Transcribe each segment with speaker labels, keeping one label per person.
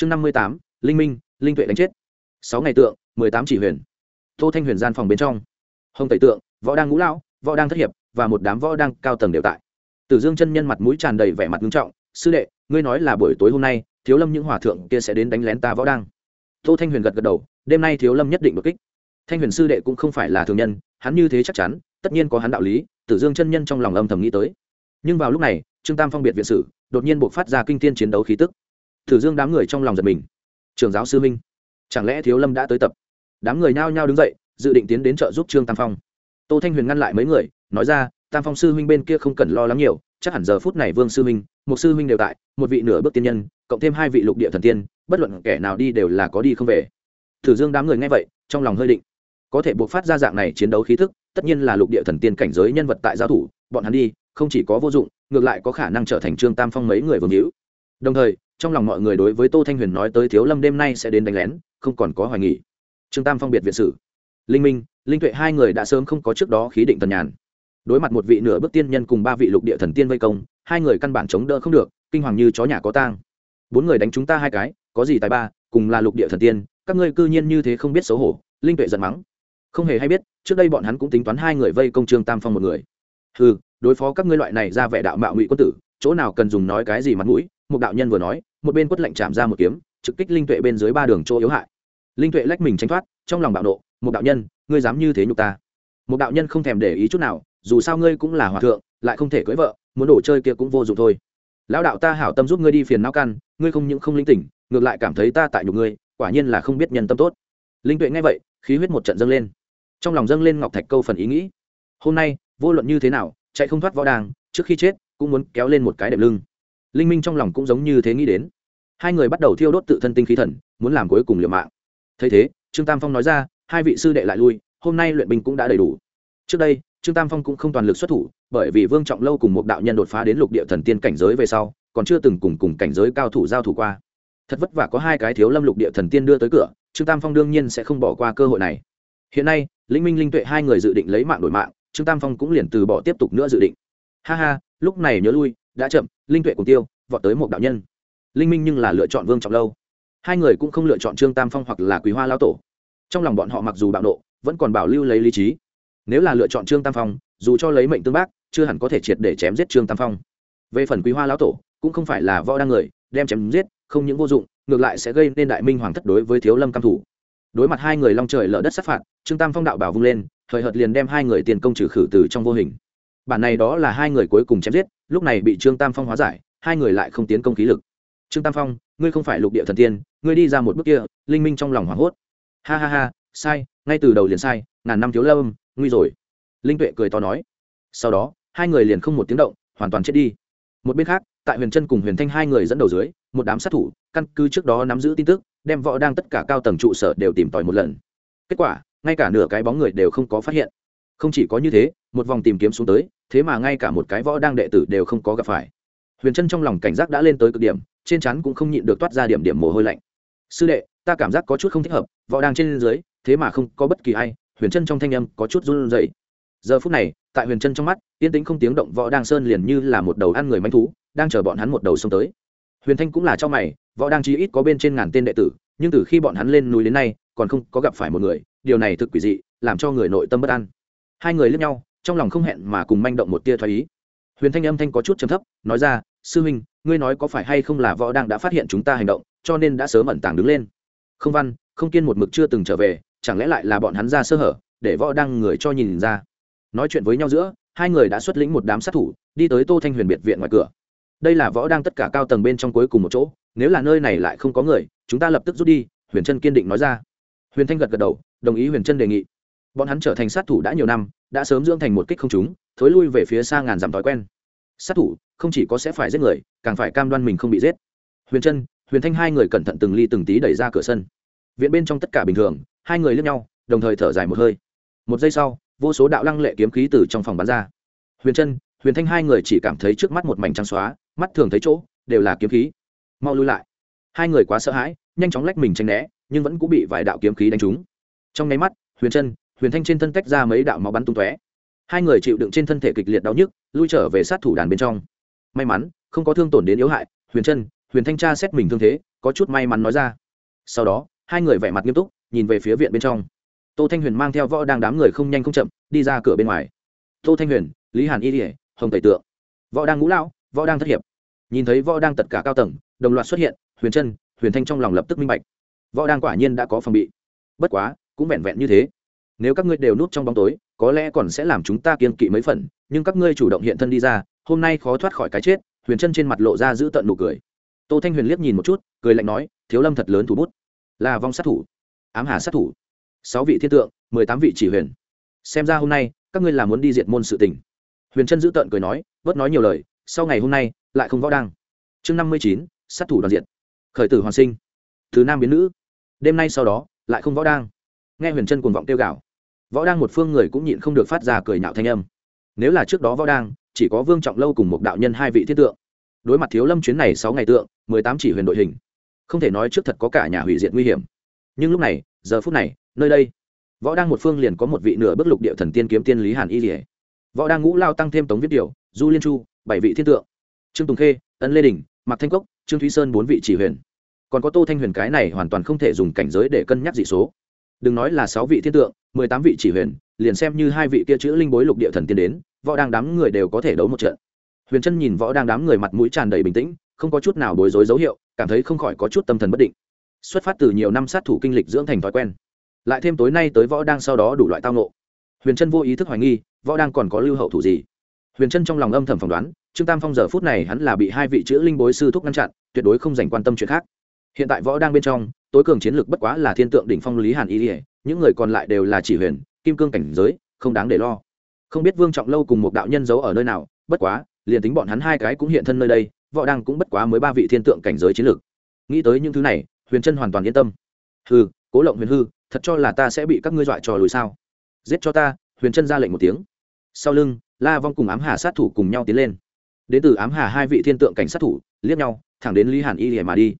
Speaker 1: chương năm mươi tám, linh minh, linh tuệ đánh chết. Sáu ngày tượng, mười tám chỉ huyền. Tô thanh huyền gian phòng bên trong. Hồng tẩy tượng, võ đang ngũ lão, võ đang thất hiệp và một đám võ đang cao tầng đều tại. Tử dương chân nhân mặt mũi tràn đầy vẻ mặt nghiêm trọng, sư đệ, ngươi nói là buổi tối hôm nay, thiếu lâm những hòa thượng kia sẽ đến đánh lén ta võ đang. Tô thanh huyền gật gật đầu, đêm nay thiếu lâm nhất định đột kích. Thanh huyền sư đệ cũng không phải là thường nhân, hắn như thế chắc chắn, tất nhiên có hắn đạo lý, tử dương chân nhân trong lòng âm thầm nghĩ tới. Nhưng vào lúc này, trương tam phong biệt viện sử, đột nhiên buộc phát ra kinh tiên chiến đấu khí tức. Thử dương đám người trong lòng giật mình. Trường giáo sư minh, chẳng lẽ thiếu lâm đã tới tập? Đám người nhao nhao đứng dậy, dự định tiến đến trợ giúp trương tam phong. Tô thanh huyền ngăn lại mấy người, nói ra, tam phong sư huynh bên kia không cần lo lắng nhiều, chắc hẳn giờ phút này vương sư huynh, một sư huynh đều tại, một vị nửa bước tiên nhân, cộng thêm hai vị lục địa thần tiên, bất luận kẻ nào đi đều là có đi không về. Thử dương đám người nghe vậy, trong lòng hơi định. Có thể buộc phát ra dạng này chiến đấu khí thức, tất nhiên là lục địa thần tiên cảnh giới nhân vật tại giáo thủ, bọn hắn đi, không chỉ có vô dụng, ngược lại có khả năng trở thành trương tam phong mấy người vương hữu. Đồng thời trong lòng mọi người đối với tô thanh huyền nói tới thiếu lâm đêm nay sẽ đến đánh lén, không còn có hoài nghỉ trương tam phong biệt viện sử linh minh, linh tuệ hai người đã sớm không có trước đó khí định tần nhàn. Đối mặt một vị nửa bước tiên nhân cùng ba vị lục địa thần tiên vây công, hai người căn bản chống đỡ không được, kinh hoàng như chó nhà có tang. Bốn người đánh chúng ta hai cái, có gì tài ba, cùng là lục địa thần tiên, các ngươi cư nhiên như thế không biết xấu hổ, linh tuệ giận mắng. Không hề hay biết, trước đây bọn hắn cũng tính toán hai người vây công trương tam phong một người. Ừ đối phó các ngươi loại này ra vẻ đạo mạo ngụy quân tử, chỗ nào cần dùng nói cái gì mặt mũi một đạo nhân vừa nói, một bên quất lạnh chạm ra một kiếm, trực kích linh tuệ bên dưới ba đường chỗ yếu hại. Linh tuệ lách mình tránh thoát, trong lòng bạo nộ một đạo nhân, ngươi dám như thế nhục ta? Một đạo nhân không thèm để ý chút nào, dù sao ngươi cũng là hòa thượng, lại không thể cưới vợ, muốn đổ chơi kia cũng vô dụng thôi. Lão đạo ta hảo tâm giúp ngươi đi phiền não căn, ngươi không những không linh tỉnh, ngược lại cảm thấy ta tại nhục ngươi, quả nhiên là không biết nhân tâm tốt. Linh tuệ nghe vậy, khí huyết một trận dâng lên. Trong lòng dâng lên ngọc thạch câu phần ý nghĩ. Hôm nay, vô luận như thế nào, chạy không thoát võ đàng, trước khi chết, cũng muốn kéo lên một cái đệm lưng linh minh trong lòng cũng giống như thế nghĩ đến. Hai người bắt đầu thiêu đốt tự thân tinh khí thần, muốn làm cuối cùng liều mạng. Thấy thế, trương tam phong nói ra, hai vị sư đệ lại lui, hôm nay luyện binh cũng đã đầy đủ. Trước đây, trương tam phong cũng không toàn lực xuất thủ, bởi vì vương trọng lâu cùng một đạo nhân đột phá đến lục địa thần tiên cảnh giới về sau, còn chưa từng cùng cùng cảnh giới cao thủ giao thủ qua. Thật vất vả có hai cái thiếu lâm lục địa thần tiên đưa tới cửa, trương tam phong đương nhiên sẽ không bỏ qua cơ hội này. Hiện nay, linh minh linh tuệ hai người dự định lấy mạng đổi mạng, trương tam phong cũng liền từ bỏ tiếp tục nữa dự định. Ha ha, lúc này nhớ lui đã chậm, linh tuệ cùng tiêu, vọt tới một đạo nhân. Linh minh nhưng là lựa chọn vương trọng lâu. Hai người cũng không lựa chọn trương tam phong hoặc là quý hoa lao tổ. Trong lòng bọn họ mặc dù bạo nộ, vẫn còn bảo lưu lấy lý trí. Nếu là lựa chọn trương tam phong, dù cho lấy mệnh tương bác, chưa hẳn có thể triệt để chém giết trương tam phong. Về phần quý hoa lão tổ, cũng không phải là võ đăng người, đem chém giết, không những vô dụng, ngược lại sẽ gây nên đại minh hoàng thất đối với thiếu lâm cam thủ. Đối mặt hai người long trời lỡ đất sát phạt, trương tam phong đạo bảo vung lên thời hợt liền đem hai người tiền công trừ khử từ trong vô hình bản này đó là hai người cuối cùng chém giết, lúc này bị trương tam phong hóa giải, hai người lại không tiến công khí lực. Trương tam phong, ngươi không phải lục địa thần tiên, ngươi đi ra một bước kia, linh minh trong lòng hoảng hốt. Ha ha ha, sai, ngay từ đầu liền sai, ngàn năm thiếu lâm, nguy rồi. Linh tuệ cười to nói. Sau đó, hai người liền không một tiếng động, hoàn toàn chết đi. Một bên khác, tại huyền trân cùng huyền thanh hai người dẫn đầu dưới, một đám sát thủ, căn cứ trước đó nắm giữ tin tức, đem võ đang tất cả cao tầng trụ sở đều tìm tòi một lần. Kết quả, ngay cả nửa cái bóng người đều không có phát hiện. Không chỉ có như thế, một vòng tìm kiếm xuống tới thế mà ngay cả một cái võ đang đệ tử đều không có gặp phải. Huyền trân trong lòng cảnh giác đã lên tới cực điểm, trên chắn cũng không nhịn được toát ra điểm điểm mồ hôi lạnh. Sư đệ, ta cảm giác có chút không thích hợp, võ đang trên dưới, thế mà không có bất kỳ ai. Huyền chân trong thanh âm có chút run rẩy. Giờ phút này, tại huyền chân trong mắt, yên tĩnh không tiếng động võ đang sơn liền như là một đầu ăn người manh thú, đang chờ bọn hắn một đầu xông tới. Huyền thanh cũng là cho mày, võ đang chí ít có bên trên ngàn tên đệ tử, nhưng từ khi bọn hắn lên núi đến nay, còn không có gặp phải một người, điều này thực quỷ dị, làm cho người nội tâm bất an. Hai người lướt nhau trong lòng không hẹn mà cùng manh động một tia thoái ý. Huyền thanh âm thanh có chút trầm thấp, nói ra, sư huynh, ngươi nói có phải hay không là võ đang đã phát hiện chúng ta hành động, cho nên đã sớm ẩn tàng đứng lên. Không văn, không kiên một mực chưa từng trở về, chẳng lẽ lại là bọn hắn ra sơ hở, để võ đang người cho nhìn ra? Nói chuyện với nhau giữa, hai người đã xuất lĩnh một đám sát thủ, đi tới tô thanh huyền biệt viện ngoài cửa. Đây là võ đang tất cả cao tầng bên trong cuối cùng một chỗ, nếu là nơi này lại không có người, chúng ta lập tức rút đi, huyền trân kiên định nói ra. Huyền thanh gật gật đầu, đồng ý huyền trân đề nghị. Bọn hắn trở thành sát thủ đã nhiều năm đã sớm dưỡng thành một kích không chúng thối lui về phía xa ngàn dặm thói quen. Sát thủ, không chỉ có sẽ phải giết người, càng phải cam đoan mình không bị giết. Huyền trân, huyền thanh hai người cẩn thận từng ly từng tí đẩy ra cửa sân. Viện bên trong tất cả bình thường, hai người lướt nhau, đồng thời thở dài một hơi. Một giây sau, vô số đạo lăng lệ kiếm khí từ trong phòng bắn ra. Huyền trân, huyền thanh hai người chỉ cảm thấy trước mắt một mảnh trắng xóa, mắt thường thấy chỗ, đều là kiếm khí. Mau lui lại. Hai người quá sợ hãi, nhanh chóng lách mình tranh né, nhưng vẫn cũng bị vài đạo kiếm khí đánh trúng. Trong nháy mắt, huyền trân huyền thanh trên thân tách ra mấy đạo máu bắn tung tóe. Hai người chịu đựng trên thân thể kịch liệt đau nhức, lui trở về sát thủ đàn bên trong. May mắn, không có thương tổn đến yếu hại, huyền trân huyền thanh tra xét mình thương thế, có chút may mắn nói ra. Sau đó, hai người vẻ mặt nghiêm túc, nhìn về phía viện bên trong. Tô thanh huyền mang theo võ đang đám người không nhanh không chậm, đi ra cửa bên ngoài. Tô thanh huyền, lý hàn y ỉa hồng tẩy tượng. Võ đang ngũ lão, võ đang thất hiệp. Nhìn thấy võ đang tất cả cao tầng, đồng loạt xuất hiện, huyền chân, huyền thanh trong lòng lập tức minh bạch. Võ đang quả nhiên đã có phòng bị. Bất quá, cũng vẹn vẹn như thế nếu các ngươi đều núp trong bóng tối, có lẽ còn sẽ làm chúng ta kiên kỵ mấy phần, nhưng các ngươi chủ động hiện thân đi ra, hôm nay khó thoát khỏi cái chết, huyền chân trên mặt lộ ra giữ tận nụ cười. Tô thanh huyền liếc nhìn một chút, cười lạnh nói, thiếu lâm thật lớn thủ bút. Là vong sát thủ. Ám hà sát thủ. Sáu vị thiên tượng, mười tám vị chỉ huyền. Xem ra hôm nay, các ngươi là muốn đi diệt môn sự tình. Huyền chân giữ tận cười nói, bớt nói nhiều lời, sau ngày hôm nay, lại không võ đăng. Chương năm mươi chín, sát thủ đoàn diện. Khởi tử hoàn sinh. Thứ nam biến nữ. Đêm nay sau đó, lại không võ đang nghe huyền chân cuồng vọng tiêu gạo võ đang một phương người cũng nhịn không được phát ra cười nhạo thanh âm. Nếu là trước đó võ đang, chỉ có vương trọng lâu cùng một đạo nhân hai vị thiết tượng. Đối mặt thiếu lâm chuyến này sáu ngày tượng, mười tám chỉ huyền đội hình. Không thể nói trước thật có cả nhà hủy diệt nguy hiểm. Nhưng lúc này, giờ phút này, nơi đây, võ đang một phương liền có một vị nửa bước lục địa thần tiên kiếm tiên lý hàn y rỉa võ đang ngũ lao tăng thêm tống viết điều, du liên chu, bảy vị thiên tượng. Trương tùng khê, ân lê đình, mạc thanh cốc, trương thúy sơn bốn vị chỉ huyền. Còn có tô thanh huyền cái này hoàn toàn không thể dùng cảnh giới để cân nhắc dị số đừng nói là sáu vị thiên tượng, mười tám vị chỉ huyền, liền xem như hai vị kia chữ linh bối lục địa thần tiên đến, võ đang đám người đều có thể đấu một trận. Huyền chân nhìn võ đang đám người mặt mũi tràn đầy bình tĩnh, không có chút nào bối rối dấu hiệu, cảm thấy không khỏi có chút tâm thần bất định. Xuất phát từ nhiều năm sát thủ kinh lịch dưỡng thành thói quen, lại thêm tối nay tới võ đang sau đó đủ loại tao nộ huyền chân vô ý thức hoài nghi, võ đang còn có lưu hậu thủ gì? Huyền chân trong lòng âm thầm phỏng đoán, trương tam phong giờ phút này hắn là bị hai vị chữ linh bối sư thúc ngăn chặn, tuyệt đối không dành quan tâm chuyện khác hiện tại võ đang bên trong, tối cường chiến lược bất quá là thiên tượng đỉnh phong lý hàn y ỉa những người còn lại đều là chỉ huyền, kim cương cảnh giới, không đáng để lo. Không biết vương trọng lâu cùng một đạo nhân giấu ở nơi nào, bất quá, liền tính bọn hắn hai cái cũng hiện thân nơi đây, võ đang cũng bất quá mới ba vị thiên tượng cảnh giới chiến lược. Nghĩ tới những thứ này, huyền chân hoàn toàn yên tâm. Hư cố lộng huyền hư, thật cho là ta sẽ bị các ngươi dọa trò lùi sao? Giết cho ta, huyền chân ra lệnh một tiếng. Sau lưng, la vong cùng ám hà sát thủ cùng nhau tiến lên. Đến từ ám hà hai vị thiên tượng cảnh sát thủ, liếc nhau, thẳng đến lý hàn y lìa mà đi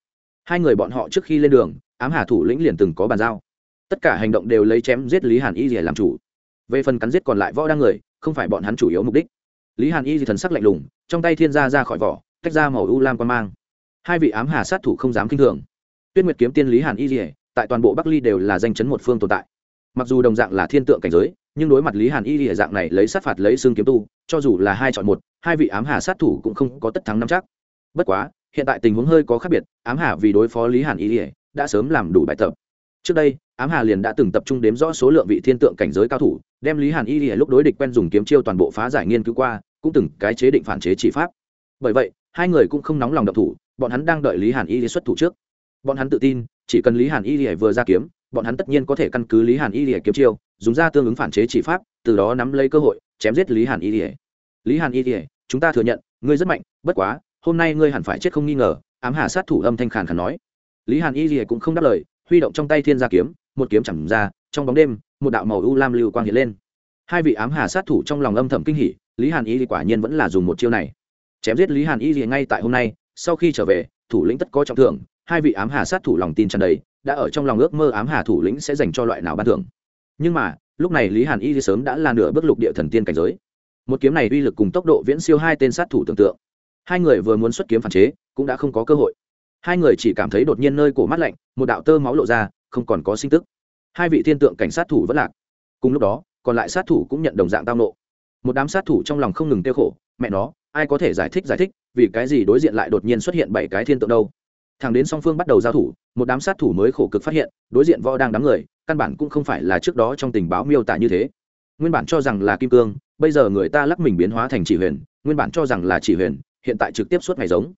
Speaker 1: hai người bọn họ trước khi lên đường, ám hà thủ lĩnh liền từng có bàn giao. Tất cả hành động đều lấy chém giết lý hàn y lìa làm chủ. Về phần cắn giết còn lại võ đang người, không phải bọn hắn chủ yếu mục đích. Lý hàn y thì thần sắc lạnh lùng, trong tay thiên gia ra khỏi vỏ, tách ra màu u lam quan mang. Hai vị ám hà sát thủ không dám kinh thường. Tuyết nguyệt kiếm tiên lý hàn y dỉa tại toàn bộ bắc ly đều là danh chấn một phương tồn tại. Mặc dù đồng dạng là thiên tượng cảnh giới, nhưng đối mặt lý hàn y dỉa dạng này lấy sát phạt lấy xương kiếm tu, cho dù là hai chọn một, hai vị ám hà sát thủ cũng không có tất thắng năm chắc. Bất quá hiện tại tình huống hơi có khác biệt, ám hà vì đối phó lý hàn y ỉa đã sớm làm đủ bài tập. Trước đây, ám hà liền đã từng tập trung đếm rõ số lượng vị thiên tượng cảnh giới cao thủ, đem lý hàn y ỉa lúc đối địch quen dùng kiếm chiêu toàn bộ phá giải nghiên cứu qua, cũng từng cái chế định phản chế chỉ pháp. Bởi vậy, hai người cũng không nóng lòng độc thủ, bọn hắn đang đợi lý hàn y xuất thủ trước. Bọn hắn tự tin, chỉ cần lý hàn y vừa ra kiếm, bọn hắn tất nhiên có thể căn cứ lý hàn y kiếm chiêu, dùng ra tương ứng phản chế chỉ pháp, từ đó nắm lấy cơ hội, chém giết lý hàn y lý hàn y chúng ta thừa nhận, ngươi rất mạnh, bất quá hôm nay ngươi hẳn phải chết không nghi ngờ, ám hà sát thủ âm thanh khàn khàn nói. Lý hàn y cũng không đáp lời, huy động trong tay thiên gia kiếm, một kiếm chẳng ra, trong bóng đêm, một đạo màu u lam lưu quang hiện lên. Hai vị ám hà sát thủ trong lòng âm thầm kinh hỉ, lý hàn y quả nhiên vẫn là dùng một chiêu này. Chém giết lý hàn y ngay tại hôm nay, sau khi trở về, thủ lĩnh tất có trọng thưởng, hai vị ám hà sát thủ lòng tin tràn đầy, đã ở trong lòng ước mơ ám hà thủ lĩnh sẽ dành cho loại nào ban thưởng. Nhưng mà, lúc này lý hàn y sớm đã là nửa bước lục địa thần tiên cảnh giới. Một kiếm này uy lực cùng tốc độ viễn siêu hai tên sát thủ tưởng tượng hai người vừa muốn xuất kiếm phản chế, cũng đã không có cơ hội. Hai người chỉ cảm thấy đột nhiên nơi cổ mắt lạnh, một đạo tơ máu lộ ra, không còn có sinh tức. Hai vị thiên tượng cảnh sát thủ vẫn lạc. Cùng lúc đó, còn lại sát thủ cũng nhận đồng dạng tao nộ. Một đám sát thủ trong lòng không ngừng tiêu khổ, mẹ nó, ai có thể giải thích giải thích, vì cái gì đối diện lại đột nhiên xuất hiện bảy cái thiên tượng đâu? Thằng đến song phương bắt đầu giao thủ, một đám sát thủ mới khổ cực phát hiện, đối diện võ đang đám người, căn bản cũng không phải là trước đó trong tình báo miêu tả như thế. Nguyên bản cho rằng là kim cương, bây giờ người ta lắc mình biến hóa thành chỉ huyền, nguyên bản cho rằng là chỉ huyền hiện tại trực tiếp suốt ngày giống.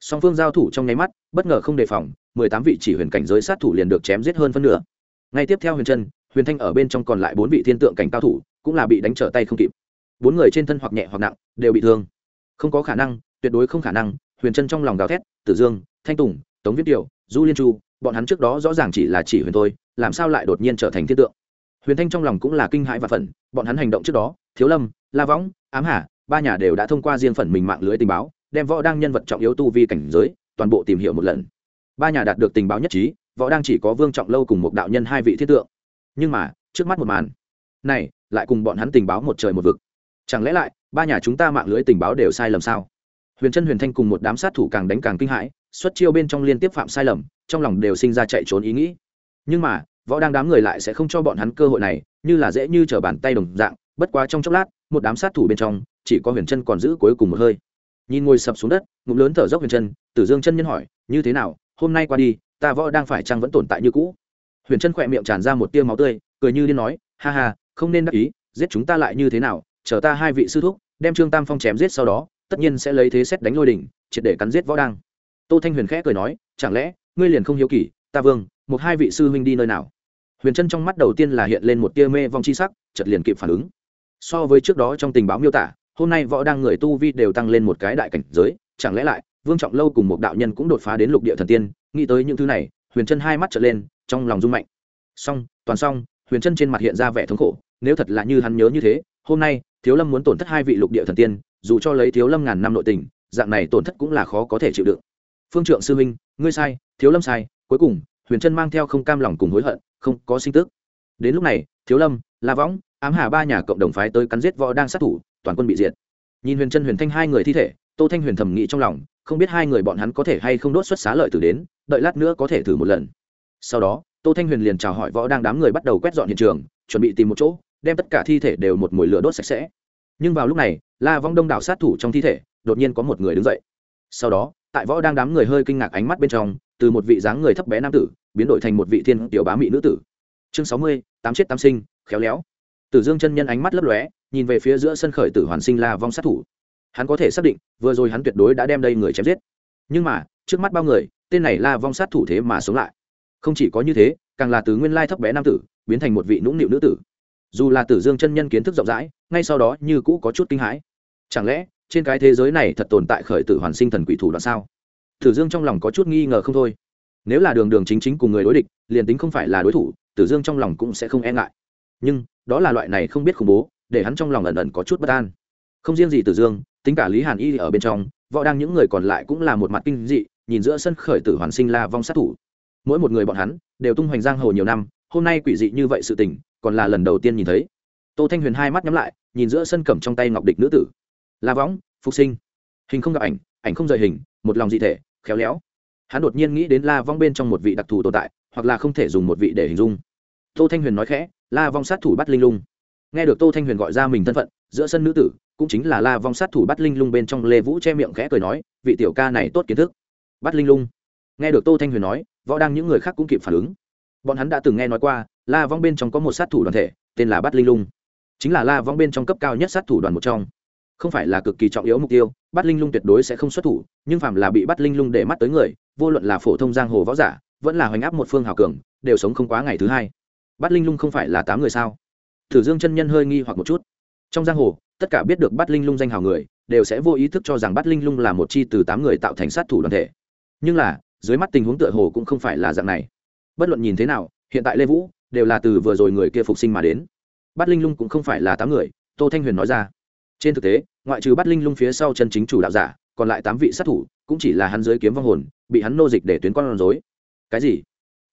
Speaker 1: Song phương giao thủ trong nháy mắt, bất ngờ không đề phòng, mười tám vị chỉ huyền cảnh giới sát thủ liền được chém giết hơn phân nửa. Ngay tiếp theo huyền chân, huyền thanh ở bên trong còn lại bốn vị thiên tượng cảnh cao thủ, cũng là bị đánh trở tay không kịp. Bốn người trên thân hoặc nhẹ hoặc nặng, đều bị thương. Không có khả năng, tuyệt đối không khả năng, huyền chân trong lòng gào thét, tử dương, thanh tùng, tống viết điều du liên chu, bọn hắn trước đó rõ ràng chỉ là chỉ huyền thôi, làm sao lại đột nhiên trở thành thiên tượng? Huyền thanh trong lòng cũng là kinh hãi và phẫn, bọn hắn hành động trước đó, thiếu lâm, la võng, ám hà ba nhà đều đã thông qua riêng phần mình mạng lưới tình báo, đem võ đang nhân vật trọng yếu tu vi cảnh giới, toàn bộ tìm hiểu một lần. Ba nhà đạt được tình báo nhất trí, võ đang chỉ có vương trọng lâu cùng một đạo nhân hai vị thiết tượng. Nhưng mà, trước mắt một màn này, lại cùng bọn hắn tình báo một trời một vực. Chẳng lẽ lại, ba nhà chúng ta mạng lưới tình báo đều sai lầm sao? Huyền chân huyền thanh cùng một đám sát thủ càng đánh càng kinh hãi, xuất chiêu bên trong liên tiếp phạm sai lầm, trong lòng đều sinh ra chạy trốn ý nghĩ. Nhưng mà, võ đang đám người lại sẽ không cho bọn hắn cơ hội này, như là dễ như t r ở bàn tay đồng dạng, bất quá trong chốc lát, một đám sát thủ bên trong chỉ có huyền chân còn giữ cuối cùng một hơi. Nhìn ngồi sập xuống đất, ngụm lớn thở dốc huyền chân, tử dương chân nhân hỏi, như thế nào? Hôm nay qua đi, ta võ đang phải chăng vẫn tồn tại như cũ? Huyền chân khỏe miệng tràn ra một tia máu tươi, cười như điên nói, ha ha, không nên đắc ý, giết chúng ta lại như thế nào? Chờ ta hai vị sư thúc, đem trương tam phong chém giết sau đó, tất nhiên sẽ lấy thế xét đánh lôi đỉnh, triệt để cắn giết võ đang. Tô thanh huyền khẽ cười nói, chẳng lẽ, ngươi liền không hiếu kỳ, ta vương, một hai vị sư huynh đi nơi nào? Huyền chân trong mắt đầu tiên là hiện lên một tia mê vong chi sắc, chợt liền kịp phản ứng. So với trước đó trong tình báo miêu tả hôm nay võ đang người tu vi đều tăng lên một cái đại cảnh giới, chẳng lẽ lại, vương trọng lâu cùng một đạo nhân cũng đột phá đến lục địa thần tiên, nghĩ tới những thứ này, huyền chân hai mắt trở lên, trong lòng rung mạnh. Xong, toàn xong, huyền chân trên mặt hiện ra vẻ thống khổ, nếu thật là như hắn nhớ như thế, hôm nay, thiếu lâm muốn tổn thất hai vị lục địa thần tiên, dù cho lấy thiếu lâm ngàn năm nội tình, dạng này tổn thất cũng là khó có thể chịu đựng. Phương trượng sư huynh ngươi sai, thiếu lâm sai, cuối cùng, huyền chân mang theo không cam lòng cùng hối hận, không có sinh tức. Đến lúc này, thiếu lâm, la võng, ám hà ba nhà cộng đồng phái tới cắn giết võ đang sát thủ toàn quân bị diệt. Nhìn huyền chân huyền thanh hai người thi thể, tô thanh huyền thầm nghĩ trong lòng, không biết hai người bọn hắn có thể hay không đốt xuất xá lợi tử đến, đợi lát nữa có thể thử một lần. Sau đó, tô thanh huyền liền chào hỏi võ đang đám người bắt đầu quét dọn hiện trường, chuẩn bị tìm một chỗ, đem tất cả thi thể đều một mùi lửa đốt sạch sẽ. Nhưng vào lúc này, la vong đông đảo sát thủ trong thi thể, đột nhiên có một người đứng dậy. Sau đó, tại võ đang đám người hơi kinh ngạc ánh mắt bên trong, từ một vị dáng người thấp bé nam tử, biến đổi thành một vị thiên tiểu bá mỹ nữ tử. Chương sáu mươi, tám chết tám sinh, khéo léo. Tử dương chân nhân ánh mắt lấp lóe nhìn về phía giữa sân khởi tử hoàn sinh la vong sát thủ. Hắn có thể xác định, vừa rồi hắn tuyệt đối đã đem đây người chém giết. Nhưng mà, trước mắt bao người, tên này la vong sát thủ thế mà sống lại. Không chỉ có như thế, càng là từ nguyên lai thấp bé nam tử, biến thành một vị nũng nịu nữ tử. Dù là tử dương chân nhân kiến thức rộng rãi, ngay sau đó như cũ có chút kinh hãi. Chẳng lẽ, trên cái thế giới này thật tồn tại khởi tử hoàn sinh thần quỷ thủ đoạn sao? Tử dương trong lòng có chút nghi ngờ không thôi. Nếu là đường đường chính chính cùng người đối địch, liền tính không phải là đối thủ, tử dương trong lòng cũng sẽ không e ngại. Nhưng, đó là loại này không biết khủng bố để hắn trong lòng ẩn ẩn có chút bất an. Không riêng gì tử dương, tính cả lý hàn y ở bên trong, võ đang những người còn lại cũng là một mặt kinh dị, nhìn giữa sân khởi tử hoàn sinh la vong sát thủ. Mỗi một người bọn hắn đều tung hoành giang hồ nhiều năm, hôm nay quỷ dị như vậy sự tình, còn là lần đầu tiên nhìn thấy. Tô thanh huyền hai mắt nhắm lại, nhìn giữa sân cầm trong tay ngọc địch nữ tử. La võng phục sinh. Hình không gặp ảnh ảnh không rời hình, một lòng dị thể, khéo léo. Hắn đột nhiên nghĩ đến la vong bên trong một vị đặc thù tồn tại, hoặc là không thể dùng một vị để hình dung. Tô thanh huyền nói khẽ, la vong sát thủ bắt linh lung nghe được tô thanh huyền gọi ra mình thân phận, giữa sân nữ tử, cũng chính là la vong sát thủ bắt linh lung bên trong lê vũ che miệng khẽ cười nói, vị tiểu ca này tốt kiến thức. Bắt linh lung. Nghe được tô thanh huyền nói, võ đang những người khác cũng kịp phản ứng. Bọn hắn đã từng nghe nói qua, la vong bên trong có một sát thủ đoàn thể, tên là bắt linh lung. Chính là la vong bên trong cấp cao nhất sát thủ đoàn một trong. Không phải là cực kỳ trọng yếu mục tiêu bắt linh lung tuyệt đối sẽ không xuất thủ, nhưng phạm là bị bắt linh lung để mắt tới người, vô luận là phổ thông giang hồ võ giả, vẫn là hoành áp một phương hào cường, đều sống không quá ngày thứ hai. Bắt linh lung không phải là tám người sao? Thử dương chân nhân hơi nghi hoặc một chút. Trong giang hồ, tất cả biết được bát linh lung danh hào người, đều sẽ vô ý thức cho rằng bát linh lung là một chi từ tám người tạo thành sát thủ đoàn thể. Nhưng là, dưới mắt tình huống tựa hồ cũng không phải là dạng này. Bất luận nhìn thế nào, hiện tại lê vũ đều là từ vừa rồi người kia phục sinh mà đến. Bát linh lung cũng không phải là tám người, tô thanh huyền nói ra. Trên thực tế, ngoại trừ bát linh lung phía sau chân chính chủ đạo giả, còn lại tám vị sát thủ cũng chỉ là hắn dưới kiếm vong hồn, bị hắn nô dịch để tuyến con rối. Cái gì?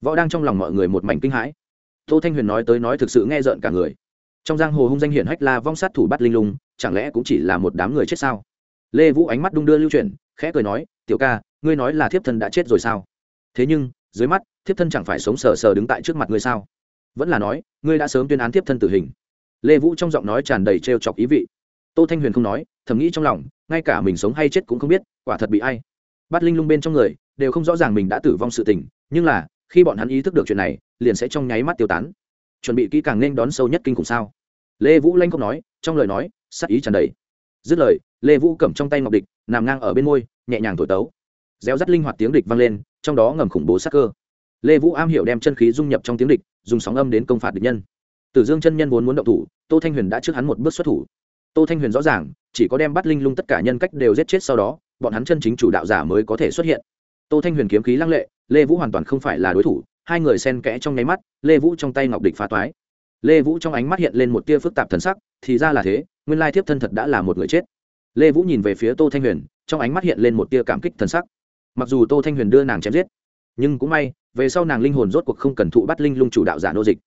Speaker 1: Võ đang trong lòng mọi người một mảnh kinh hãi. Tô thanh huyền nói tới nói thực sự nghe rợn cả người trong giang hồ hung danh hiển hách la vong sát thủ bắt linh lung, chẳng lẽ cũng chỉ là một đám người chết sao? Lê vũ ánh mắt đung đưa lưu chuyển, khẽ cười nói, tiểu ca, ngươi nói là thiếp thân đã chết rồi sao? Thế nhưng, dưới mắt, thiếp thân chẳng phải sống sờ sờ đứng tại trước mặt ngươi sao? Vẫn là nói, ngươi đã sớm tuyên án thiếp thân tử hình. Lê vũ trong giọng nói tràn đầy trêu chọc ý vị. Tô thanh huyền không nói, thầm nghĩ trong lòng, ngay cả mình sống hay chết cũng không biết, quả thật bị ai bắt linh lung bên trong người, đều không rõ ràng mình đã tử vong sự tình, nhưng là, khi bọn hắn ý thức được chuyện này, liền sẽ trong nháy mắt tiêu tán chuẩn bị kỹ càng nên đón sâu nhất kinh khủng sao? Lê vũ lanh không nói, trong lời nói, sắc ý tràn đầy. Dứt lời, lê vũ cầm trong tay ngọc địch, nằm ngang ở bên môi, nhẹ nhàng thổi tấu. Réo rắt linh hoạt tiếng địch vang lên, trong đó ngầm khủng bố sắc cơ. Lê vũ am hiểu đem chân khí dung nhập trong tiếng địch, dùng sóng âm đến công phạt địch nhân. Tử dương chân nhân vốn muốn động thủ, tô thanh huyền đã trước hắn một bước xuất thủ. Tô thanh huyền rõ ràng, chỉ có đem bắt linh lung tất cả nhân cách đều giết chết sau đó, bọn hắn chân chính chủ đạo giả mới có thể xuất hiện. Tô thanh huyền kiếm khí lăng lệ, lê vũ hoàn toàn không phải là đối thủ hai người xen kẽ trong nháy mắt, lê vũ trong tay ngọc địch phá toái. Lê vũ trong ánh mắt hiện lên một tia phức tạp thần sắc, thì ra là thế, nguyên lai thiếp thân thật đã là một người chết. Lê vũ nhìn về phía tô thanh huyền, trong ánh mắt hiện lên một tia cảm kích thần sắc. Mặc dù tô thanh huyền đưa nàng chém giết, nhưng cũng may, về sau nàng linh hồn rốt cuộc không cần thụ bắt linh lung chủ đạo giả nô dịch.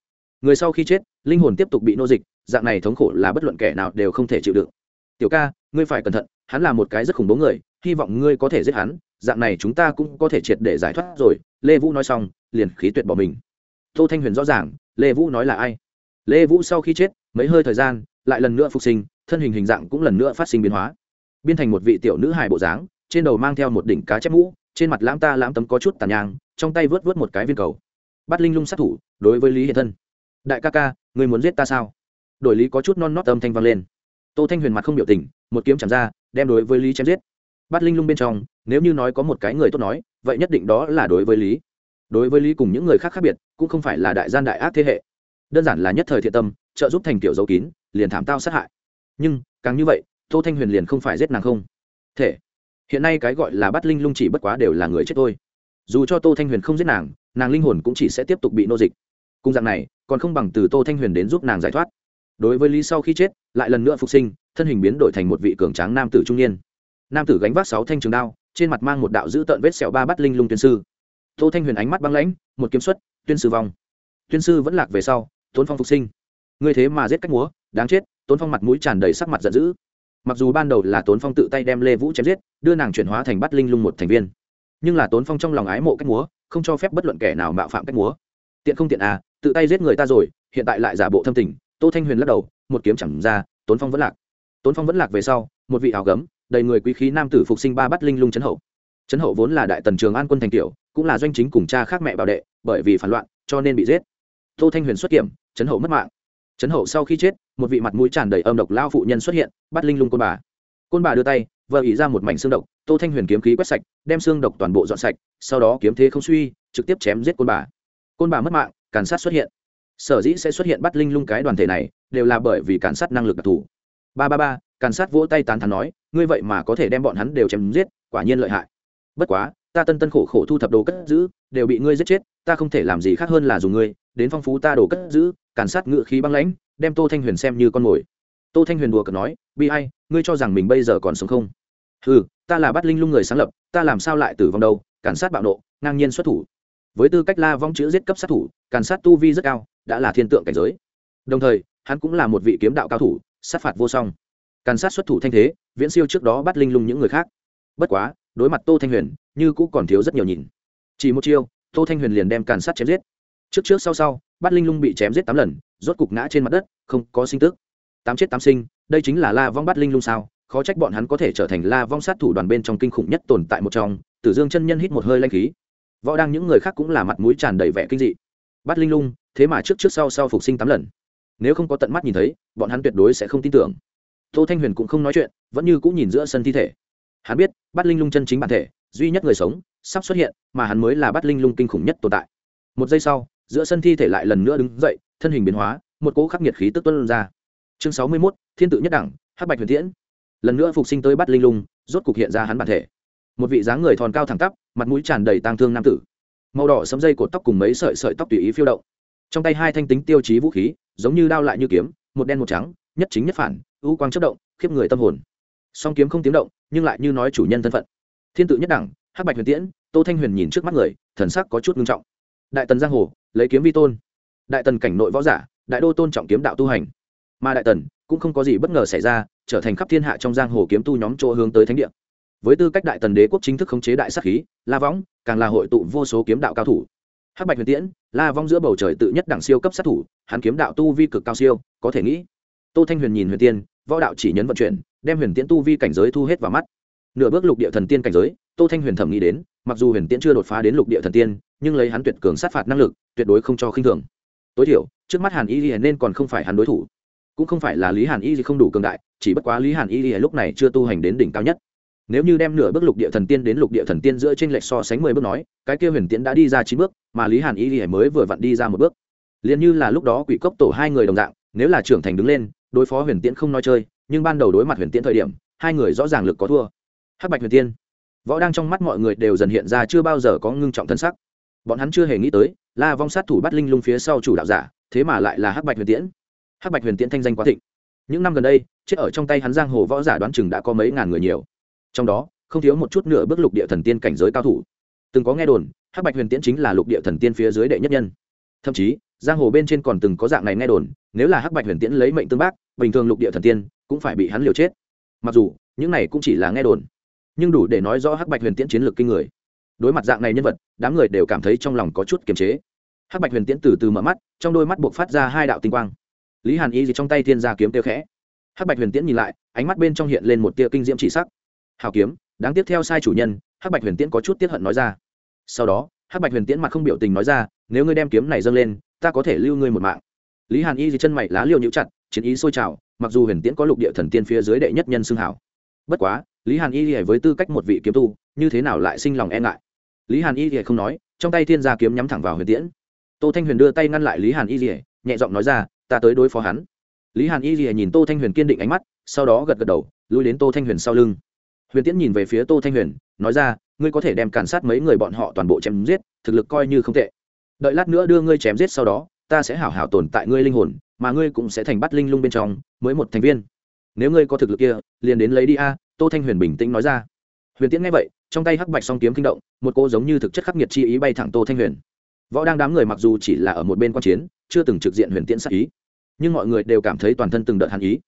Speaker 1: Người sau khi chết, linh hồn tiếp tục bị nô dịch, dạng này thống khổ là bất luận kẻ nào đều không thể chịu đựng. Tiểu ca, ngươi phải cẩn thận, hắn là một cái rất khủng bố người, hy vọng ngươi có thể giết hắn, dạng này chúng ta cũng có thể triệt để giải thoát rồi lê vũ nói xong, liền khí tuyệt bỏ mình. Tô thanh huyền rõ ràng, lê vũ nói là ai? Lê vũ sau khi chết, mấy hơi thời gian, lại lần nữa phục sinh, thân hình hình dạng cũng lần nữa phát sinh biến hóa. Biên thành một vị tiểu nữ hài bộ dáng, trên đầu mang theo một đỉnh cá chép mũ, trên mặt lãm ta lãm tấm có chút tàn nhang, trong tay vớt vớt một cái viên cầu. Bắt linh lung sát thủ, đối với lý hiện thân. Đại ca ca, người muốn giết ta sao? Đổi lý có chút non nót âm thanh vang lên. Tô thanh huyền mặt không biểu tình, một kiếm chạm ra, đem đối với lý chém giết. Bắt linh lung bên trong, nếu như nói có một cái người tốt nói vậy nhất định đó là đối với lý. Đối với lý cùng những người khác khác biệt, cũng không phải là đại gian đại ác thế hệ. Đơn giản là nhất thời thiện tâm, trợ giúp thành tiểu dấu kín, liền thảm tao sát hại. Nhưng, càng như vậy, tô thanh huyền liền không phải giết nàng không. Thể, hiện nay cái gọi là bắt linh lung chỉ bất quá đều là người chết thôi. Dù cho tô thanh huyền không giết nàng nàng linh hồn cũng chỉ sẽ tiếp tục bị nô dịch. Cùng dạng này, còn không bằng từ tô thanh huyền đến giúp nàng giải thoát. Đối với lý sau khi chết, lại lần nữa phục sinh, thân hình biến đổi thành một vị cường tráng nam tử trung niên. Nam tử gánh vác sáu thanh trường đao trên mặt mang một đạo dữ tợn vết sẹo ba bắt linh lung tuyên sư. Tô thanh huyền ánh mắt băng lãnh, một kiếm xuất, tuyên sư vong. Tuyên sư vẫn lạc về sau, tốn phong phục sinh. Ngươi thế mà giết cách múa, đáng chết, tốn phong mặt mũi tràn đầy sắc mặt giận dữ. Mặc dù ban đầu là tốn phong tự tay đem lê vũ chém giết, đưa nàng chuyển hóa thành bắt linh lung một thành viên. Nhưng là tốn phong trong lòng ái mộ cách múa, không cho phép bất luận kẻ nào mạo phạm cách múa. Tiện không tiện à tự tay giết người ta rồi, hiện tại lại giả bộ thâm tình. Tô thanh huyền lắc đầu, một kiếm chẳng ra, tốn phong vẫn lạc. Tốn phong vẫn lạc về sau, một vị áo gấm đầy người quý khí nam tử phục sinh ba bắt linh lung chấn hậu. Chấn hậu vốn là đại tần trường an quân thành tiểu, cũng là doanh chính cùng cha khác mẹ bảo đệ, bởi vì phản loạn, cho nên bị giết. Tô thanh huyền xuất kiểm chấn hậu mất mạng. Chấn hậu sau khi chết, một vị mặt mũi tràn đầy âm độc lao phụ nhân xuất hiện, bắt linh lung côn bà. Côn bà đưa tay vợ ý ra một mảnh xương độc, tô thanh huyền kiếm khí quét sạch, đem xương độc toàn bộ dọn sạch, sau đó kiếm thế không suy, trực tiếp chém giết côn bà. Côn bà mất mạng, càn sát xuất hiện. Sở dĩ sẽ xuất hiện bắt linh lung cái đoàn thể này, đều là bởi vì càn sát năng lực đặc thù. Ba ba ba càn sát vỗ tay tán thắn nói, ngươi vậy mà có thể đem bọn hắn đều chém giết, quả nhiên lợi hại. Bất quá, ta tân tân khổ khổ thu thập đồ cất giữ, đều bị ngươi giết chết, ta không thể làm gì khác hơn là dùng ngươi, đến phong phú ta đồ cất giữ, càn sát ngự khí băng lãnh, đem tô thanh huyền xem như con mồi. Tô thanh huyền đùa cợt nói, bi ai, ngươi cho rằng mình bây giờ còn sống không? Ừ ta là bắt linh lung người sáng lập, ta làm sao lại tử vong đâu, càn sát bạo nộ, ngang nhiên xuất thủ. Với tư cách la vong chữ giết cấp sát thủ, càn sát tu vi rất cao, đã là thiên tượng cảnh giới. Đồng thời, hắn cũng là một vị kiếm đạo cao thủ, sát phạt vô song càn sát xuất thủ thanh thế, viễn siêu trước đó bắt linh lung những người khác. Bất quá, đối mặt tô thanh huyền, như cũng còn thiếu rất nhiều nhìn. Chỉ một chiêu, tô thanh huyền liền đem càn sát chém giết. Trước trước sau sau, bắt linh lung bị chém giết tám lần, rốt cục ngã trên mặt đất, không có sinh tức. Tám chết tám sinh, đây chính là la vong bắt linh lung sao? Khó trách bọn hắn có thể trở thành la vong sát thủ đoàn bên trong kinh khủng nhất tồn tại một trong. Tử dương chân nhân hít một hơi lanh khí. Võ đang những người khác cũng là mặt mũi tràn đầy vẻ kinh dị. Bắt linh lung, thế mà trước trước sau sau phục sinh tám lần. Nếu không có tận mắt nhìn thấy, bọn hắn tuyệt đối sẽ không tin tưởng tô thanh huyền cũng không nói chuyện, vẫn như cũng nhìn giữa sân thi thể. Hắn biết bắt linh lung chân chính bản thể, duy nhất người sống, sắp xuất hiện, mà hắn mới là bắt linh lung kinh khủng nhất tồn tại. Một giây sau, giữa sân thi thể lại lần nữa đứng dậy, thân hình biến hóa, một cỗ khắc nghiệt khí tức tuân ra. Chương sáu mươi mốt, thiên tự nhất đẳng, hắc bạch huyền tiễn. Lần nữa phục sinh tới bắt linh lung, rốt cục hiện ra hắn bản thể. Một vị dáng người thòn cao thẳng tắp, mặt mũi tràn đầy tang thương nam tử. Màu đỏ sấm dây cột tóc cùng mấy sợi sợi tóc tùy ý phiêu động. Trong tay hai thanh tính tiêu chí vũ khí, giống như đao lại như kiếm, một đen một trắng, nhất chính nhất phản u quang chất động, khiếp người tâm hồn. Song kiếm không tiếng động, nhưng lại như nói chủ nhân thân phận. Thiên tự nhất đẳng, hắc bạch huyền tiễn, tô thanh huyền nhìn trước mắt người, thần sắc có chút ngưng trọng. Đại tần giang hồ, lấy kiếm vi tôn. Đại tần cảnh nội võ giả, đại đô tôn trọng kiếm đạo tu hành. Mà đại tần, cũng không có gì bất ngờ xảy ra, trở thành khắp thiên hạ trong giang hồ kiếm tu nhóm chỗ hướng tới thánh địa. Với tư cách đại tần đế quốc chính thức khống chế đại sắc khí, la võng, càng là hội tụ vô số kiếm đạo cao thủ. Hắc bạch huyền tiễn, la vong giữa bầu trời tự nhất đẳng siêu cấp sát thủ, hắn kiếm đạo tu vi cực cao siêu, có thể nghĩ. Tô thanh huyền nhìn huyền tiên võ đạo chỉ nhấn vận chuyển, đem huyền tiễn tu vi cảnh giới thu hết vào mắt. Nửa bước lục địa thần tiên cảnh giới, tô thanh huyền thẩm nghĩ đến, mặc dù huyền tiễn chưa đột phá đến lục địa thần tiên, nhưng lấy hắn tuyệt cường sát phạt năng lực, tuyệt đối không cho khinh thường. Tối thiểu, trước mắt hàn y y nên còn không phải hắn đối thủ. Cũng không phải là lý hàn y không đủ cường đại, chỉ bất quá lý hàn y lúc này chưa tu hành đến đỉnh cao nhất. Nếu như đem nửa bước lục địa thần tiên đến lục địa thần tiên giữa trên lệch so sánh mười bước nói, cái kia huyền tiễn đã đi ra chín bước, mà lý hàn y mới vừa vặn đi ra một bước. Liền như là lúc đó quỷ cốc tổ hai người đồng dạng, nếu là trưởng thành đứng lên đối phó huyền tiễn không nói chơi, nhưng ban đầu đối mặt huyền tiễn thời điểm, hai người rõ ràng lực có thua. Hắc bạch huyền tiên, võ đang trong mắt mọi người đều dần hiện ra chưa bao giờ có ngưng trọng thân sắc. Bọn hắn chưa hề nghĩ tới, la vong sát thủ bắt linh lung phía sau chủ đạo giả, thế mà lại là hắc bạch huyền tiễn. Hắc bạch huyền tiễn thanh danh quá thịnh. Những năm gần đây, chết ở trong tay hắn giang hồ võ giả đoán chừng đã có mấy ngàn người nhiều. Trong đó, không thiếu một chút nửa bước lục địa thần tiên cảnh giới cao thủ. Từng có nghe đồn, hắc bạch huyền tiễn chính là lục địa thần tiên phía dưới đệ nhất nhân. Thậm chí giang hồ bên trên còn từng có dạng này nghe đồn, nếu là hắc bạch huyền tiễn lấy mệnh tương bác, bình thường lục địa thần tiên cũng phải bị hắn liều chết. Mặc dù, những này cũng chỉ là nghe đồn, nhưng đủ để nói rõ hắc bạch huyền tiễn chiến lược kinh người. Đối mặt dạng này nhân vật, đám người đều cảm thấy trong lòng có chút kiềm chế. Hắc bạch huyền tiễn từ từ mở mắt, trong đôi mắt buộc phát ra hai đạo tinh quang. Lý hàn y gì trong tay thiên gia kiếm tiêu khẽ. Hắc bạch huyền tiễn nhìn lại, ánh mắt bên trong hiện lên một tia kinh diễm chỉ sắc. Hào kiếm, đáng tiếp theo sai chủ nhân, hắc bạch huyền tiễn có chút tiết hận nói ra. Sau đó, hắc bạch huyền tiễn mặt không biểu tình nói ra, nếu ngươi đem kiếm này dâng lên ta có thể lưu ngươi một mạng. Lý hàn y dì chân mày lá liêu nhũ chặt, chiến ý sôi trào, mặc dù huyền tiễn có lục địa thần tiên phía dưới đệ nhất nhân xưng hảo. Bất quá, lý hàn y dì với tư cách một vị kiếm tu, như thế nào lại sinh lòng e ngại? Lý hàn y dì không nói, trong tay thiên gia kiếm nhắm thẳng vào huyền tiễn. Tô thanh huyền đưa tay ngăn lại lý hàn y dì nhẹ giọng nói ra, ta tới đối phó hắn. Lý hàn y dì nhìn tô thanh huyền kiên định ánh mắt, sau đó gật gật đầu, lui đến tô thanh huyền sau lưng. Huyền tiễn nhìn về phía tô thanh huyền, nói ra, ngươi có thể đem càn sát mấy người bọn họ toàn bộ chém giết, thực lực coi như không tệ đợi lát nữa đưa ngươi chém giết sau đó, ta sẽ hảo hảo tồn tại ngươi linh hồn, mà ngươi cũng sẽ thành bắt linh lung bên trong, mới một thành viên. Nếu ngươi có thực lực kia, liền đến lấy đi a, tô thanh huyền bình tĩnh nói ra. Huyền tiễn nghe vậy, trong tay hắc bạch song kiếm kinh động, một cô giống như thực chất khắc nghiệt chi ý bay thẳng tô thanh huyền. Võ đang đám người mặc dù chỉ là ở một bên quan chiến, chưa từng trực diện huyền tiễn sát ý, nhưng mọi người đều cảm thấy toàn thân từng đợt hàn ý.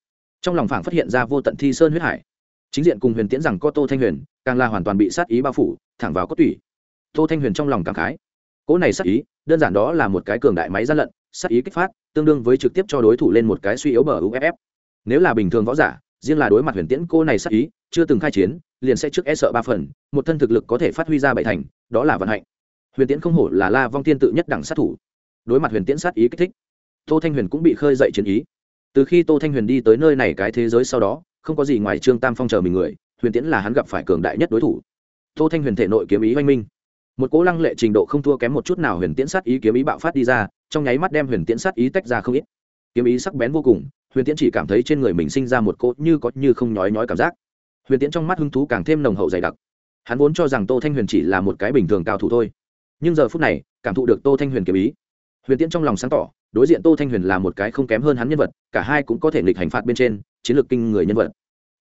Speaker 1: Trong lòng phảng phát hiện ra vô tận thi sơn huyết hải. Chính diện cùng huyền tiễn rằng có tô thanh huyền, càng là hoàn toàn bị sát ý bao phủ, thẳng vào cốt tủy. Tô thanh huyền trong lòng cảm khái cỗ này sát ý, đơn giản đó là một cái cường đại máy gian lận, sát ý kích phát, tương đương với trực tiếp cho đối thủ lên một cái suy yếu bờ uff nếu là bình thường võ giả, riêng là đối mặt huyền tiễn cô này sát ý, chưa từng khai chiến, liền sẽ trước e sợ ba phần, một thân thực lực có thể phát huy ra bảy thành, đó là vận hạnh. Huyền tiễn không hổ là la vong thiên tự nhất đẳng sát thủ. Đối mặt huyền tiễn sát ý kích thích, tô thanh huyền cũng bị khơi dậy chiến ý. Từ khi tô thanh huyền đi tới nơi này cái thế giới sau đó, không có gì ngoài trương tam phong chờ mình người, huyền tiễn là hắn gặp phải cường đại nhất đối thủ. Tô thanh huyền thể nội kiếm ý oanh minh một cỗ lăng lệ trình độ không thua kém một chút nào huyền tiễn sát ý kiếm ý bạo phát đi ra, trong nháy mắt đem huyền tiễn sát ý tách ra không ít. Kiếm ý sắc bén vô cùng, huyền tiễn chỉ cảm thấy trên người mình sinh ra một cỗ như có như không nhói nhói cảm giác. Huyền tiễn trong mắt hứng thú càng thêm nồng hậu dày đặc. Hắn vốn cho rằng tô thanh huyền chỉ là một cái bình thường cao thủ thôi, nhưng giờ phút này, cảm thụ được tô thanh huyền kiếm ý. Huyền tiễn trong lòng sáng tỏ, đối diện tô thanh huyền là một cái không kém hơn hắn nhân vật, cả hai cũng có thể nghịch hành phạt bên trên, chiến lược kinh người nhân vật.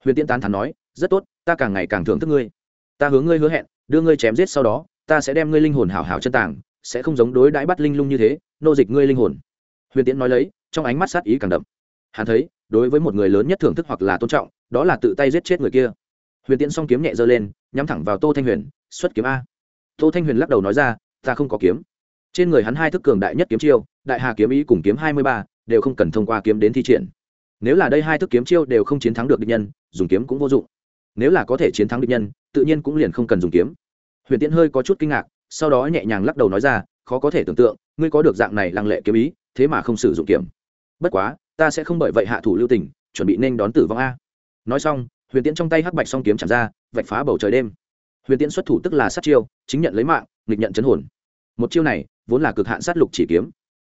Speaker 1: Huyền tiễn tán thắn nói, rất tốt, ta càng ngày càng thưởng thức ngươi. Ta hướng ngươi hứa hẹn, đưa ngươi chém giết sau đó ta sẽ đem ngươi linh hồn hảo hảo chân tàng, sẽ không giống đối đãi bắt linh lung như thế, nô dịch ngươi linh hồn. Huyền tiễn nói lấy, trong ánh mắt sát ý càng đậm. Hắn thấy, đối với một người lớn nhất thưởng thức hoặc là tôn trọng, đó là tự tay giết chết người kia. Huyền tiễn song kiếm nhẹ giơ lên, nhắm thẳng vào tô thanh huyền, xuất kiếm a. Tô thanh huyền lắc đầu nói ra, ta không có kiếm. Trên người hắn hai thức cường đại nhất kiếm chiêu, đại hà kiếm ý cùng kiếm hai mươi ba, đều không cần thông qua kiếm đến thi triển. Nếu là đây hai thức kiếm chiêu đều không chiến thắng được địch nhân, dùng kiếm cũng vô dụng. Nếu là có thể chiến thắng địch nhân, tự nhiên cũng liền không cần dùng kiếm huyền tiễn hơi có chút kinh ngạc, sau đó nhẹ nhàng lắc đầu nói ra, khó có thể tưởng tượng, ngươi có được dạng này lăng lệ kiếm ý, thế mà không sử dụng kiếm. Bất quá, ta sẽ không bởi vậy hạ thủ lưu tình, chuẩn bị nên đón tử vong a. Nói xong, huyền tiễn trong tay hắc bạch song kiếm chạm ra, vạch phá bầu trời đêm. Huyền tiễn xuất thủ tức là sát chiêu, chính nhận lấy mạng, nghịch nhận chấn hồn. Một chiêu này, vốn là cực hạn sát lục chỉ kiếm.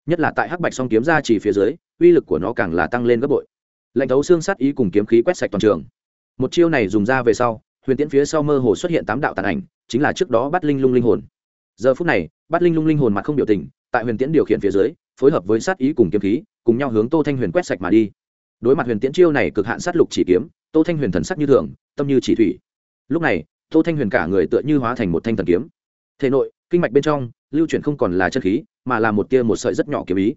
Speaker 1: Nhất là tại hắc bạch song kiếm ra chỉ phía dưới, uy lực của nó càng là tăng lên gấp bội. Lệnh thấu xương sát ý cùng kiếm khí quét sạch toàn trường. Một chiêu này dùng ra về sau huyền tiễn phía sau mơ hồ xuất hiện tám đạo tàn ảnh, chính là trước đó bắt linh lung linh hồn. Giờ phút này bắt linh lung linh hồn mặt không biểu tình, tại huyền tiễn điều khiển phía dưới, phối hợp với sát ý cùng kiếm khí, cùng nhau hướng tô thanh huyền quét sạch mà đi. Đối mặt huyền tiễn chiêu này cực hạn sát lục chỉ kiếm, tô thanh huyền thần sắc như thường, tâm như chỉ thủy. Lúc này, tô thanh huyền cả người tựa như hóa thành một thanh thần kiếm. Thể nội, kinh mạch bên trong, lưu chuyển không còn là chân khí, mà là một tia một sợi rất nhỏ kiếm ý.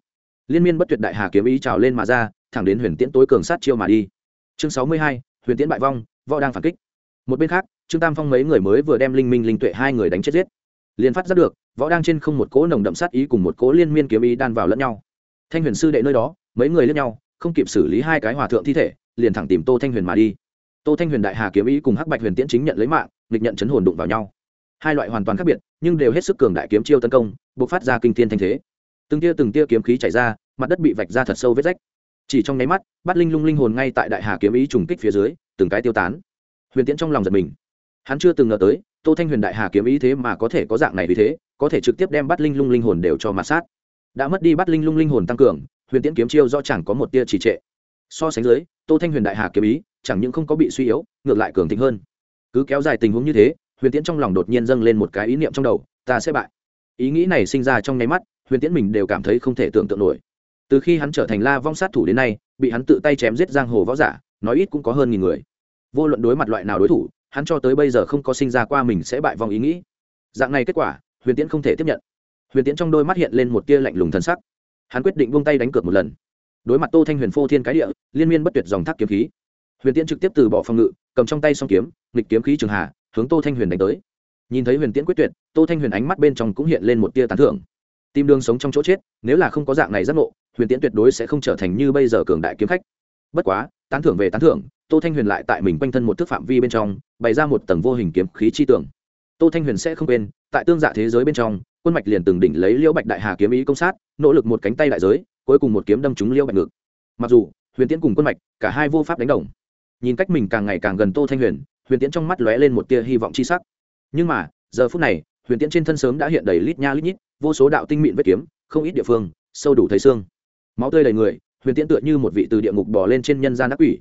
Speaker 1: Liên miên bất tuyệt đại hà kiếm ý trào lên mà ra, thẳng đến huyền tiễn tối cường sát chiêu mà đi. Chương sáu mươi hai, huyền tiễn bại vong, võ đang phản kích một bên khác, trương tam phong mấy người mới vừa đem linh minh linh tuệ hai người đánh chết giết. Liền phát ra được, võ đang trên không một cỗ nồng đậm sát ý cùng một cỗ liên miên kiếm ý đan vào lẫn nhau. Thanh huyền sư đệ nơi đó, mấy người lẫn nhau, không kịp xử lý hai cái hòa thượng thi thể, liền thẳng tìm tô thanh huyền mà đi. Tô thanh huyền đại hà kiếm ý cùng hắc bạch huyền tiễn chính nhận lấy mạng, nghịch nhận chấn hồn đụng vào nhau. Hai loại hoàn toàn khác biệt, nhưng đều hết sức cường đại kiếm chiêu tấn công buộc phát ra kinh thiên thanh thế. Từng tia từng tia kiếm khí chảy ra, mặt đất bị vạch ra thật sâu vết rách. Chỉ trong nháy mắt bắt linh lung linh hồn ngay tại đại hà kiếm ý trùng kích phía dưới, từng cái tiêu tán huyền tiễn trong lòng giật mình. Hắn chưa từng ngờ tới, tô thanh huyền đại hà kiếm ý thế mà có thể có dạng này vì thế, có thể trực tiếp đem bắt linh lung linh hồn đều cho mặt sát. Đã mất đi bắt linh lung linh hồn tăng cường, huyền tiễn kiếm chiêu do chẳng có một tia trì trệ. So sánh dưới, tô thanh huyền đại hà kiếm ý, chẳng những không có bị suy yếu, ngược lại cường thịnh hơn. Cứ kéo dài tình huống như thế, huyền tiễn trong lòng đột nhiên dâng lên một cái ý niệm trong đầu, ta sẽ bại. Ý nghĩ này sinh ra trong nháy mắt, huyền tiễn mình đều cảm thấy không thể tưởng tượng nổi. Từ khi hắn trở thành la vong sát thủ đến nay, bị hắn tự tay chém giết giang hồ võ giả, nói ít cũng có hơn nghìn người vô luận đối mặt loại nào đối thủ, hắn cho tới bây giờ không có sinh ra qua mình sẽ bại vòng ý nghĩ. Dạng này kết quả, huyền tiễn không thể tiếp nhận. Huyền tiễn trong đôi mắt hiện lên một tia lạnh lùng thân sắc. Hắn quyết định buông tay đánh cược một lần. Đối mặt tô thanh huyền phô thiên cái địa, liên miên bất tuyệt dòng thác kiếm khí. Huyền tiễn trực tiếp từ bỏ phòng ngự, cầm trong tay s o n g kiếm, nghịch kiếm khí trường hà hướng tô thanh huyền đánh tới. Nhìn thấy huyền tiễn quyết tuyệt, tô thanh huyền ánh mắt bên trong cũng hiện lên một tia tán thưởng. Tìm đường sống trong chỗ chết, nếu là không có dạng này giác ngộ, huyền tiễn tuyệt đối sẽ không trở thành như bây giờ cường đại kiếm khách. Bất quá, tán thưởng về tán thưởng tô thanh huyền lại tại mình quanh thân một thước phạm vi bên trong, bày ra một tầng vô hình kiếm khí chi tưởng. Tô thanh huyền sẽ không quên, tại tương dạ thế giới bên trong, quân mạch liền từng đỉnh lấy liễu bạch đại hà kiếm ý công sát, nỗ lực một cánh tay đại giới, cuối cùng một kiếm đâm trúng liễu bạch ngực. Mặc dù, huyền tiễn cùng quân mạch, cả hai vô pháp đánh đồng. Nhìn cách mình càng ngày càng gần tô thanh huyền huyền tiễn trong mắt lóe lên một tia hy vọng chi sắc. Nhưng mà, giờ phút này, huyền tiễn trên thân sớm đã hiện đầy lít nha lít nhít, vô số đạo tinh mịn vết kiếm, không ít địa phương, sâu đủ thấy xương. Máu tươi đầy người, huyền tiễn tựa như một vị từ địa ngục bỏ lên trên nhân gian đắc quỷ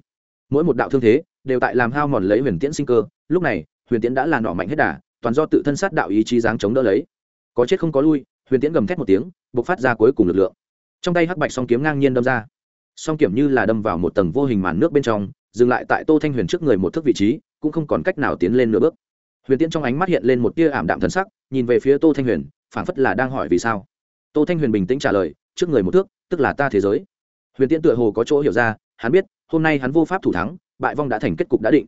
Speaker 1: mỗi một đạo thương thế đều tại làm hao mòn lấy huyền tiễn sinh cơ. Lúc này, huyền tiễn đã là nọ mạnh hết đà, toàn do tự thân sát đạo ý chí dáng chống đỡ lấy. Có chết không có lui, huyền tiễn gầm thét một tiếng buộc phát ra cuối cùng lực lượng. Trong tay hắc bạch song kiếm ngang nhiên đâm ra. Song kiểm như là đâm vào một tầng vô hình màn nước bên trong, dừng lại tại tô thanh huyền trước người một thước vị trí, cũng không còn cách nào tiến lên nửa bước. Huyền tiễn trong ánh mắt hiện lên một tia ảm đạm thần sắc, nhìn về phía tô thanh huyền, phảng phất là đang hỏi vì sao. Tô thanh huyền bình tĩnh trả lời, trước người một thước, tức là ta thế giới. Huyền tiễn tựa hồ có chỗ hiểu ra hắn biết, hôm nay hắn vô pháp thủ thắng, bại vong đã thành kết cục đã định.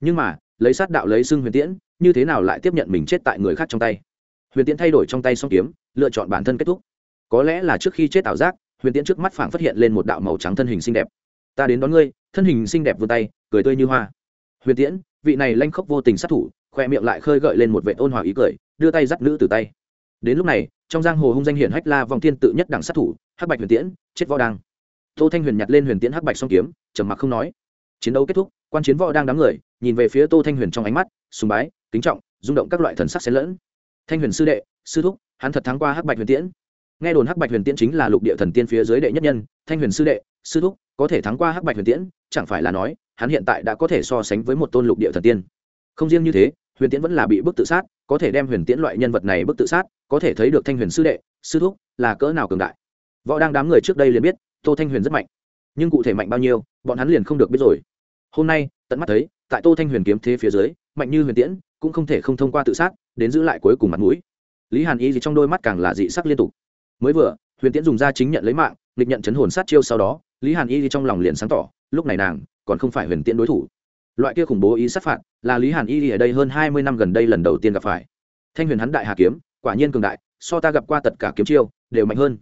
Speaker 1: Nhưng mà, lấy sát đạo lấy xưng huyền tiễn, như thế nào lại tiếp nhận mình chết tại người khác trong tay? Huyền tiễn thay đổi trong tay song kiếm, lựa chọn bản thân kết thúc. Có lẽ là trước khi chết ảo giác, huyền tiễn trước mắt phảng phát hiện lên một đạo màu trắng thân hình xinh đẹp. Ta đến đón ngươi. Thân hình xinh đẹp vươn tay, cười tươi như hoa. Huyền tiễn, vị này lanh khốc vô tình sát thủ, khoe miệng lại khơi gợi lên một vệ ôn hòa ý cười, đưa tay dắt nữ từ tay. Đến lúc này, trong giang hồ hung danh hiển hách la vòng thiên tự nhất đẳng sát thủ, hắc bạch huyền tiễn, chết võ đăng tô thanh huyền nhặt lên huyền tiễn hắc bạch song kiếm, trầm mặc không nói. Chiến đấu kết thúc, quan chiến võ đang đám người, nhìn về phía tô thanh huyền trong ánh mắt, sùng bái, kính trọng, rung động các loại thần sắc xen lẫn. Thanh huyền sư đệ, sư thúc, hắn thật thắng qua hắc bạch huyền tiễn. Nghe đồn hắc bạch huyền tiễn chính là lục địa thần tiên phía dưới đệ nhất nhân, thanh huyền sư đệ, sư thúc, có thể thắng qua hắc bạch huyền tiễn, chẳng phải là nói, hắn hiện tại đã có thể so sánh với một tôn lục địa thần tiên. Không riêng như thế, huyền tiễn vẫn là bị bức tự sát, có thể đem huyền tiễn loại nhân vật này bức tự sát, có thể thấy được thanh huyền sư đệ, sư thúc, là cỡ nào cường đại. Võ đang đám người trước đây liền biết tô thanh huyền rất mạnh. Nhưng cụ thể mạnh bao nhiêu, bọn hắn liền không được biết rồi. Hôm nay, tận mắt thấy, tại tô thanh huyền kiếm thế phía dưới, mạnh như huyền tiễn, cũng không thể không thông qua tự sát, đến giữ lại cuối cùng mặt mũi. Lý hàn y gì trong đôi mắt càng là dị sắc liên tục. Mới vừa, huyền tiễn dùng ra chính nhận lấy mạng lịch nhận chấn hồn sát chiêu sau đó, lý hàn y gì trong lòng liền sáng tỏ, lúc này nàng, còn không phải huyền tiễn đối thủ. Loại kia khủng bố ý sát phạt, là lý hàn y ở đây hơn hai mươi năm gần đây lần đầu tiên gặp phải. Thanh huyền hắn đại hà kiếm, quả nhiên cường đại, so ta gặp qua tất cả kiếm chiêu, đều mạnh hơn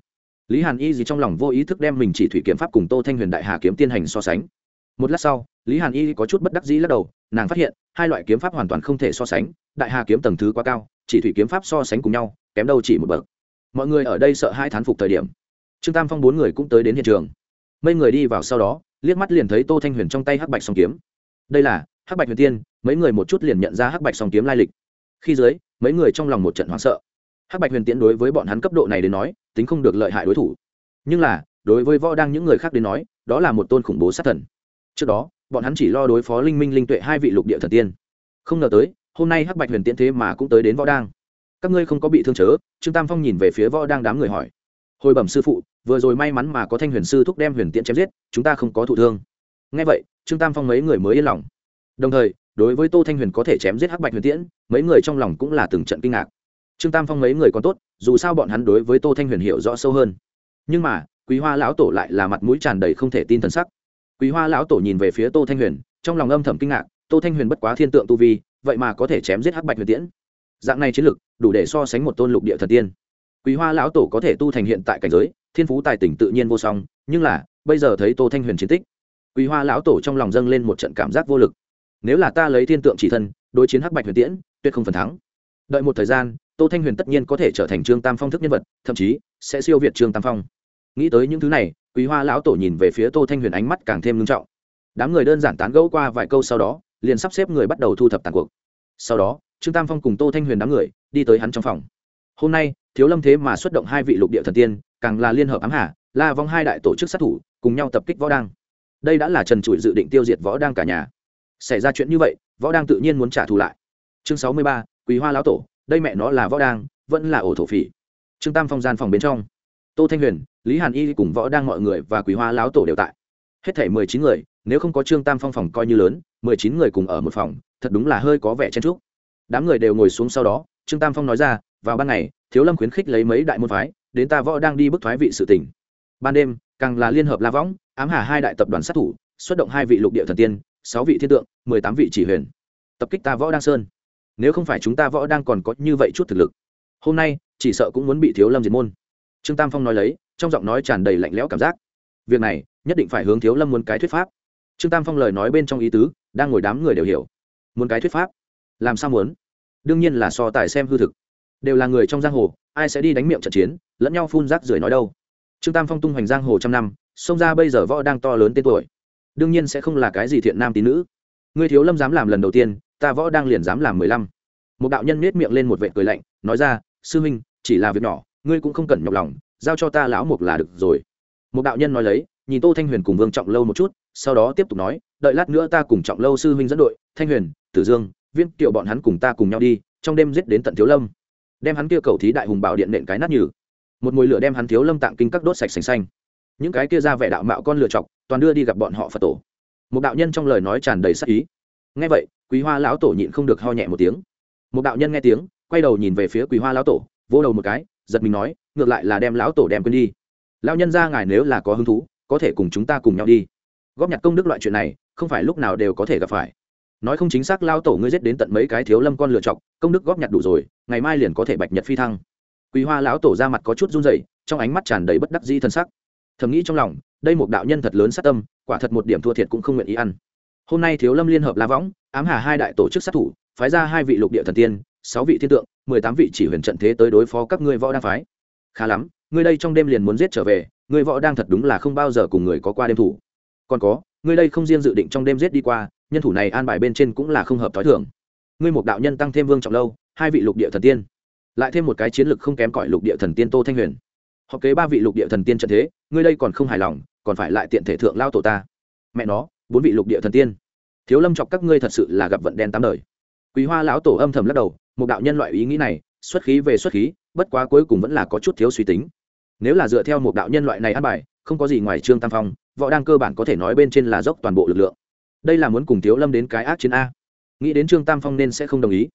Speaker 1: lý hàn y gì trong lòng vô ý thức đem mình chỉ thủy kiếm pháp cùng tô thanh huyền đại hà kiếm tiên hành so sánh. Một lát sau, lý hàn y có chút bất đắc dĩ lắc đầu, nàng phát hiện, hai loại kiếm pháp hoàn toàn không thể so sánh, đại hà kiếm tầng thứ quá cao, chỉ thủy kiếm pháp so sánh cùng nhau, kém đâu chỉ một bậc. Mọi người ở đây sợ hai thán phục thời điểm. Trương tam phong bốn người cũng tới đến hiện trường. Mấy người đi vào sau đó, liếc mắt liền thấy tô thanh huyền trong tay hắc bạch song kiếm. Đây là hắc bạch huyền tiên, mấy người một chút liền nhận ra hắc bạch song kiếm lai lịch. Khi dưới, mấy người trong lòng một trận hoảng sợ. Hắc bạch huyền tiễn đối với bọn hắn cấp độ này đến nói tính không được lợi hại đối thủ. Nhưng là, đối với võ đang những người khác đến nói, đó là một tôn khủng bố sát thần. Trước đó, bọn hắn chỉ lo đối phó linh minh linh tuệ hai vị lục địa thần tiên. Không ngờ tới, hôm nay hắc bạch huyền tiễn thế mà cũng tới đến võ đang. Các ngươi không có bị thương chớ, trương tam phong nhìn về phía võ đang đám người hỏi. Hồi bẩm sư phụ, vừa rồi may mắn mà có thanh huyền sư thúc đem huyền tiễn chém giết, chúng ta không có thụ thương. Ngay vậy, trương tam phong mấy người mới yên lòng. Đồng thời, đối với tô thanh huyền có thể chém giết hắc bạch huyền tiễn, mấy người trong lòng cũng là từng trận kinh ngạc trương tam phong mấy người còn tốt, dù sao bọn hắn đối với tô thanh huyền hiểu rõ sâu hơn. Nhưng mà, quý hoa lão tổ lại là mặt mũi tràn đầy không thể tin thần sắc. Quý hoa lão tổ nhìn về phía tô thanh huyền, trong lòng âm thầm kinh ngạc, tô thanh huyền bất quá thiên tượng tu vi, vậy mà có thể chém giết hắc bạch huyền tiễn. Dạng này chiến lực, đủ để so sánh một tôn lục địa thần tiên. Quý hoa lão tổ có thể tu thành hiện tại cảnh giới, thiên phú tài tỉnh tự nhiên vô song, nhưng là, bây giờ thấy tô thanh huyền chiến tích, quý hoa lão tổ trong lòng dâng lên một trận cảm giác vô lực. Nếu là ta lấy thiên tượng chỉ thân, đối chiến hắc bạch huyền tiễn, tuyệt không phần thắng. Đợi một thời gian tô thanh huyền tất nhiên có thể trở thành trương tam phong thức nhân vật, thậm chí sẽ siêu việt trương tam phong. Nghĩ tới những thứ này, quý hoa lão tổ nhìn về phía tô thanh huyền ánh mắt càng thêm nghiêm trọng. Đám người đơn giản tán gẫu qua vài câu sau đó, liền sắp xếp người bắt đầu thu thập tàn cuộc. Sau đó, trương tam phong cùng tô thanh huyền đám người đi tới hắn trong phòng. Hôm nay, thiếu lâm thế mà xuất động hai vị lục địa thần tiên, càng là liên hợp ám hà, la vong hai đại tổ chức sát thủ, cùng nhau tập kích võ đăng đây đã là trần trụi dự định tiêu diệt võ đăng cả nhà. Xảy ra chuyện như vậy, võ đăng tự nhiên muốn trả thù lại. Chương sáu mươi ba, quý hoa lão tổ đây mẹ nó là võ đang, vẫn là ổ thổ phỉ. Trương tam phong gian phòng bên trong, tô thanh huyền, lý hàn y cùng võ đang mọi người và quý hoa lão tổ đều tại. Hết thể mười chín người, nếu không có trương tam phong phòng coi như lớn, mười chín người cùng ở một phòng, thật đúng là hơi có vẻ chen trúc đám người đều ngồi xuống sau đó, trương tam phong nói ra, vào ban ngày, thiếu lâm khuyến khích lấy mấy đại môn phái, đến ta võ đang đi bức thoái vị sự tỉnh ban đêm, càng là liên hợp la võng, ám hà hai đại tập đoàn sát thủ, xuất động hai vị lục địa thần tiên, sáu vị thiên tượng, mười tám vị chỉ huyền. Tập kích ta võ đăng sơn nếu không phải chúng ta võ đang còn có như vậy chút thực lực, hôm nay chỉ sợ cũng muốn bị thiếu lâm diệt môn. Trương tam phong nói lấy, trong giọng nói tràn đầy lạnh lẽo cảm giác. Việc này, nhất định phải hướng thiếu lâm muốn cái thuyết pháp. Trương tam phong lời nói bên trong ý tứ, đang ngồi đám người đều hiểu. Muốn cái thuyết pháp? Làm sao muốn? Đương nhiên là so tài xem hư thực. Đều là người trong giang hồ, ai sẽ đi đánh miệng trận chiến, lẫn nhau phun rác rưởi nói đâu? Trương tam phong tung hoành giang hồ trăm năm, xông ra bây giờ võ đang to lớn tên tuổi. Đương nhiên sẽ không là cái gì thiện nam tín nữ ngươi thiếu lâm dám làm lần đầu tiên, ta võ đang liền dám làm mười lăm. Một đạo nhân nết miệng lên một vệ cười lạnh, nói ra, sư huynh chỉ là việc nhỏ, ngươi cũng không cần nhọc lòng, giao cho ta lão mục là được rồi. Một đạo nhân nói lấy, nhìn tô thanh huyền cùng vương trọng lâu một chút, sau đó tiếp tục nói, đợi lát nữa ta cùng trọng lâu sư huynh dẫn đội, thanh huyền, tử dương viên kiệu bọn hắn cùng ta cùng nhau đi, trong đêm giết đến tận thiếu lâm. Đem hắn kia cầu thí đại hùng bảo điện nện cái nát nhừ. Một mùi lửa đem hắn thiếu lâm tạng kinh các đốt sạch sành xanh. Những cái kia ra vẻ đạo mạo con lựa chọc, toàn đưa đi gặp bọn họ phật tổ một đạo nhân trong lời nói tràn đầy sắc ý. Nghe vậy, quý hoa lão tổ nhịn không được ho nhẹ một tiếng. Một đạo nhân nghe tiếng, quay đầu nhìn về phía quý hoa lão tổ vô đầu một cái, giật mình nói, ngược lại là đem lão tổ đem quên đi. Lão nhân ra ngài nếu là có hứng thú, có thể cùng chúng ta cùng nhau đi. Góp nhặt công đức loại chuyện này, không phải lúc nào đều có thể gặp phải. Nói không chính xác lao tổ ngươi giết đến tận mấy cái thiếu lâm con lựa chọc, công đức góp nhặt đủ rồi, ngày mai liền có thể bạch nhật phi thăng. Quý hoa lão tổ ra mặt có chút run rẩy, trong ánh mắt tràn đầy bất đắc dĩ thân sắc. Thầm nghĩ trong lòng đây một đạo nhân thật lớn sát tâm, quả thật một điểm thua thiệt cũng không nguyện ý ăn. Hôm nay thiếu lâm liên hợp la võng, ám hà hai đại tổ chức sát thủ, phái ra hai vị lục địa thần tiên, sáu vị thiên tượng, mười tám vị chỉ huyền trận thế tới đối phó các ngươi võ đang phái. Khá lắm, ngươi đây trong đêm liền muốn giết trở về, ngươi võ đang thật đúng là không bao giờ cùng người có qua đêm thủ. Còn có, ngươi đây không riêng dự định trong đêm giết đi qua, nhân thủ này an bài bên trên cũng là không hợp t h o i thường. Ngươi một đạo nhân tăng thêm vương trọng lâu, hai vị lục địa thần tiên. Lại thêm một cái chiến lược không kém cỏi lục địa thần tiên tô thanh huyền họ kế ba vị lục địa thần tiên trận thế, ngươi đây còn không hài lòng, còn phải lại tiện thể thượng lao tổ ta. Mẹ nó, bốn vị lục địa thần tiên. Thiếu lâm chọc các ngươi thật sự là gặp vận đen tám đời. Quý hoa lão tổ âm thầm lắc đầu, một đạo nhân loại ý nghĩ này, xuất khí về xuất khí, bất quá cuối cùng vẫn là có chút thiếu suy tính. Nếu là dựa theo một đạo nhân loại này ăn bài, không có gì ngoài trương tam phong, võ đang cơ bản có thể nói bên trên là dốc toàn bộ lực lượng. Đây là muốn cùng thiếu lâm đến cái ác chiến a. Nghĩ đến trương tam phong nên sẽ không đồng ý.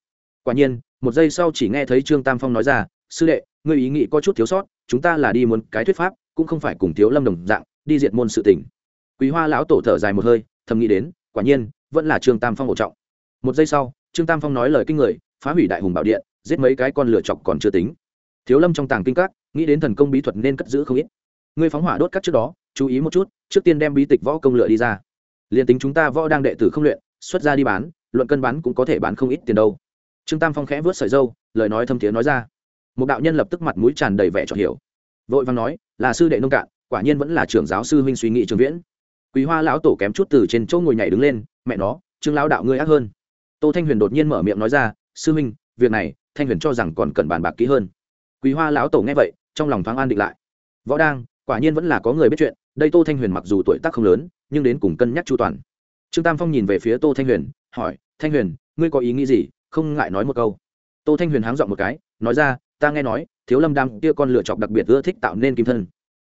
Speaker 1: Quả nhiên, một giây sau chỉ nghe thấy trương tam phong nói ra, sư đệ, ngươi ý nghĩ có chút thiếu sót chúng ta là đi muốn cái thuyết pháp, cũng không phải cùng thiếu lâm đồng dạng, đi diệt môn sự tỉnh quý hoa lão tổ thở dài một hơi, thầm nghĩ đến, quả nhiên, vẫn là trương tam phong ổ trọng. Một giây sau, trương tam phong nói lời kinh người, phá hủy đại hùng bảo điện, giết mấy cái con lửa chọc còn chưa tính. Thiếu lâm trong tàng kinh các, nghĩ đến thần công bí thuật nên cất giữ không ít. Ngươi phóng hỏa đốt các trước đó, chú ý một chút, trước tiên đem bí tịch võ công lựa đi ra. Liền tính chúng ta võ đang đệ tử không luyện, xuất ra đi bán, luận cân bán cũng có thể bán không ít tiền đâu. Trương tam phong khẽ vớt sợi dâu, lời nói thâm thiế nói ra một đạo nhân lập tức mặt mũi tràn đầy vẻ cho hiểu. Vội vàng nói, là sư đệ nông cạn, quả nhiên vẫn là trưởng giáo sư huynh suy nghĩ trường viễn. Quý hoa lão tổ kém chút từ trên chỗ ngồi nhảy đứng lên, mẹ nó, trương lão đạo ngươi ác hơn. Tô thanh huyền đột nhiên mở miệng nói ra, sư huynh, việc này, thanh huyền cho rằng còn cần bàn bạc kỹ hơn. Quý hoa lão tổ nghe vậy, trong lòng thoáng an định lại. Võ đang, quả nhiên vẫn là có người biết chuyện, đây tô thanh huyền mặc dù tuổi tác không lớn, nhưng đến cùng cân nhắc chu toàn. Trương tam phong nhìn về phía tô thanh huyền, hỏi, thanh huyền, ngươi có ý nghĩ gì? Không ngại nói một câu. Tô thanh huyền háng dọn một cái, nói ra ta nghe nói, thiếu lâm đam kia con lựa chọc đặc biệt ưa thích tạo nên kim thân.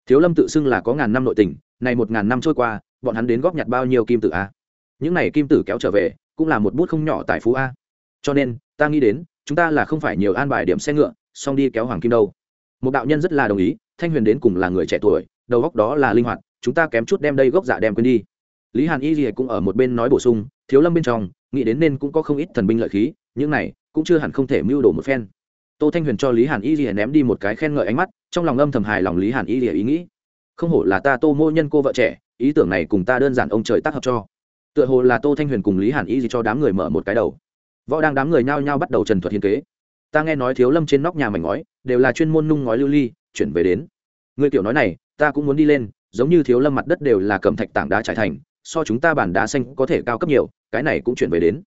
Speaker 1: Thiếu lâm tự xưng là có ngàn năm nội tình, này một ngàn năm trôi qua, bọn hắn đến góp nhặt bao nhiêu kim tử a? Những này kim tử kéo trở về, cũng là một bút không nhỏ tại phú a. Cho nên, ta nghĩ đến, chúng ta là không phải nhiều an bài điểm xe ngựa, xong đi kéo hoàng kim đâu. Một đạo nhân rất là đồng ý, thanh huyền đến cùng là người trẻ tuổi, đầu góc đó là linh hoạt, chúng ta kém chút đem đây gốc dạ đem quên đi. Lý hàn y gì cũng ở một bên nói bổ sung, thiếu lâm bên trong, nghĩ đến nên cũng có không ít thần binh lợi khí, những này cũng chưa hẳn không thể mưu đồ một phen tô thanh huyền cho lý hàn y gì ném đi một cái khen ngợi ánh mắt, trong lòng âm thầm hài lòng lý hàn y gì ý nghĩ. Không hổ là ta tô mô nhân cô vợ trẻ, ý tưởng này cùng ta đơn giản ông trời tác hợp cho. Tựa hồ là tô thanh huyền cùng lý hàn y gì cho đám người mở một cái đầu. Võ đang đám người nhao nhao bắt đầu trần thuật hiên kế. Ta nghe nói thiếu lâm trên nóc nhà mảnh ngói, đều là chuyên môn nung ngói lưu ly, chuyển về đến. Người tiểu nói này, ta cũng muốn đi lên, giống như thiếu lâm mặt đất đều là cầm thạch tảng đá trải thành, so chúng ta bản đá xanh có thể cao cấp nhiều, cái này cũng chuyển về đến.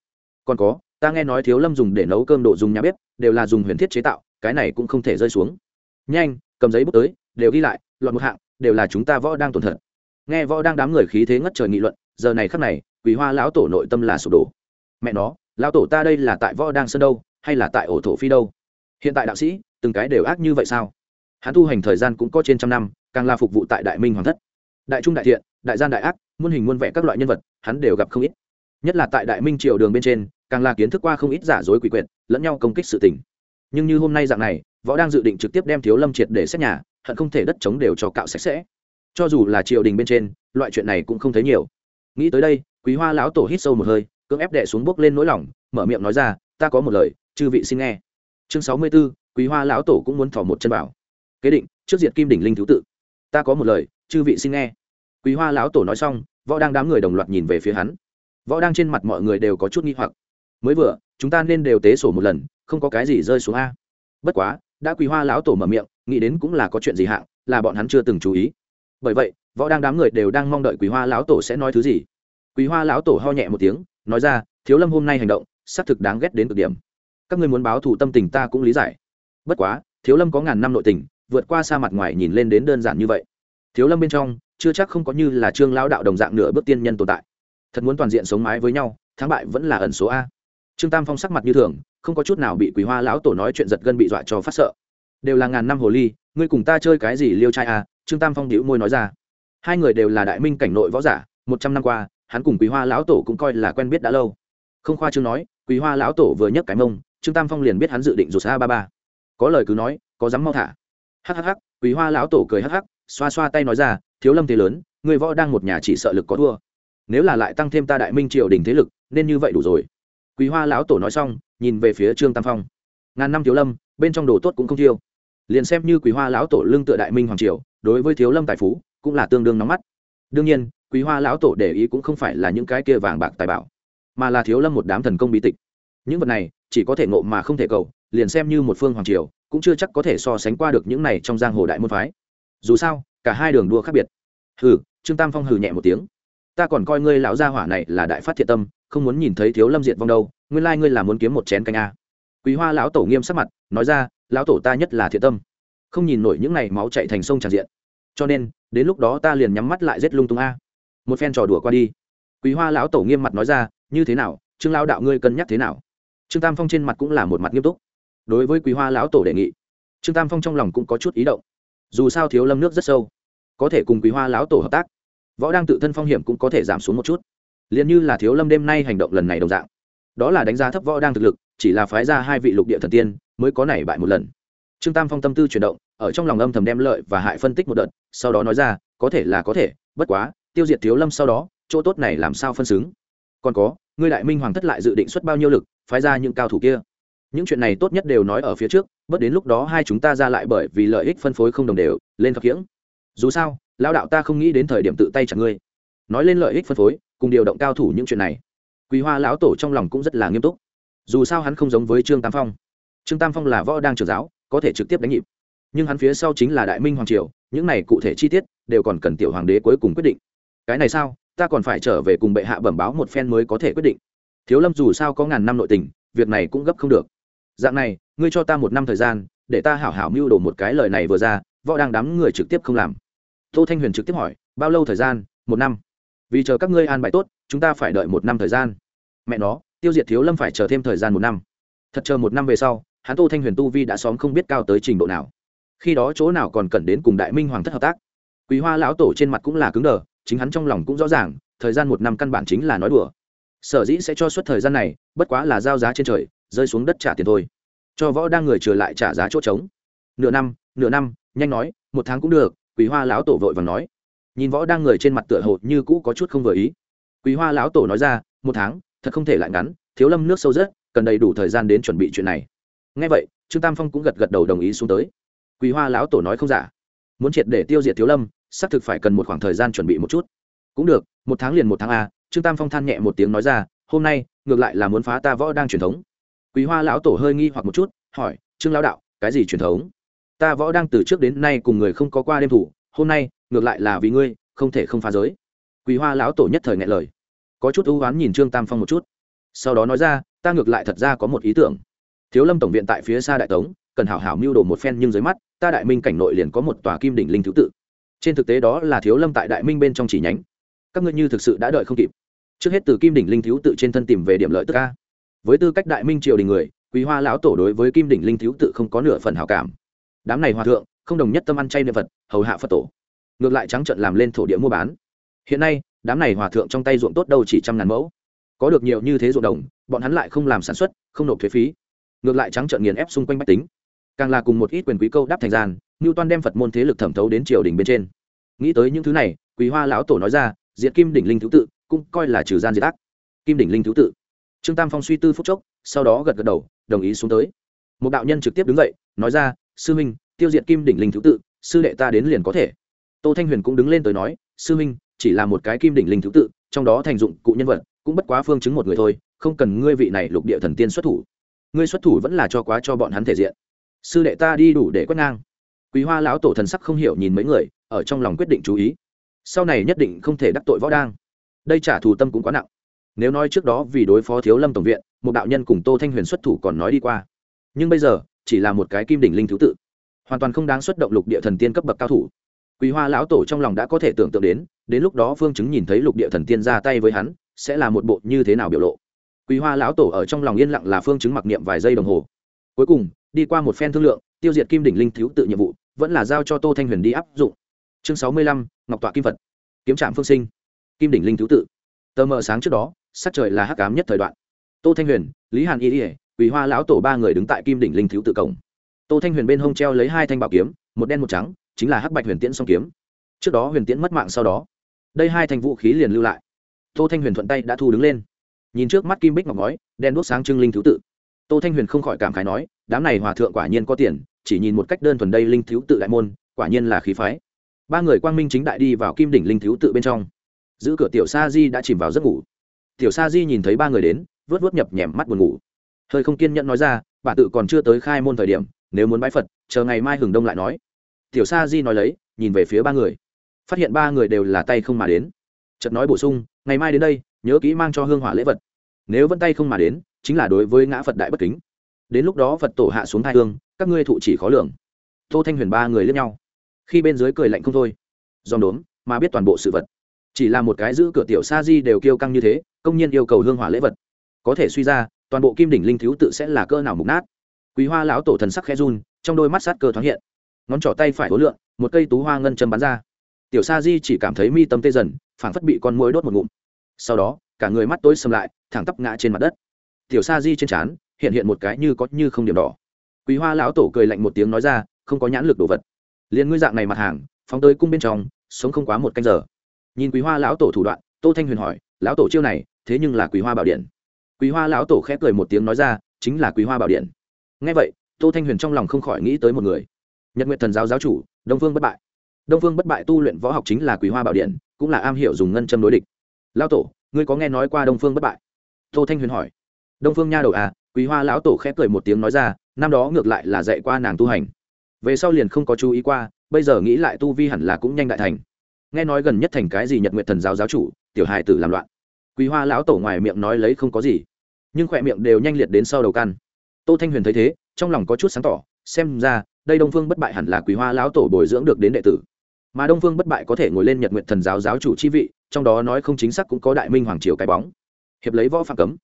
Speaker 1: Còn có ta nghe nói thiếu lâm dùng để nấu cơm đồ dùng nhà bếp, đều là dùng huyền thiết chế tạo, cái này cũng không thể rơi xuống. Nhanh, cầm giấy bút tới, đều ghi lại loạn một hạng, đều là chúng ta võ đang tổn thật nghe võ đang đám người khí thế ngất trời nghị luận, giờ này khắc này, quỳ hoa lão tổ nội tâm là sụp đổ. Mẹ nó, lão tổ ta đây là tại võ đang sân đâu, hay là tại ổ thổ phi đâu? Hiện tại đạo sĩ, từng cái đều ác như vậy sao? Hắn tu hành thời gian cũng có trên trăm năm, càng là phục vụ tại đại minh hoàng thất. Đại trung đại thiện, đại gian đại ác, muôn hình muôn vẻ các loại nhân vật, hắn đều gặp không ít. Nhất là tại đại minh triều đường bên trên càng là kiến thức qua không ít giả dối quỷ quyệt, lẫn nhau công kích sự tình. Nhưng như hôm nay dạng này, võ đang dự định trực tiếp đem thiếu lâm triệt để xét nhà, hận không thể đất chống đều cho cạo sạch sẽ. Cho dù là triều đình bên trên, loại chuyện này cũng không thấy nhiều. Nghĩ tới đây, quý hoa lão tổ hít sâu một hơi, cưỡng ép đệ xuống bước lên nỗi lòng, mở miệng nói ra, ta có một lời, chư vị xin nghe. Chương sáu mươi b ố quý hoa lão tổ cũng muốn thỏ một chân bảo kế định, trước diệt kim đỉnh linh thứ tự. Ta có một lời, chư vị xin nghe. Quý hoa lão tổ nói xong, võ đang đám người đồng loạt nhìn về phía hắn. Võ đang trên mặt mọi người đều có chút nghi hoặc mới vừa, chúng ta nên đều tế sổ một lần, không có cái gì rơi xuống a. Bất quá, đã quý hoa lão tổ mở miệng, nghĩ đến cũng là có chuyện gì hạng, là bọn hắn chưa từng chú ý. Bởi vậy, võ đang đám người đều đang mong đợi quý hoa lão tổ sẽ nói thứ gì. Quý hoa lão tổ ho nhẹ một tiếng, nói ra, thiếu lâm hôm nay hành động, xác thực đáng ghét đến cực điểm. Các ngươi muốn báo thù tâm tình ta cũng lý giải. Bất quá, thiếu lâm có ngàn năm nội tình, vượt qua xa mặt ngoài nhìn lên đến đơn giản như vậy. Thiếu lâm bên trong, chưa chắc không có như là trương lão đạo đồng dạng nửa bước tiên nhân tồn tại. Thật muốn toàn diện sống mái với nhau, thắng bại vẫn là ẩn số a trương tam phong sắc mặt như thường, không có chút nào bị quý hoa lão tổ nói chuyện giật gân bị dọa cho phát sợ. Đều là ngàn năm hồ ly, ngươi cùng ta chơi cái gì liêu trai à? trương tam phong đĩu môi nói ra. Hai người đều là đại minh cảnh nội võ giả, một trăm năm qua, hắn cùng quý hoa lão tổ cũng coi là quen biết đã lâu. Không khoa chương nói quý hoa lão tổ vừa nhấc cái mông, trương tam phong liền biết hắn dự định rụt xa ba ba. Có lời cứ nói, có dám mau thả. Hhh quý hoa lão tổ cười hh xoa xoa tay nói ra, thiếu lâm thế lớn người võ đang một nhà chỉ sợ lực có thua. Nếu là lại tăng thêm ta đại minh triều đình thế lực, nên như vậy đủ rồi quý hoa lão tổ nói xong, nhìn về phía trương tam phong. Ngàn năm thiếu lâm, bên trong đồ tốt cũng không thiêu. Liền xem như quý hoa lão tổ lương tựa đại minh hoàng triều, đối với thiếu lâm tài phú, cũng là tương đương nóng mắt. Đương nhiên, quý hoa lão tổ để ý cũng không phải là những cái kia vàng bạc tài bảo, mà là thiếu lâm một đám thần công bí tịch. Những vật này, chỉ có thể ngộ mà không thể cầu, liền xem như một phương hoàng triều, cũng chưa chắc có thể so sánh qua được những này trong giang hồ đại môn phái. Dù sao, cả hai đường đua khác biệt. Hừ, trương tam phong hừ nhẹ một tiếng. Ta còn coi ngươi lão gia hỏa này là đại phát thiện tâm không muốn nhìn thấy thiếu lâm diệt vong đâu, nguyên lai ngươi là muốn kiếm một chén canh a. Quý hoa lão tổ nghiêm sắc mặt, nói ra, lão tổ ta nhất là thiện tâm, không nhìn nổi những ngày máu chạy thành sông tràn diện. Cho nên, đến lúc đó ta liền nhắm mắt lại giết lung tung a. Một phen trò đùa qua đi. Quý hoa lão tổ nghiêm mặt nói ra, như thế nào, trương lao đạo ngươi cân nhắc thế nào? Trương tam phong trên mặt cũng là một mặt nghiêm túc. Đối với quý hoa lão tổ đề nghị, trương tam phong trong lòng cũng có chút ý động. Dù sao thiếu lâm nước rất sâu, có thể cùng quý hoa lão tổ hợp tác, võ đang tự thân phong hiểm cũng có thể giảm xuống một chút liền như là thiếu lâm đêm nay hành động lần này đồng dạng. Đó là đánh giá thấp võ đang thực lực, chỉ là phái ra hai vị lục địa thần tiên mới có nảy bại một lần. Trương tam phong tâm tư chuyển động, ở trong lòng âm thầm đem lợi và hại phân tích một đợt, sau đó nói ra, có thể là có thể, bất quá, tiêu diệt thiếu lâm sau đó, chỗ tốt này làm sao phân xứng? Còn có, ngươi đại minh hoàng thất lại dự định xuất bao nhiêu lực, phái ra những cao thủ kia? Những chuyện này tốt nhất đều nói ở phía trước, bất đến lúc đó hai chúng ta ra lại bởi vì lợi ích phân phối không đồng đều, lên khập khiễng dù sao, lão đạo ta không nghĩ đến thời điểm tự tay chặt ngươi nói lên lợi ích phân phối, cùng điều động cao thủ những chuyện này. Quý hoa lão tổ trong lòng cũng rất là nghiêm túc. Dù sao hắn không giống với trương tam phong. Trương tam phong là võ đang trưởng giáo, có thể trực tiếp đánh nhịp. Nhưng hắn phía sau chính là đại minh hoàng triều, những này cụ thể chi tiết đều còn cần tiểu hoàng đế cuối cùng quyết định. Cái này sao? Ta còn phải trở về cùng bệ hạ bẩm báo một phen mới có thể quyết định. Thiếu lâm dù sao có ngàn năm nội tình, việc này cũng gấp không được. Dạng này, ngươi cho ta một năm thời gian, để ta hảo hảo mưu đồ một cái lời này vừa ra, võ đang đám người trực tiếp không làm. Tô thanh huyền trực tiếp hỏi, bao lâu thời gian? Một năm? Vì chờ các ngươi an bài tốt, chúng ta phải đợi một năm thời gian. Mẹ nó, tiêu diệt thiếu lâm phải chờ thêm thời gian một năm. Thật chờ một năm về sau, hắn tô thanh huyền tu vi đã xóm không biết cao tới trình độ nào. Khi đó chỗ nào còn cần đến cùng đại minh hoàng thất hợp tác? Quý hoa lão tổ trên mặt cũng là cứng đờ, chính hắn trong lòng cũng rõ ràng, thời gian một năm căn bản chính là nói đùa. Sở dĩ sẽ cho suốt thời gian này, bất quá là giao giá trên trời, rơi xuống đất trả tiền thôi. Cho võ đang người trừ lại trả giá chỗ trống. Nửa năm nửa năm, nhanh nói, một tháng cũng được, quý hoa lão tổ vội và nói nhìn võ đang người trên mặt tựa hồ như cũ có chút không vừa ý. Quý hoa lão tổ nói ra, một tháng, thật không thể lại ngắn, thiếu lâm nước sâu rất cần đầy đủ thời gian đến chuẩn bị chuyện này. Ngay vậy, trương tam phong cũng gật gật đầu đồng ý xuống tới. Quý hoa lão tổ nói không giả. Muốn triệt để tiêu diệt thiếu lâm, xác thực phải cần một khoảng thời gian chuẩn bị một chút. Cũng được, một tháng liền một tháng a, trương tam phong than nhẹ một tiếng nói ra, hôm nay, ngược lại là muốn phá ta võ đang truyền thống. Quý hoa lão tổ hơi nghi hoặc một chút, hỏi, trương lão đạo, cái gì truyền thống? Ta võ đang từ trước đến nay cùng người không có qua đêm thủ, hôm nay ngược lại là vì ngươi, không thể không phá giới. Quý hoa lão tổ nhất thời ngại lời. Có chút ưu oán nhìn trương tam phong một chút. Sau đó nói ra, ta ngược lại thật ra có một ý tưởng. Thiếu lâm tổng viện tại phía xa đại tống, cần hảo hảo mưu đồ một phen nhưng dưới mắt, ta đại minh cảnh nội liền có một tòa kim đỉnh linh thứ tự. Trên thực tế đó là thiếu lâm tại đại minh bên trong chỉ nhánh. Các ngươi như thực sự đã đợi không kịp. Trước hết từ kim đỉnh linh thiếu tự trên thân tìm về điểm lợi tức ca với tư cách đại minh triều đình người quý hoa lão tổ đối với kim đỉnh linh thiếu tự không có nửa phần hảo cảm. Đám này hòa thượng, không đồng nhất tâm ăn chay niệm phật, hầu hạ phật tổ ngược lại trắng trận làm lên thổ địa mua bán. Hiện nay, đám này hòa thượng trong tay ruộng tốt đâu chỉ trăm ngàn mẫu. Có được nhiều như thế ruộng đồng, bọn hắn lại không làm sản xuất, không nộp thuế phí. Ngược lại trắng trợn nghiền ép xung quanh bách tính. Càng là cùng một ít quyền quý câu đáp thành gian, ngưu toan đem phật môn thế lực thẩm thấu đến triều đình bên trên. Nghĩ tới những thứ này quý hoa lão tổ nói ra, diệt kim đỉnh linh thứ tự, cũng coi là trừ gian diệt ác. Kim đỉnh linh thứ tự. Trương tam phong suy tư phúc chốc, sau đó gật gật đầu, đồng ý xuống tới. Một đạo nhân trực tiếp đứng dậy, nói ra, sư huynh tiêu diệt kim đỉnh linh thứ tự, sư đệ ta đến liền có thể tô thanh huyền cũng đứng lên tới nói sư minh, chỉ là một cái kim đỉnh linh thứ tự trong đó thành dụng cụ nhân vật cũng bất quá phương chứng một người thôi không cần ngươi vị này lục địa thần tiên xuất thủ. Ngươi xuất thủ vẫn là cho quá cho bọn hắn thể diện. Sư đệ ta đi đủ để quét ngang. Quý hoa lão tổ thần sắc không hiểu nhìn mấy người ở trong lòng quyết định chú ý. Sau này nhất định không thể đắc tội võ đang. Đây trả thù tâm cũng quá nặng. Nếu nói trước đó vì đối phó thiếu lâm tổng viện một đạo nhân cùng tô thanh huyền xuất thủ còn nói đi qua. Nhưng bây giờ chỉ là một cái kim đỉnh linh thứ tự. Hoàn toàn không đáng xuất động lục địa thần tiên cấp bậc cao thủ quý hoa lão tổ trong lòng đã có thể tưởng tượng đến đến lúc đó phương chứng nhìn thấy lục địa thần tiên ra tay với hắn, sẽ là một bộ như thế nào biểu lộ. Quý hoa lão tổ ở trong lòng yên lặng là phương chứng mặc niệm vài giây đồng hồ. Cuối cùng, đi qua một phen thương lượng, tiêu diệt kim đỉnh linh thiếu tự nhiệm vụ, vẫn là giao cho tô thanh huyền đi áp dụng. Chương sáu mươi lăm, ngọc tọa kim phật. Kiếm trạm phương sinh. Kim đỉnh linh thiếu tự. Tờ mờ sáng trước đó, sắc trời là hắc ám nhất thời đoạn. Tô thanh huyền, lý hàn y ỉa Quỳ hoa lão tổ ba người đứng tại kim đỉnh linh thiếu tự cổng. Tô thanh huyền bên hông treo lấy hai thanh bảo kiếm, một đen một trắng chính là hắc bạch huyền tiễn song kiếm. Trước đó huyền tiễn mất mạng sau đó, đây hai thành vũ khí liền lưu lại. Tô thanh huyền thuận tay đã thu đứng lên. Nhìn trước mắt kim bích ngọc ngói, đen đuốc sáng trưng linh thiếu tự. Tô thanh huyền không khỏi cảm khái nói, đám này hòa thượng quả nhiên có tiền, chỉ nhìn một cách đơn thuần đây linh thiếu tự đại môn, quả nhiên là khí phái. Ba người quang minh chính đại đi vào kim đỉnh linh thiếu tự bên trong. Giữ cửa tiểu sa di đã chìm vào giấc ngủ. Tiểu sa di nhìn thấy ba người đến, vớt vớt nhập nhèm mắt buồn ngủ. Hơi không kiên nhẫn nói ra, bà tự còn chưa tới khai môn thời điểm, nếu muốn bãi phật, chờ ngày mai hừng đông lại nói tiểu sa di nói lấy, nhìn về phía ba người. Phát hiện ba người đều là tay không mà đến. Chợt nói bổ sung, ngày mai đến đây, nhớ kỹ mang cho hương hỏa lễ vật. Nếu vẫn tay không mà đến, chính là đối với ngã phật đại bất kính. Đến lúc đó phật tổ hạ xuống thai hương, các ngươi thụ chỉ khó lường. Tô thanh huyền ba người lướt nhau. Khi bên dưới cười lạnh không thôi. Dòm đốm, mà biết toàn bộ sự vật. Chỉ là một cái giữ cửa tiểu sa di đều kêu căng như thế, công nhiên yêu cầu hương hỏa lễ vật. Có thể suy ra, toàn bộ kim đỉnh linh thiếu tự sẽ là cơ nào mục nát. Quý hoa lão tổ thần sắc khe run, trong đôi mắt sát cơ thoáng hiện ngón trỏ tay phải hối lượng, một cây tú hoa ngân châm bắn ra. Tiểu sa di chỉ cảm thấy mi tâm tê dần, phảng phất bị con mũi đốt một ngụm. Sau đó, cả người mắt tối sầm lại, thẳng tắp ngã trên mặt đất. Tiểu sa di trên trán hiện hiện một cái như có như không điểm đỏ. Quý hoa lão tổ cười lạnh một tiếng nói ra, không có nhãn lực đồ vật. Liền ngươi dạng này mặt hàng, phóng tới cung bên trong, sống không quá một canh giờ. Nhìn quý hoa lão tổ thủ đoạn, tô thanh huyền hỏi, lão tổ chiêu này, thế nhưng là quý hoa bảo điện. Quý hoa lão tổ khép cười một tiếng nói ra, chính là quý hoa bảo điện. Ngay vậy, tô thanh huyền trong lòng không khỏi nghĩ tới một người nhật nguyện thần giáo giáo chủ, đông phương bất bại. Đông phương bất bại tu luyện võ học chính là quý hoa bảo điện, cũng là am hiểu dùng ngân châm đối địch. Lão tổ, ngươi có nghe nói qua đông phương bất bại? Tô thanh huyền hỏi. Đông phương nha đầu à quý hoa lão tổ khép cười một tiếng nói ra, năm đó ngược lại là dạy qua nàng tu hành. Về sau liền không có chú ý qua, bây giờ nghĩ lại tu vi hẳn là cũng nhanh đại thành. Nghe nói gần nhất thành cái gì nhật nguyện thần giáo giáo chủ, tiểu hài tử làm loạn. Quý hoa lão tổ ngoài miệng nói lấy không có gì, nhưng khỏe miệng đều nhanh liệt đến sau đầu căn. Tô thanh huyền thấy thế, trong lòng có chút sáng tỏ, xem ra đây đông phương bất bại hẳn là quý hoa lão tổ bồi dưỡng được đến đệ tử. Mà đông phương bất bại có thể ngồi lên nhật nguyện thần giáo giáo chủ chi vị, trong đó nói không chính xác cũng có đại minh hoàng triều cái bóng. Hiệp lấy võ phạm cấm.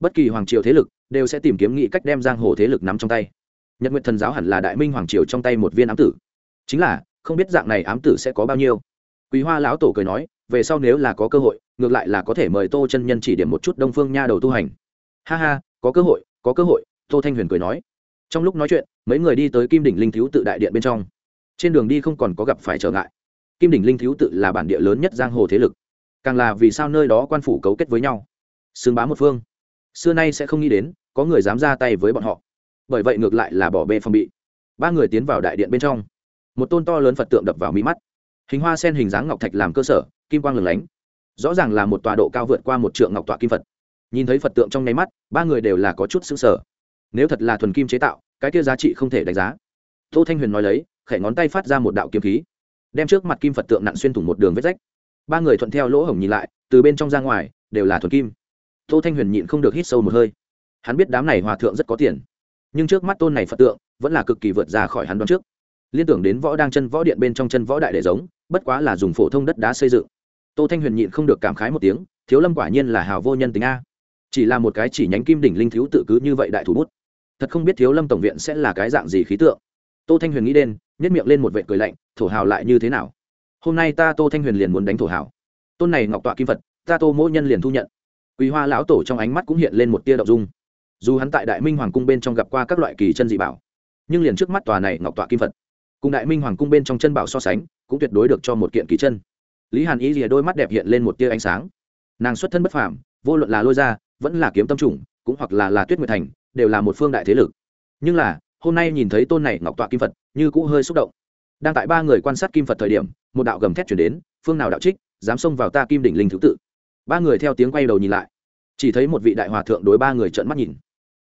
Speaker 1: Bất kỳ hoàng triều thế lực đều sẽ tìm kiếm nghị cách đem giang hồ thế lực nắm trong tay. Nhật nguyện thần giáo hẳn là đại minh hoàng triều trong tay một viên ám tử. Chính là, không biết dạng này ám tử sẽ có bao nhiêu. Quý hoa lão tổ cười nói, về sau nếu là có cơ hội, ngược lại là có thể mời tô chân nhân chỉ điểm một chút đông phương nha đầu tu hành. Ha ha, có cơ hội, có cơ hội, tô thanh huyền cười nói trong lúc nói chuyện, mấy người đi tới kim đỉnh linh thiếu tự đại điện bên trong. Trên đường đi không còn có gặp phải trở ngại. Kim đỉnh linh thiếu tự là bản địa lớn nhất giang hồ thế lực. Càng là vì sao nơi đó quan phủ cấu kết với nhau. Xương bá một phương. Xưa nay sẽ không nghĩ đến, có người dám ra tay với bọn họ. Bởi vậy ngược lại là bỏ bê phòng bị. Ba người tiến vào đại điện bên trong. Một tôn to lớn phật tượng đập vào mỹ mắt. Hình hoa sen hình dáng ngọc thạch làm cơ sở, kim quang lửng lánh. Rõ ràng là một tọa độ cao vượt qua một trượng ngọc tọa kim phật. Nhìn thấy phật tượng trong nháy mắt, ba người đều là có chút xứng sở nếu thật là thuần kim chế tạo, cái kia giá trị không thể đánh giá. Tô thanh huyền nói lấy, khẽ ngón tay phát ra một đạo kiếm khí, đem trước mặt kim phật tượng nặng xuyên thủng một đường vết rách. Ba người thuận theo lỗ hổng nhìn lại, từ bên trong ra ngoài, đều là thuần kim. Tô thanh huyền nhịn không được hít sâu một hơi. Hắn biết đám này hòa thượng rất có tiền, nhưng trước mắt tôn này phật tượng, vẫn là cực kỳ vượt ra khỏi hắn đoán trước. Liên tưởng đến võ đang chân võ điện bên trong chân võ đại để giống, bất quá là dùng phổ thông đất đá xây dựng. Tô thanh huyền nhịn không được cảm khái một tiếng, thiếu lâm quả nhiên là hào vô nhân tính a. Chỉ là một cái chỉ nhánh kim đỉnh linh thiếu tự cứ như vậy đại thủ bút thật không biết thiếu lâm tổng viện sẽ là cái dạng gì khí tượng. Tô thanh huyền nghĩ đến nhét miệng lên một vệ cười lạnh, thổ hào lại như thế nào? Hôm nay ta tô thanh huyền liền muốn đánh thổ hào. Tôn này ngọc tọa kim phật, ta tô mỗi nhân liền thu nhận. Quý hoa lão tổ trong ánh mắt cũng hiện lên một tia đậu dung. Dù hắn tại đại minh hoàng cung bên trong gặp qua các loại kỳ chân dị bảo, nhưng liền trước mắt tòa này ngọc tọa kim phật, cùng đại minh hoàng cung bên trong chân bảo so sánh, cũng tuyệt đối được cho một kiện kỳ chân. Lý hàn ý rìa đôi mắt đẹp hiện lên một tia ánh sáng. Nàng xuất thân bất phàm, vô luận là lôi ra vẫn là kiếm tâm trùng cũng hoặc là là tuyết nguyệt thành đều là một phương đại thế lực. Nhưng là, hôm nay nhìn thấy tôn này ngọc tọa kim phật, như cũ hơi xúc động. Đang tại ba người quan sát kim phật thời điểm, một đạo gầm thét chuyển đến, phương nào đạo trích, dám xông vào ta kim đỉnh linh thứ tự. Ba người theo tiếng quay đầu nhìn lại. Chỉ thấy một vị đại hòa thượng đối ba người trợn mắt nhìn.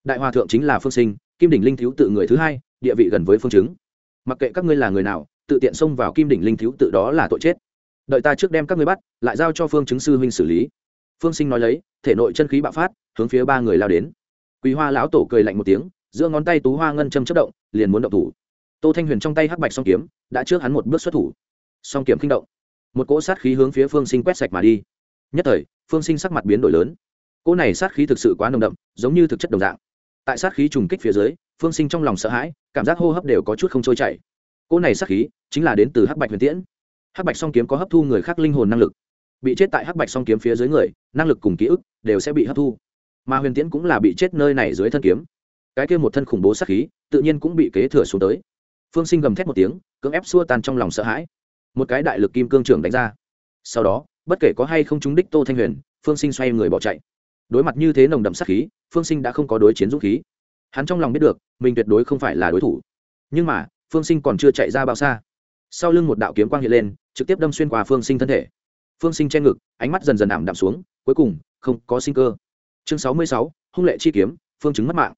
Speaker 1: Đại hòa thượng chính là phương sinh, kim đỉnh linh thiếu tự người thứ hai, địa vị gần với phương chứng. Mặc kệ các ngươi là người nào, tự tiện xông vào kim đỉnh linh thiếu tự đó là tội chết. Đợi ta trước đem các ngươi bắt, lại giao cho phương chứng sư huynh xử lý. Phương sinh nói lấy, thể nội chân khí bạo phát, hướng phía ba người lao đến quý hoa lão tổ cười lạnh một tiếng, giữa ngón tay tú hoa ngân châm chất động, liền muốn động thủ. Tô thanh huyền trong tay hắc bạch song kiếm, đã trước hắn một bước xuất thủ. Song kiếm kinh động. Một cỗ sát khí hướng phía phương sinh quét sạch mà đi. Nhất thời, phương sinh sắc mặt biến đổi lớn. Cỗ này sát khí thực sự quá nồng đậm, giống như thực chất đồng dạng. Tại sát khí trùng kích phía dưới, phương sinh trong lòng sợ hãi, cảm giác hô hấp đều có chút không trôi chảy. Cỗ này sát khí, chính là đến từ hắc bạch huyền tiễn. Hắc bạch song kiếm có hấp thu người khác linh hồn năng lực. Bị chết tại hắc bạch song kiếm phía dưới người, năng lực cùng ký ức, đều sẽ bị hấp thu mà huyền tiễn cũng là bị chết nơi này dưới thân kiếm. Cái kia một thân khủng bố sát khí, tự nhiên cũng bị kế thừa xuống tới. Phương sinh gầm thét một tiếng, cưỡng ép xua tan trong lòng sợ hãi. Một cái đại lực kim cương trưởng đánh ra. Sau đó, bất kể có hay không trúng đích tô thanh huyền, phương sinh xoay người bỏ chạy. Đối mặt như thế nồng đậm sát khí, phương sinh đã không có đối chiến dũng khí. Hắn trong lòng biết được, mình tuyệt đối không phải là đối thủ. Nhưng mà, phương sinh còn chưa chạy ra bao xa. Sau lưng một đạo kiếm quang hiện lên, trực tiếp đâm xuyên qua phương sinh thân thể. Phương sinh che ngực, ánh mắt dần dần ảm đạm xuống, cuối cùng, không có sinh cơ chương sáu mươi sáu, hung lệ chi kiếm, phương chứng mất mạng.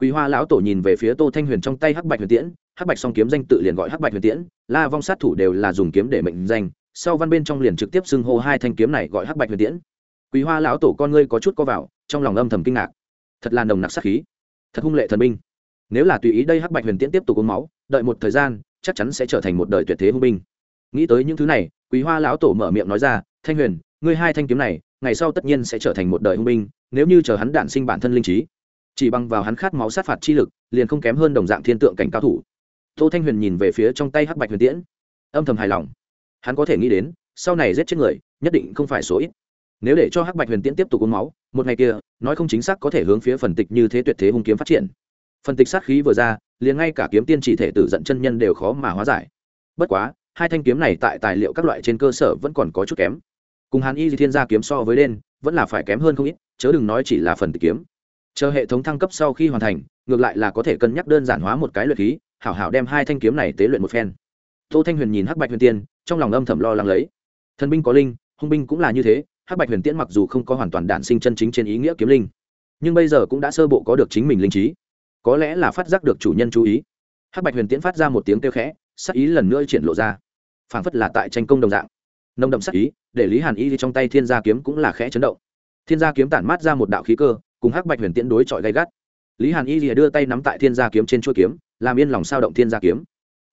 Speaker 1: Quý hoa lão tổ nhìn về phía tô thanh huyền trong tay hắc bạch huyền tiễn, hắc bạch song kiếm danh tự liền gọi hắc bạch huyền tiễn, la vong sát thủ đều là dùng kiếm để mệnh danh, sau văn bên trong liền trực tiếp xưng hô hai thanh kiếm này gọi hắc bạch huyền tiễn. Quý hoa lão tổ con ngươi có chút co vào, trong lòng âm thầm kinh ngạc. Thật là nồng nặc sát khí. Thật hung lệ thần binh. Nếu là tùy ý đây hắc bạch huyền tiễn tiếp tục uống máu, đợi một thời gian, chắc chắn sẽ trở thành một đời tuyệt thế hung binh. Nghĩ tới những thứ này quý hoa lão tổ mở miệng nói ra, thanh huyền ngươi hai thanh kiếm này, ngày sau tất nhiên sẽ trở thành một đời hung binh, nếu như chờ hắn đản sinh bản thân linh trí. Chỉ bằng vào hắn khát máu sát phạt chi lực, liền không kém hơn đồng dạng thiên tượng cảnh cao thủ. Tô thanh huyền nhìn về phía trong tay hắc bạch huyền tiễn. Âm thầm hài lòng. Hắn có thể nghĩ đến, sau này giết chết người, nhất định không phải số ít. Nếu để cho hắc bạch huyền tiễn tiếp tục uống máu, một ngày kia, nói không chính xác có thể hướng phía phần tịch như thế tuyệt thế hung kiếm phát triển. Phần tịch sát khí vừa ra, liền ngay cả kiếm tiên chỉ thể tử giận chân nhân đều khó mà hóa giải. Bất quá, hai thanh kiếm này tại tài liệu các loại trên cơ sở vẫn còn có chút kém cùng hàn y di thiên gia kiếm so với đen, vẫn là phải kém hơn không ít, chớ đừng nói chỉ là phần tịch kiếm. Chờ hệ thống thăng cấp sau khi hoàn thành, ngược lại là có thể cân nhắc đơn giản hóa một cái luyện khí, hảo hảo đem hai thanh kiếm này tế luyện một phen. Tô thanh huyền nhìn hắc bạch huyền tiên, trong lòng âm thầm lo lắng lấy. Thần binh có linh, hung binh cũng là như thế, hắc bạch huyền tiễn mặc dù không có hoàn toàn đản sinh chân chính trên ý nghĩa kiếm linh, nhưng bây giờ cũng đã sơ bộ có được chính mình linh trí. Có lẽ là phát giác được chủ nhân chú ý. Hắc bạch huyền tiễn phát ra một tiếng kêu khẽ, sắc ý lần nữa triển lộ ra. Phảng phất là tại tranh công đồng dạng. Nông đậm sắc ý để lý hàn y trong tay thiên gia kiếm cũng là khẽ chấn động. Thiên gia kiếm tản mát ra một đạo khí cơ, cùng hắc bạch huyền tiễn đối chọi gay gắt. Lý hàn y lìa đưa tay nắm tại thiên gia kiếm trên chuôi kiếm, làm yên lòng sao động thiên gia kiếm.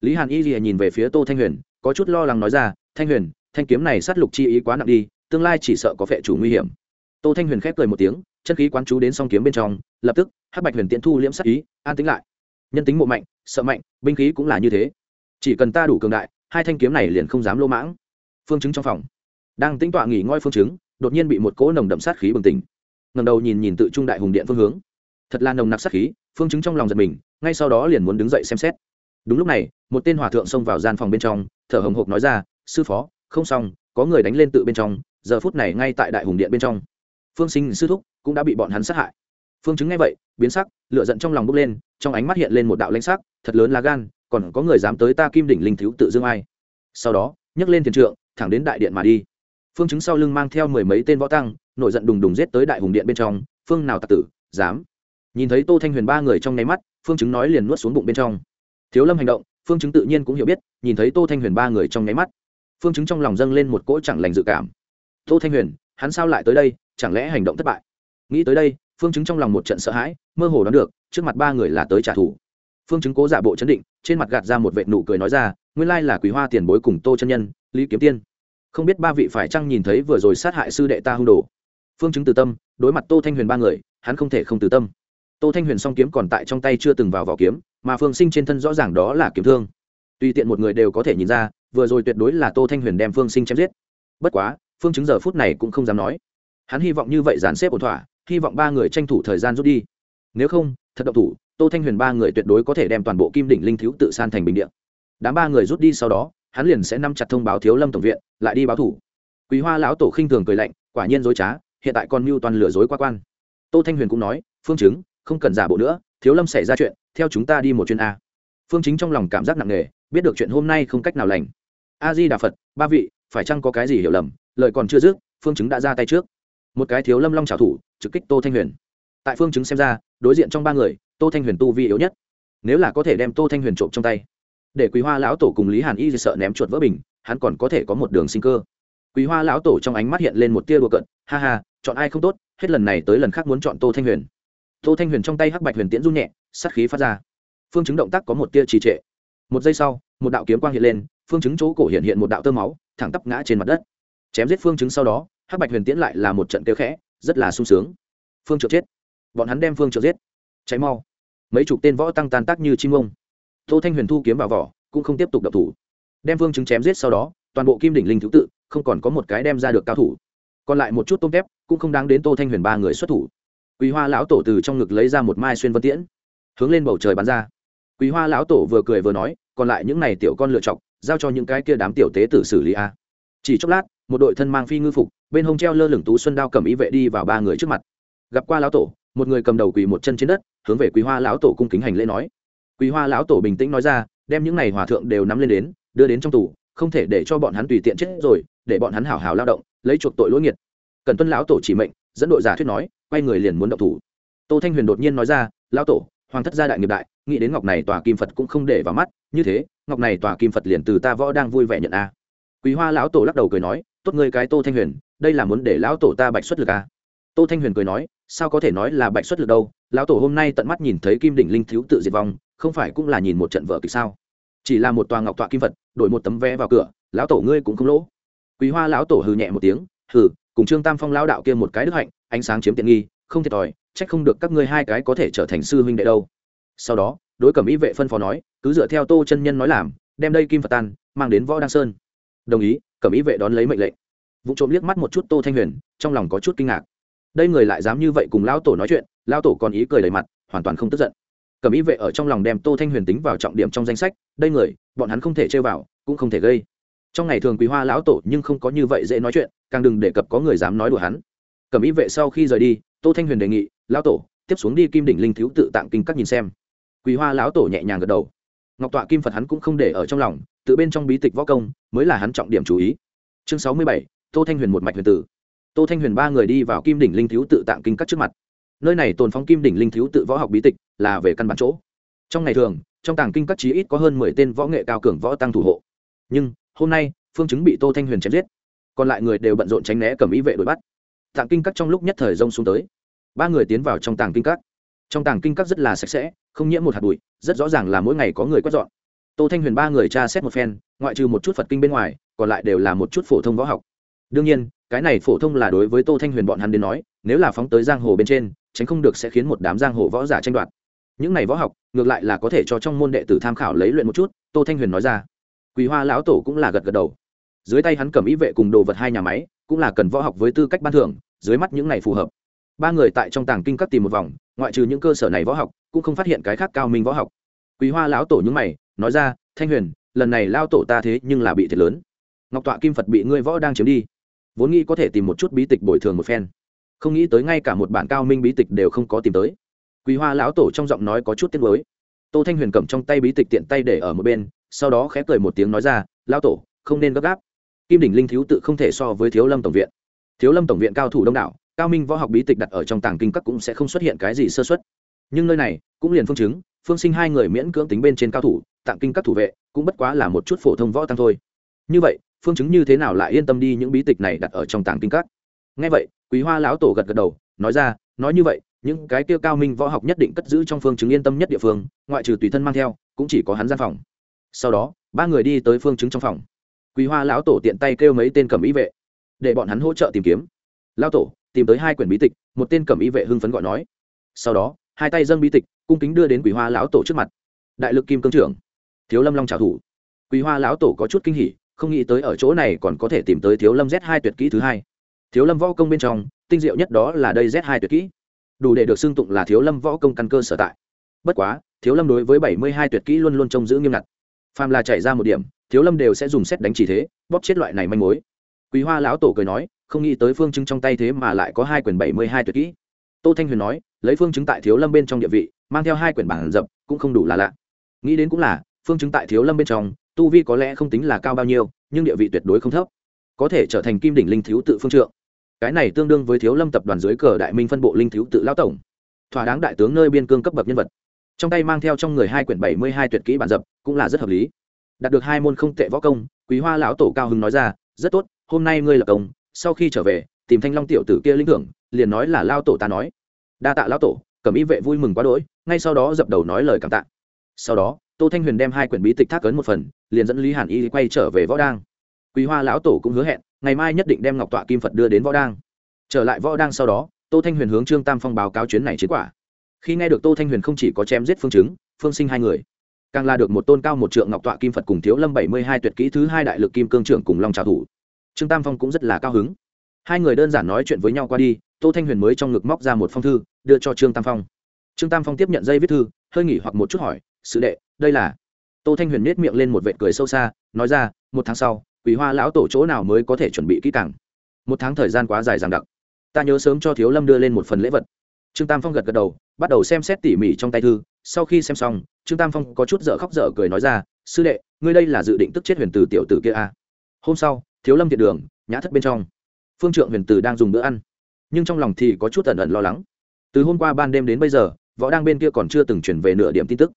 Speaker 1: Lý hàn y lìa nhìn về phía tô thanh huyền, có chút lo lắng nói ra, thanh huyền, thanh kiếm này sát lục chi ý quá nặng đi, tương lai chỉ sợ có phệ chủ nguy hiểm. Tô thanh huyền khép cười một tiếng, chân khí quán chú đến song kiếm bên trong, lập tức, hắc bạch huyền tiễn thu liễm sát ý, an tính lại. Nhân tính mộ mạnh, sợ mạnh, binh khí cũng là như thế. Chỉ cần ta đủ cường đại, hai thanh kiếm này liền không dám lô mãng. Phương chứng trong phòng đang tính tọa nghỉ ngơi phương chứng, đột nhiên bị một cỗ nồng đậm sát khí bừng tỉnh. Ngầm đầu nhìn nhìn tự trung đại hùng điện phương hướng. Thật là nồng nặc sát khí, phương chứng trong lòng giật mình, ngay sau đó liền muốn đứng dậy xem xét. Đúng lúc này, một tên hòa thượng xông vào gian phòng bên trong, thở hồng hộc nói ra, sư phó, không xong, có người đánh lên tự bên trong, giờ phút này ngay tại đại hùng điện bên trong. Phương sinh sư thúc cũng đã bị bọn hắn sát hại. Phương chứng nghe vậy, biến sắc lựa giận trong lòng bốc lên, trong ánh mắt hiện lên một đạo lãnh sắc, thật lớn là gan, còn có người dám tới ta kim đỉnh linh thiếu tự dương ai? Sau đó, nhấc lên thiền trượng, thẳng đến đại điện mà đi phương chứng sau lưng mang theo mười mấy tên võ tăng, nổi giận đùng đùng rết tới đại hùng điện bên trong, phương nào tặc tử, dám? Nhìn thấy tô thanh huyền ba người trong nháy mắt, phương chứng nói liền nuốt xuống bụng bên trong. Thiếu lâm hành động, phương chứng tự nhiên cũng hiểu biết, nhìn thấy tô thanh huyền ba người trong nháy mắt, phương chứng trong lòng dâng lên một cỗ chẳng lành dự cảm. Tô thanh huyền, hắn sao lại tới đây? Chẳng lẽ hành động thất bại? Nghĩ tới đây, phương chứng trong lòng một trận sợ hãi, mơ hồ đoán được, trước mặt ba người là tới trả thù. Phương chứng cố giả bộ chấn định, trên mặt gạt ra một vệ nụ cười nói ra, nguyên lai là quý hoa tiền bối cùng tô chân nhân, lý kiếm tiên không biết ba vị phải chăng nhìn thấy vừa rồi sát hại sư đệ ta hung đồ. Phương chứng từ tâm, đối mặt tô thanh huyền ba người, hắn không thể không từ tâm. Tô thanh huyền song kiếm còn tại trong tay chưa từng vào vỏ kiếm, mà phương sinh trên thân rõ ràng đó là kiếm thương. Tùy tiện một người đều có thể nhìn ra, vừa rồi tuyệt đối là tô thanh huyền đem phương sinh chém giết. Bất quá, phương chứng giờ phút này cũng không dám nói. Hắn hy vọng như vậy dàn xếp ổn thỏa, hy vọng ba người tranh thủ thời gian rút đi. Nếu không, thật độc thủ, tô thanh huyền ba người tuyệt đối có thể đem toàn bộ kim đỉnh linh thiếu tự san thành bình điện đám ba người rút đi sau đó hắn liền sẽ nắm chặt thông báo thiếu lâm tổng viện, lại đi báo thủ. Quý hoa lão tổ khinh thường cười lạnh, quả nhiên dối trá, hiện tại còn mưu toàn lừa dối qua quan. Tô thanh huyền cũng nói, phương chứng không cần giả bộ nữa, thiếu lâm xảy ra chuyện, theo chúng ta đi một chuyến a. Phương chính trong lòng cảm giác nặng nề, biết được chuyện hôm nay không cách nào lành. A di đà phật, ba vị, phải chăng có cái gì hiểu lầm? Lời còn chưa dứt, phương chứng đã ra tay trước. Một cái thiếu lâm long trào thủ, trực kích tô thanh huyền. Tại phương chứng xem ra, đối diện trong ba người, tô thanh huyền tu vi yếu nhất. Nếu là có thể đem tô thanh huyền trộm trong tay để quý hoa lão tổ cùng lý hàn y sợ ném chuột vỡ bình, hắn còn có thể có một đường sinh cơ. Quý hoa lão tổ trong ánh mắt hiện lên một tia đùa cận ha ha, chọn ai không tốt, hết lần này tới lần khác muốn chọn tô thanh huyền. Tô thanh huyền trong tay hắc bạch huyền tiễn run nhẹ, sát khí phát ra. Phương chứng động tác có một tia trì trệ. Một giây sau, một đạo kiếm quang hiện lên, phương chứng chỗ cổ hiện hiện một đạo tơ máu, thẳng tắp ngã trên mặt đất. Chém giết phương chứng sau đó, hắc bạch huyền tiễn lại là một trận kêu khẽ, rất là sung sướng. Phương trượt chết. Bọn hắn đem phương trượt giết. Cháy mau. Mấy chục tên võ tăng tan tác như chim ông tô thanh huyền thu kiếm vào vỏ, cũng không tiếp tục đập thủ. Đem vương chứng chém giết sau đó, toàn bộ kim đỉnh linh thứ tự, không còn có một cái đem ra được cao thủ. Còn lại một chút tôm tép, cũng không đáng đến tô thanh huyền ba người xuất thủ. Quý hoa lão tổ từ trong ngực lấy ra một mai xuyên vân tiễn, hướng lên bầu trời bắn ra. Quý hoa lão tổ vừa cười vừa nói, còn lại những này tiểu con lựa chọc, giao cho những cái kia đám tiểu tế tử xử lý a. Chỉ chốc lát, một đội thân mang phi ngư phục, bên hông treo lơ lửng tú xuân đao cầm ý vệ đi vào ba người trước mặt. Gặp qua lão tổ, một người cầm đầu quỳ một chân trên đất, hướng về quý hoa lão tổ cung kính hành lễ nói quý hoa lão tổ bình tĩnh nói ra, đem những này hòa thượng đều nắm lên đến, đưa đến trong tù, không thể để cho bọn hắn tùy tiện chết rồi, để bọn hắn hảo hảo lao động, lấy chuộc tội lỗi nghiệt. Cần tuân lão tổ chỉ mệnh, dẫn đội giả thuyết nói, quay người liền muốn động thủ. Tô thanh huyền đột nhiên nói ra, lão tổ, hoàng thất gia đại nghiệp đại, nghĩ đến ngọc này tòa kim phật cũng không để vào mắt, như thế, ngọc này tòa kim phật liền từ ta võ đang vui vẻ nhận a. Quý hoa lão tổ lắc đầu cười nói, tốt ngươi cái tô thanh huyền, đây là muốn để lão tổ ta bạch xuất lực a. Tô thanh huyền cười nói, sao có thể nói là bạch xuất lực đâu lão tổ hôm nay tận mắt nhìn thấy kim đỉnh linh thiếu tự diệt vong, không phải cũng là nhìn một trận vợ kịch sao? Chỉ là một tòa ngọc tọa kim vật, đổi một tấm vé vào cửa, lão tổ ngươi cũng không lỗ. Quý hoa lão tổ hừ nhẹ một tiếng, hừ, cùng trương tam phong lão đạo kia một cái đức hạnh, ánh sáng chiếm tiện nghi, không thiệt thòi trách không được các ngươi hai cái có thể trở thành sư huynh đệ đâu. Sau đó, đối cẩm ý vệ phân phó nói, cứ dựa theo tô chân nhân nói làm, đem đây kim phật tan mang đến võ đăng sơn. Đồng ý, cẩm ý vệ đón lấy mệnh lệnh. Vụ trộm liếc mắt một chút tô thanh huyền, trong lòng có chút kinh ngạc. Đây người lại dám như vậy cùng lão tổ nói chuyện lão tổ còn ý cười đầy mặt, hoàn toàn không tức giận. Cẩm ý vệ ở trong lòng đem tô thanh huyền tính vào trọng điểm trong danh sách, đây người, bọn hắn không thể chơi vào, cũng không thể gây. Trong ngày thường quý hoa lão tổ nhưng không có như vậy dễ nói chuyện, càng đừng đề cập có người dám nói đùa hắn. Cẩm ý vệ sau khi rời đi, tô thanh huyền đề nghị, lão tổ, tiếp xuống đi kim đỉnh linh thiếu tự tạng kinh các nhìn xem. Quý hoa lão tổ nhẹ nhàng gật đầu. Ngọc tọa kim phật hắn cũng không để ở trong lòng, tự bên trong bí tịch võ công, mới là hắn trọng điểm chú ý. Chương sáu mươi bảy, tô thanh huyền một mạch huyền tử. Tô thanh huyền ba người đi vào kim đỉnh linh thiếu tự tạng kinh các trước mặt nơi này tồn phong kim đỉnh linh thiếu tự võ học bí tịch là về căn bản chỗ. Trong ngày thường, trong tàng kinh các chí ít có hơn mười tên võ nghệ cao cường võ tăng thủ hộ. Nhưng, hôm nay, phương chứng bị tô thanh huyền chém giết. Còn lại người đều bận rộn tránh né cầm ý vệ đuổi bắt. Tàng kinh các trong lúc nhất thời rông xuống tới. Ba người tiến vào trong tàng kinh các. Trong tàng kinh các rất là sạch sẽ, không nhiễm một hạt bụi, rất rõ ràng là mỗi ngày có người quét dọn. Tô thanh huyền ba người tra xét một phen, ngoại trừ một chút phật kinh bên ngoài, còn lại đều là một chút phổ thông võ học. Đương nhiên, cái này phổ thông là đối với tô thanh huyền bọn hắn đến nói, nếu là phóng tới giang hồ bên trên tránh không được sẽ khiến một đám giang hồ võ giả tranh đoạt. Những này võ học, ngược lại là có thể cho trong môn đệ tử tham khảo lấy luyện một chút, tô thanh huyền nói ra. Quý hoa lão tổ cũng là gật gật đầu. Dưới tay hắn cầm ý vệ cùng đồ vật hai nhà máy, cũng là cần võ học với tư cách ban thưởng, dưới mắt những này phù hợp. Ba người tại trong tàng kinh các tìm một vòng, ngoại trừ những cơ sở này võ học, cũng không phát hiện cái khác cao minh võ học. Quý hoa lão tổ những mày, nói ra, thanh huyền, lần này lao tổ ta thế nhưng là bị thiệt lớn. Ngọc tọa kim phật bị ngươi võ đang chiếm đi. Vốn nghĩ có thể tìm một chút bí tịch bồi thường một phen không nghĩ tới ngay cả một bản cao minh bí tịch đều không có tìm tới. Quý hoa lão tổ trong giọng nói có chút tiếc mới tô thanh huyền cầm trong tay bí tịch tiện tay để ở một bên, sau đó khẽ cười một tiếng nói ra, lão tổ, không nên gấp gáp. Kim đỉnh linh thiếu tự không thể so với thiếu lâm tổng viện. Thiếu lâm tổng viện cao thủ đông đảo, cao minh võ học bí tịch đặt ở trong tàng kinh các cũng sẽ không xuất hiện cái gì sơ xuất nhưng nơi này, cũng liền phương chứng, phương sinh hai người miễn cưỡng tính bên trên cao thủ, tạng kinh các thủ vệ, cũng bất quá là một chút phổ thông võ tăng thôi. Như vậy, phương chứng như thế nào lại yên tâm đi những bí tịch này đặt ở trong tàng kinh các? Ngay vậy quý hoa lão tổ gật gật đầu, nói ra, nói như vậy, những cái kia cao minh võ học nhất định cất giữ trong phương chứng yên tâm nhất địa phương, ngoại trừ tùy thân mang theo, cũng chỉ có hắn gian phòng. Sau đó, ba người đi tới phương chứng trong phòng. Quý hoa lão tổ tiện tay kêu mấy tên cầm ý vệ, để bọn hắn hỗ trợ tìm kiếm. Lão tổ, tìm tới hai quyển bí tịch, một tên cầm ý vệ hưng phấn gọi nói. Sau đó, hai tay dâng bí tịch, cung kính đưa đến quý hoa lão tổ trước mặt. Đại lực kim cương trưởng, thiếu lâm long trào thủ. Quý hoa lão tổ có chút kinh hỉ, không nghĩ tới ở chỗ này còn có thể tìm tới thiếu lâm z hai tuyệt kỹ thứ hai thiếu lâm võ công bên trong, tinh diệu nhất đó là đây z hai tuyệt kỹ. Đủ để được xưng tụng là thiếu lâm võ công căn cơ sở tại. Bất quá, thiếu lâm đối với bảy mươi hai tuyệt kỹ luôn luôn trông giữ nghiêm ngặt. Phàm là chạy ra một điểm, thiếu lâm đều sẽ dùng xét đánh chỉ thế, bóp chết loại này manh mối. Quý hoa lão tổ cười nói, không nghĩ tới phương chứng trong tay thế mà lại có hai quyển bảy mươi hai tuyệt kỹ. Tô thanh huyền nói, lấy phương chứng tại thiếu lâm bên trong địa vị, mang theo hai quyển bản dập, cũng không đủ là lạ. Nghĩ đến cũng là, phương chứng tại thiếu lâm bên trong, tu vi có lẽ không tính là cao bao nhiêu, nhưng địa vị tuyệt đối không thấp. Có thể trở thành kim đỉnh linh thiếu tự phương trượng cái này tương đương với thiếu lâm tập đoàn dưới cờ đại minh phân bộ linh thiếu tự lão tổng. Thỏa đáng đại tướng nơi biên cương cấp bậc nhân vật. Trong tay mang theo trong người hai quyển bảy mươi hai tuyệt kỹ bản dập, cũng là rất hợp lý. Đạt được hai môn không tệ võ công, quý hoa lão tổ cao hưng nói ra, rất tốt, hôm nay ngươi là công, sau khi trở về, tìm thanh long tiểu tử kia linh thưởng, liền nói là lao tổ ta nói. Đa tạ lão tổ, cẩm y vệ vui mừng quá đỗi, ngay sau đó dập đầu nói lời cảm tạ. Sau đó, tô thanh huyền đem hai quyển bí tịch thác ấn một phần, liền dẫn lý hàn y quay trở về võ đang. Quý hoa lão tổ cũng hứa hẹn ngày mai nhất định đem ngọc tọa kim phật đưa đến võ đang. Trở lại võ đang sau đó, tô thanh huyền hướng trương tam phong báo cáo chuyến này chiến quả. Khi nghe được tô thanh huyền không chỉ có chém giết phương chứng, phương sinh hai người, càng là được một tôn cao một trượng ngọc tọa kim phật cùng thiếu lâm bảy mươi hai tuyệt kỹ thứ hai đại lực kim cương trưởng cùng long trào thủ. Trương tam phong cũng rất là cao hứng. Hai người đơn giản nói chuyện với nhau qua đi, tô thanh huyền mới trong ngực móc ra một phong thư, đưa cho trương tam phong. Trương tam phong tiếp nhận dây viết thư, hơi nghỉ hoặc một chút hỏi sự đệ, đây là? Tô thanh huyền nết miệng lên một vệt cười sâu xa, nói ra, một tháng sau quý hoa lão tổ chỗ nào mới có thể chuẩn bị kỹ càng. Một tháng thời gian quá dài dằng đặc. Ta nhớ sớm cho thiếu lâm đưa lên một phần lễ vật. Trương tam phong gật gật đầu, bắt đầu xem xét tỉ mỉ trong tay thư. Sau khi xem xong, trương tam phong có chút dở khóc dở cười nói ra, sư đệ, ngươi đây là dự định tức chết huyền từ tiểu tử kia à. hôm sau, thiếu lâm thiện đường, nhã thất bên trong. Phương trượng huyền từ đang dùng bữa ăn. Nhưng trong lòng thì có chút ẩn ẩn lo lắng. Từ hôm qua ban đêm đến bây giờ, võ đang bên kia còn chưa từng chuyển về nửa điểm tin tức.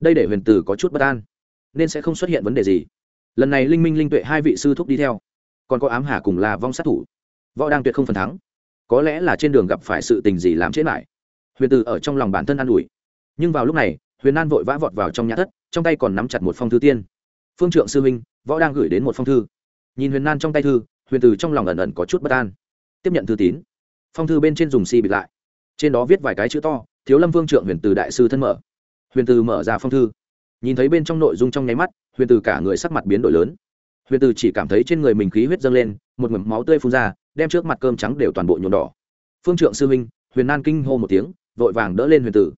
Speaker 1: Đây để huyền từ có chút bất an, nên sẽ không xuất hiện vấn đề gì lần này linh minh linh tuệ hai vị sư thúc đi theo. Còn có ám hà cùng là vong sát thủ. Võ đang tuyệt không phần thắng. Có lẽ là trên đường gặp phải sự tình gì làm chết lại. Huyền từ ở trong lòng bản thân an ủi. Nhưng vào lúc này, huyền an vội vã vọt vào trong nhà thất, trong tay còn nắm chặt một phong thư tiên. Phương trượng sư minh võ đang gửi đến một phong thư. Nhìn huyền an trong tay thư, huyền từ trong lòng ẩn ẩn có chút bất an. Tiếp nhận thư tín. Phong thư bên trên dùng si bịt lại. Trên đó viết vài cái chữ to, thiếu lâm vương trượng huyền từ đại sư thân mở. Huyền từ mở ra phong thư. Nhìn thấy bên trong nội dung trong nháy mắt huyền từ cả người sắc mặt biến đổi lớn. Huyền từ chỉ cảm thấy trên người mình khí huyết dâng lên, một mầm máu tươi phun ra, đem trước mặt cơm trắng đều toàn bộ nhuộm đỏ. Phương trượng sư huynh, huyền nan kinh hô một tiếng, vội vàng đỡ lên huyền tử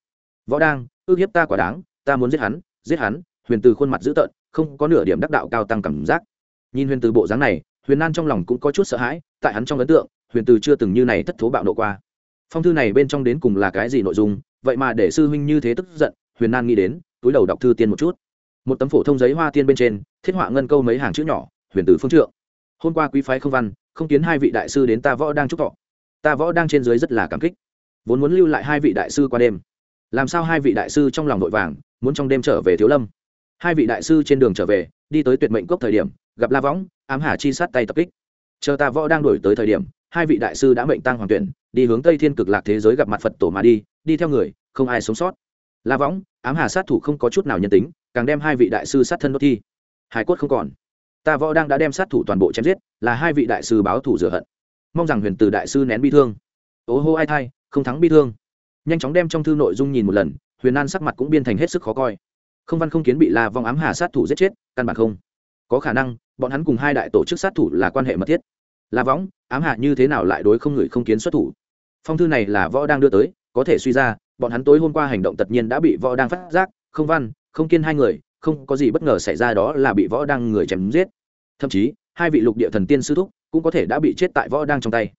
Speaker 1: võ đang, ước hiếp ta quả đáng, ta muốn giết hắn giết hắn, huyền từ khuôn mặt dữ tợn, không có nửa điểm đắc đạo cao tăng cảm giác. Nhìn huyền từ bộ dáng này, huyền nan trong lòng cũng có chút sợ hãi, tại hắn trong ấn tượng, huyền từ chưa từng như này thất thố bạo nộ qua. Phong thư này bên trong đến cùng là cái gì nội dung, vậy mà để sư huynh như thế tức giận, huyền nan nghĩ đến, túi đầu đọc thư tiên một chút một tấm phổ thông giấy hoa tiên bên trên, thiết họa ngân câu mấy hàng chữ nhỏ, huyền tử phương trượng. Hôm qua quý phái không văn, không kiến hai vị đại sư đến ta võ đang chúc thọ. Ta võ đang trên dưới rất là cảm kích. Vốn muốn lưu lại hai vị đại sư qua đêm. Làm sao hai vị đại sư trong lòng vội vàng, muốn trong đêm trở về thiếu lâm? Hai vị đại sư trên đường trở về, đi tới tuyệt mệnh cốc thời điểm, gặp la võng, ám hà chi sát tay tập kích. Chờ ta võ đang đổi tới thời điểm, hai vị đại sư đã mệnh tăng hoàng tuyển, đi hướng tây thiên cực lạc thế giới gặp mặt phật tổ mà đi đi theo người, không ai sống sót. La võng, ám hà sát thủ không có chút nào nhân tính càng đem hai vị đại sư sát thân đốt thi. Hải cốt không còn. Ta võ đang đã đem sát thủ toàn bộ chém giết, là hai vị đại sư báo thủ rửa hận. Mong rằng huyền từ đại sư nén bi thương. Ố hô ai thai, không thắng bi thương. Nhanh chóng đem trong thư nội dung nhìn một lần, huyền an sắc mặt cũng biên thành hết sức khó coi. Không văn không kiến bị la vong ám hà sát thủ giết chết, căn bản không. Có khả năng, bọn hắn cùng hai đại tổ chức sát thủ là quan hệ mật thiết. La võng ám hạ như thế nào lại đối không người không kiến xuất thủ? Phong thư này là võ đang đưa tới, có thể suy ra, bọn hắn tối hôm qua hành động tất nhiên đã bị võ đang phát giác, không văn không kiên hai người, không có gì bất ngờ xảy ra đó là bị võ đang người chém giết. Thậm chí, hai vị lục địa thần tiên sư thúc cũng có thể đã bị chết tại võ đang trong tay.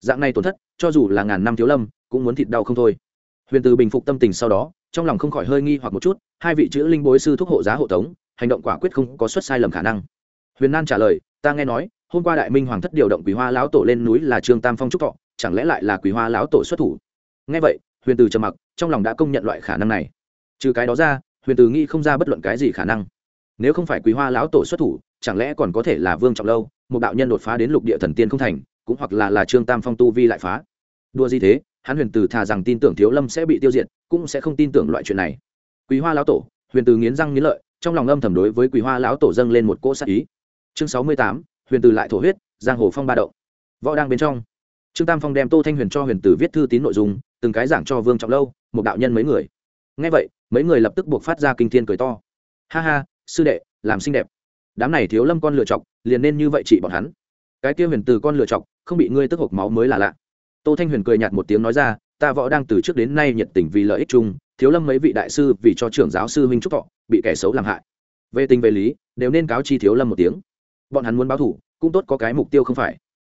Speaker 1: Dạng này tổn thất, cho dù là ngàn năm thiếu lâm, cũng muốn thịt đau không thôi. Huyền từ bình phục tâm tình sau đó, trong lòng không khỏi hơi nghi hoặc một chút, hai vị chữ linh bối sư thúc hộ giá hộ tống, hành động quả quyết không có suất sai lầm khả năng. Huyền nan trả lời, ta nghe nói, hôm qua đại minh hoàng thất điều động quý hoa lão tổ lên núi là trương tam phong trúc thọ, chẳng lẽ lại là quý hoa lão tổ xuất thủ? Nghe vậy, huyền từ trầm mặc, trong lòng đã công nhận loại khả năng này. Trừ cái đó ra huyền từ nghĩ không ra bất luận cái gì khả năng. Nếu không phải quý hoa lão tổ xuất thủ, chẳng lẽ còn có thể là vương trọng lâu, một đạo nhân đột phá đến lục địa thần tiên không thành, cũng hoặc là là trương tam phong tu vi lại phá? Đua gì thế, hắn huyền từ thà rằng tin tưởng thiếu lâm sẽ bị tiêu diệt, cũng sẽ không tin tưởng loại chuyện này. Quý hoa lão tổ, huyền từ nghiến răng nghiến lợi, trong lòng âm thầm đối với quý hoa lão tổ dâng lên một cỗ sát ý. Chương sáu mươi tám, huyền từ lại thổ huyết, giang hồ phong ba động. Võ đang bên trong. Trương tam phong đem tô thanh huyền cho huyền từ viết thư tín nội dung, từng cái giảng cho vương trọng lâu, một đạo nhân mấy người. Ngay vậy mấy người lập tức buộc phát ra kinh thiên cười to. Ha ha, sư đệ, làm xinh đẹp. Đám này thiếu lâm con lựa chọc, liền nên như vậy chị bọn hắn. Cái kia huyền từ con lựa chọc, không bị ngươi tức hộc máu mới là lạ. Tô thanh huyền cười nhạt một tiếng nói ra, ta võ đang từ trước đến nay nhiệt tình vì lợi ích chung, thiếu lâm mấy vị đại sư vì cho trưởng giáo sư huynh trúc thọ, bị kẻ xấu làm hại. Về tình về lý, đều nên cáo chi thiếu lâm một tiếng. Bọn hắn muốn báo thủ, cũng tốt có cái mục tiêu không phải.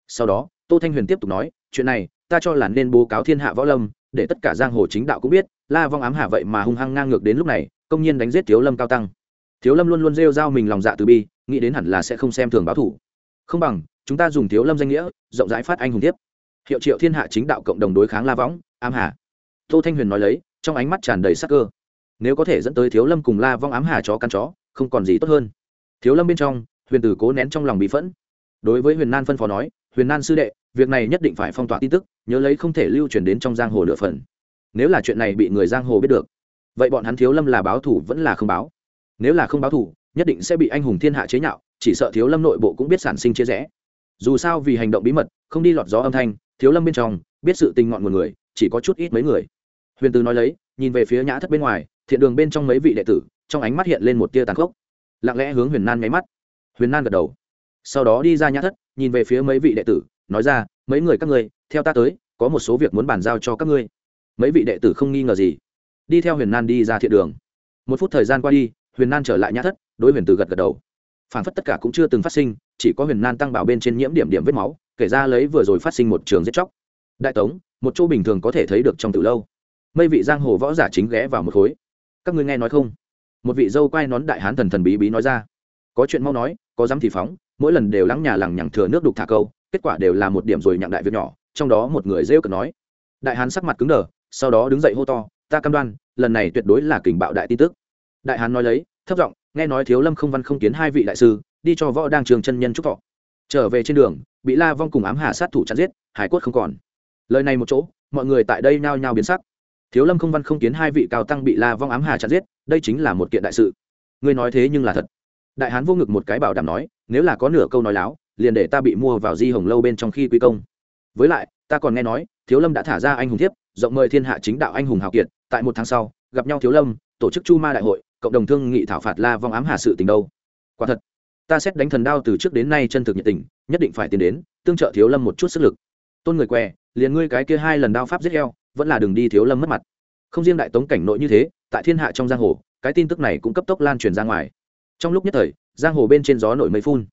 Speaker 1: Sau đó, tô thanh huyền tiếp tục nói, chuyện này, ta cho là nên bố cáo thiên hạ võ lâm, để tất cả giang hồ chính đạo cũng biết la vong ám Hạ vậy mà hung hăng ngang ngược đến lúc này, công nhiên đánh giết thiếu lâm cao tăng. Thiếu lâm luôn luôn rêu rao mình lòng dạ từ bi, nghĩ đến hẳn là sẽ không xem thường báo thủ. Không bằng, chúng ta dùng thiếu lâm danh nghĩa, rộng rãi phát anh hùng tiếp. Hiệu triệu thiên hạ chính đạo cộng đồng đối kháng la võng ám hà tô thanh huyền nói lấy, trong ánh mắt tràn đầy sắc cơ. Nếu có thể dẫn tới thiếu lâm cùng la vong ám hà chó căn chó, không còn gì tốt hơn. Thiếu lâm bên trong, huyền tử cố nén trong lòng bị phẫn. Đối với huyền nan phân phó nói, huyền nan sư đệ, việc này nhất định phải phong tỏa tin tức, nhớ lấy không thể lưu truyền đến trong giang hồ nửa phần nếu là chuyện này bị người giang hồ biết được, vậy bọn hắn thiếu lâm là báo thủ vẫn là không báo. Nếu là không báo thủ, nhất định sẽ bị anh hùng thiên hạ chế nhạo, chỉ sợ thiếu lâm nội bộ cũng biết sản sinh chia rẽ. Dù sao vì hành động bí mật, không đi lọt gió âm thanh, thiếu lâm bên trong, biết sự tình ngọn một người, chỉ có chút ít mấy người. Huyền từ nói lấy, nhìn về phía nhã thất bên ngoài, thiện đường bên trong mấy vị đệ tử, trong ánh mắt hiện lên một tia tàn khốc. Lặng lẽ hướng huyền nan nháy mắt. Huyền nan gật đầu. Sau đó đi ra nhã thất, nhìn về phía mấy vị đệ tử, nói ra, mấy người các ngươi, theo ta tới, có một số việc muốn bàn giao cho các ngươi mấy vị đệ tử không nghi ngờ gì. Đi theo huyền nan đi ra thiện đường. Một phút thời gian qua đi, huyền nan trở lại nhã thất, đối huyền từ gật gật đầu. Phản phất tất cả cũng chưa từng phát sinh, chỉ có huyền nan tăng bảo bên trên nhiễm điểm điểm vết máu, kể ra lấy vừa rồi phát sinh một trường giết chóc. Đại tống, một chỗ bình thường có thể thấy được trong từ lâu. Mây vị giang hồ võ giả chính ghé vào một khối. Các ngươi nghe nói không? Một vị dâu quai nón đại hán thần thần bí bí nói ra. Có chuyện mau nói, có dám thì phóng, mỗi lần đều lắng nhà lằng nhằng thừa nước đục thả câu, kết quả đều là một điểm rồi nhặng đại việc nhỏ, trong đó một người rêu cực nói. Đại hán sắc mặt cứng đờ sau đó đứng dậy hô to, ta cam đoan, lần này tuyệt đối là kình bạo đại tin tức. Đại hán nói lấy, thấp giọng, nghe nói thiếu lâm không văn không kiến hai vị đại sư, đi cho võ đang trường chân nhân trúc thọ. Trở về trên đường, bị la vong cùng ám hà sát thủ chặn giết, hải quất không còn. Lời này một chỗ, mọi người tại đây nhao nhao biến sắc. Thiếu lâm không văn không kiến hai vị cao tăng bị la vong ám hà chặn giết, đây chính là một kiện đại sự. Ngươi nói thế nhưng là thật. Đại hán vô ngực một cái bảo đảm nói, nếu là có nửa câu nói láo, liền để ta bị mua vào di hồng lâu bên trong khi quy công. Với lại ta còn nghe nói, thiếu lâm đã thả ra anh hùng thiếp, rộng mời thiên hạ chính đạo anh hùng hào kiệt, tại một tháng sau, gặp nhau thiếu lâm, tổ chức chu ma đại hội, cộng đồng thương nghị thảo phạt la vong ám hà sự tình đâu. Quả thật, ta xét đánh thần đao từ trước đến nay chân thực nhiệt tình, nhất định phải tiến đến, tương trợ thiếu lâm một chút sức lực. Tôn người què, liền ngươi cái kia hai lần đao pháp giết heo, vẫn là đường đi thiếu lâm mất mặt. Không riêng đại tống cảnh nội như thế, tại thiên hạ trong giang hồ, cái tin tức này cũng cấp tốc lan truyền ra ngoài. Trong lúc nhất thời, giang hồ bên trên gió nổi mây phun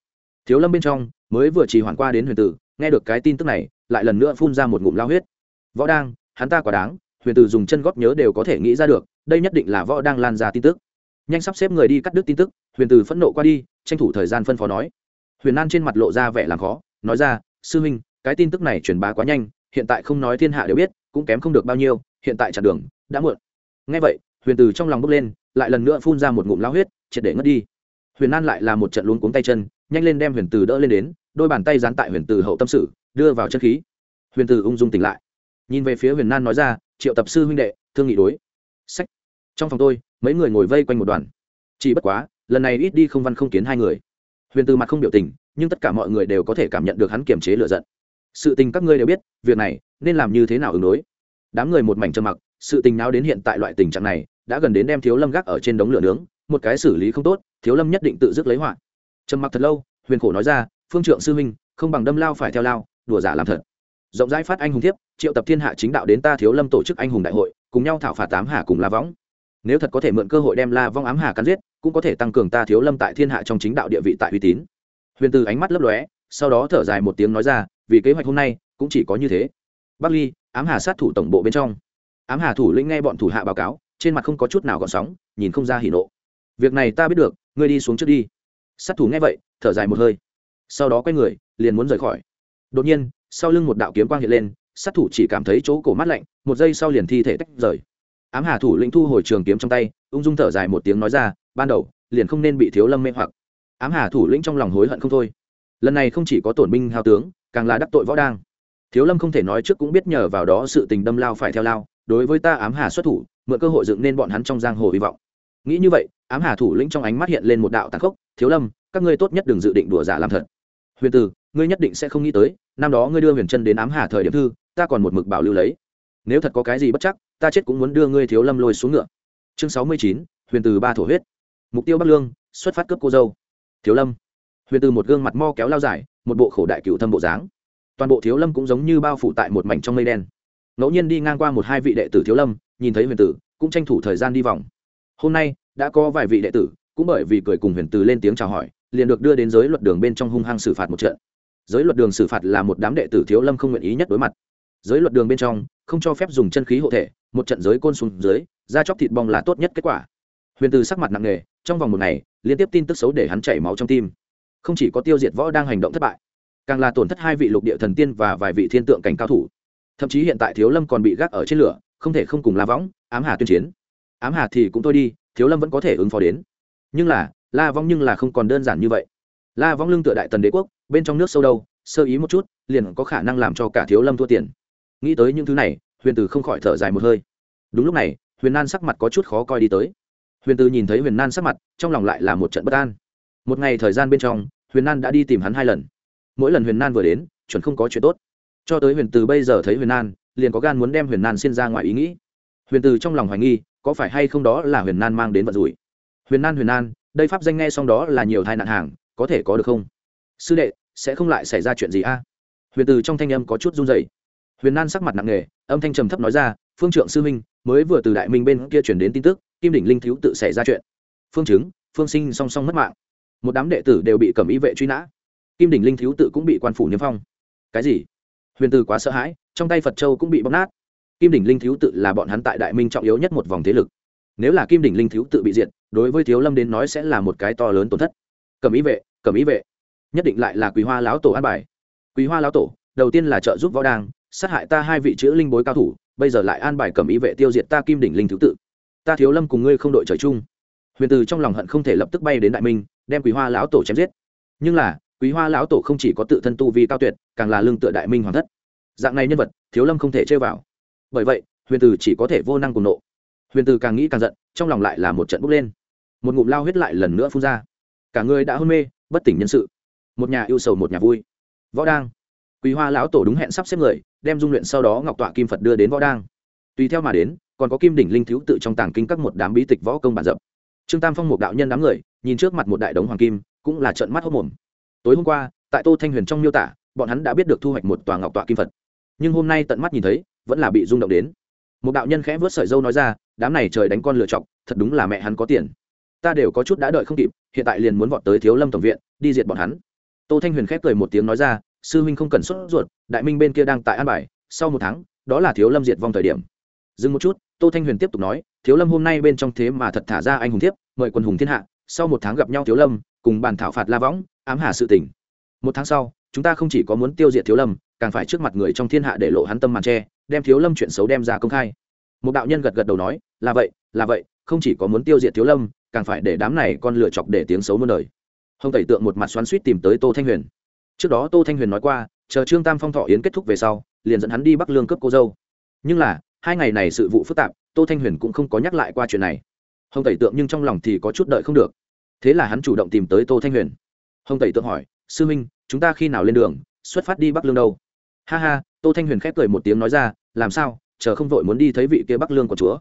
Speaker 1: thiếu lâm bên trong, mới vừa chỉ hoàn qua đến huyền tử, nghe được cái tin tức này, lại lần nữa phun ra một ngụm lao huyết. Võ đang, hắn ta quả đáng, huyền tử dùng chân góp nhớ đều có thể nghĩ ra được, đây nhất định là võ đang lan ra tin tức. Nhanh sắp xếp người đi cắt đứt tin tức, huyền tử phẫn nộ qua đi, tranh thủ thời gian phân phó nói. Huyền an trên mặt lộ ra vẻ làm khó, nói ra, sư huynh, cái tin tức này truyền bá quá nhanh, hiện tại không nói thiên hạ đều biết, cũng kém không được bao nhiêu, hiện tại chặn đường, đã muộn. Ngay vậy, huyền Tử trong lòng bốc lên, lại lần nữa phun ra một ngụm lao huyết, triệt để ngất đi. Huyền an lại là một trận luống cuống tay chân nhanh lên đem huyền từ đỡ lên đến, đôi bàn tay dán tại huyền từ hậu tâm sử đưa vào chân khí. Huyền từ ung dung tỉnh lại. Nhìn về phía huyền nan nói ra, triệu tập sư huynh đệ, thương nghị đối. Sách. Trong phòng tôi, mấy người ngồi vây quanh một đoàn. Chỉ bất quá, lần này ít đi không văn không kiến hai người. Huyền từ mặt không biểu tình, nhưng tất cả mọi người đều có thể cảm nhận được hắn kiềm chế lựa giận. Sự tình các ngươi đều biết, việc này nên làm như thế nào ứng đối? Đám người một mảnh trầm mặc, sự tình nào đến hiện tại loại tình trạng này, đã gần đến đem thiếu lâm gác ở trên đống lửa nướng, một cái xử lý không tốt, thiếu lâm nhất định tự dứt lấy họa trầm mặc thật lâu, huyền khổ nói ra, phương trượng sư minh không bằng đâm lao phải theo lao, đùa giả làm thật. Rộng rãi phát anh hùng thiếp, triệu tập thiên hạ chính đạo đến ta thiếu lâm tổ chức anh hùng đại hội, cùng nhau thảo phạt tám hà cùng la võng. Nếu thật có thể mượn cơ hội đem la vong ám hà cắn giết, cũng có thể tăng cường ta thiếu lâm tại thiên hạ trong chính đạo địa vị tại uy tín. Huyền từ ánh mắt lấp lóe, sau đó thở dài một tiếng nói ra, vì kế hoạch hôm nay, cũng chỉ có như thế. Bắc ly, ám hà sát thủ tổng bộ bên trong. Ám hà thủ lĩnh nghe bọn thủ hạ báo cáo, trên mặt không có chút nào gọn sóng, nhìn không ra hỉ nộ. Việc này ta biết được, ngươi đi xuống trước đi sát thủ nghe vậy, thở dài một hơi. Sau đó quay người, liền muốn rời khỏi. Đột nhiên, sau lưng một đạo kiếm quang hiện lên, sát thủ chỉ cảm thấy chỗ cổ mát lạnh, một giây sau liền thi thể tách rời. Ám hà thủ lĩnh thu hồi trường kiếm trong tay, ung dung thở dài một tiếng nói ra, ban đầu, liền không nên bị thiếu lâm mê hoặc. Ám hà thủ lĩnh trong lòng hối hận không thôi. Lần này không chỉ có tổn binh hao tướng, càng là đắc tội võ đang. Thiếu lâm không thể nói trước cũng biết nhờ vào đó sự tình đâm lao phải theo lao, đối với ta ám hà xuất thủ, mượn cơ hội dựng nên bọn hắn trong giang hồ hy vọng. Nghĩ như vậy ám hà thủ lĩnh trong ánh mắt hiện lên một đạo tàn khốc thiếu lâm các ngươi tốt nhất đừng dự định đùa giả làm thật. Huyền Tử, ngươi nhất định sẽ không nghĩ tới năm đó ngươi đưa huyền chân đến ám hà thời điểm thư ta còn một mực bảo lưu lấy. Nếu thật có cái gì bất chắc ta chết cũng muốn đưa ngươi thiếu lâm lôi xuống ngựa. Chương sáu mươi chín huyền từ ba thổ huyết. Mục tiêu bắc lương xuất phát cướp cô dâu. Thiếu lâm. Huyền từ một gương mặt mo kéo lao dài một bộ khổ đại cựu thâm bộ dáng. Toàn bộ thiếu lâm cũng giống như bao phủ tại một mảnh trong mây đen. Ngẫu nhiên đi ngang qua một hai vị đệ tử thiếu lâm nhìn thấy huyền tử cũng tranh thủ thời gian đi vòng. Hôm nay đã có vài vị đệ tử, cũng bởi vì cười cùng huyền Từ lên tiếng chào hỏi, liền được đưa đến giới luật đường bên trong hung hăng xử phạt một trận. Giới luật đường xử phạt là một đám đệ tử thiếu lâm không nguyện ý nhất đối mặt. Giới luật đường bên trong, không cho phép dùng chân khí hộ thể, một trận giới côn xuống dưới, da chóc thịt bong là tốt nhất kết quả. Huyền từ sắc mặt nặng nề, trong vòng một ngày, liên tiếp tin tức xấu để hắn chảy máu trong tim. Không chỉ có tiêu diệt võ đang hành động thất bại, càng là tổn thất hai vị lục địa thần tiên và vài vị thiên tượng cảnh cao thủ. Thậm chí hiện tại thiếu lâm còn bị gác ở trên lửa, không thể không cùng la võng, ám hà tuyên chiến. Ám hà thì cũng thôi đi thiếu lâm vẫn có thể ứng phó đến. Nhưng là, la vong nhưng là không còn đơn giản như vậy. La vong lưng tựa đại tần đế quốc, bên trong nước sâu đâu, sơ ý một chút, liền có khả năng làm cho cả thiếu lâm thua tiền. Nghĩ tới những thứ này, huyền từ không khỏi thở dài một hơi. Đúng lúc này, huyền nan sắc mặt có chút khó coi đi tới. Huyền từ nhìn thấy huyền nan sắc mặt, trong lòng lại là một trận bất an. Một ngày thời gian bên trong, huyền nan đã đi tìm hắn hai lần. Mỗi lần huyền nan vừa đến, chuẩn không có chuyện tốt. Cho tới huyền từ bây giờ thấy huyền nan, liền có gan muốn đem huyền nan xin ra ngoài ý nghĩ. Huyền từ trong lòng hoài nghi có phải hay không đó là huyền nan mang đến vận rủi? Huyền nan huyền nan, đây pháp danh nghe xong đó là nhiều tai nạn hàng, có thể có được không? Sư đệ, sẽ không lại xảy ra chuyện gì a? Huyền từ trong thanh âm có chút run rẩy. Huyền nan sắc mặt nặng nề, âm thanh trầm thấp nói ra, phương trượng sư minh mới vừa từ đại minh bên kia chuyển đến tin tức, kim đỉnh linh thiếu tự xảy ra chuyện. Phương chứng, phương sinh song song mất mạng. Một đám đệ tử đều bị cầm ý vệ truy nã. Kim đỉnh linh thiếu tự cũng bị quan phủ niêm phong. Cái gì? Huyền từ quá sợ hãi, trong tay phật châu cũng bị bóc nát kim đỉnh linh thiếu tự là bọn hắn tại đại minh trọng yếu nhất một vòng thế lực. Nếu là kim đỉnh linh thiếu tự bị diệt, đối với thiếu lâm đến nói sẽ là một cái to lớn tổn thất. Cầm ý vệ, cầm ý vệ. Nhất định lại là quý hoa lão tổ an bài. Quý hoa lão tổ, đầu tiên là trợ giúp võ đang sát hại ta hai vị chữ linh bối cao thủ, bây giờ lại an bài cầm ý vệ tiêu diệt ta kim đỉnh linh thiếu tự. Ta thiếu lâm cùng ngươi không đội trời chung. Huyền từ trong lòng hận không thể lập tức bay đến đại minh, đem quý hoa lão tổ chém giết. Nhưng là quý hoa lão tổ không chỉ có tự thân tu vi cao tuyệt, càng là lương tựa đại minh hoàng thất. Dạng này nhân vật, thiếu lâm không thể chơi vào bởi vậy, huyền từ chỉ có thể vô năng cùng nộ. Huyền từ càng nghĩ càng giận, trong lòng lại là một trận bốc lên. Một ngụm lao huyết lại lần nữa phun ra. Cả người đã hôn mê, bất tỉnh nhân sự. Một nhà yêu sầu, một nhà vui. Võ đang. Quý hoa lão tổ đúng hẹn sắp xếp người, đem dung luyện sau đó ngọc tọa kim phật đưa đến võ đang. Tùy theo mà đến, còn có kim đỉnh linh thiếu tự trong tàng kinh các một đám bí tịch võ công bản dập trương tam phong một đạo nhân đám người, nhìn trước mặt một đại đống hoàng kim, cũng là trận mắt hốc mồm. Tối hôm qua, tại tô thanh huyền trong miêu tả, bọn hắn đã biết được thu hoạch một tòa ngọc tọa kim phật. Nhưng hôm nay tận mắt nhìn thấy vẫn là bị rung động đến. Một đạo nhân khẽ vớt sợi dâu nói ra, đám này trời đánh con lựa chọc, thật đúng là mẹ hắn có tiền. Ta đều có chút đã đợi không kịp, hiện tại liền muốn vọt tới thiếu lâm tổng viện, đi diệt bọn hắn. Tô thanh huyền khép cười một tiếng nói ra, sư huynh không cần sốt ruột, đại minh bên kia đang tại an bài, sau một tháng, đó là thiếu lâm diệt vong thời điểm. Dừng một chút, tô thanh huyền tiếp tục nói, thiếu lâm hôm nay bên trong thế mà thật thả ra anh hùng thiếp, mời quân hùng thiên hạ, sau một tháng gặp nhau thiếu lâm, cùng bàn thảo phạt la võng, ám hà sự tỉnh một tháng sau, chúng ta không chỉ có muốn tiêu diệt thiếu lâm, càng phải trước mặt người trong thiên hạ để lộ hắn tâm màn tre đem thiếu lâm chuyện xấu đem ra công khai. Một đạo nhân gật gật đầu nói, là vậy là vậy, không chỉ có muốn tiêu diệt thiếu lâm, càng phải để đám này con lựa chọc để tiếng xấu muôn đời. Hồng tẩy tượng một mặt xoắn suýt tìm tới tô thanh huyền. Trước đó tô thanh huyền nói qua, chờ trương tam phong thọ yến kết thúc về sau, liền dẫn hắn đi bắc lương cướp cô dâu. Nhưng là, hai ngày này sự vụ phức tạp, tô thanh huyền cũng không có nhắc lại qua chuyện này. Hồng tẩy tượng nhưng trong lòng thì có chút đợi không được. Thế là hắn chủ động tìm tới tô thanh huyền. Hồng tẩy tượng hỏi, sư minh, chúng ta khi nào lên đường, xuất phát đi bắc lương đâu? Ha ha, tô thanh huyền khép cười một tiếng nói ra, làm sao? Chờ không vội muốn đi thấy vị kia bắc lương của chúa.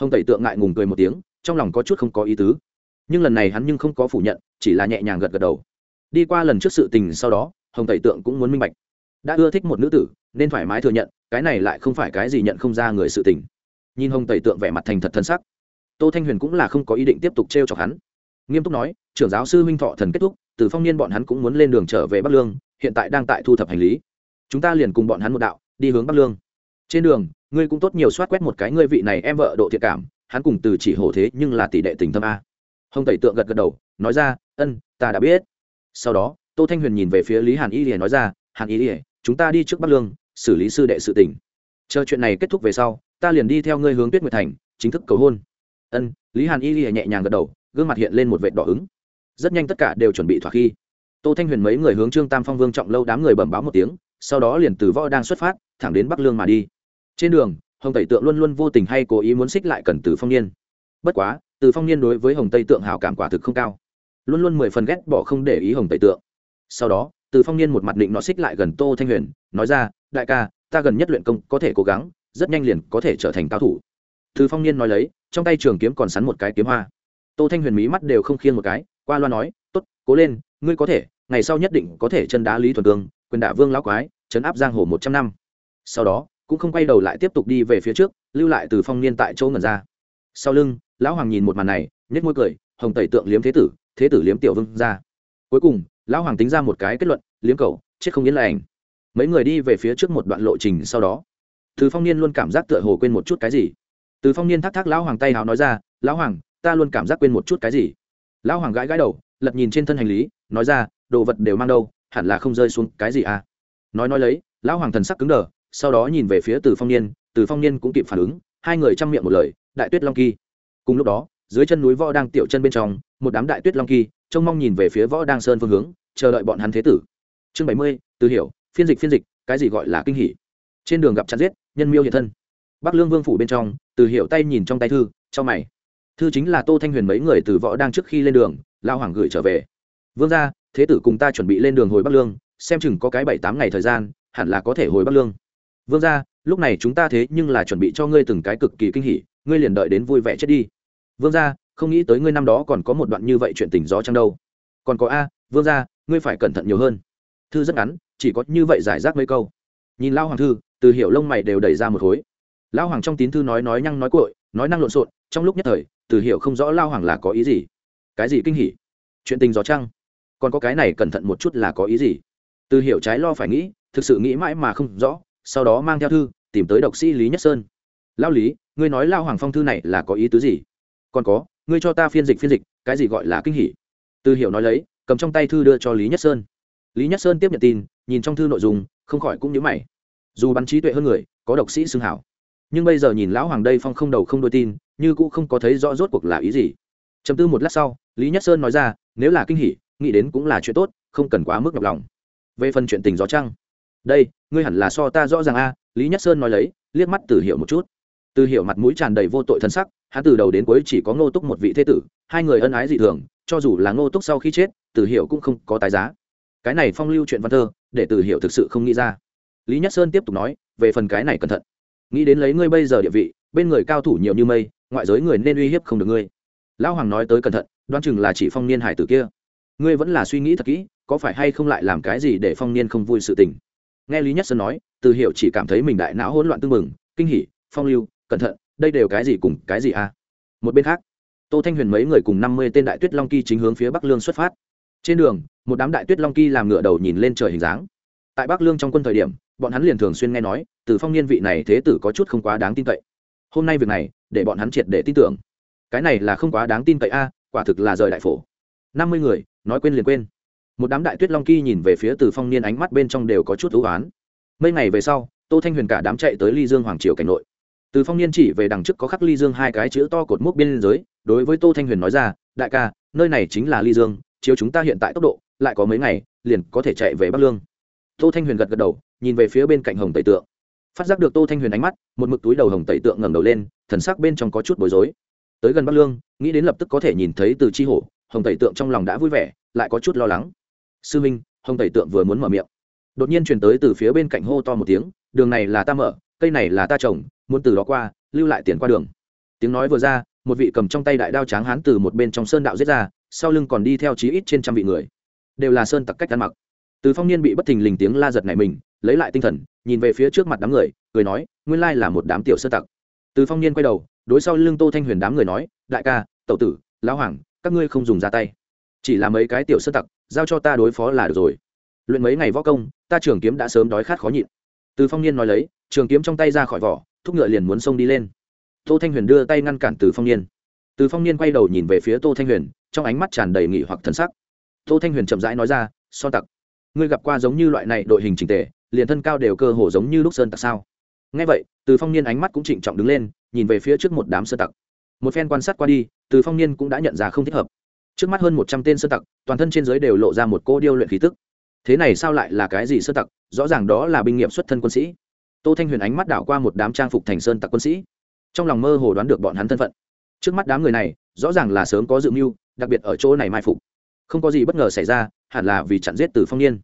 Speaker 1: Hồng tẩy tượng ngại ngùng cười một tiếng, trong lòng có chút không có ý tứ. Nhưng lần này hắn nhưng không có phủ nhận, chỉ là nhẹ nhàng gật gật đầu. Đi qua lần trước sự tình sau đó, hồng tẩy tượng cũng muốn minh bạch. Đã ưa thích một nữ tử, nên thoải mái thừa nhận, cái này lại không phải cái gì nhận không ra người sự tình. Nhìn hồng tẩy tượng vẻ mặt thành thật thân sắc, tô thanh huyền cũng là không có ý định tiếp tục t r e o chọc hắn. Nghiêm túc nói, trưởng giáo sư minh thọ thần kết thúc, từ phong niên bọn hắn cũng muốn lên đường trở về bắc lương, hiện tại đang tại thu thập hành lý chúng ta liền cùng bọn hắn một đạo, đi hướng bắc lương. Trên đường, ngươi cũng tốt nhiều soát quét một cái ngươi vị này em vợ độ thiệt cảm, hắn cùng từ chỉ hổ thế nhưng là tỷ đệ tình thâm a. Hồng tẩy tượng gật gật đầu, nói ra, ân, ta đã biết. Sau đó, tô thanh huyền nhìn về phía lý hàn y lìa nói ra, hàn y lìa, chúng ta đi trước bắc lương, xử lý sư đệ sự tỉnh chờ chuyện này kết thúc về sau, ta liền đi theo ngươi hướng tuyết nguyệt thành, chính thức cầu hôn. Ân, lý hàn y lìa nhẹ nhàng gật đầu, gương mặt hiện lên một vệt đỏ ứng. Rất nhanh tất cả đều chuẩn bị thỏa khi, tô thanh huyền mấy người hướng trương tam phong vương trọng lâu đám người bẩm báo một tiếng sau đó liền từ võ đang xuất phát, thẳng đến bắc lương mà đi. Trên đường, hồng tây tượng luôn luôn vô tình hay cố ý muốn xích lại cần từ phong niên. Bất quá từ phong niên đối với hồng tây tượng hào cảm quả thực không cao. Luôn luôn mười phần ghét bỏ không để ý hồng tây tượng. Sau đó từ phong niên một mặt định nó xích lại gần tô thanh huyền, nói ra, đại ca, ta gần nhất luyện công có thể cố gắng, rất nhanh liền có thể trở thành cao thủ. Từ phong niên nói lấy, trong tay trường kiếm còn sắn một cái kiếm hoa. Tô thanh huyền mí mắt đều không khiêng một cái, qua loa nói t ố t cố lên, ngươi có thể, ngày sau nhất định có thể chân đá lý thuần cương quyền đả vương lão quái chấn áp giang hồ một trăm năm. Sau đó, cũng không quay đầu lại tiếp tục đi về phía trước, lưu lại từ phong niên tại chỗ ngẩn ra. Sau lưng, lão hoàng nhìn một màn này nhét môi cười, hồng tẩy tượng liếm thế tử thế tử liếm tiểu vương ra. Cuối cùng, lão hoàng tính ra một cái kết luận, liếm cầu chết không yên lành. Mấy người đi về phía trước một đoạn lộ trình sau đó, từ phong niên luôn cảm giác tựa hồ quên một chút cái gì. Từ phong niên thắc thắc lão hoàng tay hào nói ra, lão hoàng, ta luôn cảm giác quên một chút cái gì. Lão hoàng gãi gãi đầu, lật nhìn trên thân hành lý, nói ra, đồ vật đều mang đâu hẳn là không rơi xuống cái gì à? Nói nói lấy, lão hoàng thần sắc cứng đờ, sau đó nhìn về phía từ phong niên, từ phong niên cũng kịp phản ứng, hai người chăm miệng một lời, đại tuyết long kỳ. Cùng lúc đó, dưới chân núi võ đang tiểu chân bên trong, một đám đại tuyết long kỳ, trông mong nhìn về phía võ đang sơn phương hướng, chờ đợi bọn hắn thế tử. Chương bảy mươi, từ hiểu, phiên dịch phiên dịch, cái gì gọi là kinh hỉ? Trên đường gặp chặt giết, nhân miêu hiện thân. Bắc lương vương phủ bên trong, từ hiểu tay nhìn trong tay thư, cho mày. Thư chính là tô thanh huyền mấy người từ võ đang trước khi lên đường lao hoàng gửi trở về vương gia, thế tử cùng ta chuẩn bị lên đường hồi bắc lương, xem chừng có cái bảy tám ngày thời gian, hẳn là có thể hồi bắc lương. Vương gia, lúc này chúng ta thế nhưng là chuẩn bị cho ngươi từng cái cực kỳ kinh hỉ, ngươi liền đợi đến vui vẻ chết đi. Vương gia, không nghĩ tới ngươi năm đó còn có một đoạn như vậy chuyện tình gió chăng đâu. Còn có a, vương gia, ngươi phải cẩn thận nhiều hơn. Thư rất ngắn, chỉ có như vậy giải rác mấy câu. Nhìn lao hoàng thư, từ hiểu lông mày đều đẩy ra một khối. Lao hoàng trong tín thư nói nói nhăng nói cội nói năng lộn xộn, trong lúc nhất thời, từ hiểu không rõ lao hoàng là có ý gì. Cái gì kinh hỉ? Chuyện tình gió trăng còn có cái này cẩn thận một chút là có ý gì? Từ hiểu trái lo phải nghĩ, thực sự nghĩ mãi mà không rõ, sau đó mang theo thư, tìm tới độc sĩ lý nhất sơn. Lao lý, ngươi nói lao hoàng phong thư này là có ý tứ gì? Còn có, ngươi cho ta phiên dịch phiên dịch, cái gì gọi là kinh hỉ? Từ hiểu nói lấy, cầm trong tay thư đưa cho lý nhất sơn. Lý nhất sơn tiếp nhận tin, nhìn trong thư nội dung, không khỏi cũng nhớ mày. Dù bắn trí tuệ hơn người, có độc sĩ xưng hảo. Nhưng bây giờ nhìn lão hoàng đây phong không đầu không đôi tin, như cũng không có thấy rõ rốt cuộc là ý gì. Chấm tư một lát sau, lý nhất sơn nói ra, nếu là kinh hỉ nghĩ đến cũng là chuyện tốt, không cần quá mức nhọc lòng. Về phần chuyện tình gió trăng, đây, ngươi hẳn là so ta rõ ràng a, lý nhất sơn nói lấy, liếc mắt từ hiểu một chút. Từ hiểu mặt mũi tràn đầy vô tội thân sắc, hắn từ đầu đến cuối chỉ có ngô túc một vị thế tử, hai người ân ái dị thường, cho dù là ngô túc sau khi chết, từ hiểu cũng không có tái giá. Cái này phong lưu chuyện văn thơ, để từ hiểu thực sự không nghĩ ra. Lý nhất sơn tiếp tục nói, về phần cái này cẩn thận. Nghĩ đến lấy ngươi bây giờ địa vị, bên người cao thủ nhiều như mây, ngoại giới người nên uy hiếp không được ngươi. Lão hoàng nói tới cẩn thận, đoán chừng là chỉ phong niên hải tử kia ngươi vẫn là suy nghĩ thật kỹ, có phải hay không lại làm cái gì để phong niên không vui sự tình? Nghe lý nhất sơn nói, từ Hiệu chỉ cảm thấy mình đại não hỗn loạn tưng mừng kinh hỉ, phong lưu, cẩn thận, đây đều cái gì cùng cái gì à? Một bên khác, tô thanh huyền mấy người cùng năm mươi tên đại tuyết long kỳ chính hướng phía bắc lương xuất phát. Trên đường, một đám đại tuyết long kỳ làm ngựa đầu nhìn lên trời hình dáng. Tại bắc lương trong quân thời điểm, bọn hắn liền thường xuyên nghe nói, từ phong niên vị này thế tử có chút không quá đáng tin cậy. Hôm nay việc này, để bọn hắn triệt để tin tưởng. Cái này là không quá đáng tin cậy a, quả thực là rời đại phổ năm mươi người, nói quên liền quên. Một đám đại tuyết long kỳ nhìn về phía từ phong niên ánh mắt bên trong đều có chút thú oán. Mấy ngày về sau, tô thanh huyền cả đám chạy tới ly dương hoàng triều cảnh nội. Từ phong niên chỉ về đằng trước có khắc ly dương hai cái chữ to cột mốc biên giới đối với tô thanh huyền nói ra, đại ca, nơi này chính là ly dương, chiếu chúng ta hiện tại tốc độ, lại có mấy ngày, liền có thể chạy về bắc lương. Tô thanh huyền gật gật đầu, nhìn về phía bên cạnh hồng tẩy tượng. Phát giác được tô thanh huyền ánh mắt, một mực túi đầu hồng tẩy tượng ngẩng đầu lên, thần sắc bên trong có chút bối rối. Tới gần bắc lương, nghĩ đến lập tức có thể nhìn thấy từ chi hổ hồng tẩy tượng trong lòng đã vui vẻ, lại có chút lo lắng. Sư minh, hồng tẩy tượng vừa muốn mở miệng. Đột nhiên truyền tới từ phía bên cạnh hô to một tiếng, đường này là ta mở, cây này là ta trồng, muốn từ đó qua, lưu lại tiền qua đường. Tiếng nói vừa ra, một vị cầm trong tay đại đao tráng hán từ một bên trong sơn đạo giết ra, sau lưng còn đi theo chí ít trên trăm vị người. Đều là sơn tặc cách ăn mặc. Từ phong niên bị bất thình lình tiếng la giật này mình, lấy lại tinh thần, nhìn về phía trước mặt đám người, cười nói, nguyên lai là một đám tiểu sơ tặc. Từ phong niên quay đầu, đối sau lưng tô thanh huyền đám người nói, đại ca, tẩu tử, lão hoàng các ngươi không dùng ra tay. Chỉ là mấy cái tiểu sơ tặc, giao cho ta đối phó là được rồi. Luyện mấy ngày võ công, ta trường kiếm đã sớm đói khát khó nhịn. Từ phong niên nói lấy, trường kiếm trong tay ra khỏi vỏ, thúc ngựa liền muốn xông đi lên. Tô thanh huyền đưa tay ngăn cản từ phong niên. Từ phong niên quay đầu nhìn về phía tô thanh huyền, trong ánh mắt tràn đầy nghị hoặc thần sắc. Tô thanh huyền chậm rãi nói ra so tặc, ngươi gặp qua giống như loại này đội hình trình tề, liền thân cao đều cơ hồ giống như lúc sơn tặc sao? Ngay vậy, từ phong niên ánh mắt cũng trịnh trọng đứng lên, nhìn về phía trước một đám sơn tặc một phen quan sát qua đi, từ phong niên cũng đã nhận ra không thích hợp. Trước mắt hơn một trăm tên sơn tặc, toàn thân trên giới đều lộ ra một cô điêu luyện khí tức. Thế này sao lại là cái gì sơn tặc? Rõ ràng đó là binh nghiệm xuất thân quân sĩ. Tô thanh huyền ánh mắt đảo qua một đám trang phục thành sơn tặc quân sĩ. Trong lòng mơ hồ đoán được bọn hắn thân phận. Trước mắt đám người này, rõ ràng là sớm có dự mưu, đặc biệt ở chỗ này mai phục. Không có gì bất ngờ xảy ra, hẳn là vì chặn giết từ phong niên.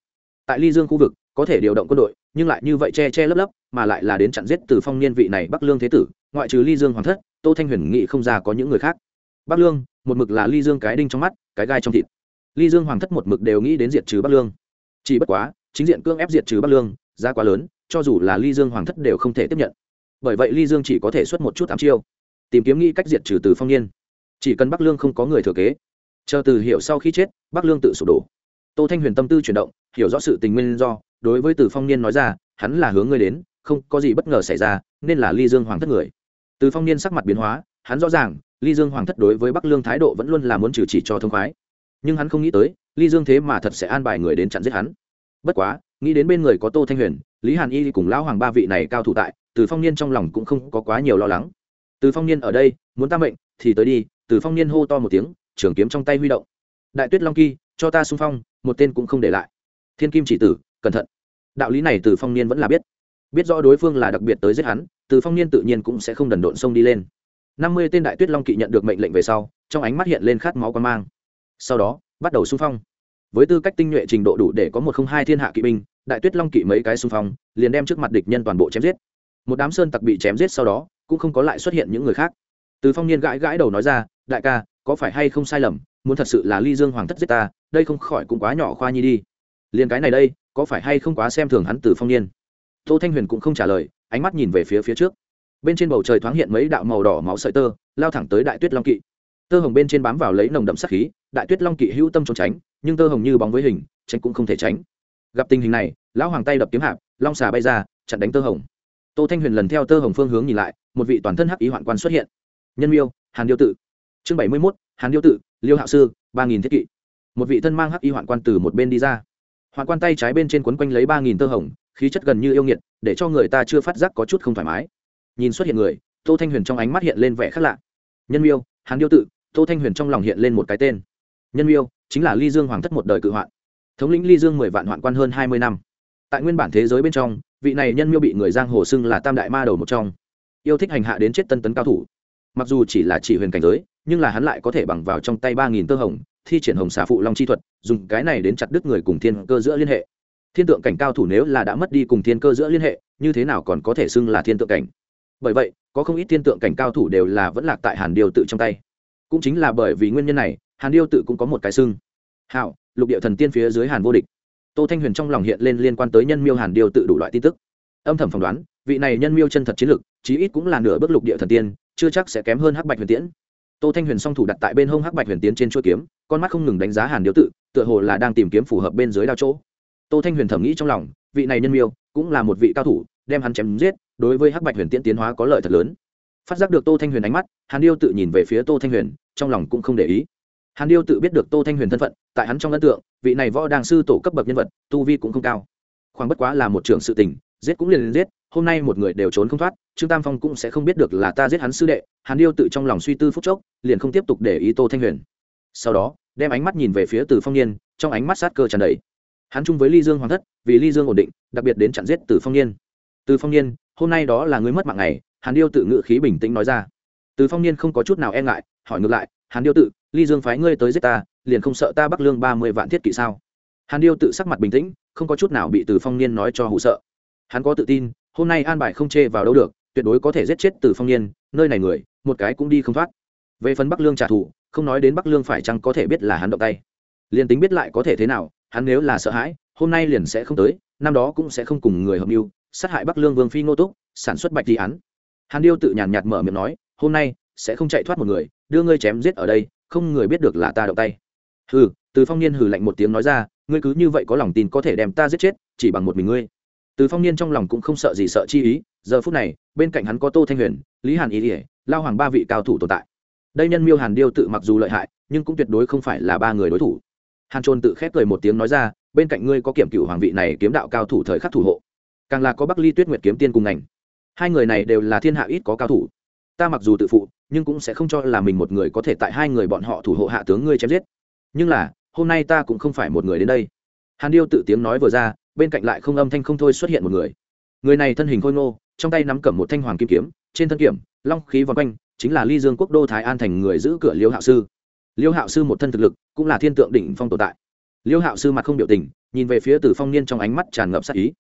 Speaker 1: Tại ly dương khu vực, có thể điều động quân đội, nhưng lại như vậy che che lấp lấp, mà lại là đến chặn giết từ phong niên vị này bắc lương thế tử ngoại trừ ly dương hoàng thất, tô thanh huyền nghĩ không ra có những người khác. Bắc lương, một mực là ly dương cái đinh trong mắt, cái gai trong thịt. Ly dương hoàng thất một mực đều nghĩ đến diệt trừ bắc lương. Chỉ bất quá, chính diện cương ép diệt trừ bắc lương, giá quá lớn, cho dù là ly dương hoàng thất đều không thể tiếp nhận. Bởi vậy ly dương chỉ có thể xuất một chút ám chiêu, tìm kiếm nghĩ cách diệt trừ từ phong niên. Chỉ cần bắc lương không có người thừa kế, chờ từ hiểu sau khi chết, bắc lương tự sụp đổ. Tô thanh huyền tâm tư chuyển động, hiểu rõ sự tình nguyên do, đối với từ phong niên nói ra, hắn là hướng ngươi đến, không có gì bất ngờ xảy ra, nên là ly dương hoàng thất người từ phong niên sắc mặt biến hóa, hắn rõ ràng, ly dương hoàng thất đối với bắc lương thái độ vẫn luôn là muốn trừ chỉ cho thông khoái. Nhưng hắn không nghĩ tới, ly dương thế mà thật sẽ an bài người đến chặn giết hắn. Bất quá, nghĩ đến bên người có tô thanh huyền, lý hàn y cùng lão hoàng ba vị này cao thủ tại, từ phong niên trong lòng cũng không có quá nhiều lo lắng. Từ phong niên ở đây, muốn ta mệnh, thì tới đi, từ phong niên hô to một tiếng, trường kiếm trong tay huy động. Đại tuyết long kỳ, cho ta xung phong, một tên cũng không để lại. Thiên kim chỉ tử, cẩn thận. Đạo lý này từ phong niên vẫn là biết. Biết rõ đối phương là đặc biệt tới giết hắn từ phong niên tự nhiên cũng sẽ không đần độn sông đi lên. năm mươi tên đại tuyết long kỵ nhận được mệnh lệnh về sau, trong ánh mắt hiện lên khát máu quan mang. Sau đó, bắt đầu xung phong. Với tư cách tinh nhuệ trình độ đủ để có một không hai thiên hạ kỵ binh, đại tuyết long kỵ mấy cái xung phong, liền đem trước mặt địch nhân toàn bộ chém giết. Một đám sơn tặc bị chém giết sau đó, cũng không có lại xuất hiện những người khác. Từ phong niên gãi gãi đầu nói ra, đại ca, có phải hay không sai lầm? Muốn thật sự là ly dương hoàng thất giết ta, đây không khỏi cũng quá nhỏ khoa nhi đi. Liền cái này đây, có phải hay không quá xem thường hắn từ phong niên? Tô thanh huyền cũng không trả lời ánh mắt nhìn về phía phía trước. Bên trên bầu trời thoáng hiện mấy đạo màu đỏ máu sợi tơ, lao thẳng tới đại tuyết long kỵ. Tơ hồng bên trên bám vào lấy nồng đậm sắc khí, đại tuyết long kỵ hữu tâm trốn tránh, nhưng tơ hồng như bóng với hình, tránh cũng không thể tránh. Gặp tình hình này, lão hoàng tay đập kiếm hạp, long xà bay ra, chặn đánh tơ hồng. Tô thanh huyền lần theo tơ hồng phương hướng nhìn lại, một vị toàn thân hắc ý hoạn quan xuất hiện. Nhân miêu, hàn điêu tự. Chương bảy mươi mốt, hàn điêu tự, liêu hạo sư, ba nghìn thiết kỵ. Một vị thân mang hắc y hoạn quan từ một bên đi ra. Hoạn quan tay trái bên trên quấn quanh lấy ba nghìn tơ hồng khí chất gần như yêu nghiệt, để cho người ta chưa phát giác có chút không thoải mái. Nhìn xuất hiện người, tô thanh huyền trong ánh mắt hiện lên vẻ khác lạ. Nhân miêu hàn điêu tự, tô thanh huyền trong lòng hiện lên một cái tên. Nhân miêu, chính là ly dương hoàng thất một đời cự hoạn. Thống lĩnh ly dương mười vạn hoạn quan hơn hai mươi năm. Tại nguyên bản thế giới bên trong, vị này nhân miêu bị người giang hồ xưng là tam đại ma đầu một trong. Yêu thích hành hạ đến chết tân tấn cao thủ. Mặc dù chỉ là chỉ huyền cảnh giới, nhưng là hắn lại có thể bằng vào trong tay ba nghìn tơ hồng, thi triển hồng xà phụ long chi thuật, dùng cái này đến chặt đứt người cùng thiên cơ giữa liên hệ thiên tượng cảnh cao thủ nếu là đã mất đi cùng thiên cơ giữa liên hệ, như thế nào còn có thể xưng là thiên tượng cảnh? Bởi vậy, có không ít thiên tượng cảnh cao thủ đều là vẫn lạc tại hàn điêu tự trong tay. Cũng chính là bởi vì nguyên nhân này, hàn điêu tự cũng có một cái xưng. Hạo, lục địa thần tiên phía dưới hàn vô địch. Tô thanh huyền trong lòng hiện lên liên quan tới nhân miêu hàn điêu tự đủ loại tin tức. Âm thầm phỏng đoán, vị này nhân miêu chân thật chiến lực chí ít cũng là nửa bước lục địa thần tiên, chưa chắc sẽ kém hơn hắc bạch huyền tiễn. Tô thanh huyền song thủ đặt tại bên hông hắc bạch huyền tiến trên chuỗi kiếm, con mắt không ngừng đánh giá hàn điêu tự, tựa hồ là đang tìm kiếm phù hợp bên dưới đao chỗ tô thanh huyền thẩm nghĩ trong lòng, vị này nhân miêu, cũng là một vị cao thủ, đem hắn chém giết, đối với hắc bạch huyền tiễn tiến hóa có lợi thật lớn. Phát giác được tô thanh huyền ánh mắt, hàn điêu tự nhìn về phía tô thanh huyền, trong lòng cũng không để ý. Hàn điêu tự biết được tô thanh huyền thân phận, tại hắn trong ấn tượng, vị này võ đàng sư tổ cấp bậc nhân vật, tu vi cũng không cao. Khoảng bất quá là một trưởng sự tình, giết cũng liền liền giết, hôm nay một người đều trốn không thoát, trương tam phong cũng sẽ không biết được là ta giết hắn sư đệ, hàn điêu tự trong lòng suy tư phúc chốc, liền không tiếp tục để ý tô thanh huyền. Sau đó, đem ánh mắt nhìn về phía từ phong niên, trong ánh mắt sát cơ tràn đầy hắn chung với ly dương hoàng thất, vì ly dương ổn định, đặc biệt đến chặn giết từ phong niên. Từ phong niên, hôm nay đó là người mất mạng này hàn điêu tự ngự khí bình tĩnh nói ra. Từ phong niên không có chút nào e ngại, hỏi ngược lại, hàn điêu tự, ly dương phái ngươi tới giết ta, liền không sợ ta bắc lương ba mươi vạn thiết kỵ sao? Hàn điêu tự sắc mặt bình tĩnh, không có chút nào bị từ phong niên nói cho hụ sợ. Hắn có tự tin, hôm nay an bài không chê vào đâu được, tuyệt đối có thể giết chết từ phong niên, nơi này người, một cái cũng đi không thoát. Về phần bắc lương trả thù, không nói đến bắc lương phải chăng có thể biết là hắn động tay. Liền tính biết lại có thể thế nào hắn nếu là sợ hãi, hôm nay liền sẽ không tới, năm đó cũng sẽ không cùng người hợp mưu, sát hại bắc lương vương phi ngô túc, sản xuất bạch đi án. Hàn điêu tự nhàn nhạt mở miệng nói, hôm nay sẽ không chạy thoát một người, đưa ngươi chém giết ở đây, không người biết được là ta động tay. Hừ, từ phong niên hừ lạnh một tiếng nói ra, ngươi cứ như vậy có lòng tin có thể đem ta giết chết, chỉ bằng một mình ngươi. Từ phong niên trong lòng cũng không sợ gì sợ chi ý, giờ phút này, bên cạnh hắn có tô thanh huyền, lý hàn ý ỉa lao hoàng ba vị cao thủ tồn tại. Đây nhân miêu hàn điêu tự mặc dù lợi hại, nhưng cũng tuyệt đối không phải là ba người đối thủ hàn trôn tự khép cười một tiếng nói ra, bên cạnh ngươi có kiểm cựu hoàng vị này kiếm đạo cao thủ thời khắc thủ hộ. Càng là có bắc ly tuyết nguyệt kiếm tiên cùng ngành. Hai người này đều là thiên hạ ít có cao thủ. Ta mặc dù tự phụ, nhưng cũng sẽ không cho là mình một người có thể tại hai người bọn họ thủ hộ hạ tướng ngươi chém giết. Nhưng là, hôm nay ta cũng không phải một người đến đây. Hàn điêu tự tiếng nói vừa ra, bên cạnh lại không âm thanh không thôi xuất hiện một người. Người này thân hình khôi ngô, trong tay nắm cầm một thanh hoàng kim kiếm, trên thân kiểm long khí vòng quanh, chính là ly dương quốc đô thái an thành người giữ cửa liêu hạo sư liêu hạo sư một thân thực lực cũng là thiên tượng đỉnh phong tồn tại. Liêu hạo sư mặt không biểu tình, nhìn về phía từ phong niên trong ánh mắt tràn ngập sắc ý.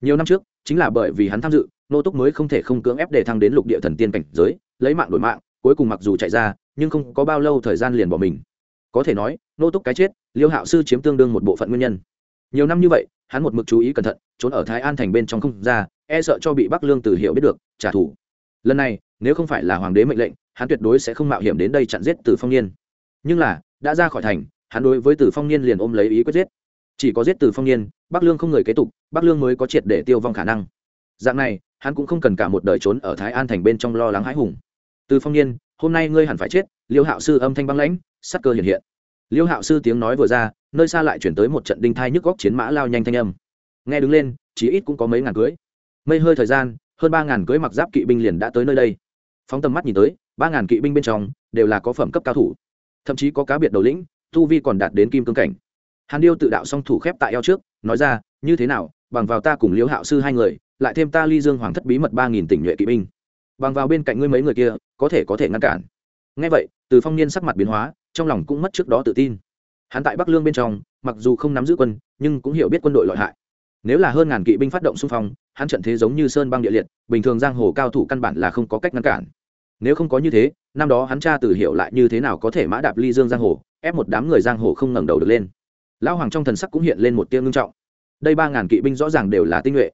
Speaker 1: Nhiều năm trước, chính là bởi vì hắn tham dự, nô túc mới không thể không cưỡng ép để thăng đến lục địa thần tiên cảnh giới, lấy mạng đổi mạng, cuối cùng mặc dù chạy ra, nhưng không có bao lâu thời gian liền bỏ mình. Có thể nói, nô túc cái chết, liêu hạo sư chiếm tương đương một bộ phận nguyên nhân. Nhiều năm như vậy, hắn một mực chú ý cẩn thận, trốn ở thái an thành bên trong không ra e sợ cho bị bắc lương từ hiệu biết được, trả thù. Lần này, nếu không phải là hoàng đế mệnh lệnh, hắn tuyệt đối sẽ không mạo hiểm đến đây chặn giết từ phong niên nhưng là, đã ra khỏi thành, hắn đối với từ phong niên liền ôm lấy ý quyết giết. Chỉ có giết từ phong niên, bắc lương không người kế tục, bắc lương mới có triệt để tiêu vong khả năng. Dạng này, hắn cũng không cần cả một đời trốn ở thái an thành bên trong lo lắng hãi hùng. Từ phong niên, hôm nay ngươi hẳn phải chết, liêu hạo sư âm thanh băng lãnh, sắc cơ hiện hiện. Liêu hạo sư tiếng nói vừa ra, nơi xa lại chuyển tới một trận đinh thai nhức góc chiến mã lao nhanh thanh âm. Nghe đứng lên chí ít cũng có mấy ngàn cưới. Mây hơi thời gian, hơn ba ngàn cưới mặc giáp kỵ binh liền đã tới nơi đây. Phóng tầm mắt nhìn tới, ba ngàn kỵ binh bên trong, đều là có phẩm cấp cao thủ thậm chí có cá biệt đầu lĩnh, tu vi còn đạt đến kim cương cảnh. Hàn điêu tự đạo song thủ khép tại eo trước, nói ra, như thế nào, bằng vào ta cùng liễu hạo sư hai người, lại thêm ta ly dương hoàng thất bí mật ba nghìn tỉnh nhuệ kỵ binh, bằng vào bên cạnh ngươi mấy người kia, có thể có thể ngăn cản. Ngay vậy, từ phong niên sắc mặt biến hóa, trong lòng cũng mất trước đó tự tin. Hắn tại bắc lương bên trong, mặc dù không nắm giữ quân, nhưng cũng hiểu biết quân đội lợi hại. Nếu là hơn ngàn kỵ binh phát động xung phong, hắn trận thế giống như sơn băng địa liệt, bình thường giang hồ cao thủ căn bản là không có cách ngăn cản nếu không có như thế, năm đó hắn cha từ hiểu lại như thế nào có thể mã đạp ly dương giang hồ, ép một đám người giang hồ không ngẩng đầu được lên. Lão hoàng trong thần sắc cũng hiện lên một tiếng ngưng trọng. Đây ba ngàn kỵ binh rõ ràng đều là tinh nhuệ.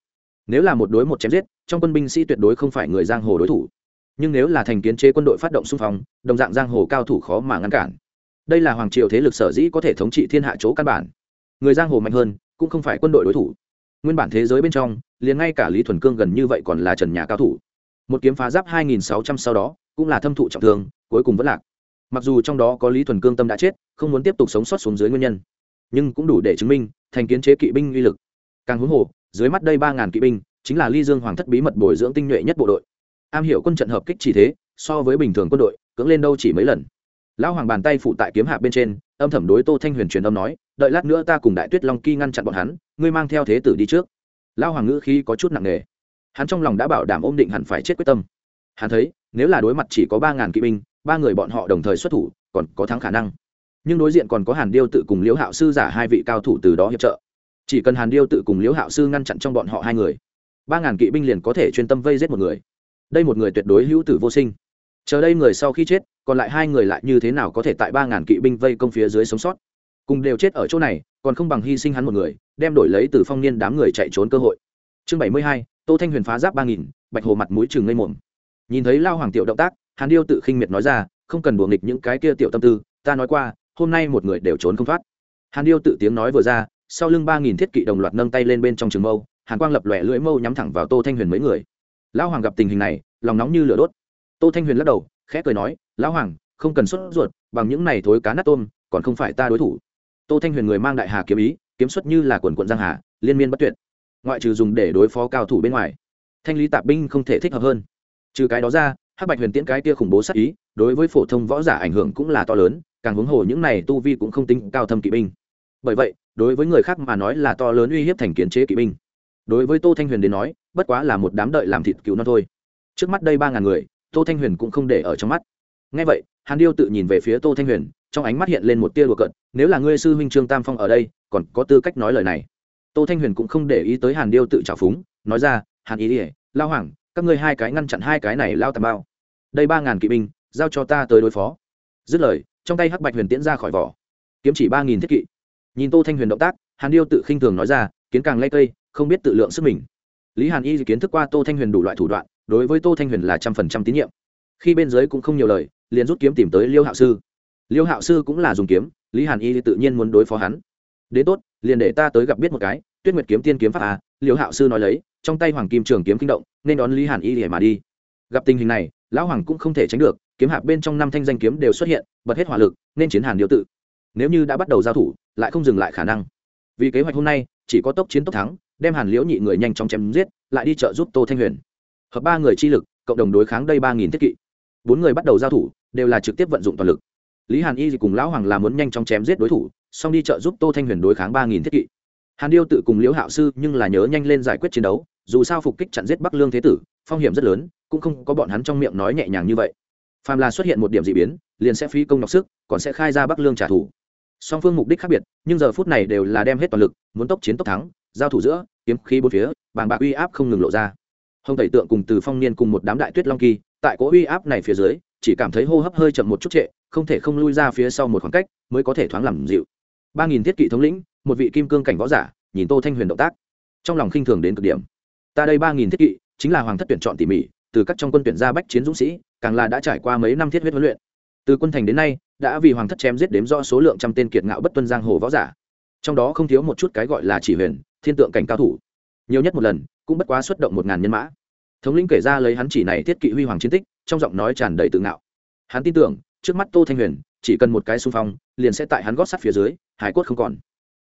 Speaker 1: Nếu là một đối một chém giết, trong quân binh sĩ tuyệt đối không phải người giang hồ đối thủ. Nhưng nếu là thành kiến chế quân đội phát động xung phong, đồng dạng giang hồ cao thủ khó mà ngăn cản. Đây là hoàng triều thế lực sở dĩ có thể thống trị thiên hạ chỗ căn bản. Người giang hồ mạnh hơn, cũng không phải quân đội đối thủ. Nguyên bản thế giới bên trong, liền ngay cả lý thuần cương gần như vậy còn là trần nhà cao thủ một kiếm phá giáp 2.600 sau đó, cũng là thâm thụ trọng thương, cuối cùng vẫn lạc. Mặc dù trong đó có lý thuần cương tâm đã chết, không muốn tiếp tục sống sót xuống dưới nguyên nhân, nhưng cũng đủ để chứng minh, thành kiến chế kỵ binh uy lực. Càng huống hồ, dưới mắt đây ba ngàn kỵ binh, chính là ly dương hoàng thất bí mật bồi dưỡng tinh nhuệ nhất bộ đội. Am hiểu quân trận hợp kích chỉ thế, so với bình thường quân đội, cưỡng lên đâu chỉ mấy lần. Lão hoàng bàn tay phụ tại kiếm hạ bên trên, âm thầm đối tô thanh huyền truyền âm nói, đợi lát nữa ta cùng đại tuyết long kỳ ngăn chặn bọn hắn, ngươi mang theo thế tử đi trước. Lão hoàng ngữ khí có chút nặng nề hắn trong lòng đã bảo đảm ôm định hẳn phải chết quyết tâm. Hắn thấy, nếu là đối mặt chỉ có ba ngàn kỵ binh, ba người bọn họ đồng thời xuất thủ, còn có thắng khả năng. Nhưng đối diện còn có hàn điêu tự cùng liễu hạo sư giả hai vị cao thủ từ đó hiệp trợ. Chỉ cần hàn điêu tự cùng liễu hạo sư ngăn chặn trong bọn họ hai người, ba ngàn kỵ binh liền có thể chuyên tâm vây giết một người. Đây một người tuyệt đối hữu tử vô sinh. Chờ đây người sau khi chết, còn lại hai người lại như thế nào có thể tại ba ngàn kỵ binh vây công phía dưới sống sót? Cùng đều chết ở chỗ này, còn không bằng hy sinh hắn một người, đem đổi lấy từ phong niên đám người chạy trốn cơ hội. Chương bảy mươi hai tô thanh huyền phá giáp ba nghìn, bạch hồ mặt mũi chừng ngây mồm. Nhìn thấy lao hoàng tiểu động tác, hàn điêu tự khinh miệt nói ra, không cần đùa nghịch những cái kia tiểu tâm tư, ta nói qua, hôm nay một người đều trốn không thoát. Hàn điêu tự tiếng nói vừa ra, sau lưng ba nghìn thiết kỵ đồng loạt nâng tay lên bên trong trường mâu, hàn quang lập lòe lưỡi mâu nhắm thẳng vào tô thanh huyền mấy người. Lão hoàng gặp tình hình này, lòng nóng như lửa đốt. Tô thanh huyền lắc đầu, khẽ cười nói lão hoàng, không cần sốt ruột, bằng những này thối cá nát tôm, còn không phải ta đối thủ. Tô thanh huyền người mang đại hà kiếm ý, kiếm xuất như là quần quận giang hà, liên miên bất tuyệt ngoại trừ dùng để đối phó cao thủ bên ngoài, thanh lý tạp binh không thể thích hợp hơn. Trừ cái đó ra, hắc bạch huyền tiễn cái kia khủng bố sát ý, đối với phổ thông võ giả ảnh hưởng cũng là to lớn, càng huống hồ những này tu vi cũng không tính cao thâm kỵ binh. Bởi vậy, đối với người khác mà nói là to lớn uy hiếp thành kiến chế kỵ binh. Đối với tô thanh huyền đến nói, bất quá là một đám đợi làm thịt cứu non thôi. Trước mắt đây ba ngàn người, tô thanh huyền cũng không để ở trong mắt. Ngay vậy, hàn điêu tự nhìn về phía tô thanh huyền, trong ánh mắt hiện lên một tia đùa cận nếu là ngươi sư huynh trương tam phong ở đây, còn có tư cách nói lời này? Tô thanh huyền cũng không để ý tới hàn điêu tự trào phúng, nói ra, hàn ý ỉa lao hoàng, các ngươi hai cái ngăn chặn hai cái này lao tầm bao. Đây ba ngàn kỵ binh, giao cho ta tới đối phó. Dứt lời, trong tay hắc bạch huyền tiễn ra khỏi vỏ. Kiếm chỉ ba nghìn thiết kỵ. Nhìn tô thanh huyền động tác, hàn điêu tự khinh thường nói ra, kiến càng lây cây, không biết tự lượng sức mình. Lý hàn y kiến thức qua tô thanh huyền đủ loại thủ đoạn, đối với tô thanh huyền là trăm phần trăm tín nhiệm. Khi bên dưới cũng không nhiều lời, liền rút kiếm tìm tới liêu hạo sư. Liêu hạo sư cũng là dùng kiếm, lý hàn y tự nhiên muốn đối phó hắn đến tốt, liền để ta tới gặp biết một cái, tuyết nguyệt kiếm tiên kiếm pháp à liêu hạo sư nói lấy, trong tay hoàng kim trường kiếm kinh động, nên đón lý hàn y để mà đi. Gặp tình hình này, lão hoàng cũng không thể tránh được, kiếm hạp bên trong năm thanh danh kiếm đều xuất hiện, bật hết hỏa lực, nên chiến hàn điều tự. Nếu như đã bắt đầu giao thủ, lại không dừng lại khả năng. Vì kế hoạch hôm nay, chỉ có tốc chiến tốc thắng, đem hàn liễu nhị người nhanh chóng chém giết, lại đi trợ giúp tô thanh huyền. Hợp ba người chi lực, cộng đồng đối kháng đây ba nghìn thiết kỵ. Bốn người bắt đầu giao thủ, đều là trực tiếp vận dụng toàn lực. Lý hàn y cùng lão hoàng là muốn nhanh chóng chém giết đối thủ xong đi trợ giúp tô thanh huyền đối kháng ba nghìn thiết kỵ. Hàn điêu tự cùng liễu hạo sư nhưng là nhớ nhanh lên giải quyết chiến đấu, dù sao phục kích chặn giết bắc lương thế tử, phong hiểm rất lớn, cũng không có bọn hắn trong miệng nói nhẹ nhàng như vậy. Phàm là xuất hiện một điểm d ị biến, liền sẽ phí công nhọc sức, còn sẽ khai ra bắc lương trả thù. Song phương mục đích khác biệt, nhưng giờ phút này đều là đem hết toàn lực, muốn tốc chiến tốc thắng, giao thủ giữa, kiếm khí bốn phía, bàng bạc uy áp không ngừng lộ ra. Hồng tẩy tượng cùng từ phong niên cùng một đám đại tuyết long kỳ, tại cỗ uy áp này phía dưới, chỉ cảm thấy hô hấp hơi chậm một chút trệ, không thể không lui ra phía sau một khoảng cách, mới có thể thoáng làm dịu ba nghìn thiết kỵ thống lĩnh, một vị kim cương cảnh võ giả, nhìn tô thanh huyền động tác. Trong lòng khinh thường đến cực điểm. Ta đây ba nghìn thiết kỵ, chính là hoàng thất tuyển chọn tỉ mỉ, từ các trong quân tuyển gia bách chiến dũng sĩ, càng là đã trải qua mấy năm thiết huyết huấn luyện. Từ quân thành đến nay, đã vì hoàng thất chém giết đếm do số lượng trăm tên kiệt ngạo bất tuân giang hồ võ giả. Trong đó không thiếu một chút cái gọi là chỉ huyền, thiên tượng cảnh cao thủ. Nhiều nhất một lần, cũng bất quá xuất động một ngàn nhân mã. Thống lĩnh kể ra lấy hắn chỉ này thiết kỵ huy hoàng chiến tích, trong giọng nói tràn đầy tự ngạo. Hắn tin tưởng, trước mắt tô thanh huyền, chỉ cần một cái xung phong, liền sẽ tại hắn gót sắt phía dưới hải cốt không còn.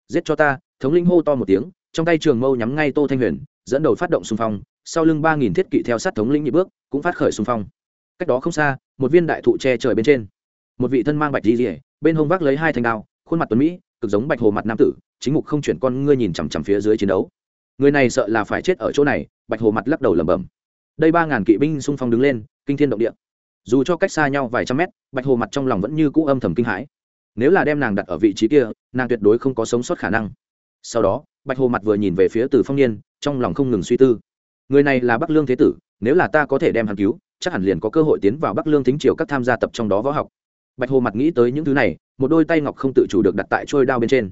Speaker 1: Giết cho ta, thống lĩnh hô to một tiếng, trong tay trường mâu nhắm ngay tô thanh huyền, dẫn đầu phát động xung phong, sau lưng ba nghìn thiết kỵ theo sát thống lĩnh nhị bước, cũng phát khởi xung phong. Cách đó không xa, một viên đại thụ che trời bên trên. Một vị thân mang bạch di rỉa bên hông vác lấy hai thanh đao, khuôn mặt tuấn mỹ, cực giống bạch hồ mặt nam tử, chính mục không chuyển con ngươi nhìn chằm chằm phía dưới chiến đấu. Người này sợ là phải chết ở chỗ này, bạch hồ mặt lắc đầu lẩm bẩm. Đây ba ngàn kỵ binh xung phong đứng lên, kinh thiên động địa. Dù cho cách xa nhau vài trăm mét, bạch hồ mặt trong lòng vẫn như cũ âm thầm kinh hãi nếu là đem nàng đặt ở vị trí kia nàng tuyệt đối không có sống sót khả năng. Sau đó bạch hồ mặt vừa nhìn về phía từ phong niên trong lòng không ngừng suy tư. Người này là bắc lương thế tử nếu là ta có thể đem hắn cứu chắc hẳn liền có cơ hội tiến vào bắc lương thính triều các tham gia tập trong đó võ học. Bạch hồ mặt nghĩ tới những thứ này một đôi tay ngọc không tự chủ được đặt tại trôi đao bên trên.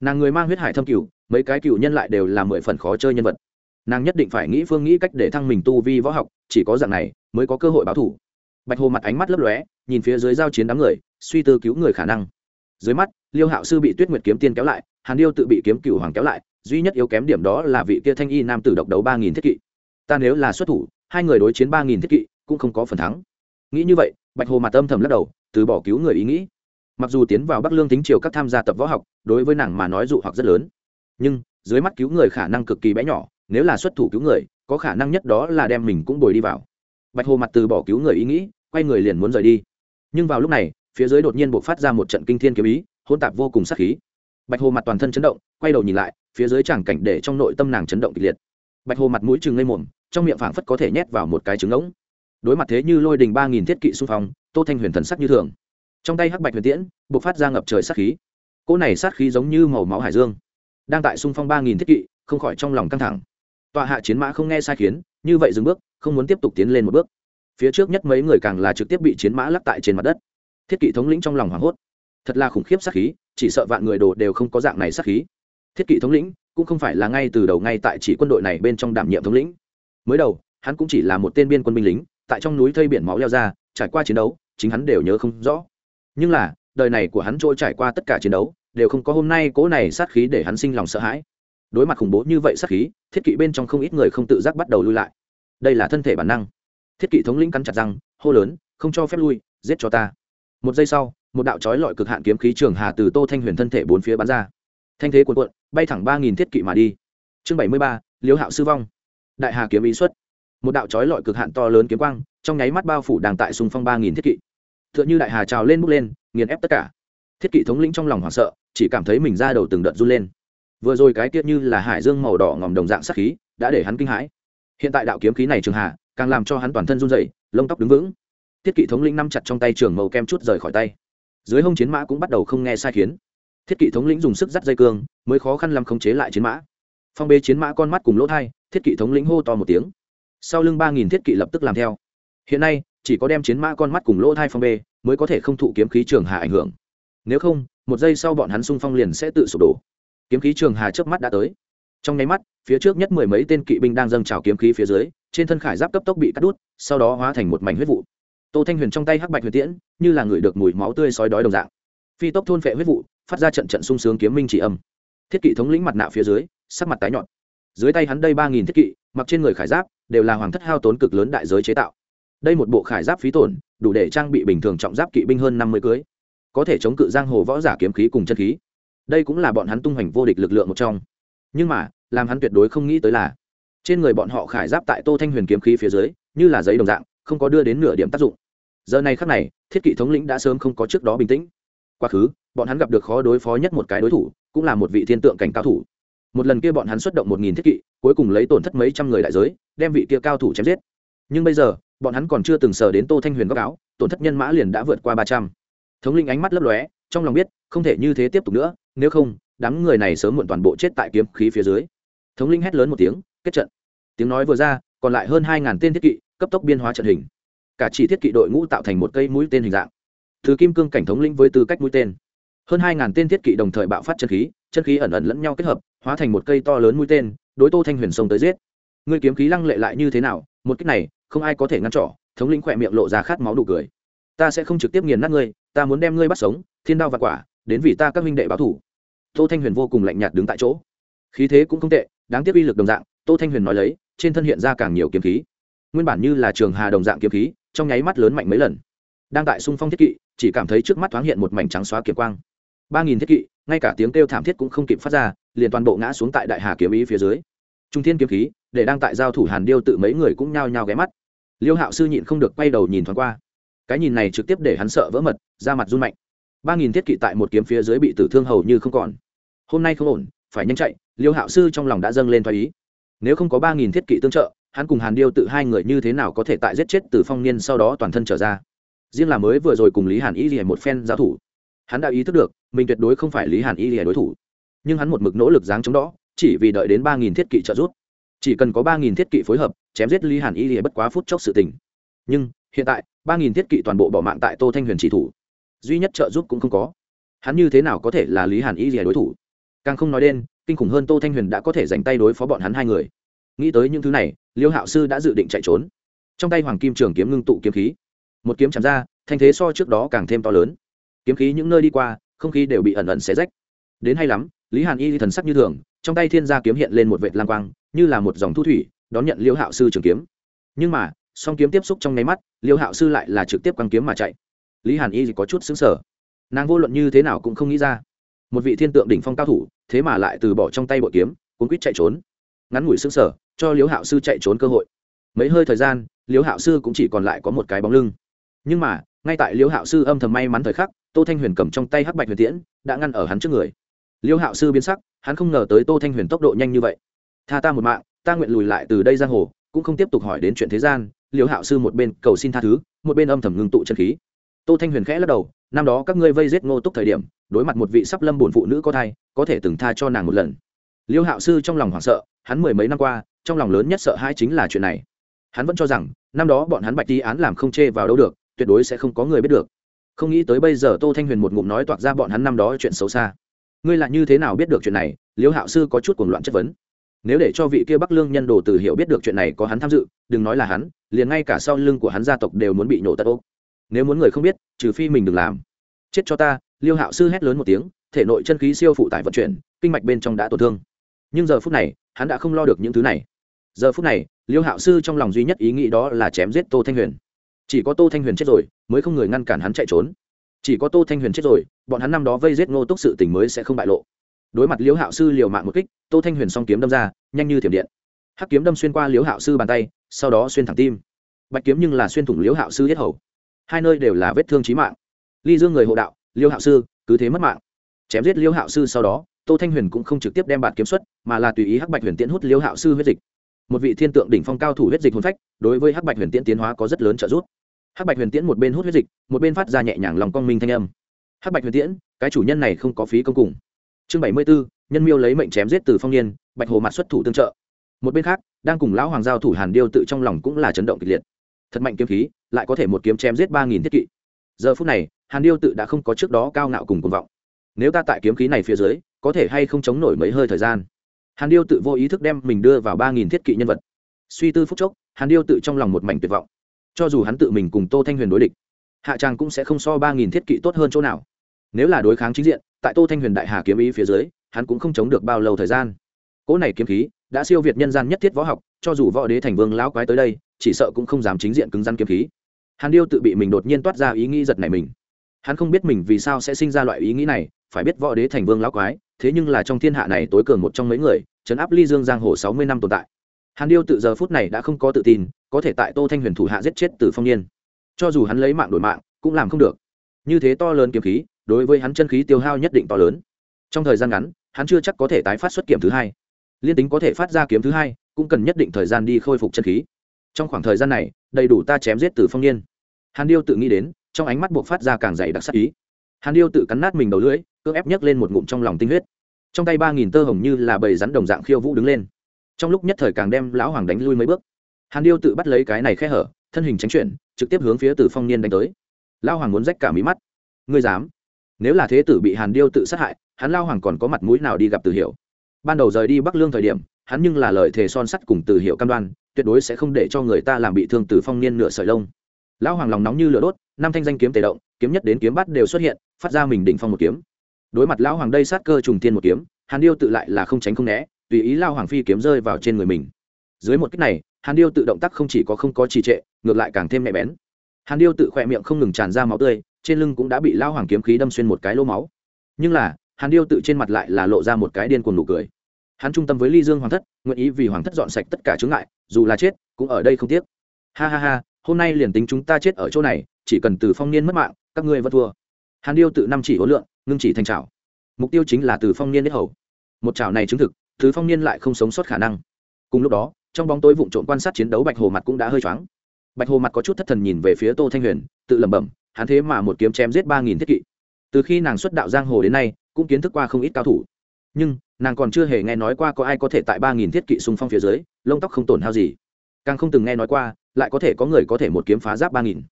Speaker 1: Nàng người mang huyết hải thâm cựu, mấy cái cựu nhân lại đều là mười phần khó chơi nhân vật. Nàng nhất định phải nghĩ phương nghĩ cách để thăng mình tu vi võ học chỉ có dạng này mới có cơ hội báo thủ. Bạch hồ mặt ánh mắt lấp lóe nhìn phía dưới giao chiến đám người suy tư cứu người khả năng dưới mắt, liêu hạo sư bị tuyết nguyệt kiếm tiên kéo lại, hàn điêu tự bị kiếm cựu hoàng kéo lại, duy nhất yếu kém điểm đó là vị kia thanh y nam tử độc đấu ba nghìn thiết kỵ. Ta nếu là xuất thủ, hai người đối chiến ba nghìn thiết kỵ cũng không có phần thắng. Nghĩ như vậy, bạch hồ mặt âm thầm lắc đầu, từ bỏ cứu người ý nghĩ. Mặc dù tiến vào bắc lương tính triều các tham gia tập võ học, đối với nàng mà nói dụ hoặc rất lớn. Nhưng, dưới mắt cứu người khả năng cực kỳ bé nhỏ, nếu là xuất thủ cứu người, có khả năng nhất đó là đem mình cũng bồi đi vào. Bạch hồ mặt từ bỏ cứu người ý nghĩ, quay người liền muốn rời đi. Nhưng vào lúc này phía dưới đột nhiên bộc phát ra một trận kinh thiên kiếm ý, hỗn tạp vô cùng sắc khí. Bạch hồ mặt toàn thân chấn động, quay đầu nhìn lại, phía dưới chẳng cảnh để trong nội tâm nàng chấn động kịch liệt. Bạch hồ mặt mũi trừng lên mồm, trong miệng phảng phất có thể nhét vào một cái trứng ngỗng. Đối mặt thế như lôi đình ba nghìn thiết kỵ xung phong, tô thanh huyền thần sắc như thường. Trong tay hắc bạch huyền tiễn bộc phát ra ngập trời sát khí. Cỗ này sát khí giống như màu máu hải dương, đang tại xung phong ba nghìn thiết kỵ, không khỏi trong lòng căng thẳng. Tọa hạ chiến mã không nghe sai khiến, như vậy dừng bước, không muốn tiếp tục tiến lên một bước. Phía trước nhất mấy người càng là trực tiếp bị chiến mã lắc tại trên mặt đất thiết kỵ thống lĩnh trong lòng hoảng hốt. Thật là khủng khiếp sát khí, chỉ sợ vạn người đồ đều không có dạng này sát khí. Thiết kỵ thống lĩnh cũng không phải là ngay từ đầu ngay tại chỉ quân đội này bên trong đảm nhiệm thống lĩnh. Mới đầu, hắn cũng chỉ là một tên biên quân binh lính, tại trong núi thây biển máu leo ra, trải qua chiến đấu, chính hắn đều nhớ không rõ. Nhưng là, đời này của hắn trôi trải qua tất cả chiến đấu, đều không có hôm nay cố này sát khí để hắn sinh lòng sợ hãi. Đối mặt khủng bố như vậy sát khí, thiết kỵ bên trong không ít người không tự giác bắt đầu lui lại. Đây là thân thể bản năng. Thiết kỵ thống lĩnh cắn chặt răng, hô lớn, không cho phép lui, giết cho ta một giây sau, một đạo trói lọi cực hạn kiếm khí trường hà từ tô thanh huyền thân thể bốn phía bắn ra. Thanh thế cuộn cuộn, bay thẳng ba nghìn thiết kỵ mà đi. Chương bảy mươi ba liếu hạo sư vong. Đại hà kiếm ý xuất. Một đạo trói lọi cực hạn to lớn kiếm quang, trong nháy mắt bao phủ đàng tại sùng phong ba nghìn thiết kỵ. T h ư ợ n h ư đại hà trào lên bước lên, nghiền ép tất cả. Thiết kỵ thống lĩnh trong lòng hoảng sợ, chỉ cảm thấy mình ra đầu từng đợt run lên. Vừa rồi cái tiết như là hải dương màu đỏ ngòm đồng dạng sắc khí, đã để hắn kinh hãi. Hiện tại đạo kiếm khí này trường hà, càng làm cho hắn toàn thân run dậy lông tóc đứng vững thiết kỵ thống lĩnh nắm chặt trong tay trường màu kem chút rời khỏi tay. Dưới hông chiến mã cũng bắt đầu không nghe sai khiến. Thiết kỵ thống lĩnh dùng sức dắt dây cương, mới khó khăn làm khống chế lại chiến mã. Phong bê chiến mã con mắt cùng lỗ thai, thiết kỵ thống lĩnh hô to một tiếng. Sau lưng ba nghìn thiết kỵ lập tức làm theo. Hiện nay, chỉ có đem chiến mã con mắt cùng lỗ thai phong bê, mới có thể không thụ kiếm khí trường hà ảnh hưởng. Nếu không, một giây sau bọn hắn xung phong liền sẽ tự sụp đổ. Kiếm khí trường hà trước mắt đã tới. Trong nháy mắt, phía trước nhất mười mấy tên kỵ binh đang dâng trào kiếm khí phía dưới, trên thân khải giáp cấp tốc bị cắt đút, sau đó hóa thành một mảnh huyết vụ tô thanh huyền trong tay hắc bạch huyền tiễn, như là người được mùi máu tươi sói đói đồng dạng. Phi tốc thôn phệ huyết vụ, phát ra trận trận sung sướng kiếm minh chỉ âm. Thiết kỵ thống lĩnh mặt nạ phía dưới, sắc mặt tái nhọn dưới tay hắn đây ba nghìn thiết kỵ, mặc trên người khải giáp, đều là hoàng thất hao tốn cực lớn đại giới chế tạo. Đây một bộ khải giáp phí tổn, đủ để trang bị bình thường trọng giáp kỵ binh hơn năm mươi cưới. Có thể chống cự giang hồ võ giả kiếm khí cùng chân khí. Đây cũng là bọn hắn tung hoành vô địch lực lượng một trong. Nhưng mà, làm hắn tuyệt đối không nghĩ tới là, trên người bọn họ khải giáp tại tô thanh huyền kiếm khí phía dưới, như là giấy đồng dạng không có đưa đến nửa điểm tác dụng. Giờ này khắc này, thiết kỵ thống lĩnh đã sớm không có trước đó bình tĩnh. Quá khứ, bọn hắn gặp được khó đối phó nhất một cái đối thủ, cũng là một vị thiên tượng cảnh cao thủ. Một lần kia bọn hắn xuất động một nghìn thiết kỵ, cuối cùng lấy tổn thất mấy trăm người đại giới, đem vị kia cao thủ chém giết. Nhưng bây giờ, bọn hắn còn chưa từng sờ đến tô thanh huyền góc áo, tổn thất nhân mã liền đã vượt qua ba trăm. Thống linh ánh mắt lấp lóe, trong lòng biết, không thể như thế tiếp tục nữa, nếu không, đám người này sớm muộn toàn bộ chết tại kiếm khí phía dưới. Thống linh hét lớn một tiếng, kết trận. Tiếng nói vừa ra, còn lại hơn hai ngàn tên thiết kỵ cấp tốc biên hóa trận hình. Cả chỉ thiết kỵ đội ngũ tạo thành một cây mũi tên hình dạng. Thứ kim cương cảnh thống lĩnh với tư cách mũi tên. Hơn hai ngàn tên thiết kỵ đồng thời bạo phát chân khí chân khí ẩn ẩn lẫn nhau kết hợp, hóa thành một cây to lớn mũi tên, đối tô thanh huyền sông tới giết. Ngươi kiếm khí lăng lệ lại như thế nào? Một cách này, không ai có thể ngăn trỏ thống lĩnh khỏe miệng lộ ra khát máu đủ cười. Ta sẽ không trực tiếp nghiền nát ngươi, ta muốn đem ngươi bắt sống, thiên đao và quả, đến vì ta các minh đệ báo thủ. Tô thanh huyền vô cùng lạnh nhạt đứng tại chỗ. Khí thế cũng không tệ, đáng tiếc uy lực đồng dạng, tô thanh huyền nói lấy, trên thân hiện ra càng nhiều kiếm khí nguyên bản như là trường hà đồng dạng kiếm khí, trong nháy mắt lớn mạnh mấy lần. Đang tại xung phong thiết kỵ, chỉ cảm thấy trước mắt thoáng hiện một mảnh trắng xóa kiếm quang. Ba nghìn thiết kỵ, ngay cả tiếng kêu thảm thiết cũng không kịp phát ra, liền toàn bộ ngã xuống tại đại hà kiếm ý phía dưới. Trung thiên kiếm khí, để đang tại giao thủ hàn điêu tự mấy người cũng nhao nhao ghé mắt. Liêu hạo sư nhịn không được quay đầu nhìn thoáng qua. Cái nhìn này trực tiếp để hắn sợ vỡ mật ra mặt run mạnh. Ba nghìn thiết kỵ tại một kiếm phía dưới bị tử thương hầu như không còn. Hôm nay không ổn, phải nhanh chạy, liêu hạo sư trong lòng đã dâng lên thoái ý. Nếu không có ba nghìn thiết kỵ tương trợ hắn cùng hàn điêu tự hai người như thế nào có thể tại giết chết từ phong niên sau đó toàn thân trở ra? Riêng là mới vừa rồi cùng lý hàn y lìa một phen giao thủ, hắn đã ý thức được, mình tuyệt đối không phải lý hàn y lìa đối thủ. Nhưng hắn một mực nỗ lực dáng chống đó, chỉ vì đợi đến ba nghìn thiết kỵ trợ giúp. Chỉ cần có ba nghìn thiết kỵ phối hợp, chém giết lý hàn y lìa bất quá phút chốc sự tình. Nhưng, hiện tại, ba nghìn thiết kỵ toàn bộ bỏ mạng tại tô thanh huyền chỉ thủ. Duy nhất trợ giúp cũng không có. Hắn như thế nào có thể là lý hàn y lìa đối thủ? Càng không nói đến, kinh khủng hơn tô thanh huyền đã có thể dành tay đối phó bọn hắn hai người nghĩ tới những thứ này, liêu hạo sư đã dự định chạy trốn. Trong tay hoàng kim trường kiếm ngưng tụ kiếm khí. Một kiếm chạm ra, thanh thế so trước đó càng thêm to lớn. Kiếm khí những nơi đi qua, không khí đều bị ẩn ẩn xé rách. Đến hay lắm, lý hàn y thần sắc như thường, trong tay thiên gia kiếm hiện lên một vệt lang quang, như là một dòng thu thủy, đón nhận liêu hạo sư trường kiếm. Nhưng mà, song kiếm tiếp xúc trong nháy mắt, liêu hạo sư lại là trực tiếp quăng kiếm mà chạy. Lý hàn y có chút xứng sở nàng vô luận như thế nào cũng không nghĩ ra. Một vị thiên tượng đỉnh phong cao thủ, thế mà lại từ bỏ trong tay bội kiếm, cuốn quýt chạy trốn ngắn ngủi xứng sở cho Liễu hạo sư chạy trốn cơ hội. Mấy hơi thời gian, Liễu hạo sư cũng chỉ còn lại có một cái bóng lưng. Nhưng mà, ngay tại liêu hạo sư âm thầm may mắn thời khắc, tô thanh huyền cầm trong tay hắc bạch huyền tiễn, đã ngăn ở hắn trước người. Liêu hạo sư biến sắc, hắn không ngờ tới tô thanh huyền tốc độ nhanh như vậy. Tha ta một mạng, ta nguyện lùi lại từ đây giang hồ, cũng không tiếp tục hỏi đến chuyện thế gian. Liêu hạo sư một bên cầu xin tha thứ, một bên âm thầm ngưng tụ chân khí. Tô thanh huyền khẽ lắc đầu, năm đó các ngươi vây giết ngô túc thời điểm, đối mặt một vị sắp lâm bổn phụ nữ có thai, có thể từng tha cho nàng một lần. Liêu hạo sư trong lòng hoảng sợ hắn mười mấy năm qua, trong lòng lớn nhất sợ hãi chính là chuyện này. Hắn vẫn cho rằng, năm đó bọn hắn bạch đi án làm không chê vào đâu được, tuyệt đối sẽ không có người biết được. Không nghĩ tới bây giờ tô thanh huyền một ngụm nói toạc ra bọn hắn năm đó chuyện xấu xa. Ngươi là như thế nào biết được chuyện này? Liễu hạo sư có chút cuồng loạn chất vấn. Nếu để cho vị kia bắc lương nhân đồ từ hiểu biết được chuyện này, có hắn tham dự, đừng nói là hắn, liền ngay cả sau lưng của hắn gia tộc đều muốn bị nổ tật ốc nếu muốn người không biết, trừ phi mình đừng làm. Chết cho ta, liêu hạo sư hét lớn một tiếng, thể nội chân khí siêu phụ tải vận chuyển, kinh mạch bên trong đã tổn thương nhưng giờ phút này, hắn đã không lo được những thứ này. Giờ phút này, liêu hạo sư trong lòng duy nhất ý nghĩ đó là chém giết tô thanh huyền. Chỉ có tô thanh huyền chết rồi, mới không người ngăn cản hắn chạy trốn. Chỉ có tô thanh huyền chết rồi, bọn hắn năm đó vây giết ngô túc sự tình mới sẽ không bại lộ. Đối mặt liêu hạo sư liều mạng một kích, tô thanh huyền s o n g kiếm đâm ra, nhanh như thiểm điện. Hắc kiếm đâm xuyên qua liêu hạo sư bàn tay, sau đó xuyên thẳng tim. Bạch kiếm nhưng là xuyên thủng liêu hạo sư hết hầu. Hai nơi đều là vết thương trí mạng. Ly dương người hộ đạo, liêu hạo sư, cứ thế mất mạng. Chém giết liêu hạo sư sau đó tô thanh huyền cũng không trực tiếp đem bạt kiếm xuất, mà là tùy ý hắc bạch huyền tiễn hút liêu hạo sư huyết dịch. Một vị thiên tượng đỉnh phong cao thủ huyết dịch hồn phách, đối với hắc bạch huyền tiễn tiến hóa có rất lớn trợ giúp. Hắc bạch huyền tiễn một bên hút huyết dịch, một bên phát ra nhẹ nhàng lòng cong minh thanh âm. Hắc bạch huyền tiễn, cái chủ nhân này không có phí công cùng. Chương bảy mươi b ố nhân miêu lấy mệnh chém giết từ phong niên, bạch hồ mặt xuất thủ tương trợ. Một bên khác, đang cùng lão hoàng giao thủ hàn điêu tự trong lòng cũng là chấn động kịch liệt. Thật mạnh kiếm khí, lại có thể một kiếm chém giết ba nghìn thiết kỵ. Giờ phút này, hàn điêu tự đã không có trước đó cao ngạo cùng cuồng vọng. Nếu ta tại kiếm khí này phía dưới có thể hay không chống nổi mấy hơi thời gian. Hàn điêu tự vô ý thức đem mình đưa vào ba nghìn thiết kỵ nhân vật. Suy tư phúc chốc, hàn điêu tự trong lòng một mảnh tuyệt vọng. Cho dù hắn tự mình cùng tô thanh huyền đối địch, hạ tràng cũng sẽ không so ba nghìn thiết kỵ tốt hơn chỗ nào. Nếu là đối kháng chính diện, tại tô thanh huyền đại hà kiếm ý phía dưới, hắn cũng không chống được bao lâu thời gian. Cỗ này kiếm khí đã siêu việt nhân gian nhất thiết võ học, cho dù võ đế thành vương lão quái tới đây, chỉ sợ cũng không dám chính diện cứng rắn kiếm khí. Hàn điêu tự bị mình đột nhiên toát ra ý nghĩ giật này mình. Hắn không biết mình vì sao sẽ sinh ra loại ý nghĩ này, phải biết võ đế thành vương lão quái thế nhưng là trong thiên hạ này tối cường một trong mấy người chấn áp ly dương giang hồ sáu mươi năm tồn tại. Hàn điêu tự giờ phút này đã không có tự tin, có thể tại tô thanh huyền thủ hạ giết chết từ phong niên. Cho dù hắn lấy mạng đổi mạng, cũng làm không được. Như thế to lớn kiếm khí, đối với hắn chân khí tiêu hao nhất định to lớn. Trong thời gian ngắn, hắn chưa chắc có thể tái phát xuất kiểm thứ hai. Liên tính có thể phát ra kiếm thứ hai, cũng cần nhất định thời gian đi khôi phục chân khí. Trong khoảng thời gian này, đầy đủ ta chém giết từ phong niên. Hàn điêu tự nghĩ đến, trong ánh mắt buộc phát ra càng dày đặc sắc ý hàn điêu tự cắn nát mình đầu lưỡi, cưỡng ép nhấc lên một ngụm trong lòng tinh huyết. Trong tay ba nghìn tơ hồng như là bầy rắn đồng dạng khiêu vũ đứng lên. Trong lúc nhất thời càng đem lão hoàng đánh lui mấy bước. Hàn điêu tự bắt lấy cái này khe hở, thân hình tránh chuyển, trực tiếp hướng phía từ phong niên đánh tới. Lao hoàng muốn rách cả mí mắt. Ngươi dám? Nếu là thế tử bị hàn điêu tự sát hại, hắn lao hoàng còn có mặt mũi nào đi gặp từ hiểu? Ban đầu rời đi bắc lương thời điểm, hắn nhưng là lời thề son sắt cùng từ hiểu cam đoan, tuyệt đối sẽ không để cho người ta làm bị thương từ phong niên nửa sợi lông. Lão hoàng lòng nóng như lửa đốt năm thanh danh kiếm tề động, kiếm nhất đến kiếm bắt đều xuất hiện, phát ra mình đỉnh phong một kiếm. Đối mặt lão hoàng đây sát cơ trùng tiên một kiếm, hàn điêu tự lại là không tránh không né, tùy ý lao hoàng phi kiếm rơi vào trên người mình. Dưới một cách này, hàn điêu tự động tác không chỉ có không có trì trệ, ngược lại càng thêm nhạy bén. Hàn điêu tự khỏe miệng không ngừng tràn ra máu tươi, trên lưng cũng đã bị lao hoàng kiếm khí đâm xuyên một cái lỗ máu. Nhưng là, hàn điêu tự trên mặt lại là lộ ra một cái điên cuồng nụ cười. Hắn trung tâm với ly dương hoàng thất, nguyện ý vì hoàng thất dọn sạch tất cả chướng ngại, dù là chết, cũng ở đây không tiếc. Ha ha ha hôm nay liền tính chúng ta chết ở chỗ này, chỉ cần từ phong niên mất mạng, các ngươi vẫn thua. Hàn điêu tự năm chỉ hối lượng, ngưng chỉ thành trào mục tiêu chính là từ phong niên đến hầu. Một trào này chứng thực, từ phong niên lại không sống sót khả năng. Cùng lúc đó, trong bóng tối vụn trộn quan sát chiến đấu bạch hồ mặt cũng đã hơi choáng. Bạch hồ mặt có chút thất thần nhìn về phía tô thanh huyền, tự lẩm bẩm, hắn thế mà một kiếm chém giết ba nghìn thiết kỵ. Từ khi nàng xuất đạo giang hồ đến nay, cũng kiến thức qua không ít cao thủ. Nhưng, nàng còn chưa hề nghe nói qua có ai có thể tại ba nghìn thiết kỵ xung phong phía dưới, lông tóc không tổn hao gì. Càng không từng nghe nói qua lại có thể có người có thể một kiếm phá giáp ba nghìn.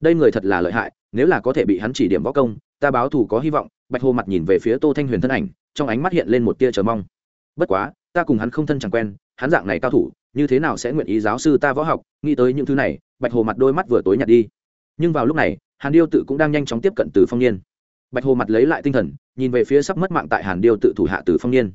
Speaker 1: Đây người thật là lợi hại, nếu là có thể bị hắn chỉ điểm võ công, ta báo thù có hy vọng, bạch hồ mặt nhìn về phía tô thanh huyền thân ảnh, trong ánh mắt hiện lên một tia chờ mong. Bất quá, ta cùng hắn không thân chẳng quen, hắn dạng này cao thủ, như thế nào sẽ nguyện ý giáo sư ta võ học, nghĩ tới những thứ này, bạch hồ mặt đôi mắt vừa tối nhạt đi. Nhưng vào lúc này, hàn điêu tự cũng đang nhanh chóng tiếp cận từ phong niên. Bạch hồ mặt lấy lại tinh thần, nhìn về phía sắp mất mạng tại hàn điêu tự thủ hạ từ phong niên.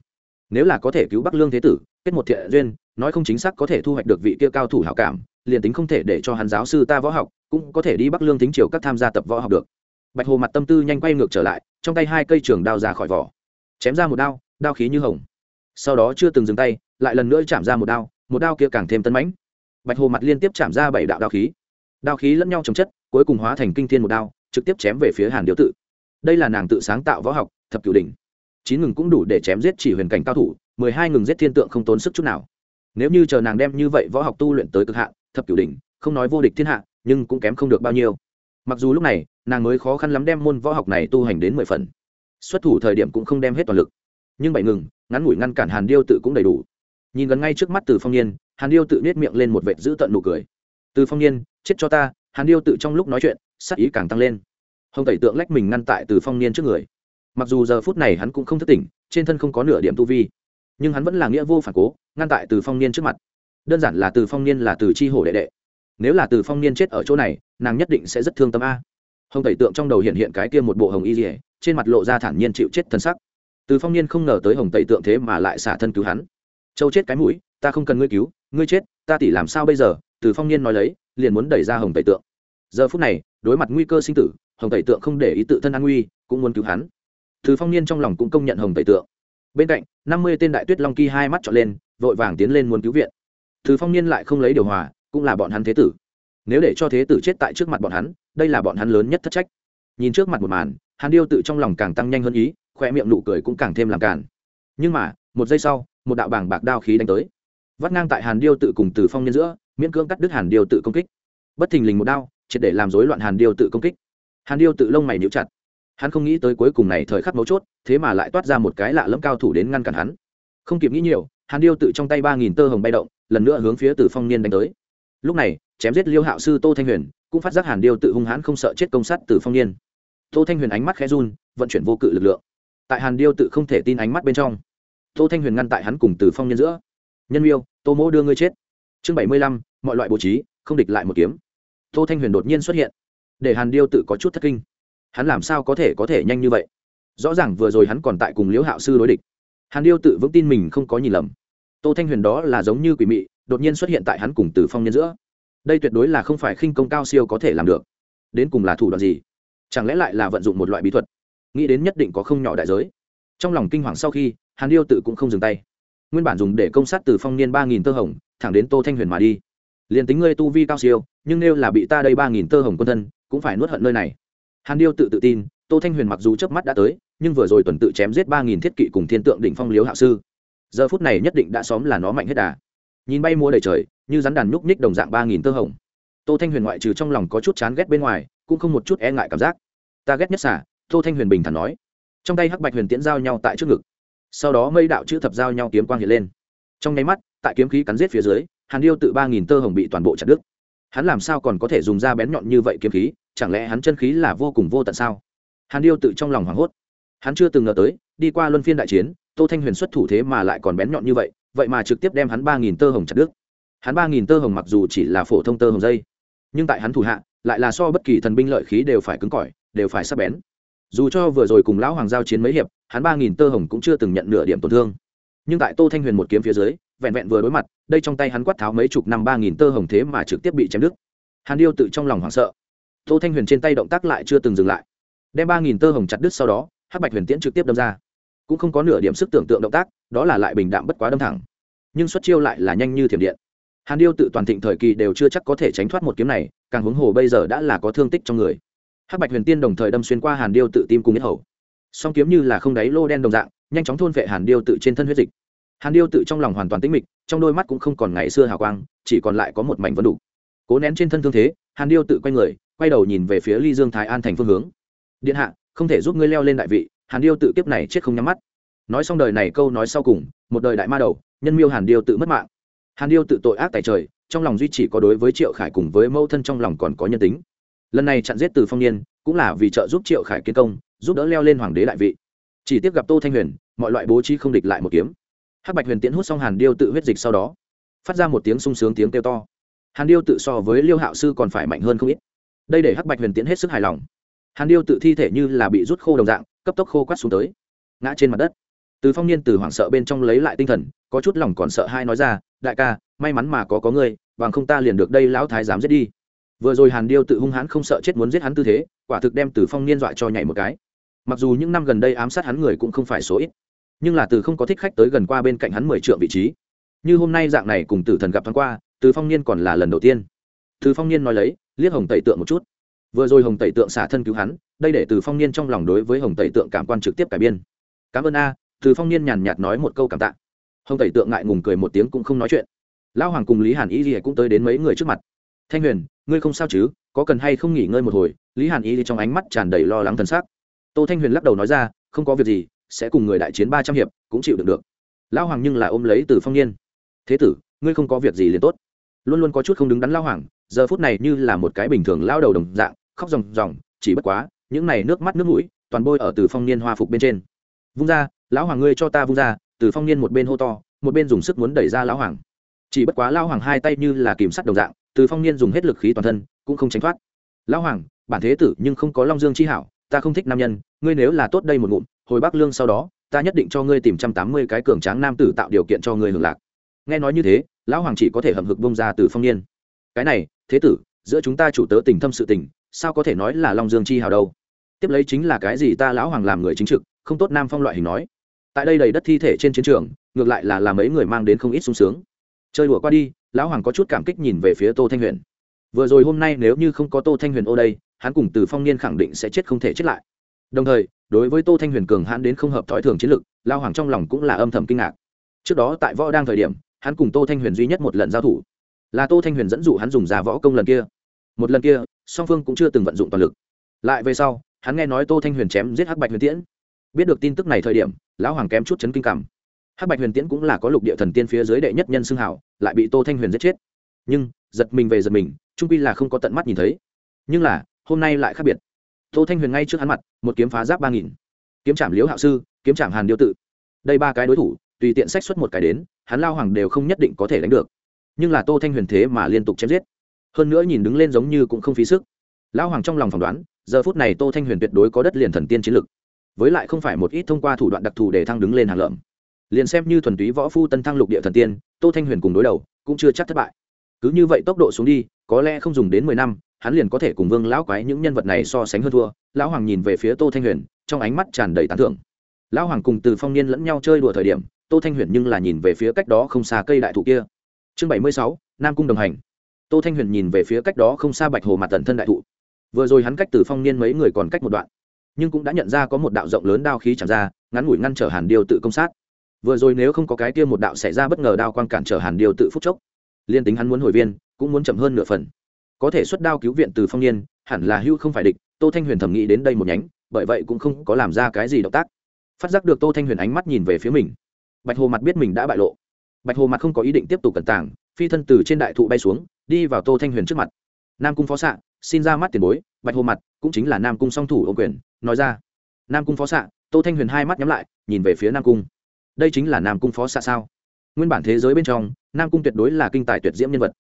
Speaker 1: Nếu là có thể cứu bắc lương thế tử, kết một thiện duyên, nói không chính xác có thể thu hoạch được vị kia cao thủ hảo cảm liền tính không thể để cho hắn giáo sư ta võ học, cũng có thể đi bắc lương tính triều các tham gia tập võ học được. Bạch hồ mặt tâm tư nhanh quay ngược trở lại, trong tay hai cây trường đao ra khỏi vỏ. Chém ra một đao đao khí như hồng. Sau đó chưa từng dừng tay, lại lần nữa chạm ra một đao một đao kia càng thêm tấn mãnh. Bạch hồ mặt liên tiếp chạm ra bảy đạo đao khí. Đao khí lẫn nhau chấm chất, cuối cùng hóa thành kinh thiên một đao, trực tiếp chém về phía hàn điếu tự. Đây là nàng tự sáng tạo võ học, thập cửu đỉnh. Chín ngừng cũng đủ để chém giết chỉ huyền cảnh cao thủ, mười hai ngừng giết thiên tượng không tốn sức chút nào nếu như chờ nàng đem như vậy võ học tu luyện tới cực hạn, thập cửu đỉnh, không nói vô địch thiên hạ, nhưng cũng kém không được bao nhiêu. Mặc dù lúc này, nàng mới khó khăn lắm đem môn võ học này tu hành đến mười phần. Xuất thủ thời điểm cũng không đem hết toàn lực. Nhưng bảy ngừng, ngắn ngủi ngăn cản hàn điêu tự cũng đầy đủ. Nhìn gần ngay trước mắt từ phong niên, hàn điêu tự nết miệng lên một vệt giữ tận nụ cười. Từ phong niên, chết cho ta. Hàn điêu tự trong lúc nói chuyện sắc ý càng tăng lên. Hồng tẩy tượng lách mình ngăn tại từ phong niên trước người. Mặc dù giờ phút này hắn cũng không thức tỉnh, trên thân không có nửa điểm tu vi nhưng hắn vẫn là nghĩa vô phản cố, ngăn tại từ phong niên trước mặt. Đơn giản là từ phong niên là từ chi hổ đệ đệ. Nếu là từ phong niên chết ở chỗ này, nàng nhất định sẽ rất thương tâm a. Hồng tẩy tượng trong đầu hiện hiện cái kia một bộ hồng y dỉa trên mặt lộ ra thản nhiên chịu chết thân sắc. Từ phong niên không ngờ tới hồng tẩy tượng thế mà lại xả thân cứu hắn. Châu chết cái mũi, ta không cần ngươi cứu, ngươi chết, ta tỉ làm sao bây giờ? Từ phong niên nói lấy, liền muốn đẩy ra hồng tẩy tượng. Giờ phút này, đối mặt nguy cơ sinh tử, hồng tẩy tượng không để ý tự thân an nguy, cũng muốn cứu hắn. Từ phong niên trong lòng cũng công nhận hồng tẩy tượng bên cạnh, năm mươi tên đại tuyết long kỳ hai mắt trọn lên, vội vàng tiến lên muốn cứu viện. Thứ phong niên lại không lấy điều hòa, cũng là bọn hắn thế tử. Nếu để cho thế tử chết tại trước mặt bọn hắn, đây là bọn hắn lớn nhất thất trách. Nhìn trước mặt một màn, hàn điêu tự trong lòng càng tăng nhanh hơn ý khoe miệng nụ cười cũng càng thêm làm cản nhưng mà, một giây sau, một đạo bảng bạc đao khí đánh tới. Vắt ngang tại hàn điêu tự cùng từ phong niên giữa, miễn cưỡng cắt đứt hàn điêu tự công kích. Bất thình lình một đao, triệt để làm rối loạn hàn điêu tự công kích. Hàn điêu tự lông mày níu chặt hắn không nghĩ tới cuối cùng này thời khắc mấu chốt, thế mà lại toát ra một cái lạ lẫm cao thủ đến ngăn cản hắn. Không kịp nghĩ nhiều, hàn điêu tự trong tay ba nghìn tơ hồng bay động, lần nữa hướng phía từ phong niên đánh tới. Lúc này, chém giết liêu hạo sư tô thanh huyền, cũng phát giác hàn điêu tự hung hãn không sợ chết công sát từ phong niên. Tô thanh huyền ánh mắt khẽ run, vận chuyển vô cự lực lượng. Tại hàn điêu tự không thể tin ánh mắt bên trong, tô thanh huyền ngăn tại hắn cùng từ phong niên giữa. Nhân miêu, tô mỗ đưa ngươi chết. Chương bảy mươi lăm, mọi loại bố trí, không địch lại một kiếm. Tô thanh huyền đột nhiên xuất hiện, để hàn điêu tự có chút thất kinh hắn làm sao có thể có thể nhanh như vậy? Rõ ràng vừa rồi hắn còn tại cùng liễu hạo sư đối địch. Hàn điêu tự vững tin mình không có nhìn lầm. Tô thanh huyền đó là giống như quỷ mị, đột nhiên xuất hiện tại hắn cùng từ phong niên giữa. Đây tuyệt đối là không phải khinh công cao siêu có thể làm được. Đến cùng là thủ đoạn gì? Chẳng lẽ lại là vận dụng một loại bí thuật? Nghĩ đến nhất định có không nhỏ đại giới. Trong lòng kinh hoàng sau khi, hàn điêu tự cũng không dừng tay. Nguyên bản dùng để công sát từ phong niên ba nghìn tơ hồng, thẳng đến tô thanh huyền mà đi. Liền tính ngươi tu vi cao siêu, nhưng nếu là bị ta đây ba nghìn tơ hồng quân thân, cũng phải nuốt hận nơi này hàn điêu tự tự tin, tô thanh huyền mặc dù chớp mắt đã tới, nhưng vừa rồi tuần tự chém giết ba nghìn thiết kỵ cùng thiên tượng đỉnh phong liếu hạ sư. Giờ phút này nhất định đã xóm là nó mạnh hết đà. Nhìn bay múa đầy trời, như rắn đàn nhúc nhích đồng dạng ba nghìn tơ hồng. Tô thanh huyền ngoại trừ trong lòng có chút chán ghét bên ngoài, cũng không một chút e ngại cảm giác. Ta ghét nhất xả, tô thanh huyền bình thản nói. Trong tay hắc bạch huyền tiễn giao nhau tại trước ngực. Sau đó mây đạo chữ thập giao nhau kiếm quang hiện lên. Trong nháy mắt, tại kiếm khí cắn giết phía dưới, hàn điêu tự ba nghìn tơ hồng bị toàn bộ chặt đứt. Hắn làm sao còn có thể dùng da bén nhọn như vậy kiếm khí? Chẳng lẽ hắn chân khí là vô cùng vô tận sao? Hàn điêu tự trong lòng hoảng hốt. Hắn chưa từng ngờ tới, đi qua luân phiên đại chiến, tô thanh huyền xuất thủ thế mà lại còn bén nhọn như vậy vậy mà trực tiếp đem hắn ba nghìn tơ hồng chặt đứt. Hắn ba nghìn tơ hồng mặc dù chỉ là phổ thông tơ hồng dây, nhưng tại hắn thủ hạ, lại là so bất kỳ thần binh lợi khí đều phải cứng cỏi, đều phải sắc bén. Dù cho vừa rồi cùng lão hoàng giao chiến mấy hiệp, hắn ba nghìn tơ hồng cũng chưa từng nhận nửa điểm tổn thương. Nhưng tại tô thanh huyền một kiếm phía dưới, vẹn vẹn vừa đối mặt, đây trong tay hắn quát tháo mấy chục năm ba nghìn tơ hồng thế mà trực tiếp bị chém đứt. Hàn điêu tự trong lòng hoảng sợ tô thanh huyền trên tay động tác lại chưa từng dừng lại. Đem ba nghìn tơ hồng chặt đứt sau đó, hắc bạch huyền tiễn trực tiếp đâm ra. Cũng không có nửa điểm sức tưởng tượng động tác, đó là lại bình đạm bất quá đâm thẳng. Nhưng xuất chiêu lại là nhanh như thiểm điện. Hàn điêu tự toàn thịnh thời kỳ đều chưa chắc có thể tránh thoát một kiếm này, càng huống hồ bây giờ đã là có thương tích trong người. Hắc bạch huyền tiên đồng thời đâm xuyên qua hàn điêu tự tim cùng nhất hầu. Song kiếm như là không đáy lô đen đồng dạng, nhanh chóng thôn vệ hàn điêu tự trên thân huyết dịch. Hàn điêu tự trong lòng hoàn toàn tĩnh mịch, trong đôi mắt cũng không còn ngày xưa hào quang, chỉ còn lại có một mảnh vân đủ. Cố nén trên thân thương thế, hàn điêu tự quay người quay đầu nhìn về phía ly dương thái an thành phương hướng. Điện hạ, không thể giúp ngươi leo lên đại vị, hàn điêu tự kiếp này chết không nhắm mắt. Nói xong đời này câu nói sau cùng, một đời đại ma đầu, nhân miêu hàn điêu tự mất mạng. Hàn điêu tự tội ác tại trời, trong lòng duy chỉ có đối với triệu khải cùng với mẫu thân trong lòng còn có nhân tính. Lần này chặn giết từ phong niên, cũng là vì trợ giúp triệu khải kiến công, giúp đỡ leo lên hoàng đế đại vị. Chỉ tiếp gặp tô thanh huyền, mọi loại bố trí không địch lại một kiếm. Hắc bạch huyền tiễn hút xong hàn điêu tự huyết dịch sau đó, phát ra một tiếng sung sướng tiếng kêu to. Hàn điêu tự so với liêu hạo sư còn phải mạnh hơn không ít đây để hắc bạch huyền tiễn hết sức hài lòng. Hàn điêu tự thi thể như là bị rút khô đồng dạng, cấp tốc khô quát xuống tới. Ngã trên mặt đất. Từ phong niên từ hoảng sợ bên trong lấy lại tinh thần, có chút lòng còn sợ hai nói ra, đại ca, may mắn mà có có ngươi, bằng không ta liền được đây lão thái dám giết đi. Vừa rồi hàn điêu tự hung hãn không sợ chết muốn giết hắn tư thế, quả thực đem từ phong niên dọa cho nhảy một cái. Mặc dù những năm gần đây ám sát hắn người cũng không phải số ít, nhưng là từ không có thích khách tới gần qua bên cạnh hắn mười trượng vị trí. Như hôm nay dạng này cùng tử thần gặp thoáng qua, từ phong niên còn là lần đầu tiên từ phong niên nói lấy, liếc hồng tẩy tượng một chút. Vừa rồi hồng tẩy tượng xả thân cứu hắn, đây để từ phong niên trong lòng đối với hồng tẩy tượng cảm quan trực tiếp cải biên. Cảm ơn a. Từ phong niên nhàn nhạt nói một câu cảm tạ. Hồng tẩy tượng ngại ngùng cười một tiếng cũng không nói chuyện. Lão hoàng cùng lý hàn y thì cũng tới đến mấy người trước mặt. Thanh huyền, ngươi không sao chứ? Có cần hay không nghỉ ngơi một hồi? Lý hàn y trong ánh mắt tràn đầy lo lắng thần sắc. Tô thanh huyền lắc đầu nói ra, không có việc gì, sẽ cùng người đại chiến ba trăm hiệp, cũng chịu được được. Lão hoàng nhưng là ôm lấy từ phong niên. Thế tử, ngươi không có việc gì liền tốt luôn luôn có chút không đứng đắn lão hoàng, giờ phút này như là một cái bình thường lao đầu đồng dạng, khóc ròng ròng, chỉ bất quá, những này nước mắt nước mũi, toàn bôi ở từ phong niên hoa phục bên trên. Vung ra, lão hoàng ngươi cho ta vung ra, từ phong niên một bên hô to, một bên dùng sức muốn đẩy ra lão hoàng. Chỉ bất quá lão hoàng hai tay như là kìm sắt đồng dạng, từ phong niên dùng hết lực khí toàn thân, cũng không tránh thoát. Lão hoàng, bản thế tử nhưng không có long dương chi hảo, ta không thích nam nhân, ngươi nếu là tốt đây một ngụm, hồi bắc lương sau đó, ta nhất định cho ngươi tìm trăm tám mươi cái cường tráng nam tử tạo điều kiện cho ngươi hưởng lạc nghe nói như thế, lão hoàng chỉ có thể hậm hực bông ra từ phong niên. Cái này, thế tử, giữa chúng ta chủ tớ tình thâm sự tình, sao có thể nói là long dương chi hào đâu? Tiếp lấy chính là cái gì ta lão hoàng làm người chính trực, không tốt nam phong loại hình nói. Tại đây đầy đất thi thể trên chiến trường, ngược lại là làm mấy người mang đến không ít sung sướng. Chơi đùa qua đi, lão hoàng có chút cảm kích nhìn về phía tô thanh huyền. Vừa rồi hôm nay nếu như không có tô thanh huyền ô đây, hắn cùng từ phong niên khẳng định sẽ chết không thể chết lại. Đồng thời, đối với tô thanh huyền cường hãn đến không hợp thói thường chiến lực lao hoàng trong lòng cũng là âm thầm kinh ngạc. Trước đó tại võ đang thời điểm hắn cùng tô thanh huyền duy nhất một lần giao thủ. Là tô thanh huyền dẫn dụ hắn dùng giả võ công lần kia. Một lần kia, song phương cũng chưa từng vận dụng toàn lực. Lại về sau, hắn nghe nói tô thanh huyền chém giết hắc bạch huyền tiễn. Biết được tin tức này thời điểm, lão hoàng kém chút chấn kinh cảm. Hắc bạch huyền tiễn cũng là có lục địa thần tiên phía dưới đệ nhất nhân xưng hảo, lại bị tô thanh huyền giết chết. Nhưng, giật mình về giật mình trung quy là không có tận mắt nhìn thấy. Nhưng là, hôm nay lại khác biệt. Tô thanh huyền ngay trước hắn mặt, một kiếm phá giáp ba nghìn. Kiếm trảm liễu hạo sư, kiếm trảm hàn điêu tự. Đây ba cái đối thủ tùy tiện sách xuất một cái đến, hắn lao hoàng đều không nhất định có thể đánh được. Nhưng là tô thanh huyền thế mà liên tục chém giết. Hơn nữa nhìn đứng lên giống như cũng không phí sức. Lão hoàng trong lòng phỏng đoán, giờ phút này tô thanh huyền tuyệt đối có đất liền thần tiên chiến lực. Với lại không phải một ít thông qua thủ đoạn đặc thù để thăng đứng lên hàng lợm. Liền xem như thuần túy võ phu tân thăng lục địa thần tiên, tô thanh huyền cùng đối đầu, cũng chưa chắc thất bại. Cứ như vậy tốc độ xuống đi, có lẽ không dùng đến mười năm, hắn liền có thể cùng vương lão quái những nhân vật này so sánh hơn thua. Lão hoàng nhìn về phía tô thanh huyền, trong ánh mắt tràn đầy tán thưởng. Lão hoàng cùng từ phong niên lẫn nhau chơi đùa thời điểm tô thanh huyền nhưng là nhìn về phía cách đó không xa cây đại thụ kia. Chương bảy mươi sáu, nam cung đồng hành. Tô thanh huyền nhìn về phía cách đó không xa bạch hồ mặt tần thân đại thụ. Vừa rồi hắn cách từ phong niên mấy người còn cách một đoạn, nhưng cũng đã nhận ra có một đạo rộng lớn đao khí chẳng ra, ngắn ngủi ngăn trở hàn điều tự công sát. Vừa rồi nếu không có cái kia một đạo xảy ra bất ngờ đao quang cản trở hàn điều tự phúc chốc, liên tính hắn muốn hồi viên, cũng muốn chậm hơn nửa phần. Có thể xuất đao cứu viện từ phong niên, hẳn là hưu không phải địch, tô thanh huyền thầm nghĩ đến đây một nhánh, bởi vậy cũng không có làm ra cái gì động tác. Phát giác được tô thanh huyền ánh mắt nhìn về phía mình bạch hồ mặt biết mình đã bại lộ. Bạch hồ mặt không có ý định tiếp tục cẩn tàng, phi thân từ trên đại thụ bay xuống, đi vào tô thanh huyền trước mặt. Nam cung phó xạ, xin ra mắt tiền bối, bạch hồ mặt cũng chính là nam cung song thủ ô quyền, nói ra. Nam cung phó xạ, tô thanh huyền hai mắt nhắm lại, nhìn về phía nam cung. Đây chính là nam cung phó xạ sao? Nguyên bản thế giới bên trong, nam cung tuyệt đối là kinh tài tuyệt diễm nhân vật.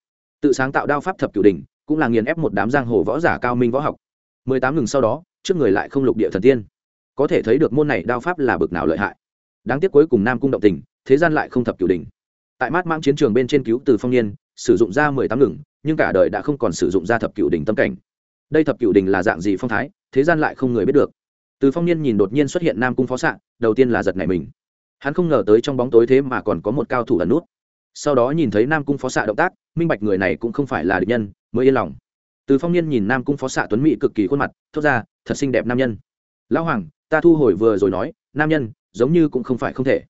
Speaker 1: Tự sáng tạo đao pháp thập cửu đình cũng là nghiền ép một đám giang hồ võ giả cao minh võ học. Mười tám ngừng sau đó, trước người lại không lục địa thần tiên. Có thể thấy được môn này đao pháp là bực nào lợi hại đáng tiếc cuối cùng nam cung động tình, thế gian lại không thập cửu đình tại mát mang chiến trường bên trên cứu từ phong niên, sử dụng ra mười tám ngừng, nhưng cả đời đã không còn sử dụng ra thập cửu đình tâm cảnh. Đây thập cửu đình là dạng gì phong thái, thế gian lại không người biết được. Từ phong niên nhìn đột nhiên xuất hiện nam cung phó xạ, đầu tiên là giật nảy mình. Hắn không ngờ tới trong bóng tối thế mà còn có một cao thủ ẩn nút. Sau đó nhìn thấy nam cung phó xạ động tác, minh bạch người này cũng không phải là địch nhân, mới yên lòng. Từ phong niên nhìn nam cung phó xạ tuấn mỹ cực kỳ khuôn mặt, thốt ra, thật xinh đẹp nam nhân. Lão hoàng, ta thu hồi vừa rồi nói, nam nhân giống như cũng không phải không thể.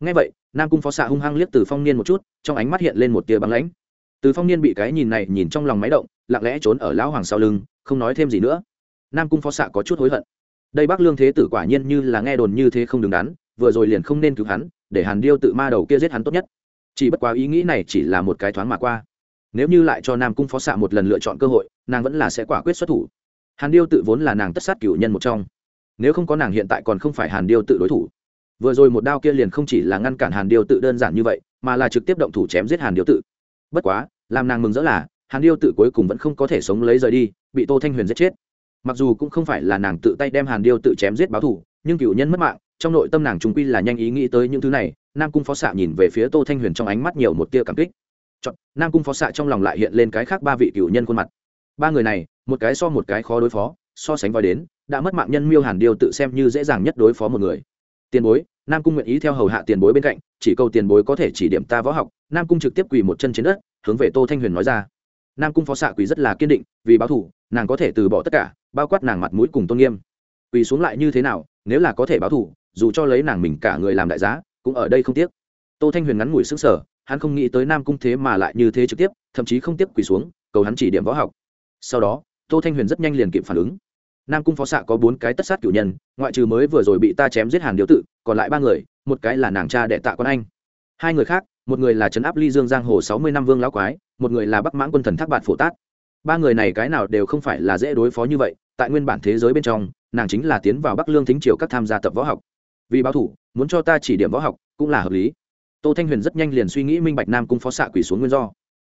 Speaker 1: Ngay vậy, nam cung phó xạ hung hăng liếc từ phong niên một chút, trong ánh mắt hiện lên một tia băng lãnh. Từ phong niên bị cái nhìn này nhìn trong lòng máy động, lặng lẽ trốn ở lão hoàng sau lưng, không nói thêm gì nữa. Nam cung phó xạ có chút hối hận. Đây bác lương thế tử quả nhiên như là nghe đồn như thế không đứng đắn, vừa rồi liền không nên cứu hắn, để hàn điêu tự ma đầu kia giết hắn tốt nhất. Chỉ bất quá ý nghĩ này chỉ là một cái thoáng mà qua. Nếu như lại cho nam cung phó xạ một lần lựa chọn cơ hội, nàng vẫn là sẽ quả quyết xuất thủ. Hàn điêu tự vốn là nàng tất sát cửu nhân một trong. Nếu không có nàng hiện tại còn không phải hàn điêu tự đối thủ vừa rồi một đao kia liền không chỉ là ngăn cản hàn điêu tự đơn giản như vậy mà là trực tiếp động thủ chém giết hàn điêu tự. Bất quá làm nàng mừng rỡ là hàn điêu tự cuối cùng vẫn không có thể sống lấy rời đi bị tô thanh huyền giết chết. Mặc dù cũng không phải là nàng tự tay đem hàn điêu tự chém giết báo thù nhưng cựu nhân mất mạng trong nội tâm nàng trung quy là nhanh ý nghĩ tới những thứ này nam cung phó xạ nhìn về phía tô thanh huyền trong ánh mắt nhiều một tia cảm kích. Chọn, nam cung phó xạ trong lòng lại hiện lên cái khác ba vị cựu nhân khuôn mặt. Ba người này một cái so một cái khó đối phó so sánh vào đến đã mất mạng nhân miêu hàn điêu tự xem như dễ dàng nhất đối phó một người. Tiền bối nam cung nguyện ý theo hầu hạ tiền bối bên cạnh, chỉ câu tiền bối có thể chỉ điểm ta võ học. Nam cung trực tiếp quỳ một chân trên đất, hướng về tô thanh huyền nói ra. Nam cung phó xạ quỳ rất là kiên định, vì báo thủ nàng có thể từ bỏ tất cả, bao quát nàng mặt mũi cùng tôn nghiêm. Quỳ xuống lại như thế nào, nếu là có thể báo thủ dù cho lấy nàng mình cả người làm đại giá, cũng ở đây không tiếc. Tô thanh huyền ngắn ngủi sững sở hắn không nghĩ tới nam cung thế mà lại như thế trực tiếp, thậm chí không tiếp quỳ xuống, cầu hắn chỉ điểm võ học. Sau đó, tô thanh huyền rất nhanh liền kịp phản ứng nam cung phó xạ có bốn cái tất sát cửu nhân, ngoại trừ mới vừa rồi bị ta chém giết hàn điếu tự, còn lại ba người, một cái là nàng cha đệ tạ con anh. Hai người khác, một người là trấn áp ly dương giang hồ sáu mươi năm vương lão quái, một người là bắc mãng quân thần thác bạn phổ tát. Ba người này cái nào đều không phải là dễ đối phó như vậy, tại nguyên bản thế giới bên trong, nàng chính là tiến vào bắc lương thính triều các tham gia tập võ học. Vì báo thủ, muốn cho ta chỉ điểm võ học cũng là hợp lý. Tô thanh huyền rất nhanh liền suy nghĩ minh bạch nam cung phó xạ quỷ xuống nguyên do.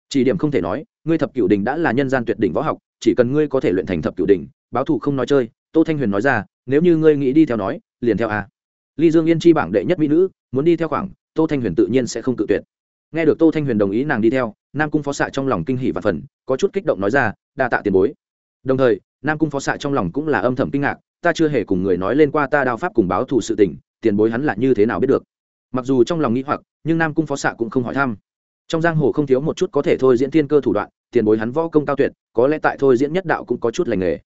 Speaker 1: Chỉ điểm không thể nói, ngươi thập cửu đình đã là nhân gian tuyệt đỉnh võ học, chỉ cần ngươi có thể luyện thành thập cửu đình báo thủ không nói chơi, tô thanh huyền nói ra, nếu như ngươi nghĩ đi theo nói, liền theo a ly dương yên chi bảng đệ nhất mỹ nữ, muốn đi theo khoảng, tô thanh huyền tự nhiên sẽ không tự tuyệt. Nghe được tô thanh huyền đồng ý nàng đi theo, nam cung phó xạ trong lòng kinh hỉ và phần, có chút kích động nói ra, đa tạ tiền bối. Đồng thời, nam cung phó xạ trong lòng cũng là âm thầm kinh ngạc, ta chưa hề cùng người nói lên qua ta đao pháp cùng báo thù sự tình, tiền bối hắn là như thế nào biết được. Mặc dù trong lòng nghĩ hoặc, nhưng nam cung phó xạ cũng không hỏi thăm. Trong giang hồ không thiếu một chút có thể thôi diễn thiên cơ thủ đoạn, tiền bối hắn võ công cao tuyệt, có lẽ tại thôi diễn nhất đạo cũng có chút lành nghề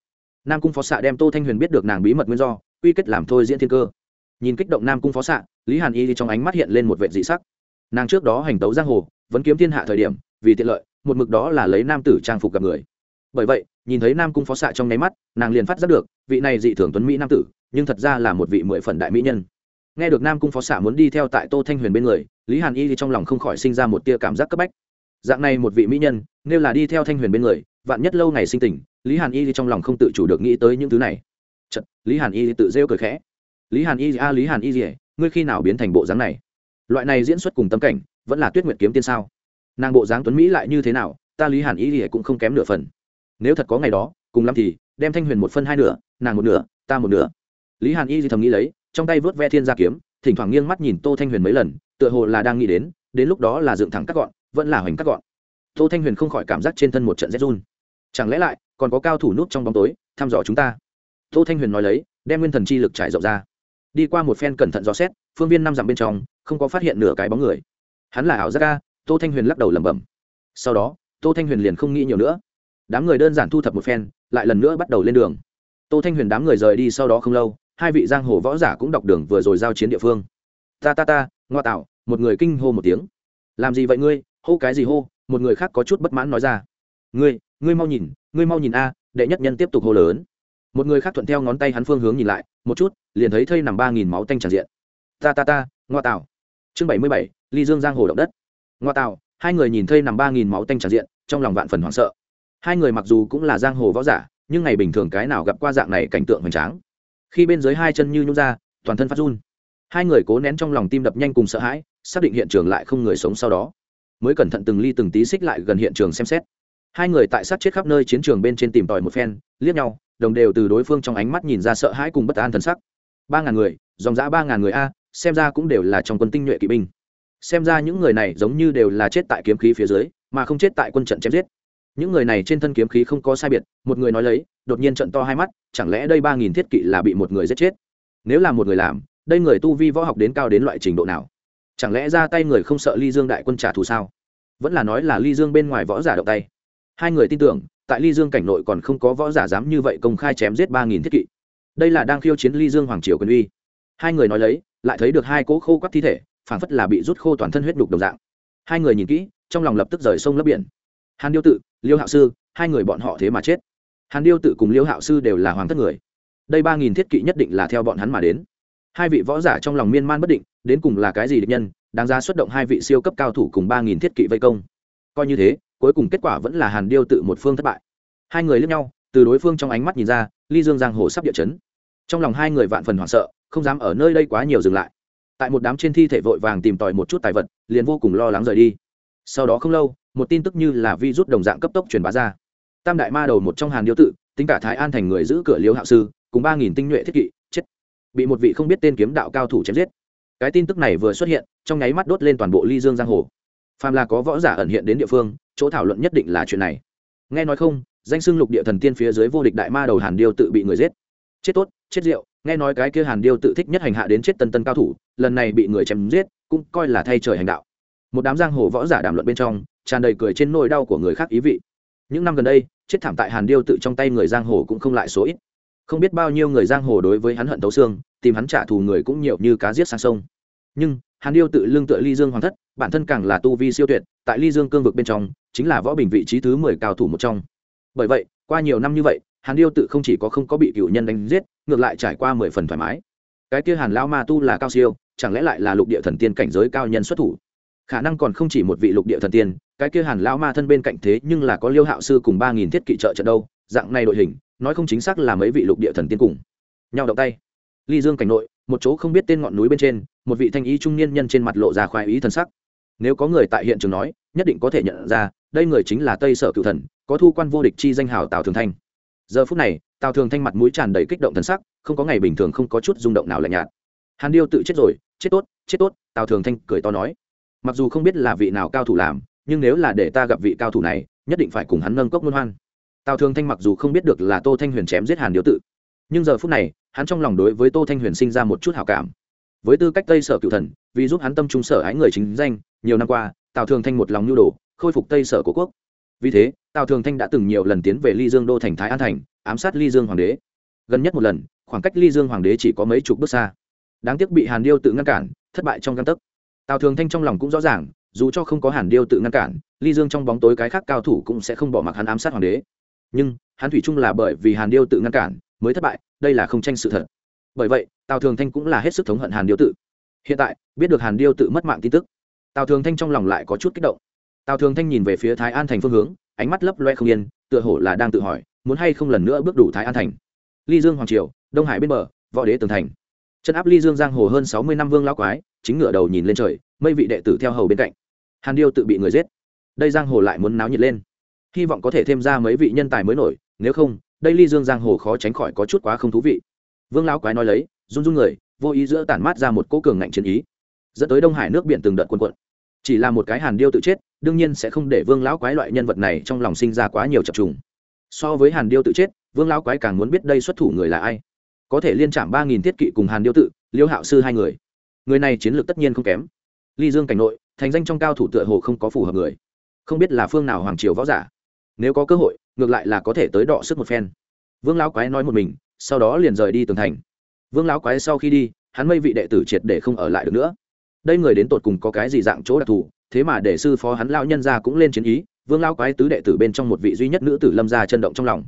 Speaker 1: nam cung phó xạ đem tô thanh huyền biết được nàng bí mật nguyên do, quy kết làm thôi diễn thiên cơ. Nhìn kích động nam cung phó xạ, lý hàn y trong ánh mắt hiện lên một vệ dị sắc. Nàng trước đó hành tấu giang hồ, vẫn kiếm thiên hạ thời điểm, vì tiện lợi, một mực đó là lấy nam tử trang phục gặp người. Bởi vậy, nhìn thấy nam cung phó xạ trong nháy mắt, nàng liền phát giác được, vị này dị thường tuấn mỹ nam tử, nhưng thật ra là một vị mười phần đại mỹ nhân. Nghe được nam cung phó xạ muốn đi theo tại tô thanh huyền bên người, lý hàn y trong lòng không khỏi sinh ra một tia cảm giác cấp bách. Dạng này một vị mỹ nhân, nếu là đi theo thanh huyền bên người, vạn nhất lâu ngày sinh tình lý hàn y trong lòng không tự chủ được nghĩ tới những thứ này. Chật, lý hàn y tự rêu cười khẽ. Lý hàn y a lý hàn y gì? ngươi khi nào biến thành bộ dáng này? Loại này diễn xuất cùng tâm cảnh vẫn là tuyết nguyệt kiếm tiên sao? Nàng bộ dáng tuấn mỹ lại như thế nào ta lý hàn y gì cũng không kém nửa phần. Nếu thật có ngày đó cùng lắm thì đem thanh huyền một phân hai nửa nàng một nửa ta một nửa. Lý hàn y gì thầm nghĩ lấy trong tay vớt ve thiên gia kiếm thỉnh thoảng nghiêng mắt nhìn tô thanh huyền mấy lần tựa hồ là đang nghĩ đến đến lúc đó là dựng thẳng cắt gọn vẫn là hoành cắt gọn. Tô thanh huyền không khỏi cảm giác trên thân một trận rét run chẳng lẽ lại, còn có cao thủ nút trong bóng tối, thăm dò chúng ta? Tô thanh huyền nói lấy, đem nguyên thần chi lực trải rộng ra. Đi qua một phen cẩn thận dò xét, phương viên năm dặm bên trong, không có phát hiện nửa cái bóng người. Hắn là ảo giác ca tô thanh huyền lắc đầu lẩm bẩm. Sau đó, tô thanh huyền liền không nghĩ nhiều nữa. Đám người đơn giản thu thập một phen, lại lần nữa bắt đầu lên đường. Tô thanh huyền đám người rời đi sau đó không lâu, hai vị giang hồ võ giả cũng đọc đường vừa rồi giao chiến địa phương. Ta ta ta, ngoa tạo, một người kinh hô một tiếng. Làm gì vậy ngươi? Hô cái gì hô? Một người khác có chút bất mãn nói ra. Ngươi ngươi mau nhìn, ngươi mau nhìn a, đệ nhất nhân tiếp tục hô lớn. Một người khác thuận theo ngón tay hắn phương hướng nhìn lại, một chút, liền thấy thây nằm ba nghìn máu tanh tràn diện. Ta ta ta, ngoa tạo chương bảy mươi bảy, ly dương giang hồ động đất. Ngoa tạo hai người nhìn thây nằm ba nghìn máu tanh tràn diện, trong lòng vạn phần hoảng sợ. Hai người mặc dù cũng là giang hồ võ giả, nhưng ngày bình thường cái nào gặp qua dạng này cảnh tượng hoành tráng. Khi bên dưới hai chân như nhung ra, toàn thân phát run. Hai người cố nén trong lòng tim đập nhanh cùng sợ hãi, xác định hiện trường lại không người sống sau đó. Mới cẩn thận từng ly từng tí xích lại gần hiện trường xem xét hai người tại sát chết khắp nơi chiến trường bên trên tìm tòi một phen, liếc nhau, đồng đều từ đối phương trong ánh mắt nhìn ra sợ hãi cùng bất an thần sắc. Ba ngàn người, dòng dã ba ngàn người a, xem ra cũng đều là trong quân tinh nhuệ kỵ binh. Xem ra những người này giống như đều là chết tại kiếm khí phía dưới, mà không chết tại quân trận chém giết. Những người này trên thân kiếm khí không có sai biệt, một người nói lấy, đột nhiên trận to hai mắt, chẳng lẽ đây ba nghìn thiết kỵ là bị một người giết chết? Nếu là một người làm, đây người tu vi võ học đến cao đến loại trình độ nào? Chẳng lẽ ra tay người không sợ ly dương đại quân trả thù sao? Vẫn là nói là ly dương bên ngoài võ giả động tay hai người tin tưởng, tại ly dương cảnh nội còn không có võ giả dám như vậy công khai chém giết ba nghìn thiết kỵ. Đây là đang khiêu chiến ly dương hoàng triều quyền uy. Hai người nói lấy, lại thấy được hai cỗ khô quắt thi thể, phảng phất là bị rút khô toàn thân huyết đục đồng dạng. Hai người nhìn kỹ, trong lòng lập tức rời sông lấp biển. Hàn điêu tự, liêu hạo sư, hai người bọn họ thế mà chết. Hàn điêu tự cùng liêu hạo sư đều là hoàng thất người. Đây ba nghìn thiết kỵ nhất định là theo bọn hắn mà đến. Hai vị võ giả trong lòng miên man bất định, đến cùng là cái gì địch nhân, đáng ra xuất động hai vị siêu cấp cao thủ cùng ba nghìn thiết kỵ vây công. Coi như thế cuối cùng kết quả vẫn là hàn điêu tự một phương thất bại. Hai người lướt nhau, từ đối phương trong ánh mắt nhìn ra, ly dương giang hồ sắp địa chấn. Trong lòng hai người vạn phần hoảng sợ, không dám ở nơi đây quá nhiều dừng lại. Tại một đám trên thi thể vội vàng tìm tòi một chút tài vật, liền vô cùng lo lắng rời đi. Sau đó không lâu, một tin tức như là vi rút đồng dạng cấp tốc truyền bá ra. Tam đại ma đầu một trong hàn điêu tự, tính cả thái an thành người giữ cửa liêu hạo sư, cùng ba nghìn tinh nhuệ thiết kỵ, chết. Bị một vị không biết tên kiếm đạo cao thủ chém giết. Cái tin tức này vừa xuất hiện, trong nháy mắt đốt lên toàn bộ ly dương giang hồ phàm là có võ giả ẩn hiện đến địa phương, chỗ thảo luận nhất định là chuyện này. Nghe nói không, danh xưng lục địa thần tiên phía dưới vô địch đại ma đầu hàn điêu tự bị người giết. Chết tốt, chết rượu, nghe nói cái kia hàn điêu tự thích nhất hành hạ đến chết tân tân cao thủ, lần này bị người chém giết, cũng coi là thay trời hành đạo. Một đám giang hồ võ giả đàm luận bên trong, tràn đầy cười trên nỗi đau của người khác ý vị. Những năm gần đây, chết thảm tại hàn điêu tự trong tay người giang hồ cũng không lại số ít. Không biết bao nhiêu người giang hồ đối với hắn hận tấu xương, tìm hắn trả thù người cũng nhiều như cá giết sang sông. Nhưng hàn điêu tự lương tựa ly dương hoàng thất, bản thân càng là tu vi siêu tuyệt, tại ly dương cương vực bên trong, chính là võ bình vị trí thứ mười cao thủ một trong. Bởi vậy, qua nhiều năm như vậy, hàn điêu tự không chỉ có không có bị cựu nhân đánh giết, ngược lại trải qua mười phần thoải mái. Cái kia hàn lao ma tu là cao siêu, chẳng lẽ lại là lục địa thần tiên cảnh giới cao nhân xuất thủ? Khả năng còn không chỉ một vị lục địa thần tiên, cái kia hàn lao ma thân bên cạnh thế nhưng là có liêu hạo sư cùng ba nghìn thiết kỵ trợ trận đâu, dạng này đội hình, nói không chính xác là mấy vị lục địa thần tiên cùng. Nhau động tay. Ly dương cảnh nội một chỗ không biết tên ngọn núi bên trên, một vị thanh ý trung niên nhân trên mặt lộ ra khoái ý thần sắc. Nếu có người tại hiện trường nói, nhất định có thể nhận ra, đây người chính là tây sở cựu thần, có thu quan vô địch chi danh hào tào thường thanh. Giờ phút này, tào thường thanh mặt mũi tràn đầy kích động thần sắc, không có ngày bình thường không có chút rung động nào lạnh nhạt. Hàn điêu tự chết rồi, chết tốt chết tốt, tào thường thanh cười to nói. Mặc dù không biết là vị nào cao thủ làm, nhưng nếu là để ta gặp vị cao thủ này, nhất định phải cùng hắn nâng cốc luân hoan. Tào thường thanh mặc dù không biết được là tô thanh huyền chém giết hàn điếu tự, nhưng giờ phút này hắn trong lòng đối với tô thanh huyền sinh ra một chút hảo cảm. Với tư cách tây sở cựu thần, vì giúp hắn tâm trung sở ái người chính danh, nhiều năm qua, tào thường thanh một lòng nhu đồ, khôi phục tây sở của quốc. Vì thế, tào thường thanh đã từng nhiều lần tiến về ly dương đô thành thái an thành, ám sát ly dương hoàng đế. Gần nhất một lần, khoảng cách ly dương hoàng đế chỉ có mấy chục bước xa. Đáng tiếc bị hàn điêu tự ngăn cản, thất bại trong căn tấc. Tào thường thanh trong lòng cũng rõ ràng, dù cho không có hàn điêu tự ngăn cản, ly dương trong bóng tối cái khác cao thủ cũng sẽ không bỏ mặc hắn ám sát hoàng đế. Nhưng, hắn thủy chung là bởi vì hàn điêu tự ngăn cản mới thất bại, đây là không tranh sự thật. Bởi vậy, tào thường thanh cũng là hết sức thống hận hàn điêu tự. Hiện tại, biết được hàn điêu tự mất mạng tin tức, tào thường thanh trong lòng lại có chút kích động. Tào thường thanh nhìn về phía thái an thành phương hướng, ánh mắt lấp loe không yên, tựa hồ là đang tự hỏi, muốn hay không lần nữa bước đủ thái an thành. Ly dương hoàng triều, đông hải bên bờ, võ đế tường thành. Chân áp ly dương giang hồ hơn sáu mươi năm vương lao quái, chính ngựa đầu nhìn lên trời, mây vị đệ tử theo hầu bên cạnh. Hàn điêu tự bị người giết. Đây giang hồ lại muốn náo nhiệt lên. Hy vọng có thể thêm ra mấy vị nhân tài mới nổi, nếu không đây ly dương giang hồ khó tránh khỏi có chút quá không thú vị. Vương lão quái nói lấy, run run người, vô ý giữa tản mát ra một cỗ cường ngạnh chiến ý. Dẫn tới đông hải nước biển từng đợt quân quận chỉ là một cái hàn điêu tự chết, đương nhiên sẽ không để vương lão quái loại nhân vật này trong lòng sinh ra quá nhiều chập trùng. So với hàn điêu tự chết, vương lão quái càng muốn biết đây xuất thủ người là ai. Có thể liên trạm ba nghìn thiết kỵ cùng hàn điêu tự, liêu hạo sư hai người. Người này chiến lược tất nhiên không kém. Ly dương cảnh nội, thành danh trong cao thủ tựa hồ không có phù hợp người. Không biết là phương nào hoàng triều võ giả. Nếu có cơ hội ngược lại là có thể tới đọ sức một phen. Vương lão quái nói một mình, sau đó liền rời đi tường thành. Vương lão quái sau khi đi, hắn mây vị đệ tử triệt để không ở lại được nữa. Đây người đến tột cùng có cái gì dạng chỗ đặc thù, thế mà để sư phó hắn lão nhân ra cũng lên chiến ý, vương lão quái tứ đệ tử bên trong một vị duy nhất nữ tử lâm ra chân động trong lòng.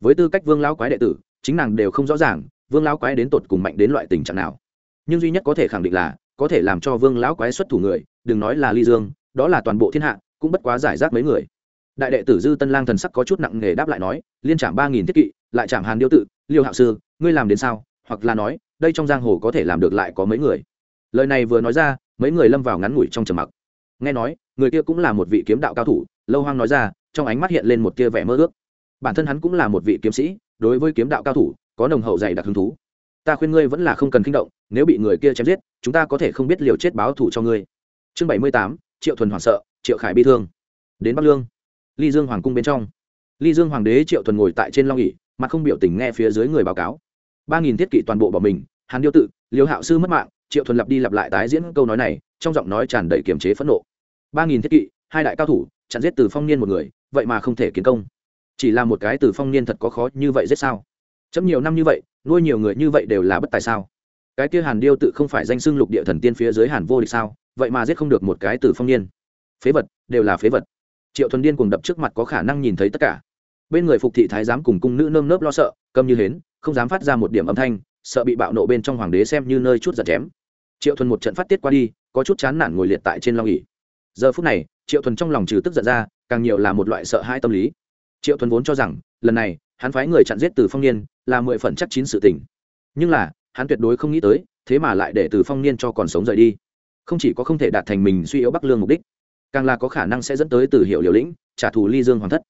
Speaker 1: Với tư cách vương lão quái đệ tử, chính nàng đều không rõ ràng, vương lão quái đến tột cùng mạnh đến loại tình trạng nào. Nhưng duy nhất có thể khẳng định là, có thể làm cho vương lão quái xuất thủ người, đừng nói là ly dương, đó là toàn bộ thiên hạ, cũng bất quá giải rác mấy người đại đệ tử dư tân lang thần sắc có chút nặng nề đáp lại nói, liên trảm ba nghìn thiết kỵ, lại trảm hàn điêu tự, liêu hạo sư, ngươi làm đến sao? Hoặc là nói, đây trong giang hồ có thể làm được lại có mấy người? Lời này vừa nói ra, mấy người lâm vào ngắn ngủi trong trầm mặc. Nghe nói, người kia cũng là một vị kiếm đạo cao thủ, lâu hoang nói ra, trong ánh mắt hiện lên một tia vẻ mơ ước. Bản thân hắn cũng là một vị kiếm sĩ, đối với kiếm đạo cao thủ, có nồng hậu dày đặc hứng thú. Ta khuyên ngươi vẫn là không cần kinh động, nếu bị người kia chém giết, chúng ta có thể không biết liều chết báo thù cho ngươi. Chương bảy mươi tám, triệu thuần hoảng sợ, triệu khải bi thương. Đến bắc lương ly dương hoàng cung bên trong. Ly dương hoàng đế triệu thuần ngồi tại trên long ỉ mặt không biểu tình nghe phía dưới người báo cáo. Ba nghìn thiết kỵ toàn bộ bỏ mình, hàn điêu tự, liêu hạo sư mất mạng, triệu thuần lặp đi lặp lại tái diễn câu nói này, trong giọng nói tràn đầy kiềm chế phẫn nộ. Ba nghìn thiết kỵ, hai đại cao thủ, chặn giết từ phong niên một người, vậy mà không thể kiến công. Chỉ là một cái từ phong niên thật có khó như vậy giết sao? Chấm nhiều năm như vậy, nuôi nhiều người như vậy đều là bất tài sao? Cái kia hàn điêu tự không phải danh xưng lục địa thần tiên phía dưới hàn vô địch sao? Vậy mà giết không được một cái từ phong niên. Phế vật, đều là phế vật triệu thuần điên cùng đập trước mặt có khả năng nhìn thấy tất cả. Bên người phục thị thái giám cùng cung nữ nơm nớp lo sợ, câm như hến, không dám phát ra một điểm âm thanh, sợ bị bạo nộ bên trong hoàng đế xem như nơi chút giật chém. Triệu thuần một trận phát tiết qua đi, có chút chán nản ngồi liệt tại trên long nghỉ. giờ phút này, triệu thuần trong lòng trừ tức giận ra, càng nhiều là một loại sợ hãi tâm lý. Triệu thuần vốn cho rằng, lần này, hắn phái người chặn giết từ phong niên, là mười phần chắc chín sự tình. Nhưng là, hắn tuyệt đối không nghĩ tới, thế mà lại để từ phong niên cho còn sống rời đi. Không chỉ có không thể đạt thành mình suy yếu bắc lương mục đích càng là có khả năng sẽ dẫn tới từ hiệu liều lĩnh, trả thù ly dương hoàng thất.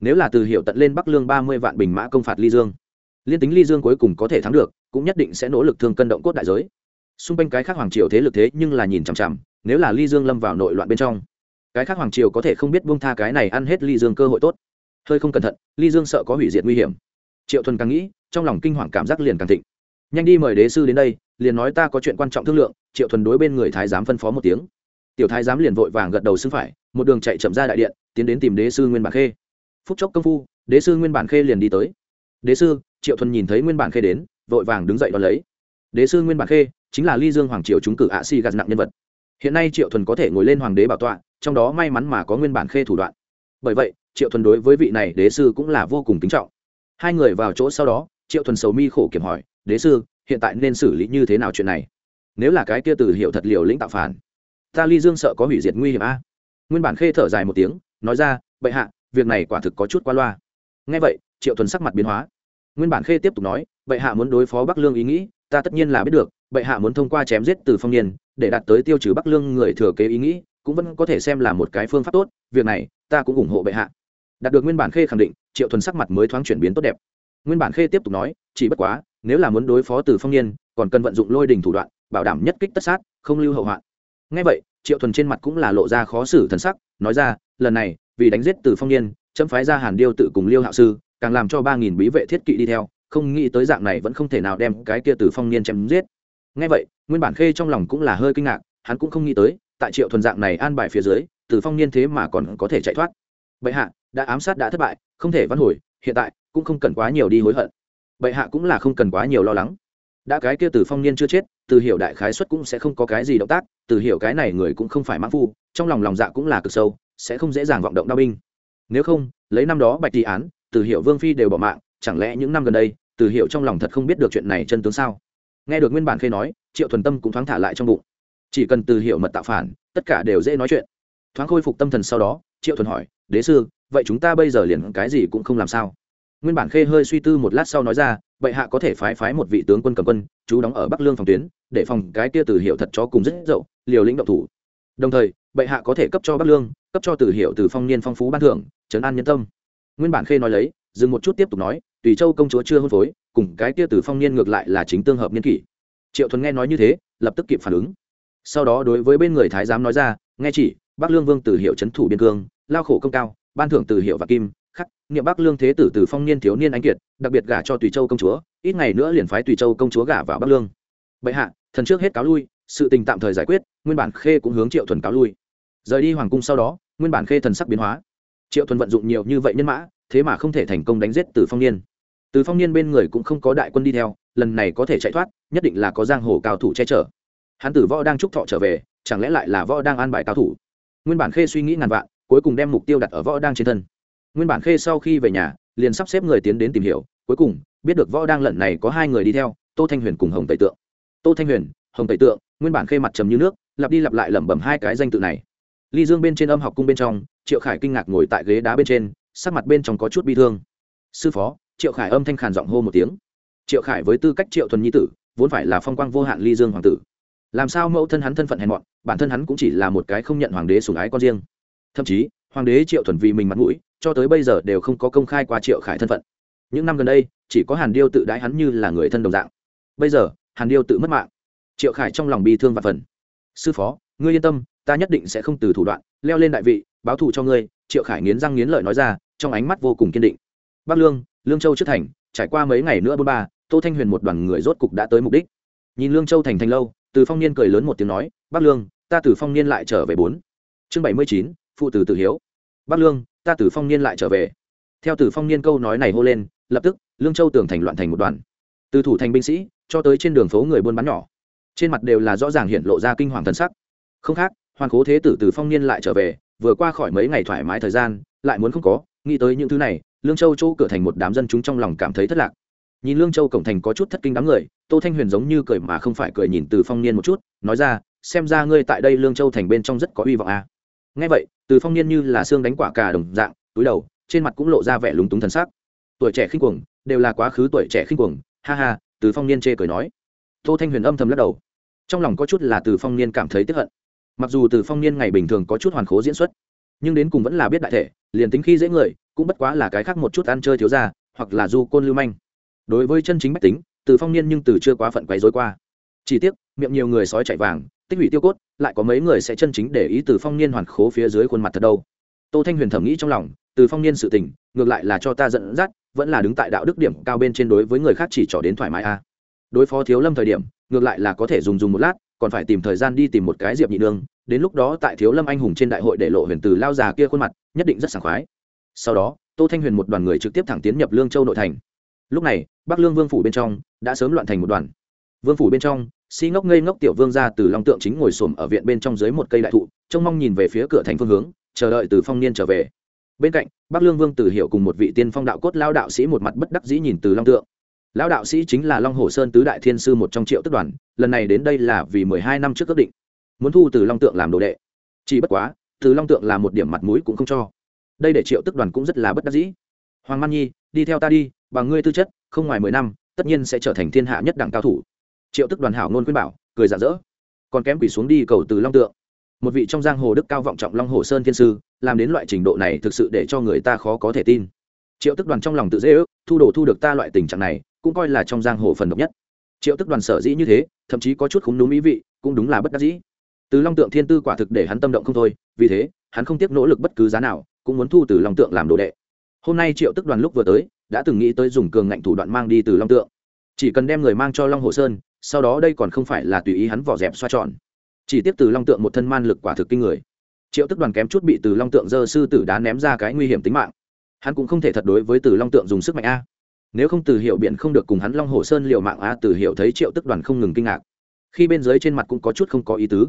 Speaker 1: Nếu là từ hiệu tận lên bắc lương ba mươi vạn bình mã công phạt ly dương, liên tính ly dương cuối cùng có thể thắng được, cũng nhất định sẽ nỗ lực thương cân động cốt đại giới. Xung quanh cái khác hoàng triều thế lực thế nhưng là nhìn chằm chằm, nếu là ly dương lâm vào nội loạn bên trong, cái khác hoàng triều có thể không biết buông tha cái này ăn hết ly dương cơ hội tốt. Hơi không cẩn thận, ly dương sợ có hủy diệt nguy hiểm. Triệu thuần càng nghĩ, trong lòng kinh hoàng cảm giác liền càng thịnh. Nhanh đi mời đế sư đến đây, liền nói ta có chuyện quan trọng thương lượng, triệu thuần đối bên người thái giám phân phó một tiếng tiểu thái giám liền vội vàng gật đầu xưng phải, một đường chạy chậm ra đại điện, tiến đến tìm đế sư nguyên bản khê. Phúc chốc công phu, đế sư nguyên bản khê liền đi tới. Đế sư, triệu thuần nhìn thấy nguyên bản khê đến, vội vàng đứng dậy đón lấy. Đế sư nguyên bản khê, chính là ly dương hoàng triều chúng cử ạ si gạt nặng nhân vật. Hiện nay triệu thuần có thể ngồi lên hoàng đế bảo tọa, trong đó may mắn mà có nguyên bản khê thủ đoạn. Bởi vậy, triệu thuần đối với vị này đế sư cũng là vô cùng kính trọng. Hai người vào chỗ sau đó, triệu thuần sầu mi khổ kiểm hỏi, đế sư, hiện tại nên xử lý như thế nào chuyện này? Nếu là cái kia từ hiệu thật liều lĩnh tạo phản ta ly dương sợ có hủy diệt nguy hiểm a. Nguyên bản khê thở dài một tiếng, nói ra, bệ hạ, việc này quả thực có chút qua loa. Ngay vậy, triệu thuần sắc mặt biến hóa. Nguyên bản khê tiếp tục nói, bệ hạ muốn đối phó bắc lương ý nghĩ, ta tất nhiên là biết được, bệ hạ muốn thông qua chém giết từ phong niên, để đạt tới tiêu trừ bắc lương người thừa kế ý nghĩ, cũng vẫn có thể xem là một cái phương pháp tốt, việc này, ta cũng ủng hộ bệ hạ. Đạt được nguyên bản khê khẳng định, triệu thuần sắc mặt mới thoáng chuyển biến tốt đẹp. Nguyên bản khê tiếp tục nói, chỉ bất quá, nếu là muốn đối phó từ phong niên, còn cần vận dụng lôi đình thủ đoạn, bảo đảm nhất kích tất sát, không lưu hậu hoạn ngay vậy, triệu thuần trên mặt cũng là lộ ra khó xử thần sắc, nói ra, lần này, vì đánh giết từ phong niên, chấm phái ra hàn điêu tự cùng liêu hạo sư, càng làm cho ba nghìn bí vệ thiết kỵ đi theo, không nghĩ tới dạng này vẫn không thể nào đem cái kia từ phong niên chém giết. Ngay vậy, nguyên bản khê trong lòng cũng là hơi kinh ngạc, hắn cũng không nghĩ tới, tại triệu thuần dạng này an bài phía dưới, từ phong niên thế mà còn có thể chạy thoát. Bệ hạ, đã ám sát đã thất bại, không thể văn hồi, hiện tại cũng không cần quá nhiều đi hối hận. Bệ hạ cũng là không cần quá nhiều lo lắng đã cái kia từ phong niên chưa chết, từ hiểu đại khái xuất cũng sẽ không có cái gì động tác, từ hiểu cái này người cũng không phải mãn phu, trong lòng lòng dạ cũng là cực sâu, sẽ không dễ dàng vọng động đao binh. Nếu không, lấy năm đó bạch tỷ án, từ hiểu vương phi đều bỏ mạng, chẳng lẽ những năm gần đây, từ hiểu trong lòng thật không biết được chuyện này chân tướng sao? Nghe được nguyên bản khê nói, triệu thuần tâm cũng thoáng thả lại trong bụng. Chỉ cần từ hiểu mật tạo phản, tất cả đều dễ nói chuyện. Thoáng khôi phục tâm thần sau đó, triệu thuần hỏi, đế sư, vậy chúng ta bây giờ liền cái gì cũng không làm sao? Nguyên bản khê hơi suy tư một lát sau nói ra, bệ hạ có thể phái phái một vị tướng quân cầm quân, chú đóng ở bắc lương phòng tuyến, để phòng cái kia từ hiệu thật cho cùng rất dậu, liều lĩnh động thủ. Đồng thời, bệ hạ có thể cấp cho bắc lương, cấp cho từ hiệu từ phong niên phong phú ban thưởng, trấn an nhân tâm. Nguyên bản khê nói lấy, dừng một chút tiếp tục nói, tùy châu công chúa chưa hôn phối, cùng cái kia từ phong niên ngược lại là chính tương hợp niên kỷ. Triệu thuần nghe nói như thế, lập tức kịp phản ứng. Sau đó đối với bên người thái giám nói ra, nghe chỉ, bắc lương vương từ hiệu trấn thủ biên cương, lao khổ công cao, ban thưởng từ hiệu và kim khắc, niệm bắc lương thế tử từ phong niên thiếu niên anh kiệt, đặc biệt gả cho tùy châu công chúa, ít ngày nữa liền phái tùy châu công chúa gả vào bắc lương. Bệ hạ, thần trước hết cáo lui, sự tình tạm thời giải quyết, nguyên bản khê cũng hướng triệu thuần cáo lui. Rời đi hoàng cung sau đó, nguyên bản khê thần sắc biến hóa. Triệu thuần vận dụng nhiều như vậy nhân mã, thế mà không thể thành công đánh giết từ phong niên. Từ phong niên bên người cũng không có đại quân đi theo, lần này có thể chạy thoát, nhất định là có giang hồ cao thủ che chở. Hắn tử võ đang trúc thọ trở về, chẳng lẽ lại là võ đang an bài cao thủ? Nguyên bản khê suy nghĩ ngàn vạn, cuối cùng đem mục tiêu đặt ở võ đang trên thân nguyên bản khê sau khi về nhà, liền sắp xếp người tiến đến tìm hiểu, cuối cùng, biết được võ đang lận này có hai người đi theo, tô thanh huyền cùng hồng tẩy tượng. Tô thanh huyền, hồng tẩy tượng, nguyên bản khê mặt trầm như nước, lặp đi lặp lại lẩm bẩm hai cái danh tự này. Ly dương bên trên âm học cung bên trong, triệu khải kinh ngạc ngồi tại ghế đá bên trên, sắc mặt bên trong có chút bi thương. Sư phó, triệu khải âm thanh khàn giọng hô một tiếng. Triệu khải với tư cách triệu thuần nhi tử, vốn phải là phong quang vô hạn ly dương hoàng tử. Làm sao mẫu thân hắn thân phận hèn mọn, bản thân hắn cũng chỉ là một cái không nhận hoàng đế sủng ái con riêng. Thậm chí, hoàng đế triệu thuần vì mình mặt mũi cho tới bây giờ đều không có công khai qua triệu khải thân phận. Những năm gần đây, chỉ có hàn điêu tự đãi hắn như là người thân đồng dạng. Bây giờ, hàn điêu tự mất mạng. Triệu khải trong lòng bi thương và phần. Sư phó, ngươi yên tâm, ta nhất định sẽ không từ thủ đoạn, leo lên đại vị, báo thù cho ngươi, triệu khải nghiến răng nghiến lợi nói ra, trong ánh mắt vô cùng kiên định. Bắc lương lương châu trước thành, trải qua mấy ngày nữa bôn ba, tô thanh huyền một đoàn người rốt cục đã tới mục đích. Nhìn lương châu thành thành lâu, từ phong niên cười lớn một tiếng nói bắc lương, ta từ phong niên lại trở về bốn. Chương bảy mươi chín, phụ tử tự hiếu bắc lương, ta từ phong niên lại trở về. Theo từ phong niên câu nói này hô lên, lập tức, lương châu tường thành loạn thành một đoàn. Từ thủ thành binh sĩ, cho tới trên đường phố người buôn bán nhỏ. Trên mặt đều là rõ ràng hiện lộ ra kinh hoàng thần sắc. Không khác hoàn cố thế tử từ phong niên lại trở về, vừa qua khỏi mấy ngày thoải mái thời gian, lại muốn không có, nghĩ tới những thứ này, lương châu chỗ cửa thành một đám dân chúng trong lòng cảm thấy thất lạc. Nhìn lương châu cổng thành có chút thất kinh đám người, tô thanh huyền giống như cười mà không phải cười nhìn từ phong niên một chút, nói ra, xem ra ngươi tại đây lương châu thành bên trong rất có hy vọng à ngay vậy, từ phong niên như là xương đánh quả cà đồng dạng, túi đầu, trên mặt cũng lộ ra vẻ lúng túng thần sắc. Tuổi trẻ khinh cuồng, đều là quá khứ tuổi trẻ khinh cuồng, ha ha, từ phong niên chê cười nói. Tô thanh huyền âm thầm lắc đầu. Trong lòng có chút là từ phong niên cảm thấy tiếp hận. Mặc dù từ phong niên ngày bình thường có chút hoàn khố diễn xuất, nhưng đến cùng vẫn là biết đại thể, liền tính khi dễ người, cũng bất quá là cái khác một chút ăn chơi thiếu ra hoặc là du côn lưu manh. Đối với chân chính bách tính, từ phong niên nhưng từ chưa quá phận quấy dối qua. Chỉ tiếc, miệng nhiều người sói chạy vàng, tích hủy tiêu cốt lại có mấy người sẽ chân chính để ý từ phong niên hoàn khố phía dưới khuôn mặt thật đâu. Tô thanh huyền thẩm nghĩ trong lòng, từ phong niên sự tình, ngược lại là cho ta dẫn dắt, vẫn là đứng tại đạo đức điểm cao bên trên đối với người khác chỉ trỏ đến thoải mái a. À. Đối phó thiếu lâm thời điểm, ngược lại là có thể dùng dùng một lát, còn phải tìm thời gian đi tìm một cái diệp nhị nương, đến lúc đó tại thiếu lâm anh hùng trên đại hội để lộ huyền từ lao già kia khuôn mặt, nhất định rất sảng khoái. Sau đó, tô thanh huyền một đoàn người trực tiếp thẳng tiến nhập lương châu nội thành. Lúc này, bắc lương vương phủ bên trong đã sớm loạn thành một đoàn. Vương phủ bên trong si ngốc ngây ngốc tiểu vương ra từ long tượng chính ngồi xổm ở viện bên trong dưới một cây đại thụ, trông mong nhìn về phía cửa thành phương hướng, chờ đợi từ phong niên trở về. Bên cạnh, bắc lương vương tử hiệu cùng một vị tiên phong đạo cốt lao đạo sĩ một mặt bất đắc dĩ nhìn từ long tượng. Lão đạo sĩ chính là long hồ sơn tứ đại thiên sư một trong triệu tức đoàn, lần này đến đây là vì mười hai năm trước ước định. Muốn thu từ long tượng làm đồ đệ. Chỉ bất quá, từ long tượng là một điểm mặt mũi cũng không cho. Đây để triệu tức đoàn cũng rất là bất đắc dĩ. Hoàng man nhi, đi theo ta đi, bằng ngươi tư chất, không ngoài mười năm, tất nhiên sẽ trở thành thiên hạ nhất đẳng cao thủ triệu tức đoàn hảo ngôn khuyên bảo, cười giả dỡ. Còn kém quỷ xuống đi cầu từ long tượng. Một vị trong giang hồ đức cao vọng trọng long hồ sơn thiên sư, làm đến loại trình độ này thực sự để cho người ta khó có thể tin. Triệu tức đoàn trong lòng tự dễ ước, thu đồ thu được ta loại tình trạng này, cũng coi là trong giang hồ phần độc nhất. Triệu tức đoàn sở dĩ như thế, thậm chí có chút khúng đúng ý vị, cũng đúng là bất đắc dĩ. Từ long tượng thiên tư quả thực để hắn tâm động không thôi, vì thế, hắn không tiếc nỗ lực bất cứ giá nào, cũng muốn thu từ long tượng làm đồ đệ. Hôm nay triệu tức đoàn lúc vừa tới, đã từng nghĩ tới dùng cường ngạnh thủ đoạn mang đi từ long tượng. Chỉ cần đem người mang cho long hồ sơn sau đó đây còn không phải là tùy ý hắn vỏ dẹp xoa tròn. Chỉ tiếp từ long tượng một thân man lực quả thực kinh người. Triệu tức đoàn kém chút bị từ long tượng dơ sư tử đá ném ra cái nguy hiểm tính mạng. Hắn cũng không thể thật đối với từ long tượng dùng sức mạnh a. Nếu không từ hiệu biện không được cùng hắn long hồ sơn liệu mạng a từ hiệu thấy triệu tức đoàn không ngừng kinh ngạc. Khi bên dưới trên mặt cũng có chút không có ý tứ.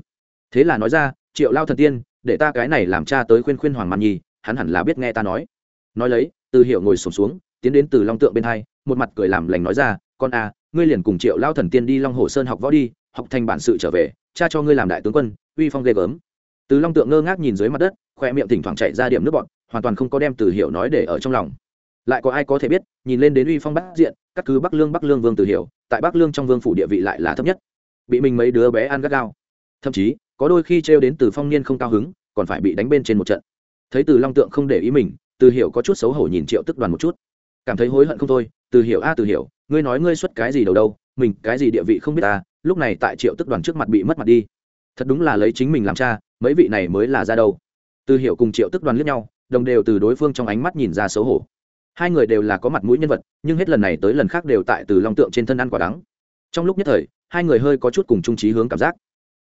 Speaker 1: Thế là nói ra triệu lao thần tiên để ta cái này làm cha tới khuyên khuyên hoàng man nhi hắn hẳn là biết nghe ta nói. Nói lấy từ hiệu ngồi sổm xuống, xuống tiến đến từ long tượng bên hai một mặt cười làm lành nói ra con a ngươi liền cùng triệu lao thần tiên đi long hồ sơn học võ đi học thành bản sự trở về cha cho ngươi làm đại tướng quân uy phong ghê gớm. Từ long tượng ngơ ngác nhìn dưới mặt đất khoe miệng thỉnh thoảng chạy ra điểm nước bọn hoàn toàn không có đem từ Hiểu nói để ở trong lòng. Lại có ai có thể biết nhìn lên đến uy phong bắc diện các cứ bắc lương bắc lương vương từ Hiểu, tại bắc lương trong vương phủ địa vị lại là thấp nhất. Bị mình mấy đứa bé ăn gắt gao. Thậm chí có đôi khi trêu đến từ phong niên không cao hứng còn phải bị đánh bên trên một trận. Thấy từ long tượng không để ý mình từ hiểu có chút xấu hổ nhìn triệu tức đoàn một chút. Cảm thấy hối hận không thôi từ hiểu a từ hiểu ngươi nói ngươi xuất cái gì đầu đâu, mình cái gì địa vị không biết ta, lúc này tại triệu tức đoàn trước mặt bị mất mặt đi. Thật đúng là lấy chính mình làm cha, mấy vị này mới là ra đâu. Từ hiểu cùng triệu tức đoàn liếc nhau, đồng đều từ đối phương trong ánh mắt nhìn ra xấu hổ. Hai người đều là có mặt mũi nhân vật, nhưng hết lần này tới lần khác đều tại từ long tượng trên thân ăn quả đắng. Trong lúc nhất thời, hai người hơi có chút cùng trung trí hướng cảm giác.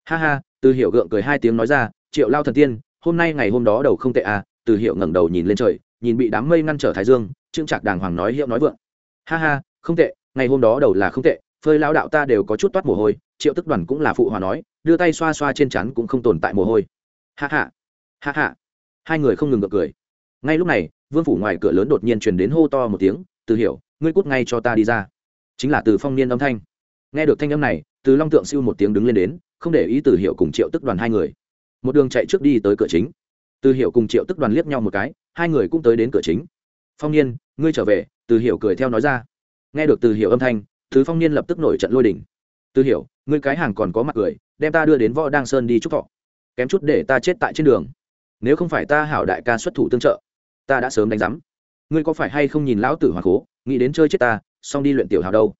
Speaker 1: Ha ha, từ hiểu gượng cười hai tiếng nói ra, triệu lao thần tiên, hôm nay ngày hôm đó đầu không tệ à? Từ hiệu ngẩng đầu nhìn lên trời, nhìn bị đám mây ngăn trở thái dương trương trạc đàng hoàng nói hiệu nói vượng. Ha ha, không tệ ngày hôm đó đầu là không tệ, phơi lao đạo ta đều có chút toát mồ hôi, triệu tức đoàn cũng là phụ hòa nói, đưa tay xoa xoa trên chắn cũng không tồn tại mồ hôi. Ha ha ha ha. Hai người không ngừng ngược cười. Ngay lúc này, vương phủ ngoài cửa lớn đột nhiên truyền đến hô to một tiếng, từ hiểu, ngươi cút ngay cho ta đi ra. Chính là từ phong niên âm thanh. Nghe được thanh âm này, từ long tượng siêu một tiếng đứng lên đến, không để ý từ hiệu cùng triệu tức đoàn hai người. Một đường chạy trước đi tới cửa chính. Từ hiệu cùng triệu tức đoàn liếc nhau một cái, hai người cũng tới đến cửa chính. Phong niên, ngươi trở về. Từ hiệu cười theo nói ra nghe được từ hiệu âm thanh, thứ phong niên lập tức nổi trận lôi đỉnh từ hiệu ngươi cái hàng còn có mặt cười, đem ta đưa đến võ đăng sơn đi chúc thọ. Kém chút để ta chết tại trên đường. Nếu không phải ta hảo đại ca xuất thủ tương trợ, ta đã sớm đánh giám. Ngươi có phải hay không nhìn lão tử hoàng cố, nghĩ đến chơi chết ta, xong đi luyện tiểu hào đâu?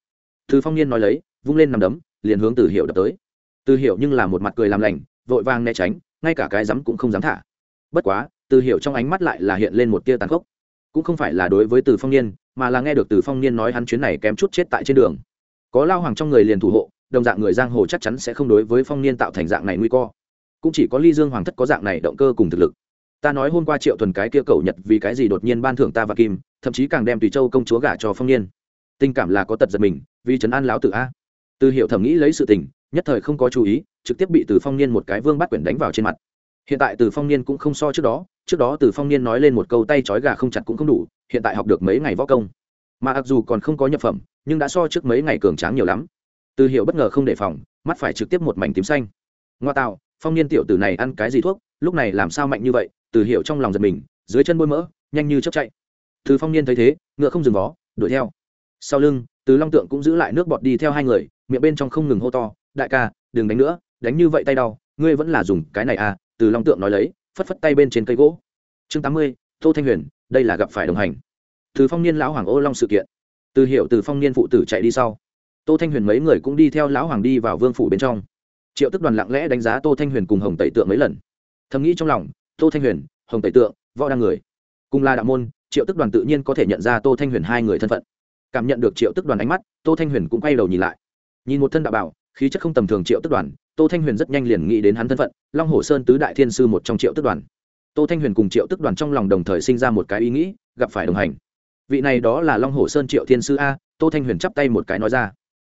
Speaker 1: Thứ phong niên nói lấy, vung lên nằm đấm, liền hướng từ hiệu đập tới. Từ hiệu nhưng là một mặt cười làm lành, vội vàng né tránh, ngay cả cái rắm cũng không dám thả. Bất quá, từ hiệu trong ánh mắt lại là hiện lên một tia tàn khốc cũng không phải là đối với từ phong niên, mà là nghe được từ phong niên nói hắn chuyến này kém chút chết tại trên đường. Có lao hoàng trong người liền thủ hộ, đồng dạng người giang hồ chắc chắn sẽ không đối với phong niên tạo thành dạng này nguy co cũng chỉ có ly dương hoàng thất có dạng này động cơ cùng thực lực. Ta nói hôm qua triệu thuần cái kia cầu nhật vì cái gì đột nhiên ban thưởng ta và kim, thậm chí càng đem tùy châu công chúa gả cho phong niên. Tình cảm là có tật giật mình, vì trấn an lão tử a. Từ hiệu thẩm nghĩ lấy sự tình, nhất thời không có chú ý, trực tiếp bị từ phong niên một cái vương bắt quyển đánh vào trên mặt. Hiện tại từ phong niên cũng không so trước đó trước đó từ phong niên nói lên một câu tay trói gà không chặt cũng không đủ, hiện tại học được mấy ngày võ công. Mà mặc dù còn không có nhập phẩm, nhưng đã so trước mấy ngày cường tráng nhiều lắm. Từ hiệu bất ngờ không đề phòng, mắt phải trực tiếp một mảnh tím xanh. Ngoa tạo, phong niên tiểu tử này ăn cái gì thuốc, lúc này làm sao mạnh như vậy, từ hiệu trong lòng giật mình, dưới chân bôi mỡ, nhanh như chấp chạy. Từ phong niên thấy thế, ngựa không dừng vó, đuổi theo. Sau lưng, từ long tượng cũng giữ lại nước bọt đi theo hai người, miệng bên trong không ngừng hô to, đại ca, đừng đánh nữa, đánh như vậy tay đau, ngươi vẫn là dùng cái này à từ long tượng nói lấy phất phất tay bên trên cây gỗ. Chương tám mươi, tô thanh huyền, đây là gặp phải đồng hành. Từ phong niên lão hoàng ô long sự kiện. Từ hiểu từ phong niên phụ tử chạy đi sau. Tô thanh huyền mấy người cũng đi theo lão hoàng đi vào vương phủ bên trong. Triệu tức đoàn lặng lẽ đánh giá tô thanh huyền cùng hồng tẩy tượng mấy lần. Thầm nghĩ trong lòng, tô thanh huyền, hồng tẩy tượng, võ đăng người. Cùng là đạo môn, triệu tức đoàn tự nhiên có thể nhận ra tô thanh huyền hai người thân phận. Cảm nhận được triệu tức đoàn ánh mắt, tô thanh huyền cũng quay đầu nhìn lại. Nhìn một thân đạo bảo, khí chất không tầm thường triệu tức đoàn tô thanh huyền rất nhanh liền nghĩ đến hắn thân phận, long hồ sơn tứ đại thiên sư một trong triệu tức đoàn. Tô thanh huyền cùng triệu tức đoàn trong lòng đồng thời sinh ra một cái ý nghĩ, gặp phải đồng hành. Vị này đó là long hồ sơn triệu thiên sư a, tô thanh huyền chắp tay một cái nói ra.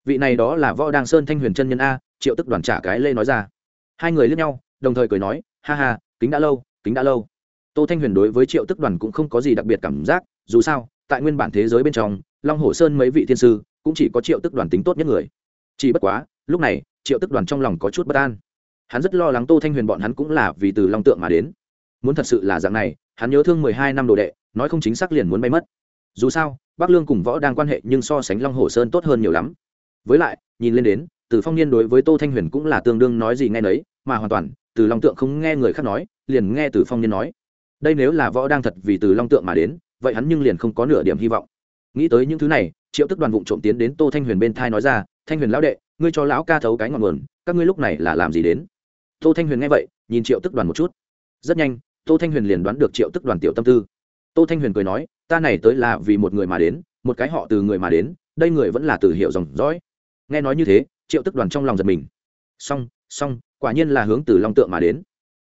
Speaker 1: Vị này đó là võ đăng sơn thanh huyền chân nhân a, triệu tức đoàn trả cái lê nói ra. Hai người lướt nhau, đồng thời cười nói, ha ha, kính đã lâu, kính đã lâu. Tô thanh huyền đối với triệu tức đoàn cũng không có gì đặc biệt cảm giác, dù sao, tại nguyên bản thế giới bên trong, long hồ sơn mấy vị thiên sư cũng chỉ có triệu tức đoàn tính tốt nhất người. Chỉ bất quá, lúc này triệu tức đoàn trong lòng có chút bất an. Hắn rất lo lắng tô thanh huyền bọn hắn cũng là vì từ long tượng mà đến. Muốn thật sự là dạng này, hắn nhớ thương mười hai năm đồ đệ, nói không chính xác liền muốn bay mất. Dù sao, bắc lương cùng võ đang quan hệ nhưng so sánh long hồ sơn tốt hơn nhiều lắm. Với lại, nhìn lên đến, từ phong niên đối với tô thanh huyền cũng là tương đương nói gì nghe nấy, mà hoàn toàn, từ long tượng không nghe người khác nói, liền nghe từ phong niên nói. Đây nếu là võ đang thật vì từ long tượng mà đến, vậy hắn nhưng liền không có nửa điểm hy vọng. Nghĩ tới những thứ này, triệu tức đoàn vụ trộm tiến đến tô thanh huyền bên thai nói ra, thanh huyền lão đệ ngươi cho lão ca thấu cái ngọn nguồn, các ngươi lúc này là làm gì đến? Tô thanh huyền nghe vậy, nhìn triệu tức đoàn một chút. Rất nhanh, tô thanh huyền liền đoán được triệu tức đoàn tiểu tâm tư. Tô thanh huyền cười nói, ta này tới là vì một người mà đến, một cái họ từ người mà đến, đây người vẫn là từ hiệu dòng dõi. Nghe nói như thế, triệu tức đoàn trong lòng giật mình. Song song quả nhiên là hướng từ long tượng mà đến.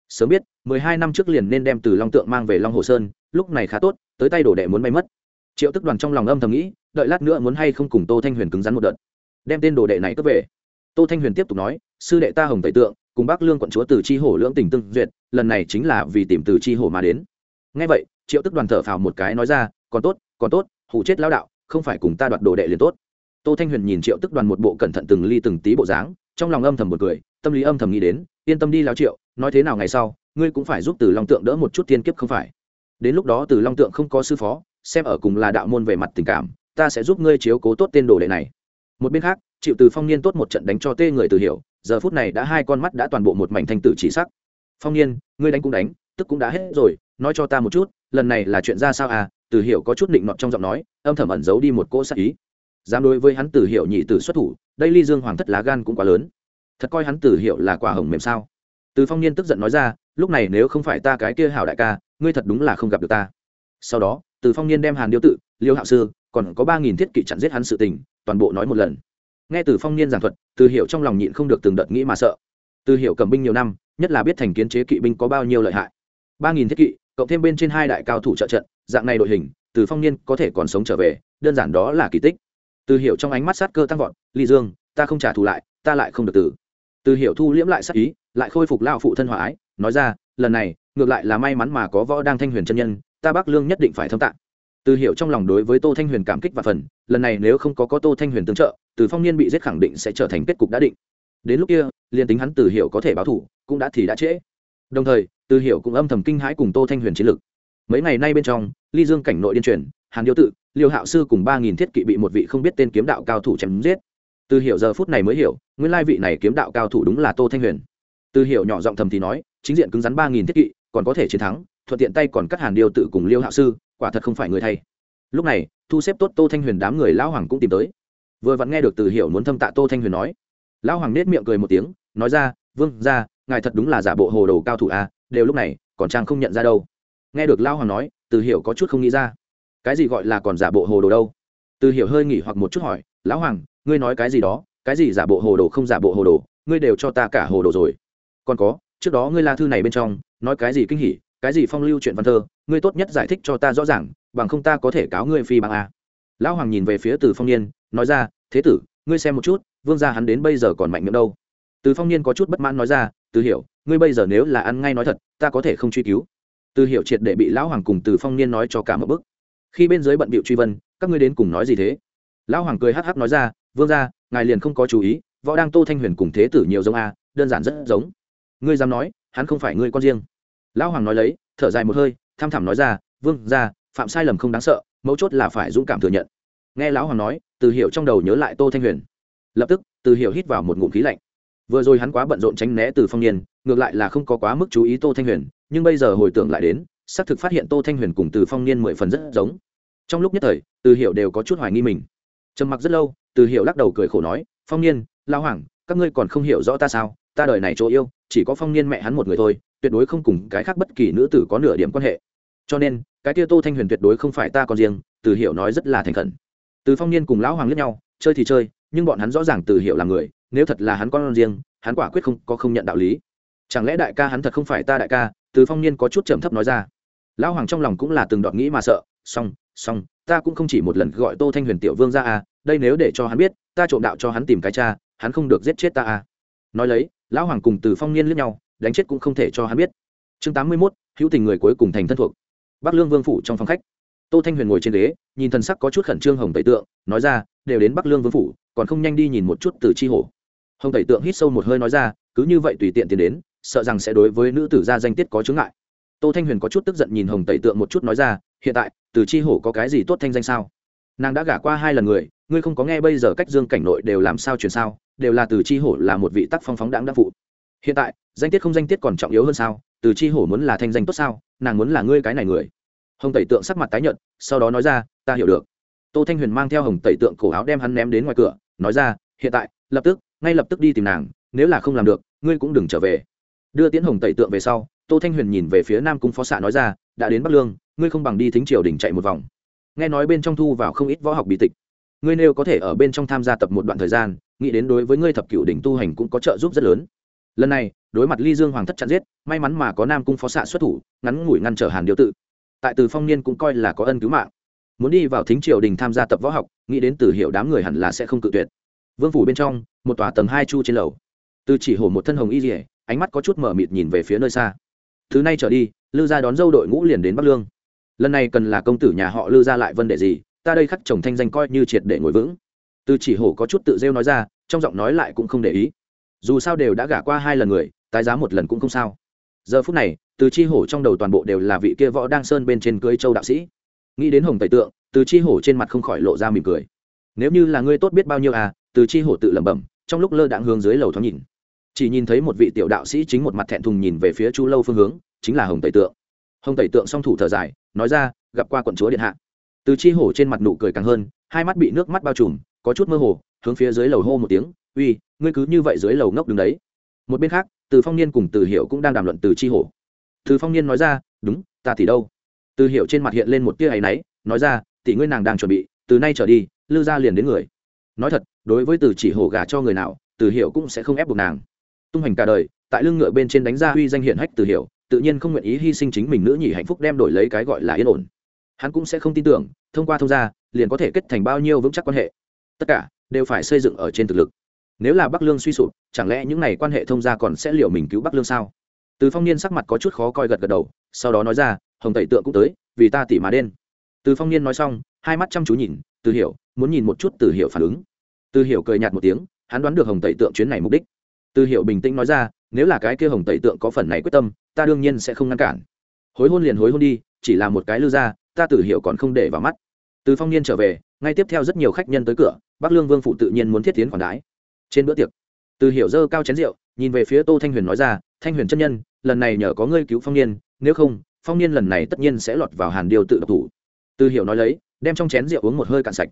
Speaker 1: Sớm biết, mười hai năm trước liền nên đem từ long tượng mang về long hồ sơn, lúc này khá tốt, tới tay đổ đệ muốn bay mất. Triệu tức đoàn trong lòng âm thầm nghĩ, đợi lát nữa muốn hay không cùng tô thanh huyền cứng rắn một đợt đem tên đồ đệ này cướp về. Tô thanh huyền tiếp tục nói, sư đệ ta hồng tẩy tượng, cùng bác lương quận chúa từ chi hổ lưỡng tình tương duyệt, lần này chính là vì tìm từ chi hổ mà đến. Ngay vậy, triệu tức đoàn thở phào một cái nói ra, còn tốt còn tốt hủ chết lão đạo, không phải cùng ta đoạt đồ đệ liền tốt. Tô thanh huyền nhìn triệu tức đoàn một bộ cẩn thận từng ly từng tí bộ dáng, trong lòng âm thầm một cười, tâm lý âm thầm nghĩ đến, yên tâm đi lao triệu, nói thế nào ngày sau, ngươi cũng phải giúp từ long tượng đỡ một chút tiên kiếp không phải? Đến lúc đó từ long tượng không có sư phó, xem ở cùng là đạo môn về mặt tình cảm, ta sẽ giúp ngươi chiếu cố tốt tên đồ đệ này một bên khác chịu từ phong niên tốt một trận đánh cho tê người từ hiểu, giờ phút này đã hai con mắt đã toàn bộ một mảnh thanh tử chỉ sắc. Phong niên, ngươi đánh cũng đánh, tức cũng đã hết rồi, nói cho ta một chút, lần này là chuyện ra sao à? Từ hiểu có chút định nọt trong giọng nói, âm thầm ẩn giấu đi một cỗ sắc ý. Dám đối với hắn từ hiểu nhị tử xuất thủ, đây ly dương hoàng thất lá gan cũng quá lớn. Thật coi hắn từ hiểu là quả hồng mềm sao? Từ phong niên tức giận nói ra, lúc này nếu không phải ta cái kia hảo đại ca, ngươi thật đúng là không gặp được ta. Sau đó, từ phong niên đem hàn điêu tự, liêu hạo sư, còn có ba nghìn thiết kỵ chặn giết hắn sự tình toàn bộ nói một lần. Nghe từ phong niên giảng thuật, từ hiểu trong lòng nhịn không được từng đợt nghĩ mà sợ. Từ hiểu cầm binh nhiều năm, nhất là biết thành kiến chế kỵ binh có bao nhiêu lợi hại. Ba nghìn thiết kỵ, cộng thêm bên trên hai đại cao thủ trợ trận, dạng này đội hình, từ phong niên có thể còn sống trở về, đơn giản đó là kỳ tích. Từ hiểu trong ánh mắt sát cơ tăng vọt ly dương, ta không trả thù lại, ta lại không được tử. Từ hiểu thu liễm lại sát ý, lại khôi phục lao phụ thân hòa ái, nói ra, lần này, ngược lại là may mắn mà có võ đang thanh huyền chân nhân, ta bắc lương nhất định phải thâm tạng từ hiểu trong lòng đối với tô thanh huyền cảm kích và phần, lần này nếu không có có tô thanh huyền tương trợ, từ phong niên bị giết khẳng định sẽ trở thành kết cục đã định. Đến lúc kia, liền tính hắn từ hiểu có thể báo thủ, cũng đã thì đã trễ. Đồng thời, từ hiểu cũng âm thầm kinh hãi cùng tô thanh huyền chiến lực mấy ngày nay bên trong, ly dương cảnh nội điên truyền, hàn điêu tự, liêu hạo sư cùng ba nghìn thiết kỵ bị một vị không biết tên kiếm đạo cao thủ chém giết. Từ hiểu giờ phút này mới hiểu, nguyên lai vị này kiếm đạo cao thủ đúng là tô thanh huyền. Từ hiểu nhỏ giọng thầm thì nói, chính diện cứng rắn ba nghìn thiết kỵ, còn có thể chiến thắng thuận tiện tay còn cắt hàn điêu tự cùng liêu hạo sư quả thật không phải người thay. Lúc này thu xếp tốt tô thanh huyền đám người lão hoàng cũng tìm tới. Vừa vặn nghe được từ hiểu muốn thâm tạ tô thanh huyền nói. Lão hoàng nết miệng cười một tiếng nói ra vương ra ngài thật đúng là giả bộ hồ đồ cao thủ a à, đều lúc này còn trang không nhận ra đâu. Nghe được lão hoàng nói từ hiểu có chút không nghĩ ra. Cái gì gọi là còn giả bộ hồ đồ đâu? Từ hiểu hơi nghỉ hoặc một chút hỏi lão hoàng ngươi nói cái gì đó? Cái gì giả bộ hồ đồ không giả bộ hồ đồ? Ngươi đều cho ta cả hồ đồ rồi. Còn có trước đó ngươi la thư này bên trong nói cái gì kinh hỉ? Cái gì phong lưu chuyện văn thơ, ngươi tốt nhất giải thích cho ta rõ ràng, bằng không ta có thể cáo ngươi phi bằng a. Lão hoàng nhìn về phía từ phong niên, nói ra, thế tử, ngươi xem một chút, vương gia hắn đến bây giờ còn mạnh miệng đâu? Từ phong niên có chút bất mãn nói ra, từ hiểu, ngươi bây giờ nếu là ăn ngay nói thật, ta có thể không truy cứu. Từ hiểu triệt để bị lão hoàng cùng từ phong niên nói cho cả một bức. Khi bên dưới bận bịu truy vân các ngươi đến cùng nói gì thế? Lão hoàng cười hắc hắc nói ra, vương gia, ngài liền không có chú ý, võ đang tô thanh huyền cùng thế tử nhiều giống a, đơn giản rất giống. Ngươi dám nói, hắn không phải ngươi con riêng lão hoàng nói lấy, thở dài một hơi, tham thẳm nói ra, vương gia, phạm sai lầm không đáng sợ, mấu chốt là phải dũng cảm thừa nhận. Nghe lão hoàng nói, từ hiểu trong đầu nhớ lại tô thanh huyền. Lập tức, từ hiểu hít vào một ngụm khí lạnh. Vừa rồi hắn quá bận rộn tránh né từ phong niên, ngược lại là không có quá mức chú ý tô thanh huyền, nhưng bây giờ hồi tưởng lại đến, xác thực phát hiện tô thanh huyền cùng từ phong niên mười phần rất giống. Trong lúc nhất thời, từ hiểu đều có chút hoài nghi mình. Trầm mặc rất lâu, từ hiểu lắc đầu cười khổ nói, phong niên lao hoàng, các ngươi còn không hiểu rõ ta sao? Ta đời này chỗ yêu, chỉ có phong niên mẹ hắn một người thôi tuyệt đối không cùng cái khác bất kỳ nữ tử có nửa điểm quan hệ. Cho nên, cái kia tô thanh huyền tuyệt đối không phải ta còn riêng, từ hiểu nói rất là thành khẩn. Từ phong niên cùng lão hoàng lướt nhau, chơi thì chơi, nhưng bọn hắn rõ ràng từ hiểu là người, nếu thật là hắn con riêng, hắn quả quyết không, có không nhận đạo lý. Chẳng lẽ đại ca hắn thật không phải ta đại ca? Từ phong niên có chút trầm thấp nói ra. Lão hoàng trong lòng cũng là từng đoạn nghĩ mà sợ song song ta cũng không chỉ một lần gọi tô thanh huyền tiểu vương ra à đây nếu để cho hắn biết, ta trộm đạo cho hắn tìm cái cha, hắn không được giết chết ta à. Nói lấy, lão hoàng cùng từ phong niên lướt nhau đánh chết cũng không thể cho hắn biết. Chương tám mươi mốt, hữu tình người cuối cùng thành thân thuộc. Bắc lương vương phủ trong phòng khách. Tô thanh huyền ngồi trên ghế, nhìn thần sắc có chút khẩn trương hồng tẩy tượng, nói ra, đều đến bắc lương vương phủ, còn không nhanh đi nhìn một chút từ chi hổ. Hồng tẩy tượng hít sâu một hơi nói ra, cứ như vậy tùy tiện tiến đến, sợ rằng sẽ đối với nữ tử gia danh tiết có chướng ngại. Tô thanh huyền có chút tức giận nhìn hồng tẩy tượng một chút nói ra, hiện tại từ chi hổ có cái gì tốt thanh danh sao? Nàng đã gả qua hai lần người, ngươi không có nghe bây giờ cách dương cảnh nội đều làm sao truyền sao, đều là từ chi hổ là một vị tắc phong phóng đáng đắc phụ hiện tại, danh tiết không danh tiết còn trọng yếu hơn sao? Từ chi hổ muốn là thanh danh tốt sao? Nàng muốn là ngươi cái này người. Hồng tẩy tượng sắc mặt tái nhợt, sau đó nói ra, ta hiểu được. Tô thanh huyền mang theo hồng tẩy tượng cổ áo đem hắn ném đến ngoài cửa, nói ra, hiện tại, lập tức, ngay lập tức đi tìm nàng, nếu là không làm được, ngươi cũng đừng trở về. Đưa tiễn hồng tẩy tượng về sau, tô thanh huyền nhìn về phía nam cung phó xạ nói ra, đã đến bắc lương, ngươi không bằng đi thính triều đình chạy một vòng. Nghe nói bên trong thu vào không ít võ học bí tịch. Ngươi nêu có thể ở bên trong tham gia tập một đoạn thời gian, nghĩ đến đối với ngươi thập cựu đỉnh tu hành cũng có trợ giúp rất lớn lần này, đối mặt ly dương hoàng thất chặn giết, may mắn mà có nam cung phó xạ xuất thủ, ngắn ngủi ngăn trở hàn điều tự. Tại từ phong niên cũng coi là có ân cứu mạng. Muốn đi vào thính triều đình tham gia tập võ học, nghĩ đến từ hiệu đám người hẳn là sẽ không cự tuyệt. Vương phủ bên trong, một tòa tầng hai chu trên lầu. Từ chỉ hổ một thân hồng y dỉa ánh mắt có chút mở mịt nhìn về phía nơi xa. Thứ nay trở đi, lư gia đón dâu đội ngũ liền đến bắc lương. Lần này cần là công tử nhà họ lư gia lại vấn đề gì, ta đây khắc chồng thanh danh coi như triệt để ngồi vững. Từ chỉ hổ có chút tự rêu nói ra, trong giọng nói lại cũng không để ý dù sao đều đã gả qua hai lần người, tái giá một lần cũng không sao. Giờ phút này, từ chi hổ trong đầu toàn bộ đều là vị kia võ đang sơn bên trên cưới châu đạo sĩ. Nghĩ đến hồng tẩy tượng, từ chi hổ trên mặt không khỏi lộ ra mỉm cười. Nếu như là ngươi tốt biết bao nhiêu à từ chi hổ tự lẩm bẩm, trong lúc lơ đạn hướng dưới lầu thoáng nhìn. Chỉ nhìn thấy một vị tiểu đạo sĩ chính một mặt thẹn thùng nhìn về phía chu lâu phương hướng, chính là hồng tẩy tượng. Hồng tẩy tượng song thủ thở dài, nói ra, gặp qua quận chúa điện hạ. Từ chi hổ trên mặt nụ cười càng hơn, hai mắt bị nước mắt bao trùm, có chút mơ hồ, hướng phía dưới lầu hô một tiếng uy, ngươi cứ như vậy dưới lầu ngốc đứng đấy. Một bên khác, từ phong niên cùng từ hiệu cũng đang đàm luận từ chi hổ. Từ phong niên nói ra, đúng, ta thì đâu? Từ hiệu trên mặt hiện lên một tia áy náy, nói ra, tỷ ngươi nàng đang chuẩn bị, từ nay trở đi, lư ra liền đến người. Nói thật, đối với từ chỉ hổ gả cho người nào, từ hiệu cũng sẽ không ép buộc nàng. Tung hành cả đời, tại lưng ngựa bên trên đánh ra uy danh hiển hách từ hiệu tự nhiên không nguyện ý hy sinh chính mình nữ nhỉ hạnh phúc đem đổi lấy cái gọi là yên ổn. Hắn cũng sẽ không tin tưởng, thông qua thông gia, liền có thể kết thành bao nhiêu vững chắc quan hệ. Tất cả đều phải xây dựng ở trên thực lực nếu là bắc lương suy sụp, chẳng lẽ những n à y quan hệ thông gia còn sẽ liệu mình cứu bắc lương sao? Từ phong niên sắc mặt có chút khó coi gật gật đầu, sau đó nói ra, hồng tẩy tượng cũng tới, vì ta tỉ mà đen. Từ phong niên nói xong, hai mắt chăm chú nhìn, từ hiểu, muốn nhìn một chút từ hiểu phản ứng. Từ hiểu cười nhạt một tiếng, hắn đoán được hồng tẩy tượng chuyến này mục đích. Từ hiểu bình tĩnh nói ra, nếu là cái kia hồng tẩy tượng có phần này quyết tâm, ta đương nhiên sẽ không ngăn cản. Hối hôn liền hối hôn đi, chỉ là một cái lư ra, ta từ hiểu còn không để vào mắt. Từ phong niên trở về, ngay tiếp theo rất nhiều khách nhân tới cửa, bắc lương vương phụ tự nhiên muốn thiết tiến khoản đái trên bữa tiệc, từ hiểu dơ cao chén rượu, nhìn về phía tô thanh huyền nói ra, thanh huyền chân nhân, lần này nhờ có ngươi cứu phong niên, nếu không, phong niên lần này tất nhiên sẽ lọt vào hàn điều tự độc thủ. Từ hiểu nói lấy, đem trong chén rượu uống một hơi cạn sạch.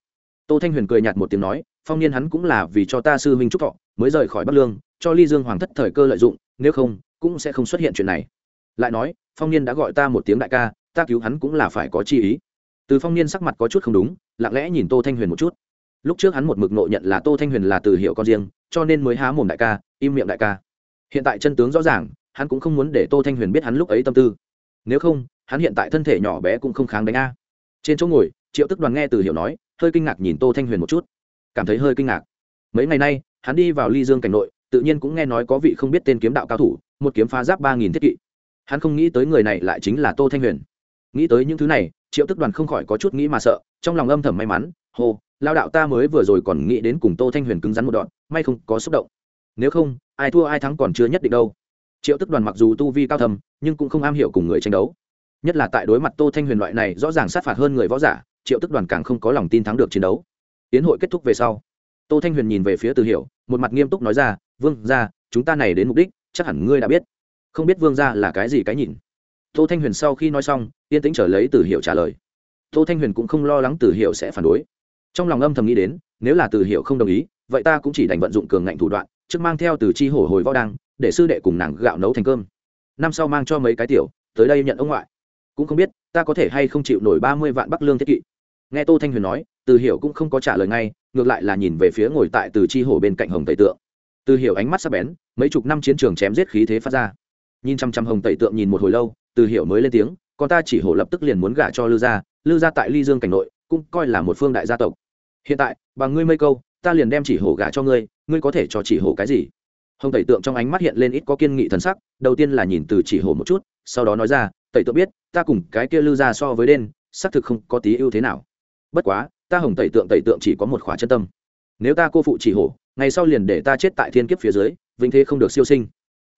Speaker 1: Tô thanh huyền cười nhạt một tiếng nói, phong niên hắn cũng là vì cho ta sư huynh trúc thọ, mới rời khỏi bắc lương, cho ly dương hoàng thất thời cơ lợi dụng, nếu không, cũng sẽ không xuất hiện chuyện này. Lại nói, phong niên đã gọi ta một tiếng đại ca, ta cứu hắn cũng là phải có chi ý. Từ phong niên sắc mặt có chút không đúng, lặng lẽ nhìn tô thanh huyền một chút lúc trước hắn một mực nội nhận là tô thanh huyền là từ hiệu con riêng, cho nên mới há mồm đại ca, im miệng đại ca. Hiện tại chân tướng rõ ràng, hắn cũng không muốn để tô thanh huyền biết hắn lúc ấy tâm tư. Nếu không, hắn hiện tại thân thể nhỏ bé cũng không kháng đánh a. Trên chỗ ngồi, triệu tức đoàn nghe từ hiệu nói, hơi kinh ngạc nhìn tô thanh huyền một chút. Cảm thấy hơi kinh ngạc. Mấy ngày nay, hắn đi vào ly dương cảnh nội, tự nhiên cũng nghe nói có vị không biết tên kiếm đạo cao thủ, một kiếm phá giáp ba nghìn thiết kỵ. Hắn không nghĩ tới người này lại chính là tô thanh huyền. Nghĩ tới những thứ này, triệu tức đoàn không khỏi có chút nghĩ mà sợ, trong lòng âm thầm may mắn hô, lao đạo ta mới vừa rồi còn nghĩ đến cùng tô thanh huyền cứng rắn một đoạn, may không có xúc động. Nếu không, ai thua ai thắng còn chưa nhất định đâu. Triệu tức đoàn mặc dù tu vi cao thầm nhưng cũng không am hiểu cùng người tranh đấu. Nhất là tại đối mặt tô thanh huyền loại này, rõ ràng sát phạt hơn người võ giả, triệu tức đoàn càng không có lòng tin thắng được chiến đấu. Tiến hội kết thúc về sau, tô thanh huyền nhìn về phía từ hiểu, một mặt nghiêm túc nói ra, vương ra chúng ta này đến mục đích, chắc hẳn ngươi đã biết. Không biết vương ra là cái gì cái nhìn. Tô thanh huyền sau khi nói xong, yên tĩnh trở lấy từ hiệu trả lời. Tô thanh huyền cũng không lo lắng từ hiệu sẽ phản đối trong lòng âm thầm nghĩ đến, nếu là từ hiệu không đồng ý, vậy ta cũng chỉ đành vận dụng cường ngạnh thủ đoạn, trước mang theo từ chi hổ hồi võ đăng, để sư đệ cùng nàng gạo nấu thành cơm. Năm sau mang cho mấy cái tiểu, tới đây nhận ông ngoại. Cũng không biết, ta có thể hay không chịu nổi ba mươi vạn bắc lương thiết kỵ. Nghe tô thanh huyền nói, từ hiểu cũng không có trả lời ngay, ngược lại là nhìn về phía ngồi tại từ chi hổ bên cạnh hồng tẩy tượng. Từ hiểu ánh mắt sắc bén, mấy chục năm chiến trường chém giết khí thế phát ra. Nhìn chăm chăm hồng tẩy tượng nhìn một hồi lâu, từ hiểu mới lên tiếng còn ta chỉ hổ lập tức liền muốn gả cho lư gia lư gia tại ly dương cảnh nội, cũng coi là một phương đại gia tộc hiện tại, bằng ngươi mây câu, ta liền đem chỉ hổ gả cho ngươi ngươi có thể cho chỉ hổ cái gì? Hồng tẩy tượng trong ánh mắt hiện lên ít có kiên nghị thần sắc, đầu tiên là nhìn từ chỉ hổ một chút, sau đó nói ra, tẩy tượng biết, ta cùng cái kia lư gia so với đen, xác thực không có tí ưu thế nào. Bất quá, ta hồng tẩy tượng tẩy tượng chỉ có một khóa chân tâm. Nếu ta cô phụ chỉ hổ, ngày sau liền để ta chết tại thiên kiếp phía dưới vinh thế không được siêu sinh.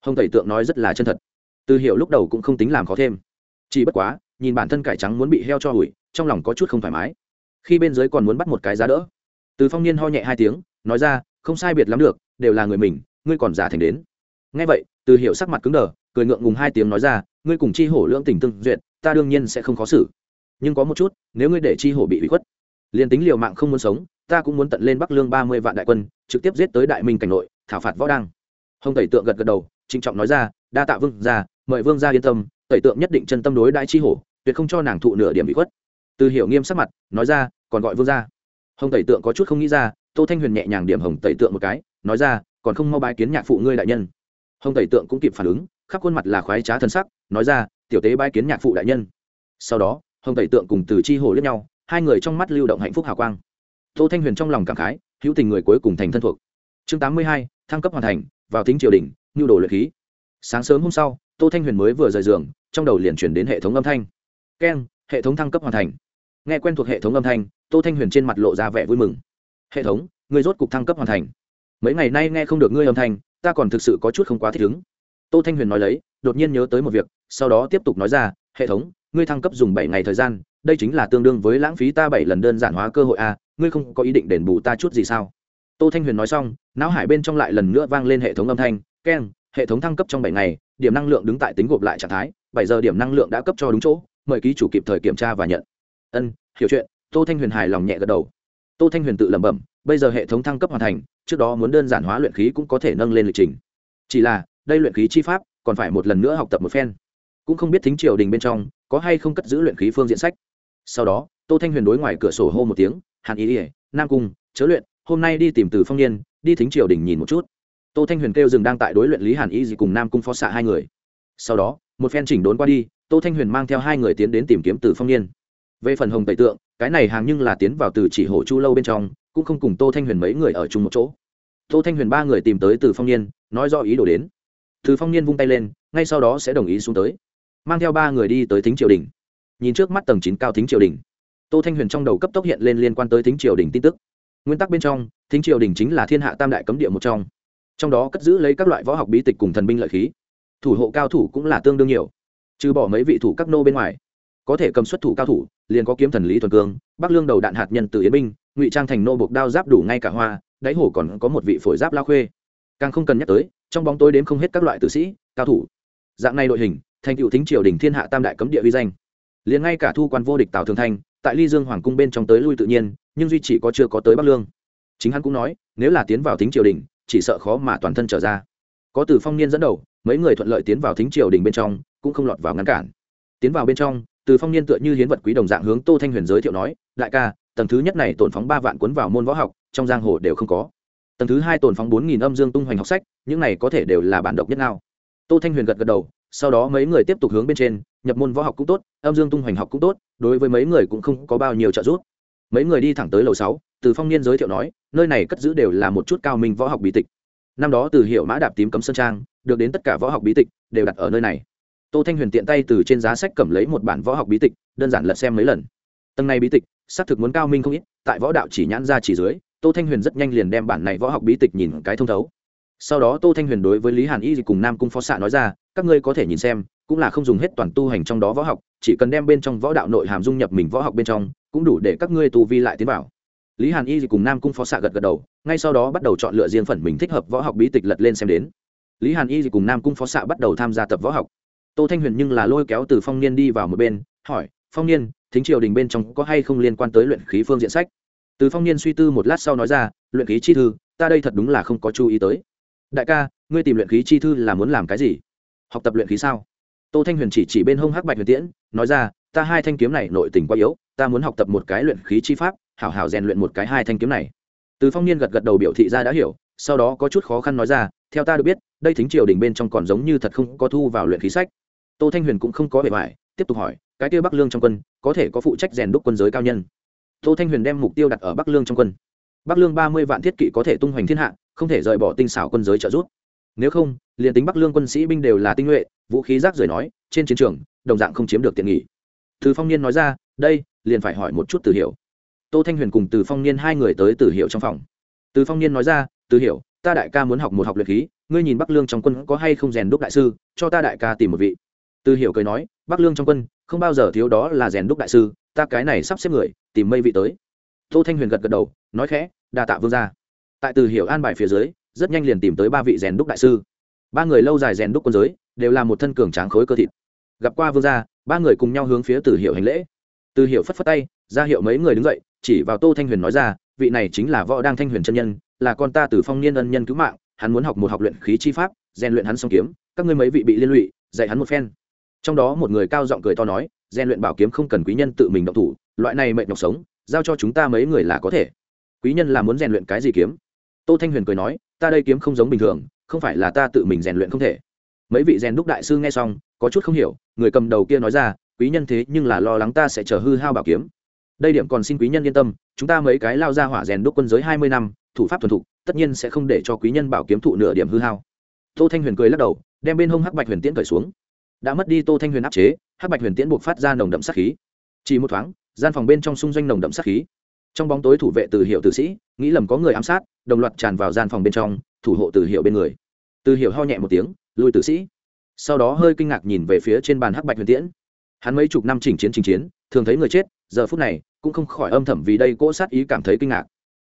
Speaker 1: Hồng tẩy tượng nói rất là chân thật. Từ hiểu lúc đầu cũng không tính làm khó thêm. Chỉ bất quá, nhìn bản thân cải trắng muốn bị heo cho hủi, trong lòng có chút không thoải mái khi bên dưới còn muốn bắt một cái giá đỡ. Từ phong niên ho nhẹ hai tiếng, nói ra, không sai biệt lắm được, đều là người mình, ngươi còn giả thành đến. Ngay vậy, từ hiểu sắc mặt cứng đờ, cười ngượng ngùng hai tiếng nói ra, ngươi cùng chi hổ lưỡng tình tương duyệt, ta đương nhiên sẽ không khó xử. Nhưng có một chút, nếu ngươi để chi hổ bị bị khuất, liền tính liều mạng không muốn sống, ta cũng muốn tận lên bắc lương ba mươi vạn đại quân, trực tiếp giết tới đại minh cảnh nội, thảo phạt võ đăng. Hồng tẩy tượng gật gật đầu, trịnh trọng nói ra, đa tạ vương ra mời vương ra yên tâm, tẩy tượng nhất định chân tâm đối đại chi hổ, tuyệt không cho nàng thụ nửa điểm bị khuất từ hiểu nghiêm sắc mặt, nói ra, còn gọi vương ra hồng tẩy tượng có chút không nghĩ ra, tô thanh huyền nhẹ nhàng điểm hồng tẩy tượng một cái, nói ra, còn không mau bái kiến nhạc phụ ngươi đại nhân. Hồng tẩy tượng cũng kịp phản ứng, khắp khuôn mặt là khoái trá thân sắc, nói ra, tiểu tế bái kiến nhạc phụ đại nhân. Sau đó, hồng tẩy tượng cùng từ chi hồ lẫn nhau, hai người trong mắt lưu động hạnh phúc hào quang. Tô thanh huyền trong lòng cảm khái, hữu tình người cuối cùng thành thân thuộc. Chương tám mươi hai, thăng cấp hoàn thành, vào thính triều đình, nhu đồ luyện khí. Sáng sớm hôm sau, tô thanh huyền mới vừa rời giường, trong đầu liền chuyển đến hệ thống âm thanh. Keng, hệ thống thăng cấp hoàn thành nghe quen thuộc hệ thống âm thanh, tô thanh huyền trên mặt lộ ra vẻ vui mừng. Hệ thống người rốt cục thăng cấp hoàn thành. Mấy ngày nay nghe không được ngươi âm thanh, ta còn thực sự có chút không quá thích ứng. Tô thanh huyền nói lấy, đột nhiên nhớ tới một việc, sau đó tiếp tục nói ra, hệ thống, ngươi thăng cấp dùng bảy ngày thời gian, đây chính là tương đương với lãng phí ta bảy lần đơn giản hóa cơ hội a ngươi không có ý định đền bù ta chút gì sao? Tô thanh huyền nói xong, não hải bên trong lại lần nữa vang lên hệ thống âm thanh, keng, hệ thống thăng cấp trong bảy ngày, điểm năng lượng đứng tại tính gộp lại trạng thái, bảy giờ điểm năng lượng đã cấp cho đúng chỗ, mời ký chủ kịp thời kiểm tra và nhận ân, hiểu chuyện, tô thanh huyền hài lòng nhẹ gật đầu. Tô thanh huyền tự lẩm bẩm, bây giờ hệ thống thăng cấp hoàn thành, trước đó muốn đơn giản hóa luyện khí cũng có thể nâng lên lịch trình. Chỉ là, đây luyện khí chi pháp, còn phải một lần nữa học tập một phen. Cũng không biết thính triều đình bên trong, có hay không cất giữ luyện khí phương diện sách. Sau đó, tô thanh huyền đối ngoài cửa sổ hô một tiếng, hàn ý ỉa nam cung, chớ luyện, hôm nay đi tìm từ phong niên, đi thính triều đình nhìn một chút. Tô thanh huyền kêu dừng đang tại đối luyện lý hàn ý gì cùng nam cung phó xạ hai người. Sau đó, một phen chỉnh đốn qua đi, tô thanh huyền mang theo hai người tiến đến tìm kiếm từ phong niên về phần hồng tẩy tượng, cái này hàng nhưng là tiến vào từ chỉ hổ chu lâu bên trong, cũng không cùng tô thanh huyền mấy người ở chung một chỗ. Tô thanh huyền ba người tìm tới từ phong niên, nói do ý đồ đến. Từ phong niên vung tay lên, ngay sau đó sẽ đồng ý xuống tới. Mang theo ba người đi tới thính triều đình. Nhìn trước mắt tầng chín cao thính triều đình. Tô thanh huyền trong đầu cấp tốc hiện lên liên quan tới thính triều đình tin tức. Nguyên tắc bên trong, thính triều đình chính là thiên hạ tam đại cấm địa một trong. Trong đó cất giữ lấy các loại võ học bí tịch cùng thần binh lợi khí. Thủ hộ cao thủ cũng là tương đương nhiều. Trừ bỏ mấy vị thủ các nô bên ngoài có thể cầm xuất thủ cao thủ, liền có kiếm thần lý thuần cương, bắc lương đầu đạn hạt nhân từ yến binh, ngụy trang thành nô bộc đao giáp đủ ngay cả hoa, đáy hồ còn có một vị phổi giáp lao khuê. Càng không cần nhắc tới, trong bóng tối đếm không hết các loại tử sĩ, cao thủ. Dạng này đội hình, thành cựu thính triều đình thiên hạ tam đại cấm địa vi danh. Liền ngay cả thu quan vô địch tào thường thanh, tại ly dương hoàng cung bên trong tới lui tự nhiên, nhưng duy chỉ có chưa có tới bắc lương. Chính hắn cũng nói, nếu là tiến vào thính triều đình chỉ sợ khó mà toàn thân trở ra. Có từ phong niên dẫn đầu, mấy người thuận lợi tiến vào thính triều đình bên trong, cũng không lọt vào ngăn cản. Tiến vào bên trong từ phong niên tựa như hiến vật quý đồng dạng hướng tô thanh huyền giới thiệu nói, đại ca, tầng thứ nhất này tổn phóng ba vạn cuốn vào môn võ học, trong giang hồ đều không có. Tầng thứ hai tổn phóng bốn nghìn âm dương tung hoành học sách, những này có thể đều là bản độc nhất nào tô thanh huyền gật gật đầu, sau đó mấy người tiếp tục hướng bên trên, nhập môn võ học cũng tốt, âm dương tung hoành học cũng tốt, đối với mấy người cũng không có bao nhiêu trợ giúp. Mấy người đi thẳng tới lầu sáu, từ phong niên giới thiệu nói, nơi này cất giữ đều là một chút cao minh võ học bí tịch. Năm đó từ hiệu mã đạp tím cấm sơn trang, được đến tất cả võ học bí tịch, đều đặt ở nơi này tô thanh huyền tiện tay từ trên giá sách cầm lấy một bản võ học bí tịch, đơn giản lật xem mấy lần. Tầng này bí tịch, xác thực muốn cao minh không ít, tại võ đạo chỉ nhãn ra chỉ dưới, tô thanh huyền rất nhanh liền đem bản này võ học bí tịch nhìn cái thông thấu. Sau đó tô thanh huyền đối với lý hàn y cùng nam cung phó xạ nói ra, các ngươi có thể nhìn xem, cũng là không dùng hết toàn tu hành trong đó võ học, chỉ cần đem bên trong võ đạo nội hàm dung nhập mình võ học bên trong, cũng đủ để các ngươi tu vi lại tiến vào. Lý hàn y cùng nam cung phó xạ gật gật đầu, ngay sau đó bắt đầu chọn lựa riêng phần mình thích hợp võ học bí tịch lật lên xem đến. Lý hàn y cùng nam cung phó xạ bắt đầu tham gia tập võ học tô thanh huyền nhưng là lôi kéo từ phong niên đi vào một bên, hỏi, phong niên, thính triều đình bên trong có hay không liên quan tới luyện khí phương diện sách? Từ phong niên suy tư một lát sau nói ra, luyện khí chi thư, ta đây thật đúng là không có chú ý tới. Đại ca, ngươi tìm luyện khí chi thư là muốn làm cái gì? Học tập luyện khí sao? Tô thanh huyền chỉ chỉ bên hông hắc bạch huyền tiễn, nói ra, ta hai thanh kiếm này nội tình quá yếu, ta muốn học tập một cái luyện khí chi pháp, hảo hảo rèn luyện một cái hai thanh kiếm này. Từ phong niên gật gật đầu biểu thị ra đã hiểu, sau đó có chút khó khăn nói ra, theo ta được biết, đây thính triều đình bên trong còn giống như thật không có thu vào luyện khí sách tô thanh huyền cũng không có bề ngoài, tiếp tục hỏi, cái tiêu bắc lương trong quân, có thể có phụ trách rèn đúc quân giới cao nhân? Tô thanh huyền đem mục tiêu đặt ở bắc lương trong quân. Bắc lương ba mươi vạn thiết kỵ có thể tung hoành thiên hạ, không thể rời bỏ tinh xảo quân giới trợ giúp. Nếu không, liền tính bắc lương quân sĩ binh đều là tinh nhuệ, vũ khí rác rời nói, trên chiến trường, đồng dạng không chiếm được tiện nghỉ từ phong niên nói ra, đây, liền phải hỏi một chút từ hiểu. Tô thanh huyền cùng từ phong niên hai người tới từ hiểu trong phòng. Từ phong niên nói ra, từ hiểu, ta đại ca muốn học một học luyện khí, ngươi nhìn bắc lương trong quân có hay không rèn đúc đại sư, cho ta đại ca tìm một vị từ hiểu cười nói, bắc lương trong quân, không bao giờ thiếu đó là rèn đúc đại sư, ta cái này sắp xếp người, tìm mây vị tới. Tô thanh huyền gật gật đầu, nói khẽ, đa tạ vương gia. Tại từ hiểu an bài phía dưới, rất nhanh liền tìm tới ba vị rèn đúc đại sư. Ba người lâu dài rèn đúc quân giới, đều là một thân cường tráng khối cơ thịt. Gặp qua vương gia, ba người cùng nhau hướng phía từ hiệu hành lễ. Từ hiệu phất phất tay, ra hiệu mấy người đứng dậy, chỉ vào tô thanh huyền nói ra, vị này chính là võ đang thanh huyền chân nhân, là con ta từ phong niên ân nhân cứu mạng, hắn muốn học một học luyện khí chi pháp, rèn luyện hắn song kiếm, các ngươi mấy vị bị liên lụy, dạy hắn một phen trong đó một người cao giọng cười to nói rèn luyện bảo kiếm không cần quý nhân tự mình động thủ, loại này mệnh nhọc sống, giao cho chúng ta mấy người là có thể. Quý nhân là muốn rèn luyện cái gì kiếm? Tô thanh huyền cười nói, ta đây kiếm không giống bình thường, không phải là ta tự mình rèn luyện không thể. Mấy vị rèn đúc đại sư nghe xong, có chút không hiểu, người cầm đầu kia nói ra, quý nhân thế nhưng là lo lắng ta sẽ trở hư hao bảo kiếm. Đây điểm còn xin quý nhân yên tâm, chúng ta mấy cái lao ra hỏa rèn đúc quân giới hai mươi năm, thủ pháp thuần thục, tất nhiên sẽ không để cho quý nhân bảo kiếm thụ nửa điểm hư hao. Tô thanh huyền cười lắc đầu, đem bên hông hắc bạch huyền tiễn cởi xuống đã mất đi tô thanh huyền áp chế, hắc bạch huyền tiễn buộc phát ra nồng đậm sát khí. Chỉ một thoáng, gian phòng bên trong xung doanh nồng đậm sát khí. Trong bóng tối thủ vệ từ hiệu tử sĩ, nghĩ lầm có người ám sát, đồng loạt tràn vào gian phòng bên trong, thủ hộ từ hiệu bên người. Từ hiệu ho nhẹ một tiếng lui tử sĩ. Sau đó hơi kinh ngạc nhìn về phía trên bàn hắc bạch huyền tiễn. Hắn mấy chục năm chỉnh chiến chỉnh chiến, thường thấy người chết, giờ phút này cũng không khỏi âm thầm vì đây cỗ sát ý cảm thấy kinh ngạc.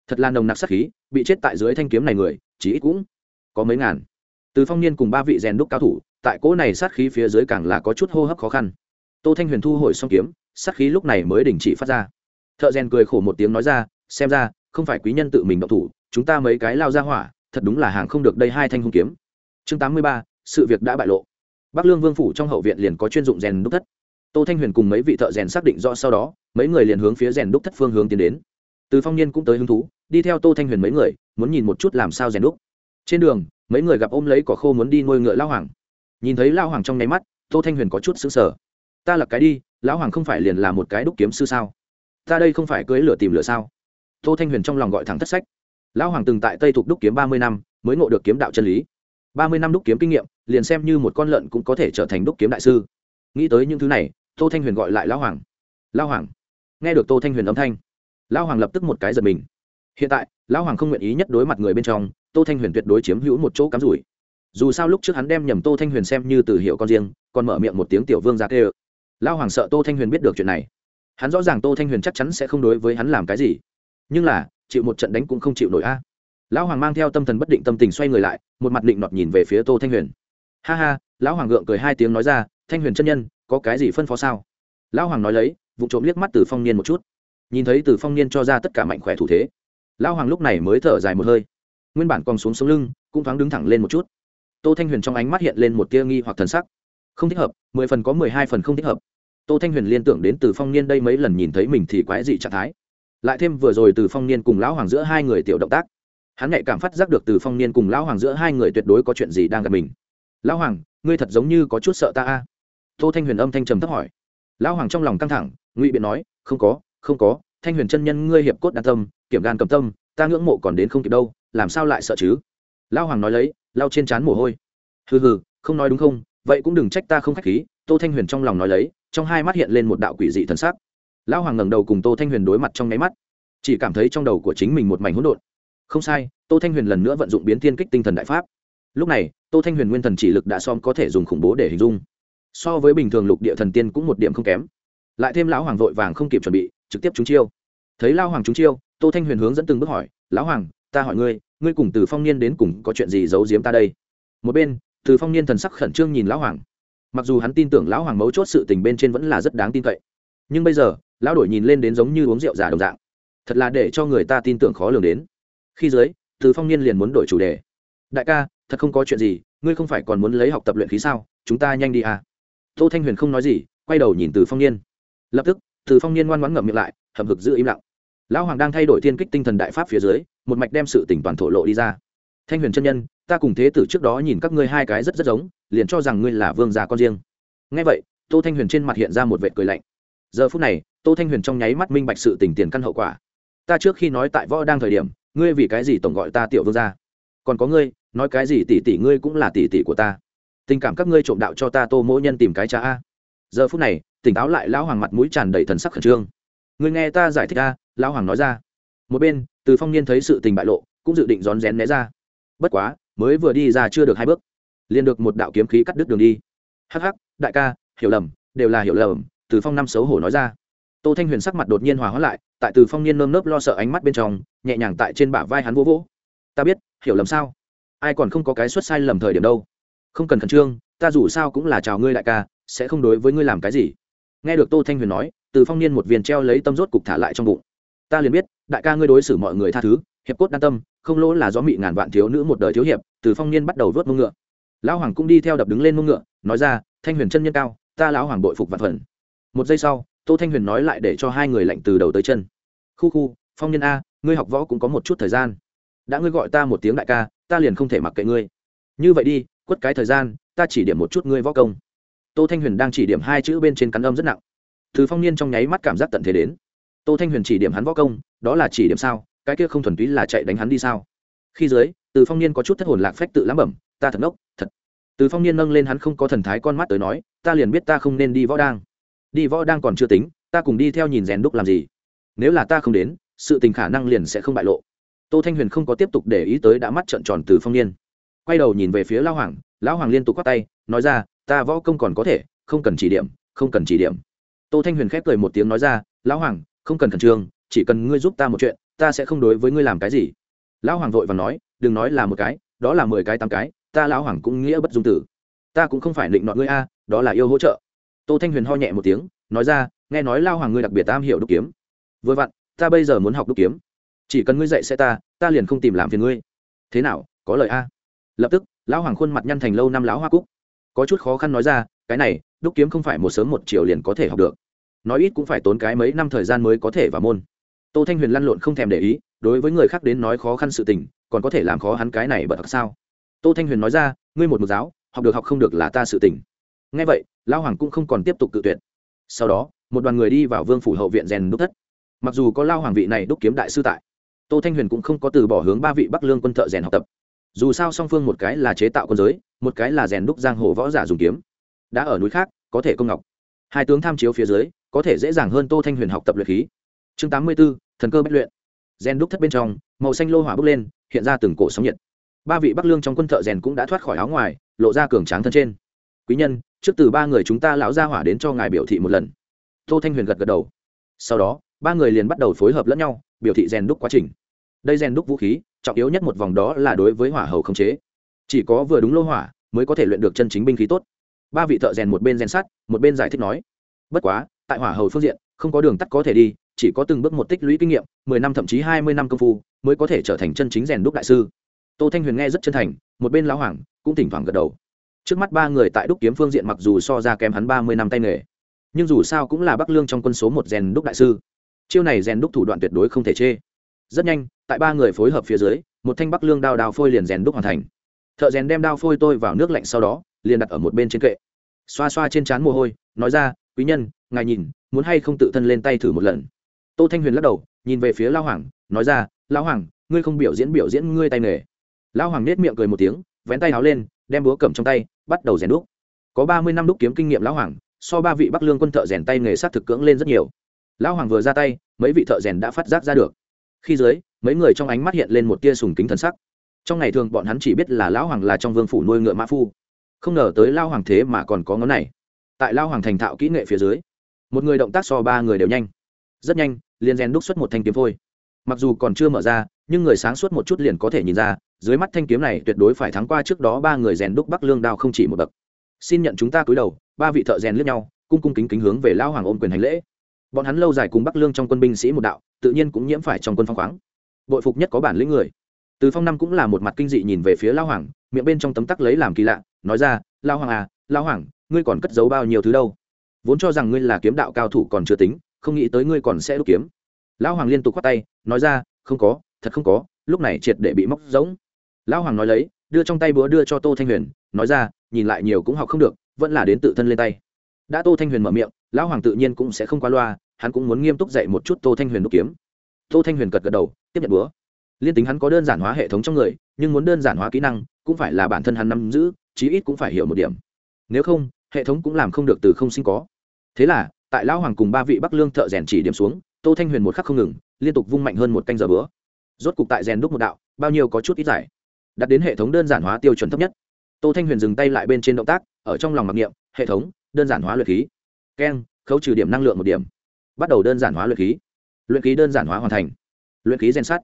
Speaker 1: Thật là nồng nặc sát khí, bị chết tại dưới thanh kiếm này người chỉ ít cũng có mấy ngàn. Từ phong niên cùng ba vị rèn đúc cao thủ tại cỗ này sát khí phía dưới càng là có chút hô hấp khó khăn. Tô thanh huyền thu hồi xong kiếm, sát khí lúc này mới đình chỉ phát ra. Thợ rèn cười khổ một tiếng nói ra, xem ra, không phải quý nhân tự mình động thủ, chúng ta mấy cái lao ra hỏa, thật đúng là hàng không được đây hai thanh hung kiếm. Chương tám mươi ba, sự việc đã bại lộ. Bắc lương vương phủ trong hậu viện liền có chuyên dụng rèn đúc thất. Tô thanh huyền cùng mấy vị thợ rèn xác định rõ sau đó, mấy người liền hướng phía rèn đúc thất phương hướng tiến đến. Từ phong niên cũng tới hứng thú, đi theo tô thanh huyền mấy người, muốn nhìn một chút làm sao rèn đúc. Trên đường, mấy người gặp ôm lấy cỏ khô muốn đi nuôi ngựa lao hoàng nhìn thấy lao hoàng trong nháy mắt, tô thanh huyền có chút xứng sở ta là cái đi, lão hoàng không phải liền là một cái đúc kiếm sư sao? Ta đây không phải cưới lửa tìm lửa sao? Tô thanh huyền trong lòng gọi thẳng thất sách. Lão hoàng từng tại tây thuộc đúc kiếm ba mươi năm, mới ngộ được kiếm đạo chân lý. Ba mươi năm đúc kiếm kinh nghiệm, liền xem như một con lợn cũng có thể trở thành đúc kiếm đại sư. Nghĩ tới những thứ này, tô thanh huyền gọi lại lão hoàng. Lão hoàng. Nghe được tô thanh huyền âm thanh, lão hoàng lập tức một cái giật mình. Hiện tại, lão hoàng không nguyện ý nhất đối mặt người bên trong, tô thanh huyền tuyệt đối chiếm hữu một chỗ cắm rủi dù sao lúc trước hắn đem nhầm tô thanh huyền xem như từ hiệu con riêng, còn mở miệng một tiếng tiểu vương ra kê ơ lão hoàng sợ tô thanh huyền biết được chuyện này. Hắn rõ ràng tô thanh huyền chắc chắn sẽ không đối với hắn làm cái gì. Nhưng là, chịu một trận đánh cũng không chịu nổi a. À. Lão hoàng mang theo tâm thần bất định tâm tình xoay người lại, một mặt định nọt nhìn về phía tô thanh huyền. Ha ha, lão hoàng gượng cười hai tiếng nói ra, thanh huyền chân nhân, có cái gì phân phó sao? Lão hoàng nói lấy vụ trộm liếc mắt từ phong niên một chút. Nhìn thấy từ phong niên cho ra tất cả mạnh khỏe thủ thế, lão hoàng lúc này mới thở dài một hơi. Nguyên bản còn xuống sống lưng, cũng thoáng đứng thẳng lên một chút tô thanh huyền trong ánh mắt hiện lên một tia nghi hoặc thần sắc. Không thích hợp, mười phần có mười hai phần không thích hợp. Tô thanh huyền liên tưởng đến từ phong niên đây mấy lần nhìn thấy mình thì quái dị trạng thái. Lại thêm vừa rồi từ phong niên cùng lão hoàng giữa hai người tiểu động tác. Hắn nhạy cảm phát giác được từ phong niên cùng lão hoàng giữa hai người tuyệt đối có chuyện gì đang gặp mình. Lão hoàng, ngươi thật giống như có chút sợ ta a. Tô thanh huyền âm thanh trầm thấp hỏi. Lão hoàng trong lòng căng thẳng, ngụy biện nói, không có không có, thanh huyền chân nhân ngươi hiệp cốt đan tâm, kiểm gan cầm tâm, ta ngưỡng mộ còn đến không kịp đâu, làm sao lại sợ chứ? Lão hoàng nói lấy lau trên trán mồ hôi. Hừ hừ, không nói đúng không, vậy cũng đừng trách ta không khách khí, tô thanh huyền trong lòng nói lấy, trong hai mắt hiện lên một đạo quỷ dị thần sắc. Lão hoàng ngẩng đầu cùng tô thanh huyền đối mặt trong nháy mắt, chỉ cảm thấy trong đầu của chính mình một mảnh hỗn độn. Không sai, tô thanh huyền lần nữa vận dụng biến thiên kích tinh thần đại pháp. Lúc này, tô thanh huyền nguyên thần chỉ lực đã xóm có thể dùng khủng bố để hình dung. So với bình thường lục địa thần tiên cũng một điểm không kém. Lại thêm lão hoàng vội vàng không kịp chuẩn bị, trực tiếp trúng chiêu. Thấy lão hoàng trúng chiêu, tô thanh huyền hướng dẫn từng bước hỏi, lão hoàng, ta hỏi ngươi ngươi cùng từ phong niên đến cùng có chuyện gì giấu giếm ta đây? Một bên, từ phong niên thần sắc khẩn trương nhìn lão hoàng. Mặc dù hắn tin tưởng lão hoàng mấu chốt sự tình bên trên vẫn là rất đáng tin cậy, nhưng bây giờ, lão đổi nhìn lên đến giống như uống rượu giả đồng dạng. Thật là để cho người ta tin tưởng khó lường đến. Khi dưới, từ phong niên liền muốn đổi chủ đề. Đại ca, thật không có chuyện gì, ngươi không phải còn muốn lấy học tập luyện khí sao? Chúng ta nhanh đi à? Tô thanh huyền không nói gì, quay đầu nhìn từ phong niên. Lập tức, từ phong niên ngoan ngoãn ngậm miệng lại hầm hực giữ im lặng lão hoàng đang thay đổi thiên kích tinh thần đại pháp phía dưới, một mạch đem sự tỉnh toàn thổ lộ đi ra. Thanh huyền chân nhân, ta cùng thế tử trước đó nhìn các ngươi hai cái rất rất giống, liền cho rằng ngươi là vương già con riêng. Ngay vậy, tô thanh huyền trên mặt hiện ra một vệ cười lạnh. Giờ phút này, tô thanh huyền trong nháy mắt minh bạch sự tình tiền căn hậu quả. Ta trước khi nói tại võ đang thời điểm, ngươi vì cái gì tổng gọi ta tiểu vương gia? Còn có ngươi, nói cái gì tỷ tỷ ngươi cũng là tỷ tỷ của ta. Tình cảm các ngươi trộm đạo cho ta tô mỗi nhân tìm cái cha a. Giờ phút này, tỉnh táo lại, lão hoàng mặt mũi tràn đầy thần sắc khẩn trương. Ngươi nghe ta giải thích a lão hoàng nói ra. Một bên, từ phong niên thấy sự tình bại lộ, cũng dự định rón rén né ra. Bất quá, mới vừa đi ra chưa được hai bước, liền được một đạo kiếm khí cắt đứt đường đi. Hắc hắc, đại ca, hiểu lầm, đều là hiểu lầm, từ phong năm xấu hổ nói ra. Tô thanh huyền sắc mặt đột nhiên hòa hóa lại, tại từ phong niên nơm nớp lo sợ ánh mắt bên trong, nhẹ nhàng tại trên bả vai hắn vỗ vỗ. Ta biết, hiểu lầm sao? Ai còn không có cái xuất sai lầm thời điểm đâu. Không cần khẩn trương, ta dù sao cũng là chào ngươi đại ca, sẽ không đối với ngươi làm cái gì. Nghe được tô thanh huyền nói, từ phong niên một viên treo lấy tâm rốt cục thả lại trong bụng ta liền biết, đại ca ngươi đối xử mọi người tha thứ, hiệp cốt đan tâm, không lỗ là do mị ngàn vạn thiếu nữ một đời thiếu hiệp, từ phong niên bắt đầu vớt mông ngựa. Lão hoàng cũng đi theo đập đứng lên mông ngựa, nói ra, thanh huyền chân nhân cao, ta lão hoàng bội phục vạn phần. Một giây sau, tô thanh huyền nói lại để cho hai người lạnh từ đầu tới chân. Khu khu, phong niên a, ngươi học võ cũng có một chút thời gian. Đã ngươi gọi ta một tiếng đại ca, ta liền không thể mặc kệ ngươi. Như vậy đi, quất cái thời gian, ta chỉ điểm một chút ngươi võ công. Tô thanh huyền đang chỉ điểm hai chữ bên trên cắn âm rất nặng. Từ phong niên trong nháy mắt cảm giác tận thế đến tô thanh huyền chỉ điểm hắn võ công, đó là chỉ điểm sao, cái kia không thuần túy là chạy đánh hắn đi sao? Khi dưới, từ phong niên có chút thất hồn lạc phách tự lắm bẩm, ta thật ngốc, thật. Từ phong niên nâng lên hắn không có thần thái con mắt tới nói, ta liền biết ta không nên đi võ đang. Đi võ đang còn chưa tính, ta cùng đi theo nhìn rèn đúc làm gì? Nếu là ta không đến, sự tình khả năng liền sẽ không bại lộ. Tô thanh huyền không có tiếp tục để ý tới đã mắt trợn tròn từ phong niên. Quay đầu nhìn về phía lão hoàng lão hoàng liên tục quát tay, nói ra, ta võ công còn có thể, không cần chỉ điểm, không cần chỉ điểm. Tô thanh huyền khép cười một tiếng nói ra, lão hoàng không cần khẩn trương, chỉ cần ngươi giúp ta một chuyện, ta sẽ không đối với ngươi làm cái gì. Lão hoàng vội và nói, đừng nói là một cái, đó là mười cái tám cái, ta lão hoàng cũng nghĩa bất dung tử. Ta cũng không phải định nọ ngươi a, đó là yêu hỗ trợ. Tô thanh huyền ho nhẹ một tiếng, nói ra, nghe nói lao hoàng ngươi đặc biệt tam hiểu đúc kiếm. Vừa vặn, ta bây giờ muốn học đúc kiếm. Chỉ cần ngươi dạy sẽ ta ta liền không tìm làm phiền ngươi. Thế nào, có lời a? Lập tức, lão hoàng khuôn mặt nhăn thành lâu năm lão hoa cúc. Có chút khó khăn nói ra, cái này, đúc kiếm không phải một sớm một chiều liền có thể học được nói ít cũng phải tốn cái mấy năm thời gian mới có thể vào môn. Tô thanh huyền lăn lộn không thèm để ý, đối với người khác đến nói khó khăn sự tình, còn có thể làm khó hắn cái này bật thật sao? Tô thanh huyền nói ra, ngươi một mục giáo, học được học không được là ta sự tình. Ngay vậy, lão hoàng cũng không còn tiếp tục cự tuyệt. Sau đó, một đoàn người đi vào vương phủ hậu viện rèn đúc thất. Mặc dù có lao hoàng vị này đúc kiếm đại sư tại, tô thanh huyền cũng không có từ bỏ hướng ba vị bắc lương quân thợ rèn học tập. Dù sao song phương một cái là chế tạo quân giới, một cái là rèn đúc giang hồ võ giả dùng kiếm. Đã ở núi khác, có thể công ngọc. Hai tướng tham chiếu phía dưới có thể dễ dàng hơn tô thanh huyền học tập luyện khí. Chương tám mươi 84, thần cơ bách luyện. Rèn đúc thất bên trong màu xanh lô hỏa bốc lên hiện ra từng cổ sóng nhiệt. Ba vị bắc lương trong quân thợ rèn cũng đã thoát khỏi áo ngoài lộ ra cường tráng thân trên. Quý nhân trước từ ba người chúng ta lão ra hỏa đến cho ngài biểu thị một lần. Tô thanh huyền gật gật đầu. Sau đó ba người liền bắt đầu phối hợp lẫn nhau biểu thị rèn đúc quá trình. Đây rèn đúc vũ khí trọng yếu nhất một vòng đó là đối với hỏa hầu không chế. Chỉ có vừa đúng lô hỏa mới có thể luyện được chân chính binh khí tốt. Ba vị thợ rèn một bên rèn sắt một bên giải thích nói bất quá tại hỏa hầu phương diện, không có đường tắt có thể đi, chỉ có từng bước một tích lũy kinh nghiệm, mười năm thậm chí hai mươi năm công phu, mới có thể trở thành chân chính rèn đúc đại sư. Tô thanh huyền nghe rất chân thành, một bên lão hoàng cũng thỉnh thoảng gật đầu. Trước mắt ba người tại đúc kiếm phương diện mặc dù so ra kém hắn ba mươi năm tay nghề, nhưng dù sao cũng là bắc lương trong quân số một rèn đúc đại sư. Chiêu này rèn đúc thủ đoạn tuyệt đối không thể chê. Rất nhanh, tại ba người phối hợp phía dưới, một thanh bắc lương đao đao phôi liền rèn đúc hoàn thành. Thợ rèn đem đao phôi tôi vào nước lạnh sau đó, liền đặt ở một bên trên kệ. Xoa xoa trên trán mồ hôi, nói ra, quý nhân ngài nhìn, muốn hay không tự thân lên tay thử một lần. Tô thanh huyền lắc đầu, nhìn về phía lao hoàng, nói ra lao hoàng, ngươi không biểu diễn biểu diễn ngươi tay nghề. Lao hoàng nết miệng cười một tiếng, vén tay áo lên, đem búa cầm trong tay, bắt đầu rèn đúc. Có ba mươi năm đúc kiếm kinh nghiệm lão hoàng, so ba vị bắc lương quân thợ rèn tay nghề sát thực cưỡng lên rất nhiều. Lão hoàng vừa ra tay, mấy vị thợ rèn đã phát giác ra được. Khi dưới, mấy người trong ánh mắt hiện lên một tia sùng kính thần sắc. Trong ngày thường bọn hắn chỉ biết là lão hoàng là trong vương phủ nuôi ngựa mã phu. Không ngờ tới lao hoàng thế mà còn có ngón này. Tại lao hoàng thành thạo kỹ nghệ phía dưới một người động tác so ba người đều nhanh. Rất nhanh, liền rèn đúc xuất một thanh kiếm phôi. Mặc dù còn chưa mở ra, nhưng người sáng suốt một chút liền có thể nhìn ra, dưới mắt thanh kiếm này tuyệt đối phải thắng qua trước đó ba người rèn đúc bắc lương đao không chỉ một bậc. Xin nhận chúng ta cúi đầu, ba vị thợ rèn lướt nhau, cung cung kính kính hướng về lao hoàng ôm quyền hành lễ. Bọn hắn lâu dài cùng bắc lương trong quân binh sĩ một đạo, tự nhiên cũng nhiễm phải trong quân phong khoáng. Bội phục nhất có bản lĩnh người. Từ phong năm cũng là một mặt kinh dị nhìn về phía lao hoàng, miệng bên trong tấm tắc lấy làm kỳ lạ, nói ra lao hoàng à lao hoàng, ngươi còn cất giấu bao nhiêu thứ đâu? Vốn cho rằng ngươi là kiếm đạo cao thủ còn chưa tính, không nghĩ tới ngươi còn sẽ đúc kiếm. Lão hoàng liên tục khoát tay, nói ra, không có, thật không có, lúc này triệt để bị móc giống lão hoàng nói lấy, đưa trong tay búa đưa cho tô thanh huyền, nói ra, nhìn lại nhiều cũng học không được, vẫn là đến tự thân lên tay. Đã tô thanh huyền mở miệng, lão hoàng tự nhiên cũng sẽ không qua loa, hắn cũng muốn nghiêm túc dạy một chút tô thanh huyền đúc kiếm. Tô thanh huyền gật gật đầu, tiếp nhận búa. Liên tính hắn có đơn giản hóa hệ thống trong người, nhưng muốn đơn giản hóa kỹ năng, cũng phải là bản thân hắn nắm giữ, chí ít cũng phải hiểu một điểm. Nếu không, hệ thống cũng làm không được từ không sinh có thế là, tại lão hoàng cùng ba vị bắc lương thợ rèn chỉ điểm xuống, tô thanh huyền một khắc không ngừng, liên tục vung mạnh hơn một canh giờ bữa. Rốt cục tại rèn đúc một đạo, bao nhiêu có chút ít giải. Đặt đến hệ thống đơn giản hóa tiêu chuẩn thấp nhất. Tô thanh huyền dừng tay lại bên trên động tác, ở trong lòng mặc niệm, hệ thống, đơn giản hóa luyện khí. Keng, khấu trừ điểm năng lượng một điểm. Bắt đầu đơn giản hóa luyện khí. Luyện khí đơn giản hóa hoàn thành. Luyện khí gen sắt.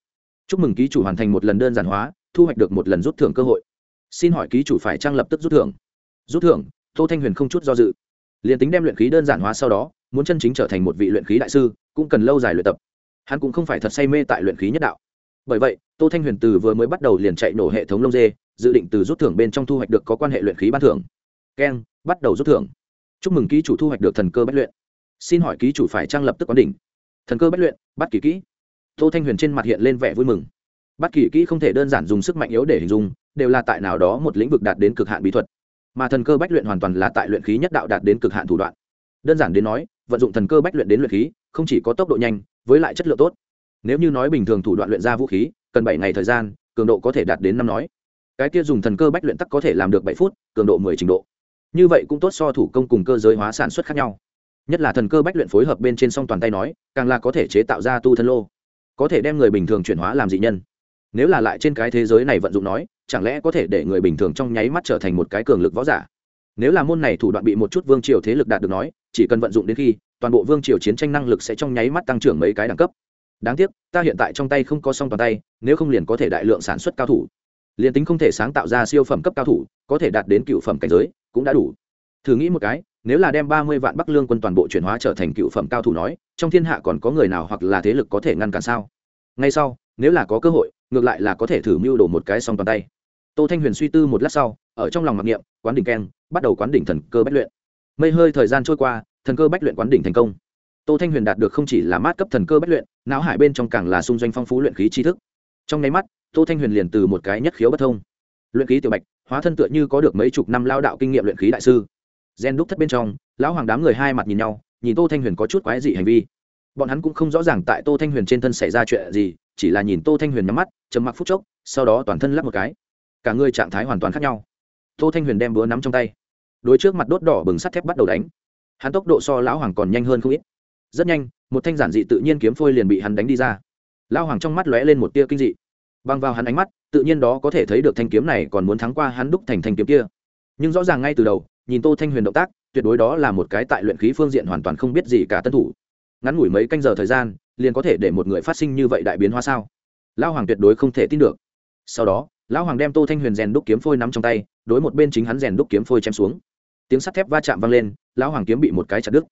Speaker 1: Chúc mừng ký chủ hoàn thành một lần đơn giản hóa, thu hoạch được một lần rút thưởng cơ hội. Xin hỏi ký chủ phải trang lập tức rút thưởng? Rút thưởng, tô thanh huyền không chút do dự liền tính đem luyện khí đơn giản hóa sau đó, muốn chân chính trở thành một vị luyện khí đại sư, cũng cần lâu dài luyện tập. Hắn cũng không phải thật say mê tại luyện khí nhất đạo. Bởi vậy, tô thanh huyền từ vừa mới bắt đầu liền chạy nổ hệ thống lông dê, dự định từ rút thưởng bên trong thu hoạch được có quan hệ luyện khí ban thưởng. Keng bắt đầu rút thưởng. Chúc mừng ký chủ thu hoạch được thần cơ bách luyện. Xin hỏi ký chủ phải trang lập tức quán đỉnh. Thần cơ bách luyện, bắt kỳ kỹ. Tô thanh huyền trên mặt hiện lên vẻ vui mừng. Bắt kỳ kỹ không thể đơn giản dùng sức mạnh yếu để hình dung, đều là tại nào đó một lĩnh vực đạt đến cực hạn bí thuật mà thần cơ bách luyện hoàn toàn là tại luyện khí nhất đạo đạt đến cực hạn thủ đoạn. Đơn giản đến nói, vận dụng thần cơ bách luyện đến luyện khí, không chỉ có tốc độ nhanh, với lại chất lượng tốt. Nếu như nói bình thường thủ đoạn luyện ra vũ khí, cần bảy ngày thời gian, cường độ có thể đạt đến năm nói. Cái kia dùng thần cơ bách luyện tắc có thể làm được bảy phút, cường độ mười trình độ. Như vậy cũng tốt so thủ công cùng cơ giới hóa sản xuất khác nhau. Nhất là thần cơ bách luyện phối hợp bên trên song toàn tay nói, càng là có thể chế tạo ra tu thân lô. Có thể đem người bình thường chuyển hóa làm dị nhân. Nếu là lại trên cái thế giới này vận dụng nói chẳng lẽ có thể để người bình thường trong nháy mắt trở thành một cái cường lực võ giả? Nếu là môn này thủ đoạn bị một chút vương triều thế lực đạt được nói, chỉ cần vận dụng đến khi, toàn bộ vương triều chiến tranh năng lực sẽ trong nháy mắt tăng trưởng mấy cái đẳng cấp. Đáng tiếc, ta hiện tại trong tay không có song toàn tay, nếu không liền có thể đại lượng sản xuất cao thủ. Liền tính không thể sáng tạo ra siêu phẩm cấp cao thủ, có thể đạt đến cựu phẩm cảnh giới, cũng đã đủ. Thử nghĩ một cái, nếu là đem ba mươi vạn bắc lương quân toàn bộ chuyển hóa trở thành cựu phẩm cao thủ nói, trong thiên hạ còn có người nào hoặc là thế lực có thể ngăn cản sao? Ngay sau, nếu là có cơ hội, ngược lại là có thể thử mưu đồ một cái song toàn tay tô thanh huyền suy tư một lát sau, ở trong lòng mặc niệm, quán đỉnh keng, bắt đầu quán đỉnh thần cơ bách luyện. Mây hơi thời gian trôi qua, thần cơ bách luyện quán đỉnh thành công. Tô thanh huyền đạt được không chỉ là mát cấp thần cơ bách luyện, não hải bên trong càng là xung doanh phong phú luyện khí tri thức. Trong nháy mắt, tô thanh huyền liền từ một cái nhất khiếu bất thông. Luyện khí tiểu bạch, hóa thân tựa như có được mấy chục năm lao đạo kinh nghiệm luyện khí đại sư. Gen đúc thất bên trong, lão hoàng đám người hai mặt nhìn nhau, nhìn tô thanh huyền có chút quái dị hành vi. Bọn hắn cũng không rõ ràng tại tô thanh huyền trên thân xảy ra chuyện gì, chỉ là nhìn tô thanh huyền nhắm mắt, trầm mặc phút chốc, sau đó toàn thân lắp một cái cả người trạng thái hoàn toàn khác nhau. Tô thanh huyền đem búa nắm trong tay. Đối trước mặt đốt đỏ bừng sắt thép bắt đầu đánh. Hắn tốc độ so lão hoàng còn nhanh hơn không ít. Rất nhanh, một thanh giản dị tự nhiên kiếm phôi liền bị hắn đánh đi ra. Lão hoàng trong mắt lóe lên một tia kinh dị. Băng vào hắn ánh mắt, tự nhiên đó có thể thấy được thanh kiếm này còn muốn thắng qua hắn đúc thành thanh kiếm kia. Nhưng rõ ràng ngay từ đầu, nhìn tô thanh huyền động tác, tuyệt đối đó là một cái tại luyện khí phương diện hoàn toàn không biết gì cả tân thủ. Ngắn ngủi mấy canh giờ thời gian, liền có thể để một người phát sinh như vậy đại biến hóa sao? Lão hoàng tuyệt đối không thể tin được. Sau đó lão hoàng đem tô thanh huyền rèn đúc kiếm phôi nắm trong tay, đối một bên chính hắn rèn đúc kiếm phôi chém xuống. Tiếng sắt thép va chạm vang lên, lão hoàng kiếm bị một cái chặt đứt.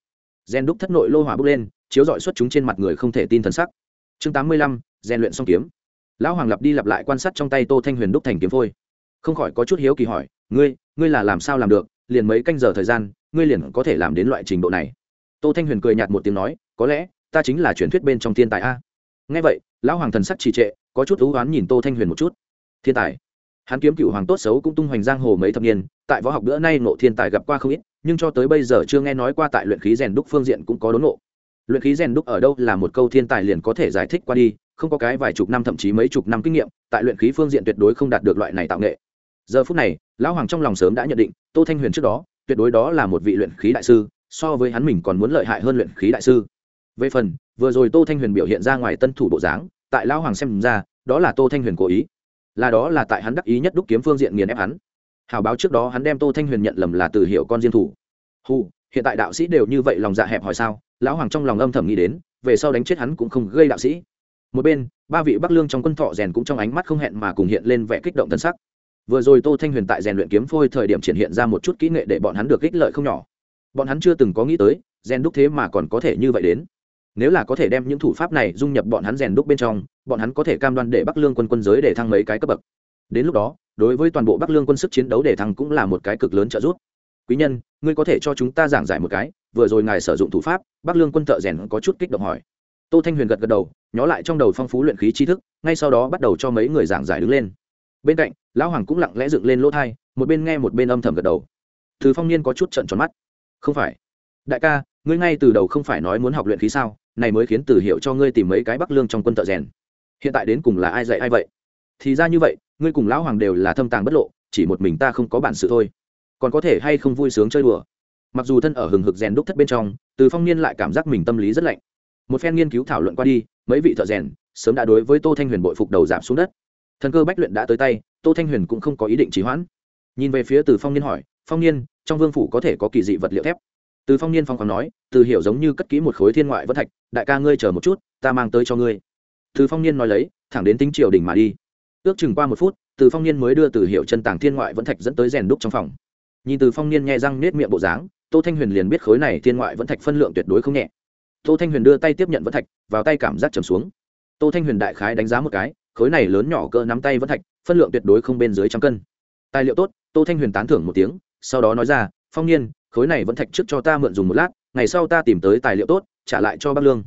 Speaker 1: Rèn đúc thất nội lô hỏa bốc lên, chiếu dọi xuất chúng trên mặt người không thể tin thần sắc. Chương tám mươi lăm, rèn luyện song kiếm. Lão hoàng lặp đi lặp lại quan sát trong tay tô thanh huyền đúc thành kiếm phôi. Không khỏi có chút hiếu kỳ hỏi, ngươi ngươi là làm sao làm được? Liền mấy canh giờ thời gian, ngươi liền có thể làm đến loại trình độ này? Tô thanh huyền cười nhạt một tiếng nói, có lẽ, ta chính là truyền thuyết bên trong thiên tài a. Nghe vậy, lão hoàng thần sắc trì trệ, có chút ưu oán nhìn tô thanh huyền một chút thiên tài. Hắn kiếm cựu hoàng tốt xấu cũng tung hoành giang hồ mấy thập niên, tại võ học bữa nay nộ thiên tài gặp qua không ít, nhưng cho tới bây giờ chưa nghe nói qua tại luyện khí rèn đúc phương diện cũng có đốn nộ luyện khí rèn đúc ở đâu là một câu thiên tài liền có thể giải thích qua đi, không có cái vài chục năm thậm chí mấy chục năm kinh nghiệm, tại luyện khí phương diện tuyệt đối không đạt được loại này tạo nghệ. Giờ phút này, lão hoàng trong lòng sớm đã nhận định, tô thanh huyền trước đó, tuyệt đối đó là một vị luyện khí đại sư, so với hắn mình còn muốn lợi hại hơn luyện khí đại sư. Về phần, vừa rồi tô thanh huyền biểu hiện ra ngoài tân thủ bộ dáng, tại lão hoàng xem ra, đó là tô thanh huyền cố ý là đó là tại hắn đắc ý nhất đúc kiếm phương diện nghiền ép hắn. Hào báo trước đó hắn đem tô thanh huyền nhận lầm là từ hiệu con diên thủ. Hù, hiện tại đạo sĩ đều như vậy lòng dạ hẹp hỏi sao? Lão hoàng trong lòng âm thầm nghĩ đến, về sau đánh chết hắn cũng không gây đạo sĩ. Một bên, ba vị bắc lương trong quân thọ rèn cũng trong ánh mắt không hẹn mà cùng hiện lên vẻ kích động tân sắc. Vừa rồi tô thanh huyền tại rèn luyện kiếm phôi thời điểm triển hiện ra một chút kỹ nghệ để bọn hắn được ích lợi không nhỏ. Bọn hắn chưa từng có nghĩ tới, rèn đúc thế mà còn có thể như vậy đến. Nếu là có thể đem những thủ pháp này dung nhập bọn hắn rèn đúc bên trong bọn hắn có thể cam đoan để bắc lương quân quân giới để thăng mấy cái cấp bậc. Đến lúc đó, đối với toàn bộ bắc lương quân sức chiến đấu để thăng cũng là một cái cực lớn trợ giúp. Quý nhân, ngươi có thể cho chúng ta giảng giải một cái, vừa rồi ngài sử dụng thủ pháp, bắc lương quân thợ rèn có chút kích động hỏi. Tô thanh huyền gật gật đầu, nhó lại trong đầu phong phú luyện khí tri thức, ngay sau đó bắt đầu cho mấy người giảng giải đứng lên. Bên cạnh, lão hoàng cũng lặng lẽ dựng lên lỗ thai, một bên nghe một bên âm thầm gật đầu. Thứ phong niên có chút trận tròn mắt. Không phải. Đại ca, ngươi ngay từ đầu không phải nói muốn học luyện khí sao, này mới khiến từ hiệu cho ngươi tìm mấy cái bắc lương trong quân thợ rèn hiện tại đến cùng là ai dạy ai vậy? Thì ra như vậy, ngươi cùng lão hoàng đều là thâm tàng bất lộ, chỉ một mình ta không có bản sự thôi. Còn có thể hay không vui sướng chơi đùa? Mặc dù thân ở hừng hực rèn đúc thất bên trong, từ phong niên lại cảm giác mình tâm lý rất lạnh. Một phen nghiên cứu thảo luận qua đi, mấy vị thợ rèn sớm đã đối với tô thanh huyền bội phục đầu giảm xuống đất. Thần cơ bách luyện đã tới tay, tô thanh huyền cũng không có ý định trì hoãn. Nhìn về phía từ phong niên hỏi, phong niên, trong vương phủ có thể có kỳ dị vật liệu thép? Từ phong niên phong còn nói, từ hiểu giống như cất kỹ một khối thiên ngoại vân thạch, đại ca ngươi chờ một chút, ta mang tới cho ngươi từ phong niên nói lấy, thẳng đến tính triều đình mà đi. Ước chừng qua một phút, từ phong niên mới đưa từ hiệu chân tàng thiên ngoại vẫn thạch dẫn tới rèn đúc trong phòng. Nhìn từ phong niên nghe răng nết miệng bộ dáng, tô thanh huyền liền biết khối này thiên ngoại vẫn thạch phân lượng tuyệt đối không nhẹ. Tô thanh huyền đưa tay tiếp nhận vẫn thạch, vào tay cảm giác trầm xuống. Tô thanh huyền đại khái đánh giá một cái, khối này lớn nhỏ cỡ nắm tay vẫn thạch, phân lượng tuyệt đối không bên dưới trăm cân. Tài liệu tốt, tô thanh huyền tán thưởng một tiếng, sau đó nói ra, phong niên, khối này vẫn thạch trước cho ta mượn dùng một lát, ngày sau ta tìm tới tài liệu tốt, trả lại cho bác lương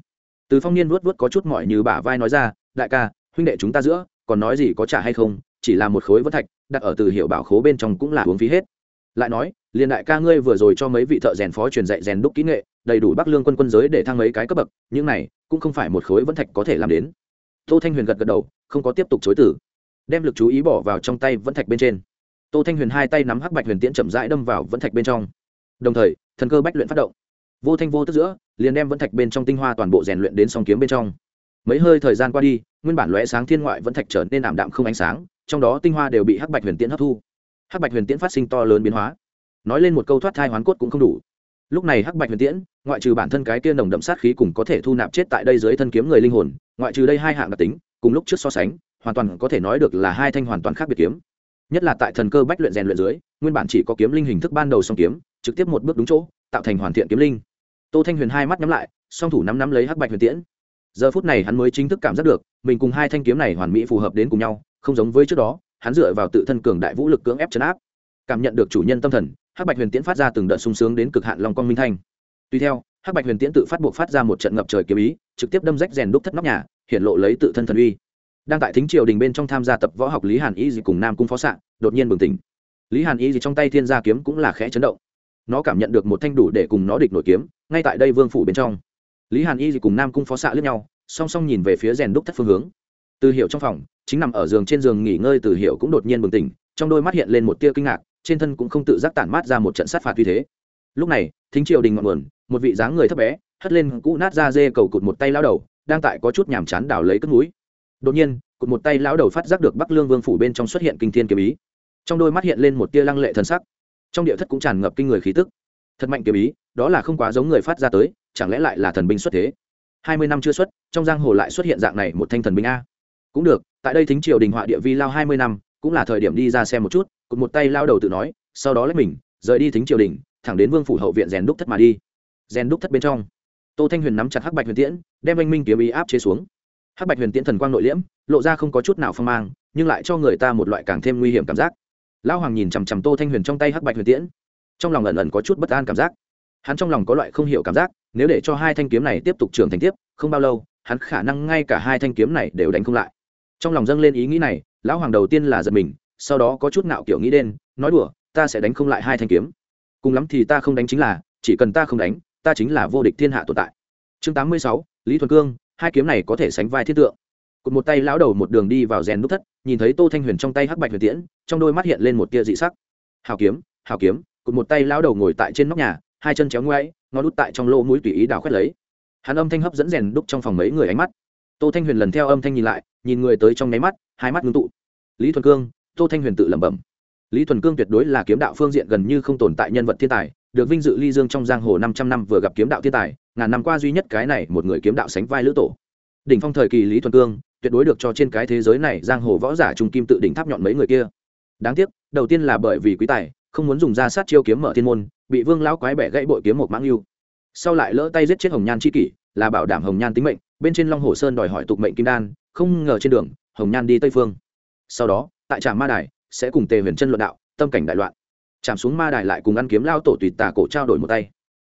Speaker 1: từ phong niên vuốt vuốt có chút mỏi như bả vai nói ra, đại ca, huynh đệ chúng ta giữa, còn nói gì có trả hay không, chỉ là một khối vân thạch, đặt ở từ hiệu bảo khố bên trong cũng là uống phí hết. Lại nói liền đại ca ngươi vừa rồi cho mấy vị thợ rèn phó truyền dạy rèn đúc kỹ nghệ, đầy đủ bắc lương quân quân giới để thăng mấy cái cấp bậc, những này cũng không phải một khối vân thạch có thể làm đến. Tô thanh huyền gật gật đầu, không có tiếp tục chối tử đem lực chú ý bỏ vào trong tay vân thạch bên trên. Tô thanh huyền hai tay nắm hắc bạch huyền tiễn chậm rãi đâm vào vân thạch bên trong. Đồng thời, thần cơ bách luyện phát động. Vô thanh vô tức giữa liền đem vẫn thạch bên trong tinh hoa toàn bộ rèn luyện đến song kiếm bên trong. Mấy hơi thời gian qua đi, nguyên bản lóe sáng thiên ngoại vẫn thạch trở nên ảm đạm không ánh sáng, trong đó tinh hoa đều bị hắc bạch huyền tiễn hấp thu. Hắc bạch huyền tiễn phát sinh to lớn biến hóa. Nói lên một câu thoát thai hoán cốt cũng không đủ. Lúc này hắc bạch huyền tiễn, ngoại trừ bản thân cái kia nồng đậm sát khí cùng có thể thu nạp chết tại đây dưới thân kiếm người linh hồn, ngoại trừ đây hai hạng đặc tính, cùng lúc trước so sánh, hoàn toàn có thể nói được là hai thanh hoàn toàn khác biệt kiếm. Nhất là tại thần cơ bách luyện rèn luyện dưới, nguyên bản chỉ có kiếm linh hình thức ban đầu song kiếm, trực tiếp một bước đúng chỗ, tạo thành hoàn thiện kiếm linh tô thanh huyền hai mắt nhắm lại, song thủ nắm nắm lấy hắc bạch huyền tiễn. Giờ phút này hắn mới chính thức cảm giác được, mình cùng hai thanh kiếm này hoàn mỹ phù hợp đến cùng nhau, không giống với trước đó, hắn dựa vào tự thân cường đại vũ lực cưỡng ép chấn áp. Cảm nhận được chủ nhân tâm thần, hắc bạch huyền tiễn phát ra từng đợt sung sướng đến cực hạn long quang minh thanh. Tuy theo, hắc bạch huyền tiễn tự phát buộc phát ra một trận ngập trời kiếm ý, trực tiếp đâm rách rèn đúc thất nóc nhà, hiện lộ lấy tự thân thần uy. Đang tại thính triều đình bên trong tham gia tập võ học lý hàn y gì cùng nam cung phó xạ đột nhiên bừng tỉnh. Lý hàn y gì trong tay thiên gia kiếm cũng là khẽ chấn động nó cảm nhận được một thanh đủ để cùng nó địch nổi kiếm, ngay tại đây vương phủ bên trong. Lý hàn y thì cùng nam cung phó xạ lướt nhau, song song nhìn về phía rèn đúc thất phương hướng. Từ hiệu trong phòng, chính nằm ở giường trên giường nghỉ ngơi từ hiệu cũng đột nhiên bừng tỉnh, trong đôi mắt hiện lên một tia kinh ngạc, trên thân cũng không tự giác tản mát ra một trận sát phạt như thế. Lúc này, thính triều đình ngọn nguồn, một vị dáng người thấp bé, hất lên cũ nát ra dê cầu cụt một tay lao đầu, đang tại có chút nhàm chán đào lấy cất núi đột nhiên, cụt một tay lão đầu phát giác được bắc lương vương phủ bên trong xuất hiện kinh thiên kiếm ý. Trong đôi mắt hiện lên một tia lăng lệ thần sắc trong địa thất cũng tràn ngập kinh người khí tức. Thật mạnh kiếm ý, đó là không quá giống người phát ra tới, chẳng lẽ lại là thần binh xuất thế? Hai mươi năm chưa xuất, trong giang hồ lại xuất hiện dạng này một thanh thần binh a. Cũng được, tại đây thính triều đình họa địa vi lao hai mươi năm, cũng là thời điểm đi ra xem một chút, cụt một tay lao đầu tự nói, sau đó lấy mình, rời đi thính triều đình, thẳng đến vương phủ hậu viện rèn đúc thất mà đi. Rèn đúc thất bên trong, tô thanh huyền nắm chặt hắc bạch huyền tiễn, đem anh minh kiếm ý áp chế xuống. Hắc bạch huyền tiễn thần quang nội liễm, lộ ra không có chút nào phong mang, nhưng lại cho người ta một loại càng thêm nguy hiểm cảm giác lão hoàng nhìn chằm chằm tô thanh huyền trong tay hắc bạch huyền tiễn. Trong lòng ẩn ẩn có chút bất an cảm giác. Hắn trong lòng có loại không hiểu cảm giác, nếu để cho hai thanh kiếm này tiếp tục trưởng thành tiếp, không bao lâu, hắn khả năng ngay cả hai thanh kiếm này đều đánh không lại. Trong lòng dâng lên ý nghĩ này, lão hoàng đầu tiên là giật mình, sau đó có chút nạo kiểu nghĩ đen nói đùa, ta sẽ đánh không lại hai thanh kiếm. Cùng lắm thì ta không đánh chính là, chỉ cần ta không đánh, ta chính là vô địch thiên hạ tồn tại. Chương tám mươi sáu, lý thuần cương, hai kiếm này có thể sánh vai thiết tượng. Cụt một tay lão đầu một đường đi vào rèn nút thất nhìn thấy tô thanh huyền trong tay hắc bạch huyền tiễn, trong đôi mắt hiện lên một tia dị sắc. Hào kiếm hào kiếm, cụt một tay lão đầu ngồi tại trên nóc nhà, hai chân chéo ngoáy ngó đút tại trong lỗ mũi tùy ý đào khoét lấy. Hắn âm thanh hấp dẫn rèn đúc trong phòng mấy người ánh mắt. Tô thanh huyền lần theo âm thanh nhìn lại, nhìn người tới trong nháy mắt, hai mắt ngưng tụ. Lý thuần cương, tô thanh huyền tự lẩm bẩm. Lý thuần cương tuyệt đối là kiếm đạo phương diện gần như không tồn tại nhân vật thiên tài, được vinh dự ly dương trong giang hồ năm trăm năm vừa gặp kiếm đạo thiên tài, ngàn năm qua duy nhất cái này một người kiếm đạo sánh vai lữ tổ. Đỉnh phong thời kỳ lý thuần cương tuyệt đối được cho trên cái thế giới này giang hồ võ giả trung kim tự đỉnh tháp nhọn mấy người kia. Đáng tiếc, đầu tiên là bởi vì quý tài, không muốn dùng ra sát chiêu kiếm mở thiên môn, bị vương lão quái bẻ gãy bội kiếm một mãng yêu. Sau lại lỡ tay giết chết hồng nhan c h i kỷ, là bảo đảm hồng nhan tính mệnh, bên trên long hồ sơn đòi hỏi tục mệnh kim đan, không ngờ trên đường, hồng nhan đi tây phương. Sau đó, tại trạm ma đài, sẽ cùng tề huyền chân luận đạo, tâm cảnh đại loạn. Chạm xuống ma đài lại cùng ăn kiếm lao tổ tùy tà cổ trao đổi một tay.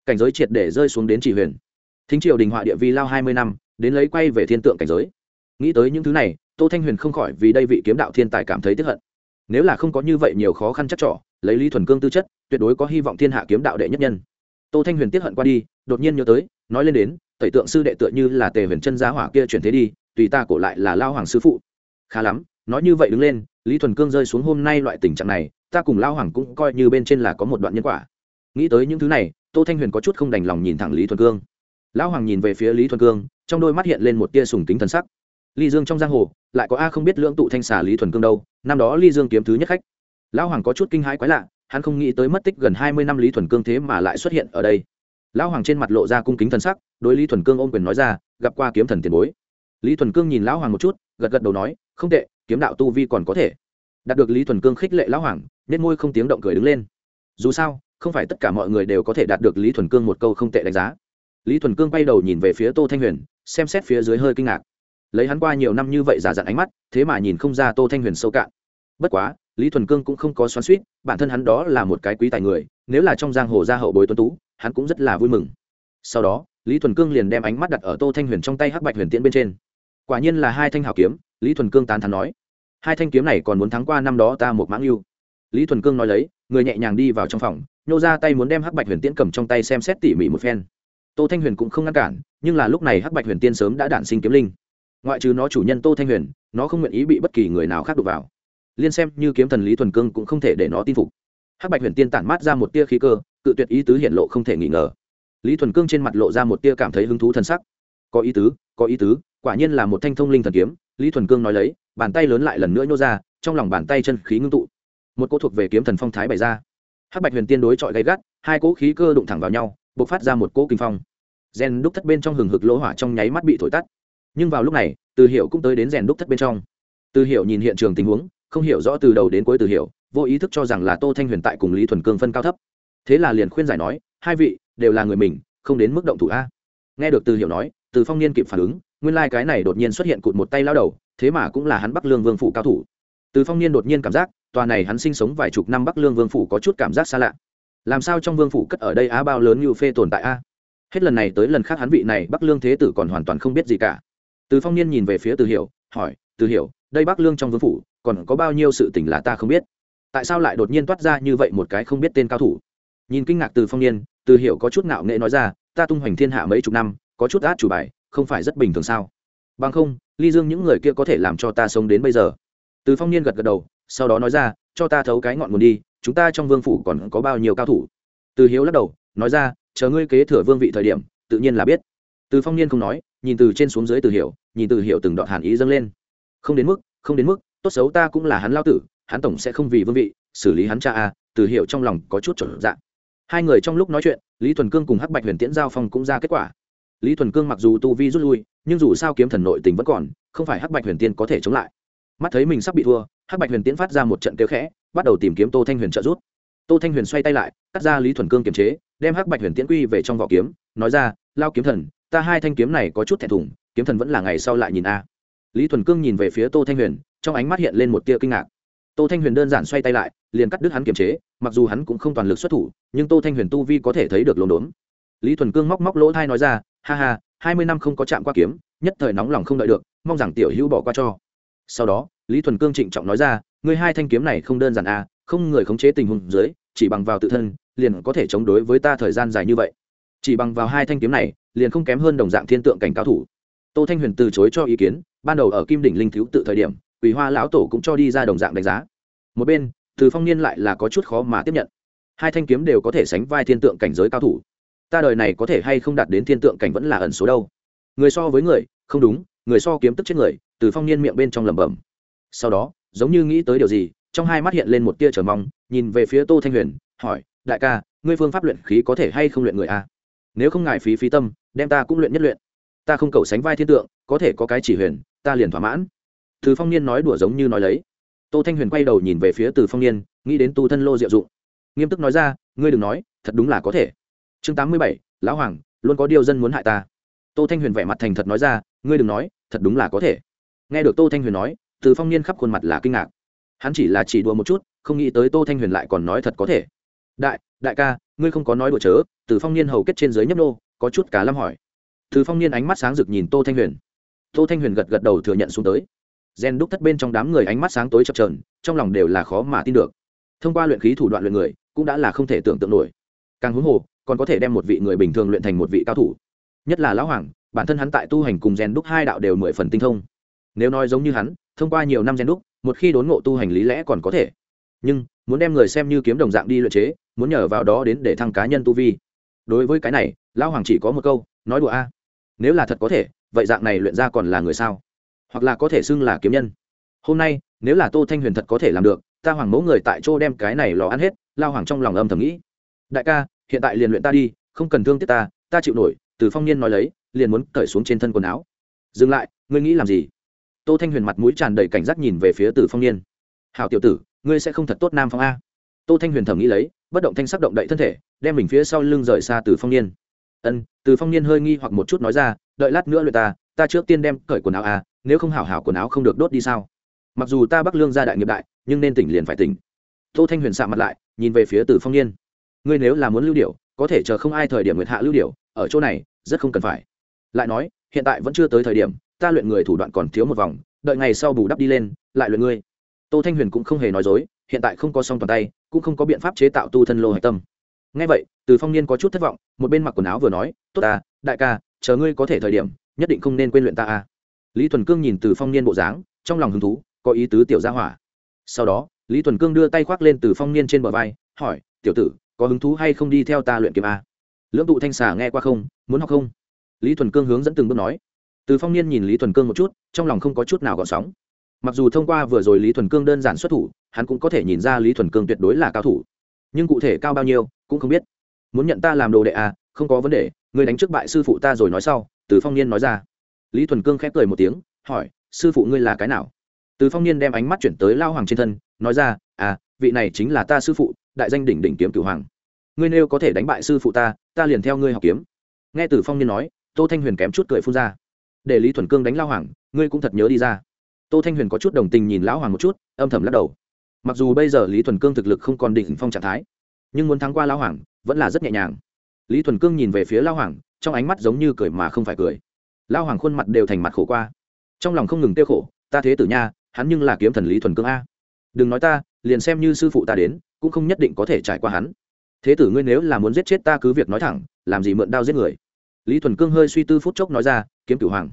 Speaker 1: Cảnh giới triệt để rơi xuống đến chỉ huyền. Thính triều đình họa địa vi lao hai mươi năm, đến lấy quay về thiên tượng cảnh giới nghĩ tới những thứ này, tô thanh huyền không khỏi vì đây vị kiếm đạo thiên tài cảm thấy tiếp hận. Nếu là không có như vậy nhiều khó khăn chắc trỏ lấy lý thuần cương tư chất, tuyệt đối có hy vọng thiên hạ kiếm đạo đệ nhất nhân. Tô thanh huyền tiếp hận qua đi, đột nhiên nhớ tới, nói lên đến, tẩy tượng sư đệ tựa như là tề huyền chân giá hỏa kia chuyển thế đi, tùy ta cổ lại là lao hoàng sư phụ. Khá lắm, nói như vậy đứng lên, lý thuần cương rơi xuống hôm nay loại tình trạng này, ta cùng lao hoàng cũng coi như bên trên là có một đoạn nhân quả. Nghĩ tới những thứ này, tô thanh huyền có chút không đành lòng nhìn thẳng lý thuần cương. Lão hoàng nhìn về phía lý thuần cương, trong đôi mắt hiện lên một tia sùng kính thần sắc ly dương trong giang hồ, lại có a không biết lưỡng tụ thanh xà lý thuần cương đâu, năm đó ly dương kiếm thứ nhất khách. Lão hoàng có chút kinh hãi quái lạ, hắn không nghĩ tới mất tích gần hai mươi năm lý thuần cương thế mà lại xuất hiện ở đây. Lão hoàng trên mặt lộ ra cung kính thần sắc, đối lý thuần cương ôm quyền nói ra, gặp qua kiếm thần tiền bối. Lý thuần cương nhìn lão hoàng một chút, gật gật đầu nói, không tệ, kiếm đạo tu vi còn có thể. Đạt được lý thuần cương khích lệ lão hoàng nên môi không tiếng động cười đứng lên. Dù sao, không phải tất cả mọi người đều có thể đạt được lý thuần cương một câu không tệ đánh giá. Lý thuần cương bay đầu nhìn về phía tô thanh huyền, xem xét phía dưới hơi kinh ngạc lấy hắn qua nhiều năm như vậy giả dặn ánh mắt, thế mà nhìn không ra tô thanh huyền sâu cạn. Bất quá, lý thuần cương cũng không có xoắn suýt bản thân hắn đó là một cái quý tài người, nếu là trong giang hồ gia hậu bối tuấn tú, hắn cũng rất là vui mừng. Sau đó, lý thuần cương liền đem ánh mắt đặt ở tô thanh huyền trong tay hắc bạch huyền tiễn bên trên. Quả nhiên là hai thanh hảo kiếm, lý thuần cương tán thắn nói, hai thanh kiếm này còn muốn thắng qua năm đó ta một mãng yêu. Lý thuần cương nói lấy, người nhẹ nhàng đi vào trong phòng, nhô ra tay muốn đem hắc bạch huyền tiễn cầm trong tay xem xét tỉ mỉ một phen. Tô thanh huyền cũng không ngăn cản, nhưng là lúc này hắc bạch huyền tiên sớm đã đản sinh kiếm linh ngoại trừ nó chủ nhân tô thanh huyền, nó không nguyện ý bị bất kỳ người nào khác đụng vào. Liên xem như kiếm thần lý thuần cương cũng không thể để nó tin phục. Hắc bạch huyền tiên tản mát ra một tia khí cơ, cự tuyệt ý tứ hiện lộ không thể nghi ngờ. Lý thuần cương trên mặt lộ ra một tia cảm thấy hứng thú thân sắc. Có ý tứ, có ý tứ, quả nhiên là một thanh thông linh thần kiếm, lý thuần cương nói lấy, bàn tay lớn lại lần nữa nhô ra, trong lòng bàn tay chân khí ngưng tụ. Một cỗ thuộc về kiếm thần phong thái bày ra. Hắc bạch huyền tiên đối chọi gay gắt, hai cỗ khí cơ đụng thẳng vào nhau b ộ c phát ra một cỗ kinh phong. Rèn đúc thất bên trong hừng hực lỗ hỏa trong nháy mắt bị thổi tắt nhưng vào lúc này, từ hiệu cũng tới đến rèn đúc thất bên trong. Từ hiệu nhìn hiện trường tình huống, không hiểu rõ từ đầu đến cuối từ hiệu vô ý thức cho rằng là tô thanh huyền tại cùng lý thuần cương phân cao thấp. Thế là liền khuyên giải nói, hai vị, đều là người mình, không đến mức động thủ a. Nghe được từ hiệu nói, từ phong niên kịp phản ứng, nguyên lai、like、cái này đột nhiên xuất hiện cụt một tay lao đầu, thế mà cũng là hắn bắc lương vương phủ cao thủ. Từ phong niên đột nhiên cảm giác, tòa này hắn sinh sống vài chục năm bắc lương vương phủ có chút cảm giác xa lạ. Làm sao trong vương phủ cất ở đây á bao lớn như phê tồn tại a? Hết lần này tới lần khác hắn vị này bắc lương thế tử còn hoàn toàn không biết gì cả từ phong niên nhìn về phía từ hiểu, hỏi, từ hiểu, đây bắc lương trong vương phủ, còn có bao nhiêu sự tình là ta không biết? Tại sao lại đột nhiên toát ra như vậy một cái không biết tên cao thủ? Nhìn kinh ngạc từ phong niên, từ hiểu có chút ngạo nghệ nói ra, ta tung hoành thiên hạ mấy chục năm, có chút át chủ bài, không phải rất bình thường sao? Bằng không, ly dương những người kia có thể làm cho ta sống đến bây giờ. Từ phong niên gật gật đầu, sau đó nói ra, cho ta thấu cái ngọn nguồn đi, chúng ta trong vương phủ còn có bao nhiêu cao thủ? Từ hiếu lắc đầu, nói ra, chờ ngươi kế thừa vương vị thời điểm, tự nhiên là biết. Từ phong niên không nói nhìn từ trên xuống dưới từ hiểu, nhìn từ hiểu từng đoạn hàn ý dâng lên. Không đến mức, không đến mức, tốt xấu ta cũng là hắn lao tử, hắn tổng sẽ không vì vương vị, xử lý hắn cha a, từ hiểu trong lòng có chút trở dạng. Hai người trong lúc nói chuyện, lý thuần cương cùng hắc bạch huyền tiễn giao phong cũng ra kết quả. Lý thuần cương mặc dù tu vi rút lui, nhưng dù sao kiếm thần nội tình vẫn còn, không phải hắc bạch huyền tiên có thể chống lại. Mắt thấy mình sắp bị thua, hắc bạch huyền tiễn phát ra một trận kêu khẽ, bắt đầu tìm kiếm tô thanh huyền trợ rút tô thanh huyền xoay tay lại, cắt ra lý thuần cương kiềm chế, đem hắc bạch huyền tiễn quy về trong vỏ kiếm, nói ra, lao kiếm thần ta hai thanh kiếm này có chút thẹn thùng, kiếm thần vẫn là ngày sau lại nhìn a. Lý thuần cương nhìn về phía tô thanh huyền, trong ánh mắt hiện lên một tia kinh ngạc. Tô thanh huyền đơn giản xoay tay lại, liền cắt đứt hắn kiềm chế, mặc dù hắn cũng không toàn lực xuất thủ, nhưng tô thanh huyền tu vi có thể thấy được lồn đốn. Lý thuần cương móc móc lỗ thai nói ra, ha ha, hai mươi năm không có chạm qua kiếm, nhất thời nóng lòng không đợi được, mong rằng tiểu hữu bỏ qua cho. Sau đó, lý thuần cương trịnh trọng nói ra, ngươi hai thanh kiếm này không đơn giản a, không người khống chế tình huống dưới, chỉ bằng vào tự thân, liền có thể chống đối với ta thời gian dài như vậy chỉ bằng vào hai thanh kiếm này, liền không kém hơn đồng dạng thiên tượng cảnh cao thủ. Tô thanh huyền từ chối cho ý kiến, ban đầu ở kim đỉnh linh thiếu tự thời điểm quỷ hoa lão tổ cũng cho đi ra đồng dạng đánh giá. Một bên, từ phong niên lại là có chút khó mà tiếp nhận. Hai thanh kiếm đều có thể sánh vai thiên tượng cảnh giới cao thủ. Ta đời này có thể hay không đạt đến thiên tượng cảnh vẫn là ẩn số đâu. Người so với người, không đúng, người so kiếm tức chết người, từ phong niên miệng bên trong lẩm bẩm. Sau đó, giống như nghĩ tới điều gì, trong hai mắt hiện lên một tia trở mong, nhìn về phía tô thanh huyền, hỏi, đại ca, ngươi phương pháp luyện khí có thể hay không luyện người a? Nếu không ngại phí phí tâm, đem ta cũng luyện nhất luyện. Ta không cầu sánh vai thiên tượng, có thể có cái chỉ huyền, ta liền thỏa mãn. Từ phong niên nói đùa giống như nói lấy. Tô thanh huyền quay đầu nhìn về phía từ phong niên, nghĩ đến tu thân lô diệu dụng. Nghiêm túc nói ra, ngươi đừng nói, thật đúng là có thể. Chương tám mươi bảy, lão hoàng, luôn có điều dân muốn hại ta. Tô thanh huyền vẻ mặt thành thật nói ra, ngươi đừng nói, thật đúng là có thể. Nghe được tô thanh huyền nói, từ phong niên khắp khuôn mặt là kinh ngạc. Hắn chỉ là chỉ đùa một chút, không nghĩ tới tô thanh huyền lại còn nói thật có thể đại đại ca, ngươi không có nói đùa chớ, từ phong niên hầu kết trên dưới nhấp nô, có chút cá lâm hỏi. Từ phong niên ánh mắt sáng rực nhìn tô thanh huyền. Tô thanh huyền gật gật đầu thừa nhận xuống tới. Gen đúc thất bên trong đám người ánh mắt sáng tối chập trờn trong lòng đều là khó mà tin được. Thông qua luyện khí thủ đoạn luyện người, cũng đã là không thể tưởng tượng nổi. Càng huống hồ, còn có thể đem một vị người bình thường luyện thành một vị cao thủ. Nhất là lão hoàng, bản thân hắn tại tu hành cùng gen đúc hai đạo đều mười phần tinh thông. Nếu nói giống như hắn, thông qua nhiều năm gen đúc, một khi đốn ngộ tu hành lý lẽ còn có thể. Nhưng, muốn đem người xem như kiếm đồng dạng đi luyện chế muốn nhờ vào đó đến để thăng cá nhân tu vi. Đối với cái này, lão hoàng chỉ có một câu, nói đùa a. Nếu là thật có thể, vậy dạng này luyện ra còn là người sao? Hoặc là có thể xưng là kiếm nhân. Hôm nay, nếu là tô thanh huyền thật có thể làm được, ta hoàng mẫu người tại chỗ đem cái này lò ăn hết lao hoàng trong lòng âm thầm nghĩ. Đại ca, hiện tại liền luyện ta đi, không cần thương tiếc ta ta chịu nổi, từ phong niên nói lấy, liền muốn cởi xuống trên thân quần áo. Dừng lại, ngươi nghĩ làm gì? Tô thanh huyền mặt mũi tràn đầy cảnh giác nhìn về phía từ phong niên. Hào tiểu tử, ngươi sẽ không thật tốt nam phong a. Tô thanh huyền thầm nghĩ lấy bất động thanh sắc động đậy thân thể, đem mình phía sau lưng rời xa từ phong niên. Ân, từ phong niên hơi nghi hoặc một chút nói ra, đợi lát nữa luyện ta ta trước tiên đem cởi quần áo à nếu không hảo hảo quần áo không được đốt đi sao? Mặc dù ta bắc lương gia đại nghiệp đại, nhưng nên tỉnh liền phải tỉnh. Tô thanh huyền sạ mặt lại, nhìn về phía từ phong niên. Ngươi nếu là muốn lưu điệu có thể chờ không ai thời điểm nguyệt hạ lưu điệu ở chỗ này, rất không cần phải. Lại nói, hiện tại vẫn chưa tới thời điểm, ta luyện người thủ đoạn còn thiếu một vòng, đợi ngày sau bù đắp đi lên, lại luyện ngươi. Tô thanh huyền cũng không hề nói dối, hiện tại không có song toàn tay cũng không có biện pháp chế tạo tu thân lô hạch tâm. Ngay vậy, từ phong niên có chút thất vọng, một bên mặc quần áo vừa nói, tốt ta, đại ca, chờ ngươi có thể thời điểm, nhất định không nên quên luyện ta a. Lý thuần cương nhìn từ phong niên bộ dáng, trong lòng hứng thú, có ý tứ tiểu gia hỏa. Sau đó, lý thuần cương đưa tay khoác lên từ phong niên trên bờ vai, hỏi, tiểu tử, có hứng thú hay không đi theo ta luyện kiếm a? Lưỡng tụ thanh xà nghe qua không, muốn học không? Lý thuần cương hướng dẫn từng bước nói. Từ phong niên nhìn lý thuần cương một chút, trong lòng không có chút nào gợn sóng mặc dù thông qua vừa rồi lý thuần cương đơn giản xuất thủ, hắn cũng có thể nhìn ra lý thuần cương tuyệt đối là cao thủ. Nhưng cụ thể cao bao nhiêu, cũng không biết. Muốn nhận ta làm đồ đệ à không có vấn đề người đánh trước bại sư phụ ta rồi nói sau, từ phong niên nói ra. Lý thuần cương khép cười một tiếng, hỏi, sư phụ ngươi là cái nào? Từ phong niên đem ánh mắt chuyển tới lao hoàng trên thân, nói ra à vị này chính là ta sư phụ, đại danh đỉnh đỉnh kiếm cửu hoàng. Ngươi nêu có thể đánh bại sư phụ ta ta liền theo ngươi học kiếm. Nghe từ phong niên nói, tô thanh huyền kém chút cười phun ra. Để lý thuần cương đánh lao hoàng, ngươi cũng thật nhớ đi ra tô thanh huyền có chút đồng tình nhìn lão hoàng một chút, âm thầm lắc đầu. Mặc dù bây giờ lý thuần cương thực lực không còn đỉnh phong trạng thái, nhưng muốn thắng qua lão hoàng, vẫn là rất nhẹ nhàng. Lý thuần cương nhìn về phía lão hoàng, trong ánh mắt giống như cười mà không phải cười. Lão hoàng khuôn mặt đều thành mặt khổ qua. Trong lòng không ngừng tiêu khổ, ta thế tử nha, hắn nhưng là kiếm thần lý thuần cương a. Đừng nói ta, liền xem như sư phụ ta đến, cũng không nhất định có thể trải qua hắn. Thế tử ngươi nếu là muốn giết chết ta cứ việc nói thẳng, làm gì mượn đao giết người? Lý thuần cương hơi suy tư phút chốc nói ra, kiếm cửu hoàng,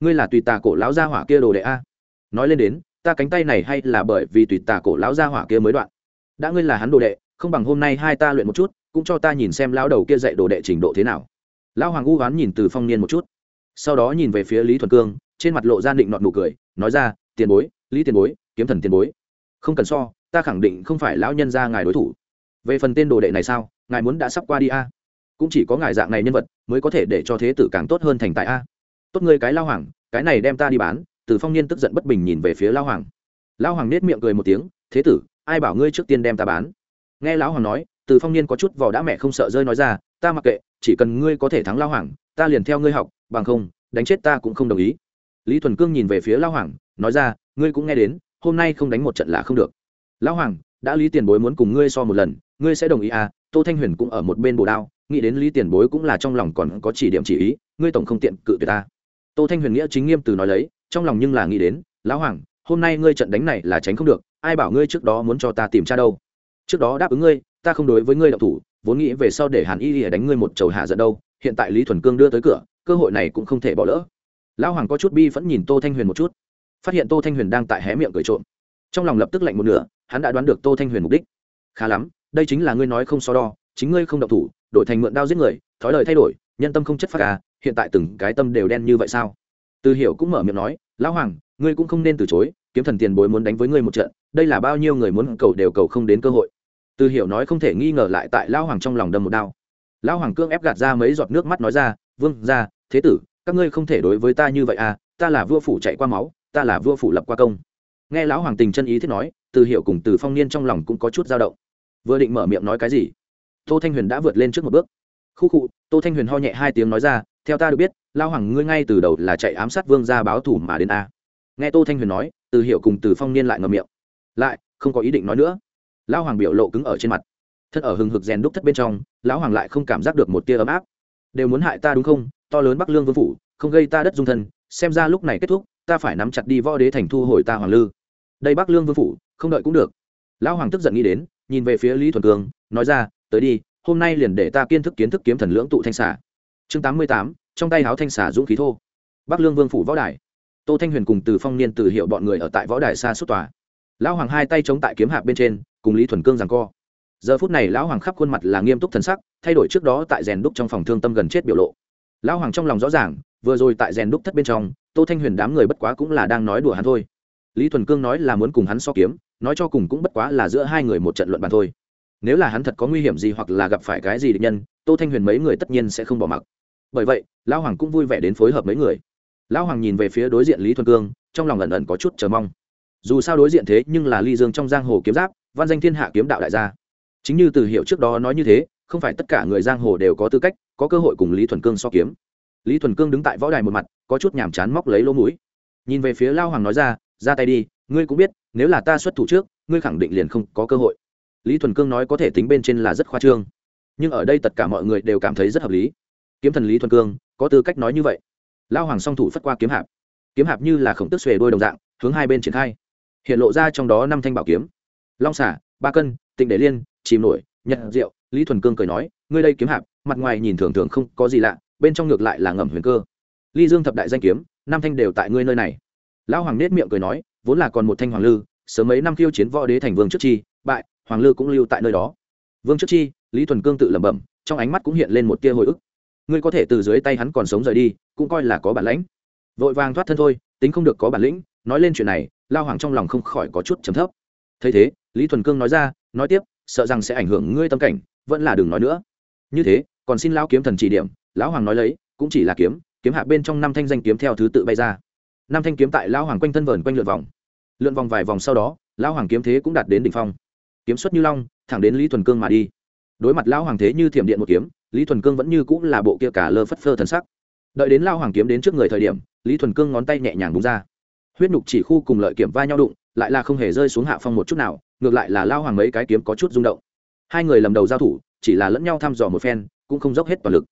Speaker 1: ngươi là tùy tà cổ lão gia hỏa kia đồ đệ a nói lên đến, ta cánh tay này hay là bởi vì tùy tà cổ lão gia hỏa kia mới đoạn. Đã ngươi là hắn đồ đệ, không bằng hôm nay hai ta luyện một chút, cũng cho ta nhìn xem lão đầu kia dạy đồ đệ trình độ thế nào. Lão hoàng u oán nhìn từ phong niên một chút, sau đó nhìn về phía lý thuần cương, trên mặt lộ ra định nọt nụ cười, nói ra, tiền bối, lý tiền bối, kiếm thần tiền bối, không cần so, ta khẳng định không phải lão nhân gia ngài đối thủ. Về phần tên đồ đệ này sao, ngài muốn đã sắp qua đi a? Cũng chỉ có ngài dạng này nhân vật mới có thể để cho thế tử càng tốt hơn thành tại a. Tốt ngươi cái lao hoàng, cái này đem ta đi bán từ phong niên tức giận bất bình nhìn về phía lao hoàng. Lao hoàng nết miệng cười một tiếng, thế tử, ai bảo ngươi trước tiên đem ta bán? Nghe lão hoàng nói, từ phong niên có chút vỏ đã mẹ không sợ rơi nói ra, ta mặc kệ, chỉ cần ngươi có thể thắng lao hoàng, ta liền theo ngươi học, bằng không, đánh chết ta cũng không đồng ý. Lý thuần cương nhìn về phía lao hoàng, nói ra, ngươi cũng nghe đến, hôm nay không đánh một trận là không được. Lão hoàng, đã lý tiền bối muốn cùng ngươi so một lần, ngươi sẽ đồng ý à? Tô thanh huyền cũng ở một bên bồ đao, nghĩ đến lý tiền bối cũng là trong lòng còn có chỉ điểm chỉ ý, ngươi tổng không tiện cự tuyệt ta. Tô thanh huyền nghĩa chính nghiêm từ nói lấy trong lòng nhưng là nghĩ đến, lão hoàng, hôm nay ngươi trận đánh này là tránh không được, ai bảo ngươi trước đó muốn cho ta tìm cha đâu? Trước đó đáp ứng ngươi, ta không đối với ngươi đậu thủ, vốn nghĩ về sau để hàn y lìa đánh ngươi một chầu hạ giận đâu, hiện tại lý thuần cương đưa tới cửa, cơ hội này cũng không thể bỏ lỡ. Lão hoàng có chút bi vẫn nhìn tô thanh huyền một chút. Phát hiện tô thanh huyền đang tại hé miệng cười trộm. Trong lòng lập tức lạnh một nửa, hắn đã đoán được tô thanh huyền mục đích. Khá lắm, đây chính là ngươi nói không so đo, chính ngươi không động thủ, đổi thành mượn đao giết người, thói lời thay đổi, nhân tâm không chất phát à hiện tại từng cái tâm đều đen như vậy sao? Từ hiểu cũng mở miệng nói lão hoàng, ngươi cũng không nên từ chối, kiếm thần tiền bối muốn đánh với ngươi một trận, đây là bao nhiêu người muốn cầu đều cầu không đến cơ hội. Từ hiểu nói không thể nghi ngờ lại tại lão hoàng trong lòng đâm một đao. Lão hoàng cương ép gạt ra mấy giọt nước mắt nói ra, vương ra thế tử, các ngươi không thể đối với ta như vậy à ta là vua phủ chạy qua máu, ta là vua phủ lập qua công. Nghe lão hoàng tình chân ý thiết nói, từ hiệu cùng từ phong niên trong lòng cũng có chút dao động. Vừa định mở miệng nói cái gì, tô thanh huyền đã vượt lên trước một bước. Khu khụ, tô thanh huyền ho nhẹ hai tiếng nói ra theo ta được biết, lao hoàng ngươi ngay từ đầu là chạy ám sát vương ra báo thủ mà đến a. Nghe tô thanh huyền nói, từ hiệu cùng từ phong niên lại ngậm miệng. Lại, không có ý định nói nữa. Lão hoàng biểu lộ cứng ở trên mặt. Thân ở hừng hực rèn đúc thất bên trong, lão hoàng lại không cảm giác được một tia ấm áp. Đều muốn hại ta đúng không? To lớn bắc lương vương phủ, không gây ta đất dung thân, xem ra lúc này kết thúc, ta phải nắm chặt đi võ đế thành thu hồi ta hoàng lư. Đây bắc lương vương phủ, không đợi cũng được. Lão hoàng tức giận nghĩ đến, nhìn về phía lý thuần cường, nói ra, tới đi, hôm nay liền để ta kiến thức kiến thức kiếm thần lưỡng tụ thanh xả chương tám mươi tám, trong tay háo thanh xả dũng khí thô. Bắc lương vương phủ võ đài. Tô thanh huyền cùng từ phong niên từ hiệu bọn người ở tại võ đài xa suốt tòa. Lão hoàng hai tay chống tại kiếm hạp bên trên, cùng lý thuần cương rằng co. Giờ phút này lão hoàng khắp khuôn mặt là nghiêm túc thần sắc, thay đổi trước đó tại rèn đúc trong phòng thương tâm gần chết biểu lộ. Lão hoàng trong lòng rõ ràng, vừa rồi tại rèn đúc thất bên trong, tô thanh huyền đám người bất quá cũng là đang nói đùa hắn thôi. Lý thuần cương nói là muốn cùng hắn so kiếm, nói cho cùng cũng bất quá là giữa hai người một trận luận bàn thôi nếu là hắn thật có nguy hiểm gì hoặc là gặp phải cái gì địch nhân, tô thanh huyền mấy người tất nhiên sẽ không bỏ mặc. Bởi vậy, lão hoàng cũng vui vẻ đến phối hợp mấy người. Lão hoàng nhìn về phía đối diện lý thuần cương, trong lòng ẩn ẩn có chút chờ mong. Dù sao đối diện thế nhưng là ly dương trong giang hồ kiếm giáp, văn danh thiên hạ kiếm đạo đại gia. Chính như từ hiệu trước đó nói như thế, không phải tất cả người giang hồ đều có tư cách, có cơ hội cùng lý thuần cương so kiếm. Lý thuần cương đứng tại võ đài một mặt, có chút nhàm chán móc lấy lỗ mũi. Nhìn về phía lao hoàng nói ra ra tay đi, ngươi cũng biết, nếu là ta xuất thủ trước, ngươi khẳng định liền không có cơ hội lý thuần cương nói có thể tính bên trên là rất khoa trương. Nhưng ở đây tất cả mọi người đều cảm thấy rất hợp lý. Kiếm thần lý thuần cương, có tư cách nói như vậy. Lao hoàng song thủ phất qua kiếm hạp. Kiếm hạp như là khổng tức xuề đôi đồng dạng, hướng hai bên triển khai. Hiện lộ ra trong đó năm thanh bảo kiếm. Long xả ba cân, tịnh đế liên, chìm nổi, nhật rượu lý thuần cương cười nói, ngươi đây kiếm hạp, mặt ngoài nhìn thường thường không có gì lạ, bên trong ngược lại là ngầm huyền cơ. Ly dương thập đại danh kiếm, năm thanh đều tại ngươi nơi này. Lão hoàng nết miệng cười nói, vốn là còn một thanh hoàng lư, sớm mấy năm khiêu chiến võ đế thành vương trước chi, bại hoàng lư cũng lưu tại nơi đó. Vương trước chi, lý thuần cương tự lẩm bẩm, trong ánh mắt cũng hiện lên một tia hồi ức. Ngươi có thể từ dưới tay hắn còn sống rời đi, cũng coi là có bản lãnh vội vàng thoát thân thôi, tính không được có bản lĩnh, nói lên chuyện này, lao hoàng trong lòng không khỏi có chút trầm thấp. Thấy thế, lý thuần cương nói ra, nói tiếp, sợ rằng sẽ ảnh hưởng ngươi tâm cảnh, vẫn là đừng nói nữa. Như thế, còn xin lao kiếm thần chỉ điểm, lão hoàng nói lấy, cũng chỉ là kiếm kiếm hạ bên trong năm thanh danh kiếm theo thứ tự bay ra. Năm thanh kiếm tại lão hoàng quanh thân vờn quanh lượn vòng. Lượn vòng vài vòng sau đó lão hoàng kiếm thế cũng đạt đến đỉnh phong kiếm xuất như long, thẳng đến lý thuần cương mà đi. Đối mặt lão hoàng thế như thiểm điện một kiếm, lý thuần cương vẫn như cũng là bộ kia cả lơ phất phơ thần sắc. Đợi đến lão hoàng kiếm đến trước người thời điểm, lý thuần cương ngón tay nhẹ nhàng búng ra. Huyết nhục chỉ khu cùng lợi kiểm va nhau đụng, lại là không hề rơi xuống hạ phong một chút nào, ngược lại là lao hoàng mấy cái kiếm có chút rung động. Hai người lầm đầu giao thủ, chỉ là lẫn nhau thăm dò một phen, cũng không dốc hết toàn lực.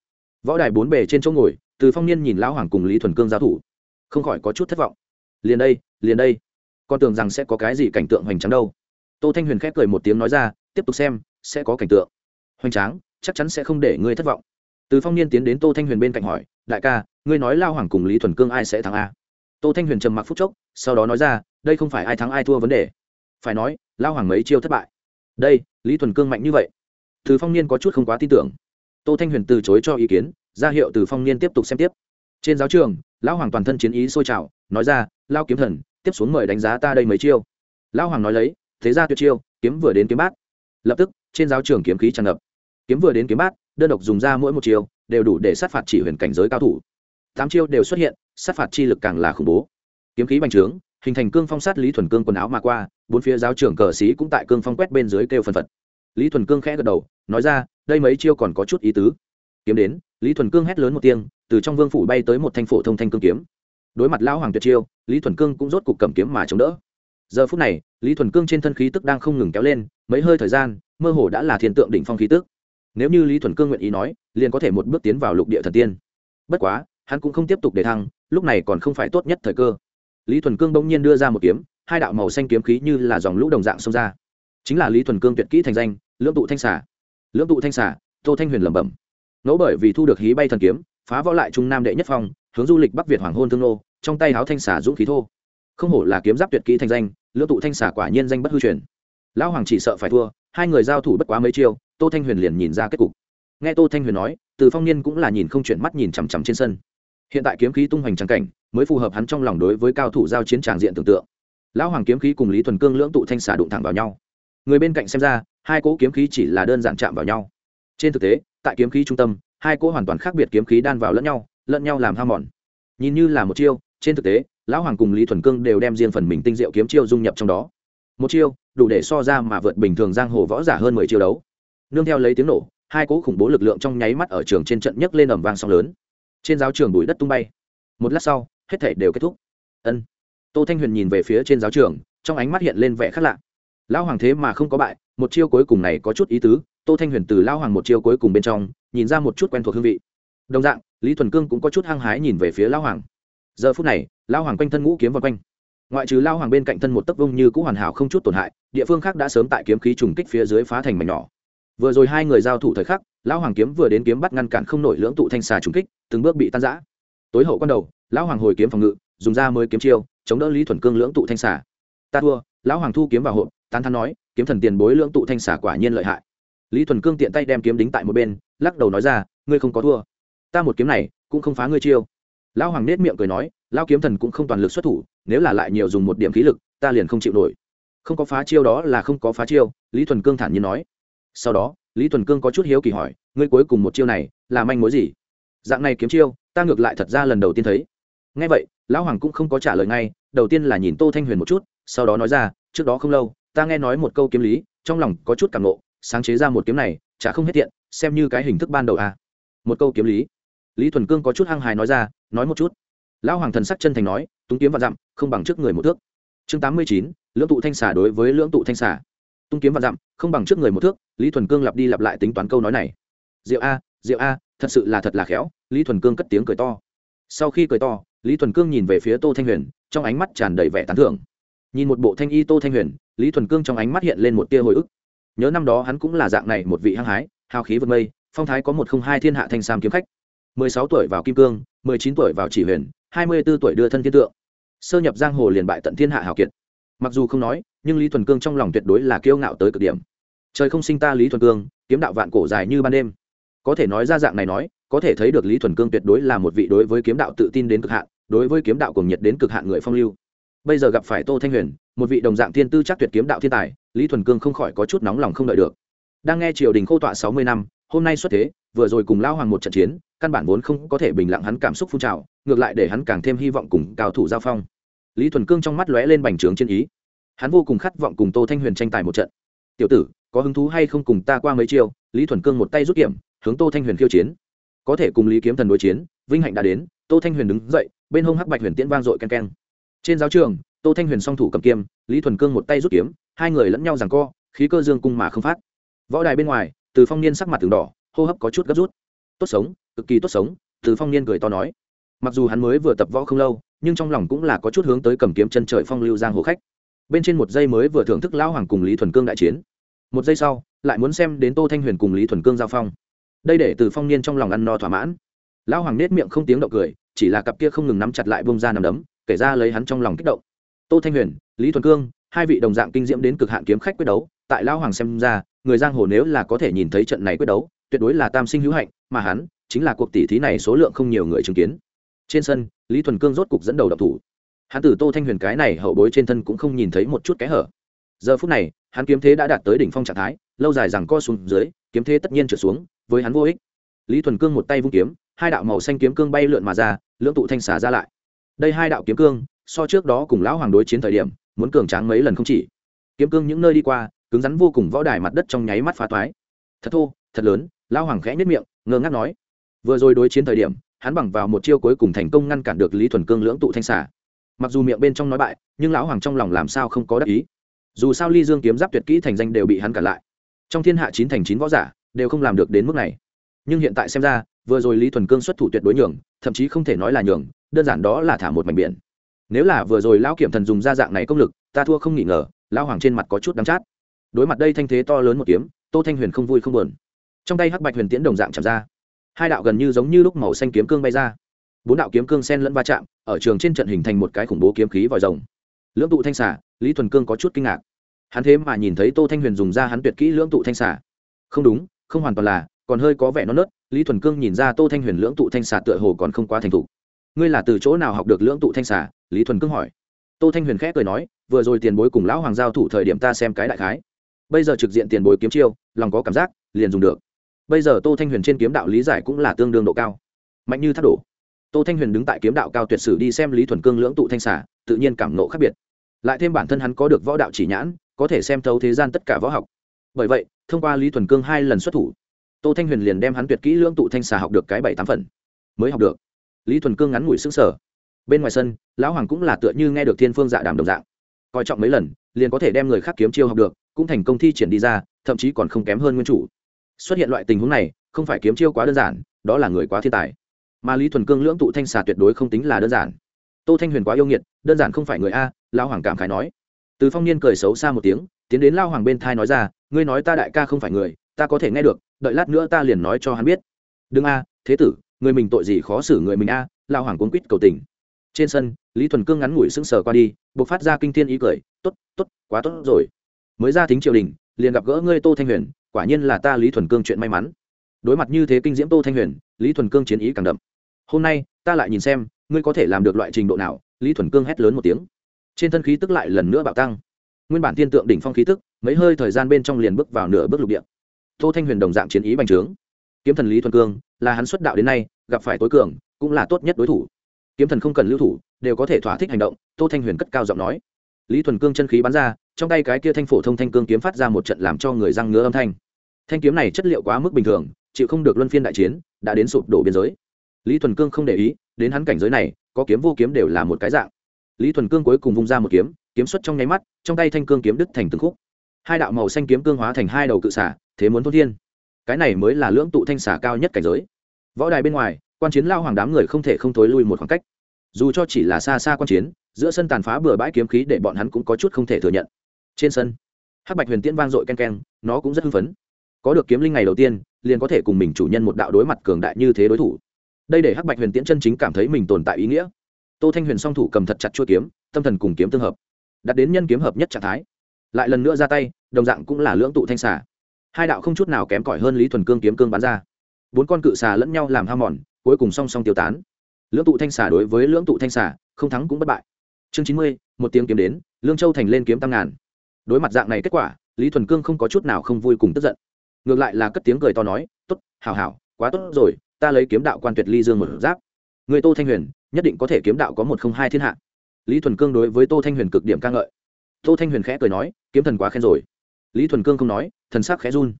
Speaker 1: Võ đài bốn bề trên chỗ ngồi, từ phong niên nhìn lão hoàng cùng lý thuần cương giao thủ, không khỏi có chút thất vọng. Liền đây liền đây, con tưởng rằng sẽ có cái gì cảnh tượng hoành tráng đâu tô thanh huyền khép cười một tiếng nói ra, tiếp tục xem, sẽ có cảnh tượng. Hoành tráng, chắc chắn sẽ không để ngươi thất vọng. Từ phong niên tiến đến tô thanh huyền bên cạnh hỏi, đại ca, ngươi nói lao hoàng cùng lý thuần cương ai sẽ thắng a? Tô thanh huyền trầm mặc phút chốc, sau đó nói ra, đây không phải ai thắng ai thua vấn đề. Phải nói, lao hoàng mấy chiêu thất bại. Đây, lý thuần cương mạnh như vậy. Từ phong niên có chút không quá tin tưởng. Tô thanh huyền từ chối cho ý kiến, ra hiệu từ phong niên tiếp tục xem tiếp. Trên giáo trường lão hoàng toàn thân chiến ý sôi trào, nói ra, lao kiếm thần, tiếp xuống mời đánh giá ta đây mấy chiêu. Lão hoàng nói lấy thế ra tuyệt chiêu, kiếm vừa đến kiếm bát. Lập tức, trên giáo trường kiếm khí tràn ngập. Kiếm vừa đến kiếm bát, đơn độc dùng ra mỗi một chiêu, đều đủ để sát phạt chỉ huyền cảnh giới cao thủ. Tám chiêu đều xuất hiện, sát phạt chi lực càng là khủng bố. Kiếm khí bành trướng, hình thành cương phong sát lý thuần cương quần áo mà qua, bốn phía giáo trường cờ sĩ cũng tại cương phong quét bên dưới kêu phân phật. Lý thuần cương khẽ gật đầu, nói ra, đây mấy chiêu còn có chút ý tứ. Kiếm đến, lý thuần cương hét lớn một tiếng, từ trong vương phủ bay tới một thanh phổ thông thanh cương kiếm. Đối mặt lão hoàng tuyệt chiêu, lý thuần cương cũng rốt cục cầm kiếm mà chống đỡ giờ phút này, lý thuần cương trên thân khí tức đang không ngừng kéo lên, mấy hơi thời gian, mơ hồ đã là thiên tượng đỉnh phong khí tức. Nếu như lý thuần cương nguyện ý nói, liền có thể một bước tiến vào lục địa thần tiên. Bất quá, hắn cũng không tiếp tục để thăng, lúc này còn không phải tốt nhất thời cơ. Lý thuần cương bỗng nhiên đưa ra một kiếm, hai đạo màu xanh kiếm khí như là dòng lũ đồng dạng xông ra. Chính là lý thuần cương tuyệt kỹ thành danh, lưỡng tụ thanh xả lưỡng tụ thanh xả tô thanh huyền lẩm bẩm. Ngẫu bởi vì thu được hí bay thần kiếm, phá võ lại trung nam đệ nhất phong, hướng du lịch bắc việt hoàng hôn thương nô, trong tay háo thanh xả dũng khí thô không hổ là kiếm giáp tuyệt kỹ thanh danh, lưỡng tụ thanh xả quả nhiên danh bất hư truyền. Lão hoàng chỉ sợ phải thua, hai người giao thủ bất quá mấy chiêu, tô thanh huyền liền nhìn ra kết cục. Nghe tô thanh huyền nói, từ phong niên cũng là nhìn không chuyển mắt nhìn chằm chằm trên sân. Hiện tại kiếm khí tung hoành trắng cảnh, mới phù hợp hắn trong lòng đối với cao thủ giao chiến tràng diện tưởng tượng. Lão hoàng kiếm khí cùng lý thuần cương lưỡng tụ thanh xả đụng thẳng vào nhau. Người bên cạnh xem ra, hai cỗ kiếm khí chỉ là đơn giản chạm vào nhau. Trên thực tế, tại kiếm khí trung tâm, hai cỗ hoàn toàn khác biệt kiếm khí đan vào lẫn nhau lẫn nhau làm ham mòn. Nhìn như là một chiêu trên thực tế, lão hoàng cùng lý thuần cương đều đem riêng phần mình tinh diệu kiếm chiêu dung nhập trong đó. Một chiêu, đủ để so ra mà vượt bình thường giang hồ võ giả hơn mười chiêu đấu. Nương theo lấy tiếng nổ, hai cỗ khủng bố lực lượng trong nháy mắt ở trường trên trận nhấc lên ầm vang song lớn. Trên giáo trường bụi đất tung bay. Một lát sau, hết thể đều kết thúc. Ân. Tô thanh huyền nhìn về phía trên giáo trường, trong ánh mắt hiện lên vẻ khác lạ. Lão hoàng thế mà không có bại, một chiêu cuối cùng này có chút ý tứ, tô thanh huyền từ lão hoàng một chiêu cuối cùng bên trong, nhìn ra một chút quen thuộc hương vị. Đồng dạng, lý thuần cương cũng có chút hăng hái nhìn về phía lão hoàng giờ phút này, lão hoàng quanh thân ngũ kiếm vào quanh. Ngoại trừ lão hoàng bên cạnh thân một tấc vông như cũng hoàn hảo không chút tổn hại, địa phương khác đã sớm tại kiếm khí trùng kích phía dưới phá thành mảnh nhỏ. Vừa rồi hai người giao thủ thời khắc, lão hoàng kiếm vừa đến kiếm bắt ngăn cản không nổi lưỡng tụ thanh xà trùng kích, từng bước bị tan rã. Tối hậu quan đầu, lão hoàng hồi kiếm phòng ngự, dùng ra mới kiếm chiêu, chống đỡ lý thuần cương lưỡng tụ thanh xà. Ta thua, lão hoàng thu kiếm vào hộp, tán thắn nói, kiếm thần tiền bối lưỡng tụ thanh xà quả nhiên lợi hại. Lý thuần cương tiện tay đem kiếm đính tại một bên, lắc đầu nói ra, ngươi không có thua. Ta một kiếm này cũng không phá ngươi chiêu lão hoàng nết miệng cười nói, lão kiếm thần cũng không toàn lực xuất thủ, nếu là lại nhiều dùng một điểm khí lực, ta liền không chịu nổi. Không có phá chiêu đó là không có phá chiêu, lý thuần cương thản nhiên nói. Sau đó, lý thuần cương có chút hiếu kỳ hỏi, ngươi cuối cùng một chiêu này là manh mối gì? Dạng này kiếm chiêu, ta ngược lại thật ra lần đầu tiên thấy. Ngay vậy, lão hoàng cũng không có trả lời ngay, đầu tiên là nhìn tô thanh huyền một chút, sau đó nói ra, trước đó không lâu, ta nghe nói một câu kiếm lý, trong lòng có chút cảm nộ sáng chế ra một kiếm này, chả không hết tiện, xem như cái hình thức ban đầu à. một câu kiếm lý lý thuần cương có chút hăng hài nói ra, nói một chút. Lão hoàng thần sắc chân thành nói, túng kiếm và dặm, không bằng trước người một thước. Chương tám mươi chín, lưỡng tụ thanh xả đối với lưỡng tụ thanh xả tung kiếm và dặm, không bằng trước người một thước, lý thuần cương lặp đi lặp lại tính toán câu nói này. Diệu a diệu a, thật sự là thật là khéo. Lý thuần cương cất tiếng cười to. Sau khi cười to, lý thuần cương nhìn về phía tô thanh huyền, trong ánh mắt tràn đầy vẻ tán thưởng. Nhìn một bộ thanh y tô thanh huyền, lý thuần cương trong ánh mắt hiện lên một tia hồi ức. Nhớ năm đó hắn cũng là dạng này một vị hăng hái, hào khí vượt mây, phong thái có một không hai thiên hạ thanh sam kiếm khách sáu tuổi vào kim cương, mười chín tuổi vào chỉ huyền, hai mươi b ố tuổi đưa thân thiên tượng. Sơ nhập giang hồ liền bại tận thiên hạ hào kiệt. Mặc dù không nói, nhưng lý thuần cương trong lòng tuyệt đối là kiêu ngạo tới cực điểm. Trời không sinh ta lý thuần cương, kiếm đạo vạn cổ dài như ban đêm. Có thể nói ra dạng này nói, có thể thấy được lý thuần cương tuyệt đối là một vị đối với kiếm đạo tự tin đến cực hạn, đối với kiếm đạo cuồng nhiệt đến cực hạn người phong lưu. Bây giờ gặp phải tô thanh huyền, một vị đồng dạng thiên tư chắc tuyệt kiếm đạo thiên tài, lý thuần cương không khỏi có chút nóng lòng không đợi được. Đang nghe triều đình khô tọa sáu mươi năm, hôm nay xuất thế vừa rồi cùng lao hoàng một trận chiến căn bản vốn không có thể bình lặng hắn cảm xúc phun trào ngược lại để hắn càng thêm hy vọng cùng cao thủ giao phong. Lý thuần cương trong mắt lóe lên bành trướng trên ý. Hắn vô cùng khát vọng cùng tô thanh huyền tranh tài một trận. Tiểu tử có hứng thú hay không cùng ta qua mấy chiêu? Lý thuần cương một tay rút kiểm hướng tô thanh huyền khiêu chiến. Có thể cùng lý kiếm thần đối chiến vinh hạnh đã đến. Tô thanh huyền đứng dậy bên hông hắc bạch huyền tiễn vang dội keng keng, trên giáo trường tô thanh huyền song thủ cầm kiếm lý thuần cương một tay rút kiếm hai người lẫn nhau giằng co khí cơ dương cung mà không phát. Võ đài bên ngoài từ phong niên sắc mặt từng đỏ hô hấp có chút gấp rút. Tốt sống, cực kỳ tốt sống, từ phong niên cười to nói. Mặc dù hắn mới vừa tập võ không lâu, nhưng trong lòng cũng là có chút hướng tới cầm kiếm chân trời phong lưu giang hồ khách. Bên trên một giây mới vừa thưởng thức lão hoàng cùng lý thuần cương đại chiến. Một giây sau, lại muốn xem đến tô thanh huyền cùng lý thuần cương giao phong. Đây để từ phong niên trong lòng ăn no thỏa mãn. Lão hoàng nết miệng không tiếng động cười, chỉ là cặp kia không ngừng nắm chặt lại bông ra nằm đấm, kể ra lấy hắn trong lòng kích động. Tô thanh huyền, lý thuần cương, hai vị đồng dạng kinh diễm đến cực hạn kiếm khách quyết đấu, tại lão hoàng xem ra, người giang hồ nếu là có thể nhìn thấy trận này quyết đấu tuyệt đối là tam sinh hữu hạnh, mà hắn chính là cuộc tỷ thí này số lượng không nhiều người chứng kiến. Trên sân, lý thuần cương rốt cục dẫn đầu đập thủ. Hắn tử tô thanh huyền cái này hậu bối trên thân cũng không nhìn thấy một chút kẽ hở. Giờ phút này, hắn kiếm thế đã đạt tới đỉnh phong trạng thái, lâu dài rằng co xuống dưới, kiếm thế tất nhiên trở xuống, với hắn vô ích. Lý thuần cương một tay vung kiếm, hai đạo màu xanh kiếm cương bay lượn mà ra, lưỡng tụ thanh xả ra lại. Đây hai đạo kiếm cương, so trước đó cùng lão hoàng đối chiến thời điểm, muốn cường tráng mấy lần không chỉ. Kiếm cương những nơi đi qua, cứng rắn vô cùng võ đài mặt đất trong nháy mắt phá toái thật thô, thật lớn lao hoàng khẽ nhất miệng, ngơ ngác nói, vừa rồi đối chiến thời điểm, hắn bằng vào một chiêu cuối cùng thành công ngăn cản được lý thuần cương lưỡng tụ thanh xả mặc dù miệng bên trong nói bại, nhưng lão hoàng trong lòng làm sao không có đắc ý. Dù sao ly dương kiếm giáp tuyệt kỹ thành danh đều bị hắn cản lại. Trong thiên hạ chín thành chín võ giả, đều không làm được đến mức này. Nhưng hiện tại xem ra, vừa rồi lý thuần cương xuất thủ tuyệt đối nhường, thậm chí không thể nói là nhường, đơn giản đó là thả một mảnh biển. Nếu là vừa rồi lão kiểm thần dùng ra dạng này công lực, ta thua không nghỉ ngờ, lão hoàng trên mặt có chút đắng chát. Đối mặt đây thanh thế to lớn một kiếm, tô thanh huyền không vui không buồn trong tay hắc bạch huyền tiễn đồng dạng chạm ra. Hai đạo gần như giống như lúc màu xanh kiếm cương bay ra. Bốn đạo kiếm cương sen lẫn va chạm, ở trường trên trận hình thành một cái khủng bố kiếm khí vòi rồng. Lưỡng tụ thanh xả lý thuần cương có chút kinh ngạc. Hắn thế mà nhìn thấy tô thanh huyền dùng ra hắn tuyệt kỹ lưỡng tụ thanh xả không đúng, không hoàn toàn là, còn hơi có vẻ non nớt, lý thuần cương nhìn ra tô thanh huyền lưỡng tụ thanh xả tựa hồ còn không quá thành thục. Ngươi là từ chỗ nào học được lưỡng tụ thanh xả lý thuần cương hỏi. Tô thanh huyền khẽ cười nói, vừa rồi tiền bối cùng lão hoàng giao thủ thời điểm ta xem cái đại khái. Bây giờ trực diện tiền bối kiếm chiêu, lòng có cảm giác, liền dùng được bây giờ tô thanh huyền trên kiếm đạo lý giải cũng là tương đương độ cao mạnh như thác đổ tô thanh huyền đứng tại kiếm đạo cao tuyệt sử đi xem lý thuần cương lưỡng tụ thanh xả tự nhiên cảm nộ khác biệt lại thêm bản thân hắn có được võ đạo chỉ nhãn có thể xem thấu thế gian tất cả võ học bởi vậy thông qua lý thuần cương hai lần xuất thủ tô thanh huyền liền đem hắn tuyệt kỹ lưỡng tụ thanh xà học được cái bảy tám phần mới học được lý thuần cương ngắn ngủi xứng sở bên ngoài sân lão hoàng cũng là tựa như nghe được thiên phương dạ đàm đồng dạng coi trọng mấy lần liền có thể đem người khác kiếm chiêu học được cũng thành công thi triển đi ra thậm chí còn không kém hơn nguyên chủ xuất hiện loại tình huống này, không phải kiếm chiêu quá đơn giản, đó là người quá thiên tài. Mà lý thuần cương lưỡng tụ thanh xà tuyệt đối không tính là đơn giản. Tô thanh huyền quá yêu nghiệt, đơn giản không phải người a lao hoàng cảm khái nói. Từ phong niên cười xấu xa một tiếng, tiến đến lao hoàng bên thai nói ra, ngươi nói ta đại ca không phải người, ta có thể nghe được, đợi lát nữa ta liền nói cho hắn biết. Đừng a, thế tử, người mình tội gì khó xử người mình a lao hoàng cuốn quýt cầu tình. Trên sân, lý thuần cương ngắn ngủi sững sờ qua đi buộc phát ra kinh thiên ý cười t ố t t ố t quá tốt rồi. Mới ra thính triều đình liền gặp gỡ ngươi tô thanh huyền, quả nhiên là ta lý thuần cương chuyện may mắn. Đối mặt như thế kinh diễm tô thanh huyền, lý thuần cương chiến ý càng đậm. Hôm nay, ta lại nhìn xem, ngươi có thể làm được loại trình độ nào, lý thuần cương hét lớn một tiếng. Trên thân khí tức lại lần nữa bạo tăng. Nguyên bản tiên tượng đỉnh phong khí tức, mấy hơi thời gian bên trong liền bước vào nửa bước lục địa. Tô thanh huyền đồng dạng chiến ý bành trướng. Kiếm thần lý thuần cương, là hắn xuất đạo đến nay, gặp phải tối cường, cũng là tốt nhất đối thủ. Kiếm thần không cần lưu thủ, đều có thể thỏa thích hành động, tô thanh huyền cất cao giọng nói. Lý thuần cương chân khí bắn ra trong tay cái kia thanh phổ thông thanh cương kiếm phát ra một trận làm cho người răng ngứa âm thanh. Thanh kiếm này chất liệu quá mức bình thường, chịu không được luân phiên đại chiến, đã đến sụp đổ biên giới. Lý thuần cương không để ý, đến hắn cảnh giới này, có kiếm vô kiếm đều là một cái dạng. Lý thuần cương cuối cùng vung ra một kiếm kiếm xuất trong nháy mắt, trong tay thanh cương kiếm đứt thành từng khúc. Hai đạo màu xanh kiếm cương hóa thành hai đầu cự xả thế muốn thôn thiên. Cái này mới là lưỡng tụ thanh xả cao nhất cảnh giới. Võ đài bên ngoài, quan chiến lao hoàng đám người không thể không thối lui một khoảng cách. Dù cho chỉ là xa xa quan chiến, giữa sân tàn phá bừa bãi kiếm khí để bọn hắn cũng có chút không thể thừa nhận trên sân. Hắc bạch huyền tiễn vang dội ken ken, nó cũng rất hưng phấn. Có được kiếm linh ngày đầu tiên, liền có thể cùng mình chủ nhân một đạo đối mặt cường đại như thế đối thủ. Đây để hắc bạch huyền tiễn chân chính cảm thấy mình tồn tại ý nghĩa. Tô thanh huyền song thủ cầm thật chặt chua kiếm, tâm thần cùng kiếm tương hợp. Đặt đến nhân kiếm hợp nhất trạng thái. Lại lần nữa ra tay, đồng dạng cũng là lưỡng tụ thanh xà. Hai đạo không chút nào kém cỏi hơn lý thuần cương kiếm cương bắn ra. Bốn con cự xà lẫn nhau làm ham mòn, cuối cùng song song tiêu tán. Lưỡng tụ thanh xà đối với lưỡng tụ thanh xà, không thắng cũng bất bại. Chương chín mươi, một tiếng kiếm đến, lương châu thành lên kiếm tăng ngàn đối mặt dạng này kết quả, lý thuần cương không có chút nào không vui cùng tức giận. Ngược lại là cất tiếng cười to nói t ố t hào hào quá tốt rồi, ta lấy kiếm đạo quan tuyệt ly dương một giáp. Người tô thanh huyền, nhất định có thể kiếm đạo có một không hai thiên hạ. Lý thuần cương đối với tô thanh huyền cực điểm ca ngợi. Tô thanh huyền khẽ cười nói, kiếm thần quá khen rồi. Lý thuần cương không nói, thần sắc khẽ run.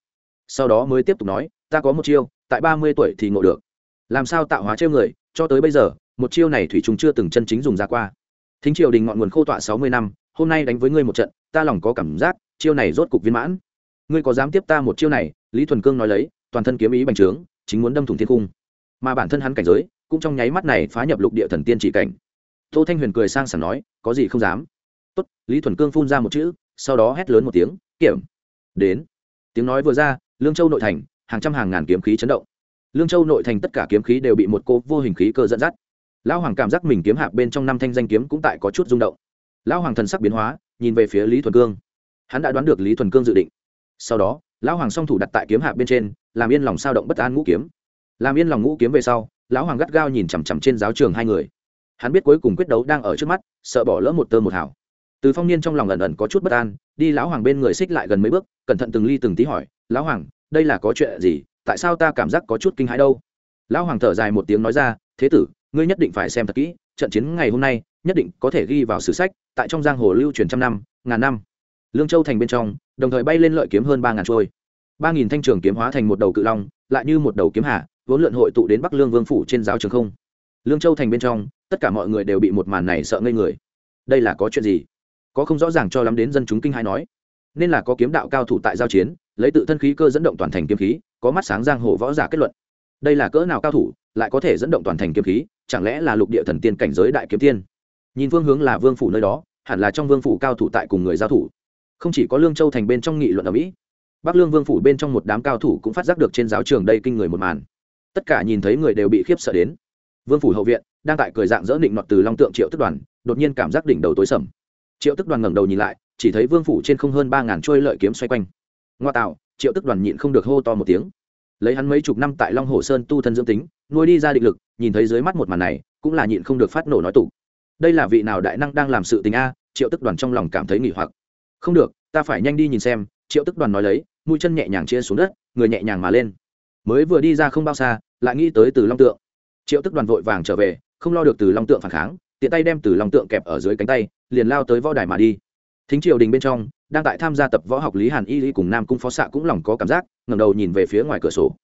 Speaker 1: Sau đó mới tiếp tục nói, ta có một chiêu, tại ba mươi tuổi thì ngộ được. Làm sao tạo hóa trêu người, cho tới bây giờ, một chiêu này thủy chúng chưa từng chân chính dùng ra qua. Thính triều đình ngọn nguồn khô tọa sáu mươi năm hôm nay đánh với ngươi một trận, ta lòng có cảm giác, chiêu này rốt cục viên mãn. Ngươi có dám tiếp ta một chiêu này? Lý thuần cương nói lấy, toàn thân kiếm ý bành trướng, chính muốn đâm thủng thiên cung. Mà bản thân hắn cảnh giới, cũng trong nháy mắt này phá nhập lục địa thần tiên chỉ cảnh. Tô thanh huyền cười sang sảng nói, có gì không dám. Tốt, lý thuần cương phun ra một chữ, sau đó hét lớn một tiếng, kiểm. Đến. Tiếng nói vừa ra, lương châu nội thành, hàng trăm hàng ngàn kiếm khí chấn động. Lương châu nội thành tất cả kiếm khí đều bị một cô vô hình khí cơ dẫn dắt. Lão hoàng cảm giác mình kiếm hạp bên trong năm thanh danh kiếm cũng tại có chút rung động lão hoàng thần sắc biến hóa, nhìn về phía lý thuần cương. Hắn đã đoán được lý thuần cương dự định. Sau đó, lão hoàng song thủ đặt tại kiếm hạ bên trên, làm yên lòng sao động bất an ngũ kiếm. Làm yên lòng ngũ kiếm về sau, lão hoàng gắt gao nhìn chằm chằm trên giáo trường hai người. Hắn biết cuối cùng quyết đấu đang ở trước mắt, sợ bỏ lỡ một tơ một hảo từ phong niên trong lòng ẩn ẩn có chút bất an, đi lão hoàng bên người xích lại gần mấy bước, cẩn thận từng ly từng tí hỏi, lão hoàng, đây là có chuyện gì? Tại sao ta cảm giác có chút kinh hãi đâu? Lão hoàng thở dài một tiếng nói ra, thế tử, ngươi nhất định phải xem thật kỹ trận chiến ngày hôm nay, nhất định có thể ghi vào sử sách, tại trong giang hồ lưu truyền trăm năm, ngàn năm. Lương châu thành bên trong, đồng thời bay lên lợi kiếm hơn ba ngàn trôi. Ba nghìn thanh trường kiếm hóa thành một đầu cự long, lại như một đầu kiếm hạ vốn lượn hội tụ đến bắc lương vương phủ trên giáo trường không. Lương châu thành bên trong, tất cả mọi người đều bị một màn này sợ ngây người. Đây là có chuyện gì? Có không rõ ràng cho lắm đến dân chúng kinh hai nói. Nên là có kiếm đạo cao thủ tại giao chiến, lấy tự thân khí cơ dẫn động toàn thành kiếm khí, có mắt sáng giang hồ võ giả kết luận đây là cỡ nào cao thủ, lại có thể dẫn động toàn thành kiếm khí, chẳng lẽ là lục địa thần tiên cảnh giới đại kiếm tiên? Nhìn phương hướng là vương phủ nơi đó, hẳn là trong vương phủ cao thủ tại cùng người giao thủ. Không chỉ có lương châu thành bên trong nghị luận ở mỹ, bắc lương vương phủ bên trong một đám cao thủ cũng phát giác được trên giáo trường đây kinh người một màn. Tất cả nhìn thấy người đều bị khiếp sợ đến. Vương phủ hậu viện, đang tại cười dạng dỡ định nọt từ long tượng triệu tức đoàn, đột nhiên cảm giác đỉnh đầu tối sầm. Triệu tức đoàn ngẩng đầu nhìn lại, chỉ thấy vương phủ trên không hơn ba ngàn trôi lợi kiếm xoay quanh. Ngoa tạo, triệu tức đoàn nhịn không được hô to một tiếng lấy hắn mấy chục năm tại long hồ sơn tu thân dưỡng tính, nuôi đi ra định lực, nhìn thấy dưới mắt một màn này, cũng là nhịn không được phát nổ nói tủ. Đây là vị nào đại năng đang làm sự tình a? Triệu tức đoàn trong lòng cảm thấy nghỉ hoặc. Không được, ta phải nhanh đi nhìn xem, triệu tức đoàn nói lấy, mũi chân nhẹ nhàng chia xuống đất, người nhẹ nhàng mà lên. Mới vừa đi ra không bao xa, lại nghĩ tới từ long tượng. Triệu tức đoàn vội vàng trở về, không lo được từ long tượng phản kháng, tiện tay đem từ long tượng kẹp ở dưới cánh tay, liền lao tới võ đài mà đi. Thính triều đình bên trong đang tại tham gia tập võ học lý hàn y lý cùng nam cung phó xạ cũng lòng có cảm giác, ngẩng đầu nhìn về phía ngoài cửa sổ.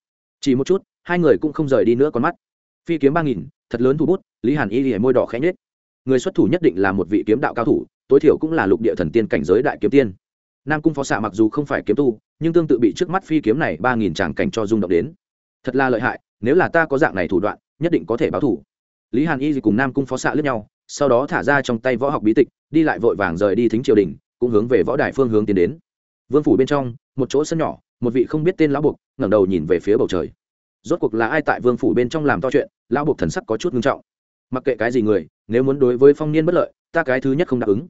Speaker 1: Chỉ một chút, hai người cũng không rời đi nữa con mắt. Phi kiếm ba nghìn, thật lớn thủ bút, lý hàn y lý môi đỏ khẽ nhết người xuất thủ nhất định là một vị kiếm đạo cao thủ, tối thiểu cũng là lục địa thần tiên cảnh giới đại kiếm tiên. Nam cung phó xạ mặc dù không phải kiếm tu, nhưng tương tự bị trước mắt phi kiếm này ba nghìn tràng cảnh cho rung động đến. Thật là lợi hại, nếu là ta có dạng này thủ đoạn, nhất định có thể báo thủ. Lý hàn y cùng nam cung phó xạ lướt nhau, sau đó thả ra trong tay võ học bí tịch, đi lại vội vàng rời đi thính triều đình cũng hướng về võ đài phương hướng tiến đến. Vương phủ bên trong, một chỗ sân nhỏ, một vị không biết tên lão buộc, ngẩng đầu nhìn về phía bầu trời. Rốt cuộc là ai tại vương phủ bên trong làm to chuyện, lão buộc thần sắc có chút nghiêm trọng. Mặc kệ cái gì người, nếu muốn đối với phong niên bất lợi, ta cái thứ nhất không đáp ứng.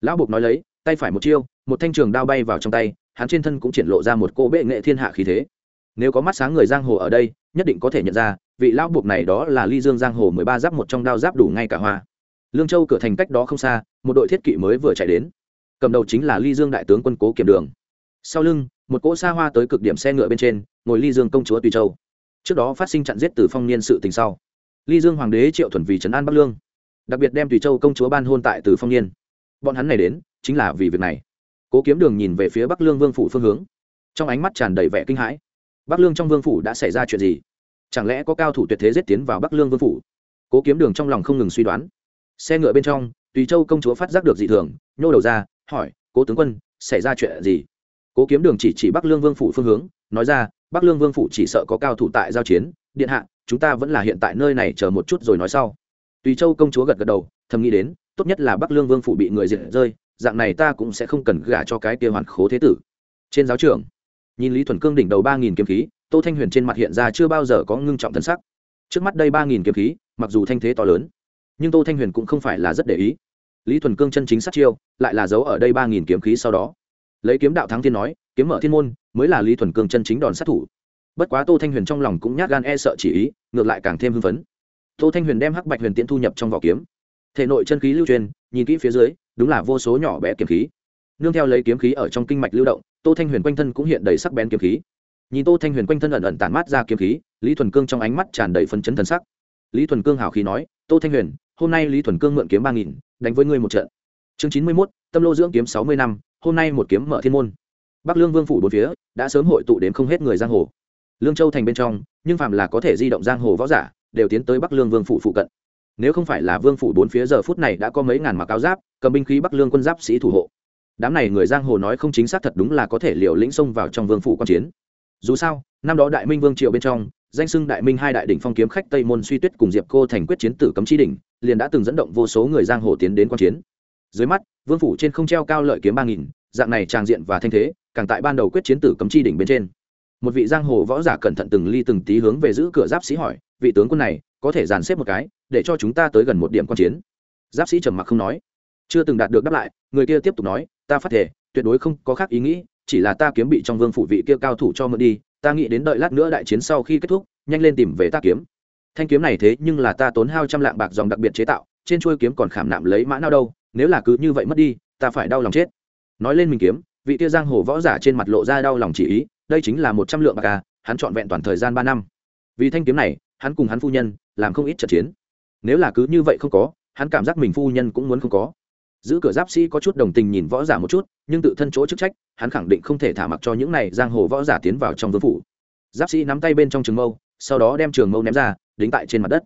Speaker 1: Lão buộc nói lấy, tay phải một chiêu, một thanh trường đao bay vào trong tay, hắn trên thân cũng triển lộ ra một cô bệ nghệ thiên hạ khí thế. Nếu có mắt sáng người giang hồ ở đây, nhất định có thể nhận ra, vị lão buộc này đó là ly dương giang hồ mười ba giáp một trong đao giáp đủ ngay cả hoa. Lương châu cửa thành cách đó không xa, một đội thiết kỵ mới vừa chạy đến cầm đầu chính là ly dương đại tướng quân cố kiểm đường. Sau lưng, một cỗ xa hoa tới cực điểm xe ngựa bên trên, ngồi ly dương công chúa tùy châu. Trước đó phát sinh chặn giết từ phong niên sự tình sau, ly dương hoàng đế triệu thuần vì trấn an bắc lương, đặc biệt đem tùy châu công chúa ban hôn tại từ phong niên. Bọn hắn này đến, chính là vì việc này. Cố kiếm đường nhìn về phía bắc lương vương phủ phương hướng, trong ánh mắt tràn đầy vẻ kinh hãi. Bắc lương trong vương phủ đã xảy ra chuyện gì? Chẳng lẽ có cao thủ tuyệt thế giết tiến vào bắc lương vương phủ? Cố kiếm đường trong lòng không ngừng suy đoán. Xe ngựa bên trong, tùy châu công chúa phát giác được dị thường, nhô đầu ra hỏi, cố tướng quân, xảy ra chuyện gì? Cố kiếm đường chỉ chỉ bắc lương vương phủ phương hướng, nói ra, bắc lương vương phủ chỉ sợ có cao thủ tại giao chiến, điện hạ, chúng ta vẫn là hiện tại nơi này chờ một chút rồi nói sau. Tùy châu công chúa gật gật đầu, thầm nghĩ đến, tốt nhất là bắc lương vương phủ bị người diệt rơi, dạng này ta cũng sẽ không cần gả cho cái kia hoàn khố thế tử. Trên giáo trường, nhìn lý thuần cương đỉnh đầu ba nghìn kiếm khí, tô thanh huyền trên mặt hiện ra chưa bao giờ có ngưng trọng thân sắc. Trước mắt đây ba nghìn kiếm khí, mặc dù thanh thế to lớn, nhưng tô thanh huyền cũng không phải là rất để ý lý thuần cương chân chính sát chiêu, lại là giấu ở đây ba nghìn kiếm khí sau đó. Lấy kiếm đạo thắng thiên nói, kiếm mở thiên môn, mới là lý thuần cương chân chính đòn sát thủ. Bất quá tô thanh huyền trong lòng cũng nhát gan e sợ chỉ ý, ngược lại càng thêm hưng phấn. Tô thanh huyền đem hắc bạch huyền tiễn thu nhập trong vỏ kiếm. Thể nội chân khí lưu truyền, nhìn kỹ phía dưới, đúng là vô số nhỏ bé kiếm khí. Nương theo lấy kiếm khí ở trong kinh mạch lưu động, tô thanh huyền quanh thân cũng hiện đầy sắc bén kiếm khí. Nhìn tô thanh huyền quanh thân ẩn ẩn tản mát ra kiếm khí, lý thuần cương trong ánh mắt tràn đầy phấn chấn thần sắc. Lý thuần cương hào khí nói, tô thanh huyền, hôm nay lý thuần cương mượn kiếm ba nghìn đánh với ngươi một trận. Chương chín mươi mốt, tâm lô dưỡng kiếm sáu mươi năm, hôm nay một kiếm mở thiên môn. Bắc lương vương phủ bốn phía đã sớm hội tụ đến không hết người giang hồ. Lương châu thành bên trong, nhưng phạm là có thể di động giang hồ võ giả, đều tiến tới bắc lương vương phủ phụ cận. Nếu không phải là vương phủ bốn phía giờ phút này đã có mấy ngàn mặc áo giáp, cầm binh khí bắc lương quân giáp sĩ thủ hộ. Đám này người giang hồ nói không chính xác thật đúng là có thể liều lĩnh xông vào trong vương phủ quan chiến. Dù sao, năm đó đại minh vương triều bên trong danh xưng đại minh hai đại đỉnh phong kiếm khách tây môn suy tuyết cùng diệp cô thành quyết chiến tử cấm chi đỉnh, liền đã từng dẫn động vô số người giang hồ tiến đến quan chiến. Dưới mắt, vương phủ trên không treo cao lợi kiếm ba nghìn, dạng này tràng diện và thanh thế, càng tại ban đầu quyết chiến tử cấm chi đỉnh bên trên. Một vị giang hồ võ giả cẩn thận từng ly từng tí hướng về giữ cửa giáp sĩ hỏi, vị tướng quân này, có thể dàn xếp một cái, để cho chúng ta tới gần một điểm quan chiến? Giáp sĩ trầm mặc không nói. Chưa từng đạt được đáp lại, người kia tiếp tục nói, ta phát thể tuyệt đối không có khác ý nghĩ, chỉ là ta kiếm bị trong vương phủ vị kia cao thủ cho mượn đi ta nghĩ đến đợi lát nữa đại chiến sau khi kết thúc, nhanh lên tìm về ta kiếm. Thanh kiếm này thế nhưng là ta tốn hao trăm lạng bạc dòng đặc biệt chế tạo, trên chuôi kiếm còn khảm nạm lấy mã nào đâu, nếu là cứ như vậy mất đi, ta phải đau lòng chết. Nói lên mình kiếm, vị tia giang hồ võ giả trên mặt lộ ra đau lòng chỉ ý, đây chính là một trăm lượng bạc à hắn trọn vẹn toàn thời gian ba năm. Vì thanh kiếm này, hắn cùng hắn phu nhân, làm không ít trận chiến. Nếu là cứ như vậy không có, hắn cảm giác mình phu nhân cũng muốn không có giữ cửa giáp sĩ có chút đồng tình nhìn võ giả một chút, nhưng tự thân chỗ chức trách, hắn khẳng định không thể thả mặc cho những này giang hồ võ giả tiến vào trong vương phủ. Giáp sĩ nắm tay bên trong trường mâu, sau đó đem trường mâu ném ra, đính tại trên mặt đất.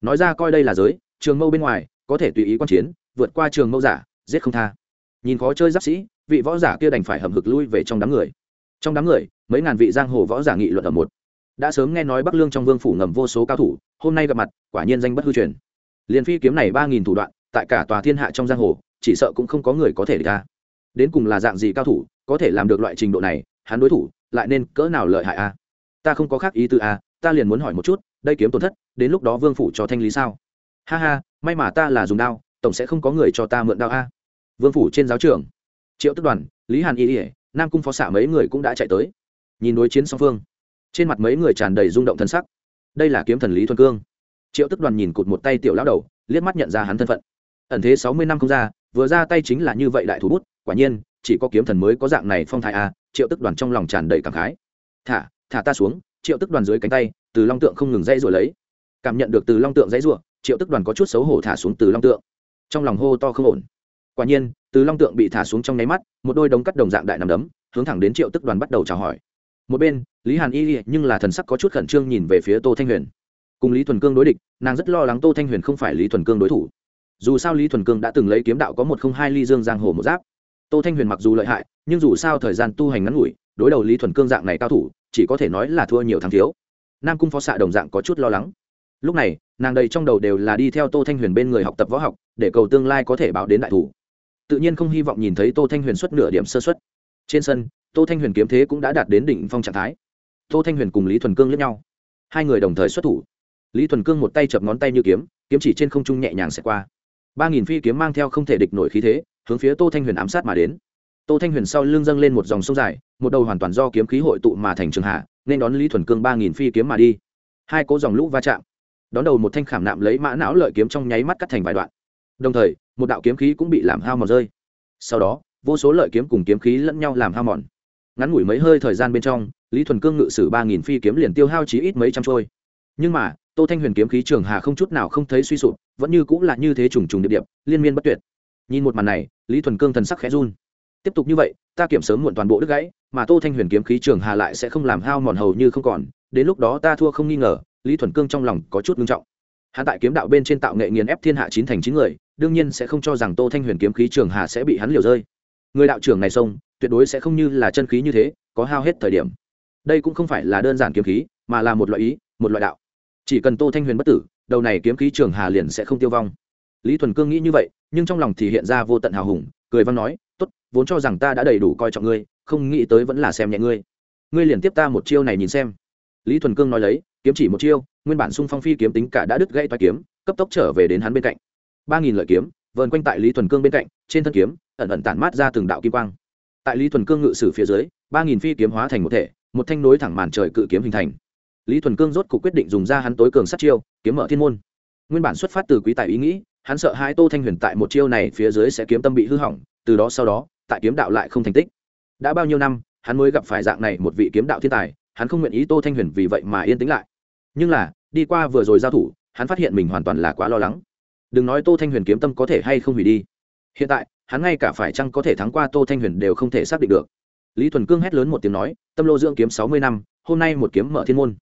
Speaker 1: Nói ra coi đây là giới, trường mâu bên ngoài, có thể tùy ý quan chiến, vượt qua trường mâu giả, giết không tha. Nhìn khó chơi giáp sĩ, vị võ giả kia đành phải hầm hực lui về trong đám người. Trong đám người, mấy ngàn vị giang hồ võ giả nghị luận ở một. Đã sớm nghe nói bắc lương trong vương phủ ngầm vô số cao thủ, hôm nay gặp mặt, quả nhiên danh bất hư truyền. Liền phi kiếm này ba nghìn thủ đoạn, tại cả tòa thiên hạ trong giang hồ chỉ sợ cũng không có người có thể ra đến cùng là dạng gì cao thủ có thể làm được loại trình độ này, hắn đối thủ lại nên cỡ nào lợi hại a? Ta không có khác ý tư a, ta liền muốn hỏi một chút, đây kiếm tổn thất, đến lúc đó vương phủ cho thanh lý sao? Ha ha, may mà ta là dùng đao, tổng sẽ không có người cho ta mượn đao a. Vương phủ trên giáo trường triệu tức đoàn, lý hàn y ỉa nam cung phó xạ mấy người cũng đã chạy tới. Nhìn đối chiến song phương, trên mặt mấy người tràn đầy rung động thân sắc. Đây là kiếm thần lý thuần cương. Triệu tức đoàn nhìn cụt một tay tiểu lão đầu, liếc mắt nhận ra hắn thân phận. Ẩn thế sáu mươi năm không ra vừa ra tay chính là như vậy đại thủ bút, quả nhiên, chỉ có kiếm thần mới có dạng này phong thái a triệu tức đoàn trong lòng tràn đầy cảm khái. Thả thả ta xuống, triệu tức đoàn dưới cánh tay, từ long tượng không ngừng dây rồi lấy. Cảm nhận được từ long tượng dãy ruộng triệu tức đoàn có chút xấu hổ thả xuống từ long tượng. Trong lòng hô to không ổn. Quả nhiên, từ long tượng bị thả xuống trong nháy mắt, một đôi đống cắt đồng dạng đại nằm đấm, hướng thẳng đến triệu tức đoàn bắt đầu chào hỏi. Một bên, lý hàn y nhưng là thần sắc có chút khẩn trương nhìn về phía tô thanh huyền. Cùng lý thuần cương đối địch, nàng rất lo lắng tô thanh huyền không phải lý thuần cương đối thủ dù sao lý thuần cương đã từng lấy kiếm đạo có một không hai ly dương giang hồ một giáp. Tô thanh huyền mặc dù lợi hại, nhưng dù sao thời gian tu hành ngắn ngủi, đối đầu lý thuần cương dạng này cao thủ, chỉ có thể nói là thua nhiều thắng thiếu. Nam cung phó xạ đồng dạng có chút lo lắng. Lúc này, nàng đầy trong đầu đều là đi theo tô thanh huyền bên người học tập võ học, để cầu tương lai có thể báo đến đại thủ. Tự nhiên không hy vọng nhìn thấy tô thanh huyền xuất nửa điểm sơ xuất trên sân, tô thanh huyền kiếm thế cũng đã đạt đến đỉnh phong trạng thái. Tô thanh huyền cùng lý thuần cương lẫn nhau. Hai người đồng thời xuất thủ. Lý thuần cương một tay chập ngón tay như kiếm kiếm chỉ trên không trung nhẹ nhàng xẹt qua ba nghìn phi kiếm mang theo không thể địch nổi khí thế, hướng phía tô thanh huyền ám sát mà đến. Tô thanh huyền sau lưng dâng lên một dòng sông dài, một đầu hoàn toàn do kiếm khí hội tụ mà thành trường hạ, nên đón lý thuần cương ba nghìn phi kiếm mà đi. Hai cố dòng lũ va chạm. Đón đầu một thanh khảm nạm lấy mã não lợi kiếm trong nháy mắt cắt thành vài đoạn. Đồng thời, một đạo kiếm khí cũng bị làm hao mòn rơi. Sau đó, vô số lợi kiếm cùng kiếm khí lẫn nhau làm hao mòn. Ngắn ngủi mấy hơi thời gian bên trong, lý thuần cương ngự sử ba nghìn phi kiếm liền tiêu hao chí ít mấy trăm trôi. Nhưng mà tô thanh huyền kiếm khí trường hà không chút nào không thấy suy sụp, vẫn như cũng là như thế trùng trùng điệp điệp, liên miên bất tuyệt. Nhìn một màn này, lý thuần cương thần sắc khẽ run. Tiếp tục như vậy, ta kiểm sớm muộn toàn bộ đứt gãy, mà tô thanh huyền kiếm khí trường hà lại sẽ không làm hao mòn hầu như không còn, đến lúc đó ta thua không nghi ngờ, lý thuần cương trong lòng có chút nghiêm trọng. Hạ tại kiếm đạo bên trên tạo nghệ nghiền ép thiên hạ chín thành chín người, đương nhiên sẽ không cho rằng tô thanh huyền kiếm khí trường hà sẽ bị hắn liều rơi. Người đạo trưởng này xông tuyệt đối sẽ không như là chân khí như thế, có hao hết thời điểm. Đây cũng không phải là đơn giản kiếm khí, mà là một loại ý, một loại đạo chỉ cần tô thanh huyền bất tử, đầu này kiếm khí trường hà liền sẽ không tiêu vong. Lý thuần cương nghĩ như vậy, nhưng trong lòng thì hiện ra vô tận hào hùng, cười văn nói, tốt, vốn cho rằng ta đã đầy đủ coi trọng ngươi, không nghĩ tới vẫn là xem nhẹ ngươi. Ngươi liền tiếp ta một chiêu này nhìn xem. Lý thuần cương nói lấy, kiếm chỉ một chiêu, nguyên bản sung phong phi kiếm tính cả đã đứt gãy toa kiếm, cấp tốc trở về đến hắn bên cạnh. Ba nghìn lợi kiếm, vờn quanh tại lý thuần cương bên cạnh, trên thân kiếm, ẩn ẩn tản mát ra từng đạo kim quang. Tại lý thuần cương ngự sử phía dưới, ba nghìn phi kiếm hóa thành một thể, một thanh nối thẳng màn trời cự kiếm hình thành lý thuần cương rốt cuộc quyết định dùng ra hắn tối cường sát chiêu, kiếm mở thiên môn. Nguyên bản xuất phát từ quý tài ý nghĩ, hắn sợ hai tô thanh huyền tại một chiêu này phía dưới sẽ kiếm tâm bị hư hỏng, từ đó sau đó, tại kiếm đạo lại không thành tích. Đã bao nhiêu năm, hắn mới gặp phải dạng này một vị kiếm đạo thiên tài, hắn không nguyện ý tô thanh huyền vì vậy mà yên tĩnh lại. Nhưng là, đi qua vừa rồi giao thủ, hắn phát hiện mình hoàn toàn là quá lo lắng. Đừng nói tô thanh huyền kiếm tâm có thể hay không hủy đi. Hiện tại, hắn ngay cả phải chăng có thể thắng qua tô thanh huyền đều không thể xác định được. Lý thuần cương hét lớn một tiếng nói, tâm lô dưỡng kiếm sáu mươi năm, hôm nay một kiếm mở thiên môn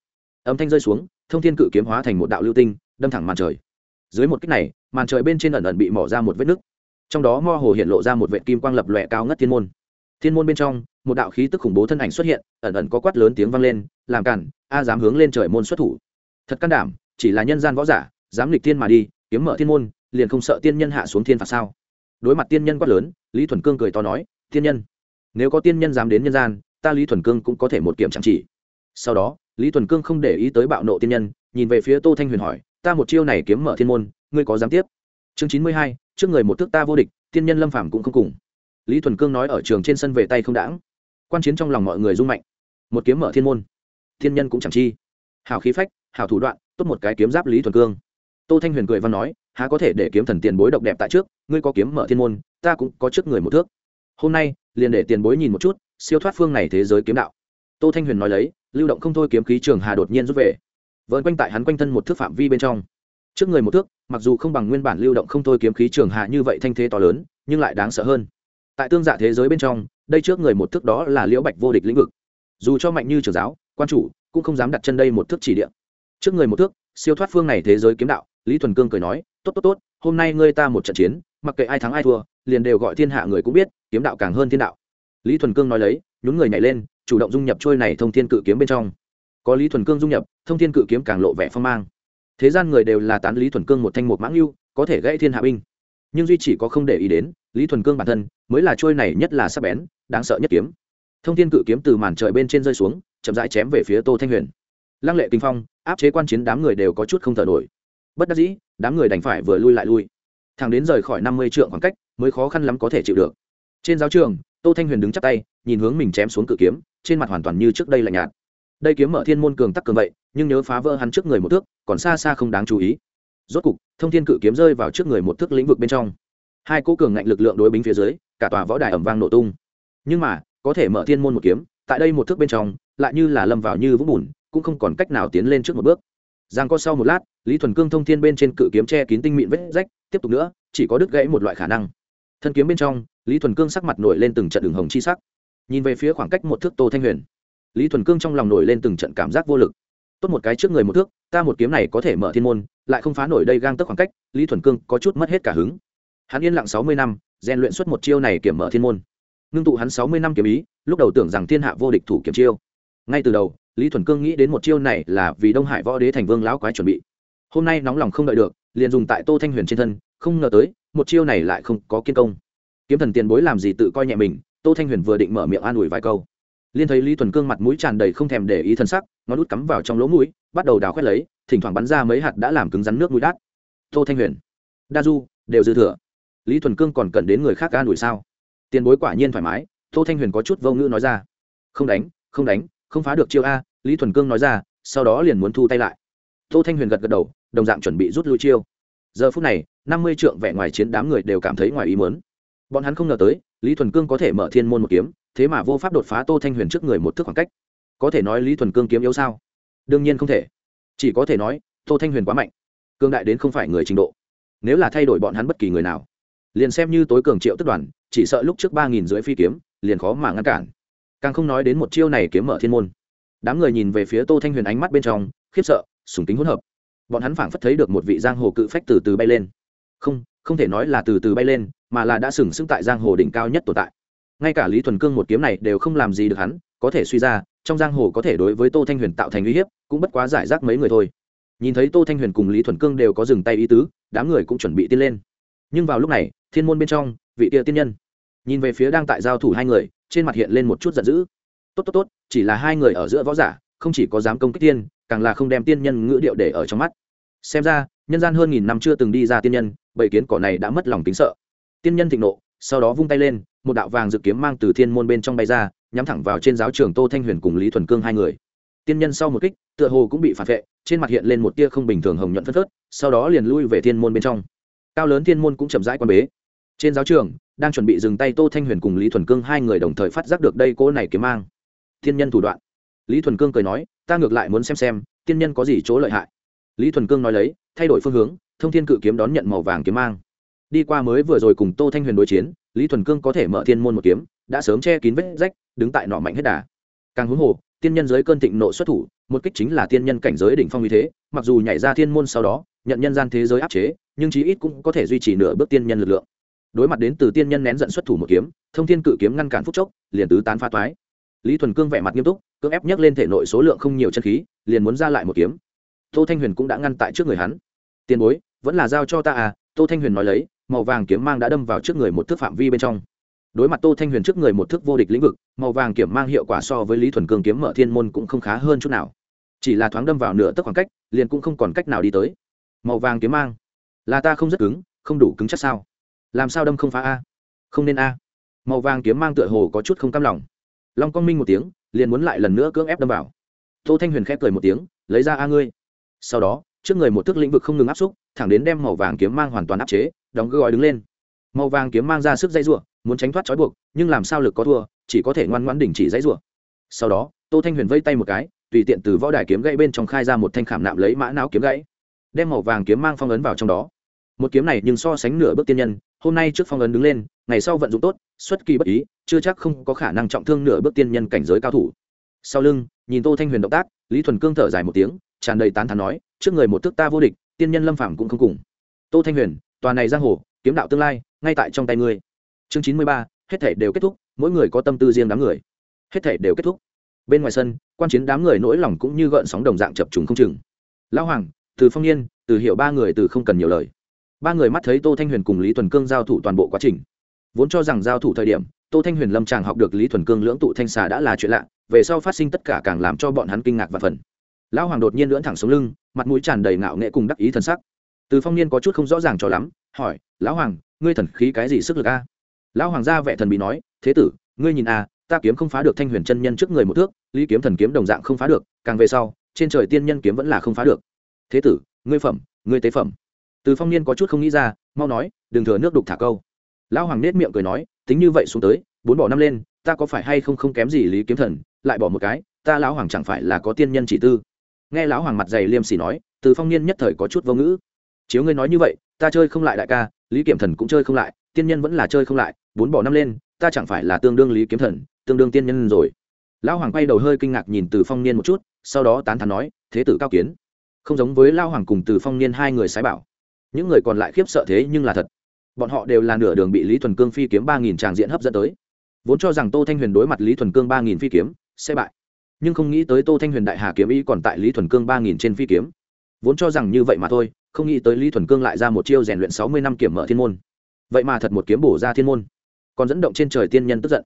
Speaker 1: âm thanh rơi xuống, thông thiên cự kiếm hóa thành một đạo lưu tinh, đâm thẳng màn trời. Dưới một kích này, màn trời bên trên ẩn ẩn bị mỏ ra một vết nứt. Trong đó mo hồ hiện lộ ra một vệ kim quang lập lòe cao ngất thiên môn. Thiên môn bên trong, một đạo khí tức khủng bố thân ảnh xuất hiện, ẩn ẩn có quát lớn tiếng vang lên, làm cản, a dám hướng lên trời môn xuất thủ. Thật can đảm, chỉ là nhân gian võ giả, dám lịch thiên mà đi, kiếm mở thiên môn, liền không sợ tiên nhân hạ xuống thiên phạt sao? Đối mặt tiên nhân quát lớn, lý thuần cương cười to nói, tiên nhân, nếu có tiên nhân dám đến nhân gian, ta lý thuần cương cũng có thể một kiểm chẳng chỉ sau đó, lý thuần cương không để ý tới bạo nộ tiên nhân, nhìn về phía tô thanh huyền hỏi, ta một chiêu này kiếm mở thiên môn, ngươi có dám tiếp? Chương chín mươi hai, trước người một thước ta vô địch, tiên nhân lâm phàm cũng không cùng. Lý thuần cương nói ở trường trên sân về tay không đãng. Quan chiến trong lòng mọi người rung mạnh. Một kiếm mở thiên môn. Thiên nhân cũng chẳng chi. Hào khí phách, hào thủ đoạn, tốt một cái kiếm giáp lý thuần cương. Tô thanh huyền cười văn nói, há có thể để kiếm thần tiền bối độc đẹp tại trước, ngươi có kiếm mở thiên môn, ta cũng có trước người một thước. Hôm nay, liền để tiền bối nhìn một chút, siêu thoát phương này thế giới kiếm đạo. Tô thanh huyền nói lấy lưu động không thôi kiếm khí trường hà đột nhiên rút về. Vợn quanh tại hắn quanh thân một thước phạm vi bên trong. Trước người một thước, mặc dù không bằng nguyên bản lưu động không thôi kiếm khí trường hà như vậy thanh thế to lớn, nhưng lại đáng sợ hơn. Tại tương giả thế giới bên trong, đây trước người một thước đó là liễu bạch vô địch lĩnh vực. Dù cho mạnh như trường giáo, quan chủ, cũng không dám đặt chân đây một thước chỉ địa. Trước người một thước, siêu thoát phương này thế giới kiếm đạo, lý thuần cương cười nói, tốt tốt tốt, hôm nay ngươi ta một trận chiến, mặc kệ ai thắng ai thua, liền đều gọi thiên hạ người cũng biết, kiếm đạo càng hơn thiên đạo. Lý thuần cương nói lấy, nhún người nhảy lên chủ động dung nhập trôi này thông thiên cự kiếm bên trong. Có lý thuần cương dung nhập, thông thiên cự kiếm càng lộ vẻ phong mang. Thế gian người đều là tán lý thuần cương một thanh một mãng lưu, có thể gãy thiên hạ binh. Nhưng duy chỉ có không để ý đến, lý thuần cương bản thân, mới là trôi này nhất là sắc bén, đáng sợ nhất kiếm. Thông thiên cự kiếm từ màn trời bên trên rơi xuống, chậm rãi chém về phía tô thanh huyền. Lăng lệ kinh phong, áp chế quan chiến đám người đều có chút không thở nổi. Bất đắc dĩ, đám người đành phải vừa lui lại lui. Thằng đến rời khỏi năm mươi trượng khoảng cách, mới khó khăn lắm có thể chịu được. Trên giáo trường, tô thanh huyền đứng chắp tay, nhìn hướng mình chém xuống cự kiếm trên mặt hoàn toàn như trước đây là nhạt. Đây kiếm mở thiên môn cường tắc cường vậy, nhưng nhớ phá vỡ hắn trước người một thước, còn xa xa không đáng chú ý. Rốt cục, thông thiên cự kiếm rơi vào trước người một thước lĩnh vực bên trong. Hai cố cường ngạnh lực lượng đối bính phía dưới, cả tòa võ đài ẩm vang nổ tung. Nhưng mà, có thể mở thiên môn một kiếm, tại đây một thước bên trong, lại như là lâm vào như vũng bùn, cũng không còn cách nào tiến lên trước một bước. Giang có sau một lát, lý thuần cương thông thiên bên trên cự kiếm che kín tinh mịn vết rách, tiếp tục nữa, chỉ có đứt gãy một loại khả năng. Thân kiếm bên trong, lý thuần cương sắc mặt nổi lên từng trận đường hồng chi sắc nhìn về phía khoảng cách một thước tô thanh huyền. Lý thuần cương trong lòng nổi lên từng trận cảm giác vô lực. Tốt một cái trước người một thước, ta một kiếm này có thể mở thiên môn, lại không phá nổi đây gang tấc khoảng cách, lý thuần cương có chút mất hết cả hứng. Hắn yên lặng sáu mươi năm, rèn luyện suốt một chiêu này kiểm mở thiên môn. Ngưng tụ hắn sáu mươi năm kiếm ý, lúc đầu tưởng rằng thiên hạ vô địch thủ kiểm chiêu. Ngay từ đầu, lý thuần cương nghĩ đến một chiêu này là vì đông hải võ đế thành vương lão quái chuẩn bị. Hôm nay nóng lòng không đợi được, liền dùng tại tô thanh huyền trên thân, không ngờ tới, một chiêu này lại không có kiên công. Kiếm thần tiền bối làm gì tự coi nhẹ mình tô thanh huyền vừa định mở miệng an ủi vài câu liên thấy lý thuần cương mặt mũi tràn đầy không thèm để ý thân sắc nó đút cắm vào trong lỗ mũi, bắt đầu đào khoét lấy, thỉnh thoảng bắn ra mấy hạt đã làm cứng rắn nước mũi đát. Tô thanh huyền, đa du, đều dư thừa. Lý thuần cương còn cần đến người khác an ủi sao? Tiền bối quả nhiên thoải mái, tô thanh huyền có chút vô ngữ nói ra. Không đánh không đánh, không phá được chiêu a, lý thuần cương nói ra, sau đó liền muốn thu tay lại. Tô thanh huyền gật gật đầu, đồng dạng chuẩn bị rút lui chiêu. Giờ phút này, năm mươi trượng vẻ ngoài chiến đám người đều cảm thấy ngoài ý muốn bọn hắn không ngờ tới, lý thuần cương có thể mở thiên môn một kiếm, thế mà vô pháp đột phá tô thanh huyền trước người một thước khoảng cách. Có thể nói lý thuần cương kiếm yếu sao? Đương nhiên không thể. Chỉ có thể nói, tô thanh huyền quá mạnh. Cương đại đến không phải người trình độ. Nếu là thay đổi bọn hắn bất kỳ người nào, liền xem như tối cường triệu tức đoàn, chỉ sợ lúc trước ba nghìn rưỡi phi kiếm, liền khó mà ngăn cản. Càng không nói đến một chiêu này kiếm mở thiên môn. Đám người nhìn về phía tô thanh huyền ánh mắt bên trong, khiếp sợ, sùng tính hỗn hợp. Bọn hắn phảng phất thấy được một vị giang hồ cự phách từ từ bay lên. Không không thể nói là từ từ bay lên, mà là đã sừng sững tại giang hồ đỉnh cao nhất tồn tại. Ngay cả lý thuần cương một kiếm này đều không làm gì được hắn, có thể suy ra, trong giang hồ có thể đối với tô thanh huyền tạo thành uy hiếp, cũng bất quá giải rác mấy người thôi. Nhìn thấy tô thanh huyền cùng lý thuần cương đều có dừng tay ý tứ, đám người cũng chuẩn bị tiên lên. Nhưng vào lúc này, thiên môn bên trong, vị tia tiên nhân, nhìn về phía đang tại giao thủ hai người, trên mặt hiện lên một chút giận dữ. Tốt tốt tốt, chỉ là hai người ở giữa võ giả, không chỉ có dám công kích tiên, càng là không đem tiên nhân ngữ điệu để ở trong mắt. Xem ra, nhân gian hơn nghìn năm chưa từng đi ra tiên nhân bầy kiến cỏ này đã mất lòng tính sợ. Tiên nhân thịnh nộ, sau đó vung tay lên, một đạo vàng dự kiếm mang từ thiên môn bên trong bay ra, nhắm thẳng vào trên giáo trường tô thanh huyền cùng lý thuần cương hai người. Tiên nhân sau một kích, tựa hồ cũng bị phản vệ, trên mặt hiện lên một tia không bình thường hồng nhuận phân phớt, sau đó liền lui về thiên môn bên trong. Cao lớn thiên môn cũng chậm rãi quan bế. Trên giáo trường, đang chuẩn bị dừng tay tô thanh huyền cùng lý thuần cương hai người đồng thời phát giác được đây cô này kiếm mang. Thiên nhân thủ đoạn. Lý thuần cương cười nói, ta ngược lại muốn xem xem, tiên nhân có gì chỗ lợi hại. Lý thuần cương nói lấy, thay đổi phương hướng thông thiên cự kiếm đón nhận màu vàng kiếm mang. Đi qua mới vừa rồi cùng tô thanh huyền đối chiến, lý thuần cương có thể mở thiên môn một kiếm, đã sớm che kín vết rách, đứng tại nọ mạnh hết đà. Càng huống hồ, tiên nhân giới cơn thịnh nộ xuất thủ, một kích chính là tiên nhân cảnh giới đỉnh phong như thế, mặc dù nhảy ra thiên môn sau đó, nhận nhân gian thế giới áp chế, nhưng chí ít cũng có thể duy trì nửa bước tiên nhân lực lượng. Đối mặt đến từ tiên nhân nén giận xuất thủ một kiếm, thông thiên cự kiếm ngăn cản phúc chốc, liền tứ tán pha toái. Lý thuần cương vẻ mặt nghiêm túc, cưỡng ép nhấc lên thể nội số lượng không nhiều chân khí, liền muốn ra lại một kiếm. Tô thanh huyền cũng đã ngăn tại trước người hắn. Tiền bối vẫn là giao cho ta à tô thanh huyền nói lấy, màu vàng kiếm mang đã đâm vào trước người một thước phạm vi bên trong. Đối mặt tô thanh huyền trước người một thước vô địch lĩnh vực, màu vàng kiếm mang hiệu quả so với lý thuần cương kiếm mở thiên môn cũng không khá hơn chút nào. Chỉ là thoáng đâm vào nửa tấc khoảng cách, liền cũng không còn cách nào đi tới. Màu vàng kiếm mang, là ta không rất cứng, không đủ cứng chắc sao? Làm sao đâm không phá a? Không nên a. Màu vàng kiếm mang tựa hồ có chút không cam lòng. Long con minh một tiếng, liền muốn lại lần nữa cưỡng ép đâm vào. Tô thanh huyền khép cười một tiếng, lấy ra a ngươi. Sau đó trước người một thước lĩnh vực không ngừng áp xúc, thẳng đến đem màu vàng kiếm mang hoàn toàn áp chế, đóng gói đứng lên. Màu vàng kiếm mang ra sức dây rụa muốn tránh thoát trói buộc, nhưng làm sao lực có thua, chỉ có thể ngoan ngoãn đình chỉ dãy rụa sau đó, tô thanh huyền vây tay một cái, tùy tiện từ võ đài kiếm gãy bên trong khai ra một thanh khảm nạm lấy mã não kiếm gãy, đem màu vàng kiếm mang phong ấn vào trong đó. Một kiếm này nhưng so sánh nửa bước tiên nhân, hôm nay trước phong ấn đứng lên, ngày sau vận dụng tốt, xuất kỳ bất ý, chưa chắc không có khả năng trọng thương nửa bước tiên nhân cảnh giới cao thủ. Sau lưng, nhìn tô thanh huyền động tác, lý thuần cương thở dài một tiếng, tràn đầy tán thán nói trước người một thước ta vô địch, tiên nhân lâm phạm cũng không cùng. Tô thanh huyền, tòa này giang hồ, kiếm đạo tương lai, ngay tại trong tay ngươi. Chương chín mươi ba, hết thể đều kết thúc, mỗi người có tâm tư riêng đám người. Hết thể đều kết thúc. Bên ngoài sân, quan chiến đám người nỗi lòng cũng như gợn sóng đồng dạng chập trùng không chừng. Lão hoàng, từ phong niên, từ Hiệu ba người từ không cần nhiều lời. Ba người mắt thấy tô thanh huyền cùng lý thuần cương giao thủ toàn bộ quá trình. Vốn cho rằng giao thủ thời điểm, tô thanh huyền lâm tràng học được lý thuần cương lưỡng tụ thanh xà đã là chuyện lạ, về sau phát sinh tất cả càng làm cho bọn hắn kinh ngạc và phần lão hoàng đột nhiên lưỡn thẳng xuống lưng, mặt mũi tràn đầy ngạo nghệ cùng đắc ý thần sắc. Từ phong niên có chút không rõ ràng cho lắm, hỏi, lão hoàng, ngươi thần khí cái gì sức lực a? Lão hoàng gia vẻ thần bị nói, thế tử, ngươi nhìn a, ta kiếm không phá được thanh huyền chân nhân trước người một thước, lý kiếm thần kiếm đồng dạng không phá được, càng về sau, trên trời tiên nhân kiếm vẫn là không phá được. Thế tử, ngươi phẩm, ngươi tế phẩm. Từ phong niên có chút không nghĩ ra, mau nói, đừng thừa nước đục thả câu. Lão hoàng nết miệng cười nói, tính như vậy xuống tới, bốn bỏ năm lên, ta có phải hay không không kém gì lý kiếm thần, lại bỏ một cái, ta lão hoàng chẳng phải là có tiên nhân chỉ tư nghe lão hoàng mặt dày liêm sỉ nói, từ phong niên nhất thời có chút vô ngữ. Chiếu ngươi nói như vậy, ta chơi không lại đại ca, lý kiểm thần cũng chơi không lại, tiên nhân vẫn là chơi không lại, bốn bỏ năm lên, ta chẳng phải là tương đương lý kiếm thần, tương đương tiên nhân rồi. Lão hoàng quay đầu hơi kinh ngạc nhìn từ phong niên một chút, sau đó tán thán nói, thế tử cao kiến. Không giống với lao hoàng cùng từ phong niên hai người sái bảo. Những người còn lại khiếp sợ thế nhưng là thật. Bọn họ đều là nửa đường bị lý thuần cương phi kiếm ba nghìn tràng diện hấp dẫn tới. Vốn cho rằng tô thanh huyền đối mặt lý thuần cương ba nghìn phi kiếm, sẽ bại nhưng không nghĩ tới tô thanh huyền đại hà kiếm ý còn tại lý thuần cương ba nghìn trên phi kiếm. Vốn cho rằng như vậy mà thôi, không nghĩ tới lý thuần cương lại ra một chiêu rèn luyện sáu mươi năm kiểm mở thiên môn. Vậy mà thật một kiếm bổ ra thiên môn. Còn dẫn động trên trời tiên nhân tức giận.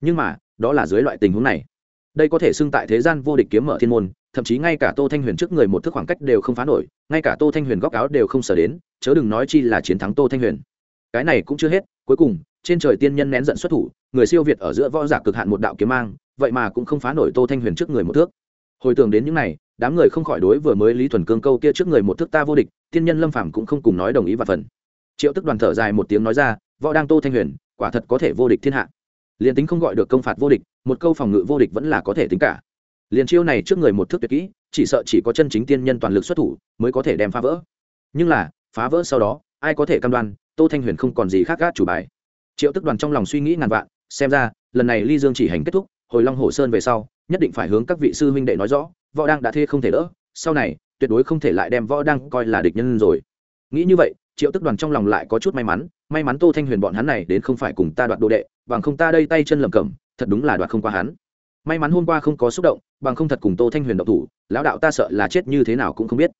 Speaker 1: Nhưng mà, đó là dưới loại tình huống này. Đây có thể xưng tại thế gian vô địch kiếm mở thiên môn, thậm chí ngay cả tô thanh huyền trước người một thước khoảng cách đều không phá nổi, ngay cả tô thanh huyền góc áo đều không sở đến, chớ đừng nói chi là chiến thắng tô thanh huyền. Cái này cũng chưa hết, cuối cùng, trên trời tiên nhân nén giận xuất thủ, người siêu việt ở giữa võ giả cực hạn một đạo kiếm mang vậy mà cũng không phá nổi tô thanh huyền trước người một thước. Hồi tưởng đến những này, đám người không khỏi đối vừa mới lý thuần cương câu kia trước người một thước ta vô địch, tiên nhân lâm phàm cũng không cùng nói đồng ý và phần. Triệu tức đoàn thở dài một tiếng nói ra, võ đang tô thanh huyền, quả thật có thể vô địch thiên hạ. Liền tính không gọi được công phạt vô địch, một câu phòng ngự vô địch vẫn là có thể tính cả. Liền chiêu này trước người một thước tuyệt kỹ, chỉ sợ chỉ có chân chính tiên nhân toàn lực xuất thủ mới có thể đem phá vỡ. Nhưng là, phá vỡ sau đó, ai có thể cam đoan, tô thanh huyền không còn gì khác gác chủ bài. Triệu tức đoàn trong lòng suy nghĩ ngàn vạn, xem ra, lần này ly dương chỉ hành kết thúc hồi long hồ sơn về sau, nhất định phải hướng các vị sư huynh đệ nói rõ, võ đang đã thê không thể đỡ, sau này, tuyệt đối không thể lại đem võ đang coi là địch nhân rồi. Nghĩ như vậy, triệu tức đoàn trong lòng lại có chút may mắn may mắn tô thanh huyền bọn hắn này đến không phải cùng ta đoạt đồ đệ, bằng không ta đây tay chân lầm cẩm, thật đúng là đoạt không qua hắn. May mắn hôm qua không có xúc động, bằng không thật cùng tô thanh huyền độc thủ, lão đạo ta sợ là chết như thế nào cũng không biết.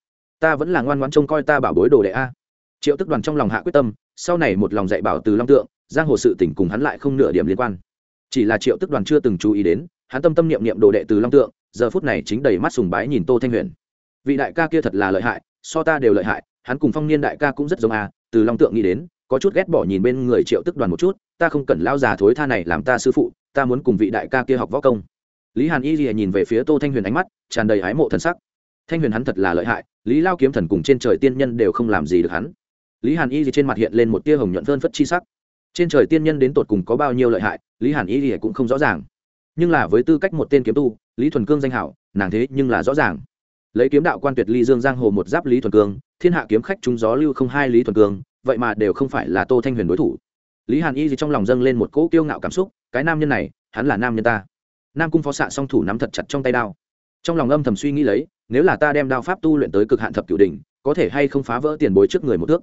Speaker 1: Ta vẫn là ngoan ngoãn trông coi ta bảo bối đồ đệ a. Triệu tức đoàn trong lòng hạ quyết tâm, sau này một lòng dạy bảo từ long tượng, giang hồ sự tỉnh cùng hắn lại không nửa điểm liên quan chỉ là triệu tức đoàn chưa từng chú ý đến, hắn tâm tâm niệm niệm đồ đệ từ long tượng, giờ phút này chính đầy mắt sùng bái nhìn tô thanh huyền. Vị đại ca kia thật là lợi hại, so ta đều lợi hại, hắn cùng phong niên đại ca cũng rất giống a, từ long tượng nghĩ đến, có chút ghét bỏ nhìn bên người triệu tức đoàn một chút, ta không cần lao già thối tha này làm ta sư phụ, ta muốn cùng vị đại ca kia học võ công. Lý hàn y gì nhìn về phía tô thanh huyền ánh mắt, tràn đầy ái mộ thần sắc. Thanh huyền hắn thật là lợi hại, lý lao kiếm thần cùng trên trời tiên nhân đều không làm gì được hắn. Lý hàn y gì trên mặt hiện lên một tia hồng nhuận vơn phất chi sắc. Trên trời tiên nhân đến tột cùng có bao nhiêu lợi hại lý hàn y thì cũng không rõ ràng. Nhưng là với tư cách một tên kiếm tu, lý thuần cương danh hảo, nàng thế nhưng là rõ ràng. Lấy kiếm đạo quan tuyệt ly dương giang hồ một giáp lý thuần cương, thiên hạ kiếm khách chúng gió lưu không hai lý thuần cương, vậy mà đều không phải là tô thanh huyền đối thủ. Lý hàn y gì trong lòng dâng lên một cỗ kiêu ngạo cảm xúc, cái nam nhân này, hắn là nam nhân ta. Nam cung phó xạ song thủ nắm thật chặt trong tay đao. Trong lòng âm thầm suy nghĩ lấy, nếu là ta đem đao pháp tu luyện tới cực hạn thập cửu đỉnh, có thể hay không phá vỡ tiền bối trước người một thước.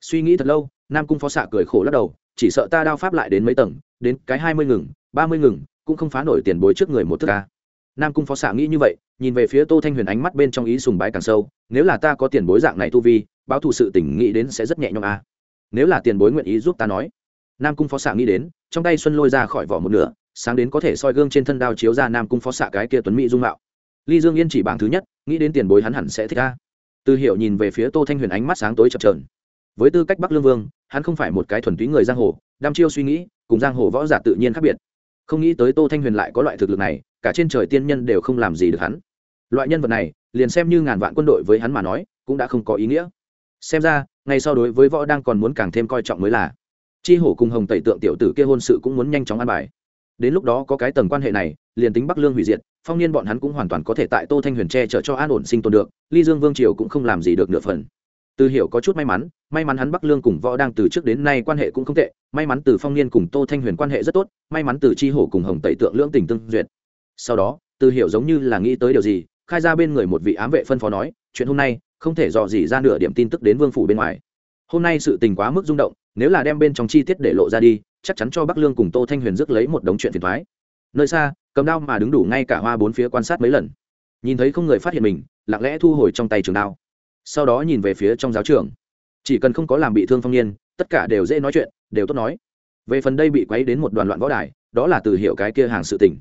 Speaker 1: Suy nghĩ thật lâu, nam cung phó xạ cười khổ lắc đầu chỉ sợ ta đao pháp lại đến mấy tầng, đến cái hai mươi ngừng, ba mươi ngừng, cũng không phá nổi tiền bối trước người một thước ca. Nam cung phó xạ nghĩ như vậy, nhìn về phía tô thanh huyền ánh mắt bên trong ý sùng bái càng sâu, nếu là ta có tiền bối dạng này tu vi, báo thù sự tỉnh nghĩ đến sẽ rất nhẹ nhõm a. Nếu là tiền bối nguyện ý giúp ta nói. Nam cung phó xạ nghĩ đến, trong tay xuân lôi ra khỏi vỏ một nửa, sáng đến có thể soi gương trên thân đao chiếu ra nam cung phó xạ cái kia tuấn mỹ dung mạo. Ly dương yên chỉ bảng thứ nhất, nghĩ đến tiền bối hắn hẳn sẽ thích ca. Từ hiệu nhìn về phía tô thanh huyền ánh mắt sáng tối chập trờn với tư cách bắc lương vương hắn không phải một cái thuần túy người giang hồ đam chiêu suy nghĩ, cùng giang hồ võ giả tự nhiên khác biệt. Không nghĩ tới tô thanh huyền lại có loại thực lực này, cả trên trời tiên nhân đều không làm gì được hắn. Loại nhân vật này, liền xem như ngàn vạn quân đội với hắn mà nói, cũng đã không có ý nghĩa. Xem ra, ngay sau đối với võ đang còn muốn càng thêm coi trọng mới là. Chi hổ cùng hồng tẩy tượng tiểu tử kia hôn sự cũng muốn nhanh chóng an bài. Đến lúc đó có cái tầng quan hệ này, liền tính bắc lương hủy diệt, phong niên bọn hắn cũng hoàn toàn có thể tại tô thanh huyền tre chở cho an ổn sinh tồn được, ly dương vương triều cũng không làm gì được nửa phần từ hiểu có chút may mắn may mắn hắn bắc lương cùng võ đang từ trước đến nay quan hệ cũng không tệ, may mắn từ phong niên cùng tô thanh huyền quan hệ rất tốt, may mắn từ chi hổ cùng hồng tẩy tượng lưỡng tình tương duyệt. Sau đó, từ hiểu giống như là nghĩ tới điều gì, khai ra bên người một vị ám vệ phân phó nói, chuyện hôm nay, không thể dò dỉ ra nửa điểm tin tức đến vương phủ bên ngoài. Hôm nay sự tình quá mức rung động, nếu là đem bên trong chi tiết để lộ ra đi, chắc chắn cho bắc lương cùng tô thanh huyền rước lấy một đống chuyện phiền thoái nơi xa, cầm đao mà đứng đủ ngay cả hoa bốn phía quan sát mấy lần. Nhìn thấy không người phát hiện mình, lặng lẽ thu hồi trong tay trường đao sau đó nhìn về phía trong giáo trường. Chỉ cần không có làm bị thương phong niên tất cả đều dễ nói chuyện đều tốt nói. Về phần đây bị quấy đến một đoàn loạn võ đài đó là từ hiệu cái kia hàng sự tình.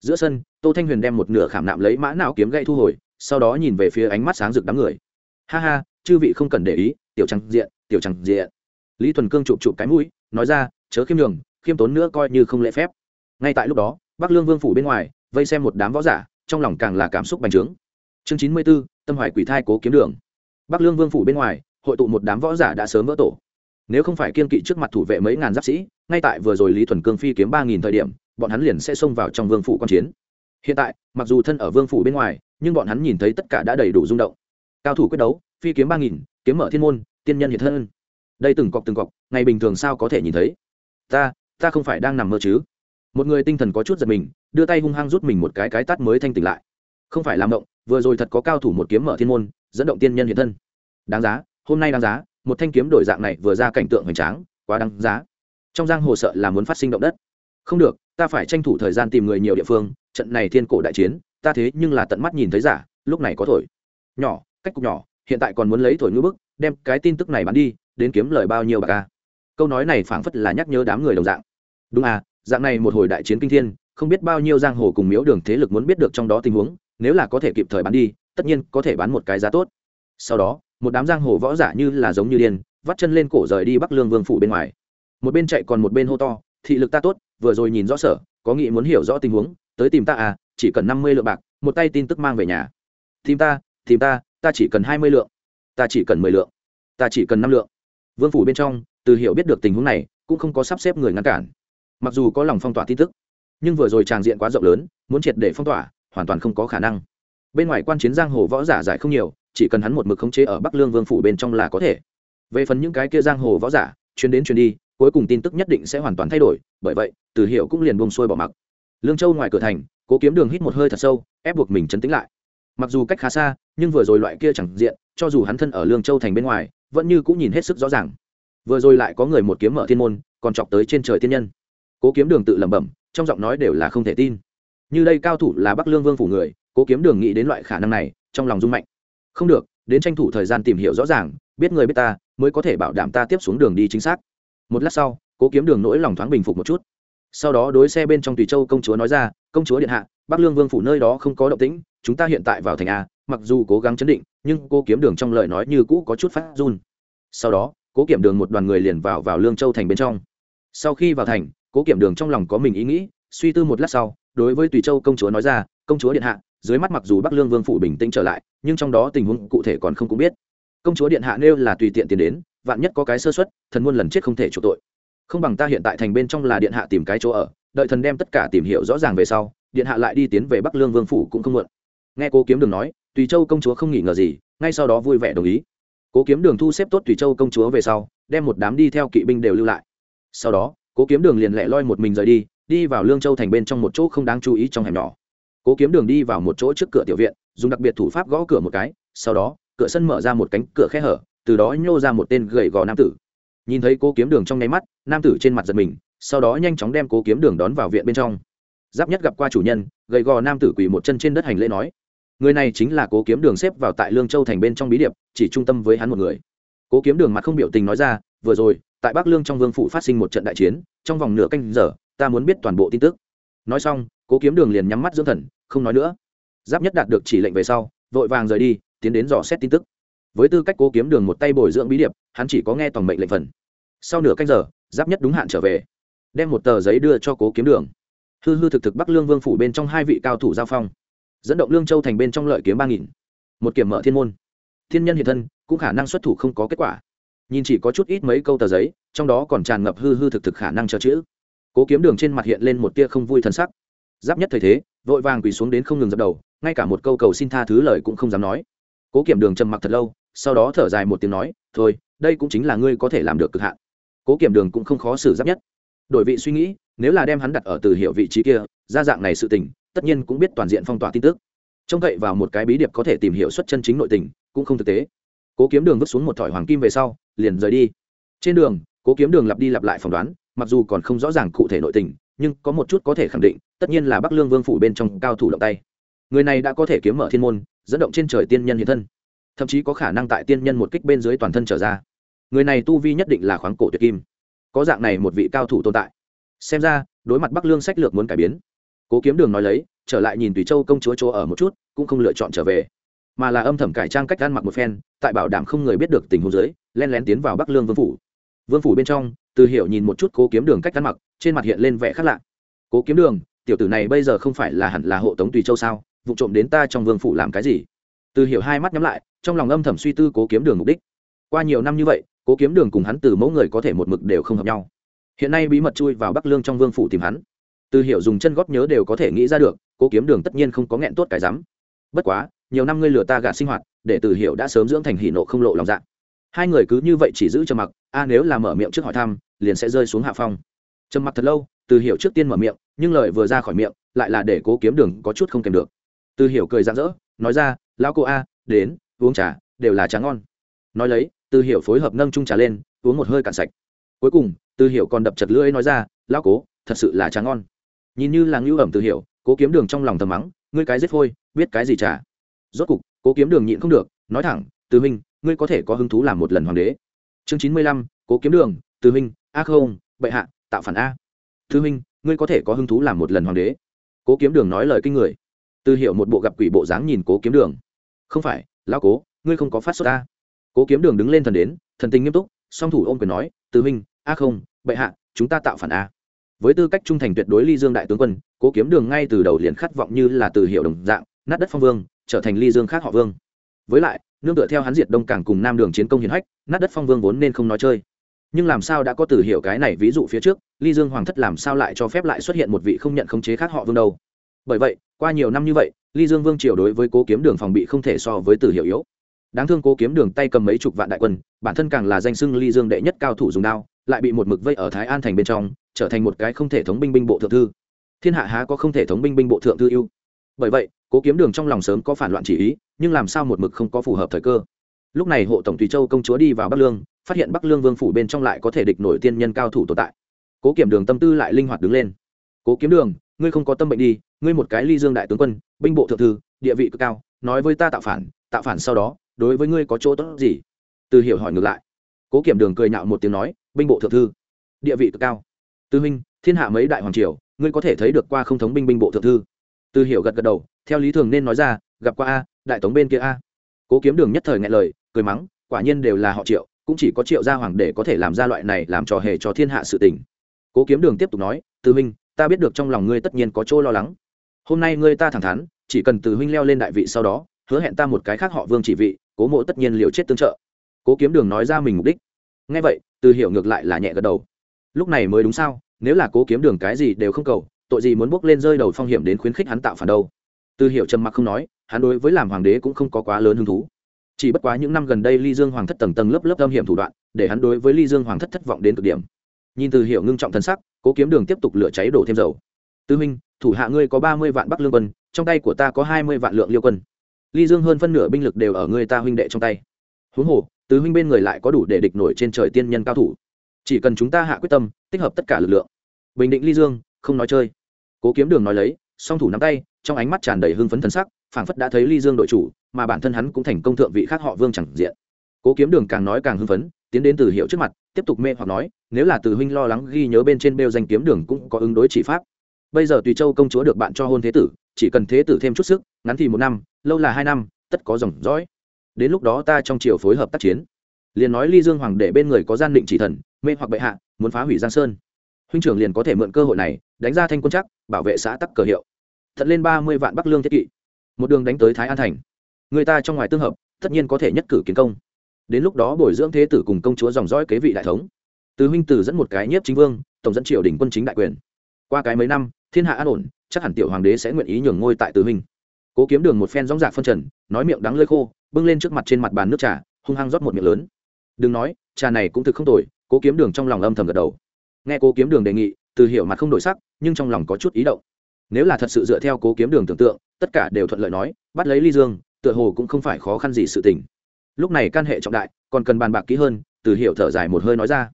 Speaker 1: Giữa sân tô thanh huyền đem một nửa khảm nạm lấy mã não kiếm gậy thu hồi sau đó nhìn về phía ánh mắt sáng rực đám người. Ha ha chư vị không cần để ý tiểu trăng diện tiểu trăng diện. Lý thuần cương chụp chụp cái mũi nói ra chớ khiêm nhường, khiêm tốn nữa coi như không lễ phép. Ngay tại lúc đó bắc lương vương phủ bên ngoài vây xem một đám võ giả trong lòng càng là cảm xúc bành trướng. Chương chín mươi b ố tâm hoài quỷ thai cố kiếm đường bắc lương vương phủ bên ngoài, hội tụ một đám võ giả đã sớm vỡ tổ. Nếu không phải kiên kỵ trước mặt thủ vệ mấy ngàn giáp sĩ, ngay tại vừa rồi lý thuần cương phi kiếm ba nghìn thời điểm, bọn hắn liền sẽ xông vào trong vương phủ q u a n chiến. Hiện tại, mặc dù thân ở vương phủ bên ngoài, nhưng bọn hắn nhìn thấy tất cả đã đầy đủ rung động. Cao thủ quyết đấu, phi kiếm ba nghìn, kiếm mở thiên môn, tiên nhân hiện thân. Đây từng cọc từng cọc, ngày bình thường sao có thể nhìn thấy? Ta ta không phải đang nằm mơ chứ? Một người tinh thần có chút giật mình, đưa tay hung hăng rút mình một cái cái tắt mới thanh tỉnh lại. Không phải làm động, vừa rồi thật có cao thủ một kiếm mở thiên môn dẫn động tiên nhân hiện thân. Đáng giá, hôm nay đáng giá, một thanh kiếm đổi dạng này vừa ra cảnh tượng hoành tráng, quá đáng giá. Trong giang hồ sợ là muốn phát sinh động đất. Không được, ta phải tranh thủ thời gian tìm người nhiều địa phương, trận này thiên cổ đại chiến, ta thế nhưng là tận mắt nhìn thấy giả, lúc này có thổi. Nhỏ, cách cục nhỏ, hiện tại còn muốn lấy thổi ngữ bức, đem cái tin tức này bán đi, đến kiếm lời bao nhiêu bạc ca câu nói này phảng phất là nhắc nhớ đám người đồng dạng. Đúng à dạng này một hồi đại chiến kinh thiên, không biết bao nhiêu giang hồ cùng miếu đường thế lực muốn biết được trong đó tình huống, nếu là có thể kịp thời bán đi tất nhiên có thể bán một cái giá tốt. Sau đó, một đám giang hồ võ giả như là giống như điên, vắt chân lên cổ rời đi bắc lương vương phủ bên ngoài. Một bên chạy còn một bên hô to, thị lực ta tốt, vừa rồi nhìn rõ sở, có nghĩ muốn hiểu rõ tình huống, tới tìm ta à chỉ cần năm mươi lượng bạc, một tay tin tức mang về nhà. Tìm ta tìm ta ta chỉ cần hai mươi lượng. Ta chỉ cần mười lượng. Ta chỉ cần năm lượng. Vương phủ bên trong, từ hiểu biết được tình huống này, cũng không có sắp xếp người ngăn cản. Mặc dù có lòng phong tỏa tin tức, nhưng vừa rồi tràng diện quá rộng lớn, muốn triệt để phong tỏa, hoàn toàn không có khả năng bên ngoài quan chiến giang hồ võ giả giải không nhiều, chỉ cần hắn một mực khống chế ở bắc lương vương phủ bên trong là có thể. Về phần những cái kia giang hồ võ giả, chuyến đến chuyến đi, cuối cùng tin tức nhất định sẽ hoàn toàn thay đổi, bởi vậy, từ hiệu cũng liền buông xuôi bỏ mặc. Lương châu ngoài cửa thành, cố kiếm đường hít một hơi thật sâu, ép buộc mình chấn tĩnh lại. Mặc dù cách khá xa, nhưng vừa rồi loại kia chẳng diện, cho dù hắn thân ở lương châu thành bên ngoài, vẫn như cũng nhìn hết sức rõ ràng. Vừa rồi lại có người một kiếm mở thiên môn, còn chọc tới trên trời thiên nhân. Cố kiếm đường tự lẩm bẩm, trong giọng nói đều là không thể tin. Như đây cao thủ là bắc lương vương phủ người cố kiếm đường nghĩ đến loại khả năng này, trong lòng rung mạnh. Không được, đến tranh thủ thời gian tìm hiểu rõ ràng, biết người biết ta, mới có thể bảo đảm ta tiếp xuống đường đi chính xác. Một lát sau, cố kiếm đường nỗi lòng thoáng bình phục một chút. Sau đó đối xe bên trong tùy châu công chúa nói ra, công chúa điện hạ, bắc lương vương phủ nơi đó không có động tĩnh, chúng ta hiện tại vào thành a, mặc dù cố gắng chấn định, nhưng cô kiếm đường trong lời nói như cũ có chút phát run. Sau đó, cố kiểm đường một đoàn người liền vào vào lương châu thành bên trong. Sau khi vào thành, cố kiểm đường trong lòng có mình ý nghĩ, suy tư một lát sau, đối với tùy châu công chúa nói ra, công chúa điện hạ dưới mắt mặc dù bắc lương vương phủ bình tĩnh trở lại, nhưng trong đó tình huống cụ thể còn không cũng biết. Công chúa điện hạ nêu là tùy tiện tiền đến, vạn nhất có cái sơ xuất thần muôn lần chết không thể chuộc tội. Không bằng ta hiện tại thành bên trong là điện hạ tìm cái chỗ ở, đợi thần đem tất cả tìm hiểu rõ ràng về sau, điện hạ lại đi tiến về bắc lương vương phủ cũng không muộn. Nghe cố kiếm đường nói, tùy châu công chúa không nghỉ ngờ gì, ngay sau đó vui vẻ đồng ý. Cố kiếm đường thu xếp tốt tùy châu công chúa về sau, đem một đám đi theo kỵ binh đều lưu lại. Sau đó, cố kiếm đường liền lẹ loi một mình rời đi đi vào lương châu thành bên trong một chỗ không đáng chú ý trong hẻm nhỏ cố kiếm đường đi vào một chỗ trước cửa tiểu viện, dùng đặc biệt thủ pháp gõ cửa một cái, sau đó, cửa sân mở ra một cánh cửa khe hở, từ đó nhô ra một tên gầy gò nam tử. Nhìn thấy cố kiếm đường trong nháy mắt, nam tử trên mặt giật mình, sau đó nhanh chóng đem cố kiếm đường đón vào viện bên trong. Giáp nhất gặp qua chủ nhân, gầy gò nam tử quỳ một chân trên đất hành lễ nói, người này chính là cố kiếm đường xếp vào tại lương châu thành bên trong bí điệp, chỉ trung tâm với hắn một người. Cố kiếm đường mặt không biểu tình nói ra, vừa rồi, tại bắc lương trong vương phủ phát sinh một trận đại chiến, trong vòng nửa canh giờ, ta muốn biết toàn bộ tin tức. Nói xong cố kiếm đường liền nhắm mắt dưỡng thần, không nói nữa. Giáp nhất đạt được chỉ lệnh về sau, vội vàng rời đi, tiến đến dò xét tin tức. Với tư cách cố kiếm đường một tay bồi dưỡng bí điệp, hắn chỉ có nghe toàn mệnh lệnh phần. Sau nửa canh giờ, giáp nhất đúng hạn trở về, đem một tờ giấy đưa cho cố kiếm đường. Hư hư thực thực bắc lương vương phủ bên trong hai vị cao thủ giao phong, dẫn động lương châu thành bên trong lợi kiếm ba nghìn. Một kiểm mở thiên môn. Thiên nhân hiện thân, cũng khả năng xuất thủ không có kết quả. Nhìn chỉ có chút ít mấy câu tờ giấy, trong đó còn tràn ngập hư hư thực thực khả năng cho chữ. Cố kiếm đường trên mặt hiện lên một tia không vui thân sắc giáp nhất thời thế, vội vàng quỳ xuống đến không ngừng dập đầu, ngay cả một câu cầu xin tha thứ lời cũng không dám nói. Cố kiểm đường trầm mặc thật lâu, sau đó thở dài một tiếng nói, thôi, đây cũng chính là ngươi có thể làm được cực hạn. Cố kiểm đường cũng không khó xử giáp nhất. Đổi vị suy nghĩ, nếu là đem hắn đặt ở từ hiệu vị trí kia, ra dạng này sự tình, tất nhiên cũng biết toàn diện phong tỏa tin tức. Trông cậy vào một cái bí điệp có thể tìm hiểu xuất chân chính nội tình, cũng không thực tế. Cố kiếm đường vứt xuống một thỏi hoàng kim về sau, liền rời đi. Trên đường, cố kiếm đường lặp đi lặp lại phỏng đoán, mặc dù còn không rõ ràng cụ thể nội tình nhưng có một chút có thể khẳng định, tất nhiên là bắc lương vương phủ bên trong cao thủ động tay. Người này đã có thể kiếm mở thiên môn, dẫn động trên trời tiên nhân hiện thân. Thậm chí có khả năng tại tiên nhân một kích bên dưới toàn thân trở ra. Người này tu vi nhất định là khoáng cổ tuyệt kim. Có dạng này một vị cao thủ tồn tại. Xem ra, đối mặt bắc lương sách lược muốn cải biến. Cố kiếm đường nói lấy, trở lại nhìn tùy châu công chúa chỗ ở một chút, cũng không lựa chọn trở về. Mà là âm thầm cải trang cách ăn mặc một phen, tại bảo đảm không người biết được tình huống dưới, len lén tiến vào bắc lương vương phủ vương phủ bên trong, từ hiểu nhìn một chút cố kiếm đường cách ăn mặc, trên mặt hiện lên vẻ khác lạ. Cố kiếm đường, tiểu tử này bây giờ không phải là hẳn là hộ tống tùy châu sao? Vụ trộm đến ta trong vương phủ làm cái gì? Từ hiểu hai mắt nhắm lại, trong lòng âm thầm suy tư cố kiếm đường mục đích. Qua nhiều năm như vậy, cố kiếm đường cùng hắn từ mẫu người có thể một mực đều không hợp nhau. Hiện nay bí mật chui vào bắc lương trong vương phủ tìm hắn. Từ hiểu dùng chân góp nhớ đều có thể nghĩ ra được, cố kiếm đường tất nhiên không có nghẹn tốt cái rắm. Bất quá, nhiều năm ngươi lừa ta gạt sinh hoạt, để từ hiểu đã sớm dưỡng thành hỷ nộ không lộ lòng dạ hai người cứ như vậy chỉ giữ trầm mặc, a, nếu là mở miệng trước hỏi thăm, liền sẽ rơi xuống hạ phong. Trầm mặc thật lâu, từ hiểu trước tiên mở miệng, nhưng lời vừa ra khỏi miệng, lại là để cố kiếm đường có chút không kèm được. Từ hiểu cười rạng rỡ, nói ra, lão cô a, đến, uống trà, đều là trà ngon. Nói lấy, từ hiểu phối hợp nâng trung trà lên, uống một hơi cạn sạch. Cuối cùng, từ hiểu còn đập chật lưỡi nói ra, lão cố, thật sự là trà ngon. Nhìn như là ngưu ẩm từ hiểu, cố kiếm đường trong lòng thầm mắng, ngươi cái giết phôi, biết cái gì trà? Rốt cục, cố kiếm đường nhịn không được, nói thẳng, từ minh ngươi có thể có hứng thú làm một lần hoàng đế. Chương chín mươi lăm, cố kiếm đường, từ huynh, a không, bệ hạ, tạo phản a. Thứ huynh, ngươi có thể có hứng thú làm một lần hoàng đế. Cố kiếm đường nói lời kinh người. Từ hiểu một bộ gặp quỷ bộ dáng nhìn cố kiếm đường. Không phải, lão cố, ngươi không có phát xuất a cố kiếm đường đứng lên thần đến, thần tình nghiêm túc, song thủ ôm quyền nói, từ huynh, a không, bệ hạ, chúng ta tạo phản a. Với tư cách trung thành tuyệt đối ly dương đại tướng quân, cố kiếm đường ngay từ đầu liền khát vọng như là từ hiệu đồng dạng, nát đất phong vương, trở thành ly dương khác họ vương. Với lại nương tựa theo hắn diệt đông cảng cùng nam đường chiến công hiển hách, nát đất phong vương vốn nên không nói chơi. Nhưng làm sao đã có từ hiệu cái này ví dụ phía trước, ly dương hoàng thất làm sao lại cho phép lại xuất hiện một vị không nhận khống chế khác họ vương đâu? Bởi vậy, qua nhiều năm như vậy, ly dương vương triều đối với cố kiếm đường phòng bị không thể so với từ hiệu yếu. Đáng thương cố kiếm đường tay cầm mấy chục vạn đại quân, bản thân càng là danh sưng ly dương đệ nhất cao thủ dùng đao, lại bị một mực vây ở thái an thành bên trong, trở thành một cái không thể thống binh binh bộ thượng thư. Thiên hạ há có không thể thống binh binh bộ thượng thư ưu? Bởi vậy cố kiếm đường trong lòng sớm có phản loạn chỉ ý, nhưng làm sao một mực không có phù hợp thời cơ? Lúc này hộ tổng tùy châu công chúa đi vào bắc lương, phát hiện bắc lương vương phủ bên trong lại có thể địch nổi tiên nhân cao thủ tồn tại. Cố kiểm đường tâm tư lại linh hoạt đứng lên. Cố kiếm đường, ngươi không có tâm bệnh đi, ngươi một cái ly dương đại tướng quân, binh bộ thượng thư, địa vị cực cao, nói với ta tạo phản tạo phản sau đó, đối với ngươi có chỗ tốt gì? Từ hiểu hỏi ngược lại. Cố kiểm đường cười nhạo một tiếng nói, binh bộ thượng thư, địa vị cực cao. Tư huynh, thiên hạ mấy đại hoàng triều, ngươi có thể thấy được qua không thống binh binh bộ thượng thư từ hiểu gật gật đầu, theo lý thường nên nói ra, gặp qua a, đại tống bên kia a. Cố kiếm đường nhất thời ngại lời, cười mắng, quả nhiên đều là họ triệu, cũng chỉ có triệu gia hoàng để có thể làm ra loại này làm trò hề cho thiên hạ sự tình. Cố kiếm đường tiếp tục nói, từ huynh, ta biết được trong lòng ngươi tất nhiên có chỗ lo lắng. Hôm nay ngươi ta thẳng thắn, chỉ cần từ huynh leo lên đại vị sau đó, hứa hẹn ta một cái khác họ vương chỉ vị, cố mộ tất nhiên liều chết tương trợ. Cố kiếm đường nói ra mình mục đích. Ngay vậy, từ hiểu ngược lại là nhẹ gật đầu. Lúc này mới đúng sao, nếu là cố kiếm đường cái gì đều không cầu tội gì muốn bước lên rơi đầu phong hiểm đến khuyến khích hắn tạo phản đâu? Từ hiểu trầm mặc không nói, hắn đối với làm hoàng đế cũng không có quá lớn hứng thú. Chỉ bất quá những năm gần đây ly dương hoàng thất tầng tầng lớp lớp âm hiểm thủ đoạn, để hắn đối với ly dương hoàng thất thất vọng đến cực điểm. Nhìn từ hiểu ngưng trọng thân sắc, cố kiếm đường tiếp tục lửa cháy đổ thêm dầu. Tư minh thủ hạ ngươi có ba mươi vạn bắc lương quân, trong tay của ta có hai mươi vạn lượng liêu quân. Ly dương hơn phân nửa binh lực đều ở ngươi ta huynh đệ trong tay. Huống hồ tứ huynh bên người lại có đủ để địch nổi trên trời tiên nhân cao thủ. Chỉ cần chúng ta hạ quyết tâm, tích hợp tất cả lực lượng. Bình định ly dương, không nói chơi cố kiếm đường nói lấy, song thủ nắm tay, trong ánh mắt tràn đầy hưng phấn thần sắc, phảng phất đã thấy ly dương đội chủ, mà bản thân hắn cũng thành công thượng vị khác họ vương chẳng diện. Cố kiếm đường càng nói càng hưng phấn, tiến đến từ hiệu trước mặt, tiếp tục mê hoặc nói, nếu là từ huynh lo lắng ghi nhớ bên trên bêu danh kiếm đường cũng có ứng đối chỉ pháp. Bây giờ tùy châu công chúa được bạn cho hôn thế tử, chỉ cần thế tử thêm chút sức, ngắn thì một năm, lâu là hai năm, tất có dòng dõi. Đến lúc đó ta trong chiều phối hợp tác chiến. Liền nói ly dương hoàng để bên người có gian định chỉ thần, mê hoặc bệ hạ, muốn phá hủy giang sơn. Huynh trưởng liền có thể mượn cơ hội này, đánh ra thanh quân chắc bảo vệ xã tắc cờ hiệu. Thật lên ba mươi vạn bắc lương thiết kỵ. Một đường đánh tới thái an thành. Người ta trong ngoài tương hợp, tất nhiên có thể nhất cử kiến công. Đến lúc đó bồi dưỡng thế tử cùng công chúa dòng dõi kế vị đại thống. Từ huynh tử dẫn một cái nhiếp chính vương, tổng dẫn triều đình quân chính đại quyền. Qua cái mấy năm, thiên hạ an ổn, chắc hẳn tiểu hoàng đế sẽ nguyện ý nhường ngôi tại từ huynh. Cố kiếm đường một phen dóng dạc phân trần, nói miệng đắng lơi khô, bưng lên trước mặt trên mặt bàn nước trà, hung hăng rót một miệng lớn. Đừng nói, trà này cũng thực không tồi, cố kiếm đường trong lòng âm thầm gật đầu. Nghe cố kiếm đường đề nghị từ hiểu mặt không đổi sắc, nhưng trong lòng có chút ý động. Nếu là thật sự dựa theo cố kiếm đường tưởng tượng, tất cả đều thuận lợi nói, bắt lấy ly dương, tựa hồ cũng không phải khó khăn gì sự tình. Lúc này can hệ trọng đại, còn cần bàn bạc kỹ hơn, từ hiểu thở dài một hơi nói ra.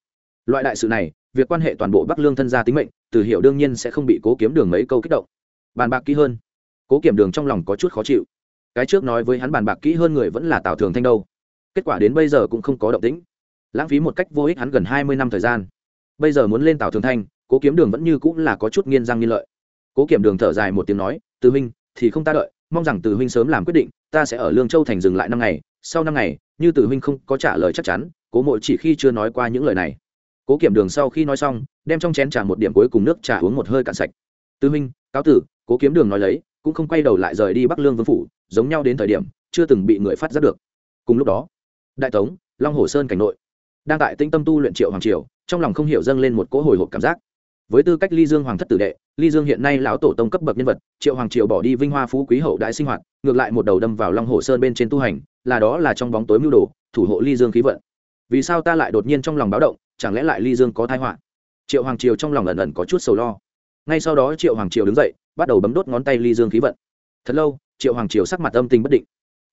Speaker 1: Loại đại sự này, việc quan hệ toàn bộ bắc lương thân gia tính mệnh, từ hiểu đương nhiên sẽ không bị cố kiếm đường mấy câu kích động. Bàn bạc kỹ hơn. Cố kiểm đường trong lòng có chút khó chịu. Cái trước nói với hắn bàn bạc kỹ hơn người vẫn là tào thường thanh đâu. Kết quả đến bây giờ cũng không có động tĩnh. Lãng phí một cách vô ích hắn gần hai mươi năm thời gian. Bây giờ muốn lên tào thường thanh cố kiếm đường vẫn như cũng là có chút nghiên răng nghiên lợi. Cố kiểm đường thở dài một tiếng nói, từ huynh, thì không ta đợi, mong rằng từ huynh sớm làm quyết định, ta sẽ ở lương châu thành dừng lại năm ngày, sau năm ngày, như từ huynh không có trả lời chắc chắn, cố mộ chỉ khi chưa nói qua những lời này. Cố kiểm đường sau khi nói xong, đem trong chén trà một điểm cuối cùng nước trà uống một hơi cạn sạch. Từ huynh, cáo tử, cố kiếm đường nói lấy, cũng không quay đầu lại rời đi bắc lương vương phủ, giống nhau đến thời điểm, chưa từng bị người phát giác được. Cùng lúc đó, đại tống, long hồ sơn cảnh nội, đang tại tĩnh tâm tu luyện triệu hoàng triều, trong lòng không hiểu dâng lên một cỗ hồi hộp cảm giác với tư cách ly dương hoàng thất tử đệ, ly dương hiện nay lão tổ tông cấp bậc nhân vật, triệu hoàng Triệu bỏ đi vinh hoa phú quý hậu đại sinh hoạt, ngược lại một đầu đâm vào long hồ sơn bên trên tu hành, là đó là trong bóng tối mưu đồ, thủ hộ ly dương khí vận. Vì sao ta lại đột nhiên trong lòng báo động, chẳng lẽ lại ly dương có thai họa? Triệu hoàng triều trong lòng ẩn ẩn có chút sầu lo. Ngay sau đó triệu hoàng triều đứng dậy, bắt đầu bấm đốt ngón tay ly dương khí vận. Thật lâu, triệu hoàng triều sắc mặt âm tình bất định.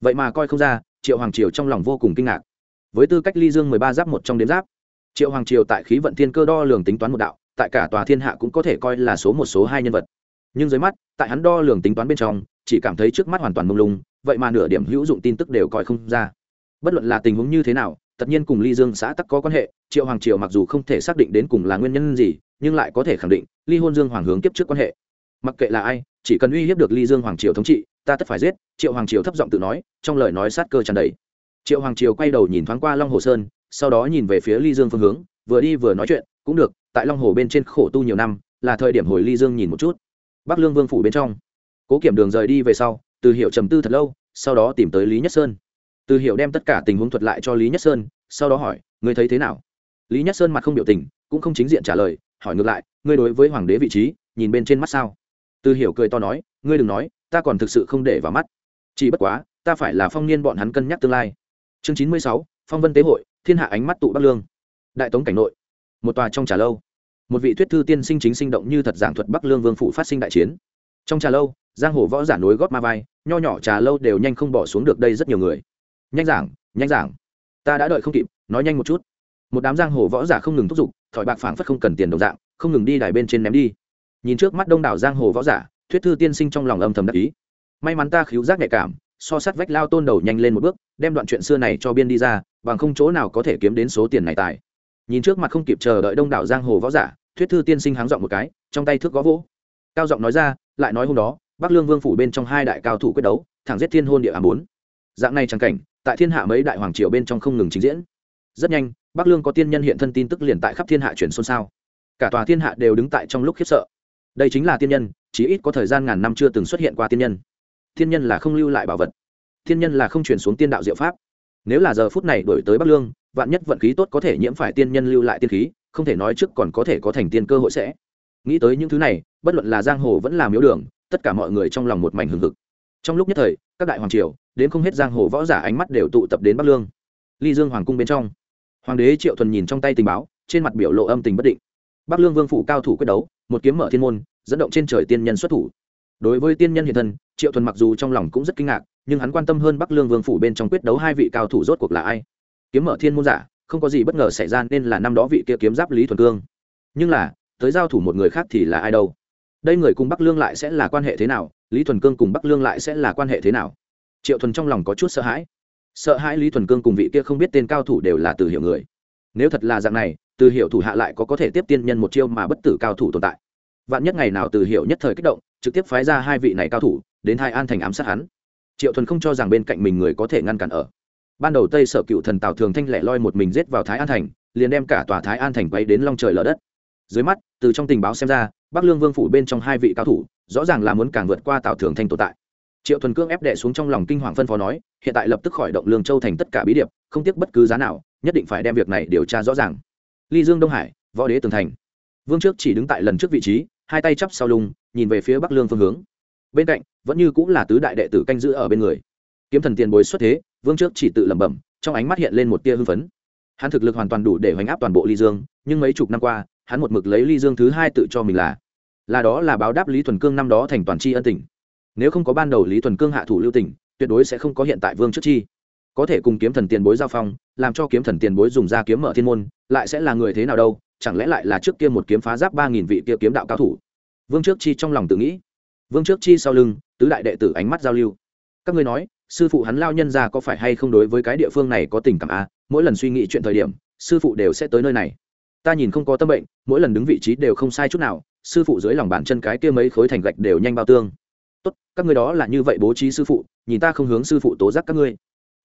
Speaker 1: Vậy mà coi không ra, triệu hoàng triều trong lòng vô cùng kinh ngạc. Với tư cách ly dương mười ba giáp một trong đến giáp, triệu hoàng triều tại khí vận thiên cơ đo lường tính toán một đạo tại cả tòa thiên hạ cũng có thể coi là số một số hai nhân vật. Nhưng dưới mắt, tại hắn đo lường tính toán bên trong, chỉ cảm thấy trước mắt hoàn toàn mông lung, vậy mà nửa điểm hữu dụng tin tức đều coi không ra. Bất luận là tình huống như thế nào, tất nhiên cùng ly dương xã tắc có quan hệ, triệu hoàng triều mặc dù không thể xác định đến cùng là nguyên nhân gì, nhưng lại có thể khẳng định, ly hôn dương hoàng hướng kiếp trước quan hệ. Mặc kệ là ai, chỉ cần uy hiếp được ly dương hoàng triều thống trị, ta tất phải giết, triệu hoàng triều thấp giọng tự nói, trong lời nói sát cơ tràn đầy. Triệu hoàng triều quay đầu nhìn thoáng qua long hồ sơn, sau đó nhìn về phía ly dương phương hướng, vừa đi vừa nói chuyện, cũng được tại long hồ bên trên khổ tu nhiều năm, là thời điểm hồi ly dương nhìn một chút. Bắc lương vương phủ bên trong. Cố kiểm đường rời đi về sau, từ hiệu trầm tư thật lâu, sau đó tìm tới lý nhất sơn. Từ hiệu đem tất cả tình huống thuật lại cho lý nhất sơn, sau đó hỏi, ngươi thấy thế nào? Lý nhất sơn mặt không biểu tình, cũng không chính diện trả lời, hỏi ngược lại, ngươi đối với hoàng đế vị trí, nhìn bên trên mắt sao? Từ hiểu cười to nói, ngươi đừng nói, ta còn thực sự không để vào mắt. Chỉ bất quá, ta phải là phong niên bọn hắn cân nhắc tương lai. Chương chín mươi sáu, phong vân tế hội, thiên hạ ánh mắt tụ bắc lương. Đại tống cảnh nội một tòa trong trà lâu. Một vị thuyết thư tiên sinh chính sinh động như thật giảng thuật bắc lương vương phủ phát sinh đại chiến. Trong trà lâu, giang hồ võ giả nối gót ma vai, nho nhỏ trà lâu đều nhanh không bỏ xuống được đây rất nhiều người. Nhanh giảng nhanh giảng. Ta đã đợi không kịp, nói nhanh một chút. Một đám giang hồ võ giả không ngừng thúc giục, thỏi bạc phảng phất không cần tiền đồng dạng, không ngừng đi đài bên trên ném đi. Nhìn trước mắt đông đảo giang hồ võ giả, thuyết thư tiên sinh trong lòng âm thầm đắc ý. May mắn ta khiếu giác nhạy cảm, so sát vách lao tôn đầu nhanh lên một bước, đem đoạn chuyện xưa này cho biên đi ra, bằng không chỗ nào có thể kiếm đến số tiền này tài nhìn trước mặt không kịp chờ đợi đông đảo giang hồ võ giả, thuyết thư tiên sinh háng giọng một cái, trong tay thước gõ vỗ. Cao giọng nói ra, lại nói hôm đó, bắc lương vương phủ bên trong hai đại cao thủ quyết đấu, thẳng giết thiên hôn địa ám bốn. Dạng này chẳng cảnh, tại thiên hạ mấy đại hoàng triều bên trong không ngừng trình diễn. Rất nhanh, bắc lương có tiên nhân hiện thân tin tức liền tại khắp thiên hạ chuyển xôn xao. Cả tòa thiên hạ đều đứng tại trong lúc khiếp sợ. Đây chính là tiên nhân chỉ ít có thời gian ngàn năm chưa từng xuất hiện qua tiên nhân. Tiên nhân là không lưu lại bảo vật. Tiên nhân là không chuyển xuống tiên đạo diệu pháp. Nếu là giờ phút này đổi tới bắc lương vạn nhất vận khí tốt có thể nhiễm phải tiên nhân lưu lại tiên khí, không thể nói trước còn có thể có thành tiên cơ hội sẽ. Nghĩ tới những thứ này, bất luận là giang hồ vẫn là miếu đường, tất cả mọi người trong lòng một mảnh hừng hực. Trong lúc nhất thời, các đại hoàng triều, đến không hết giang hồ võ giả ánh mắt đều tụ tập đến bắc lương. Ly dương hoàng cung bên trong, hoàng đế triệu thuần nhìn trong tay tình báo, trên mặt biểu lộ âm tình bất định. Bắc lương vương phủ cao thủ quyết đấu, một kiếm mở thiên môn, dẫn động trên trời tiên nhân xuất thủ. Đối với tiên nhân hiện thân, triệu thuần mặc dù trong lòng cũng rất kinh ngạc, nhưng hắn quan tâm hơn bắc lương vương phủ bên trong quyết đấu hai vị cao thủ rốt cuộc là ai kiếm mở thiên môn giả, không có gì bất ngờ xảy ra nên là năm đó vị kia kiếm giáp lý thuần cương. Nhưng là, tới giao thủ một người khác thì là ai đâu? Đây người cùng bắc lương lại sẽ là quan hệ thế nào? Lý thuần cương cùng bắc lương lại sẽ là quan hệ thế nào? Triệu thuần trong lòng có chút sợ hãi. Sợ hãi lý thuần cương cùng vị kia không biết tên cao thủ đều là từ hiểu người. Nếu thật là dạng này, từ hiểu thủ hạ lại có có thể tiếp tiên nhân một chiêu mà bất tử cao thủ tồn tại. Vạn nhất ngày nào từ hiểu nhất thời kích động, trực tiếp phái ra hai vị này cao thủ, đến hai an thành ám sát hắn. Triệu thuần không cho rằng bên cạnh mình người có thể ngăn cản ở ban đầu tây sở cựu thần tào thường thanh lẻ loi một mình giết vào thái an thành, liền đem cả tòa thái an thành quay đến long trời lở đất. Dưới mắt, từ trong tình báo xem ra, bắc lương vương phủ bên trong hai vị cao thủ, rõ ràng là muốn càng vượt qua tào thường thanh tồn tại. Triệu thuần cương ép đệ xuống trong lòng kinh hoàng phân phó nói, hiện tại lập tức khỏi động lương châu thành tất cả bí điệp, không tiếc bất cứ giá nào, nhất định phải đem việc này điều tra rõ ràng. Ly dương đông hải, võ đế tường thành. Vương trước chỉ đứng tại lần trước vị trí, hai tay chắp sau lưng, nhìn về phía bắc lương phương hướng. Bên cạnh, vẫn như cũng là tứ đại đệ tử canh giữ ở bên người. Kiếm thần tiền bối xuất thế vương trước chỉ tự lẩm bẩm, trong ánh mắt hiện lên một tia hưng phấn. Hắn thực lực hoàn toàn đủ để hoành áp toàn bộ ly dương, nhưng mấy chục năm qua, hắn một mực lấy ly dương thứ hai tự cho mình là. Là đó là báo đáp lý thuần cương năm đó thành toàn tri ân tình. Nếu không có ban đầu lý thuần cương hạ thủ lưu tỉnh tuyệt đối sẽ không có hiện tại vương trước chi. Có thể cùng kiếm thần tiền bối giao phong, làm cho kiếm thần tiền bối dùng ra kiếm mở thiên môn, lại sẽ là người thế nào đâu, chẳng lẽ lại là trước kia một kiếm phá giáp ba nghìn vị kia kiếm đạo cao thủ? Vương trước chi trong lòng tự nghĩ. Vương trước chi sau lưng, tứ đại đệ tử ánh mắt giao lưu. Các ngươi nói sư phụ hắn lao nhân ra có phải hay không đối với cái địa phương này có tình cảm à? Mỗi lần suy nghĩ chuyện thời điểm, sư phụ đều sẽ tới nơi này. Ta nhìn không có tâm bệnh, mỗi lần đứng vị trí đều không sai chút nào, sư phụ dưới lòng bàn chân cái kia mấy khối thành gạch đều nhanh bao tương. Tốt, các ngươi đó là như vậy bố trí sư phụ, nhìn ta không hướng sư phụ tố giác các ngươi.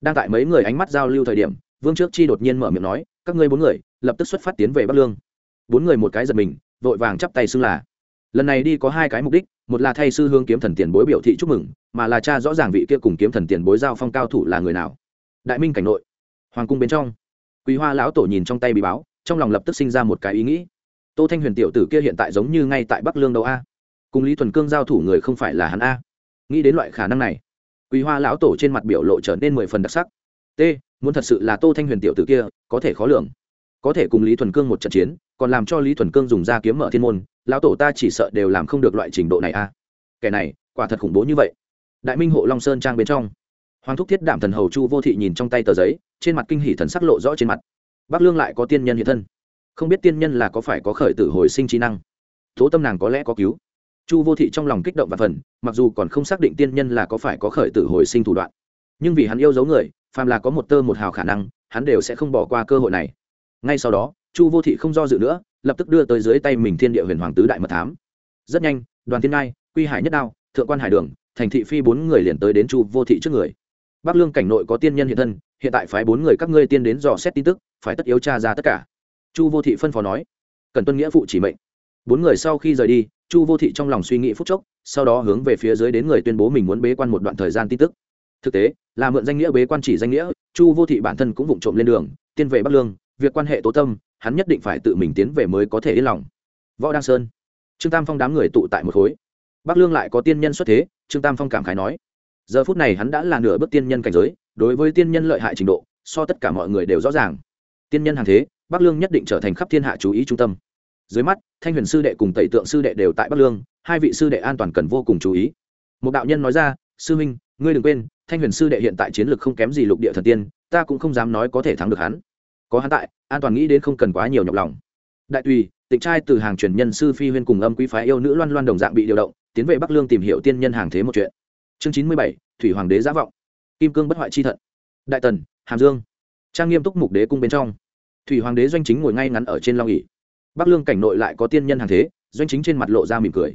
Speaker 1: Đang tại mấy người ánh mắt giao lưu thời điểm, vương trước chi đột nhiên mở miệng nói, các ngươi bốn người, lập tức xuất phát tiến về bắc lương. Bốn người một cái giật mình, vội vàng chắp tay xưng là. Lần này đi có hai cái mục đích một là thay sư hương kiếm thần tiền bối biểu thị chúc mừng, mà là cha rõ ràng vị kia cùng kiếm thần tiền bối giao phong cao thủ là người nào. Đại minh cảnh nội, hoàng cung bên trong, quý hoa lão tổ nhìn trong tay bị báo, trong lòng lập tức sinh ra một cái ý nghĩ. Tô thanh huyền tiểu tử kia hiện tại giống như ngay tại bắc lương đâu a. Cùng lý thuần cương giao thủ người không phải là hắn a. Nghĩ đến loại khả năng này, quý hoa lão tổ trên mặt biểu lộ trở nên mười phần đặc sắc. T, muốn thật sự là tô thanh huyền tiểu tử kia, có thể khó lường. Có thể cùng lý thuần cương một trận chiến còn làm cho lý thuần cương dùng ra kiếm mở thiên môn, lão tổ ta chỉ sợ đều làm không được loại trình độ này a kẻ này, quả thật khủng bố như vậy. Đại minh hộ long sơn trang bên trong, hoàng thúc thiết đảm thần hầu chu vô thị nhìn trong tay tờ giấy, trên mặt kinh hỷ thần sắc lộ rõ trên mặt. Bắc lương lại có tiên nhân hiện thân. Không biết tiên nhân là có phải có khởi tử hồi sinh trí năng? Tố tâm nàng có lẽ có cứu. Chu vô thị trong lòng kích động và phần, mặc dù còn không xác định tiên nhân là có phải có khởi tử hồi sinh thủ đoạn. Nhưng vì hắn yêu dấu người, phàm là có một tơ một hào khả năng, hắn đều sẽ không bỏ qua cơ hội này ngay sau đó, chu vô thị không do dự nữa, lập tức đưa tới dưới tay mình thiên địa huyền hoàng tứ đại mật thám. Rất nhanh, đoàn thiên ngai, quy hải nhất đao, thượng quan hải đường, thành thị phi bốn người liền tới đến chu vô thị trước người. Bắc lương cảnh nội có tiên nhân hiện thân, hiện tại phái bốn người các ngươi tiên đến dò xét tin tức, phải tất yếu tra ra tất cả. Chu vô thị phân phó nói, cần tuân nghĩa phụ chỉ mệnh. Bốn người sau khi rời đi, chu vô thị trong lòng suy nghĩ phút chốc, sau đó hướng về phía dưới đến người tuyên bố mình muốn bế quan một đoạn thời gian tin tức. Thực tế, là mượn danh nghĩa bế quan chỉ danh nghĩa, chu vô thị bản thân cũng vụng trộm lên đường, tiên về bắc lương việc quan hệ tố tâm, hắn nhất định phải tự mình tiến về mới có thể yên lòng. Võ đăng sơn. Trương tam phong đám người tụ tại một khối. Bắc lương lại có tiên nhân xuất thế, trương tam phong cảm khái nói. Giờ phút này hắn đã là nửa bước tiên nhân cảnh giới, đối với tiên nhân lợi hại trình độ, so tất cả mọi người đều rõ ràng. Tiên nhân hàng thế, bắc lương nhất định trở thành khắp thiên hạ chú ý trung tâm. Dưới mắt, thanh huyền sư đệ cùng tẩy tượng sư đệ đều tại bắc lương, hai vị sư đệ an toàn cần vô cùng chú ý. Một đạo nhân nói ra, sư huynh, ngươi đừng quên, thanh huyền sư đệ hiện tại chiến lược không kém gì lục địa thần tiên, ta cũng không dám nói có thể thắng được hắn có hắn tại, an toàn nghĩ đến không cần quá nhiều nhọc lòng. Đại tùy tịch trai từ hàng truyền nhân sư phi huyên cùng âm quý phái yêu nữ loan loan đồng dạng bị điều động, tiến về bắc lương tìm hiểu tiên nhân hàng thế một chuyện. Chương chín mươi bảy, thủy hoàng đế giả vọng. Kim cương bất hoại chi thận. Đại tần, hàm dương. Trang nghiêm túc mục đế cung bên trong. Thủy hoàng đế doanh chính ngồi ngay ngắn ở trên long ỉ bắc lương cảnh nội lại có tiên nhân hàng thế, doanh chính trên mặt lộ ra mỉm cười.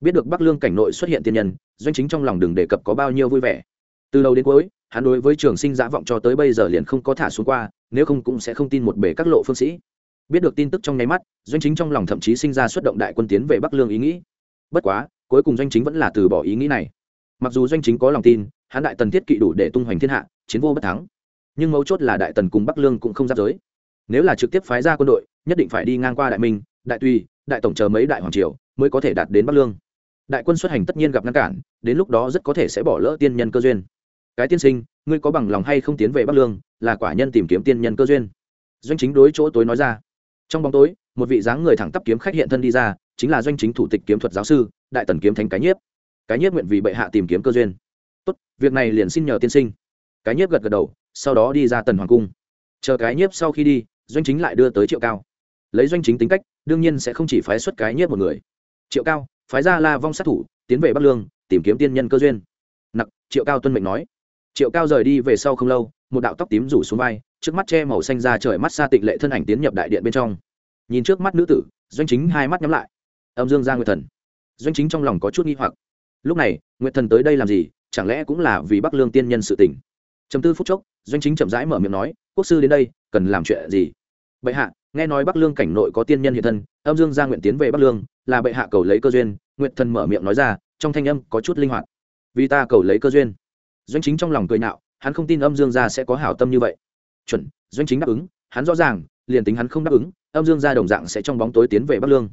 Speaker 1: Biết được bắc lương cảnh nội xuất hiện tiên nhân, doanh chính trong lòng đừng đề cập có bao nhiêu vui vẻ. Từ đầu đến cuối hắn đối với trường sinh giả vọng cho tới bây giờ liền không có thả xuống qua, nếu không cũng sẽ không tin một bể các lộ phương sĩ. Biết được tin tức trong nháy mắt, doanh chính trong lòng thậm chí sinh ra xuất động đại quân tiến về bắc lương ý nghĩ. Bất quá, cuối cùng doanh chính vẫn là từ bỏ ý nghĩ này. Mặc dù doanh chính có lòng tin, hắn đại tần thiết kỵ đủ để tung hoành thiên hạ, chiến vô bất thắng. Nhưng mấu chốt là đại tần cùng bắc lương cũng không giáp giới. Nếu là trực tiếp phái ra quân đội, nhất định phải đi ngang qua đại minh, đại tùy đại tổng chờ mấy đại hoàng triều mới có thể đạt đến bắc lương. Đại quân xuất hành tất nhiên gặp ngăn cản, đến lúc đó rất có thể sẽ bỏ lỡ tiên nhân cơ duyên cái tiên sinh, ngươi có bằng lòng hay không tiến về bắc lương, là quả nhân tìm kiếm tiên nhân cơ duyên. Doanh chính đối chỗ tối nói ra. Trong bóng tối, một vị dáng người thẳng tắp kiếm khách hiện thân đi ra, chính là doanh chính thủ tịch kiếm thuật giáo sư, đại tần kiếm thánh cái nhiếp. Cái nhiếp nguyện vì bệ hạ tìm kiếm cơ duyên. Tốt, việc này liền xin nhờ tiên sinh. Cái nhiếp gật gật đầu, sau đó đi ra tần hoàng cung. Chờ cái nhiếp sau khi đi, doanh chính lại đưa tới triệu cao. Lấy doanh chính tính cách, đương nhiên sẽ không chỉ phái xuất cái nhiếp một người. Triệu cao, phái ra la vong sát thủ, tiến về bắc lương, tìm kiếm tiên nhân cơ duyên. Nặc, triệu cao tuân mệnh nói triệu cao rời đi về sau không lâu, một đạo tóc tím rủ xuống vai, trước mắt che màu xanh ra trời mắt xa tịnh lệ thân ảnh tiến nhập đại điện bên trong. Nhìn trước mắt nữ tử, doanh chính hai mắt nhắm lại. Âm dương ra nguyệt thần. Doanh chính trong lòng có chút nghi hoặc. Lúc này, nguyệt thần tới đây làm gì, chẳng lẽ cũng là vì bắc lương tiên nhân sự tình? Chấm tư phút chốc, doanh chính chậm rãi mở miệng nói, quốc sư đến đây, cần làm chuyện gì? Bệ hạ, nghe nói bắc lương cảnh nội có tiên nhân hiện thân, âm dương gia nguyện tiến về bắc lương, là bệ hạ cầu lấy cơ duyên. Nguyện thần mở miệng nói ra, trong thanh âm có chút linh hoạt. Vì ta cầu lấy cơ duyên doanh chính trong lòng cười nạo, hắn không tin âm dương gia sẽ có hảo tâm như vậy. Chuẩn doanh chính đáp ứng hắn rõ ràng liền tính hắn không đáp ứng âm dương gia đồng dạng sẽ trong bóng tối tiến về bắc lương.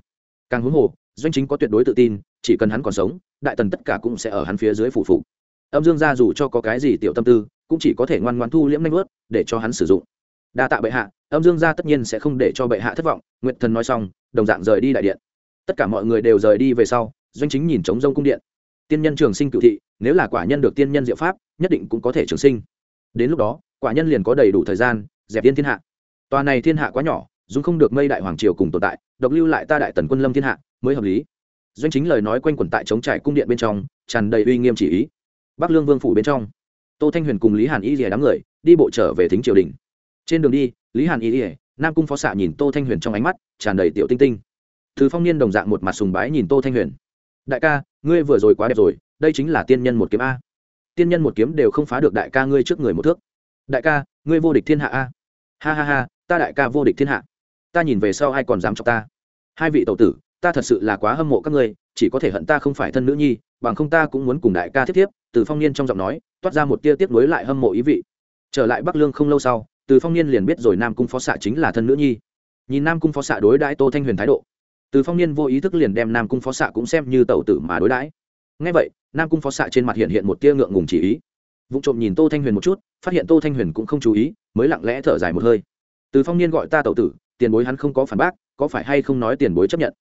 Speaker 1: Càng huống hồ doanh chính có tuyệt đối tự tin chỉ cần hắn còn sống đại tần tất cả cũng sẽ ở hắn phía dưới phủ phụ âm dương gia dù cho có cái gì tiểu tâm tư cũng chỉ có thể ngoan ngoan thu liễm nanh vớt để cho hắn sử dụng. Đa tạ bệ hạ âm dương gia tất nhiên sẽ không để cho bệ hạ thất vọng nguyện thần nói xong đồng dạng rời đi đại điện. Tất cả mọi người đều rời đi về sau doanh chính nhìn trống rông cung điện. Tiên nhân trường sinh cựu thị nếu là quả nhân được tiên nhân diệu pháp, nhất định cũng có thể trường sinh. Đến lúc đó, quả nhân liền có đầy đủ thời gian, dẹp yên thiên hạ. Tòa này thiên hạ quá nhỏ dung không được mây đại hoàng triều cùng tồn tại, độc lưu lại ta đại tần quân lâm thiên hạ, mới hợp lý. Doanh chính lời nói quanh quẩn tại chống trải cung điện bên trong, tràn đầy uy nghiêm chỉ ý. Bắc lương vương phủ bên trong, tô thanh huyền cùng lý hàn y rìa đám người, đi bộ trở về thính triều đình. Trên đường đi, lý hàn y rìa nam cung phó xạ nhìn tô thanh huyền trong ánh mắt, tràn đầy tiểu tinh tinh. Thứ phong niên đồng dạng một mặt sùng bái nhìn tô thanh huyền. Đại ca, ngươi vừa rồi quá đẹp rồi đây chính là tiên nhân một kiếm a. Tiên nhân một kiếm đều không phá được đại ca ngươi trước người một thước. Đại ca, ngươi vô địch thiên hạ a. Ha ha ha, ta đại ca vô địch thiên hạ. Ta nhìn về sau ai còn dám cho ta? Hai vị tẩu tử, ta thật sự là quá hâm mộ các ngươi, chỉ có thể hận ta không phải thân nữ nhi, bằng không ta cũng muốn cùng đại ca thiết tiếp từ phong niên trong giọng nói, toát ra một tia tiếp nối lại hâm mộ ý vị. Trở lại bắc lương không lâu sau, từ phong niên liền biết rồi nam cung phó xạ chính là thân nữ nhi. Nhìn nam cung phó xạ đối đãi tô thanh huyền thái độ, từ phong niên vô ý thức liền đem nam cung phó xạ cũng xem như tẩu tử mà đối đãi. Ngay vậy nam cung phó xạ trên mặt hiện hiện một tia ngượng ngùng chỉ ý. Vụ trộm nhìn tô thanh huyền một chút, phát hiện tô thanh huyền cũng không chú ý, mới lặng lẽ thở dài một hơi. Từ phong niên gọi ta tậu tử, tiền bối hắn không có phản bác, có phải hay không nói tiền bối chấp nhận?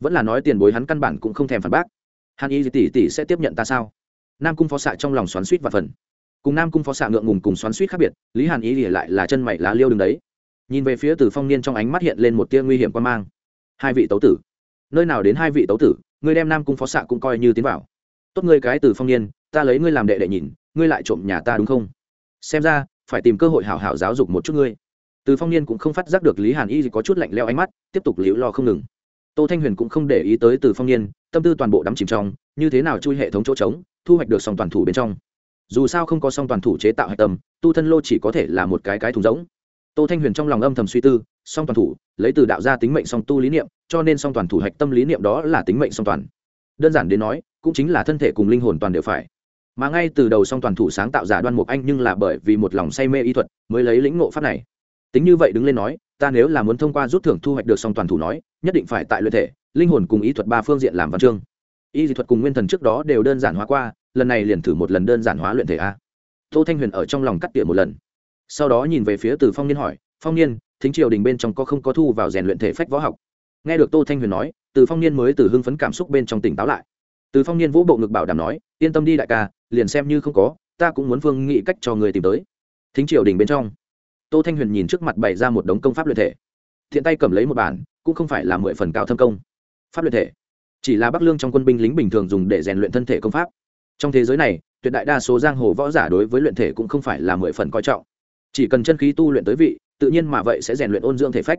Speaker 1: Vẫn là nói tiền bối hắn căn bản cũng không thèm phản bác. Hàn y tỷ tỷ sẽ tiếp nhận ta sao? Nam cung phó xạ trong lòng xoắn suýt và phần. Cùng nam cung phó xạ ngượng ngùng cùng xoắn suýt khác biệt, lý hàn y lại là chân mày lá liêu đứng đấy. Nhìn về phía từ phong niên trong ánh mắt hiện lên một tia nguy hiểm quan mang. Hai vị tấu tử. Nơi nào đến hai vị tấu tử, Người đem nam cung phó xạ cũng coi như tiến vào tốt ngươi cái từ phong niên, ta lấy ngươi làm đệ đệ nhìn, ngươi lại trộm nhà ta đúng không? Xem ra, phải tìm cơ hội hảo hảo giáo dục một chút ngươi. Từ phong niên cũng không phát giác được lý hàn y có chút lạnh leo ánh mắt, tiếp tục liễu lo không ngừng. Tô thanh huyền cũng không để ý tới từ phong niên, tâm tư toàn bộ đắm chìm trong, như thế nào chui hệ thống chỗ trống, thu hoạch được song toàn thủ bên trong. Dù sao không có song toàn thủ chế tạo hạch tâm, tu thân lô chỉ có thể là một cái cái thùng rỗng. Tô thanh huyền trong lòng âm thầm suy tư, song toàn thủ, lấy từ đạo ra tính mệnh song tu lý niệm, cho nên song toàn thủ hạch tâm lý niệm đó là tính mệnh song toàn đơn giản đến nói, cũng chính là thân thể cùng linh hồn toàn đều phải. Mà ngay từ đầu song toàn thủ sáng tạo giả đoan mục anh nhưng là bởi vì một lòng say mê y thuật mới lấy lĩnh ngộ pháp này. Tính như vậy đứng lên nói, ta nếu là muốn thông qua rút thưởng thu hoạch được song toàn thủ nói, nhất định phải tại luyện thể, linh hồn cùng ý thuật ba phương diện làm văn chương. Y dị thuật cùng nguyên thần trước đó đều đơn giản hóa qua, lần này liền thử một lần đơn giản hóa luyện thể a. Tô thanh huyền ở trong lòng cắt tỉa một lần. Sau đó nhìn về phía từ phong niên hỏi, phong niên, thính triều đình bên trong có không có thu vào rèn luyện thể phách võ học? Nghe được tô thanh huyền nói, từ phong niên mới từ hưng phấn cảm xúc bên trong tỉnh táo lại. Từ phong niên vũ bộ ngực bảo đảm nói, yên tâm đi đại ca, liền xem như không có, ta cũng muốn phương nghị cách cho người tìm tới. Thính triều đình bên trong, tô thanh huyền nhìn trước mặt bày ra một đống công pháp luyện thể. Thiện tay cầm lấy một bản, cũng không phải là mười phần cao thâm công. Pháp luyện thể, chỉ là bắc lương trong quân binh lính bình thường dùng để rèn luyện thân thể công pháp. Trong thế giới này, tuyệt đại đa số giang hồ võ giả đối với luyện thể cũng không phải là mười phần coi trọng. Chỉ cần chân khí tu luyện tới vị, tự nhiên mà vậy sẽ rèn luyện ôn dưỡng thể phách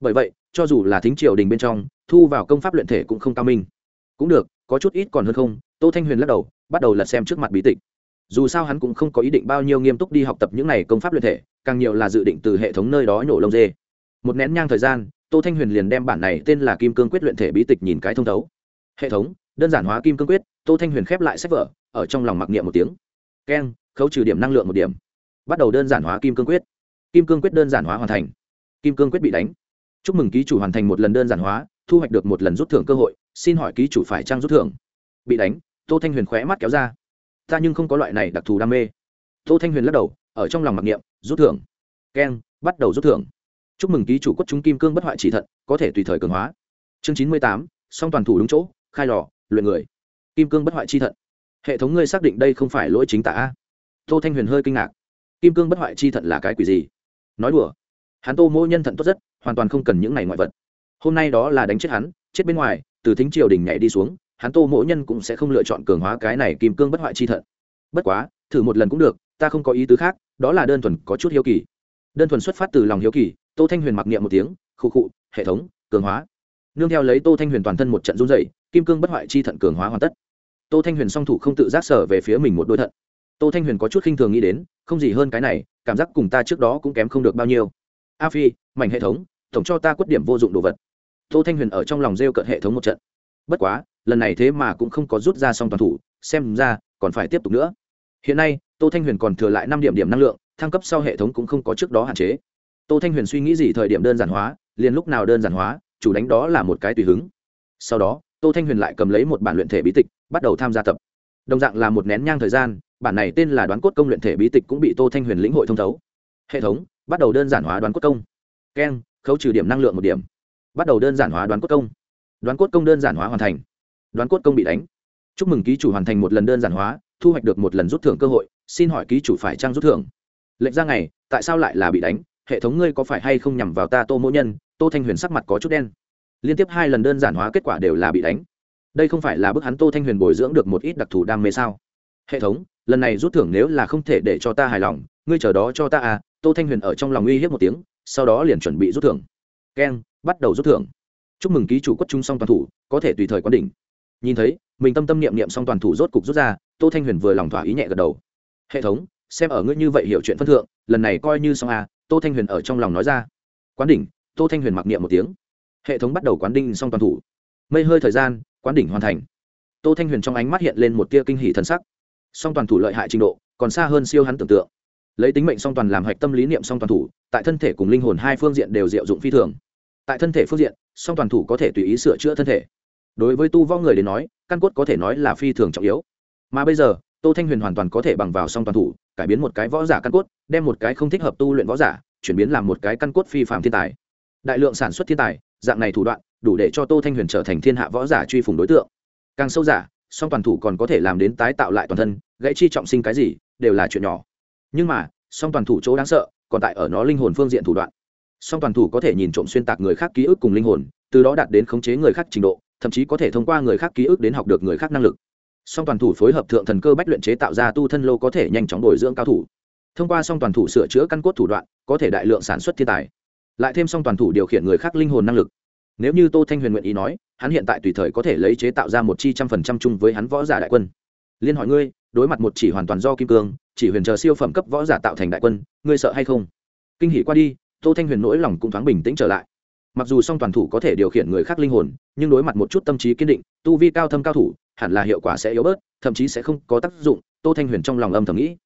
Speaker 1: bởi vậy, cho dù là thính triều đình bên trong, thu vào công pháp luyện thể cũng không cao minh. Cũng được, có chút ít còn hơn không, tô thanh huyền lắc đầu, bắt đầu lật xem trước mặt bí tịch. Dù sao hắn cũng không có ý định bao nhiêu nghiêm túc đi học tập những này công pháp luyện thể, càng nhiều là dự định từ hệ thống nơi đó nhổ lông dê. Một nén nhang thời gian, tô thanh huyền liền đem bản này tên là kim cương quyết luyện thể bí tịch nhìn cái thông thấu. Hệ thống, đơn giản hóa kim cương quyết, tô thanh huyền khép lại sách vở, ở trong lòng mặc niệm một tiếng. Keng, khấu trừ điểm năng lượng một điểm. Bắt đầu đơn giản hóa kim cương quyết. Kim cương quyết đơn giản hóa hoàn thành. Kim cương quyết bị đánh chúc mừng ký chủ hoàn thành một lần đơn giản hóa, thu hoạch được một lần rút thưởng cơ hội, xin hỏi ký chủ phải trang rút thưởng. Bị đánh, tô thanh huyền khóe mắt kéo ra. Ta nhưng không có loại này đặc thù đam mê. Tô thanh huyền lắc đầu, ở trong lòng mặc niệm, rút thưởng. Keng, bắt đầu rút thưởng. Chúc mừng ký chủ quất chúng kim cương bất hoại chỉ thận, có thể tùy thời cường hóa. Chương chín mươi tám, song toàn thủ đúng chỗ, khai lò, luyện người. Kim cương bất hoại chi thận. Hệ thống ngươi xác định đây không phải lỗi chính tả a. Tô thanh huyền hơi kinh ngạc. Kim cương bất hoại chi thận là cái quỷ gì? Nói đùa. Hắn tô mỗi nhân thận tốt rất hoàn toàn không cần những này ngoại vật. Hôm nay đó là đánh chết hắn, chết bên ngoài, từ thính triều đình nhảy đi xuống, hắn tô mỗi nhân cũng sẽ không lựa chọn cường hóa cái này kim cương bất hoại chi thận. Bất quá, thử một lần cũng được, ta không có ý tứ khác, đó là đơn thuần có chút hiếu kỳ. Đơn thuần xuất phát từ lòng hiếu kỳ, tô thanh huyền mặc niệm một tiếng khụ khụ hệ thống, cường hóa. Nương theo lấy tô thanh huyền toàn thân một trận run dày kim cương bất hoại chi thận cường hóa hoàn tất. Tô thanh huyền song thủ không tự giác sở về phía mình một đôi thận. Tô thanh huyền có chút khinh thường nghĩ đến, không gì hơn cái này, cảm giác cùng ta trước đó cũng kém không được bao nhiêu. A phi, mảnh hệ thống tổng cho ta quất điểm vô dụng đồ vật. Tô thanh huyền ở trong lòng rêu cận hệ thống một trận. Bất quá, lần này thế mà cũng không có rút ra xong toàn thủ, xem ra còn phải tiếp tục nữa. Hiện nay, tô thanh huyền còn thừa lại năm điểm điểm năng lượng, thăng cấp sau hệ thống cũng không có trước đó hạn chế. Tô thanh huyền suy nghĩ gì thời điểm đơn giản hóa, liền lúc nào đơn giản hóa, chủ đánh đó là một cái tùy hứng. Sau đó, tô thanh huyền lại cầm lấy một bản luyện thể bí tịch, bắt đầu tham gia tập. Đồng dạng là một nén nhang thời gian, bản này tên là đoán cốt công luyện thể bí tịch cũng bị tô thanh huyền lĩnh hội thông thấu. Hệ thống bắt đầu đơn giản hóa đoán cốt công. Keng khấu trừ điểm năng lượng một điểm. Bắt đầu đơn giản hóa đoán cốt công. Đoán cốt công đơn giản hóa hoàn thành. Đoán cốt công bị đánh. Chúc mừng ký chủ hoàn thành một lần đơn giản hóa, thu hoạch được một lần rút thưởng cơ hội, xin hỏi ký chủ phải trang rút thưởng. Lệnh ra ngày, tại sao lại là bị đánh? Hệ thống ngươi có phải hay không nhằm vào ta tô mỗ nhân? Tô thanh huyền sắc mặt có chút đen. Liên tiếp hai lần đơn giản hóa kết quả đều là bị đánh. Đây không phải là bức hắn tô thanh huyền bồi dưỡng được một ít đặc thù đam mê sao? Hệ thống, lần này rút thưởng nếu là không thể để cho ta hài lòng, ngươi chờ đó cho ta à? Tô thanh huyền ở trong lòng uy hiếp một tiếng sau đó liền chuẩn bị rút thưởng. Keng, bắt đầu rút thưởng. Chúc mừng ký chủ quất trung song toàn thủ, có thể tùy thời quán đỉnh. Nhìn thấy, mình tâm tâm niệm niệm song toàn thủ rốt cục rút ra, tô thanh huyền vừa lòng thỏa ý nhẹ gật đầu. Hệ thống, xem ở ngươi như vậy hiểu chuyện phân thượng, lần này coi như xong à tô thanh huyền ở trong lòng nói ra. Quán đỉnh, tô thanh huyền mặc niệm một tiếng. Hệ thống bắt đầu quán đỉnh song toàn thủ. Mây hơi thời gian, quán đỉnh hoàn thành. Tô thanh huyền trong ánh mắt hiện lên một tia kinh hỷ thần sắc. Song toàn thủ lợi hại trình độ, còn xa hơn siêu hắn tưởng tượng lấy tính mệnh song toàn làm hạch tâm lý niệm song toàn thủ, tại thân thể cùng linh hồn hai phương diện đều diệu dụng phi thường. Tại thân thể phương diện, song toàn thủ có thể tùy ý sửa chữa thân thể. Đối với tu võ người đến nói, căn cốt có thể nói là phi thường trọng yếu. Mà bây giờ, tô thanh huyền hoàn toàn có thể bằng vào song toàn thủ, cải biến một cái võ giả căn cốt, đem một cái không thích hợp tu luyện võ giả, chuyển biến làm một cái căn cốt phi phạm thiên tài. Đại lượng sản xuất thiên tài, dạng này thủ đoạn, đủ để cho tô thanh huyền trở thành thiên hạ võ giả truy phùng đối tượng. Càng sâu giả, song toàn thủ còn có thể làm đến tái tạo lại toàn thân, gãy chi trọng sinh cái gì, đều là chuyện nhỏ nhưng mà, song toàn thủ chỗ đáng sợ còn tại ở nó linh hồn phương diện thủ đoạn. Song toàn thủ có thể nhìn trộm xuyên tạc người khác ký ức cùng linh hồn, từ đó đạt đến khống chế người khác trình độ, thậm chí có thể thông qua người khác ký ức đến học được người khác năng lực. Song toàn thủ phối hợp thượng thần cơ bách luyện chế tạo ra tu thân lô có thể nhanh chóng bồi dưỡng cao thủ. Thông qua song toàn thủ sửa chữa căn cốt thủ đoạn, có thể đại lượng sản xuất thiên tài. Lại thêm song toàn thủ điều khiển người khác linh hồn năng lực. Nếu như tô thanh huyền nguyện ý nói, hắn hiện tại tùy thời có thể lấy chế tạo ra một chi trăm phần trăm chung với hắn võ giả đại quân. Liên hỏi ngươi, đối mặt một chỉ hoàn toàn do kim cương chỉ huyền chờ siêu phẩm cấp võ giả tạo thành đại quân, ngươi sợ hay không? Kinh hỉ qua đi, tô thanh huyền nỗi lòng cũng thoáng bình tĩnh trở lại. Mặc dù song toàn thủ có thể điều khiển người khác linh hồn, nhưng đối mặt một chút tâm trí kiên định, tu vi cao thâm cao thủ, hẳn là hiệu quả sẽ yếu bớt, thậm chí sẽ không có tác dụng, tô thanh huyền trong lòng âm thầm nghĩ.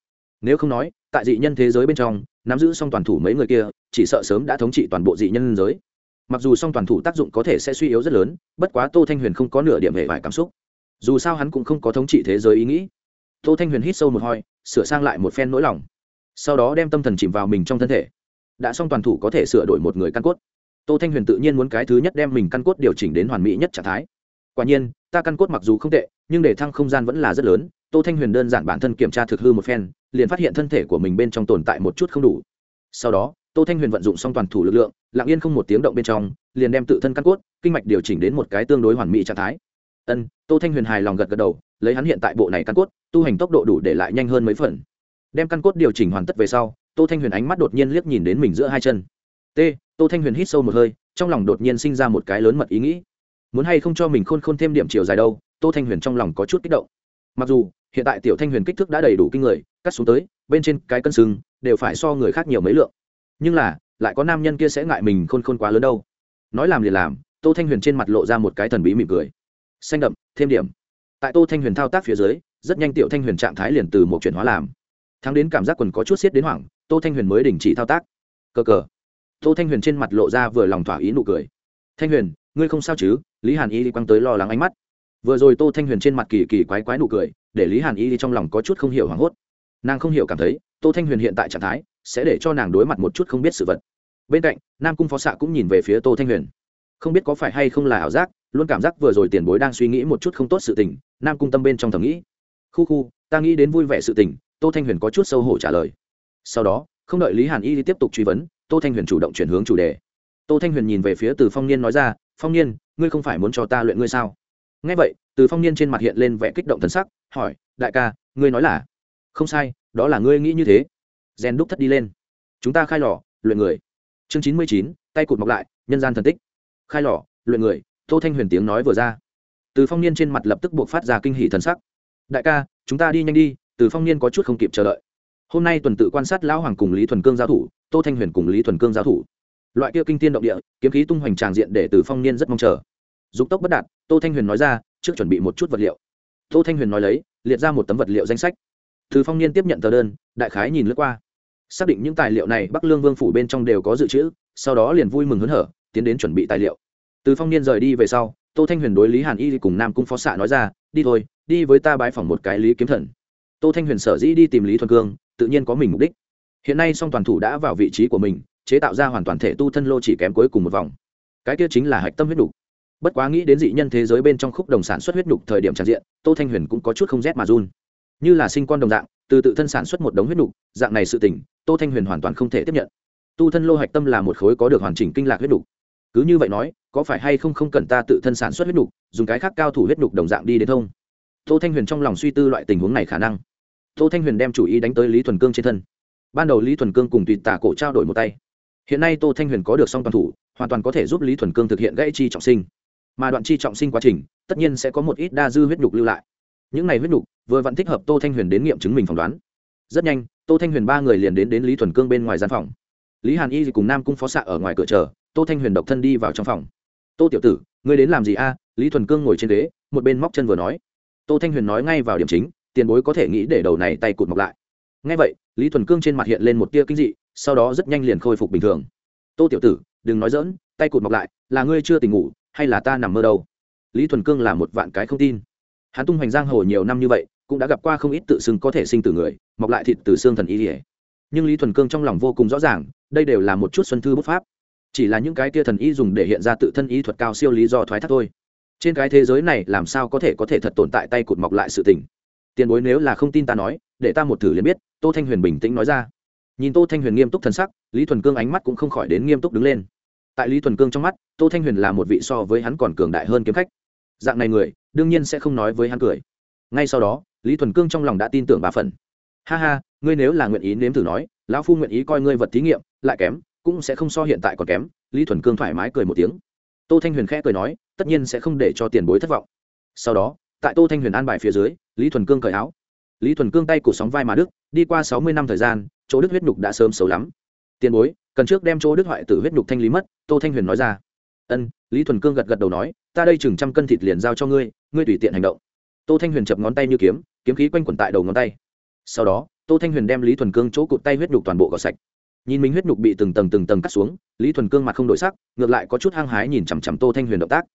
Speaker 1: Nếu không nói, tại dị nhân thế giới bên trong, nắm giữ song toàn thủ mấy người kia, chỉ sợ sớm đã thống trị toàn bộ dị nhân giới. Mặc dù song toàn thủ tác dụng có thể sẽ suy yếu rất lớn, bất quá tô thanh huyền không có nửa điểm hệ vải cảm xúc. Dù sao hắn cũng không có thống trị thế giới ý nghĩ. Tô thanh huyền hít sâu một hoi sửa sang lại một phen nỗi lòng. Sau đó đem tâm thần chìm vào mình trong thân thể. Đã xong toàn thủ có thể sửa đổi một người căn cốt. Tô thanh huyền tự nhiên muốn cái thứ nhất đem mình căn cốt điều chỉnh đến hoàn mỹ nhất trạng thái. Quả nhiên, ta căn cốt mặc dù không tệ, nhưng để thăng không gian vẫn là rất lớn. Tô thanh huyền đơn giản bản thân kiểm tra thực hư một phen, liền phát hiện thân thể của mình bên trong tồn tại một chút không đủ. Sau đó, tô thanh huyền vận dụng xong toàn thủ lực lượng, lặng yên không một tiếng động bên trong, liền đem tự thân căn cốt, kinh mạch điều chỉnh đến một cái tương đối hoàn mỹ trạng thái. Ân, tô thanh huyền hài lòng gật gật đầu lấy hắn hiện tại bộ này căn cốt, tu hành tốc độ đủ để lại nhanh hơn mấy phần. Đem căn cốt điều chỉnh hoàn tất về sau, tô thanh huyền ánh mắt đột nhiên liếc nhìn đến mình giữa hai chân. T, tô thanh huyền hít sâu một hơi, trong lòng đột nhiên sinh ra một cái lớn mật ý nghĩ. Muốn hay không cho mình khôn khôn thêm điểm chiều dài đâu, tô thanh huyền trong lòng có chút kích động. Mặc dù, hiện tại tiểu thanh huyền kích thước đã đầy đủ kinh người, cắt xuống tới, bên trên cái cân sừng đều phải so người khác nhiều mấy lượng. Nhưng là, lại có nam nhân kia sẽ ngại mình khôn khôn quá lớn đâu. Nói làm liền làm, tô thanh huyền trên mặt lộ ra một cái thần bí mỉm cười. Xanh đậm, thêm điểm tại tô thanh huyền thao tác phía dưới, rất nhanh tiểu thanh huyền trạng thái liền từ một chuyển hóa làm. Thắng đến cảm giác quần có chút xiết đến hoảng, tô thanh huyền mới đình chỉ thao tác. Cờ cờ. Tô thanh huyền trên mặt lộ ra vừa lòng thỏa ý nụ cười. Thanh huyền, ngươi không sao chứ? Lý hàn y đi quăng tới lo lắng ánh mắt. Vừa rồi tô thanh huyền trên mặt kỳ kỳ quái quái nụ cười, để lý hàn y đi trong lòng có chút không hiểu hoảng hốt. Nàng không hiểu cảm thấy, tô thanh huyền hiện tại trạng thái sẽ để cho nàng đối mặt một chút không biết sự vật. Bên cạnh, nam cung phó xạ cũng nhìn về phía tô thanh huyền. Không biết có phải hay không là ảo giác luôn cảm giác vừa rồi tiền bối đang suy nghĩ một chút không tốt sự tình, nam cung tâm bên trong thầm nghĩ. Khu khu, ta nghĩ đến vui vẻ sự tình, tô thanh huyền có chút sâu hổ trả lời. Sau đó, không đợi lý hàn y tiếp tục truy vấn, tô thanh huyền chủ động chuyển hướng chủ đề. Tô thanh huyền nhìn về phía từ phong niên nói ra, phong niên, ngươi không phải muốn cho ta luyện ngươi sao? Ngay vậy, từ phong niên trên mặt hiện lên vẻ kích động thần sắc, hỏi, đại ca, ngươi nói là? Không sai, đó là ngươi nghĩ như thế. Gen đúc thất đi lên. Chúng ta khai lò, luyện người. Chương chín mươi chín, tay cụt mọc lại, nhân gian thần tích. Khai lò, luyện người tô thanh huyền tiếng nói vừa ra. Từ phong niên trên mặt lập tức buộc phát ra kinh hỷ thần sắc. Đại ca, chúng ta đi nhanh đi, từ phong niên có chút không kịp chờ đợi. Hôm nay tuần tự quan sát lão hoàng cùng lý thuần cương giáo thủ, tô thanh huyền cùng lý thuần cương giáo thủ. Loại kia kinh tiên động địa, kiếm khí tung hoành tràng diện để từ phong niên rất mong chờ. Dục tốc bất đạt, tô thanh huyền nói ra, trước chuẩn bị một chút vật liệu. Tô thanh huyền nói lấy, liệt ra một tấm vật liệu danh sách. Từ phong niên tiếp nhận tờ đơn, đại khái nhìn lướt qua. Xác định những tài liệu này bắc lương vương phủ bên trong đều có dự trữ, sau đó liền vui mừng hớn hở, tiến đến chuẩn bị tài liệu từ phong niên rời đi về sau, tô thanh huyền đối lý hàn y cùng nam cung phó xạ nói ra, đi thôi, đi với ta bái phỏng một cái lý kiếm thần. Tô thanh huyền sở dĩ đi tìm lý thuần cương, tự nhiên có mình mục đích. Hiện nay song toàn thủ đã vào vị trí của mình, chế tạo ra hoàn toàn thể tu thân lô chỉ kém cuối cùng một vòng. Cái kia chính là hạch tâm huyết đục bất quá nghĩ đến dị nhân thế giới bên trong khúc đồng sản xuất huyết đục thời điểm tràn diện, tô thanh huyền cũng có chút không rét mà run. Như là sinh con đồng dạng, từ tự thân sản xuất một đống huyết đục dạng này sự tỉnh tô thanh huyền hoàn toàn không thể tiếp nhận. Tu thân lô hạch tâm là một khối có được hoàn chỉnh kinh lạc huyết đục cứ như vậy nói, có phải hay không không cần ta tự thân sản xuất huyết đục dùng cái khác cao thủ huyết đục đồng dạng đi đến thông? Tô thanh huyền trong lòng suy tư loại tình huống này khả năng. Tô thanh huyền đem chủ ý đánh tới lý thuần cương trên thân. Ban đầu lý thuần cương cùng tùy tả cổ trao đổi một tay. Hiện nay tô thanh huyền có được song toàn thủ, hoàn toàn có thể giúp lý thuần cương thực hiện gãy chi trọng sinh. Mà đoạn chi trọng sinh quá trình, tất nhiên sẽ có một ít đa dư huyết nhục lưu lại. Những này huyết nhục, vừa vẫn thích hợp tô thanh huyền đến nghiệm chứng mình phỏng đoán. Rất nhanh, tô thanh huyền ba người liền đến đến lý thuần cương bên ngoài gian phòng. Lý hàn y cùng nam cung phó xạ ở ngoài cửa chờ tô thanh huyền độc thân đi vào trong phòng. Tô tiểu tử, ngươi đến làm gì a? Lý thuần cương ngồi trên ghế, một bên móc chân vừa nói. Tô thanh huyền nói ngay vào điểm chính, tiền bối có thể nghĩ để đầu này tay cụt mọc lại. Ngay vậy, lý thuần cương trên mặt hiện lên một tia kinh dị, sau đó rất nhanh liền khôi phục bình thường. Tô tiểu tử, đừng nói dỡn tay cụt mọc lại, là ngươi chưa tỉnh ngủ, hay là ta nằm mơ đâu? Lý thuần cương là một vạn cái không tin. Hắn tung hoành giang hồ nhiều năm như vậy, cũng đã gặp qua không ít tự xưng có thể sinh từ người, mọc lại thịt từ xương thần y ỉa nhưng lý thuần cương trong lòng vô cùng rõ ràng, đây đều là một chút xuân thư bút pháp chỉ là những cái tia thần y dùng để hiện ra tự thân y thuật cao siêu lý do thoái thác thôi. Trên cái thế giới này làm sao có thể có thể thật tồn tại tay cụt mọc lại sự tình? Tiền bối nếu là không tin ta nói, để ta một thử liền biết, tô thanh huyền bình tĩnh nói ra. Nhìn tô thanh huyền nghiêm túc thần sắc, lý thuần cương ánh mắt cũng không khỏi đến nghiêm túc đứng lên. Tại lý thuần cương trong mắt, tô thanh huyền là một vị so với hắn còn cường đại hơn kiếm khách. Dạng này người, đương nhiên sẽ không nói với hắn cười. Ngay sau đó, lý thuần cương trong lòng đã tin tưởng bà phần. Ha ha, ngươi nếu là nguyện ý nếm thử nói, lão phu nguyện ý coi ngươi vật thí nghiệm, lại kém cũng sẽ không so hiện tại còn kém, lý thuần cương thoải mái cười một tiếng. Tô thanh huyền khẽ cười nói, tất nhiên sẽ không để cho tiền bối thất vọng. Sau đó, tại tô thanh huyền an bài phía dưới, lý thuần cương cởi áo. Lý thuần cương tay cổ sóng vai mà đức, đi qua sáu mươi năm thời gian, chỗ đức huyết nhục đã sớm xấu lắm. Tiền bối, cần trước đem chỗ đức hoại tử huyết nhục thanh lý mất, tô thanh huyền nói ra. Ân, lý thuần cương gật gật đầu nói, ta đây chừng trăm cân thịt liền giao cho ngươi ngươi tùy tiện hành động. Tô thanh huyền chập ngón tay như kiếm kiếm khí quanh quẩn tại đầu ngón tay. Sau đó, tô thanh huyền đem lý thuần cương chỗ cụt tay huyết nhục toàn bộ gọt sạch nhìn mình huyết nhục bị từng tầng từng tầng cắt xuống, lý thuần cương mặt không đổi sắc, ngược lại có chút hăng hái nhìn chằm chằm tô thanh huyền động tác.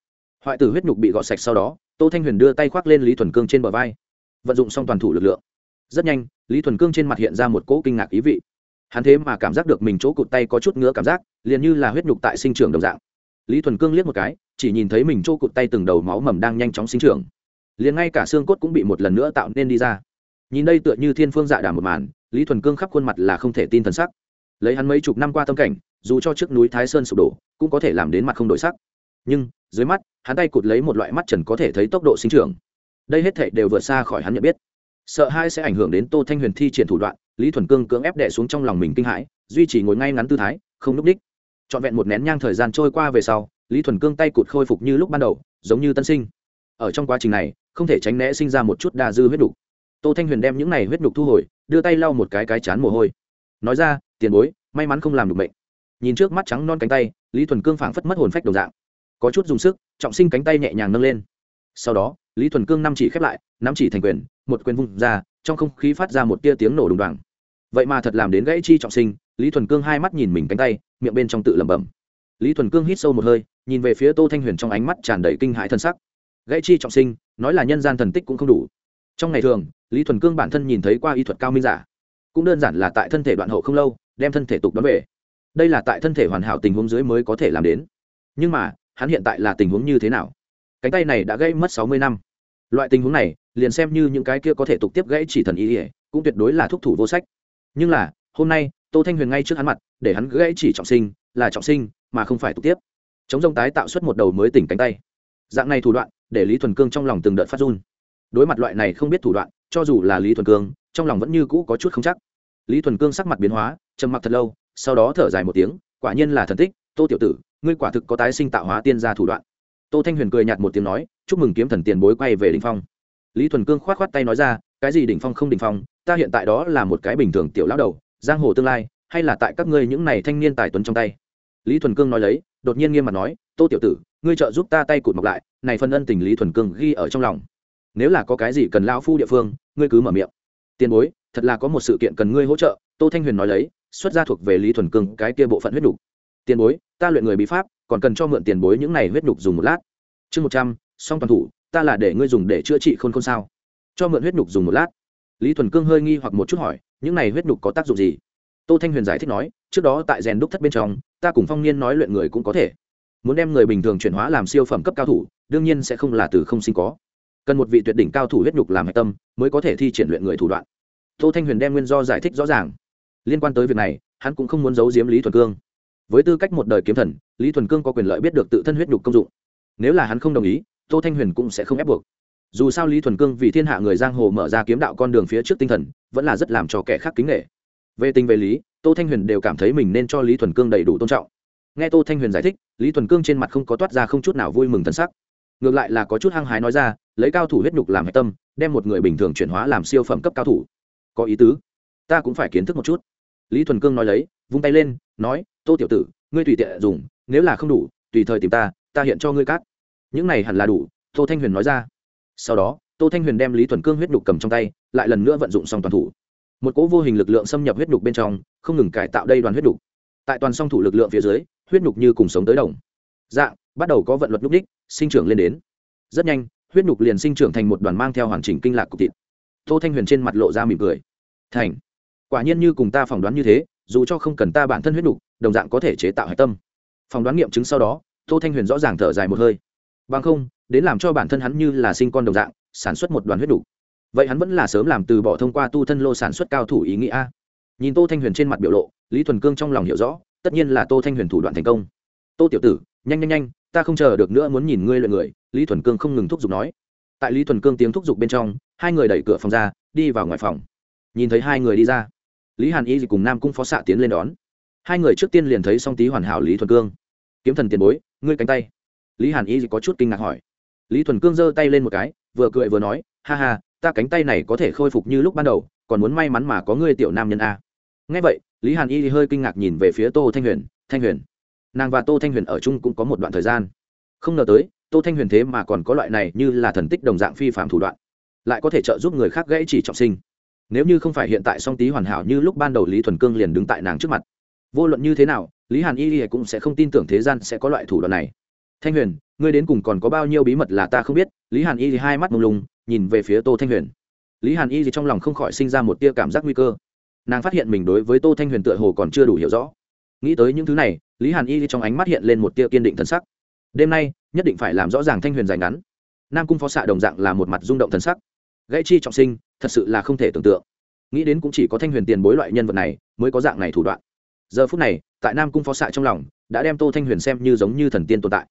Speaker 1: Hoại tử huyết nhục bị gọt sạch sau đó, tô thanh huyền đưa tay khoác lên lý thuần cương trên bờ vai. Vận dụng xong toàn thủ lực lượng. Rất nhanh, lý thuần cương trên mặt hiện ra một cỗ kinh ngạc ý vị. Hắn thế mà cảm giác được mình chỗ cụt tay có chút ngứa cảm giác, liền như là huyết nhục tại sinh trưởng đồng dạng. Lý thuần cương liếc một cái, chỉ nhìn thấy mình chỗ cụt tay từng đầu máu mầm đang nhanh chóng sinh trưởng. Liền ngay cả xương cốt cũng bị một lần nữa tạo nên đi ra. Nhìn đây tựa như thiên phương dạ đà một màn, lý thuần cương khắp khuôn mặt là không thể tin thần sắc lấy hắn mấy chục năm qua tâm cảnh, dù cho trước núi thái sơn sụp đổ, cũng có thể làm đến mặt không đổi sắc. Nhưng, dưới mắt, hắn tay cụt lấy một loại mắt trần có thể thấy tốc độ sinh trưởng. Đây hết thể đều vượt xa khỏi hắn nhận biết. Sợ hai sẽ ảnh hưởng đến tô thanh huyền thi triển thủ đoạn, lý thuần cương cưỡng ép đẻ xuống trong lòng mình kinh hãi, duy trì ngồi ngay ngắn tư thái, không núp đích. Trọn vẹn một nén nhang thời gian trôi qua về sau, lý thuần cương tay cụt khôi phục như lúc ban đầu, giống như tân sinh. Ở trong quá trình này, không thể tránh né sinh ra một chút đa dư huyết đục tô thanh huyền đem những này huyết đục thu hồi, đưa tay lau một cái cái chán mồ hôi. Nói ra tiền bối, may mắn không làm được bệnh nhìn trước mắt trắng non cánh tay, lý thuần cương phảng phất mất hồn phách đồng dạng. Có chút dùng sức, trọng sinh cánh tay nhẹ nhàng nâng lên. Sau đó, lý thuần cương năm chỉ khép lại, năm chỉ thành quyền, một quyền vung ra, trong không khí phát ra một tia tiếng nổ đùng đoàng. Vậy mà thật làm đến gãy chi trọng sinh, lý thuần cương hai mắt nhìn mình cánh tay, miệng bên trong tự lẩm bẩm. Lý thuần cương hít sâu một hơi, nhìn về phía tô thanh huyền trong ánh mắt tràn đầy kinh hãi thân sắc. Gãy chi trọng sinh, nói là nhân gian thần tích cũng không đủ. Trong ngày thường, lý thuần cương bản thân nhìn thấy qua y thuật cao minh giả cũng đơn giản là tại thân thể đoạn hậu không lâu, đem thân thể tục đón về. Đây là tại thân thể hoàn hảo tình huống dưới mới có thể làm đến. Nhưng mà, hắn hiện tại là tình huống như thế nào? Cánh tay này đã gây mất sáu mươi năm. Loại tình huống này, liền xem như những cái kia có thể tục tiếp gãy chỉ thần ý ỉa cũng tuyệt đối là thúc thủ vô sách. Nhưng là, hôm nay, tô thanh huyền ngay trước hắn mặt, để hắn gãy chỉ trọng sinh, là trọng sinh, mà không phải tục tiếp. Chống rông tái tạo xuất một đầu mới tỉnh cánh tay. Dạng này thủ đoạn, để lý thuần cương trong lòng từng đợt phát run. Đối mặt loại này không biết thủ đoạn, cho dù là lý thuần cương trong lòng vẫn như cũ có chút không chắc. Lý thuần cương sắc mặt biến hóa, trầm mặc thật lâu, sau đó thở dài một tiếng, quả nhiên là thần tích, tô tiểu tử, ngươi quả thực có tái sinh tạo hóa tiên gia thủ đoạn. Tô thanh huyền cười nhạt một tiếng nói, chúc mừng kiếm thần tiền bối quay về đỉnh phong. Lý thuần cương khoát khoát tay nói ra, cái gì đỉnh phong không đỉnh phong, ta hiện tại đó là một cái bình thường tiểu lão đầu, giang hồ tương lai, hay là tại các ngươi những này thanh niên tài tuấn trong tay? Lý thuần cương nói lấy, đột nhiên nghiêm mặt nói, tô tiểu tử, ngươi trợ giúp ta tay cụt mọc lại, này phân ân tình lý thuần cương ghi ở trong lòng. Nếu là có cái gì cần lão phu địa phương, ngươi cứ mở miệng tiền bối, thật là có một sự kiện cần ngươi hỗ trợ, tô thanh huyền nói lấy, xuất ra thuộc về lý thuần cương cái kia bộ phận huyết nhục. tiền bối, ta luyện người bí pháp, còn cần cho mượn tiền bối những này huyết nhục dùng một lát. Chương một trăm song toàn thủ, ta là để ngươi dùng để chữa trị khôn khôn sao? Cho mượn huyết nhục dùng một lát. Lý thuần cương hơi nghi hoặc một chút hỏi, những này huyết nhục có tác dụng gì? Tô thanh huyền giải thích nói, trước đó tại rèn đúc thất bên trong, ta cùng phong niên nói luyện người cũng có thể. Muốn đem người bình thường chuyển hóa làm siêu phẩm cấp cao thủ, đương nhiên sẽ không là từ không sinh có cần một vị tuyệt đỉnh cao thủ huyết nhục làm hạch tâm mới có thể thi triển luyện người thủ đoạn. Tô thanh huyền đem nguyên do giải thích rõ ràng. Liên quan tới việc này, hắn cũng không muốn giấu giếm lý thuần cương. Với tư cách một đời kiếm thần, lý thuần cương có quyền lợi biết được tự thân huyết nhục công dụng. Nếu là hắn không đồng ý, tô thanh huyền cũng sẽ không ép buộc. Dù sao lý thuần cương vì thiên hạ người giang hồ mở ra kiếm đạo con đường phía trước tinh thần, vẫn là rất làm cho kẻ khác kính nghệ về tình về lý, tô thanh huyền đều cảm thấy mình nên cho lý thuần cương đầy đủ tôn trọng. Nghe tô thanh huyền giải thích, lý thuần cương trên mặt không có toát ra không chút nào vui mừng thân sắc ngược lại là có chút hăng hái nói ra, lấy cao thủ huyết nhục làm hạch tâm, đem một người bình thường chuyển hóa làm siêu phẩm cấp cao thủ. Có ý tứ. Ta cũng phải kiến thức một chút. Lý thuần cương nói lấy, vung tay lên, nói, tô tiểu tử, ngươi tùy tiện dùng, nếu là không đủ, tùy thời tìm ta ta hiện cho ngươi cát. Những này hẳn là đủ, tô thanh huyền nói ra. Sau đó, tô thanh huyền đem lý thuần cương huyết nhục cầm trong tay, lại lần nữa vận dụng xong toàn thủ. Một cỗ vô hình lực lượng xâm nhập huyết nhục bên trong, không ngừng cải tạo đây đoàn huyết nhục. Tại toàn song thủ lực lượng phía dưới, huyết nhục như cùng sống tới đồng. Dạng, bắt đầu có vận luật nhúc đích sinh trưởng lên đến. Rất nhanh, huyết nhục liền sinh trưởng thành một đoàn mang theo hoàn chỉnh kinh lạc cục thịt. Tô thanh huyền trên mặt lộ ra mỉm cười. Thành, quả nhiên như cùng ta phỏng đoán như thế, dù cho không cần ta bản thân huyết nhục, đồng dạng có thể chế tạo hạch tâm. Phỏng đoán nghiệm chứng sau đó, tô thanh huyền rõ ràng thở dài một hơi. Bằng không, đến làm cho bản thân hắn như là sinh con đồng dạng, sản xuất một đoàn huyết nhục. Vậy hắn vẫn là sớm làm từ bỏ thông qua tu thân lô sản xuất cao thủ ý nghĩa nhìn tô thanh huyền trên mặt biểu lộ, lý thuần cương trong lòng hiểu rõ, tất nhiên là tô thanh huyền thủ đoạn thành công. Tô tiểu tử, nhanh nhanh nhanh ta không chờ được nữa muốn nhìn ngươi luyện người, lý thuần cương không ngừng thúc giục nói. Tại lý thuần cương tiếng thúc giục bên trong, hai người đẩy cửa phòng ra, đi vào ngoài phòng. Nhìn thấy hai người đi ra, lý hàn y cùng nam cung phó xạ tiến lên đón. Hai người trước tiên liền thấy song tý hoàn hảo lý thuần cương. Kiếm thần tiền bối, ngươi cánh tay. Lý hàn y có chút kinh ngạc hỏi. Lý thuần cương giơ tay lên một cái, vừa cười vừa nói, ha ha, ta cánh tay này có thể khôi phục như lúc ban đầu, còn muốn may mắn mà có ngươi tiểu nam nhân a. Ngay vậy, lý hàn y hơi kinh ngạc nhìn về phía tô thanh huyền thanh huyền nàng và tô thanh huyền ở chung cũng có một đoạn thời gian. Không ngờ tới, tô thanh huyền thế mà còn có loại này như là thần tích đồng dạng phi phạm thủ đoạn. Lại có thể trợ giúp người khác gãy chỉ trọng sinh. Nếu như không phải hiện tại song tý hoàn hảo như lúc ban đầu lý thuần cương liền đứng tại nàng trước mặt. Vô luận như thế nào, lý hàn y cũng sẽ không tin tưởng thế gian sẽ có loại thủ đoạn này. Thanh huyền, ngươi đến cùng còn có bao nhiêu bí mật là ta không biết? Lý hàn y hai mắt mông lung, nhìn về phía tô thanh huyền. Lý hàn y trong lòng không khỏi sinh ra một tia cảm giác nguy cơ. Nàng phát hiện mình đối với tô thanh huyền tựa hồ còn chưa đủ hiểu rõ. Nghĩ tới những thứ này lý hàn y trong ánh mắt hiện lên một tia kiên định thân sắc. Đêm nay, nhất định phải làm rõ ràng thanh huyền dài ngắn. Nam cung phó xạ đồng dạng là một mặt rung động thân sắc. Gãy chi trọng sinh, thật sự là không thể tưởng tượng. Nghĩ đến cũng chỉ có thanh huyền tiền bối loại nhân vật này mới có dạng này thủ đoạn. Giờ phút này, tại nam cung phó xạ trong lòng, đã đem tô thanh huyền xem như giống như thần tiên tồn tại.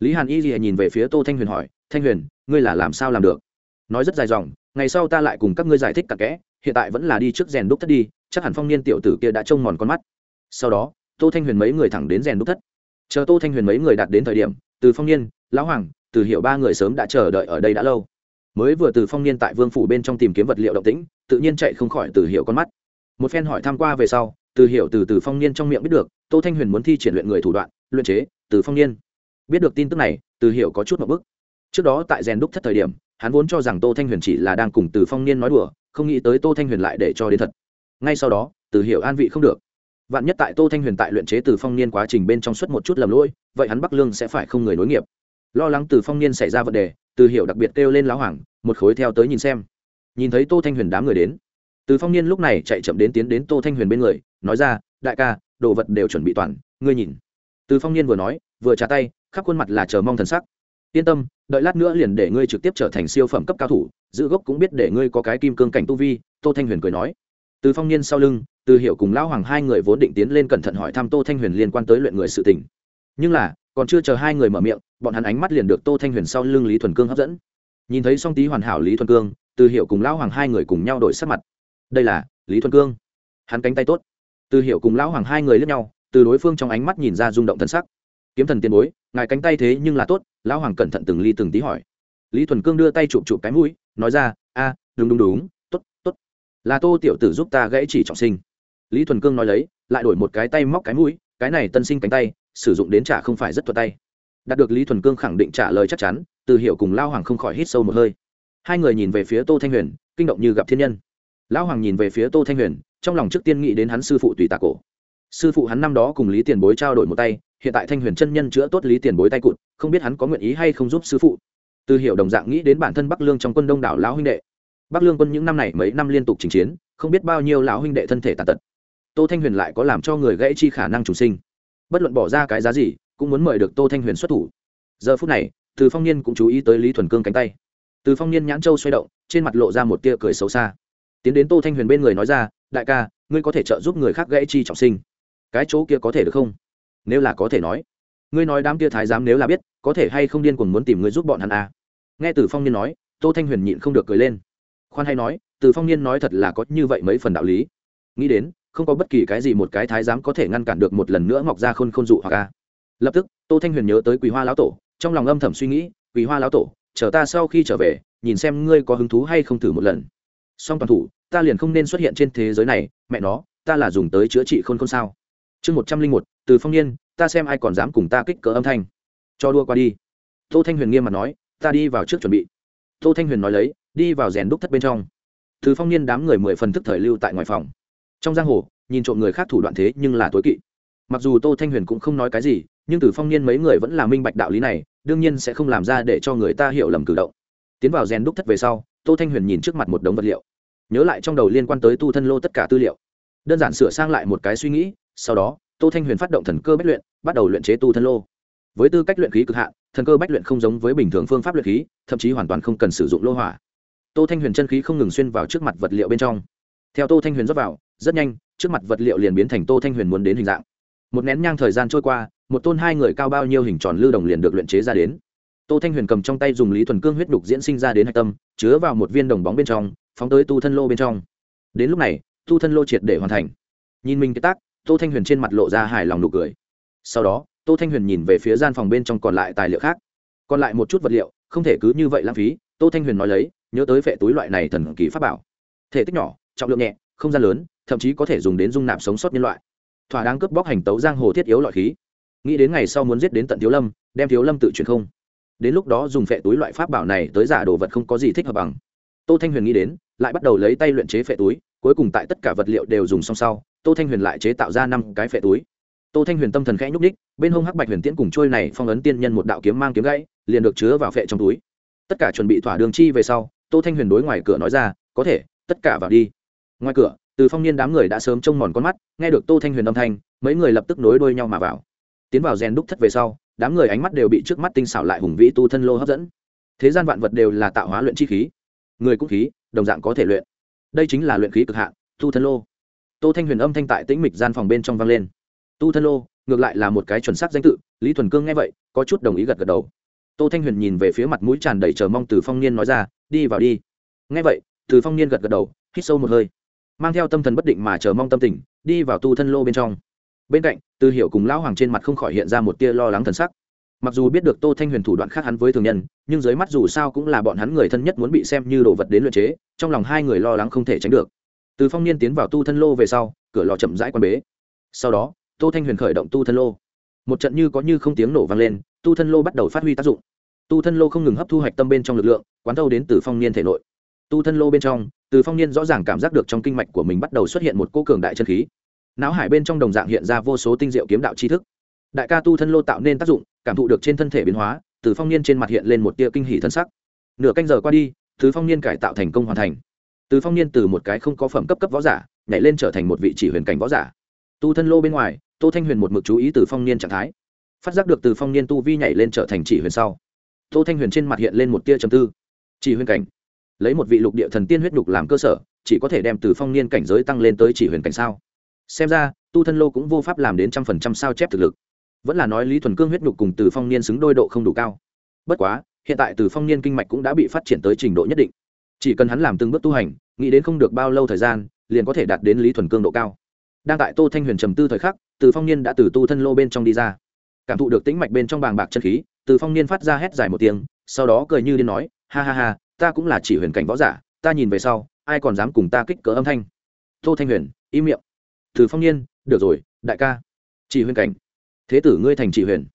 Speaker 1: Lý hàn y lìa nhìn về phía tô thanh huyền hỏi, thanh huyền, ngươi là làm sao làm được? Nói rất dài dòng, ngày sau ta lại cùng các ngươi giải thích cặn kẽ, hiện tại vẫn là đi trước rèn đúc thất đi, chắc hẳn phong niên tiểu tử kia đã trông mòn con mắt. Sau đó tô thanh huyền mấy người thẳng đến rèn đúc thất. Chờ tô thanh huyền mấy người đạt đến thời điểm, từ phong niên, lão hoàng, từ hiệu ba người sớm đã chờ đợi ở đây đã lâu. Mới vừa từ phong niên tại vương phủ bên trong tìm kiếm vật liệu động tĩnh, tự nhiên chạy không khỏi từ hiệu con mắt. Một phen hỏi tham q u a về sau, từ hiệu từ từ phong niên trong miệng biết được, tô thanh huyền muốn thi triển luyện người thủ đoạn, luyện chế, từ phong niên. Biết được tin tức này, từ hiệu có chút một bức. Trước đó tại rèn đúc thất thời điểm, hắn vốn cho rằng tô thanh huyền chỉ là đang cùng từ phong niên nói đùa, không nghĩ tới tô thanh huyền lại để cho đến thật. Ngay sau đó, từ hiệu an vị không được vạn nhất tại tô thanh huyền tại luyện chế từ phong niên quá trình bên trong suốt một chút lầm lỗi, vậy hắn bắc lương sẽ phải không người nối nghiệp. Lo lắng từ phong niên xảy ra vấn đề, từ hiểu đặc biệt kêu lên lão hoàng, một khối theo tới nhìn xem. Nhìn thấy tô thanh huyền đám người đến, từ phong niên lúc này chạy chậm đến tiến đến tô thanh huyền bên người, nói ra, đại ca, đồ vật đều chuẩn bị toàn, ngươi nhìn. Từ phong niên vừa nói, vừa trả tay, khắp khuôn mặt là chờ mong thần sắc. Yên tâm, đợi lát nữa liền để ngươi trực tiếp trở thành siêu phẩm cấp cao thủ, giữ gốc cũng biết để ngươi có cái kim cương cảnh tu vi, tô thanh huyền cười nói từ phong niên sau lưng, từ hiệu cùng lão hoàng hai người vốn định tiến lên cẩn thận hỏi thăm tô thanh huyền liên quan tới luyện người sự tình. Nhưng là, còn chưa chờ hai người mở miệng, bọn hắn ánh mắt liền được tô thanh huyền sau lưng lý thuần cương hấp dẫn. Nhìn thấy song tý hoàn hảo lý thuần cương, từ hiệu cùng lão hoàng hai người cùng nhau đổi sắc mặt. Đây là lý thuần cương. Hắn cánh tay tốt. Từ hiệu cùng lão hoàng hai người lướt nhau, từ đối phương trong ánh mắt nhìn ra rung động thân sắc. Kiếm thần tiền bối, ngài cánh tay thế nhưng là tốt, lão hoàng cẩn thận từng ly từng tí hỏi. Lý thuần cương đưa tay chụp chụp cái mũi, nói ra, a, đúng đúng đúng là tô tiểu tử giúp ta gãy chỉ trọng sinh. Lý thuần cương nói lấy, lại đổi một cái tay móc cái mũi, cái này tân sinh cánh tay, sử dụng đến trả không phải rất thuật tay. Đạt được lý thuần cương khẳng định trả lời chắc chắn, từ hiệu cùng lao hoàng không khỏi hít sâu một hơi. Hai người nhìn về phía tô thanh huyền, kinh động như gặp thiên nhân. Lão hoàng nhìn về phía tô thanh huyền, trong lòng trước tiên nghĩ đến hắn sư phụ tùy tà cổ. Sư phụ hắn năm đó cùng lý tiền bối trao đổi một tay, hiện tại thanh huyền chân nhân chữa tốt lý tiền bối tay cụt, không biết hắn có nguyện ý hay không giúp sư phụ. Từ hiệu đồng dạng nghĩ đến bản thân bắc lương trong quân đông đảo lão huynh đệ bắc lương quân những năm này mấy năm liên tục chinh chiến, không biết bao nhiêu lão huynh đệ thân thể tàn tật. Tô thanh huyền lại có làm cho người gãy chi khả năng trùng sinh. Bất luận bỏ ra cái giá gì, cũng muốn mời được tô thanh huyền xuất thủ. Giờ phút này, từ phong niên cũng chú ý tới lý thuần cương cánh tay. Từ phong niên nhãn châu xoay động, trên mặt lộ ra một tia cười xấu xa. Tiến đến tô thanh huyền bên người nói ra, đại ca, ngươi có thể trợ giúp người khác gãy chi trọng sinh. Cái chỗ kia có thể được không? Nếu là có thể nói. Ngươi nói đám kia thái giám nếu là biết, có thể hay không điên cuồng muốn tìm ngươi giúp bọn hắn à. nghe từ phong niên nói, tô thanh huyền nhịn không được cười lên khoan hay nói, từ phong niên nói thật là có như vậy mấy phần đạo lý. Nghĩ đến, không có bất kỳ cái gì một cái thái giám có thể ngăn cản được một lần nữa mọc ra khôn khôn dụ hoặc a. Lập tức, tô thanh huyền nhớ tới quý hoa lão tổ, trong lòng âm thầm suy nghĩ quý hoa lão tổ, chờ ta sau khi trở về, nhìn xem ngươi có hứng thú hay không thử một lần. Song toàn thủ, ta liền không nên xuất hiện trên thế giới này, mẹ nó, ta là dùng tới chữa trị khôn khôn sao? Chương một trăm linh một, từ phong niên, ta xem ai còn dám cùng ta kích cỡ âm thanh. Cho đua qua đi. Tô thanh huyền nghiêm mặt nói, ta đi vào trước chuẩn bị. Tô thanh huyền nói lấy đi vào rèn đúc thất bên trong. Từ phong niên đám người mười phần thức thời lưu tại ngoài phòng. Trong giang hồ, nhìn trộm người khác thủ đoạn thế nhưng là tối kỵ. Mặc dù tô thanh huyền cũng không nói cái gì, nhưng từ phong niên mấy người vẫn là minh bạch đạo lý này, đương nhiên sẽ không làm ra để cho người ta hiểu lầm cử động. Tiến vào rèn đúc thất về sau, tô thanh huyền nhìn trước mặt một đống vật liệu. Nhớ lại trong đầu liên quan tới tu thân lô tất cả tư liệu. Đơn giản sửa sang lại một cái suy nghĩ, sau đó, tô thanh huyền phát động thần cơ bách luyện, bắt đầu luyện chế tu thân lô. Với tư cách luyện khí cực hạn, thần cơ bách luyện không giống với bình thường phương pháp luyện khí, thậm chí hoàn toàn không cần sử dụng lô hỏa tô thanh huyền chân khí không ngừng xuyên vào trước mặt vật liệu bên trong. Theo tô thanh huyền rót vào, rất nhanh, trước mặt vật liệu liền biến thành tô thanh huyền muốn đến hình dạng. Một nén nhang thời gian trôi qua, một tôn hai người cao bao nhiêu hình tròn lưu đồng liền được luyện chế ra đến. Tô thanh huyền cầm trong tay dùng lý thuần cương huyết đục diễn sinh ra đến hạch tâm, chứa vào một viên đồng bóng bên trong, phóng tới tu thân lô bên trong. Đến lúc này, tu thân lô triệt để hoàn thành. Nhìn mình cái tác, tô thanh huyền trên mặt lộ ra hài lòng nụ cười. Sau đó, tô thanh huyền nhìn về phía gian phòng bên trong còn lại tài liệu khác. Còn lại một chút vật liệu, không thể cứ như vậy lãng phí, tô thanh huyền nói lấy nhớ tới vệ túi loại này thần kỳ pháp bảo. Thể tích nhỏ, trọng lượng nhẹ, không gian lớn, thậm chí có thể dùng đến dung nạp sống sót nhân loại. Thỏa đáng cướp bóc hành tấu giang hồ thiết yếu loại khí. Nghĩ đến ngày sau muốn giết đến tận thiếu lâm, đem thiếu lâm tự chuyển không. Đến lúc đó dùng phệ túi loại pháp bảo này tới giả đồ vật không có gì thích hợp bằng. Tô thanh huyền nghĩ đến, lại bắt đầu lấy tay luyện chế phệ túi, cuối cùng tại tất cả vật liệu đều dùng xong sau, tô thanh huyền lại chế tạo ra năm cái phệ túi. Tô thanh huyền tâm thần khẽ nhúc ních bên hông hắc bạch huyền tiễn cùng trôi này phong ấn tiên nhân một đạo kiếm mang kiếm gãy, liền được chứa vào phệ trong túi. Tất cả chuẩn bị thỏa đường chi về sau tô thanh huyền đối ngoài cửa nói ra, có thể, tất cả vào đi. Ngoài cửa, từ phong niên đám người đã sớm trông mòn con mắt, nghe được tô thanh huyền âm thanh, mấy người lập tức nối đuôi nhau mà vào. Tiến vào rèn đúc thất về sau, đám người ánh mắt đều bị trước mắt tinh xảo lại hùng vĩ tu thân lô hấp dẫn. Thế gian vạn vật đều là tạo hóa luyện chi khí. Người cũng khí, đồng dạng có thể luyện. Đây chính là luyện khí cực hạn, tu thân lô. Tô thanh huyền âm thanh tại tĩnh mịch gian phòng bên trong vang lên. Tu thân lô, ngược lại là một cái chuẩn xác danh tự, lý thuần cương nghe vậy, có chút đồng ý gật gật đầu. Tô thanh huyền nhìn về phía mặt mũi tràn đầy chờ mong từ phong niên nói ra đi vào đi. Nghe vậy, từ phong niên gật gật đầu, hít sâu một hơi, mang theo tâm thần bất định mà chờ mong tâm tình, đi vào tu thân lô bên trong. Bên cạnh, từ hiểu cùng lão hoàng trên mặt không khỏi hiện ra một tia lo lắng thần sắc. Mặc dù biết được tô thanh huyền thủ đoạn khác hắn với thường nhân, nhưng dưới mắt dù sao cũng là bọn hắn người thân nhất muốn bị xem như đồ vật đến luyện chế, trong lòng hai người lo lắng không thể tránh được. Từ phong niên tiến vào tu thân lô về sau, cửa lò chậm rãi quan bế. Sau đó, tô thanh huyền khởi động tu thân lô. Một trận như có như không tiếng nổ vang lên, tu thân lô bắt đầu phát huy tác dụng. Tu thân lô không ngừng hấp thu hoạch tâm bên trong lực lượng quán thâu đến từ phong niên thể nội. Tu thân lô bên trong, từ phong niên rõ ràng cảm giác được trong kinh mạch của mình bắt đầu xuất hiện một cô cường đại chân khí. Não hải bên trong đồng dạng hiện ra vô số tinh diệu kiếm đạo tri thức. Đại ca tu thân lô tạo nên tác dụng, cảm thụ được trên thân thể biến hóa, từ phong niên trên mặt hiện lên một tia kinh hỷ thân sắc. Nửa canh giờ qua đi từ phong niên cải tạo thành công hoàn thành. Từ phong niên từ một cái không có phẩm cấp cấp võ giả, nhảy lên trở thành một vị chỉ huyền cảnh võ giả. Tu thân lô bên ngoài, tô thanh huyền một mực chú ý từ phong niên trạng thái. Phát giác được từ phong niên tu vi nhảy lên trở thành chỉ huyền sau, tô thanh huyền trên mặt hiện lên một tia trầm tư chỉ huyền cảnh. Lấy một vị lục địa thần tiên huyết đục làm cơ sở, chỉ có thể đem từ phong niên cảnh giới tăng lên tới chỉ huyền cảnh sao? Xem ra, tu thân lô cũng vô pháp làm đến trăm phần trăm sao chép thực lực. Vẫn là nói lý thuần cương huyết đục cùng từ phong niên xứng đôi độ không đủ cao. Bất quá, hiện tại từ phong niên kinh mạch cũng đã bị phát triển tới trình độ nhất định. Chỉ cần hắn làm từng bước tu hành, nghĩ đến không được bao lâu thời gian, liền có thể đạt đến lý thuần cương độ cao. Đang tại tô thanh huyền trầm tư thời khắc, từ phong niên đã từ tu thân lô bên trong đi ra. Cảm thụ được tĩnh mạch bên trong bàng bạc chân khí, từ phong niên phát ra hét dài một tiếng sau đó cười như điên nói, ha ha ha, ta cũng là chỉ huyền cảnh võ giả, ta nhìn về sau, ai còn dám cùng ta kích cỡ âm thanh? Tô thanh huyền, im miệng. Từ phong niên được rồi, đại ca. Chỉ huyền cảnh. Thế tử ngươi thành chỉ huyền.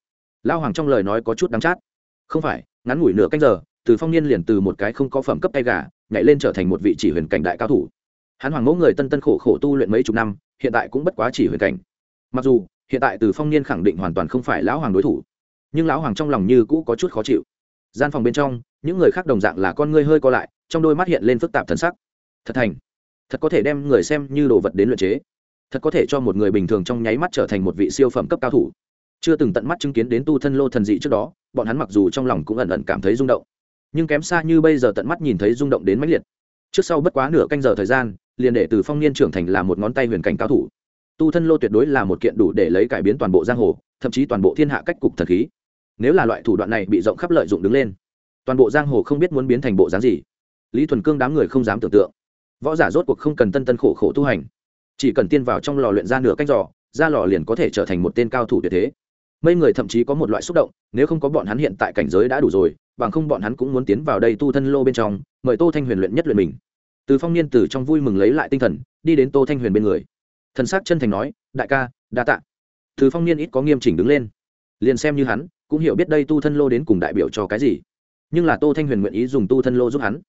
Speaker 1: Lao hoàng trong lời nói có chút đắng chát. Không phải, ngắn ngủi nửa canh giờ, từ phong niên liền từ một cái không có phẩm cấp tay gà, nhảy lên trở thành một vị chỉ huyền cảnh đại cao thủ. Hắn hoàng mẫu người tân tân khổ khổ tu luyện mấy chục năm, hiện tại cũng bất quá chỉ huyền cảnh. Mặc dù, hiện tại từ phong niên khẳng định hoàn toàn không phải lão hoàng đối thủ, nhưng lão hoàng trong lòng như cũ có chút khó chịu gian phòng bên trong, những người khác đồng dạng là con ngươi hơi co lại, trong đôi mắt hiện lên phức tạp thần sắc. Thật thành, thật có thể đem người xem như đồ vật đến luyện chế. Thật có thể cho một người bình thường trong nháy mắt trở thành một vị siêu phẩm cấp cao thủ. Chưa từng tận mắt chứng kiến đến tu thân lô thần dị trước đó, bọn hắn mặc dù trong lòng cũng ẩn ẩn cảm thấy rung động. Nhưng kém xa như bây giờ tận mắt nhìn thấy rung động đến mãnh liệt. Trước sau bất quá nửa canh giờ thời gian, liền để từ phong niên trưởng thành là một ngón tay huyền cảnh cao thủ. Tu thân lô tuyệt đối là một kiện đủ để lấy cải biến toàn bộ giang hồ, thậm chí toàn bộ thiên hạ cách cục thần khí nếu là loại thủ đoạn này bị rộng khắp lợi dụng đứng lên, toàn bộ giang hồ không biết muốn biến thành bộ dáng gì. Lý thuần cương đám người không dám tưởng tượng. Võ giả rốt cuộc không cần tân tân khổ khổ tu hành, chỉ cần tiên vào trong lò luyện ra nửa cách giò, ra lò liền có thể trở thành một tên cao thủ tuyệt thế. Mấy người thậm chí có một loại xúc động, nếu không có bọn hắn hiện tại cảnh giới đã đủ rồi, bằng không bọn hắn cũng muốn tiến vào đây tu thân lô bên trong, mời tô thanh huyền luyện nhất luyện mình. Từ phong niên từ trong vui mừng lấy lại tinh thần, đi đến tô thanh huyền bên người. Thần s ắ c chân thành nói, đại ca, đa tạ. Từ phong niên ít có nghiêm chỉnh đứng lên. Liền xem như hắn cũng hiểu biết đây tu thân lô đến cùng đại biểu cho cái gì. Nhưng là tô thanh huyền nguyện ý dùng tu thân lô giúp hắn.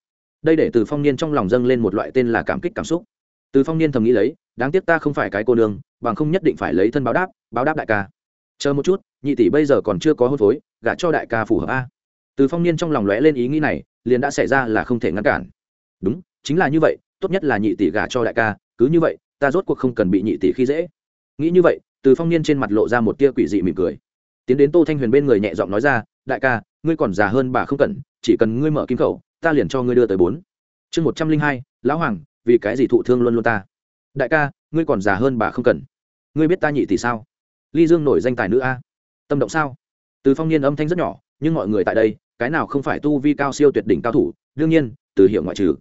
Speaker 1: Đây để từ phong niên trong lòng dâng lên một loại tên là cảm kích cảm xúc. Từ phong niên thầm nghĩ lấy, đáng tiếc ta không phải cái cô nương, bằng không nhất định phải lấy thân báo đáp báo đáp đại ca. Chờ một chút, nhị tỷ bây giờ còn chưa có hôn phối, gả cho đại ca phù hợp a. Từ phong niên trong lòng lóe lên ý nghĩ này, liền đã xảy ra là không thể ngăn cản. Đúng, chính là như vậy, tốt nhất là nhị tỷ gả cho đại ca, cứ như vậy, ta rốt cuộc không cần bị nhị tỷ khi dễ. Nghĩ như vậy, từ phong niên trên mặt lộ ra một tia quỷ dị mỉm cười tiến đến tô thanh huyền bên người nhẹ giọng nói ra, đại ca, ngươi còn già hơn bà không cần, chỉ cần ngươi mở kim khẩu, ta liền cho ngươi đưa tới bốn. Chương một trăm linh hai, lão hoàng, vì cái gì thụ thương luôn luôn ta? Đại ca, ngươi còn già hơn bà không cần. Ngươi biết ta nhị thì sao? Ly dương nổi danh tài nữ a. Tâm động sao? Từ phong niên âm thanh rất nhỏ, nhưng mọi người tại đây, cái nào không phải tu vi cao siêu tuyệt đỉnh cao thủ, đương nhiên, từ hiệu ngoại trừ.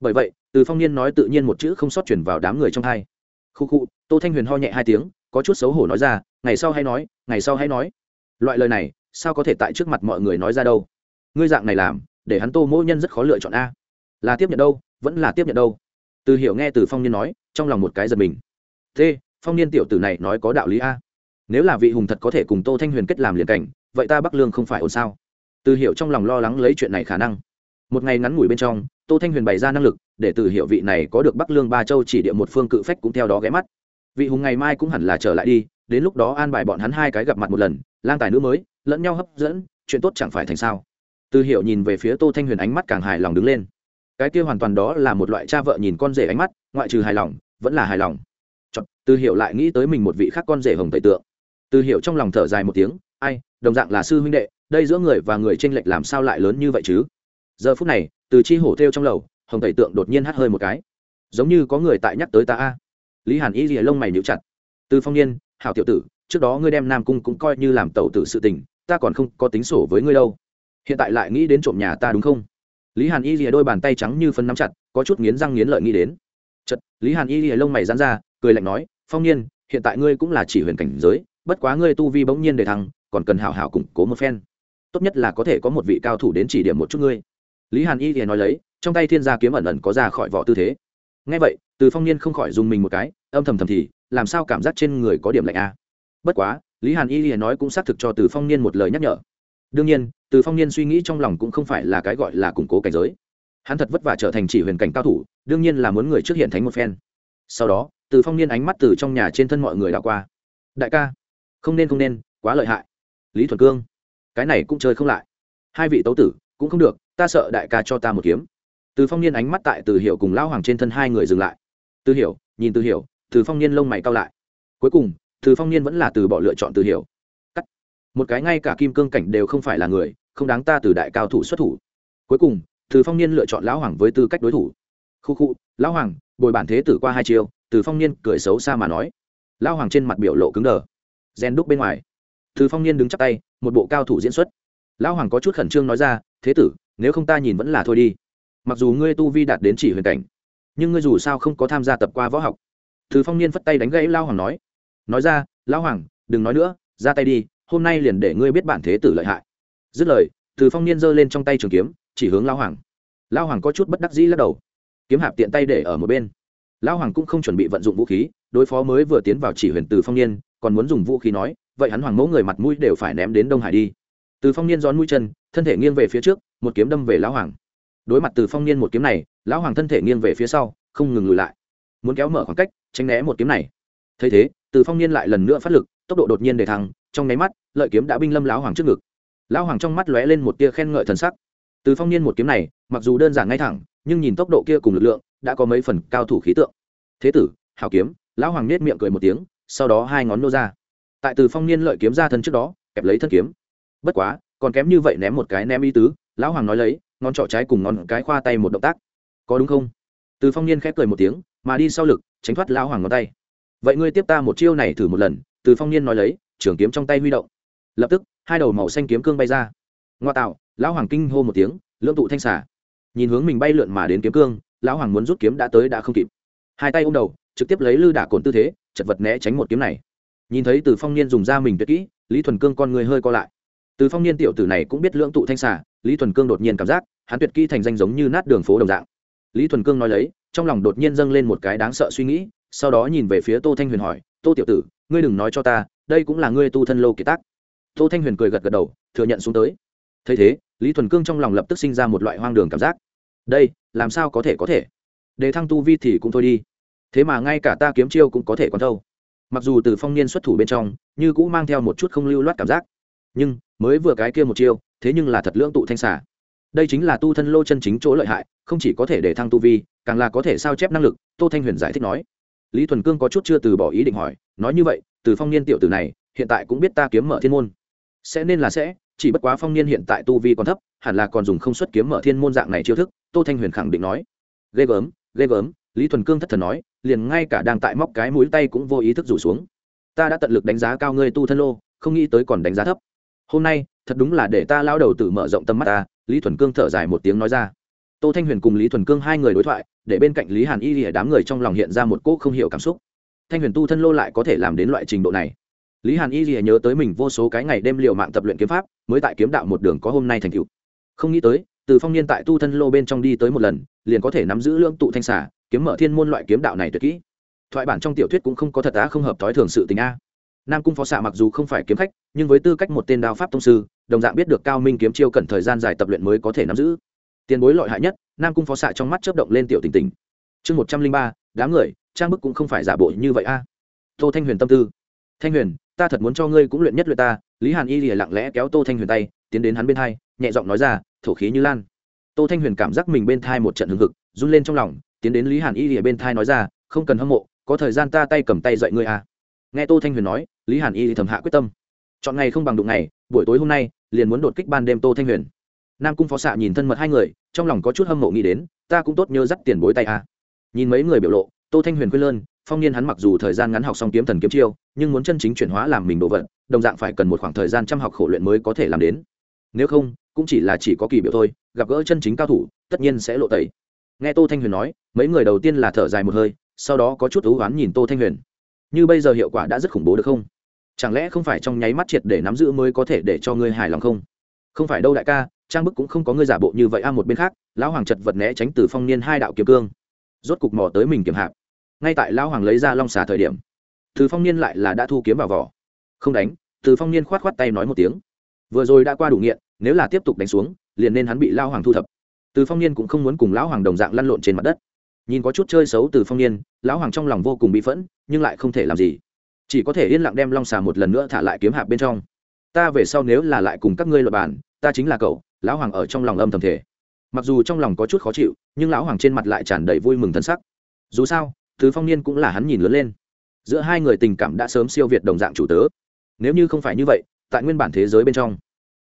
Speaker 1: Bởi vậy, từ phong niên nói tự nhiên một chữ không sót chuyển vào đám người trong hai. Khu khu, tô thanh huyền ho nhẹ hai tiếng, có chút xấu hổ nói ra, ngày sau hay nói, ngày sau hay nói loại lời này, sao có thể tại trước mặt mọi người nói ra đâu? Ngươi dạng này làm, để hắn tô mỗi nhân rất khó lựa chọn a. Là tiếp nhận đâu, vẫn là tiếp nhận đâu? Từ hiểu nghe từ phong niên nói, trong lòng một cái giật mình. T phong niên tiểu tử này nói có đạo lý a. Nếu là vị hùng thật có thể cùng tô thanh huyền kết làm liền cảnh, vậy ta bắc lương không phải ổn sao? Từ hiểu trong lòng lo lắng lấy chuyện này khả năng. Một ngày ngắn ngủi bên trong, tô thanh huyền bày ra năng lực, để từ hiệu vị này có được bắc lương ba châu chỉ địa một phương cự phách cũng theo đó ghé mắt. Vị hùng ngày mai cũng hẳn là trở lại đi, đến lúc đó an bài bọn hắn hai cái gặp mặt một lần lang tài nữ mới lẫn nhau hấp dẫn chuyện tốt chẳng phải thành sao. Từ hiệu nhìn về phía tô thanh huyền ánh mắt càng hài lòng đứng lên. Cái kia hoàn toàn đó là một loại cha vợ nhìn con rể ánh mắt ngoại trừ hài lòng vẫn là hài lòng. Chọc, từ hiệu lại nghĩ tới mình một vị khác con rể hồng tẩy tượng. Từ hiệu trong lòng thở dài một tiếng ai đồng dạng là sư huynh đệ đây giữa người và người tranh lệch làm sao lại lớn như vậy chứ? Giờ phút này từ chi hổ theo trong lầu hồng tẩy tượng đột nhiên hắt hơi một cái. Giống như có người tại nhắc tới ta a. Lý hàn y rìa lông mày nhíu chặt. Từ phong niên hảo tiểu tử trước đó ngươi đem nam cung cũng coi như làm tẩu tử sự tình, ta còn không có tính sổ với ngươi đâu. Hiện tại lại nghĩ đến trộm nhà ta đúng không? Lý hàn y lìa đôi bàn tay trắng như phân nắm chặt, có chút nghiến răng nghiến lợi nghĩ đến. Chật lý hàn y lìa lông mày dán ra, cười lạnh nói, phong niên hiện tại ngươi cũng là chỉ huyền cảnh giới, bất quá ngươi tu vi bỗng nhiên để thăng, còn cần hảo hảo củng cố một phen. Tốt nhất là có thể có một vị cao thủ đến chỉ điểm một chút ngươi. Lý hàn y lìa nói lấy, trong tay thiên gia kiếm ẩn ẩn có ra khỏi vỏ tư thế. Ngay vậy, từ phong niên không khỏi dùng mình một cái, âm thầm thầm thì, làm sao cảm giác trên người có điểm lạnh a bất quá, lý hàn y Lìa nói cũng xác thực cho từ phong niên một lời nhắc nhở. Đương nhiên, từ phong niên suy nghĩ trong lòng cũng không phải là cái gọi là củng cố cảnh giới. Hắn thật vất vả trở thành chỉ huyền cảnh cao thủ, đương nhiên là muốn người trước hiện thánh một phen. Sau đó, từ phong niên ánh mắt từ trong nhà trên thân mọi người đảo qua. Đại ca, không nên không nên, quá lợi hại. Lý thuần cương, cái này cũng chơi không lại. Hai vị tấu tử, cũng không được, ta sợ đại ca cho ta một kiếm. Từ phong niên ánh mắt tại từ hiểu cùng lão hoàng trên thân hai người dừng lại. Từ hiểu, nhìn từ hiểu, từ phong niên lông mày cao lại. Cuối cùng từ phong niên vẫn là từ bỏ lựa chọn từ hiểu. Cắt. Một cái ngay cả kim cương cảnh đều không phải là người, không đáng ta từ đại cao thủ xuất thủ. Cuối cùng, từ phong niên lựa chọn lão hoàng với tư cách đối thủ. Khu khu, lão hoàng, bồi bản thế tử qua hai chiều từ phong niên cười xấu xa mà nói. Lão hoàng trên mặt biểu lộ cứng đờ. Gen đúc bên ngoài. Từ phong niên đứng chắp tay, một bộ cao thủ diễn xuất. Lão hoàng có chút khẩn trương nói ra, thế tử, nếu không ta nhìn vẫn là thôi đi. Mặc dù ngươi tu vi đạt đến chỉ huyền cảnh, nhưng ngươi dù sao không có tham gia tập qua võ học. Từ phong niên phất tay đánh gãy lao hoàng nói nói ra, lão hoàng, đừng nói nữa, ra tay đi, hôm nay liền để ngươi biết bản thế tử lợi hại. Dứt lời, từ phong niên giơ lên trong tay trường kiếm, chỉ hướng Lão hoàng. Lão hoàng có chút bất đắc dĩ lắc đầu. Kiếm hạp tiện tay để ở một bên. Lão hoàng cũng không chuẩn bị vận dụng vũ khí, đối phó mới vừa tiến vào chỉ huyền từ phong niên, còn muốn dùng vũ khí nói, vậy hắn hoàng mẫu người mặt mũi đều phải ném đến đông hải đi. Từ phong niên gión mũi chân, thân thể nghiêng về phía trước, một kiếm đâm về lão hoàng. Đối mặt từ phong niên một kiếm này, lão hoàng thân thể nghiêng về phía sau, không ngừng lùi lại. Muốn kéo mở khoảng cách, tránh né một kiếm này. Thấy thế từ phong niên lại lần nữa phát lực, tốc độ đột nhiên để thăng, trong nháy mắt, lợi kiếm đã binh lâm lão hoàng trước ngực. Lão hoàng trong mắt lóe lên một tia khen ngợi thần sắc. Từ phong niên một kiếm này, mặc dù đơn giản ngay thẳng, nhưng nhìn tốc độ kia cùng lực lượng, đã có mấy phần cao thủ khí tượng. Thế tử hào kiếm, lão hoàng nết miệng cười một tiếng, sau đó hai ngón nô ra. Tại từ phong niên lợi kiếm ra thân trước đó, kẹp lấy thân kiếm. Bất quá, còn kém như vậy ném một cái ném ý tứ, lão hoàng nói lấy, ngón trỏ trái cùng ngón cái khoa tay một động tác. Có đúng không? Từ phong niên khép cười một tiếng, mà đi sau lực, tránh thoát lão hoàng ngón tay vậy ngươi tiếp ta một chiêu này thử một lần, từ phong niên nói lấy, trường kiếm trong tay huy động. Lập tức, hai đầu màu xanh kiếm cương bay ra. Ngoa tạo, lão hoàng kinh hô một tiếng, lưỡng tụ thanh xả nhìn hướng mình bay lượn mà đến kiếm cương, lão hoàng muốn rút kiếm đã tới đã không kịp. Hai tay ôm đầu, trực tiếp lấy lư đả cồn tư thế, chật vật né tránh một kiếm này. Nhìn thấy từ phong niên dùng ra mình tuyệt kỹ, lý thuần cương con người hơi co lại. Từ phong niên tiểu tử này cũng biết lưỡng tụ thanh xả lý thuần cương đột nhiên cảm giác, hắn tuyệt kỹ thành danh giống như nát đường phố đồng dạng. Lý thuần cương nói lấy, trong lòng đột nhiên dâng lên một cái đáng sợ suy nghĩ sau đó nhìn về phía tô thanh huyền hỏi, tô tiểu tử, ngươi đừng nói cho ta, đây cũng là ngươi tu thân lô kiệt tác. Tô thanh huyền cười gật gật đầu, thừa nhận xuống tới. Thấy thế, lý thuần cương trong lòng lập tức sinh ra một loại hoang đường cảm giác. Đây, làm sao có thể có thể? Để thăng tu vi thì cũng thôi đi. Thế mà ngay cả ta kiếm chiêu cũng có thể còn thâu mặc dù từ phong niên xuất thủ bên trong, như cũng mang theo một chút không lưu loát cảm giác, nhưng mới vừa cái kia một chiêu, thế nhưng là thật lưỡng tụ thanh xả đây chính là tu thân lô chân chính chỗ lợi hại, không chỉ có thể để thăng tu vi, càng là có thể sao chép năng lực, tô thanh huyền giải thích nói lý thuần cương có chút chưa từ bỏ ý định hỏi, nói như vậy, từ phong niên tiểu tử này, hiện tại cũng biết ta kiếm mở thiên môn. Sẽ nên là sẽ, chỉ bất quá phong niên hiện tại tu vi còn thấp, hẳn là còn dùng không xuất kiếm mở thiên môn dạng này chiêu thức. Tô thanh huyền khẳng định nói. Ghê gớm ghê gớm, lý thuần cương thất thần nói, liền ngay cả đang tại móc cái mũi tay cũng vô ý thức rủ xuống. Ta đã tận lực đánh giá cao ngươi tu thân lô, không nghĩ tới còn đánh giá thấp. Hôm nay, thật đúng là để ta lao đầu tự mở rộng tầm mắt ta. Lý thuần cương thở dài một tiếng nói ra tô thanh huyền cùng lý thuần cương hai người đối thoại, để bên cạnh lý hàn y lìa đám người trong lòng hiện ra một cỗ không hiểu cảm xúc. Thanh huyền tu thân lô lại có thể làm đến loại trình độ này. Lý hàn y lìa nhớ tới mình vô số cái ngày đêm liều mạng tập luyện kiếm pháp, mới tại kiếm đạo một đường có hôm nay thành cựu không nghĩ tới, từ phong niên tại tu thân lô bên trong đi tới một lần, liền có thể nắm giữ lưỡng tụ thanh xả kiếm mở thiên môn loại kiếm đạo này tuyệt kỹ. Thoại bản trong tiểu thuyết cũng không có thật á không hợp thói thường sự tình a. Nam cung phó xạ mặc dù không phải kiếm khách, nhưng với tư cách một tên đao pháp tông sư, đồng dạng biết được cao minh kiếm chiêu cần thời gian dài tập luyện mới có thể nắm giữ tiền bối lợi hại nhất, nam cung phó xạ trong mắt chớp động lên tiểu tình tình. Chương một trăm linh ba, đám người, trang bức cũng không phải giả bộ như vậy a. Tô thanh huyền tâm tư. Thanh huyền, ta thật muốn cho ngươi cũng luyện nhất luyện ta, lý hàn y lìa lặng lẽ kéo tô thanh huyền tay, tiến đến hắn bên thai, nhẹ giọng nói ra, thổ khí như lan. Tô thanh huyền cảm giác mình bên thai một trận hừng hực, run lên trong lòng, tiến đến lý hàn y lìa bên thai nói ra, không cần hâm mộ, có thời gian ta tay cầm tay dạy ngươi à nghe tô thanh huyền nói, lý hàn y thầm hạ quyết tâm. Chọn ngày không bằng đụng ngày, buổi tối hôm nay, liền muốn đột kích ban đêm tô thanh huyền nam cung phó xạ nhìn thân mật hai người, trong lòng có chút hâm mộ nghĩ đến, ta cũng tốt nhớ dắt tiền bối tay à. nhìn mấy người biểu lộ, tô thanh huyền quên lơn, phong niên hắn mặc dù thời gian ngắn học xong kiếm thần kiếm chiêu, nhưng muốn chân chính chuyển hóa làm mình đồ vật, đồng dạng phải cần một khoảng thời gian chăm học khổ luyện mới có thể làm đến. Nếu không, cũng chỉ là chỉ có kỳ biểu thôi, gặp gỡ chân chính cao thủ, tất nhiên sẽ lộ tẩy. Nghe tô thanh huyền nói, mấy người đầu tiên là thở dài một hơi, sau đó có chút ưu oán nhìn tô thanh huyền. Như bây giờ hiệu quả đã rất khủng bố được không? Chẳng lẽ không phải trong nháy mắt triệt để nắm giữ mới có thể để cho ngươi hài lòng không? Không phải đâu đại ca trang bức cũng không có ngươi giả bộ như vậy a, một bên khác, lão hoàng chật vật né tránh từ phong niên hai đạo kiếm cương. Rốt cục mò tới mình kiếm hạp. Ngay tại lão hoàng lấy ra long xà thời điểm, từ phong niên lại là đã thu kiếm vào vỏ. Không đánh, từ phong niên khoát khoát tay nói một tiếng. Vừa rồi đã qua đủ nghiện, nếu là tiếp tục đánh xuống, liền nên hắn bị lao hoàng thu thập. Từ phong niên cũng không muốn cùng lão hoàng đồng dạng lăn lộn trên mặt đất. Nhìn có chút chơi xấu từ phong niên, lão hoàng trong lòng vô cùng bị phẫn, nhưng lại không thể làm gì. Chỉ có thể yên lặng đem long xà một lần nữa thả lại kiếm hạp bên trong. Ta về sau nếu là lại cùng các ngươi luật bản ta chính là cậu, lão hoàng ở trong lòng âm thầm thể mặc dù trong lòng có chút khó chịu, nhưng lão hoàng trên mặt lại tràn đầy vui mừng thân sắc. Dù sao thứ phong niên cũng là hắn nhìn lớn lên. Giữa hai người tình cảm đã sớm siêu việt đồng dạng chủ tớ. Nếu như không phải như vậy, tại nguyên bản thế giới bên trong,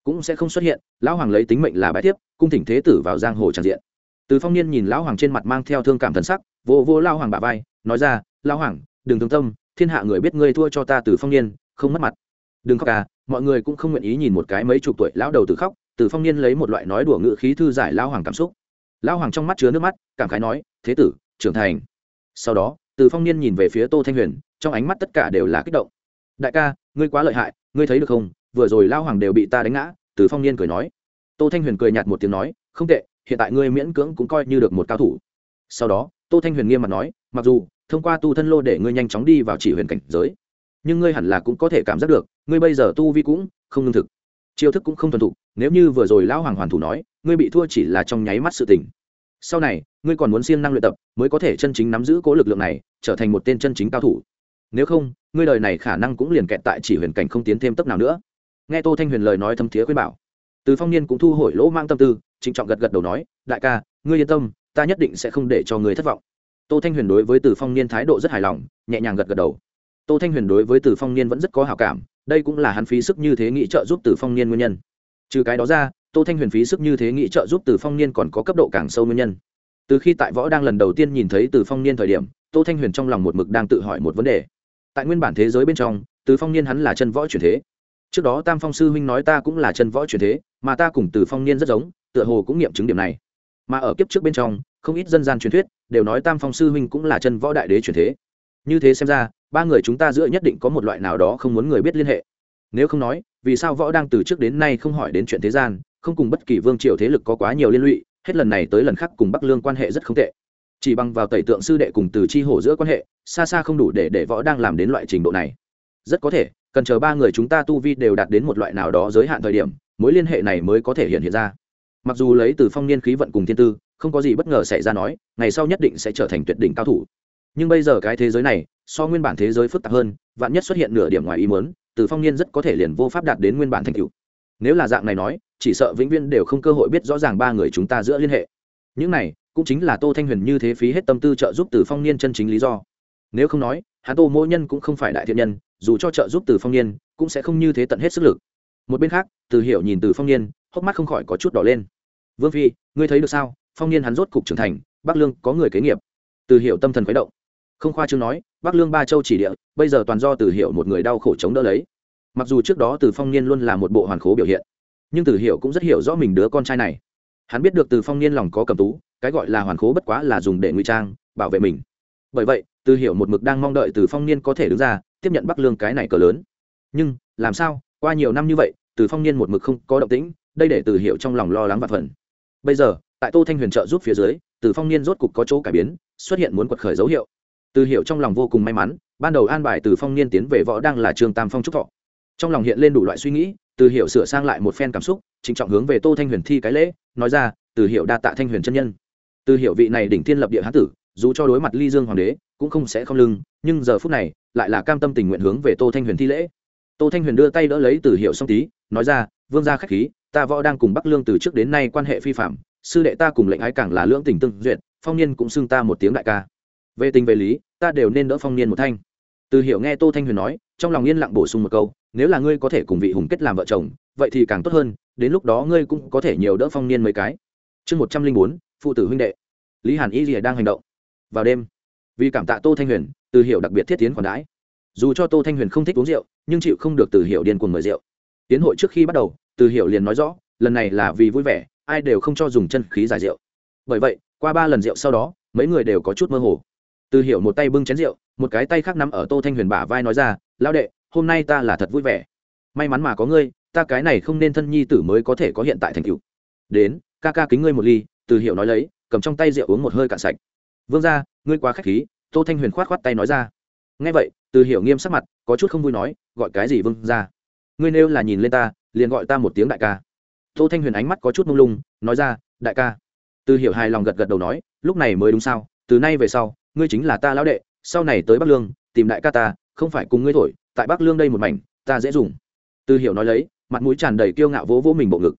Speaker 1: cũng sẽ không xuất hiện, lão hoàng lấy tính mệnh là bãi tiếp cung thỉnh thế tử vào giang hồ tràn diện. Từ phong niên nhìn lão hoàng trên mặt mang theo thương cảm thần sắc, vô vô lao hoàng bà vai, nói ra, lão hoàng, đừng thương tâm, thiên hạ người biết ngươi thua cho ta từ phong niên, không mất mặt. Đừng khóc à mọi người cũng không nguyện ý nhìn một cái mấy chục tuổi lão đầu tử khóc, từ phong niên lấy một loại nói đùa ngự khí thư giải lão hoàng cảm xúc. Lão hoàng trong mắt chứa nước mắt, cảm khái nói, thế tử, trưởng thành. Sau đó, từ phong niên nhìn về phía tô thanh huyền, trong ánh mắt tất cả đều là kích động. Đại ca, ngươi quá lợi hại, ngươi thấy được không? Vừa rồi lao hoàng đều bị ta đánh ngã. Từ phong niên cười nói. Tô thanh huyền cười nhạt một tiếng nói, không tệ, hiện tại ngươi miễn cưỡng cũng coi như được một cao thủ. Sau đó, tô thanh huyền nghiêm mặt nói, mặc dù thông qua tu thân lô để ngươi nhanh chóng đi vào chỉ huyền cảnh giới nhưng ngươi hẳn là cũng có thể cảm giác được, ngươi bây giờ tu vi cũng không lương thực. Chiêu thức cũng không thuần thục, nếu như vừa rồi lão hoàng hoàn thủ nói, ngươi bị thua chỉ là trong nháy mắt sự tình. Sau này, ngươi còn muốn siêng năng luyện tập, mới có thể chân chính nắm giữ cố lực lượng này, trở thành một tên chân chính cao thủ. Nếu không, ngươi đời này khả năng cũng liền kẹt tại chỉ huyền cảnh không tiến thêm tấp nào nữa. Nghe tô thanh huyền lời nói thâm thiế khuyên bảo, từ phong niên cũng thu hồi lỗ mang tâm tư, trịnh trọng gật gật đầu nói, đại ca, ngươi yên tâm, ta nhất định sẽ không để cho ngươi thất vọng. Tô thanh huyền đối với từ phong niên thái độ rất hài lòng, nhẹ nhàng gật gật đầu tô thanh huyền đối với từ phong niên vẫn rất có hảo cảm, đây cũng là hắn phí sức như thế nghĩ trợ giúp từ phong niên nguyên nhân. Trừ cái đó ra, tô thanh huyền phí sức như thế nghĩ trợ giúp từ phong niên còn có cấp độ càng sâu nguyên nhân. Từ khi tại võ đang lần đầu tiên nhìn thấy từ phong niên thời điểm, tô thanh huyền trong lòng một mực đang tự hỏi một vấn đề. Tại nguyên bản thế giới bên trong, từ phong niên hắn là chân võ truyền thế. Trước đó tam phong sư huynh nói ta cũng là chân võ truyền thế, mà ta cùng từ phong niên rất giống, tựa hồ cũng nghiệm chứng điểm này. Mà ở kiếp trước bên trong, không ít dân gian truyền thuyết đều nói tam phong sư huynh cũng là chân võ đại đế truyền thế. Như thế xem ra ba người chúng ta giữa nhất định có một loại nào đó không muốn người biết liên hệ. Nếu không nói, vì sao võ đang từ trước đến nay không hỏi đến chuyện thế gian, không cùng bất kỳ vương triều thế lực có quá nhiều liên lụy, hết lần này tới lần khác cùng bắc lương quan hệ rất không tệ. Chỉ bằng vào tẩy tượng sư đệ cùng từ chi hổ giữa quan hệ, xa xa không đủ để để võ đang làm đến loại trình độ này. Rất có thể, cần chờ ba người chúng ta tu vi đều đạt đến một loại nào đó giới hạn thời điểm, mối liên hệ này mới có thể hiện hiện ra. Mặc dù lấy từ phong niên khí vận cùng thiên tư, không có gì bất ngờ xảy ra nói, ngày sau nhất định sẽ trở thành tuyệt đỉnh cao thủ. Nhưng bây giờ cái thế giới này so nguyên bản thế giới phức tạp hơn, vạn nhất xuất hiện nửa điểm ngoài ý muốn, từ phong niên rất có thể liền vô pháp đạt đến nguyên bản thành cựu nếu là dạng này nói, chỉ sợ vĩnh viễn đều không cơ hội biết rõ ràng ba người chúng ta giữa liên hệ. Những này, cũng chính là tô thanh huyền như thế phí hết tâm tư trợ giúp từ phong niên chân chính lý do. Nếu không nói, hắn tô mỗi nhân cũng không phải đại thiện nhân, dù cho trợ giúp từ phong niên, cũng sẽ không như thế tận hết sức lực. Một bên khác, từ hiểu nhìn từ phong niên, hốc mắt không khỏi có chút đỏ lên. Vương phi, ngươi thấy được sao? Phong niên hắn rốt cục trưởng thành, bắc lương có người kế nghiệp. Từ hiểu tâm thần khuấy động không khoa chương nói, bắc lương ba châu chỉ địa, bây giờ toàn do từ hiểu một người đau khổ chống đỡ lấy. Mặc dù trước đó từ phong niên luôn là một bộ hoàn khố biểu hiện, nhưng từ hiểu cũng rất hiểu rõ mình đứa con trai này. Hắn biết được từ phong niên lòng có cầm tú, cái gọi là hoàn khố bất quá là dùng để ngụy trang, bảo vệ mình. Bởi vậy, từ hiểu một mực đang mong đợi từ phong niên có thể đứng ra, tiếp nhận bắc lương cái này cờ lớn. Nhưng, làm sao, qua nhiều năm như vậy, từ phong niên một mực không có động tĩnh, đây để từ hiểu trong lòng lo lắng và phần bây giờ, tại tô thanh huyền trợ giúp phía dưới, từ phong niên rốt cục có chỗ cải biến, xuất hiện muốn quật khởi dấu hiệu từ hiểu trong lòng vô cùng may mắn, ban đầu an bài từ phong niên tiến về võ đang là trương tam phong trúc thọ. Trong lòng hiện lên đủ loại suy nghĩ, từ hiểu sửa sang lại một phen cảm xúc, trịnh trọng hướng về tô thanh huyền thi cái lễ, nói ra, từ hiểu đa tạ thanh huyền chân nhân. Từ hiểu vị này đỉnh thiên lập địa hán tử, dù cho đối mặt ly dương hoàng đế, cũng không sẽ không lưng, nhưng giờ phút này, lại là cam tâm tình nguyện hướng về tô thanh huyền thi lễ. Tô thanh huyền đưa tay đỡ lấy từ hiệu song tí, nói ra, vương gia khách khí, ta võ đang cùng bắc lương từ trước đến nay quan hệ phi phạm, sư đệ ta cùng lệnh ái càng là lưỡng tình tương duyệt, phong niên cũng xưng ta một tiếng đại ca về tình về lý, ta đều nên đỡ phong niên một thanh. Từ hiểu nghe tô thanh huyền nói, trong lòng yên lặng bổ sung một câu, nếu là ngươi có thể cùng vị hùng kết làm vợ chồng, vậy thì càng tốt hơn, đến lúc đó ngươi cũng có thể nhiều đỡ phong niên mấy cái. Chương một trăm linh bốn, phụ tử huynh đệ. Lý hàn y rìa đang hành động. Vào đêm, vì cảm tạ tô thanh huyền, từ hiệu đặc biệt thiết tiến khoản đãi. Dù cho tô thanh huyền không thích uống rượu, nhưng chịu không được từ hiệu điên cuồng mời rượu. Tiến hội trước khi bắt đầu, từ hiệu liền nói rõ, lần này là vì vui vẻ, ai đều không cho dùng chân khí giải rượu. Bởi vậy, qua ba lần rượu sau đó, mấy người đều có chút mơ hồ từ hiệu một tay bưng chén rượu, một cái tay khác nắm ở tô thanh huyền bả vai nói ra lao đệ, hôm nay ta là thật vui vẻ. May mắn mà có ngươi, ta cái này không nên thân nhi tử mới có thể có hiện tại thành cựu đến, ca ca kính ngươi một ly. Từ hiệu nói lấy, cầm trong tay rượu uống một hơi cạn sạch. Vương ra ngươi quá k h á c h khí, tô thanh huyền k h o á t k h o á t tay nói ra. Ngay vậy, từ hiểu nghiêm sắc mặt, có chút không vui nói, gọi cái gì vương ra ngươi nêu là nhìn lên ta, liền gọi ta một tiếng đại ca. Tô thanh huyền ánh mắt có chút mông lung, nói ra, đại ca. Từ hiểu hài lòng gật gật đầu nói, lúc này mới đúng sao, từ nay về sau ngươi chính là ta lão đệ sau này tới bắc lương tìm đại ca ta không phải cùng ngươi thổi tại bắc lương đây một mảnh ta dễ dùng. Từ hiểu nói lấy mặt mũi tràn đầy kiêu ngạo vỗ vỗ mình bộ ngực.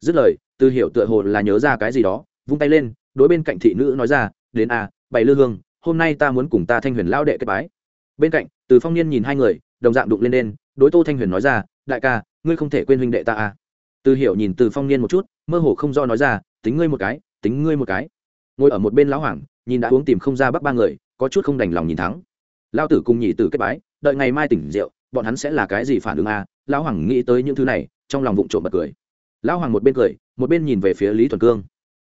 Speaker 1: Dứt lời từ hiểu tựa hồ là nhớ ra cái gì đó vung tay lên đối bên cạnh thị nữ nói ra đến a à, bày lư hương hôm nay ta muốn cùng ta thanh huyền lão đệ kết bái. Bên cạnh từ phong niên nhìn hai người đồng dạng đụng lên đen đối tô thanh huyền nói ra đại ca ngươi không thể quên huynh đệ ta a à. từ hiểu nhìn từ phong niên một chút mơ hồ không do nói ra tính ngươi một cái tính ngươi một cái ngồi ở một bên lão hoàng, nhìn đã uống tìm không ra bắc ba người, có chút không đành lòng nhìn thắng. Lao tử cùng nhị tử kết bái, đợi ngày mai tỉnh rượu, bọn hắn sẽ là cái gì phản ứng a lão hoàng nghĩ tới những thứ này, trong lòng vụng trộm bật cười. Lão hoàng một bên cười, một bên nhìn về phía lý thuần cương.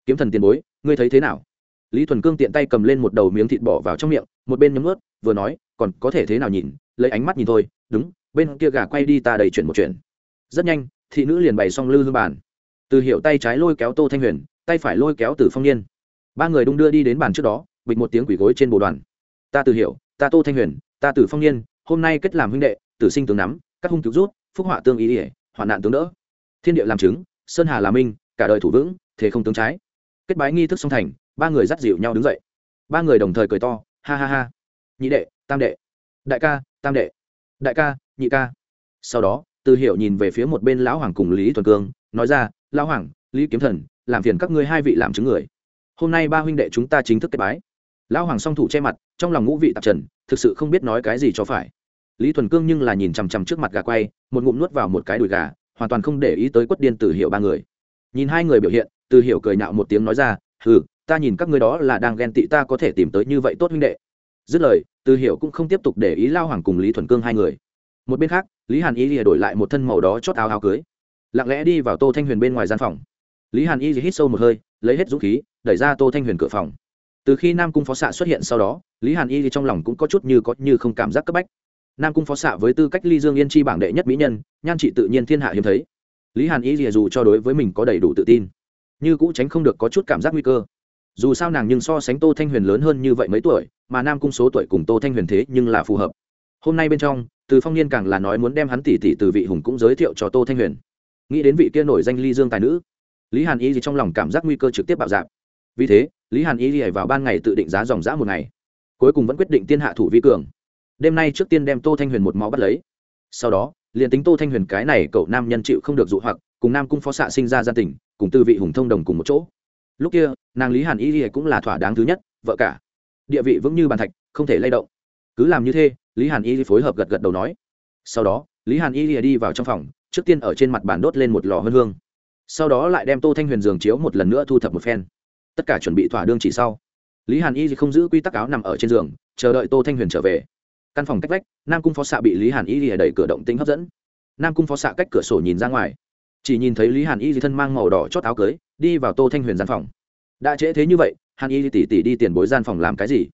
Speaker 1: Kiếm thần tiền bối, ngươi thấy thế nào? Lý thuần cương tiện tay cầm lên một đầu miếng thịt bỏ vào trong miệng, một bên nhấm ướt vừa nói, còn có thể thế nào nhìn? Lấy ánh mắt nhìn thôi, đúng, bên kia gà quay đi ta đầy chuyển một chuyện. Rất nhanh, thị nữ liền bày xong lư hương bàn. Từ hiệu tay trái lôi kéo tô thanh huyền, tay phải lôi kéo từ phong niên ba người đung đưa đi đến bàn trước đó bịch một tiếng quỷ gối trên bồ đoàn. Ta từ Hiểu, ta tô thanh huyền ta từ phong niên hôm nay kết làm huynh đệ tử sinh tướng nắm các hung cứu rút phúc họa tương ý ỉa hoạn nạn tướng đỡ. Thiên địa làm chứng sơn hà là minh cả đời thủ vững thế không tướng trái. Kết bái nghi thức song thành ba người dắt dịu nhau đứng dậy. Ba người đồng thời cười to ha ha ha. Nhị đệ tam đệ. Đại ca tam đệ. Đại ca nhị ca. Sau đó từ hiểu nhìn về phía một bên lão hoàng cùng lý thuần cương nói ra lão hoàng lý kiếm thần làm phiền các ngươi hai vị làm chứng người hôm nay ba huynh đệ chúng ta chính thức kết bái. Lão hoàng song thủ che mặt, trong lòng ngũ vị tạp trần, thực sự không biết nói cái gì cho phải. Lý thuần cương nhưng là nhìn chằm chằm trước mặt gà quay, một ngụm nuốt vào một cái đùi gà, hoàn toàn không để ý tới quất điên từ hiệu ba người. Nhìn hai người biểu hiện, từ hiệu cười nạo một tiếng nói ra, hừ, ta nhìn các ngươi đó là đang ghen tị ta có thể tìm tới như vậy tốt huynh đệ. Dứt lời, từ hiệu cũng không tiếp tục để ý lao hoàng cùng lý thuần cương hai người. Một bên khác, lý hàn y lìa đổi lại một thân màu đó chót áo áo cưới, lặng lẽ đi vào tô thanh huyền bên ngoài gian phòng. Lý hàn y hít sâu một hơi, lấy hết dũng khí đẩy ra tô thanh huyền cửa phòng. Từ khi nam cung phó xạ xuất hiện sau đó, lý hàn y trong lòng cũng có chút như có như không cảm giác cấp bách. Nam cung phó xạ với tư cách ly dương yên chi bảng đệ nhất mỹ nhân, nhan trị tự nhiên thiên hạ hiếm thấy. Lý hàn y dù cho đối với mình có đầy đủ tự tin, như cũ tránh không được có chút cảm giác nguy cơ. Dù sao nàng nhưng so sánh tô thanh huyền lớn hơn như vậy mấy tuổi, mà nam cung số tuổi cùng tô thanh huyền thế nhưng là phù hợp. Hôm nay bên trong, từ phong niên càng là nói muốn đem hắn tỷ tỷ từ vị hùng cũng giới thiệu cho tô thanh huyền. Nghĩ đến vị kia nổi danh ly dương tài nữ, lý hàn y thì trong lòng cảm giác nguy cơ trực tiếp bạo dạp vì thế, lý hàn y lìa vào ban ngày tự định giá dòng giã một ngày. Cuối cùng vẫn quyết định tiên hạ thủ vi cường. Đêm nay trước tiên đem tô thanh huyền một máu bắt lấy. Sau đó, liền tính tô thanh huyền cái này cậu nam nhân chịu không được dụ hoặc, cùng nam cung phó xạ sinh ra gia tình, cùng Tư vị hùng thông đồng cùng một chỗ. Lúc kia, nàng lý hàn y lìa cũng là thỏa đáng thứ nhất, vợ cả. Địa vị vững như bàn thạch, không thể lay động. Cứ làm như thế, lý hàn y phối hợp gật gật đầu nói. Sau đó, lý hàn y đi vào trong phòng, trước tiên ở trên mặt bàn đốt lên một lò hơn hương. Sau đó lại đem tô thanh huyền giường chiếu một lần nữa thu thập một phen tất cả chuẩn bị thỏa đương chỉ sau. Lý hàn y không giữ quy tắc áo nằm ở trên giường, chờ đợi tô thanh huyền trở về. Căn phòng cách vách, nam cung phó xạ bị lý hàn y lìa đẩy cửa động tính hấp dẫn. Nam cung phó xạ cách cửa sổ nhìn ra ngoài. Chỉ nhìn thấy lý hàn y thân mang màu đỏ chót áo cưới, đi vào tô thanh huyền gian phòng. Đã trễ thế như vậy, hàn y tỉ tỉ đi tiền bối gian phòng làm cái gì?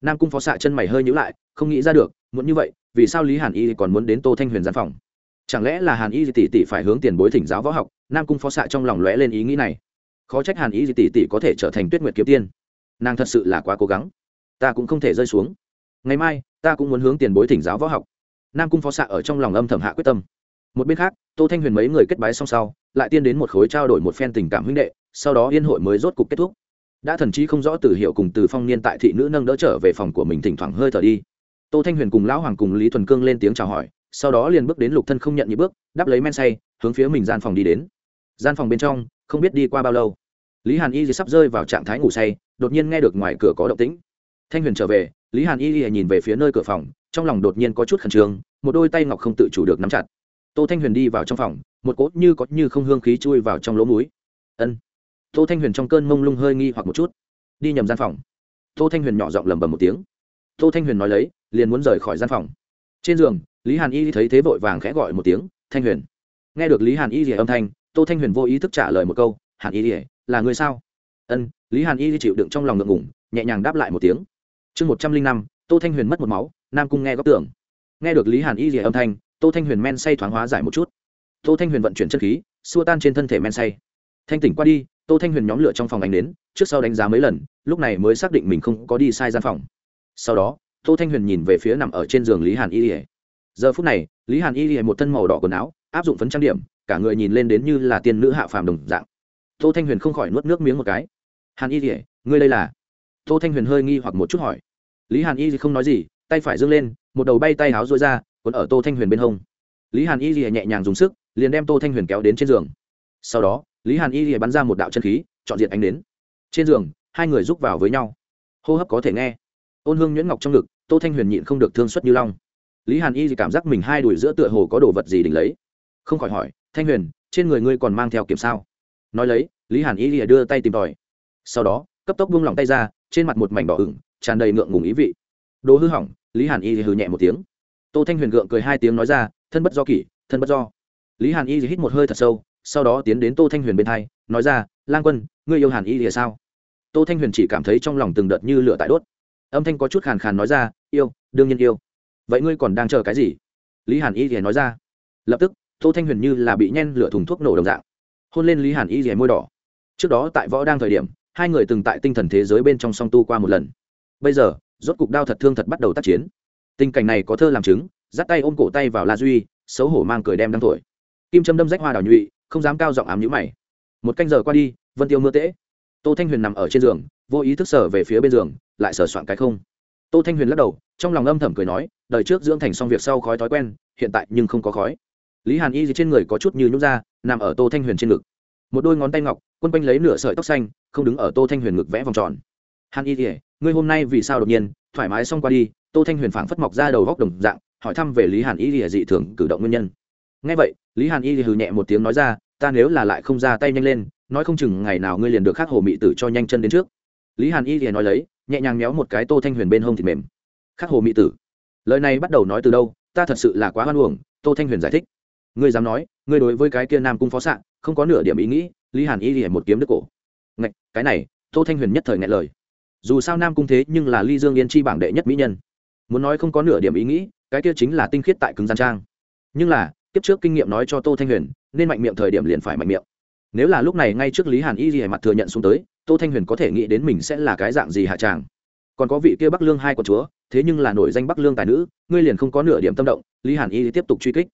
Speaker 1: Nam cung phó xạ chân mày hơi nhữ lại, không nghĩ ra được muốn như vậy, vì sao lý hàn y còn muốn đến tô thanh huyền gian phòng? Chẳng lẽ là hàn y tỷ tỷ phải hướng tiền bối thỉnh giáo võ học? Nam cung phó xạ trong lòng lóe lên ý nghĩ này khó trách hàn y tỷ tỷ có thể trở thành tuyết nguyệt kiếm tiên. Nàng thật sự là quá cố gắng. Ta cũng không thể rơi xuống. Ngày mai, ta cũng muốn hướng tiền bối thỉnh giáo võ học. Nam cung phó xạ ở trong lòng âm thầm hạ quyết tâm. Một bên khác, tô thanh huyền mấy người kết bái song sau, lại tiên đến một khối trao đổi một phen tình cảm huynh đệ, sau đó yên hội mới rốt cục kết thúc. Đã thần chí không rõ từ hiệu cùng từ phong niên tại thị nữ nâng đỡ trở về phòng của mình thỉnh thoảng hơi thở đi. Tô thanh huyền cùng lão hoàng cùng lý thuần cương lên tiếng chào hỏi, sau đó liền bước đến lục thân không nhận những bước đắp lấy men say, hướng phía mình gian phòng đi đến. Gian phòng bên trong không biết đi qua bao lâu. Lý hàn y sắp rơi vào trạng thái ngủ say, đột nhiên nghe được ngoài cửa có động tĩnh. Thanh huyền trở về, lý hàn y nhìn về phía nơi cửa phòng, trong lòng đột nhiên có chút khẩn trương, một đôi tay ngọc không tự chủ được nắm chặt. Tô thanh huyền đi vào trong phòng, một cốt như có như không hương khí chui vào trong lỗ mũi. Ân. Tô thanh huyền trong cơn mông lung hơi nghi hoặc một chút. Đi nhầm gian phòng. Tô thanh huyền nhỏ giọng lầm bầm một tiếng. Tô thanh huyền nói lấy, liền muốn rời khỏi gian phòng. Trên giường, lý hàn y thấy thế vội vàng khẽ gọi một tiếng, thanh huyền. Nghe được lý hàn y rỉa âm thanh tô thanh huyền vô ý thức trả lời một câu, hàn y ỉa là người sao? Ân, lý hàn y chịu đựng trong lòng ngượng ngủng nhẹ nhàng đáp lại một tiếng. Chương một trăm linh năm, tô thanh huyền mất một máu, nam cung nghe góc tưởng nghe được lý hàn y ỉa âm thanh, tô thanh huyền men say thoáng hóa giải một chút. Tô thanh huyền vận chuyển chất khí, xua tan trên thân thể men say. Thanh tỉnh qua đi. Tô thanh huyền nhóm lửa trong phòng ánh đến, trước sau đánh giá mấy lần, lúc này mới xác định mình không có đi sai gian phòng. Sau đó, tô thanh huyền nhìn về phía nằm ở trên giường lý hàn y ỉa giờ phút này, lý hàn y ỉa một thân màu đỏ quần áo, áp dụng phấn trang điểm cả người nhìn lên đến như là tiên nữ hạ phàm đồng dạng. Tô thanh huyền không khỏi nuốt nước miếng một cái. Hàn y ỉa ngươi đây là? Tô thanh huyền hơi nghi hoặc một chút hỏi. Lý hàn y không nói gì, tay phải dâng lên, một đầu bay tay háo rối ra còn ở tô thanh huyền bên hông. Lý hàn y lìa nhẹ nhàng dùng sức, liền đem tô thanh huyền kéo đến trên giường. Sau đó, lý hàn y lìa bắn ra một đạo chân khí, chọn diện ánh đến. Trên giường, hai người rúc vào với nhau. Hô hấp có thể nghe. Ôn hương nhuyễn ngọc trong ngực, tô thanh huyền nhịn không được thương xuất như long. Lý hàn y thì cảm giác mình hai đùi giữa tựa hồ có đồ vật gì đỉnh lấy. Không khỏi hỏi thanh huyền, trên người ngươi còn mang theo kiểm sao? Nói lấy, lý hàn y lìa đưa tay tìm tòi. Sau đó, cấp tốc buông lỏng tay ra, trên mặt một mảnh đỏ ửng, tràn đầy ngượng ngùng ý vị. Đồ hư hỏng, lý hàn y hừ nhẹ một tiếng. Tô thanh huyền gượng cười hai tiếng nói ra, thân bất do kỷ, thân bất do. Lý hàn y hít một hơi thật sâu, sau đó tiến đến tô thanh huyền bên thay nói ra, lang quân, ngươi yêu hàn y thì sao? Tô thanh huyền chỉ cảm thấy trong lòng từng đợt như lửa tại đốt. Âm thanh có chút khàn khàn nói ra, yêu, đương nhiên yêu. Vậy ngươi còn đang chờ cái gì? Lý hàn y thì nói ra. Lập tức tô thanh huyền như là bị nhen lửa thùng thuốc nổ đồng dạng hôn lên lý hàn y thì môi đỏ trước đó tại võ đang thời điểm hai người từng tại tinh thần thế giới bên trong song tu qua một lần bây giờ rốt cục đao thật thương thật bắt đầu tác chiến tình cảnh này có thơ làm chứng dắt tay ôm cổ tay vào la duy xấu hổ mang cười đem đăng thổi kim châm đâm rách hoa đào nhụy không dám cao giọng ám nhữ mày một canh giờ qua đi vân tiêu mưa tễ tô thanh huyền nằm ở trên giường vô ý thức sở về phía bên giường lại sờ soạn cái không tô thanh huyền lắc đầu trong lòng âm thầm cười nói đời trước dưỡng thành xong việc sau khói thói quen hiện tại nhưng không có khói lý hàn y gì trên người có chút như nhút ra, nằm ở tô thanh huyền trên ngực. Một đôi ngón tay ngọc quân quanh lấy nửa sợi tóc xanh, không đứng ở tô thanh huyền ngực vẽ vòng tròn. Hàn y kỉa ngươi hôm nay vì sao đột nhiên? Thoải mái xong qua đi, tô thanh huyền phảng phất mọc ra đầu góc đồng dạng, hỏi thăm về lý hàn y kỉa dị thường, cử động nguyên nhân. Ngay vậy, lý hàn y hừ nhẹ một tiếng nói ra, ta nếu là lại không ra tay nhanh lên, nói không chừng ngày nào ngươi liền được khắc hồ mị tử cho nhanh chân đến trước. Lý hàn y thì nói lấy, nhẹ nhàng méo một cái tô thanh huyền bên hông thịt mềm. Khắc hồ mị tử. Lời này bắt đầu nói từ đâu? Ta thật sự là quá hoan uổng. Tô thanh huyền giải thích ngươi dám nói, ngươi đối với cái kia nam cung phó s không có nửa điểm ý nghĩ, lý hàn y thì một kiếm đứt cổ. Ngạch, cái này, tô thanh huyền nhất thời ngại lời. Dù sao nam cung thế nhưng là ly dương yên chi bảng đệ nhất mỹ nhân. Muốn nói không có nửa điểm ý nghĩ, cái kia chính là tinh khiết tại cứng gian trang. Nhưng là, kiếp trước kinh nghiệm nói cho tô thanh huyền, nên mạnh miệng thời điểm liền phải mạnh miệng. Nếu là lúc này ngay trước lý hàn y gì mặt thừa nhận xuống tới, tô thanh huyền có thể nghĩ đến mình sẽ là cái dạng gì hạ tràng. Còn có vị kia bắc lương hai của chúa, thế nhưng là nổi danh bắc lương tài nữ, ngươi liền không có nửa điểm tâm động, lý hàn y tiếp tục truy kích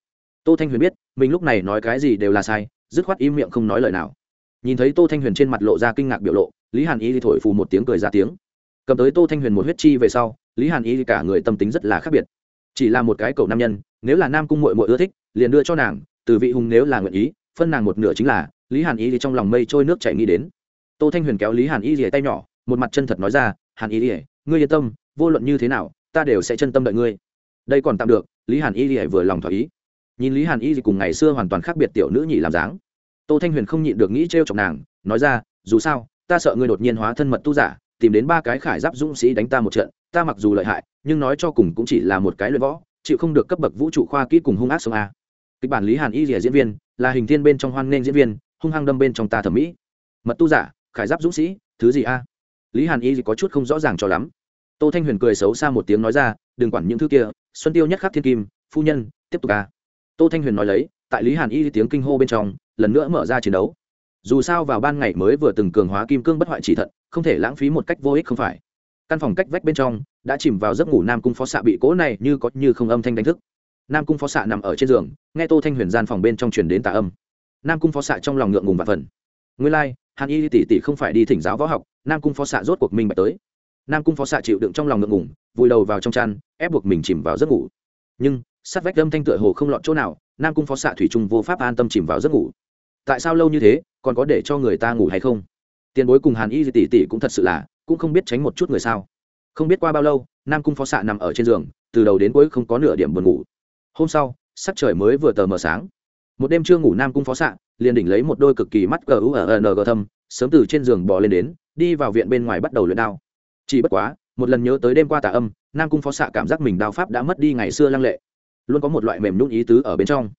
Speaker 1: tô thanh huyền biết, mình lúc này nói cái gì đều là sai, dứt khoát im miệng không nói lời nào. Nhìn thấy tô thanh huyền trên mặt lộ ra kinh ngạc biểu lộ, lý hàn y thì thổi phù một tiếng cười ra tiếng. Cầm tới tô thanh huyền một huyết chi về sau, lý hàn y thì cả người tâm tính rất là khác biệt. Chỉ là một cái cầu nam nhân, nếu là nam cung mội mội ưa thích, liền đưa cho nàng, từ vị hùng nếu là nguyện ý, phân nàng một nửa chính là, lý hàn y thì trong lòng mây trôi nước chảy nghĩ đến. Tô thanh huyền kéo lý hàn y rỉa tay nhỏ, một mặt chân thật nói ra, hàn y thì, ngươi yên tâm, vô luận như thế nào, ta đều sẽ chân tâm đợi ngươi. Đây còn tạm được, lý hàn y thì vừa lòng thỏa ý nhìn lý hàn y cùng ngày xưa hoàn toàn khác biệt tiểu nữ nhị làm dáng. Tô thanh huyền không nhịn được nghĩ trêu chọc nàng, nói ra, dù sao, ta sợ ngươi đột nhiên hóa thân mật tu giả, tìm đến ba cái khải giáp dũng sĩ đánh ta một trận, ta mặc dù lợi hại, nhưng nói cho cùng cũng chỉ là một cái luyện võ, chịu không được cấp bậc vũ trụ khoa kỹ cùng hung ác sông a. Kịch bản lý hàn y rỉa diễn viên, là hình thiên bên trong hoan nghênh diễn viên, hung hăng đâm bên trong ta thẩm mỹ. Mật tu giả, khải giáp dũng sĩ, thứ gì a? Lý hàn y có chút không rõ ràng cho lắm. Tô thanh huyền cười xấu xa một tiếng nói ra, đừng quản những thứ kia, xuân tiêu nhất khắc thiên kim, phu nhân, tiếp tục a tô thanh huyền nói lấy tại lý hàn y tiếng kinh hô bên trong lần nữa mở ra chiến đấu. Dù sao vào ban ngày mới vừa từng cường hóa kim cương bất hoại chỉ thận không thể lãng phí một cách vô ích không phải. Căn phòng cách vách bên trong đã chìm vào giấc ngủ nam cung phó xạ bị cố này như có như không âm thanh đánh thức. Nam cung phó xạ nằm ở trên giường nghe tô thanh huyền gian phòng bên trong truyền đến tà âm. Nam cung phó xạ trong lòng ngượng ngùng và phần nguyên lai、like, hàn y tỷ tỷ không phải đi thỉnh giáo võ học nam cung phó xạ rốt cuộc mình bạch tới. Nam cung phó xạ chịu đựng trong lòng ngượng ngùng vùi đầu vào trong chăn ép buộc mình chìm vào giấc ngủ. Nhưng sát vách âm thanh tựa hồ không lọt chỗ nào, nam cung phó xạ thủy trung vô pháp an tâm chìm vào giấc ngủ. Tại sao lâu như thế, còn có để cho người ta ngủ hay không? Tiền bối cùng hàn y tỷ tỷ cũng thật sự là, cũng không biết tránh một chút người sao. Không biết qua bao lâu, nam cung phó xạ nằm ở trên giường, từ đầu đến cuối không có nửa điểm buồn ngủ. Hôm sau, sắc trời mới vừa tờ mờ sáng. Một đêm chưa ngủ nam cung phó xạ, liền đỉnh lấy một đôi cực kỳ mắt gu ở ng thâm, sớm từ trên giường bò lên đến, đi vào viện bên ngoài bắt đầu luyện đao. Chỉ bất quá, một lần nhớ tới đêm qua tà âm, nam cung phó xạ cảm giác mình đao pháp đã mất đi ngày xưa lăng lệ luôn có một loại mềm nhún ý tứ ở bên trong.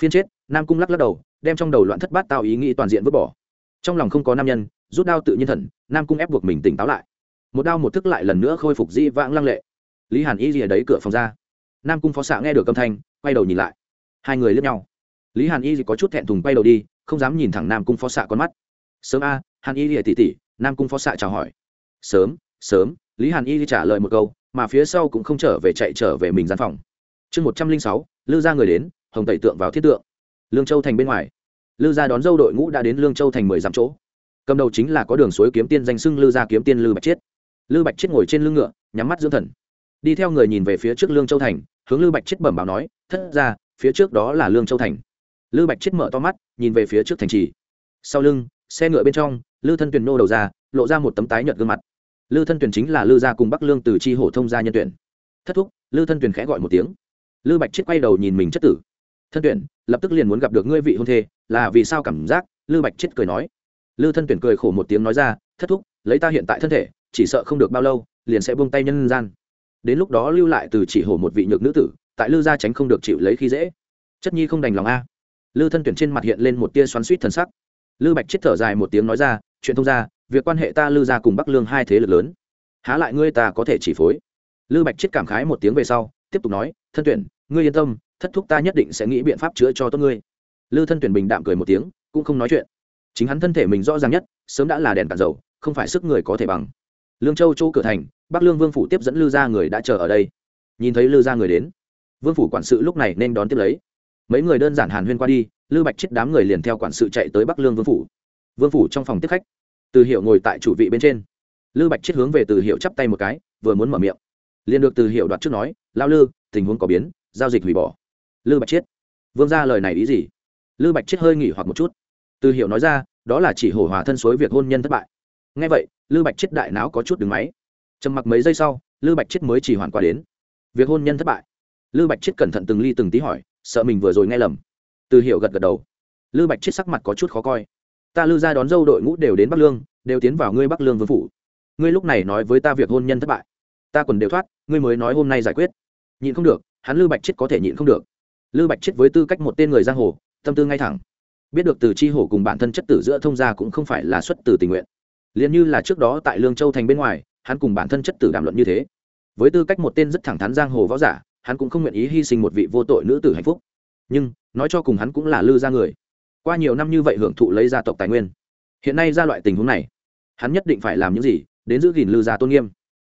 Speaker 1: Phiên chết, nam cung lắc lắc đầu, đem trong đầu loạn thất bát tao ý nghĩ toàn diện vứt bỏ. Trong lòng không có nam nhân, rút đao tự nhiên thần, nam cung ép buộc mình tỉnh táo lại. Một đao một thức lại lần nữa khôi phục di vãng lăng lệ. Lý hàn y rìa đấy cửa phòng ra. Nam cung phó xạ nghe được âm thanh, quay đầu nhìn lại. Hai người lướt nhau. Lý hàn y có chút thẹn thùng quay đầu đi, không dám nhìn thẳng nam cung phó xạ con mắt. Sớm a, hàn y lìa tỉ tỉ nam cung phó xạ chào hỏi. Sớm sớm, lý hàn y trả lời một câu, mà phía sau cũng không trở về chạy trở về mình gian phòng chương một trăm linh sáu, lư ra người đến, hồng tẩy tượng vào thiết tượng. Lương châu thành bên ngoài. Lư gia đón dâu đội ngũ đã đến lương châu thành mười dặm chỗ. Cầm đầu chính là có đường suối kiếm tiên danh sưng lư gia kiếm tiên lư bạch chiết. Lư bạch chiết ngồi trên lưng ngựa, nhắm mắt dưỡng thần. Đi theo người nhìn về phía trước lương châu thành, hướng lư bạch chiết bẩm báo nói, thất ra phía trước đó là lương châu thành. Lư bạch chiết mở to mắt, nhìn về phía trước thành trì. Sau lưng, xe ngựa bên trong, lư thân tuyền nô đầu ra, lộ ra một tấm tái nhợt gương mặt. Lư thân tuyền chính là lư gia cùng bắc lương từ chi hổ thông gia nhân tuyển. Thất thúc, lư thân tuyền khẽ gọi một tiếng lư bạch chiết quay đầu nhìn mình chất tử. Thân tuyển, lập tức liền muốn gặp được ngươi vị hôn thê, là vì sao cảm giác? Lư bạch chiết cười nói. Lư thân tuyển cười khổ một tiếng nói ra, thất thúc, lấy ta hiện tại thân thể, chỉ sợ không được bao lâu, liền sẽ buông tay nhân gian. Đến lúc đó lưu lại từ chỉ hổ một vị nhược nữ tử, tại lư gia tránh không được chịu lấy khi dễ. Chất nhi không đành lòng a. Lư thân tuyển trên mặt hiện lên một tia xoắn suýt thần sắc. Lư bạch chết thở dài một tiếng nói ra, chuyện thông ra việc quan hệ ta lư gia cùng bắc lương hai thế lực lớn. Há lại ngươi ta có thể chỉ phối? Lư bạch chết cảm khái một tiếng về sau, tiếp tục nói, thân tuyển ngươi yên tâm, thất thúc ta nhất định sẽ nghĩ biện pháp chữa cho tốt ngươi. Lư thân tuyển bình đạm cười một tiếng, cũng không nói chuyện. Chính hắn thân thể mình rõ ràng nhất, sớm đã là đèn cạn dầu, không phải sức người có thể bằng. Lương châu chỗ cửa thành, bắc lương vương phủ tiếp dẫn lư gia người đã chờ ở đây. Nhìn thấy lư gia người đến, vương phủ quản sự lúc này nên đón tiếp lấy. Mấy người đơn giản hàn huyên qua đi, lư bạch chết đám người liền theo quản sự chạy tới bắc lương vương phủ. Vương phủ trong phòng tiếp khách, từ hiệu ngồi tại chủ vị bên trên. Lư bạch chết hướng về từ hiệu chắp tay một cái, vừa muốn mở miệng. Liền được từ hiệu đoạt trước nói lao lư, tình huống có biến giao dịch hủy bỏ. Lư bạch Chiết, vương ra lời này ý gì? Lư bạch Chiết hơi nghỉ hoặc một chút. Từ hiệu nói ra đó là chỉ hổ hòa thân suối việc hôn nhân thất bại. Ngay vậy lư bạch Chiết đại não có chút đứng máy. Trầm mặc mấy giây sau lư bạch Chiết mới chỉ hoàn qua đến. Việc hôn nhân thất bại. Lư bạch Chiết cẩn thận từng ly từng tí hỏi sợ mình vừa rồi nghe lầm. Từ hiệu gật gật đầu. Lư bạch Chiết sắc mặt có chút khó coi. Ta lư ra đón dâu đội ngũ đều đến bắc lương đều tiến vào ngươi bắc lương vương phủ. Ngươi lúc này nói với ta việc hôn nhân thất bại. Ta quần đều thoát ngươi mới nói hôm nay giải quyết. Nhịn không được hắn lư bạch chết có thể nhịn không được. Lư bạch chết với tư cách một tên người giang hồ, tâm tư ngay thẳng. Biết được từ chi hổ cùng bản thân chất tử giữa thông gia cũng không phải là xuất từ tình nguyện. Liền như là trước đó tại lương châu thành bên ngoài, hắn cùng bản thân chất tử đàm luận như thế. Với tư cách một tên rất thẳng thắn giang hồ võ giả, hắn cũng không nguyện ý hy sinh một vị vô tội nữ tử hạnh phúc. Nhưng, nói cho cùng hắn cũng là lư gia người. Qua nhiều năm như vậy hưởng thụ lấy gia tộc tài nguyên, hiện nay ra loại tình huống này, hắn nhất định phải làm những gì, đến giữ gìn lư gia tôn nghiêm.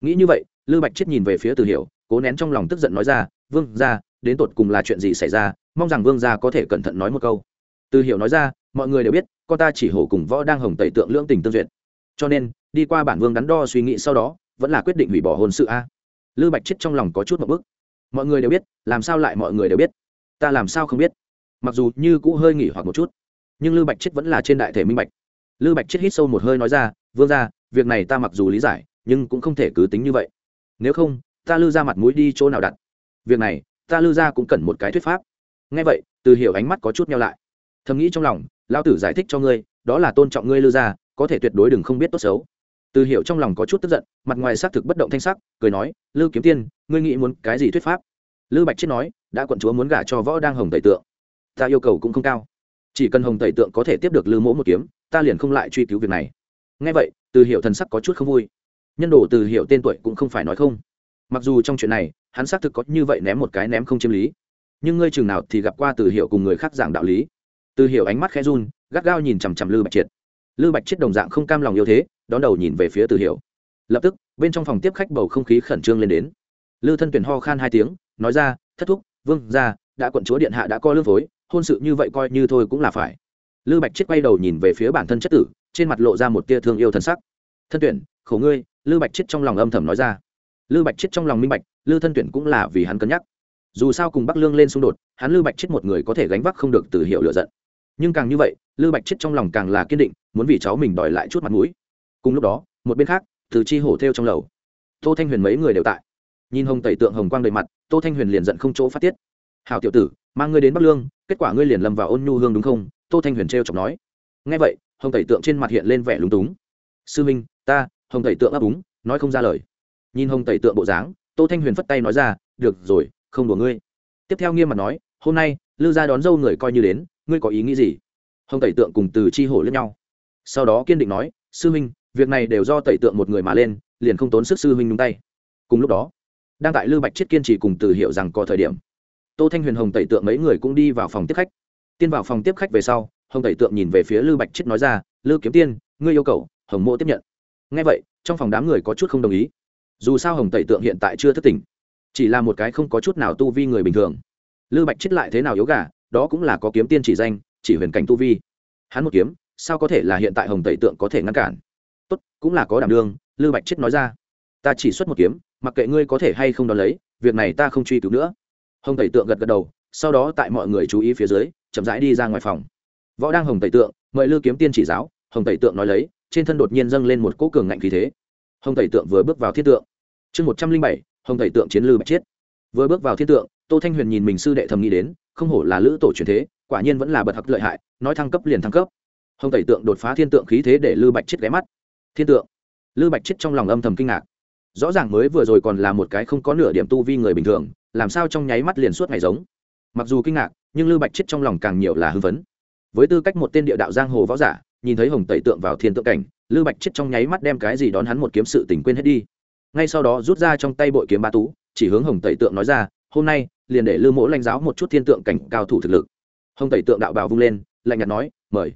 Speaker 1: Nghĩ như vậy lư bạch chết nhìn về phía từ hiểu cố nén trong lòng tức giận nói ra, vương gia, đến tột cùng là chuyện gì xảy ra? Mong rằng vương gia có thể cẩn thận nói một câu. Từ hiểu nói ra, mọi người đều biết, con ta chỉ hổ cùng võ đang hồng tẩy tượng lưỡng tình tương duyệt. Cho nên, đi qua bản vương đắn đo suy nghĩ sau đó, vẫn là quyết định hủy bỏ hôn sự a. Lư bạch chết trong lòng có chút một bức. Mọi người đều biết, làm sao lại mọi người đều biết? Ta làm sao không biết? Mặc dù như cũ hơi nghỉ hoặc một chút, nhưng lư bạch chết vẫn là trên đại thể minh bạch. Lư bạch chết hít sâu một hơi nói ra, vương ra việc này ta mặc dù lý giải, nhưng cũng không thể cứ tính như vậy. Nếu không ta lư ra mặt mũi đi chỗ nào đặt. Việc này, ta lư ra cũng cần một cái thuyết pháp. Ngay vậy, từ hiểu ánh mắt có chút nhau lại. Thầm nghĩ trong lòng lao tử giải thích cho ngươi, đó là tôn trọng ngươi lư ra, có thể tuyệt đối đừng không biết tốt xấu. Từ hiểu trong lòng có chút tức giận, mặt ngoài xác thực bất động thanh sắc, cười nói, lư kiếm tiên, ngươi nghĩ muốn cái gì thuyết pháp? Lư bạch chết nói, đã quận chúa muốn gả cho võ đang hồng tẩy tượng, ta yêu cầu cũng không cao. Chỉ cần hồng tẩy tượng có thể tiếp được lư mỗ một kiếm, ta liền không lại truy cứu việc này. Ngay vậy, từ hiểu thần sắc có chút không vui. Nhân đồ từ hiểu tên tuổi cũng không phải nói không mặc dù trong chuyện này, hắn xác thực có như vậy ném một cái ném không chiếm lý. Nhưng ngươi chừng nào thì gặp qua từ hiểu cùng người khác giảng đạo lý. Từ hiểu ánh mắt khẽ run, gắt gao nhìn chằm chằm lư bạch triệt. Lư bạch triệt đồng dạng không cam lòng yêu thế, đón đầu nhìn về phía từ hiểu. Lập tức, bên trong phòng tiếp khách bầu không khí khẩn trương lên đến. Lư thân tuyển ho khan hai tiếng, nói ra, thất thúc, vương ra đã quận chúa điện hạ đã coi lương phối, hôn sự như vậy coi như thôi cũng là phải. Lư bạch chết quay đầu nhìn về phía bản thân chất tử, trên mặt lộ ra một tia thương yêu thân sắc. Thân tuyển, khổ ngươi lư bạch chết trong lòng âm thầm nói ra lư bạch chết trong lòng minh bạch, lư thân tuyển cũng là vì hắn cân nhắc. Dù sao cùng bắc lương lên xung đột, hắn lư bạch chết một người có thể gánh vác không được từ hiệu lựa giận. Nhưng càng như vậy, lư bạch chết trong lòng càng là kiên định, muốn vì cháu mình đòi lại chút mặt mũi. Cùng lúc đó, một bên khác, từ chi hổ theo trong lầu. Tô thanh huyền mấy người đều tại. Nhìn hồng tẩy tượng hồng quang đầy mặt, tô thanh huyền liền giận không chỗ phát tiết. Hào tiểu tử, mang ngươi đến bắc lương, kết quả ngươi liền lâm vào ôn nhu hương đúng không? Tô thanh huyền trêu chọc nói. Ngay vậy, hồng tẩy tượng trên mặt hiện lên vẻ lúng túng. Sư minh, ta, hồng tẩy tượng ấp úng, nói không ra lời nhìn hồng tẩy tượng bộ dáng tô thanh huyền phất tay nói ra được rồi không đùa ngươi. Tiếp theo nghiêm mặt nói hôm nay lư gia đón dâu người coi như đến ngươi có ý nghĩ gì? Hồng tẩy tượng cùng từ chi hổ lẫn nhau. Sau đó kiên định nói sư huynh, việc này đều do tẩy tượng một người mà lên liền không tốn sức sư huynh nhúng tay. Cùng lúc đó đang tại lư bạch chiết kiên trì cùng từ hiểu rằng có thời điểm tô thanh huyền hồng tẩy tượng mấy người cũng đi vào phòng tiếp khách. Tiên vào phòng tiếp khách về sau hồng tẩy tượng nhìn về phía lư bạch chiết nói ra lư kiếm tiên ngươi yêu cầu hồng mộ tiếp nhận. Ngay vậy trong phòng đám người có chút không đồng ý dù sao hồng tẩy tượng hiện tại chưa thức tỉnh, chỉ là một cái không có chút nào tu vi người bình thường. Lư bạch chết lại thế nào yếu gà, đó cũng là có kiếm tiên chỉ danh, chỉ huyền cảnh tu vi. Hắn một kiếm, sao có thể là hiện tại hồng tẩy tượng có thể ngăn cản? Tốt, cũng là có đảm đương lư bạch chết nói ra. Ta chỉ xuất một kiếm, mặc kệ ngươi có thể hay không đón lấy, việc này ta không truy cứu nữa. Hồng tẩy tượng gật gật đầu, sau đó tại mọi người chú ý phía dưới, chậm rãi đi ra ngoài phòng. Võ đang hồng tẩy tượng, mời lư kiếm tiên chỉ giáo, hồng tẩy tượng nói lấy, trên thân đột nhiên dâng lên một cỗ cường ngạnh khí thế. Hồng tẩy tượng vừa bước vào thiết tượng chương một trăm linh bảy, hồng thầy tượng chiến lư bạch chiết. Vừa bước vào thiên tượng, tô thanh huyền nhìn mình sư đệ thầm nghĩ đến, không hổ là lữ tổ truyền thế, quả nhiên vẫn là bật hặc lợi hại, nói thăng cấp liền thăng cấp. Hồng tẩy tượng đột phá thiên tượng khí thế để lư bạch chiết ghé mắt. Thiên tượng. Lư bạch chiết trong lòng âm thầm kinh ngạc. Rõ ràng mới vừa rồi còn là một cái không có nửa điểm tu vi người bình thường, làm sao trong nháy mắt liền suốt ngày giống. Mặc dù kinh ngạc, nhưng lư bạch chiết trong lòng càng nhiều là hưng phấn. Với tư cách một tên địa đạo giang hồ võ giả, nhìn thấy hồng tẩy tượng vào thiên tượng cảnh, lư bạch chiết trong nháy mắt đem cái gì đón hắn một kiếm sự tình quên hết đi ngay sau đó rút ra trong tay bội kiếm ba tú, chỉ hướng hồng tẩy tượng nói ra, hôm nay, liền để lư mỗ lãnh giáo một chút thiên tượng cảnh cao thủ thực lực. Hồng tẩy tượng đạo bào vung lên, lạnh nhạt nói, mời.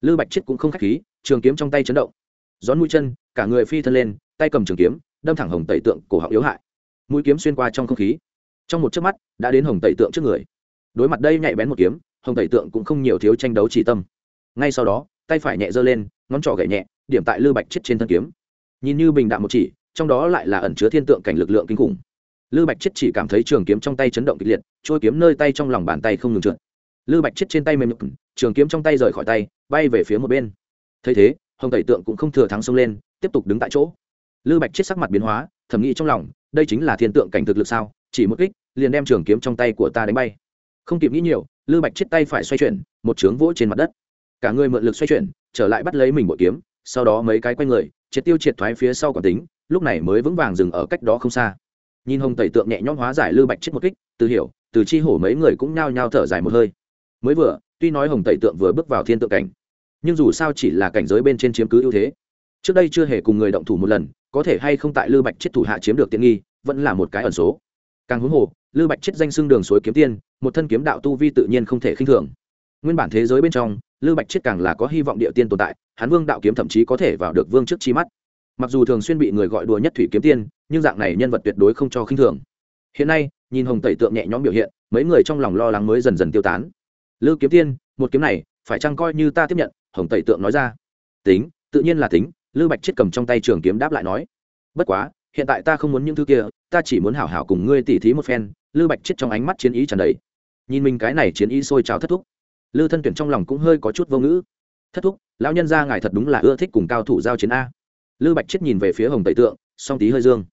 Speaker 1: Lư bạch chiết cũng không k h á c h khí, trường kiếm trong tay chấn động. Gión mũi chân, cả người phi thân lên, tay cầm trường kiếm, đâm thẳng hồng tẩy tượng cổ họng yếu hại. Mũi kiếm xuyên qua trong không khí. Trong một chớp mắt, đã đến hồng tẩy tượng trước người. Đối mặt đây nhạy bén một kiếm, hồng tẩy tượng cũng không nhiều thiếu tranh đấu chỉ tâm. Ngay sau đó, tay phải nhẹ giơ lên, ngón trỏ gậy nhẹ, điểm tại lư bạch chết trên thân kiếm. Nhìn như bình đạm một chỉ trong đó lại là ẩn chứa thiên tượng cảnh lực lượng kinh khủng. Lư bạch chết chỉ cảm thấy trường kiếm trong tay chấn động kịch liệt trôi kiếm nơi tay trong lòng bàn tay không ngừng trượt. Lư bạch chết trên tay mềm nhục trường kiếm trong tay rời khỏi tay, bay về phía một bên. Thấy thế, hồng tẩy tượng cũng không thừa thắng xông lên, tiếp tục đứng tại chỗ. Lư bạch chết sắc mặt biến hóa, thầm nghĩ trong lòng, đây chính là thiên tượng cảnh thực lực sao? Chỉ một kích, liền đem trường kiếm trong tay của ta đánh bay. Không kịp nghĩ nhiều, lư bạch chết tay phải xoay chuyển, một trướng vỗ trên mặt đất. Cả người mượn lực xoay chuyển, trở lại bắt lấy mình bội kiếm, sau đó mấy cái quay người, triệt tiêu triệt thoái phía sau quả tính lúc này mới vững vàng dừng ở cách đó không xa. Nhìn hồng tẩy tượng nhẹ nhõm hóa giải lư bạch chết một kích, từ hiểu, từ chi hổ mấy người cũng nhao nhao thở dài một hơi. Mới vừa, tuy nói hồng tẩy tượng vừa bước vào thiên tượng cảnh, nhưng dù sao chỉ là cảnh giới bên trên chiếm cứ ưu thế. Trước đây chưa hề cùng người động thủ một lần, có thể hay không tại lư bạch chết thủ hạ chiếm được tiện nghi, vẫn là một cái ẩn số. Càng huống hồ lư bạch chết danh xưng đường suối kiếm tiên, một thân kiếm đạo tu vi tự nhiên không thể khinh thường. Nguyên bản thế giới bên trong lư bạch chết càng là có hy vọng địa tiên tồn tại, hán vương đạo kiếm thậm chí có thể vào được vương trước chi mắt mặc dù thường xuyên bị người gọi đùa nhất thủy kiếm tiên, nhưng dạng này nhân vật tuyệt đối không cho khinh thường. Hiện nay, nhìn hồng tẩy tượng nhẹ nhõm biểu hiện, mấy người trong lòng lo lắng mới dần dần tiêu tán. Lư kiếm tiên, một kiếm này, phải chăng coi như ta tiếp nhận? Hồng tẩy tượng nói ra. Tính, tự nhiên là tính, lư bạch chết cầm trong tay trường kiếm đáp lại nói. Bất quá, hiện tại ta không muốn những thứ kia, ta chỉ muốn hảo hảo cùng ngươi tỉ thí một phen. Lư bạch chết trong ánh mắt chiến ý tràn đầy. Nhìn mình cái này chiến ý sôi trào thất thúc, lư thân tuyển trong lòng cũng hơi có chút vô ngữ. Thất thúc, lão nhân gia ngài thật đúng là ưa thích cùng cao thủ giao chiến a lư bạch chết nhìn về phía hồng tẩy tượng, song tí hơi dương.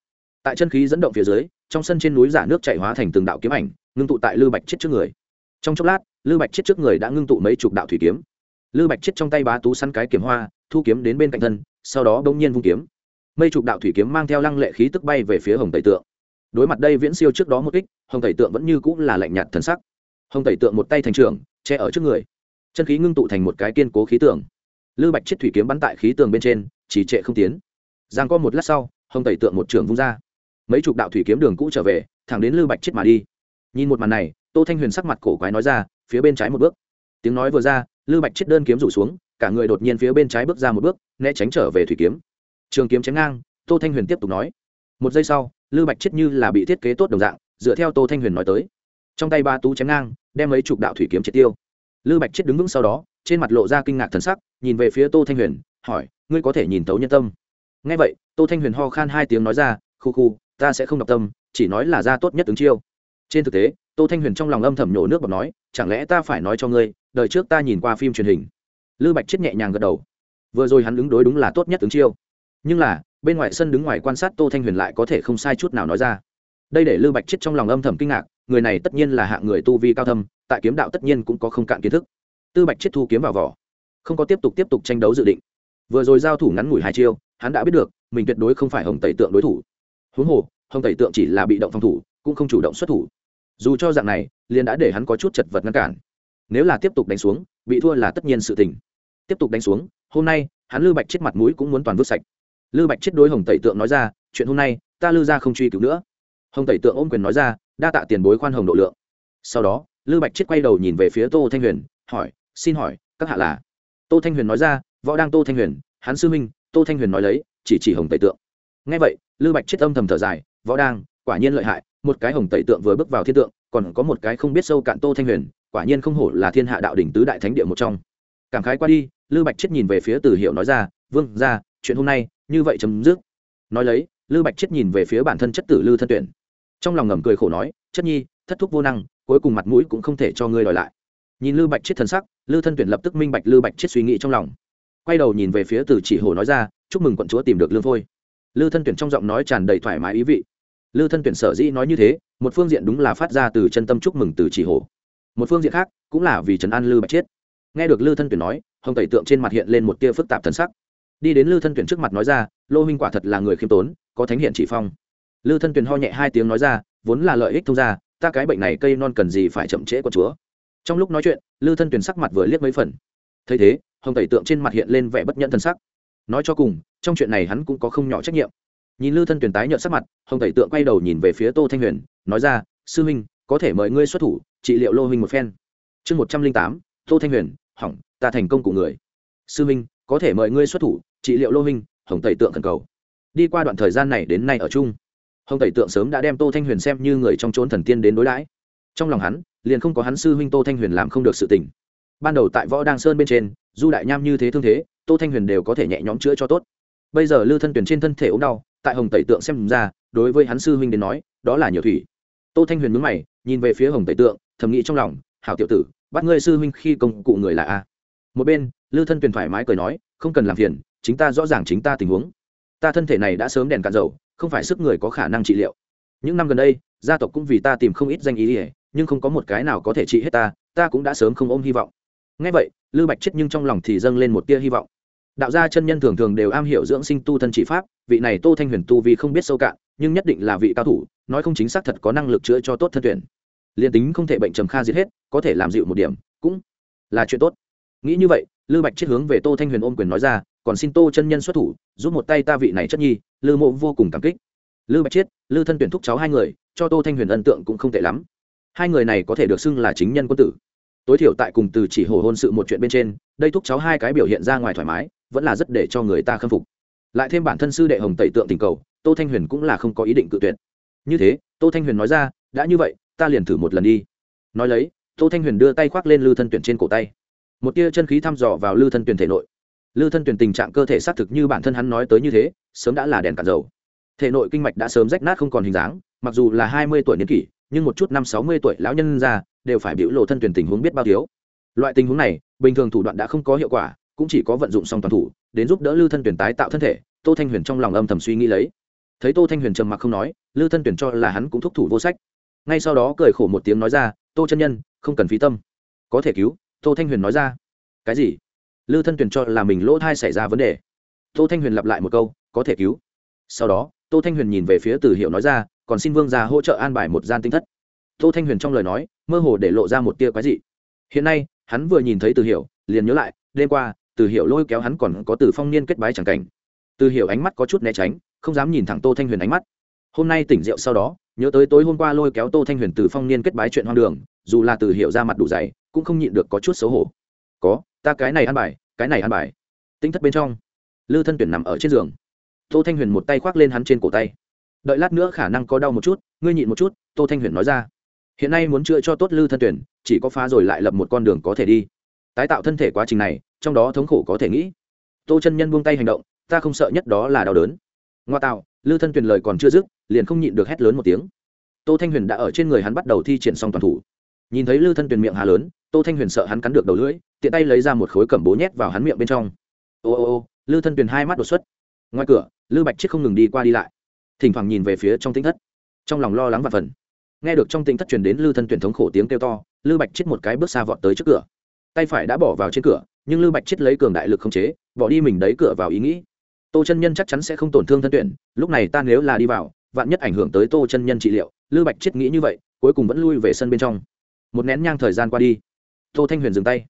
Speaker 1: Tại chân khí dẫn động phía dưới, trong sân trên núi giả nước chạy hóa thành từng đạo kiếm ảnh, ngưng tụ tại lư bạch chết trước người. Trong chốc lát, lư bạch chết trước người đã ngưng tụ mấy chục đạo thủy kiếm. Lư bạch chết trong tay bá tú săn cái kiếm hoa, thu kiếm đến bên cạnh thân, sau đó bỗng nhiên vung kiếm. Mây chục đạo thủy kiếm mang theo lăng lệ khí tức bay về phía hồng tẩy tượng. Đối mặt đây viễn siêu trước đó một kích, hồng tẩy tượng vẫn như cũng là lạnh nhạt thần sắc. Hồng tẩy tượng một tay thành trường che ở trước người. Chân khí ngưng tụ thành một cái kiên cố khí tường. Lư bạch chết thủy kiếm bắn tại khí tường bên trên chỉ trệ không tiến. Giang có một lát sau, hồng tẩy tượng một trường vung ra. Mấy chục đạo thủy kiếm đường cũ trở về, thẳng đến lư bạch chết mà đi. Nhìn một màn này, tô thanh huyền sắc mặt cổ quái nói ra, phía bên trái một bước. Tiếng nói vừa ra, lư bạch chết đơn kiếm rủ xuống, cả người đột nhiên phía bên trái bước ra một bước, né tránh trở về thủy kiếm. Trường kiếm chém ngang, tô thanh huyền tiếp tục nói. Một giây sau, lư bạch chết như là bị thiết kế tốt đồng dạng, dựa theo tô thanh huyền nói tới. Trong tay ba tú chém ngang, đem mấy chục đạo thủy kiếm triệt tiêu. Lư bạch chết đứng vững sau đó, trên mặt lộ ra kinh ngạc thần sắc, nhìn về phía tô thanh huyền hỏi, ngươi có thể nhìn thấu nhân tâm? Ngay vậy, tô thanh huyền ho khan hai tiếng nói ra, khu khu, ta sẽ không đọc tâm, chỉ nói là ra tốt nhất ứng chiêu. Trên thực tế, tô thanh huyền trong lòng âm thầm nhổ nước bọc nói, chẳng lẽ ta phải nói cho ngươi, đời trước ta nhìn qua phim truyền hình. Lư bạch chết nhẹ nhàng gật đầu. Vừa rồi hắn ứng đối đúng là tốt nhất ứng chiêu. Nhưng là, bên ngoài sân đứng ngoài quan sát tô thanh huyền lại có thể không sai chút nào nói ra. Đây để lư bạch chết trong lòng âm thầm kinh ngạc, người này tất nhiên là hạng người tu vi cao thâm, tại kiếm đạo tất nhiên cũng có không cạn kiến thức. Tư bạch chết thu kiếm vào vỏ. Không có tiếp tục tiếp tục tranh đấu dự định vừa rồi giao thủ ngắn ngủi hai chiêu, hắn đã biết được, mình tuyệt đối không phải hồng tẩy tượng đối thủ. Huống hồ, hồng tẩy tượng chỉ là bị động phòng thủ, cũng không chủ động xuất thủ. Dù cho dạng này, liền đã để hắn có chút chật vật ngăn cản. Nếu là tiếp tục đánh xuống, bị thua là tất nhiên sự tình. Tiếp tục đánh xuống, hôm nay, hắn lư bạch chết mặt mũi cũng muốn toàn vứt sạch. Lư bạch chết đối hồng tẩy tượng nói ra, chuyện hôm nay, ta lư ra không truy cứu nữa. Hồng tẩy tượng ôm quyền nói ra, đa tạ tiền bối khoan hồng độ lượng. Sau đó lư bạch chết quay đầu nhìn về phía tô thanh huyền, hỏi, xin hỏi, các hạ là? Tô thanh huyền nói ra võ đang tô thanh huyền, hắn sư minh tô thanh huyền nói lấy, chỉ chỉ hồng tẩy tượng. Ngay vậy lư bạch chết âm thầm thở dài, võ đang, quả nhiên lợi hại, một cái hồng tẩy tượng vừa bước vào thiên tượng, còn có một cái không biết sâu cạn tô thanh huyền, quả nhiên không hổ là thiên hạ đạo đỉnh tứ đại thánh địa một trong. Cảm khái qua đi lư bạch chết nhìn về phía từ hiệu nói ra, vương ra chuyện hôm nay, như vậy chấm dứt. Nói lấy lư bạch chết nhìn về phía bản thân chất tử lư thân tuyển. Trong lòng ngầm cười khổ nói, chất nhi, thất thúc vô năng, cuối cùng mặt mũi cũng không thể cho ngươi đòi lại. Nhìn lư bạch chết thần sắc lư thân tuyển lập tức minh bạch lư bạch chết suy nghĩ trong lòng quay đầu nhìn về phía từ chỉ hồ nói ra, chúc mừng quận chúa tìm được lương phôi lư thân tuyển trong giọng nói tràn đầy thoải mái ý vị. Lư thân tuyển sở dĩ nói như thế, một phương diện đúng là phát ra từ chân tâm chúc mừng từ chỉ hồ. Một phương diện khác, cũng là vì trấn an lư bạch chết nghe được lư thân tuyển nói, hồng tẩy tượng trên mặt hiện lên một tia phức tạp thần sắc. Đi đến lư thân tuyển trước mặt nói ra, lô huynh quả thật là người khiêm tốn, có thánh hiện chỉ phong. Lư thân tuyển ho nhẹ hai tiếng nói ra, vốn là lợi ích thông ra ta cái bệnh này cây non cần gì phải chậm trễ của chúa. Trong lúc nói chuyện, lư thân tuyển sắc mặt vừa liếc mấy phần thấy thế, hồng tẩy tượng trên mặt hiện lên vẻ bất nhẫn thân sắc. Nói cho cùng, trong chuyện này hắn cũng có không nhỏ trách nhiệm. Nhìn lư thân tuyển tái nhợt sắc mặt, hồng tẩy tượng quay đầu nhìn về phía tô thanh huyền, nói ra, sư huynh, có thể mời ngươi xuất thủ, trị liệu lô huynh một phen. Chương một trăm linh tám, tô thanh huyền, hỏng, ta thành công của người. Sư huynh, có thể mời ngươi xuất thủ, trị liệu lô huynh, hồng tẩy tượng khẩn cầu. Đi qua đoạn thời gian này đến nay ở chung, hồng tẩy tượng sớm đã đem tô thanh huyền xem như người trong trốn thần tiên đến đối đãi. Trong lòng hắn, liền không có hắn sư huynh tô thanh huyền làm không được sự tình ban đầu tại võ đăng sơn bên trên, du đại nham như thế thương thế, tô thanh huyền đều có thể nhẹ nhõm chữa cho tốt. Bây giờ lư thân tuyển trên thân thể ốm đau, tại hồng tẩy tượng xem ra, đối với hắn sư huynh đến nói, đó là nhiều thủy. Tô thanh huyền mướn mày, nhìn về phía hồng tẩy tượng, thầm nghĩ trong lòng, hảo tiểu tử, bắt ngươi sư huynh khi công cụ người là a? Một bên, lư thân tuyển thoải mái cười nói, không cần làm phiền, chính ta rõ ràng chính ta tình huống. Ta thân thể này đã sớm đèn cạn dầu, không phải sức người có khả năng trị liệu. Những năm gần đây, gia tộc cũng vì ta tìm không ít danh ý ỉa nhưng không có một cái nào có thể trị hết ta ta cũng đã sớm không ôm hy vọng ngay vậy, lư bạch chết nhưng trong lòng thì dâng lên một tia hy vọng. Đạo gia chân nhân thường thường đều am hiểu dưỡng sinh tu thân trị pháp, vị này tô thanh huyền tu vì không biết sâu cạn, nhưng nhất định là vị cao thủ, nói không chính xác thật có năng lực chữa cho tốt thân tuyển. Liền tính không thể bệnh trầm kha giết hết, có thể làm dịu một điểm, cũng là chuyện tốt. Nghĩ như vậy, lư bạch chết hướng về tô thanh huyền ôm quyền nói ra, còn xin tô chân nhân xuất thủ, giúp một tay ta vị này chất nhi. Lư mộ vô cùng cảm kích. Lư bạch chiết lư thân tuyển thúc cháu hai người, cho tô thanh huyền ấn tượng cũng không tệ lắm. Hai người này có thể được xưng là chính nhân quân tử tối thiểu tại cùng từ chỉ hồ hôn sự một chuyện bên trên, đây thúc cháu hai cái biểu hiện ra ngoài thoải mái, vẫn là rất để cho người ta khâm phục. Lại thêm bản thân sư đệ hồng tẩy tượng tình cầu, tô thanh huyền cũng là không có ý định cự tuyệt. Như thế, tô thanh huyền nói ra, đã như vậy, ta liền thử một lần đi. Nói lấy, tô thanh huyền đưa tay khoác lên lư thân tuyển trên cổ tay. Một tia chân khí thăm dò vào lư thân tuyển thể nội. Lư thân tuyển tình trạng cơ thể xác thực như bản thân hắn nói tới như thế, sớm đã là đèn cạn dầu. Thể nội kinh mạch đã sớm rách nát không còn hình dáng, mặc dù là hai mươi tuổi niên kỷ, nhưng một chút năm sáu mươi tuổi lão nhân ra đều phải biểu lộ thân tuyển tình huống biết bao thiếu. Loại tình huống này, bình thường thủ đoạn đã không có hiệu quả, cũng chỉ có vận dụng song toàn thủ, đến giúp đỡ lư thân tuyển tái tạo thân thể, tô thanh huyền trong lòng âm thầm suy nghĩ lấy. Thấy tô thanh huyền trầm mặc không nói, lư thân tuyển cho là hắn cũng thúc thủ vô sách. Ngay sau đó cười khổ một tiếng nói ra, tô chân nhân, không cần phí tâm. Có thể cứu, tô thanh huyền nói ra. Cái gì? Lư thân tuyển cho là mình lỗ thai xảy ra vấn đề. Tô thanh huyền lặp lại một câu, có thể cứu. Sau đó, tô thanh huyền nhìn về phía từ hiệu nói ra, còn xin vương ra hỗ trợ an bài một gian tinh thất. Tô thanh huyền trong lời nói mơ hồ để lộ ra một tia quái dị. Hiện nay hắn vừa nhìn thấy từ Hiểu, liền nhớ lại đêm qua từ Hiểu lôi kéo hắn còn có từ phong niên kết bái chẳng cảnh. Từ Hiểu ánh mắt có chút né tránh không dám nhìn thẳng tô thanh huyền ánh mắt. Hôm nay tỉnh rượu sau đó nhớ tới tối hôm qua lôi kéo tô thanh huyền từ phong niên kết bái chuyện hoang đường dù là từ Hiểu ra mặt đủ dày cũng không nhịn được có chút xấu hổ. Có ta cái này ăn bài cái này ăn bài. Tinh thất bên trong lư thân tuyển nằm ở trên giường. Tô thanh huyền một tay khoác lên hắn trên cổ tay. Đợi lát nữa khả năng có đau một chút ngươi nhịn một chút tô thanh huyền nói ra hiện nay muốn chữa cho tốt lư thân tuyển, chỉ có phá rồi lại lập một con đường có thể đi. Tái tạo thân thể quá trình này, trong đó thống khổ có thể nghĩ. Tô chân nhân buông tay hành động, ta không sợ nhất đó là đau đớn. Ngoa tạo, lư thân tuyển lời còn chưa dứt, liền không nhịn được hét lớn một tiếng. Tô thanh huyền đã ở trên người hắn bắt đầu thi triển xong toàn thủ. Nhìn thấy lư thân tuyển miệng hà lớn, tô thanh huyền sợ hắn cắn được đầu lưỡi, tiện tay lấy ra một khối cẩm bố nhét vào hắn miệng bên trong. Ô ô ô, lư thân tuyển hai mắt đột xuất. Ngoài cửa, lư bạch chiết không ngừng đi qua đi lại, thỉnh thoảng nhìn về phía trong tính thất. Trong lòng lo lắng và phần nghe được trong tính thất truyền đến lư thân tuyển thống khổ tiếng kêu to, lư bạch chiết một cái bước xa vọt tới trước cửa. Tay phải đã bỏ vào trên cửa, nhưng lư bạch chiết lấy cường đại lực không chế, bỏ đi mình đấy cửa vào ý nghĩ. Tô chân nhân chắc chắn sẽ không tổn thương thân tuyển, lúc này ta nếu là đi vào, vạn nhất ảnh hưởng tới tô chân nhân trị liệu, lư bạch chiết nghĩ như vậy, cuối cùng vẫn lui về sân bên trong. Một nén nhang thời gian qua đi, tô thanh huyền dừng tay.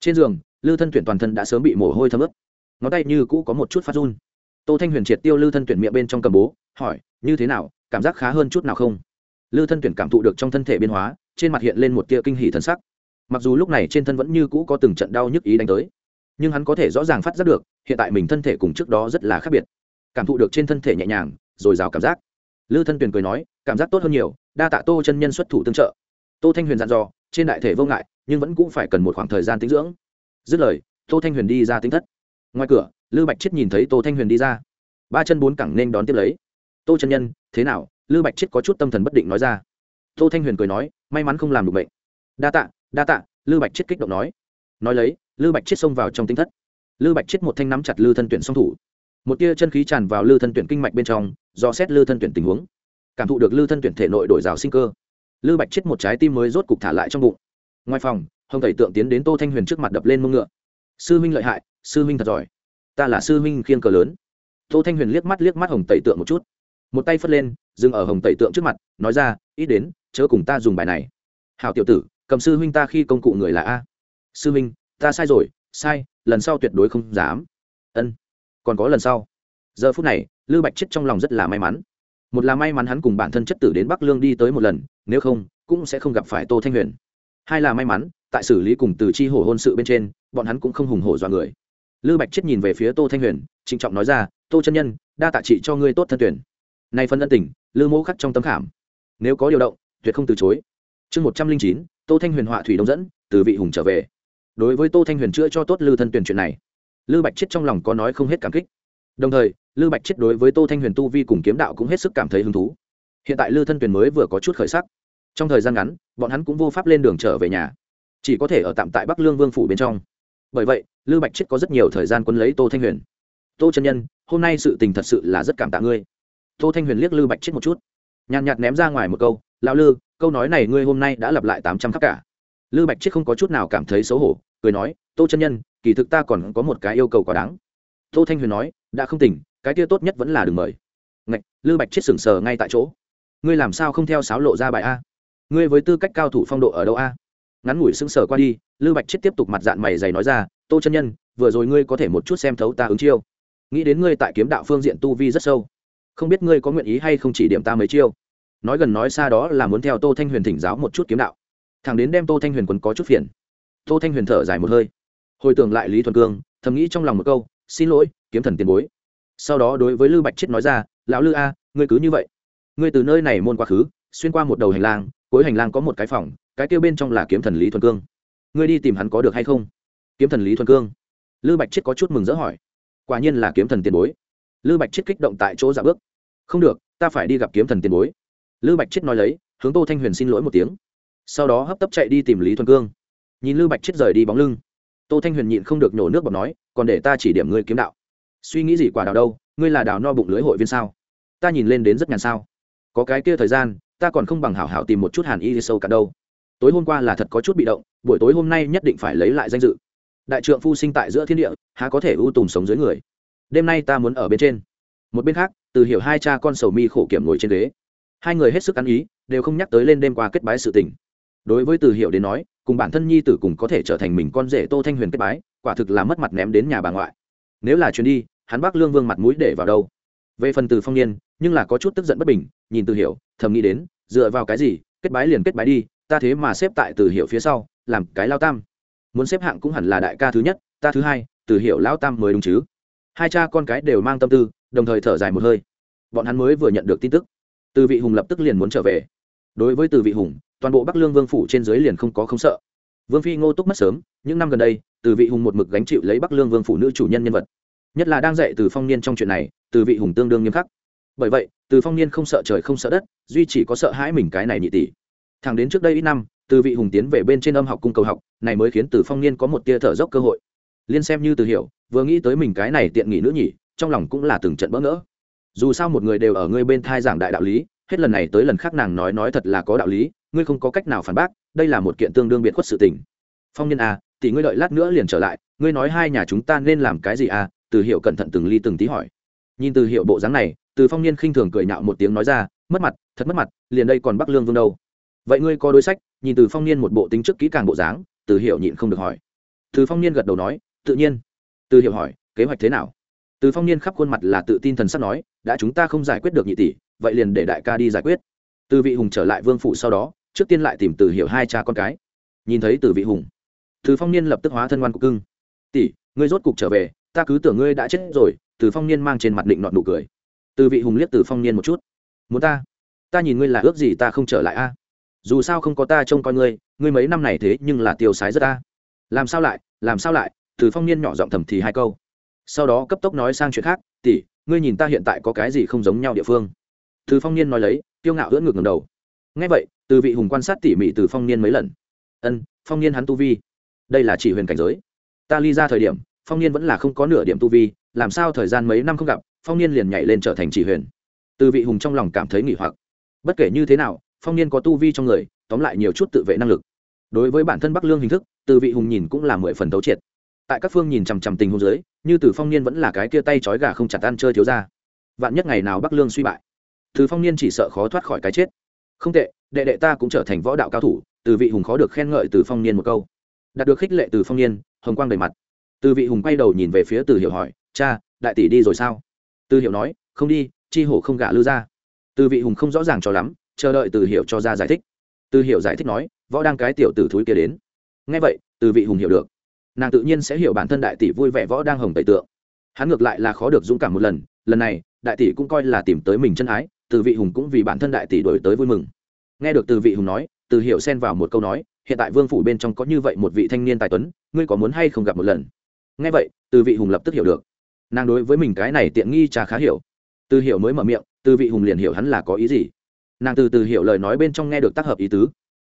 Speaker 1: Trên giường, lư thân tuyển toàn thân đã sớm bị mồ hôi thấm ướt. Ngón tay như cũ có một chút phát run. Tô thanh huyền triệt tiêu lư thân tuyển miệng bên trong cầm bố, hỏi, như thế nào, cảm giác khá hơn chút nào không? Lư thân tuyển cảm thụ được trong thân thể biến hóa, trên mặt hiện lên một tia kinh hỉ thân sắc. Mặc dù lúc này trên thân vẫn như cũ có từng trận đau nhức ý đánh tới, nhưng hắn có thể rõ ràng phát giác được, hiện tại mình thân thể cùng trước đó rất là khác biệt. Cảm thụ được trên thân thể nhẹ nhàng, rồi rào cảm giác. Lư thân tuyển cười nói, cảm giác tốt hơn nhiều, đa tạ tô chân nhân xuất thủ tương trợ. Tô thanh huyền dặn dò, trên đại thể vô ngại, nhưng vẫn cũng phải cần một khoảng thời gian tính dưỡng. Dứt lời, tô thanh huyền đi ra tính thất. Ngoài cửa, lư bạch chết nhìn thấy tô thanh huyền đi ra. Ba chân bốn cẳng nên đón tiếp lấy. Tô chân nhân, thế nào? Lư bạch chết có chút tâm thần bất định nói ra. Tô thanh huyền cười nói, may mắn không làm được bệnh đa tạ đa tạ, lư bạch chết kích động nói. Nói lấy, lư bạch chết xông vào trong tính thất. Lư bạch chết một thanh nắm chặt lư thân tuyển song thủ. Một tia chân khí tràn vào lư thân tuyển kinh mạch bên trong, do xét lư thân tuyển tình huống. Cảm thụ được lư thân tuyển thể nội đổi rào sinh cơ. Lư bạch chết một trái tim mới rốt cục thả lại trong bụng. Ngoài phòng, hồng thầy tượng tiến đến tô thanh huyền trước mặt đập lên mông ngựa. Sư huynh lợi hại, sư huynh thật giỏi. Ta là sư huynh khiên cờ lớn. Tô thanh huyền liếc mắt liếc mắt hồng tẩy tượng một chút một tay phất lên, dừng ở hồng tẩy tượng trước mặt, nói ra, ít đến, chớ cùng ta dùng bài này. Hào tiểu tử, cầm sư huynh ta khi công cụ người là a. Sư huynh, ta sai rồi, sai, lần sau tuyệt đối không dám. Ân, còn có lần sau. Giờ phút này, lư bạch chết trong lòng rất là may mắn. Một là may mắn hắn cùng bản thân chất tử đến bắc lương đi tới một lần, nếu không, cũng sẽ không gặp phải tô thanh huyền. Hai là may mắn, tại xử lý cùng từ chi hổ hôn sự bên trên, bọn hắn cũng không hùng hổ dọa người. Lư bạch chết nhìn về phía tô thanh huyền, trịnh trọng nói ra, tô chân nhân, đa tạ trị cho ngươi tốt thân tuyển nay phân ân tình, lư mẫu khắc trong tấm khảm. Nếu có điều động, tuyệt không từ chối. Chương một trăm linh chín, tô thanh huyền họa thủy đông dẫn, từ vị hùng trở về. Đối với tô thanh huyền chữa cho tốt lư thân tuyển chuyện này, lư bạch chết trong lòng có nói không hết cảm kích. Đồng thời, lư bạch chết đối với tô thanh huyền tu vi cùng kiếm đạo cũng hết sức cảm thấy hứng thú. Hiện tại lư thân tuyển mới vừa có chút khởi sắc. Trong thời gian ngắn, bọn hắn cũng vô pháp lên đường trở về nhà. Chỉ có thể ở tạm tại bắc lương vương phủ bên trong. Bởi vậy, lư bạch chết có rất nhiều thời gian quân lấy tô thanh huyền. Tô chân nhân, hôm nay sự tình thật sự là rất cảm tạ ngươi tô thanh huyền liếc lư bạch chết một chút. Nhàn nhạt ném ra ngoài một câu, lão lư, câu nói này ngươi hôm nay đã lặp lại tám trăm khắc cả. Lư bạch chết không có chút nào cảm thấy xấu hổ, cười nói, tô chân nhân, kỳ thực ta còn có một cái yêu cầu quá đáng. Tô thanh huyền nói, đã không tỉnh, cái kia tốt nhất vẫn là đừng mời. Ngạch, lư bạch chết sừng sờ ngay tại chỗ. Ngươi làm sao không theo sáo lộ ra bài a? Ngươi với tư cách cao thủ phong độ ở đâu a? Ngắn ngủi sững sờ qua đi, lư bạch chết tiếp tục mặt dạng mày dày nói ra, tô chân nhân, vừa rồi ngươi có thể một chút xem thấu ta ứng chiêu. Nghĩ đến ngươi tại kiếm đạo phương diện tu vi rất sâu không biết ngươi có nguyện ý hay không chỉ điểm ta mấy chiêu? Nói gần nói xa đó là muốn theo tô thanh huyền thỉnh giáo một chút kiếm đạo. Thằng đến đem tô thanh huyền quấn có chút phiền. Tô thanh huyền thở dài một hơi. Hồi tưởng lại lý thuần cương, thầm nghĩ trong lòng một câu, xin lỗi, kiếm thần tiền bối. Sau đó đối với lư bạch chết nói ra, lão lư a, ngươi cứ như vậy. Ngươi từ nơi này môn quá khứ, xuyên qua một đầu hành lang, cuối hành lang có một cái phòng, cái kêu bên trong là kiếm thần lý thuần cương. Ngươi đi tìm hắn có được hay không? Kiếm thần lý thuần cương? Lư bạch chết có chút mừng rỡ hỏi. Quả nhiên là kiếm thần tiền bối lư bạch chết kích động tại chỗ dạ bước. Không được, ta phải đi gặp kiếm thần tiền bối. Lư bạch chết nói lấy, hướng tô thanh huyền xin lỗi một tiếng. Sau đó hấp tấp chạy đi tìm lý thuần cương. Nhìn lư bạch chết rời đi bóng lưng, tô thanh huyền nhịn không được nhổ nước bọt nói, còn để ta chỉ điểm ngươi kiếm đạo. Suy nghĩ gì quả đào đâu, ngươi là đào no bụng lưới hội viên sao? Ta nhìn lên đến rất nhàn sao. Có cái kia thời gian, ta còn không bằng hảo hảo tìm một chút hàn y sâu cả đâu. Tối hôm qua là thật có chút bị động, buổi tối hôm nay nhất định phải lấy lại danh dự. Đại trượng phu sinh tại giữa thiên địa, há có thể ưu tùng sống dưới người? Đêm nay ta muốn ở bên trên. Một bên khác, từ hiểu hai cha con sầu mi khổ kiểm ngồi trên ghế. Hai người hết sức ăn ý, đều không nhắc tới lên đêm qua kết bái sự tình. Đối với từ hiểu đến nói, cùng bản thân nhi tử cùng có thể trở thành mình con rể tô thanh huyền kết bái, quả thực là mất mặt ném đến nhà bà ngoại. Nếu là chuyến đi, hắn bác lương vương mặt mũi để vào đâu? Về phần từ phong niên, nhưng là có chút tức giận bất bình, nhìn từ hiểu, thầm nghĩ đến, dựa vào cái gì, kết bái liền kết bái đi, ta thế mà xếp tại từ hiểu phía sau, làm cái lao tam. Muốn xếp hạng cũng hẳn là đại ca thứ nhất, ta thứ hai, từ hiểu lao tam mới đúng chứ hai cha con cái đều mang tâm tư, đồng thời thở dài một hơi. Bọn hắn mới vừa nhận được tin tức. Từ vị hùng lập tức liền muốn trở về. Đối với từ vị hùng, toàn bộ bắc lương vương phủ trên dưới liền không có không sợ. Vương phi ngô túc mất sớm, những năm gần đây, từ vị hùng một mực gánh chịu lấy bắc lương vương phủ nữ chủ nhân nhân vật. Nhất là đang dạy từ phong niên trong chuyện này, từ vị hùng tương đương nghiêm khắc. Bởi vậy, từ phong niên không sợ trời không sợ đất, duy chỉ có sợ hãi mình cái này nhị tỷ. Thẳng đến trước đây ít năm, từ vị hùng tiến về bên trên âm học cung cầu học, này mới khiến từ phong niên có một tia thở dốc cơ hội liên xem như từ hiểu, vừa nghĩ tới mình cái này tiện nghỉ nữ nhỉ, trong lòng cũng là từng trận bỡ ngỡ. Dù sao một người đều ở ngươi bên thai giảng đại đạo lý, hết lần này tới lần khác nàng nói nói thật là có đạo lý, ngươi không có cách nào phản bác, đây là một kiện tương đương biệt khuất sự tình. Phong nhân à tỷ ngươi đợi lát nữa liền trở lại, ngươi nói hai nhà chúng ta nên làm cái gì à? Từ hiệu cẩn thận từng ly từng tí hỏi. Nhìn từ hiệu bộ dáng này, từ phong niên khinh thường cười nhạo một tiếng nói ra, mất mặt, thật mất mặt, liền đây còn bắc lương vương đâu? Vậy ngươi có đối sách? Nhìn từ phong niên một bộ tính trước kỹ càng bộ dáng, từ hiệu nhịn không được hỏi. Từ phong niên gật đầu nói tự nhiên. Từ hiệu hỏi, kế hoạch thế nào? Từ phong niên khắp khuôn mặt là tự tin thần sắp nói, đã chúng ta không giải quyết được nhị tỷ, vậy liền để đại ca đi giải quyết. Từ vị hùng trở lại vương phủ sau đó, trước tiên lại tìm từ hiệu hai cha con cái. Nhìn thấy từ vị hùng, từ phong niên lập tức hóa thân ngoan cục cưng. Tỷ, ngươi rốt cục trở về, ta cứ tưởng ngươi đã chết rồi. Từ phong niên mang trên mặt định nọn nụ cười. Từ vị hùng liếc từ phong niên một chút. Muốn ta ta nhìn ngươi là ước gì ta không trở lại a? Dù sao không có ta trông coi ngươi ngươi mấy năm này thế nhưng là tiêu sái rất ta làm sao lại, làm sao lại từ phong niên nhỏ giọng thầm thì hai câu. Sau đó cấp tốc nói sang chuyện khác, tỷ, ngươi nhìn ta hiện tại có cái gì không giống nhau địa phương? Từ phong niên nói lấy, kiêu ngạo ưỡn ngược ngầm đầu. Ngay vậy, từ vị hùng quan sát tỉ mỉ từ phong niên mấy lần. Ân, phong niên hắn tu vi, đây là chỉ huyền cảnh giới. Ta ly ra thời điểm, phong niên vẫn là không có nửa điểm tu vi, làm sao thời gian mấy năm không gặp, phong niên liền nhảy lên trở thành chỉ huyền. Từ vị hùng trong lòng cảm thấy nghỉ hoặc. Bất kể như thế nào, phong niên có tu vi trong người, tóm lại nhiều chút tự vệ năng lực. Đối với bản thân bắc lương hình thức, từ vị hùng nhìn cũng là mười phần thấu triệt tại các phương nhìn chằm chằm tình hôn giới như từ phong niên vẫn là cái kia tay trói gà không chặt ăn chơi thiếu ra vạn nhất ngày nào bắc lương suy bại, từ phong niên chỉ sợ khó thoát khỏi cái chết. Không tệ, đệ đệ ta cũng trở thành võ đạo cao thủ, từ vị hùng khó được khen ngợi từ phong niên một câu. Đạt được khích lệ từ phong niên, hồng quang đầy mặt. Từ vị hùng quay đầu nhìn về phía từ hiệu hỏi, cha, đại tỷ đi rồi sao? Từ hiệu nói, không đi, chi hổ không gả lư ra. Từ vị hùng không rõ ràng cho lắm, chờ đợi từ hiệu cho ra giải thích. Từ hiệu giải thích nói, võ đang cái tiểu tử thúi kia đến. Ngay vậy, từ vị hùng hiểu được nàng tự nhiên sẽ hiểu bản thân đại tỷ vui vẻ võ đang hồng tẩy tượng. Hắn ngược lại là khó được dũng cảm một lần lần này, đại tỷ cũng coi là tìm tới mình chân ái, từ vị hùng cũng vì bản thân đại tỷ đổi tới vui mừng. Nghe được từ vị hùng nói, từ hiệu xen vào một câu nói, hiện tại vương phủ bên trong có như vậy một vị thanh niên tài tuấn, ngươi có muốn hay không gặp một lần? Nghe vậy, từ vị hùng lập tức hiểu được. Nàng đối với mình cái này tiện nghi trà khá hiểu. Từ hiểu mới mở miệng, từ vị hùng liền hiểu hắn là có ý gì. Nàng từ từ hiểu lời nói bên trong nghe được tác hợp ý tứ.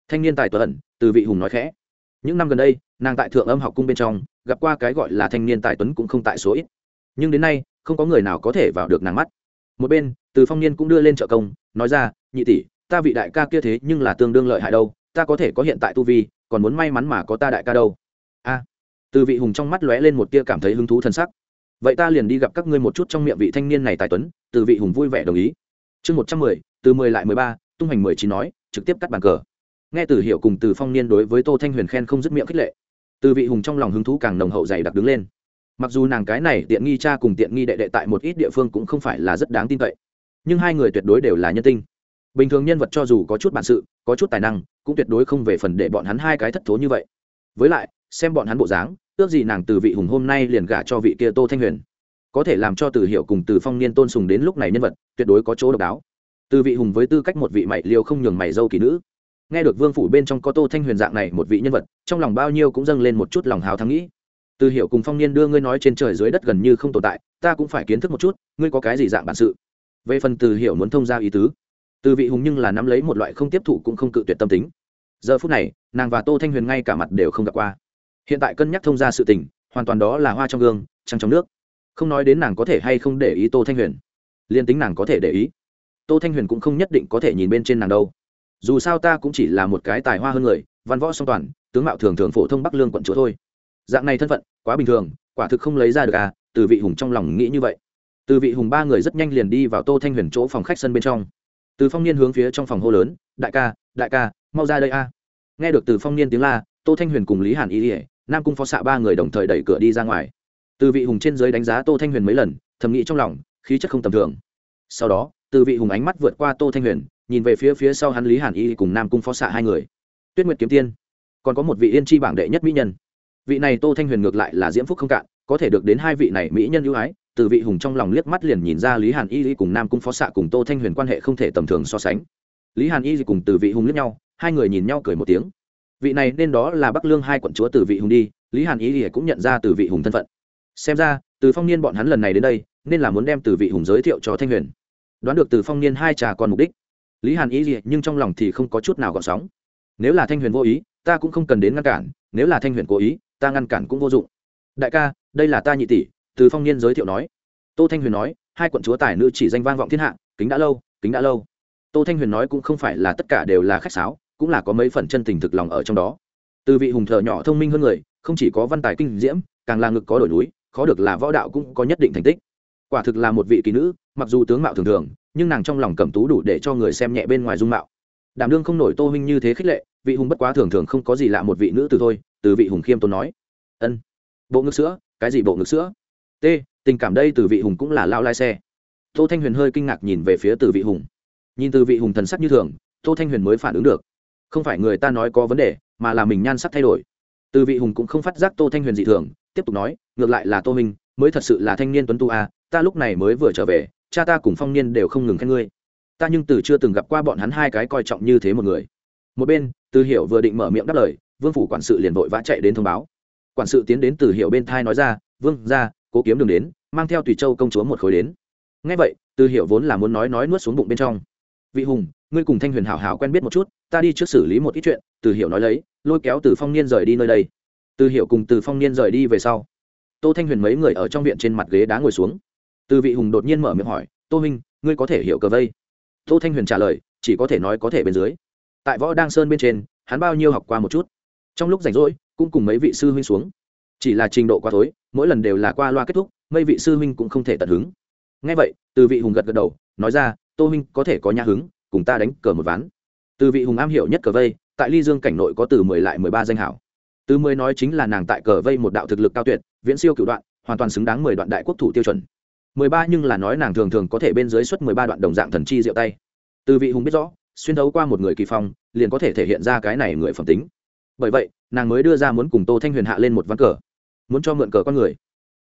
Speaker 1: Thanh niên tài tuấn, từ vị hùng nói khẽ những năm gần đây, nàng tại thượng âm học cung bên trong, gặp qua cái gọi là thanh niên tài tuấn cũng không tại số ít. Nhưng đến nay, không có người nào có thể vào được nàng mắt. Một bên, từ phong niên cũng đưa lên trợ công, nói ra, nhị tỷ, ta vị đại ca kia thế nhưng là tương đương lợi hại đâu, ta có thể có hiện tại tu vi, còn muốn may mắn mà có ta đại ca đâu. A. Từ vị hùng trong mắt lóe lên một tia cảm thấy hứng thú thân sắc. Vậy ta liền đi gặp các ngươi một chút trong miệng vị thanh niên này tài tuấn. Từ vị hùng vui vẻ đồng ý. Chương một trăm mười, từ mười lại mười ba, tung hành mười chín nói, trực tiếp cắt bàn cờ nghe từ hiệu cùng từ phong niên đối với tô thanh huyền khen không dứt miệng khích lệ. Từ vị hùng trong lòng hứng thú càng nồng hậu dày đặc đứng lên. Mặc dù nàng cái này tiện nghi cha cùng tiện nghi đệ đệ tại một ít địa phương cũng không phải là rất đáng tin cậy, nhưng hai người tuyệt đối đều là nhân tinh. Bình thường nhân vật cho dù có chút bản sự, có chút tài năng, cũng tuyệt đối không về phần để bọn hắn hai cái thất thố như vậy. Với lại, xem bọn hắn bộ dáng, ước gì nàng từ vị hùng hôm nay liền gả cho vị kia tô thanh huyền. Có thể làm cho từ hiệu cùng từ phong niên tôn sùng đến lúc này nhân vật, tuyệt đối có chỗ độc đáo. Từ vị hùng với tư cách một vị mày liêu không nhường mày dâu kỳ nữ nghe được vương phủ bên trong có tô thanh huyền dạng này một vị nhân vật, trong lòng bao nhiêu cũng dâng lên một chút lòng hào thắng nghĩ. Từ hiểu cùng phong niên đưa ngươi nói trên trời dưới đất gần như không tồn tại, ta cũng phải kiến thức một chút, ngươi có cái gì dạng bản sự? Về phần từ hiểu muốn thông ra ý tứ, từ vị hùng nhưng là nắm lấy một loại không tiếp thụ cũng không cự tuyệt tâm tính. Giờ phút này, nàng và tô thanh huyền ngay cả mặt đều không gặp qua. Hiện tại cân nhắc thông ra sự tình, hoàn toàn đó là hoa trong gương, trăng trong nước. Không nói đến nàng có thể hay không để ý tô thanh huyền liên tính nàng có thể để ý, tô thanh huyền cũng không nhất định có thể nhìn bên trên nàng đâu dù sao ta cũng chỉ là một cái tài hoa hơn người, văn võ song toàn, tướng mạo thường thường phổ thông bắc lương quận chúa thôi. Dạng này thân phận, quá bình thường, quả thực không lấy ra được à từ vị hùng trong lòng nghĩ như vậy. Từ vị hùng ba người rất nhanh liền đi vào tô thanh huyền chỗ phòng khách sân bên trong. Từ phong niên hướng phía trong phòng hô lớn, đại ca đại ca, mau ra đây a. Nghe được từ phong niên tiếng la, tô thanh huyền cùng lý hàn y ỉa nam cung phó xạ ba người đồng thời đẩy cửa đi ra ngoài. Từ vị hùng trên dưới đánh giá tô thanh huyền mấy lần, thầm nghĩ trong lòng, khí chất không tầm thường. Sau đó, từ vị hùng ánh mắt vượt qua tô thanh huyền nhìn về phía phía sau hắn lý hàn y cùng nam cung phó xạ hai người. Tuyết nguyệt kiếm tiên, còn có một vị yên chi bảng đệ nhất mỹ nhân. Vị này tô thanh huyền ngược lại là diễm phúc không cạn, có thể được đến hai vị này mỹ nhân ưu ái, từ vị hùng trong lòng liếc mắt liền nhìn ra lý hàn y cùng nam cung phó xạ cùng tô thanh huyền quan hệ không thể tầm thường so sánh. Lý hàn y cùng từ vị hùng liếc nhau, hai người nhìn nhau cười một tiếng. Vị này nên đó là bắc lương hai quận chúa từ vị hùng đi, lý hàn y cũng nhận ra từ vị hùng thân phận. Xem ra, từ phong niên bọn hắn lần này đến đây, nên là muốn đem từ vị hùng giới thiệu cho thanh huyền. Đoán được từ phong niên hai trà còn mục đích lý hàn gì? nhưng trong lòng thì không có chút nào gọn sóng. Nếu là thanh huyền vô ý, ta cũng không cần đến ngăn cản, nếu là thanh huyền cố ý, ta ngăn cản cũng vô dụng. Đại ca, đây là ta nhị tỷ, từ phong niên giới thiệu nói. Tô thanh huyền nói, hai quận chúa tài nữ chỉ danh vang vọng thiên hạ, kính đã lâu, kính đã lâu. Tô thanh huyền nói cũng không phải là tất cả đều là khách sáo, cũng là có mấy phần chân tình thực lòng ở trong đó. Từ vị hùng thợ nhỏ thông minh hơn người, không chỉ có văn tài kinh diễm, càng là ngực có đổi núi, khó được là võ đạo cũng có nhất định thành tích. Quả thực là một vị kỳ nữ, mặc dù tướng mạo thường thường nhưng nàng trong lòng cẩm tú đủ để cho người xem nhẹ bên ngoài dung mạo. Đảm đương không nổi tô huynh như thế khích lệ, vị hùng bất quá thường thường không có gì lạ một vị nữ từ thôi, từ vị hùng khiêm tốn nói. Ân, bộ ngực sữa, cái gì bộ ngực sữa? T, tình cảm đây từ vị hùng cũng là lao lai xe. Tô thanh huyền hơi kinh ngạc nhìn về phía từ vị hùng. Nhìn từ vị hùng thần sắc như thường, tô thanh huyền mới phản ứng được. Không phải người ta nói có vấn đề, mà là mình nhan sắc thay đổi. Từ vị hùng cũng không phát giác tô thanh huyền dị thường, tiếp tục nói, ngược lại là tô minh, mới thật sự là thanh niên tuấn tu a à, ta lúc này mới vừa trở về cha ta cùng phong niên đều không ngừng khen ngươi. Ta nhưng từ chưa từng gặp qua bọn hắn hai cái coi trọng như thế một người. Một bên, từ hiểu vừa định mở miệng đáp lời, vương phủ quản sự liền vội vã chạy đến thông báo. Quản sự tiến đến từ hiểu bên thai nói ra, vương ra cố kiếm đường đến, mang theo tùy châu công chúa một khối đến. Ngay vậy, từ hiểu vốn là muốn nói nói nuốt xuống bụng bên trong. Vị hùng, ngươi cùng thanh huyền hảo hảo quen biết một chút, ta đi trước xử lý một ít chuyện. Từ hiểu nói lấy, lôi kéo từ phong niên rời đi nơi đây. Từ hiểu cùng từ phong niên rời đi về sau. Tô thanh huyền mấy người ở trong viện trên mặt ghế đá ngồi xuống từ vị hùng đột nhiên mở miệng hỏi, tô minh ngươi có thể hiểu cờ vây? Tô thanh huyền trả lời, chỉ có thể nói có thể bên dưới. Tại võ đang sơn bên trên, hắn bao nhiêu học qua một chút. Trong lúc rảnh rỗi, cũng cùng mấy vị sư huynh xuống. Chỉ là trình độ quá thối, mỗi lần đều là qua loa kết thúc, mấy vị sư huynh cũng không thể tận hứng. Ngay vậy, từ vị hùng gật gật đầu, nói ra, tô huynh có thể có nhà hứng, cùng ta đánh cờ một ván. Từ vị hùng am hiểu nhất cờ vây, tại ly dương cảnh nội có từ mười lại mười ba danh hảo. Từ mười nói chính là nàng tại cờ vây một đạo thực lực cao tuyệt, viễn siêu cửu đoạn, hoàn toàn xứng đáng mười đoạn đại quốc thủ tiêu chuẩn mười ba nhưng là nói nàng thường thường có thể bên dưới suất mười ba đoạn đồng dạng thần chi diệu tay. Từ vị hùng biết rõ, xuyên thấu qua một người kỳ phong, liền có thể thể hiện ra cái này người phẩm tính. Bởi vậy, nàng mới đưa ra muốn cùng tô thanh huyền hạ lên một ván cờ, muốn cho mượn cờ con người.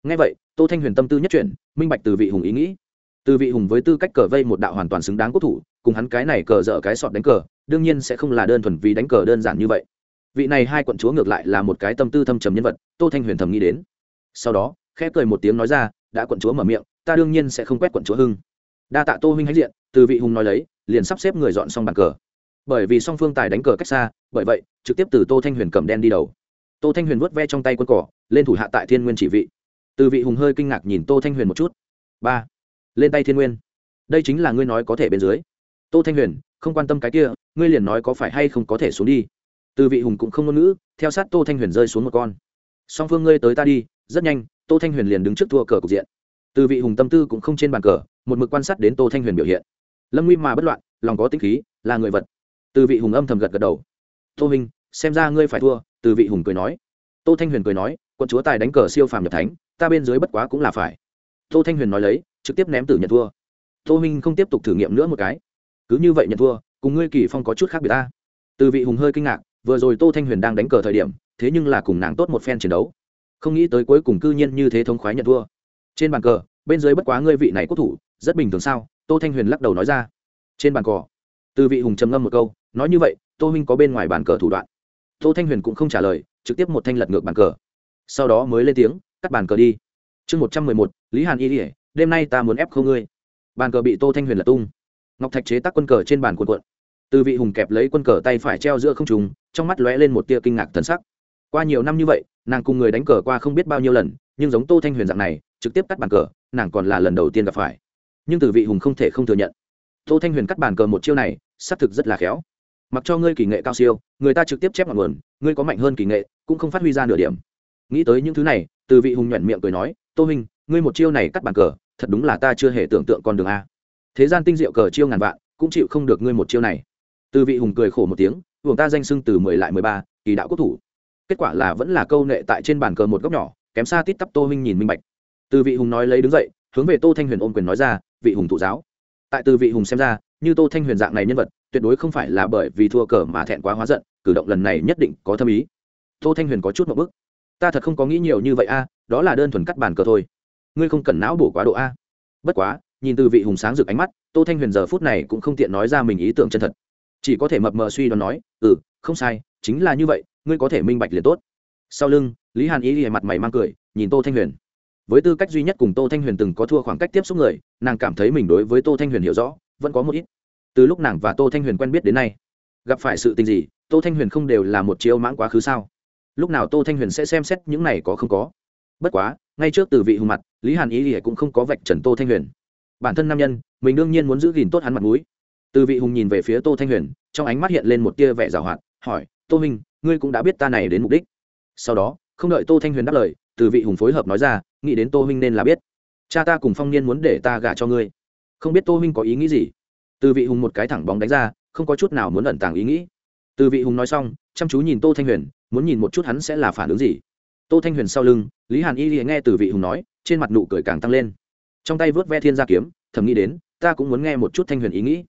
Speaker 1: Ngay vậy, tô thanh huyền tâm tư nhất chuyển, minh bạch từ vị hùng ý nghĩ. Từ vị hùng với tư cách cờ vây một đạo hoàn toàn xứng đáng quốc thủ, cùng hắn cái này cờ dở cái sọt đánh cờ, đương nhiên sẽ không là đơn thuần vì đánh cờ đơn giản như vậy. Vị này hai quận chúa ngược lại là một cái tâm tư thâm trầm nhân vật, tô thanh huyền thầm nghĩ đến. Sau đó, khẽ cười một tiếng nói ra, đã quận chúa mở miệng ta đương nhiên sẽ không quét quận chúa hưng. Đa tạ tô huynh hãnh diện, từ vị hùng nói lấy, liền sắp xếp người dọn xong bàn cờ. Bởi vì song phương tài đánh cờ cách xa, bởi vậy, trực tiếp từ tô thanh huyền cầm đen đi đầu. Tô thanh huyền vuốt ve trong tay quân cỏ, lên thủ hạ tại thiên nguyên chỉ vị. Từ vị hùng hơi kinh ngạc nhìn tô thanh huyền một chút. Ba, lên tay thiên nguyên. Đây chính là ngươi nói có thể bên dưới. Tô thanh huyền, không quan tâm cái kia, ngươi liền nói có phải hay không có thể xuống đi. Từ vị hùng cũng không ngôn ngữ, theo sát tô thanh huyền rơi xuống một con. Song phương ngươi tới ta đi, rất nhanh, tô thanh huyền liền đứng trước thua cờ cục diện từ vị hùng tâm tư cũng không trên bàn cờ, một mực quan sát đến tô thanh huyền biểu hiện. Lâm nguy mà bất loạn, lòng có tinh khí, là người vật. Từ vị hùng âm thầm gật gật đầu. Tô minh xem ra ngươi phải thua, từ vị hùng cười nói. Tô thanh huyền cười nói quân chúa tài đánh cờ siêu phàm nhập thánh, ta bên dưới bất quá cũng là phải. Tô thanh huyền nói lấy, trực tiếp ném tử nhận thua. Tô minh không tiếp tục thử nghiệm nữa một cái. Cứ như vậy nhận thua, cùng ngươi kỳ phong có chút khác biệt ta. Từ vị hùng hơi kinh ngạc, vừa rồi tô thanh huyền đang đánh cờ thời điểm, thế nhưng là cùng nàng tốt một phen chiến đấu. Không nghĩ tới cuối cùng cư nhiên như thế thống khoái nhận thua trên bàn cờ, bên dưới bất quá ngươi vị này quốc thủ, rất bình thường sao? Tô thanh huyền lắc đầu nói ra. Trên bàn cờ. Từ vị hùng trầm ngâm một câu, nói như vậy, tô huynh có bên ngoài bàn cờ thủ đoạn. Tô thanh huyền cũng không trả lời, trực tiếp một thanh lật ngược bàn cờ. Sau đó mới lên tiếng, cắt bàn cờ đi. Chương một trăm mười một, lý hàn y ỉa đêm nay ta muốn ép không ngươi. Bàn cờ bị tô thanh huyền lật tung. Ngọc thạch chế tác quân cờ trên bàn cuộn cuộn. Từ vị hùng kẹp lấy quân cờ tay phải treo giữa không trùng trong mắt lóe lên một tia kinh ngạc thần sắc. Qua nhiều năm như vậy, nàng cùng người đánh cờ qua không biết bao nhiêu lần, nhưng giống tô thanh huyền dạng này trực tiếp cắt bàn cờ, nàng còn là lần đầu tiên gặp phải. Nhưng từ vị hùng không thể không thừa nhận. Tô thanh huyền cắt bàn cờ một chiêu này, xác thực rất là khéo. Mặc cho ngươi kỳ nghệ cao siêu, người ta trực tiếp chép ngọn nguồn, ngươi có mạnh hơn kỳ nghệ, cũng không phát huy ra nửa điểm. Nghĩ tới những thứ này, từ vị hùng nhuận miệng cười nói, tô minh ngươi một chiêu này cắt bàn cờ, thật đúng là ta chưa hề tưởng tượng con đường a. Thế gian tinh diệu cờ chiêu ngàn vạn, cũng chịu không được ngươi một chiêu này. Từ vị hùng cười khổ một tiếng, hưởng ta danh sưng từ mười lại mười ba, kỳ đạo quốc thủ. Kết quả là vẫn là câu nệ tại trên bàn cờ một góc nhỏ, kém xa tít tắp tô minh nhìn minh bạch từ vị hùng nói lấy đứng dậy, hướng về tô thanh huyền ôm quyền nói ra, vị hùng thụ giáo. Tại từ vị hùng xem ra, như tô thanh huyền dạng này nhân vật, tuyệt đối không phải là bởi vì thua cờ mà thẹn quá hóa giận, cử động lần này nhất định có thâm ý. Tô thanh huyền có chút một bức. Ta thật không có nghĩ nhiều như vậy a à, đó là đơn thuần cắt bàn cờ thôi. Ngươi không cần não bổ quá độ a. Bất quá, nhìn từ vị hùng sáng rực ánh mắt, tô thanh huyền giờ phút này cũng không tiện nói ra mình ý tưởng chân thật. Chỉ có thể mập mờ suy đoán nói ừ không sai, chính là như vậy, ngươi có thể minh bạch liền tốt. Sau lưng, lý hàn ý lìa mặt mày mang cười, nhìn tô thanh huyền với tư cách duy nhất cùng tô thanh huyền từng có thua khoảng cách tiếp xúc người, nàng cảm thấy mình đối với tô thanh huyền hiểu rõ, vẫn có một ít. Từ lúc nàng và tô thanh huyền quen biết đến nay, gặp phải sự tình gì, tô thanh huyền không đều là một chiêu mãng quá khứ sao? Lúc nào tô thanh huyền sẽ xem xét những này có không có? Bất quá, ngay trước từ vị hùng mặt, lý hàn ý ỉa cũng không có vạch trần tô thanh huyền. Bản thân nam nhân, mình đương nhiên muốn giữ gìn tốt hắn mặt mũi. Từ vị hùng nhìn về phía tô thanh huyền, trong ánh mắt hiện lên một tia vẻ giảo hoạt, hỏi, tô minh ngươi cũng đã biết ta này đến mục đích. Sau đó, không đợi tô thanh huyền đáp lời từ vị hùng phối hợp nói ra, nghĩ đến tô huynh nên là biết. Cha ta cùng phong niên muốn để ta gả cho ngươi. Không biết tô huynh có ý nghĩ gì? Từ vị hùng một cái thẳng bóng đánh ra, không có chút nào muốn ẩn tàng ý nghĩ. Từ vị hùng nói xong, chăm chú nhìn tô thanh huyền, muốn nhìn một chút hắn sẽ là phản ứng gì. Tô thanh huyền sau lưng, lý hàn y nghe từ vị hùng nói, trên mặt nụ cười càng tăng lên. Trong tay vớt ve thiên gia kiếm, thầm nghĩ đến, ta cũng muốn nghe một chút thanh huyền ý nghĩ.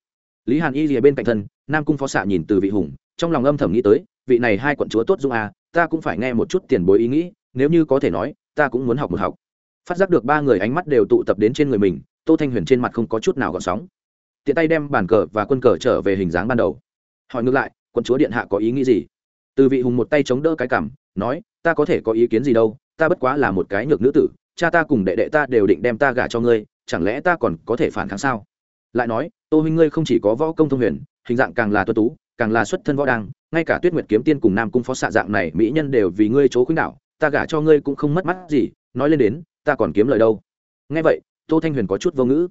Speaker 1: Lý hàn y lìa bên cạnh thân, nam cung phó xạ nhìn từ vị hùng, trong lòng âm thầm nghĩ tới, vị này hai quận chúa tốt dung à ta cũng phải nghe một chút tiền bối ý nghĩ nếu như có thể nói, ta cũng muốn học một học. Phát giác được ba người ánh mắt đều tụ tập đến trên người mình, tô thanh huyền trên mặt không có chút nào gọn sóng. Tiện tay đem bàn cờ và quân cờ trở về hình dáng ban đầu. Hỏi ngược lại quân chúa điện hạ có ý nghĩ gì? Từ vị hùng một tay chống đỡ cái cảm nói, ta có thể có ý kiến gì đâu, ta bất quá là một cái nhược nữ tử, cha ta cùng đệ đệ ta đều định đem ta gả cho ngươi, chẳng lẽ ta còn có thể phản kháng sao? Lại nói, tô huynh ngươi không chỉ có võ công thông huyền, hình dạng càng là tuân tú, càng là xuất thân võ đăng, ngay cả tuyết nguyệt kiếm tiên cùng nam cung phó xạ dạng này mỹ nhân đều vì ngươi chỗ khuynh đạo ta gả cho ngươi cũng không mất mắt gì, nói lên đến, ta còn kiếm lời đâu. Nghe vậy, tô thanh huyền có chút vô ngữ.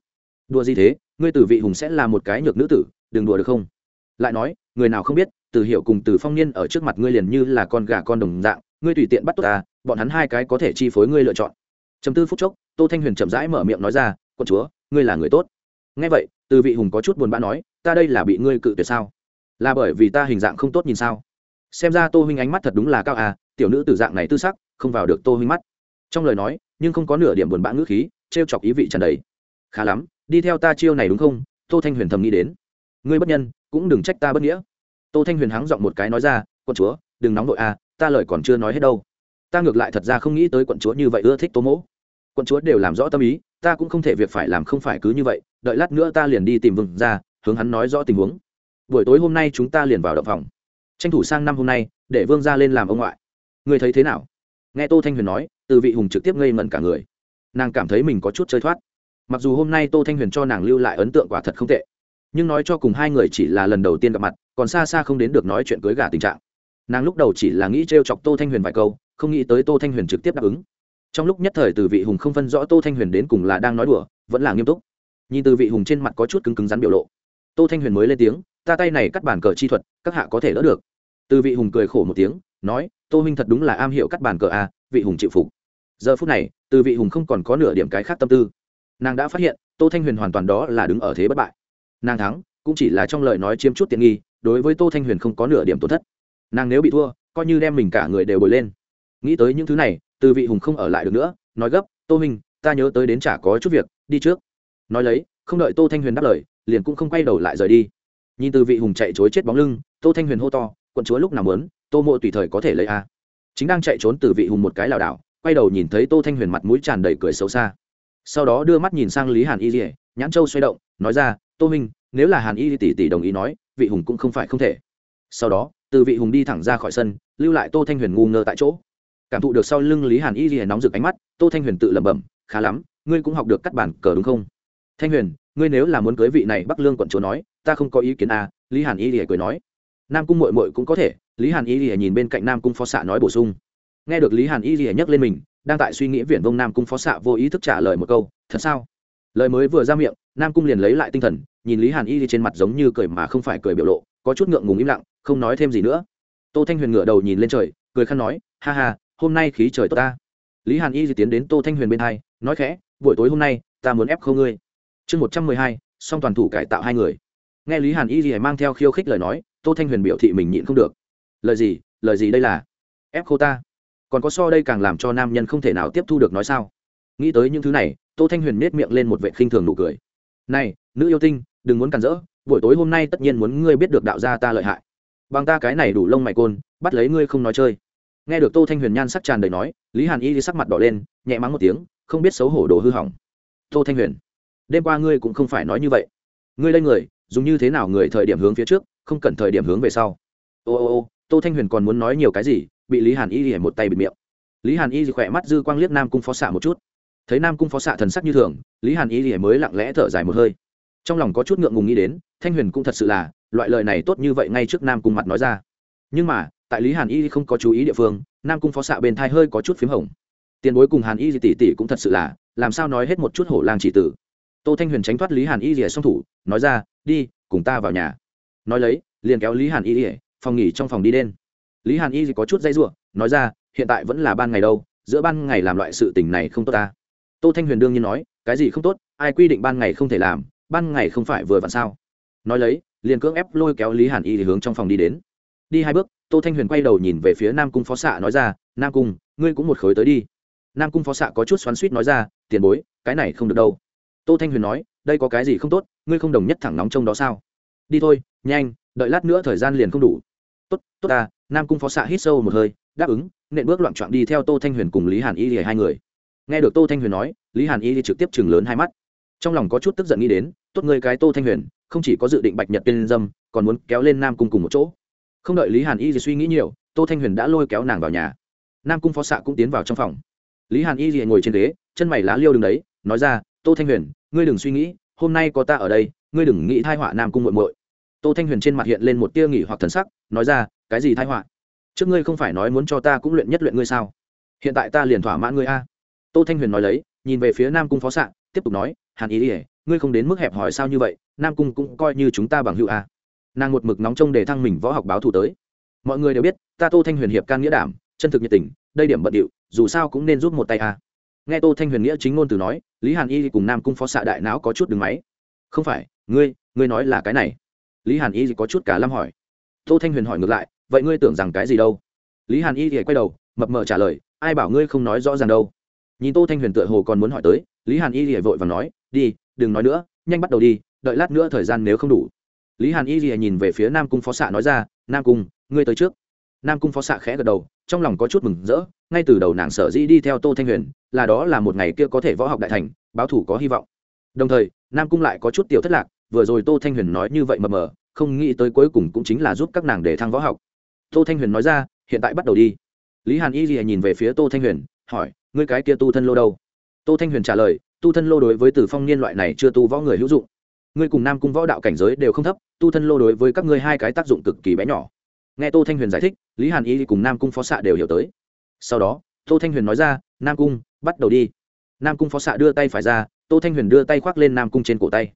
Speaker 1: Đùa gì thế, ngươi tử vị hùng sẽ là một cái nhược nữ tử, đừng đùa được không? Lại nói, người nào không biết từ hiệu cùng từ phong niên ở trước mặt ngươi liền như là con gà con đồng dạng, ngươi tùy tiện bắt tốt ta, bọn hắn hai cái có thể chi phối ngươi lựa chọn. Chấm tư phút chốc, tô thanh huyền chậm rãi mở miệng nói ra, quân chúa, ngươi là người tốt. Nghe vậy từ vị hùng có chút buồn bã nói, ta đây là bị ngươi cự tuyệt sao? Là bởi vì ta hình dạng không tốt nhìn sao? Xem ra tô huynh ánh mắt thật đúng là cao à tiểu nữ từ dạng này tư sắc, không vào được tô huynh mắt. Trong lời nói, nhưng không có nửa điểm buồn bã ngữ khí, trêu chọc ý vị trần đầy. Khá lắm, đi theo ta chiêu này đúng không? Tô thanh huyền thầm nghĩ đến. Ngươi bất nhân, cũng đừng trách ta bất nghĩa. Tô thanh huyền hắng giọng một cái nói ra, quận chúa, đừng nóng nội à ta lời còn chưa nói hết đâu. Ta ngược lại thật ra không nghĩ tới quận chúa như vậy ưa thích tô mỗ. Quận chúa đều làm rõ tâm ý, ta cũng không thể việc phải làm không phải cứ như vậy, đợi lát nữa ta liền đi tìm vừng ra hướng hắn nói rõ tình huống. Buổi tối hôm nay chúng ta liền vào động phòng. Tranh thủ sang năm hôm nay, để vương ra lên làm ông ngoại người thấy thế nào? Nghe tô thanh huyền nói, từ vị hùng trực tiếp ngây ngẩn cả người. Nàng cảm thấy mình có chút chơi thoát. Mặc dù hôm nay tô thanh huyền cho nàng lưu lại ấn tượng quả thật không tệ, nhưng nói cho cùng hai người chỉ là lần đầu tiên gặp mặt, còn xa xa không đến được nói chuyện cưới gà tình trạng. Nàng lúc đầu chỉ là nghĩ t r e o chọc tô thanh huyền vài câu, không nghĩ tới tô thanh huyền trực tiếp đáp ứng. Trong lúc nhất thời từ vị hùng không phân rõ tô thanh huyền đến cùng là đang nói đùa, vẫn là nghiêm túc. Nhìn từ vị hùng trên mặt có chút cứng cứng rắn biểu lộ, tô thanh huyền mới lên tiếng, ta tay này cắt bản cờ chi thuật, các hạ có thể đỡ được. Từ vị hùng cười khổ một tiếng nói tô huynh thật đúng là am hiểu cắt bản cờ a à, vị hùng chịu phục. Giờ phút này từ vị hùng không còn có nửa điểm cái khác tâm tư. Nàng đã phát hiện tô thanh huyền hoàn toàn đó là đứng ở thế bất bại. Nàng thắng cũng chỉ là trong lời nói chiếm chút tiện nghi đối với tô thanh huyền không có nửa điểm tổn thất. Nàng nếu bị thua coi như đem mình cả người đều bồi lên. Nghĩ tới những thứ này từ vị hùng không ở lại được nữa nói gấp tô minh ta nhớ tới đến chả có chút việc đi trước. Nói lấy không đợi tô thanh huyền đáp lời liền cũng không quay đầu lại rời đi. Nhìn từ vị hùng chạy chối chết bóng lưng tô thanh huyền hô to quận chúa lúc nào muốn tô mộ tùy thời có thể lấy a. Chính đang chạy trốn từ vị hùng một cái lảo đảo, quay đầu nhìn thấy tô thanh huyền mặt mũi tràn đầy cười xấu xa. Sau đó đưa mắt nhìn sang lý hàn y dỉa nhãn châu xoay động, nói ra, tô minh nếu là hàn y tỷ tỷ đồng ý nói, vị hùng cũng không phải không thể. Sau đó, từ vị hùng đi thẳng ra khỏi sân, lưu lại tô thanh huyền ngu ngơ tại chỗ. Cảm thụ được sau lưng lý hàn y dỉa nóng rực ánh mắt, tô thanh huyền tự lẩm bẩm, khá lắm, ngươi cũng học được cắt bản cờ đúng không? Thanh huyền, ngươi nếu là muốn cưới vị này bắc lương quận chúa nói, ta không có ý kiến à lý hàn y dỉa cười nói nam cung mội mội cũng có thể, lý hàn y lìa nhìn bên cạnh nam cung phó xạ nói bổ sung. Nghe được lý hàn y lìa nhắc lên mình, đang tại suy nghĩ viển vông nam cung phó xạ vô ý thức trả lời một câu, thật sao? Lời mới vừa ra miệng, nam cung liền lấy lại tinh thần, nhìn lý hàn y trên mặt giống như cười mà không phải cười biểu lộ, có chút ngượng ngùng im lặng, không nói thêm gì nữa. Tô thanh huyền ngửa đầu nhìn lên trời, cười khăn nói, ha ha, hôm nay khí trời tốt ta. Lý hàn y tiến đến tô thanh huyền bên hai, nói khẽ, buổi tối hôm nay, ta muốn ép không ngươi. Chương một trăm mười hai, song toàn thủ cải tạo hai người. Nghe lý hàn y gì mang theo khiêu khích lời nói tô thanh huyền biểu thị mình nhịn không được. Lời gì? Lời gì đây là? Ép khô ta. Còn có so đây càng làm cho nam nhân không thể nào tiếp thu được nói sao? Nghĩ tới những thứ này, tô thanh huyền nết miệng lên một vệ khinh thường nụ cười. Này, nữ yêu tinh, đừng muốn cản rỡ, buổi tối hôm nay tất nhiên muốn ngươi biết được đạo gia ta lợi hại. Bằng ta cái này đủ lông mày côn, bắt lấy ngươi không nói chơi. Nghe được tô thanh huyền nhan sắc tràn đầy nói, lý hàn y đi sắc mặt đỏ lên, nhẹ mắng một tiếng, không biết xấu hổ đồ hư hỏng. Tô thanh huyền, đêm qua ngươi cũng không phải nói như vậy. Ngươi lên người, dùng như thế nào người thời điểm hướng phía trước không cần thời điểm hướng về sau. Ô ô ô, tô thanh huyền còn muốn nói nhiều cái gì, bị lý hàn y hỉa một tay bịt miệng. Lý hàn y khỏe mắt dư quang liếc nam cung phó xạ một chút. Thấy nam cung phó xạ thần sắc như thường, lý hàn y hỉa mới lặng lẽ thở dài một hơi. Trong lòng có chút ngượng ngùng nghĩ đến, thanh huyền cũng thật sự là, loại lời này tốt như vậy ngay trước nam cung mặt nói ra. Nhưng mà, tại lý hàn y không có chú ý địa phương, nam cung phó xạ bên thai hơi có chút p h í m hồng. Tiền bối cùng hàn y tỷ tỷ cũng thật sự là, làm sao nói hết một chút hổ lang chỉ tử. Tô thanh huyền tránh thoát lý hàn y rỉa song thủ, nói ra, đi, cùng ta vào nhà nói lấy, liền kéo lý hàn y ỉa phòng nghỉ trong phòng đi đen. Lý hàn y có chút dây ruộng nói ra, hiện tại vẫn là ban ngày đâu, giữa ban ngày làm loại sự tình này không tốt ta. Tô thanh huyền đương nhiên nói, cái gì không tốt, ai quy định ban ngày không thể làm, ban ngày không phải vừa vặn sao? Nói lấy, liền cưỡng ép lôi kéo lý hàn y thì hướng trong phòng đi đến. Đi hai bước, tô thanh huyền quay đầu nhìn về phía nam cung phó xạ nói ra, nam cung, ngươi cũng một khối tới đi. Nam cung phó xạ có chút xoắn suýt nói ra, tiền bối, cái này không được đâu. Tô thanh huyền nói, đây có cái gì không tốt, ngươi không đồng nhất thẳng nóng trong đó sao? Đi thôi, nhanh, đợi lát nữa thời gian liền không đủ. Tốt tốt ta, nam cung phó xạ hít sâu một hơi, đáp ứng, nện bước loạn trọn đi theo tô thanh huyền cùng lý hàn y lìa hai người. Nghe được tô thanh huyền nói, lý hàn y trực tiếp chừng lớn hai mắt. Trong lòng có chút tức giận nghĩ đến, tốt người cái tô thanh huyền, không chỉ có dự định bạch nhật tên dâm, còn muốn kéo lên nam cung cùng một chỗ. Không đợi lý hàn y gì suy nghĩ nhiều, tô thanh huyền đã lôi kéo nàng vào nhà. Nam cung phó xạ cũng tiến vào trong phòng. Lý hàn y gì ngồi trên ghế, chân mày lá liêu đứng đấy, nói ra, tô thanh huyền, ngươi đừng suy nghĩ, hôm nay có ta ở đây, ngươi đừng nghĩ thai họa nam cung muội muội tô thanh huyền trên mặt hiện lên một tia nghỉ hoặc thần sắc, nói ra, cái gì thái họa? Trước ngươi không phải nói muốn cho ta cũng luyện nhất luyện ngươi sao? Hiện tại ta liền thỏa mãn ngươi a. Tô thanh huyền nói lấy, nhìn về phía nam cung phó s ạ tiếp tục nói, hàn ý ỉa ngươi không đến mức hẹp hỏi sao như vậy, nam cung cũng coi như chúng ta bằng hữu a. Nàng một mực nóng trông để thăng mình võ học báo thủ tới. Mọi người đều biết, ta tô thanh huyền hiệp can nghĩa đảm, chân thực nhiệt tình, đây điểm bận điệu, dù sao cũng nên giúp một tay a. Nghe tô thanh huyền nghĩa chính ngôn từ nói, lý hàn y cùng nam cung phó xạ đại não có chút đứng máy. Không phải, ngươi ngươi nói là cái này lý hàn y có chút cả lâm hỏi. Tô thanh huyền hỏi ngược lại, vậy ngươi tưởng rằng cái gì đâu? Lý hàn y thì quay đầu, mập mờ trả lời, ai bảo ngươi không nói rõ ràng đâu? Nhìn tô thanh huyền tựa hồ còn muốn hỏi tới, lý hàn y thì vội và nói, đi, đừng nói nữa, nhanh bắt đầu đi, đợi lát nữa thời gian nếu không đủ. Lý hàn y thì nhìn về phía nam cung phó xạ nói ra, nam cung, ngươi tới trước. Nam cung phó xạ khẽ gật đầu, trong lòng có chút mừng rỡ, ngay từ đầu nàng sở dĩ đi theo tô thanh huyền, là đó là một ngày kia có thể võ học đại thành, báo thủ có hy vọng. Đồng thời, nam cung lại có chút tiểu thất lạc vừa rồi tô thanh huyền nói như vậy mờ mờ, không nghĩ tới cuối cùng cũng chính là giúp các nàng để thăng võ học. Tô thanh huyền nói ra, hiện tại bắt đầu đi. Lý hàn y lìa nhìn về phía tô thanh huyền, hỏi, ngươi cái kia tu thân lô đâu? Tô thanh huyền trả lời, tu thân lô đối với tử phong niên loại này chưa tu võ người hữu dụng. Ngươi cùng nam cung võ đạo cảnh giới đều không thấp, tu thân lô đối với các ngươi hai cái tác dụng cực kỳ bé nhỏ. Nghe tô thanh huyền giải thích, lý hàn y cùng nam cung phó xạ đều hiểu tới. Sau đó, tô thanh huyền nói ra, nam cung, bắt đầu đi. Nam cung phó xạ đưa tay phải ra, tô thanh huyền đưa tay khoác lên nam cung trên cổ tay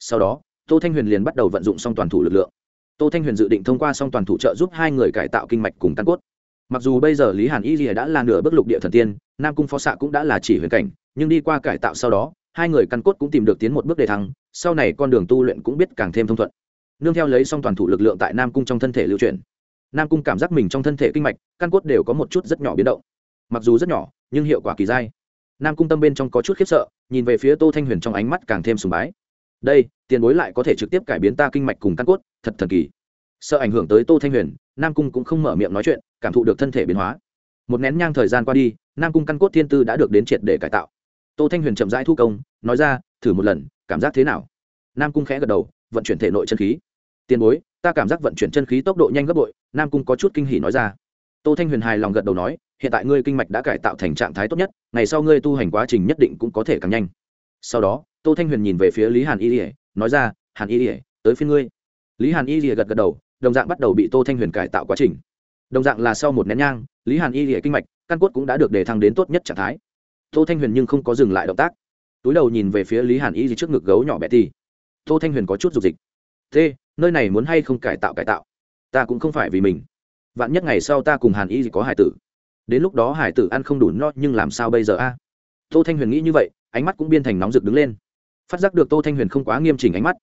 Speaker 1: sau đó, tô thanh huyền liền bắt đầu vận dụng song toàn thủ lực lượng. Tô thanh huyền dự định thông qua song toàn thủ trợ giúp hai người cải tạo kinh mạch cùng căn cốt. Mặc dù bây giờ lý hàn y rìa đã là nửa bước lục địa thần tiên, nam cung phó xạ cũng đã là chỉ huyền cảnh, nhưng đi qua cải tạo sau đó, hai người căn cốt cũng tìm được tiến một bước đề thăng, sau này con đường tu luyện cũng biết càng thêm thông thuận. Nương theo lấy song toàn thủ lực lượng tại nam cung trong thân thể lưu truyền nam cung cảm giác mình trong thân thể kinh mạch, căn cốt đều có một chút rất nhỏ biến động. Mặc dù rất nhỏ, nhưng hiệu quả kỳ dai. Nam cung tâm bên trong có chút khiếp sợ, nhìn về phía tô thanh huyền trong ánh mắt càng thêm sùng bái đây, tiền bối lại có thể trực tiếp cải biến ta kinh mạch cùng căn cốt, thật thần kỳ. Sợ ảnh hưởng tới tô thanh huyền, nam cung cũng không mở miệng nói chuyện, cảm thụ được thân thể biến hóa. Một nén nhang thời gian qua đi, nam cung căn cốt thiên tư đã được đến triệt để cải tạo. Tô thanh huyền chậm rãi thu công, nói ra, thử một lần, cảm giác thế nào? Nam cung khẽ gật đầu, vận chuyển thể nội chân khí. Tiền bối, ta cảm giác vận chuyển chân khí tốc độ nhanh gấp bội, nam cung có chút kinh hỉ nói ra. Tô thanh huyền hài lòng gật đầu nói, hiện tại ngươi kinh mạch đã cải tạo thành trạng thái tốt nhất, ngày sau ngươi tu hành quá trình nhất định cũng có thể càng nhanh sau đó, tô thanh huyền nhìn về phía lý hàn y ỉa nói ra, hàn y ỉa tới phía ngươi. Lý hàn y ỉa gật gật đầu, đồng dạng bắt đầu bị tô thanh huyền cải tạo quá trình. Đồng dạng là sau một nén nhang, lý hàn y ỉa kinh mạch, căn cốt cũng đã được đề thăng đến tốt nhất trạng thái. Tô thanh huyền nhưng không có dừng lại động tác. Túi đầu nhìn về phía lý hàn y trước ngực gấu nhỏ bé thì tô thanh huyền có chút dục dịch. Thế nơi này muốn hay không cải tạo cải tạo? Ta cũng không phải vì mình. Vạn nhất ngày sau ta cùng hàn y có hải tử. Đến lúc đó hải tử ăn không đủ no, nhưng làm sao bây giờ a? Tô thanh huyền nghĩ như vậy, ánh mắt cũng biên thành nóng rực đứng lên. Phát giác được tô thanh huyền không quá nghiêm chỉnh ánh mắt,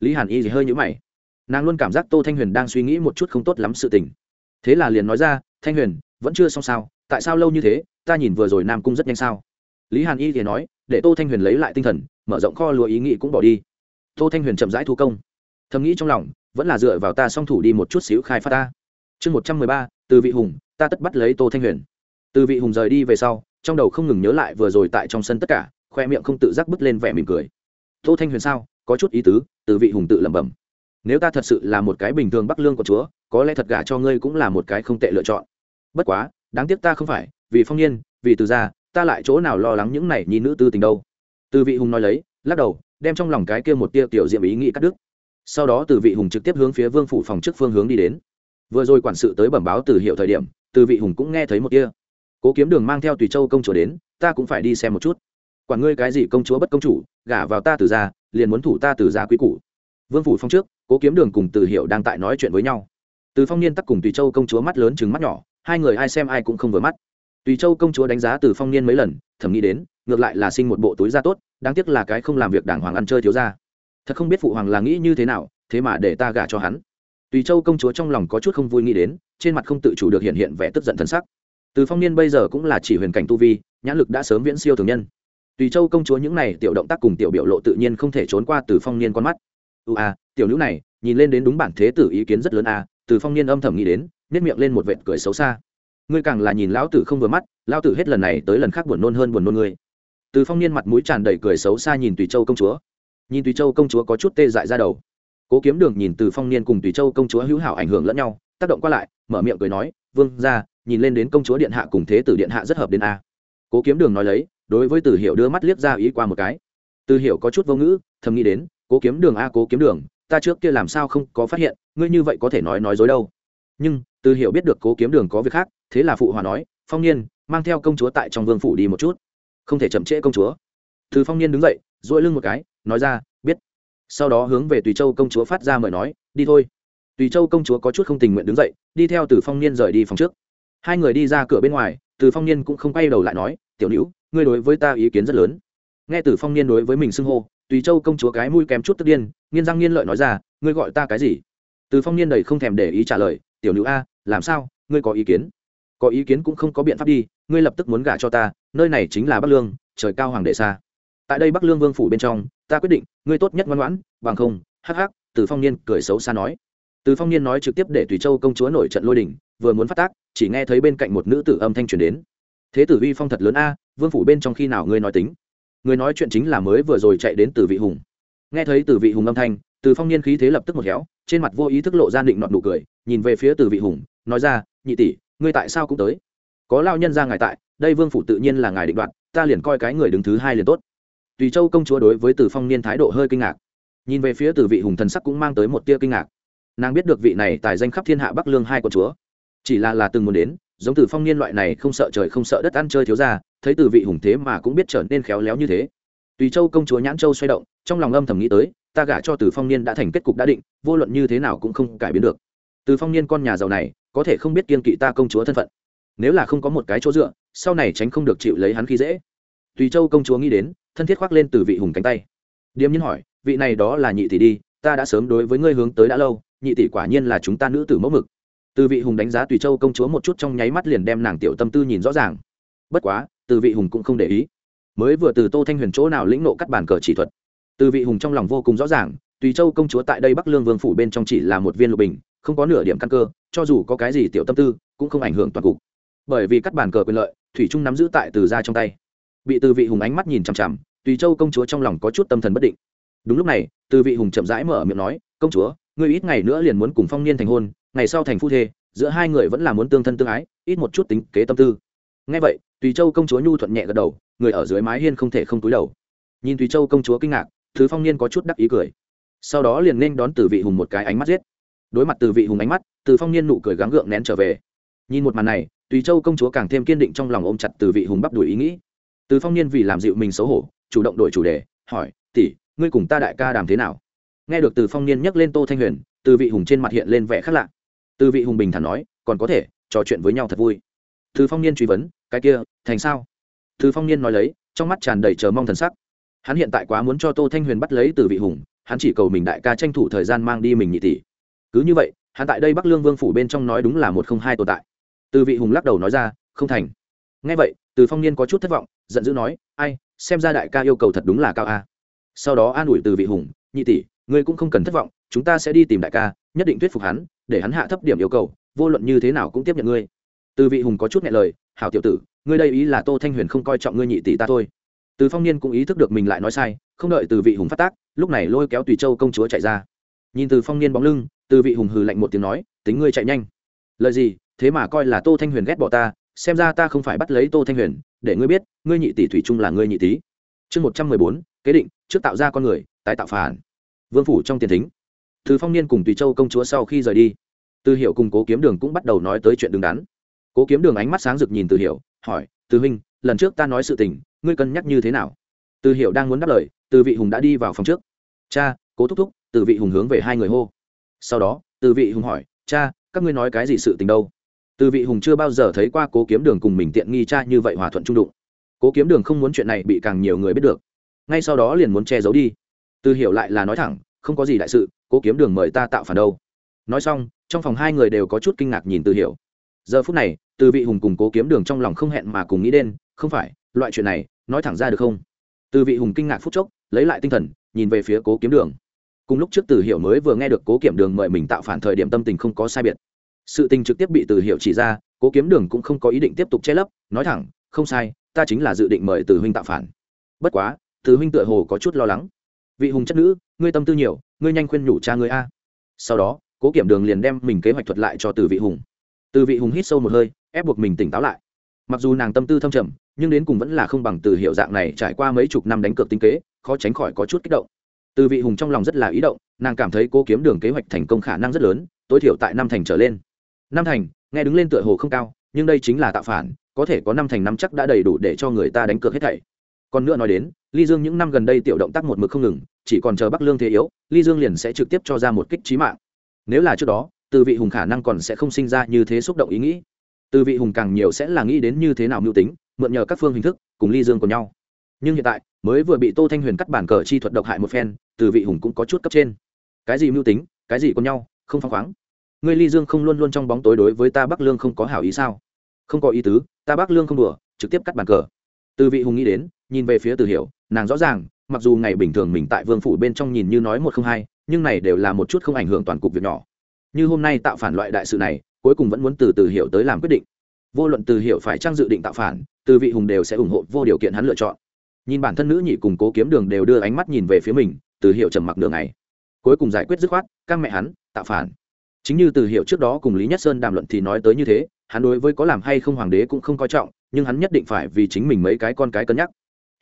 Speaker 1: lý hàn y thì hơi nhũ mày. Nàng luôn cảm giác tô thanh huyền đang suy nghĩ một chút không tốt lắm sự tình. Thế là liền nói ra, thanh huyền, vẫn chưa xong sao? Tại sao lâu như thế? Ta nhìn vừa rồi nam cung rất nhanh sao? Lý hàn y thì nói, để tô thanh huyền lấy lại tinh thần, mở rộng kho lúa ý nghĩ cũng bỏ đi. Tô thanh huyền chậm rãi thu công. Thầm nghĩ trong lòng, vẫn là dựa vào ta song thủ đi một chút xíu khai phát ta. Chương một trăm mười ba, từ vị hùng, ta tất bắt lấy tô thanh huyền. Từ vị hùng rời đi về sau trong đầu không ngừng nhớ lại vừa rồi tại trong sân tất cả, khoe miệng không tự giác bứt lên vẻ mỉm cười. Tô thanh huyền sao? Có chút ý tứ, từ vị hùng tự lẩm bẩm. Nếu ta thật sự là một cái bình thường bắc lương của chúa, có lẽ thật gả cho ngươi cũng là một cái không tệ lựa chọn. Bất quá, đáng tiếc ta không phải, vì phong niên vì từ gia, ta lại chỗ nào lo lắng những này nhi nữ tư tình đâu. Từ vị hùng nói lấy, lắc đầu, đem trong lòng cái kia một tia tiểu diệm ý nghĩ cắt đứt. Sau đó từ vị hùng trực tiếp hướng phía vương phủ phòng trước phương hướng đi đến. Vừa rồi quản sự tới bẩm báo từ hiệu thời điểm, từ vị hùng cũng nghe thấy một tia cố kiếm đường mang theo tùy châu công chúa đến, ta cũng phải đi xem một chút. Quản ngươi cái gì công chúa bất công chủ, gả vào ta từ ra liền muốn thủ ta từ ra quý củ. vương phủ phong trước, cố kiếm đường cùng từ hiệu đang tại nói chuyện với nhau. Từ phong niên tắc cùng tùy châu công chúa mắt lớn chừng mắt nhỏ, hai người ai xem ai cũng không vừa mắt. Tùy châu công chúa đánh giá từ phong niên mấy lần, thầm nghĩ đến, ngược lại là sinh một bộ túi da tốt, đáng tiếc là cái không làm việc đàng hoàng ăn chơi thiếu ra thật không biết phụ hoàng là nghĩ như thế nào, thế mà để ta gả cho hắn. Tùy châu công chúa trong lòng có chút không vui nghĩ đến, trên mặt không tự chủ được hiện hiện vẻ tức giận thân sắc từ phong niên bây giờ cũng là chỉ huyền cảnh tu vi, nhãn lực đã sớm viễn siêu thường nhân. Tùy châu công chúa những này tiểu động tác cùng tiểu biểu lộ tự nhiên không thể trốn qua từ phong niên con mắt. Ưu a, tiểu nữ này, nhìn lên đến đúng bản thế tử ý kiến rất lớn a, từ phong niên âm thầm nghĩ đến nếp miệng lên một vệt cười xấu xa. Ngươi càng là nhìn lão tử không vừa mắt, lão tử hết lần này tới lần khác buồn nôn hơn buồn nôn ngươi. Từ phong niên mặt mũi tràn đầy cười xấu xa nhìn tùy châu công chúa. Nhìn tùy châu công chúa có chút tê dại ra đầu. Cố kiếm đường nhìn từ phong niên cùng tùy châu công chúa hữu hảo ảnh hưởng lẫn nhau, tác động qua lại, mở miệng cười nói, vương ra nhìn lên đến công chúa điện hạ cùng thế tử điện hạ rất hợp đến a. Cố kiếm đường nói lấy, đối với từ hiệu đưa mắt liếc ra ý qua một cái. Từ hiệu có chút vô ngữ, thầm nghĩ đến, cố kiếm đường a, cố kiếm đường, ta trước kia làm sao không có phát hiện, ngươi như vậy có thể nói nói dối đâu. Nhưng, từ hiệu biết được cố kiếm đường có việc khác, thế là phụ hòa nói, phong niên, mang theo công chúa tại trong vương phủ đi một chút. Không thể chậm trễ công chúa. Từ phong niên đứng dậy, duỗi lưng một cái, nói ra, biết. Sau đó hướng về tùy châu công chúa phát ra mời nói, đi thôi. Tùy châu công chúa có chút không tình nguyện đứng dậy, đi theo từ phong niên rời đi phòng trước hai người đi ra cửa bên ngoài, từ phong niên cũng không quay đầu lại nói, tiểu nữ ngươi đối với ta ý kiến rất lớn. Nghe từ phong niên đối với mình xưng hô, tùy châu công chúa cái mũi kém chút tức điên, nghiên răng nghiên lợi nói ra, ngươi gọi ta cái gì? Từ phong niên đầy không thèm để ý trả lời, tiểu nữ a, làm sao? Ngươi có ý kiến? Có ý kiến cũng không có biện pháp đi, ngươi lập tức muốn gả cho ta, nơi này chính là bắc lương, trời cao hoàng đệ xa. Tại đây bắc lương vương phủ bên trong, ta quyết định, ngươi tốt nhất ngoan ngoãn, bằng không, hắc hắc, từ phong niên cười xấu xa nói. Từ phong niên nói trực tiếp để tùy châu công chúa nổi trận lôi đình vừa muốn phát tác, chỉ nghe thấy bên cạnh một nữ tử âm thanh truyền đến. Thế tử vi phong thật lớn a, vương phủ bên trong khi nào ngươi nói tính? Người nói chuyện chính là mới vừa rồi chạy đến từ vị hùng. Nghe thấy từ vị hùng âm thanh, từ phong niên khí thế lập tức một héo, trên mặt vô ý thức lộ ra định nọt nụ cười, nhìn về phía từ vị hùng, nói ra, nhị tỷ, ngươi tại sao cũng tới? Có lao nhân ra ngài tại, đây vương phủ tự nhiên là ngài định đoạt, ta liền coi cái người đứng thứ hai liền tốt. Tùy châu công chúa đối với từ phong niên thái độ hơi kinh ngạc. Nhìn về phía từ vị hùng thần sắc cũng mang tới một tia kinh ngạc. Nàng biết được vị này tài danh khắp thiên hạ bắc lương hai con chúa chỉ là là từng muốn đến, giống từ phong niên loại này không sợ trời không sợ đất ăn chơi thiếu ra thấy từ vị hùng thế mà cũng biết trở nên khéo léo như thế. Tùy châu công chúa nhãn châu xoay động, trong lòng âm thầm nghĩ tới, ta gả cho từ phong niên đã thành kết cục đã định, vô luận như thế nào cũng không cải biến được. Từ phong niên con nhà giàu này, có thể không biết kiên kỵ ta công chúa thân phận. Nếu là không có một cái chỗ dựa, sau này tránh không được chịu lấy hắn khi dễ. Tùy châu công chúa nghĩ đến, thân thiết khoác lên từ vị hùng cánh tay. Điềm nhiên hỏi, vị này đó là nhị tỷ đi, ta đã sớm đối với ngươi hướng tới đã lâu, nhị tỷ quả nhiên là chúng ta nữ tử mẫu mực từ vị hùng đánh giá tùy châu công chúa một chút trong nháy mắt liền đem nàng tiểu tâm tư nhìn rõ ràng. Bất quá, từ vị hùng cũng không để ý. Mới vừa từ tô thanh huyền chỗ nào lĩnh nộ cắt bàn cờ chỉ thuật. Từ vị hùng trong lòng vô cùng rõ ràng, tùy châu công chúa tại đây bắc lương vương phủ bên trong chỉ là một viên lục bình, không có nửa điểm căn cơ, cho dù có cái gì tiểu tâm tư, cũng không ảnh hưởng toàn cục. Bởi vì cắt bàn cờ quyền lợi, thủy trung nắm giữ tại từ ra trong tay. Bị từ vị hùng ánh mắt nhìn chằm chằm, tùy châu công chúa trong lòng có chút tâm thần bất định. Đúng lúc này, từ vị hùng chậm rãi mở miệng nói, công chúa, ngươi ít ngày nữa liền muốn cùng phong niên thành hôn ngày sau thành phu thê, giữa hai người vẫn là muốn tương thân tương ái, ít một chút tính kế tâm tư. Ngay vậy, tùy châu công chúa nhu thuận nhẹ gật đầu, người ở dưới mái hiên không thể không túi đầu. Nhìn tùy châu công chúa kinh ngạc, thứ phong niên có chút đắc ý cười. Sau đó liền nên đón từ vị hùng một cái ánh mắt giết. Đối mặt từ vị hùng ánh mắt, từ phong niên nụ cười gắng gượng nén trở về. Nhìn một màn này, tùy châu công chúa càng thêm kiên định trong lòng ôm chặt từ vị hùng bắp đuổi ý nghĩ. Từ phong niên vì làm dịu mình xấu hổ, chủ động đổi chủ đề, hỏi, tỷ, ngươi cùng ta đại ca đàm thế nào? Nghe được từ phong niên nhắc lên tô thanh huyền, từ vị hùng trên mặt hiện lên vẻ khác lạ từ vị hùng bình thản nói, còn có thể, trò chuyện với nhau thật vui. Từ phong niên truy vấn, cái kia, thành sao? Từ phong niên nói lấy, trong mắt tràn đầy chờ mong thần sắc. Hắn hiện tại quá muốn cho tô thanh huyền bắt lấy từ vị hùng, hắn chỉ cầu mình đại ca tranh thủ thời gian mang đi mình nhị tỷ. Cứ như vậy, hắn tại đây bắc lương vương phủ bên trong nói đúng là một không hai tồn tại. Từ vị hùng lắc đầu nói ra, không thành. Ngay vậy, từ phong niên có chút thất vọng, giận dữ nói, ai, xem ra đại ca yêu cầu thật đúng là cao a. Sau đó an ủi từ vị hùng, nhị tỷ, ngươi cũng không cần thất vọng, chúng ta sẽ đi tìm đại ca, nhất định thuyết phục hắn để hắn hạ thấp điểm yêu cầu, vô luận như thế nào cũng tiếp nhận ngươi. Từ vị hùng có chút nghe lời, hảo tiểu tử, ngươi đây ý là tô thanh huyền không coi trọng ngươi nhị tỷ ta thôi. Từ phong niên cũng ý thức được mình lại nói sai, không đợi từ vị hùng phát tác, lúc này lôi kéo tùy châu công chúa chạy ra. Nhìn từ phong niên bóng lưng, từ vị hùng hừ lạnh một tiếng nói, tính ngươi chạy nhanh. Lời gì? Thế mà coi là tô thanh huyền ghét bỏ ta, xem ra ta không phải bắt lấy tô thanh huyền, để ngươi biết, ngươi nhị tỷ thủy chung là ngươi nhị tỷ chương một trăm mười bốn, kế định, trước tạo ra con người, tái tạo phản. Vương phủ trong tiền thính từ phong niên cùng tùy châu công chúa sau khi rời đi, từ hiệu cùng cố kiếm đường cũng bắt đầu nói tới chuyện đứng đắn. Cố kiếm đường ánh mắt sáng rực nhìn từ hiệu hỏi, từ huynh, lần trước ta nói sự tình, ngươi cân nhắc như thế nào? Từ hiệu đang muốn đáp lời, từ vị hùng đã đi vào phòng trước. Cha, cố thúc thúc, từ vị hùng hướng về hai người hô. Sau đó, từ vị hùng hỏi, cha, các ngươi nói cái gì sự tình đâu? Từ vị hùng chưa bao giờ thấy qua cố kiếm đường cùng mình tiện nghi cha như vậy hòa thuận trung đụng. Cố kiếm đường không muốn chuyện này bị càng nhiều người biết được. Ngay sau đó liền muốn che giấu đi. Từ hiểu lại là nói thẳng không có gì đại sự, cố kiếm đường mời ta tạo phản đâu. Nói xong, trong phòng hai người đều có chút kinh ngạc nhìn từ hiểu. Giờ phút này, từ vị hùng cùng cố kiếm đường trong lòng không hẹn mà cùng nghĩ đến, không phải, loại chuyện này, nói thẳng ra được không? Từ vị hùng kinh ngạc phút chốc, lấy lại tinh thần, nhìn về phía cố kiếm đường. Cùng lúc trước từ hiểu mới vừa nghe được cố kiểm đường mời mình tạo phản thời điểm tâm tình không có sai biệt. Sự tình trực tiếp bị từ hiểu chỉ ra, cố kiếm đường cũng không có ý định tiếp tục che lấp, nói thẳng, không sai, ta chính là dự định mời từ huynh tạo phản. Bất quá, từ huynh tựa hồ có chút lo lắng vị hùng chất nữ, ngươi tâm tư nhiều, ngươi nhanh khuyên nhủ cha ngươi a. Sau đó, cố kiểm đường liền đem mình kế hoạch thuật lại cho từ vị hùng. Từ vị hùng hít sâu một hơi, ép buộc mình tỉnh táo lại. Mặc dù nàng tâm tư thâm trầm, nhưng đến cùng vẫn là không bằng từ hiệu dạng này trải qua mấy chục năm đánh cược tinh kế, khó tránh khỏi có chút kích động. Từ vị hùng trong lòng rất là ý động, nàng cảm thấy cố kiếm đường kế hoạch thành công khả năng rất lớn, tối thiểu tại năm thành trở lên. Năm thành, nghe đứng lên tựa hồ không cao, nhưng đây chính là tạo phản, có thể có năm thành năm chắc đã đầy đủ để cho người ta đánh cược hết thảy còn nữa nói đến, ly dương những năm gần đây tiểu động tác một mực không ngừng, chỉ còn chờ bắc lương thế yếu, ly dương liền sẽ trực tiếp cho ra một kích trí mạng. Nếu là trước đó, từ vị hùng khả năng còn sẽ không sinh ra như thế xúc động ý nghĩ. Từ vị hùng càng nhiều sẽ là nghĩ đến như thế nào mưu tính, mượn nhờ các phương hình thức, cùng ly dương của nhau. Nhưng hiện tại, mới vừa bị tô thanh huyền cắt bản cờ chi thuật độc hại một phen, từ vị hùng cũng có chút cấp trên. Cái gì mưu tính, cái gì cùng nhau, không phăng khoáng. Ngươi ly dương không luôn luôn trong bóng tối đối với ta bắc lương không có hảo ý sao? Không có ý tứ, ta bắc lương không đùa, trực tiếp cắt bàn cờ. Từ vị hùng nghĩ đến nhìn về phía từ hiểu, nàng rõ ràng, mặc dù ngày bình thường mình tại vương phủ bên trong nhìn như nói một không hai, nhưng này đều là một chút không ảnh hưởng toàn cục việc nhỏ. Như hôm nay tạo phản loại đại sự này, cuối cùng vẫn muốn từ từ hiểu tới làm quyết định. Vô luận từ hiểu phải trang dự định tạo phản, từ vị hùng đều sẽ ủng hộ vô điều kiện hắn lựa chọn. Nhìn bản thân nữ nhị cùng cố kiếm đường đều đưa ánh mắt nhìn về phía mình, từ hiểu trầm mặc đường này cuối cùng giải quyết dứt khoát, các mẹ hắn, tạo phản. Chính như từ hiệu trước đó cùng lý nhất sơn đàm luận thì nói tới như thế, hắn đối với có làm hay không hoàng đế cũng không coi trọng, nhưng hắn nhất định phải vì chính mình mấy cái con cái cân nhắc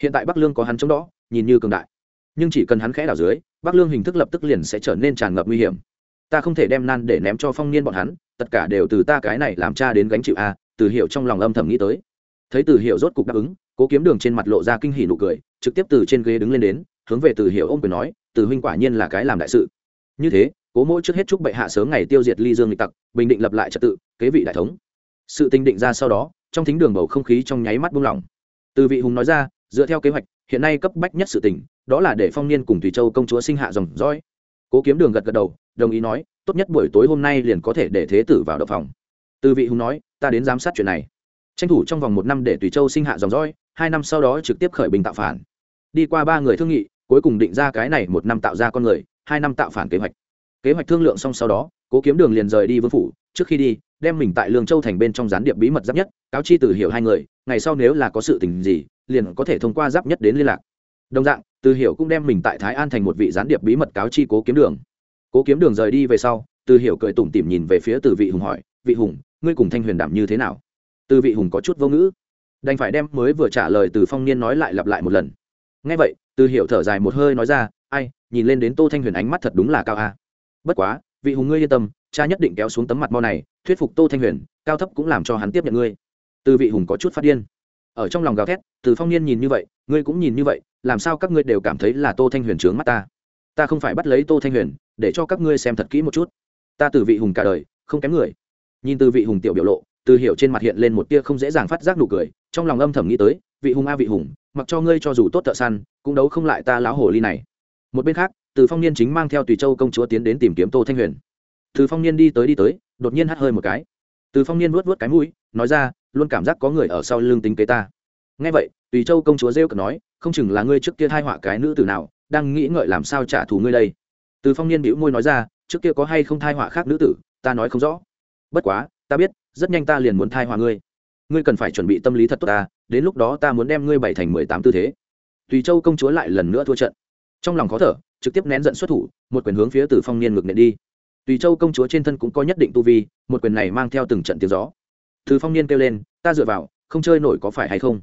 Speaker 1: hiện tại bắc lương có hắn chống đó, nhìn như cường đại. Nhưng chỉ cần hắn khẽ đảo dưới, bắc lương hình thức lập tức liền sẽ trở nên tràn ngập nguy hiểm. Ta không thể đem nan để ném cho phong niên bọn hắn, tất cả đều từ ta cái này làm cha đến gánh chịu a, từ hiệu trong lòng âm thầm nghĩ tới. Thấy từ hiệu rốt cục đáp ứng, cố kiếm đường trên mặt lộ ra kinh hỉ nụ cười, trực tiếp từ trên ghế đứng lên đến, hướng về từ hiệu ông quyền nói, từ huynh quả nhiên là cái làm đại sự. Như thế, cố mỗi trước hết chúc bệ hạ sớm ngày tiêu diệt ly dương lịch tặc, bình định lập lại trật tự, kế vị đại thống. Sự tình định ra sau đó, trong thính đường bầu không khí trong nháy mắt buông lỏng. Từ vị hùng nói ra dựa theo kế hoạch, hiện nay cấp bách nhất sự tình, đó là để phong niên cùng tùy châu công chúa sinh hạ dòng dõi. Cố kiếm đường gật gật đầu, đồng ý nói, tốt nhất buổi tối hôm nay liền có thể để thế tử vào đậu phòng. Từ vị hùng nói, ta đến giám sát chuyện này. Tranh thủ trong vòng một năm để tùy châu sinh hạ dòng dõi, hai năm sau đó trực tiếp khởi bình tạo phản. Đi qua ba người thương nghị, cuối cùng định ra cái này một năm tạo ra con người, hai năm tạo phản kế hoạch. Kế hoạch thương lượng xong sau đó, cố kiếm đường liền rời đi vương phủ, trước khi đi, đem mình tại lương châu thành bên trong gián điệp bí mật giáp nhất, cáo chi từ hiểu hai người ngày sau nếu là có sự tình gì, liền có thể thông qua giáp nhất đến liên lạc. Đồng dạng, từ hiểu cũng đem mình tại thái an thành một vị gián điệp bí mật cáo chi cố kiếm đường. Cố kiếm đường rời đi về sau, từ hiểu cười tủm tỉm nhìn về phía từ vị hùng hỏi, vị hùng, ngươi cùng thanh huyền đảm như thế nào? Từ vị hùng có chút vô ngữ. Đành phải đem mới vừa trả lời từ phong niên nói lại lặp lại một lần. Ngay vậy, từ hiểu thở dài một hơi nói ra, ai, nhìn lên đến tô thanh huyền ánh mắt thật đúng là cao a. Bất quá, vị hùng ngươi yên tâm, cha nhất định kéo xuống tấm mặt mo này, thuyết phục tô thanh huyền, cao thấp cũng làm cho hắn tiếp nhận ngươi từ vị hùng có chút phát điên. Ở trong lòng gào thét, từ phong niên nhìn như vậy, ngươi cũng nhìn như vậy, làm sao các ngươi đều cảm thấy là tô thanh huyền trướng mắt ta? Ta không phải bắt lấy tô thanh huyền, để cho các ngươi xem thật kỹ một chút. Ta từ vị hùng cả đời, không kém người. Nhìn từ vị hùng tiểu biểu lộ, từ hiểu trên mặt hiện lên một tia không dễ dàng phát giác nụ cười, trong lòng âm thầm nghĩ tới, vị hùng a vị hùng, mặc cho ngươi cho dù tốt thợ săn, cũng đấu không lại ta lão hồ ly này. Một bên khác, từ phong niên chính mang theo tùy châu công chúa tiến đến tìm kiếm tô thanh huyền. Từ phong niên đi tới đi tới, đột nhiên hắt hơi một cái. Từ phong niên vuốt vuốt cái mũi, nói ra luôn cảm giác có người ở sau lưng tính kế ta. Nghe vậy, tùy châu công chúa rêu cực nói, không chừng là ngươi trước kia thai họa cái nữ tử nào, đang nghĩ ngợi làm sao trả thù ngươi đây? Từ phong niên bĩu môi nói ra, trước kia có hay không thai họa khác nữ tử, ta nói không rõ. Bất quá, ta biết, rất nhanh ta liền muốn thai họa ngươi. Ngươi cần phải chuẩn bị tâm lý thật tốt ta, đến lúc đó ta muốn đem ngươi bảy thành mười tám tư thế. Tùy châu công chúa lại lần nữa thua trận. Trong lòng khó thở, trực tiếp nén giận xuất thủ, một quyền hướng phía từ phong niên ngược nện đi. Tùy châu công chúa trên thân cũng có nhất định tu vi, một quyền này mang theo từng trận tiếng gió từ phong niên kêu lên, ta dựa vào, không chơi nổi có phải hay không?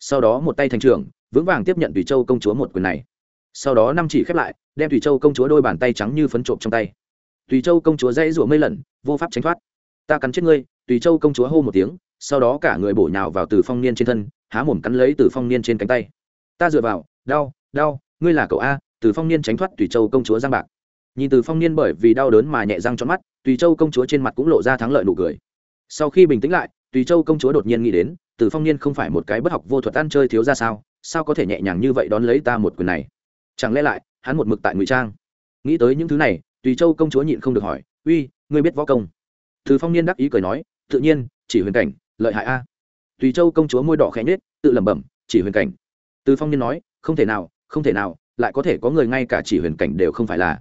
Speaker 1: Sau đó một tay thành trưởng, vững vàng tiếp nhận tùy châu công chúa một quyền này. Sau đó năm chỉ khép lại, đem tùy châu công chúa đôi bàn tay trắng như phấn trộm trong tay. Tùy châu công chúa dãy rủa mây lần, vô pháp tránh thoát. Ta cắn chết ngươi, tùy châu công chúa hô một tiếng, sau đó cả người bổ nhào vào từ phong niên trên thân, há mồm cắn lấy từ phong niên trên cánh tay. Ta dựa vào, đau đau, ngươi là cậu a. Từ phong niên tránh thoát tùy châu công chúa giang bạc. Nhìn từ phong niên bởi vì đau đớn mà nhẹ răng cho mắt, tùy châu công chúa trên mặt cũng lộ ra thắng lợi nụ cười sau khi bình tĩnh lại, tùy châu công chúa đột nhiên nghĩ đến, từ phong niên không phải một cái bất học vô thuật ăn chơi thiếu ra sao sao có thể nhẹ nhàng như vậy đón lấy ta một quyền này? Chẳng lẽ lại, hắn một mực tại ngụy trang? Nghĩ tới những thứ này, tùy châu công chúa nhịn không được hỏi, uy, ngươi biết võ công? Từ phong niên đắc ý cười nói, tự nhiên, chỉ huyền cảnh, lợi hại a. Tùy châu công chúa môi đỏ khẽ nhết tự lẩm bẩm, chỉ huyền cảnh. Từ phong niên nói, không thể nào, không thể nào, lại có thể có người ngay cả chỉ huyền cảnh đều không phải là.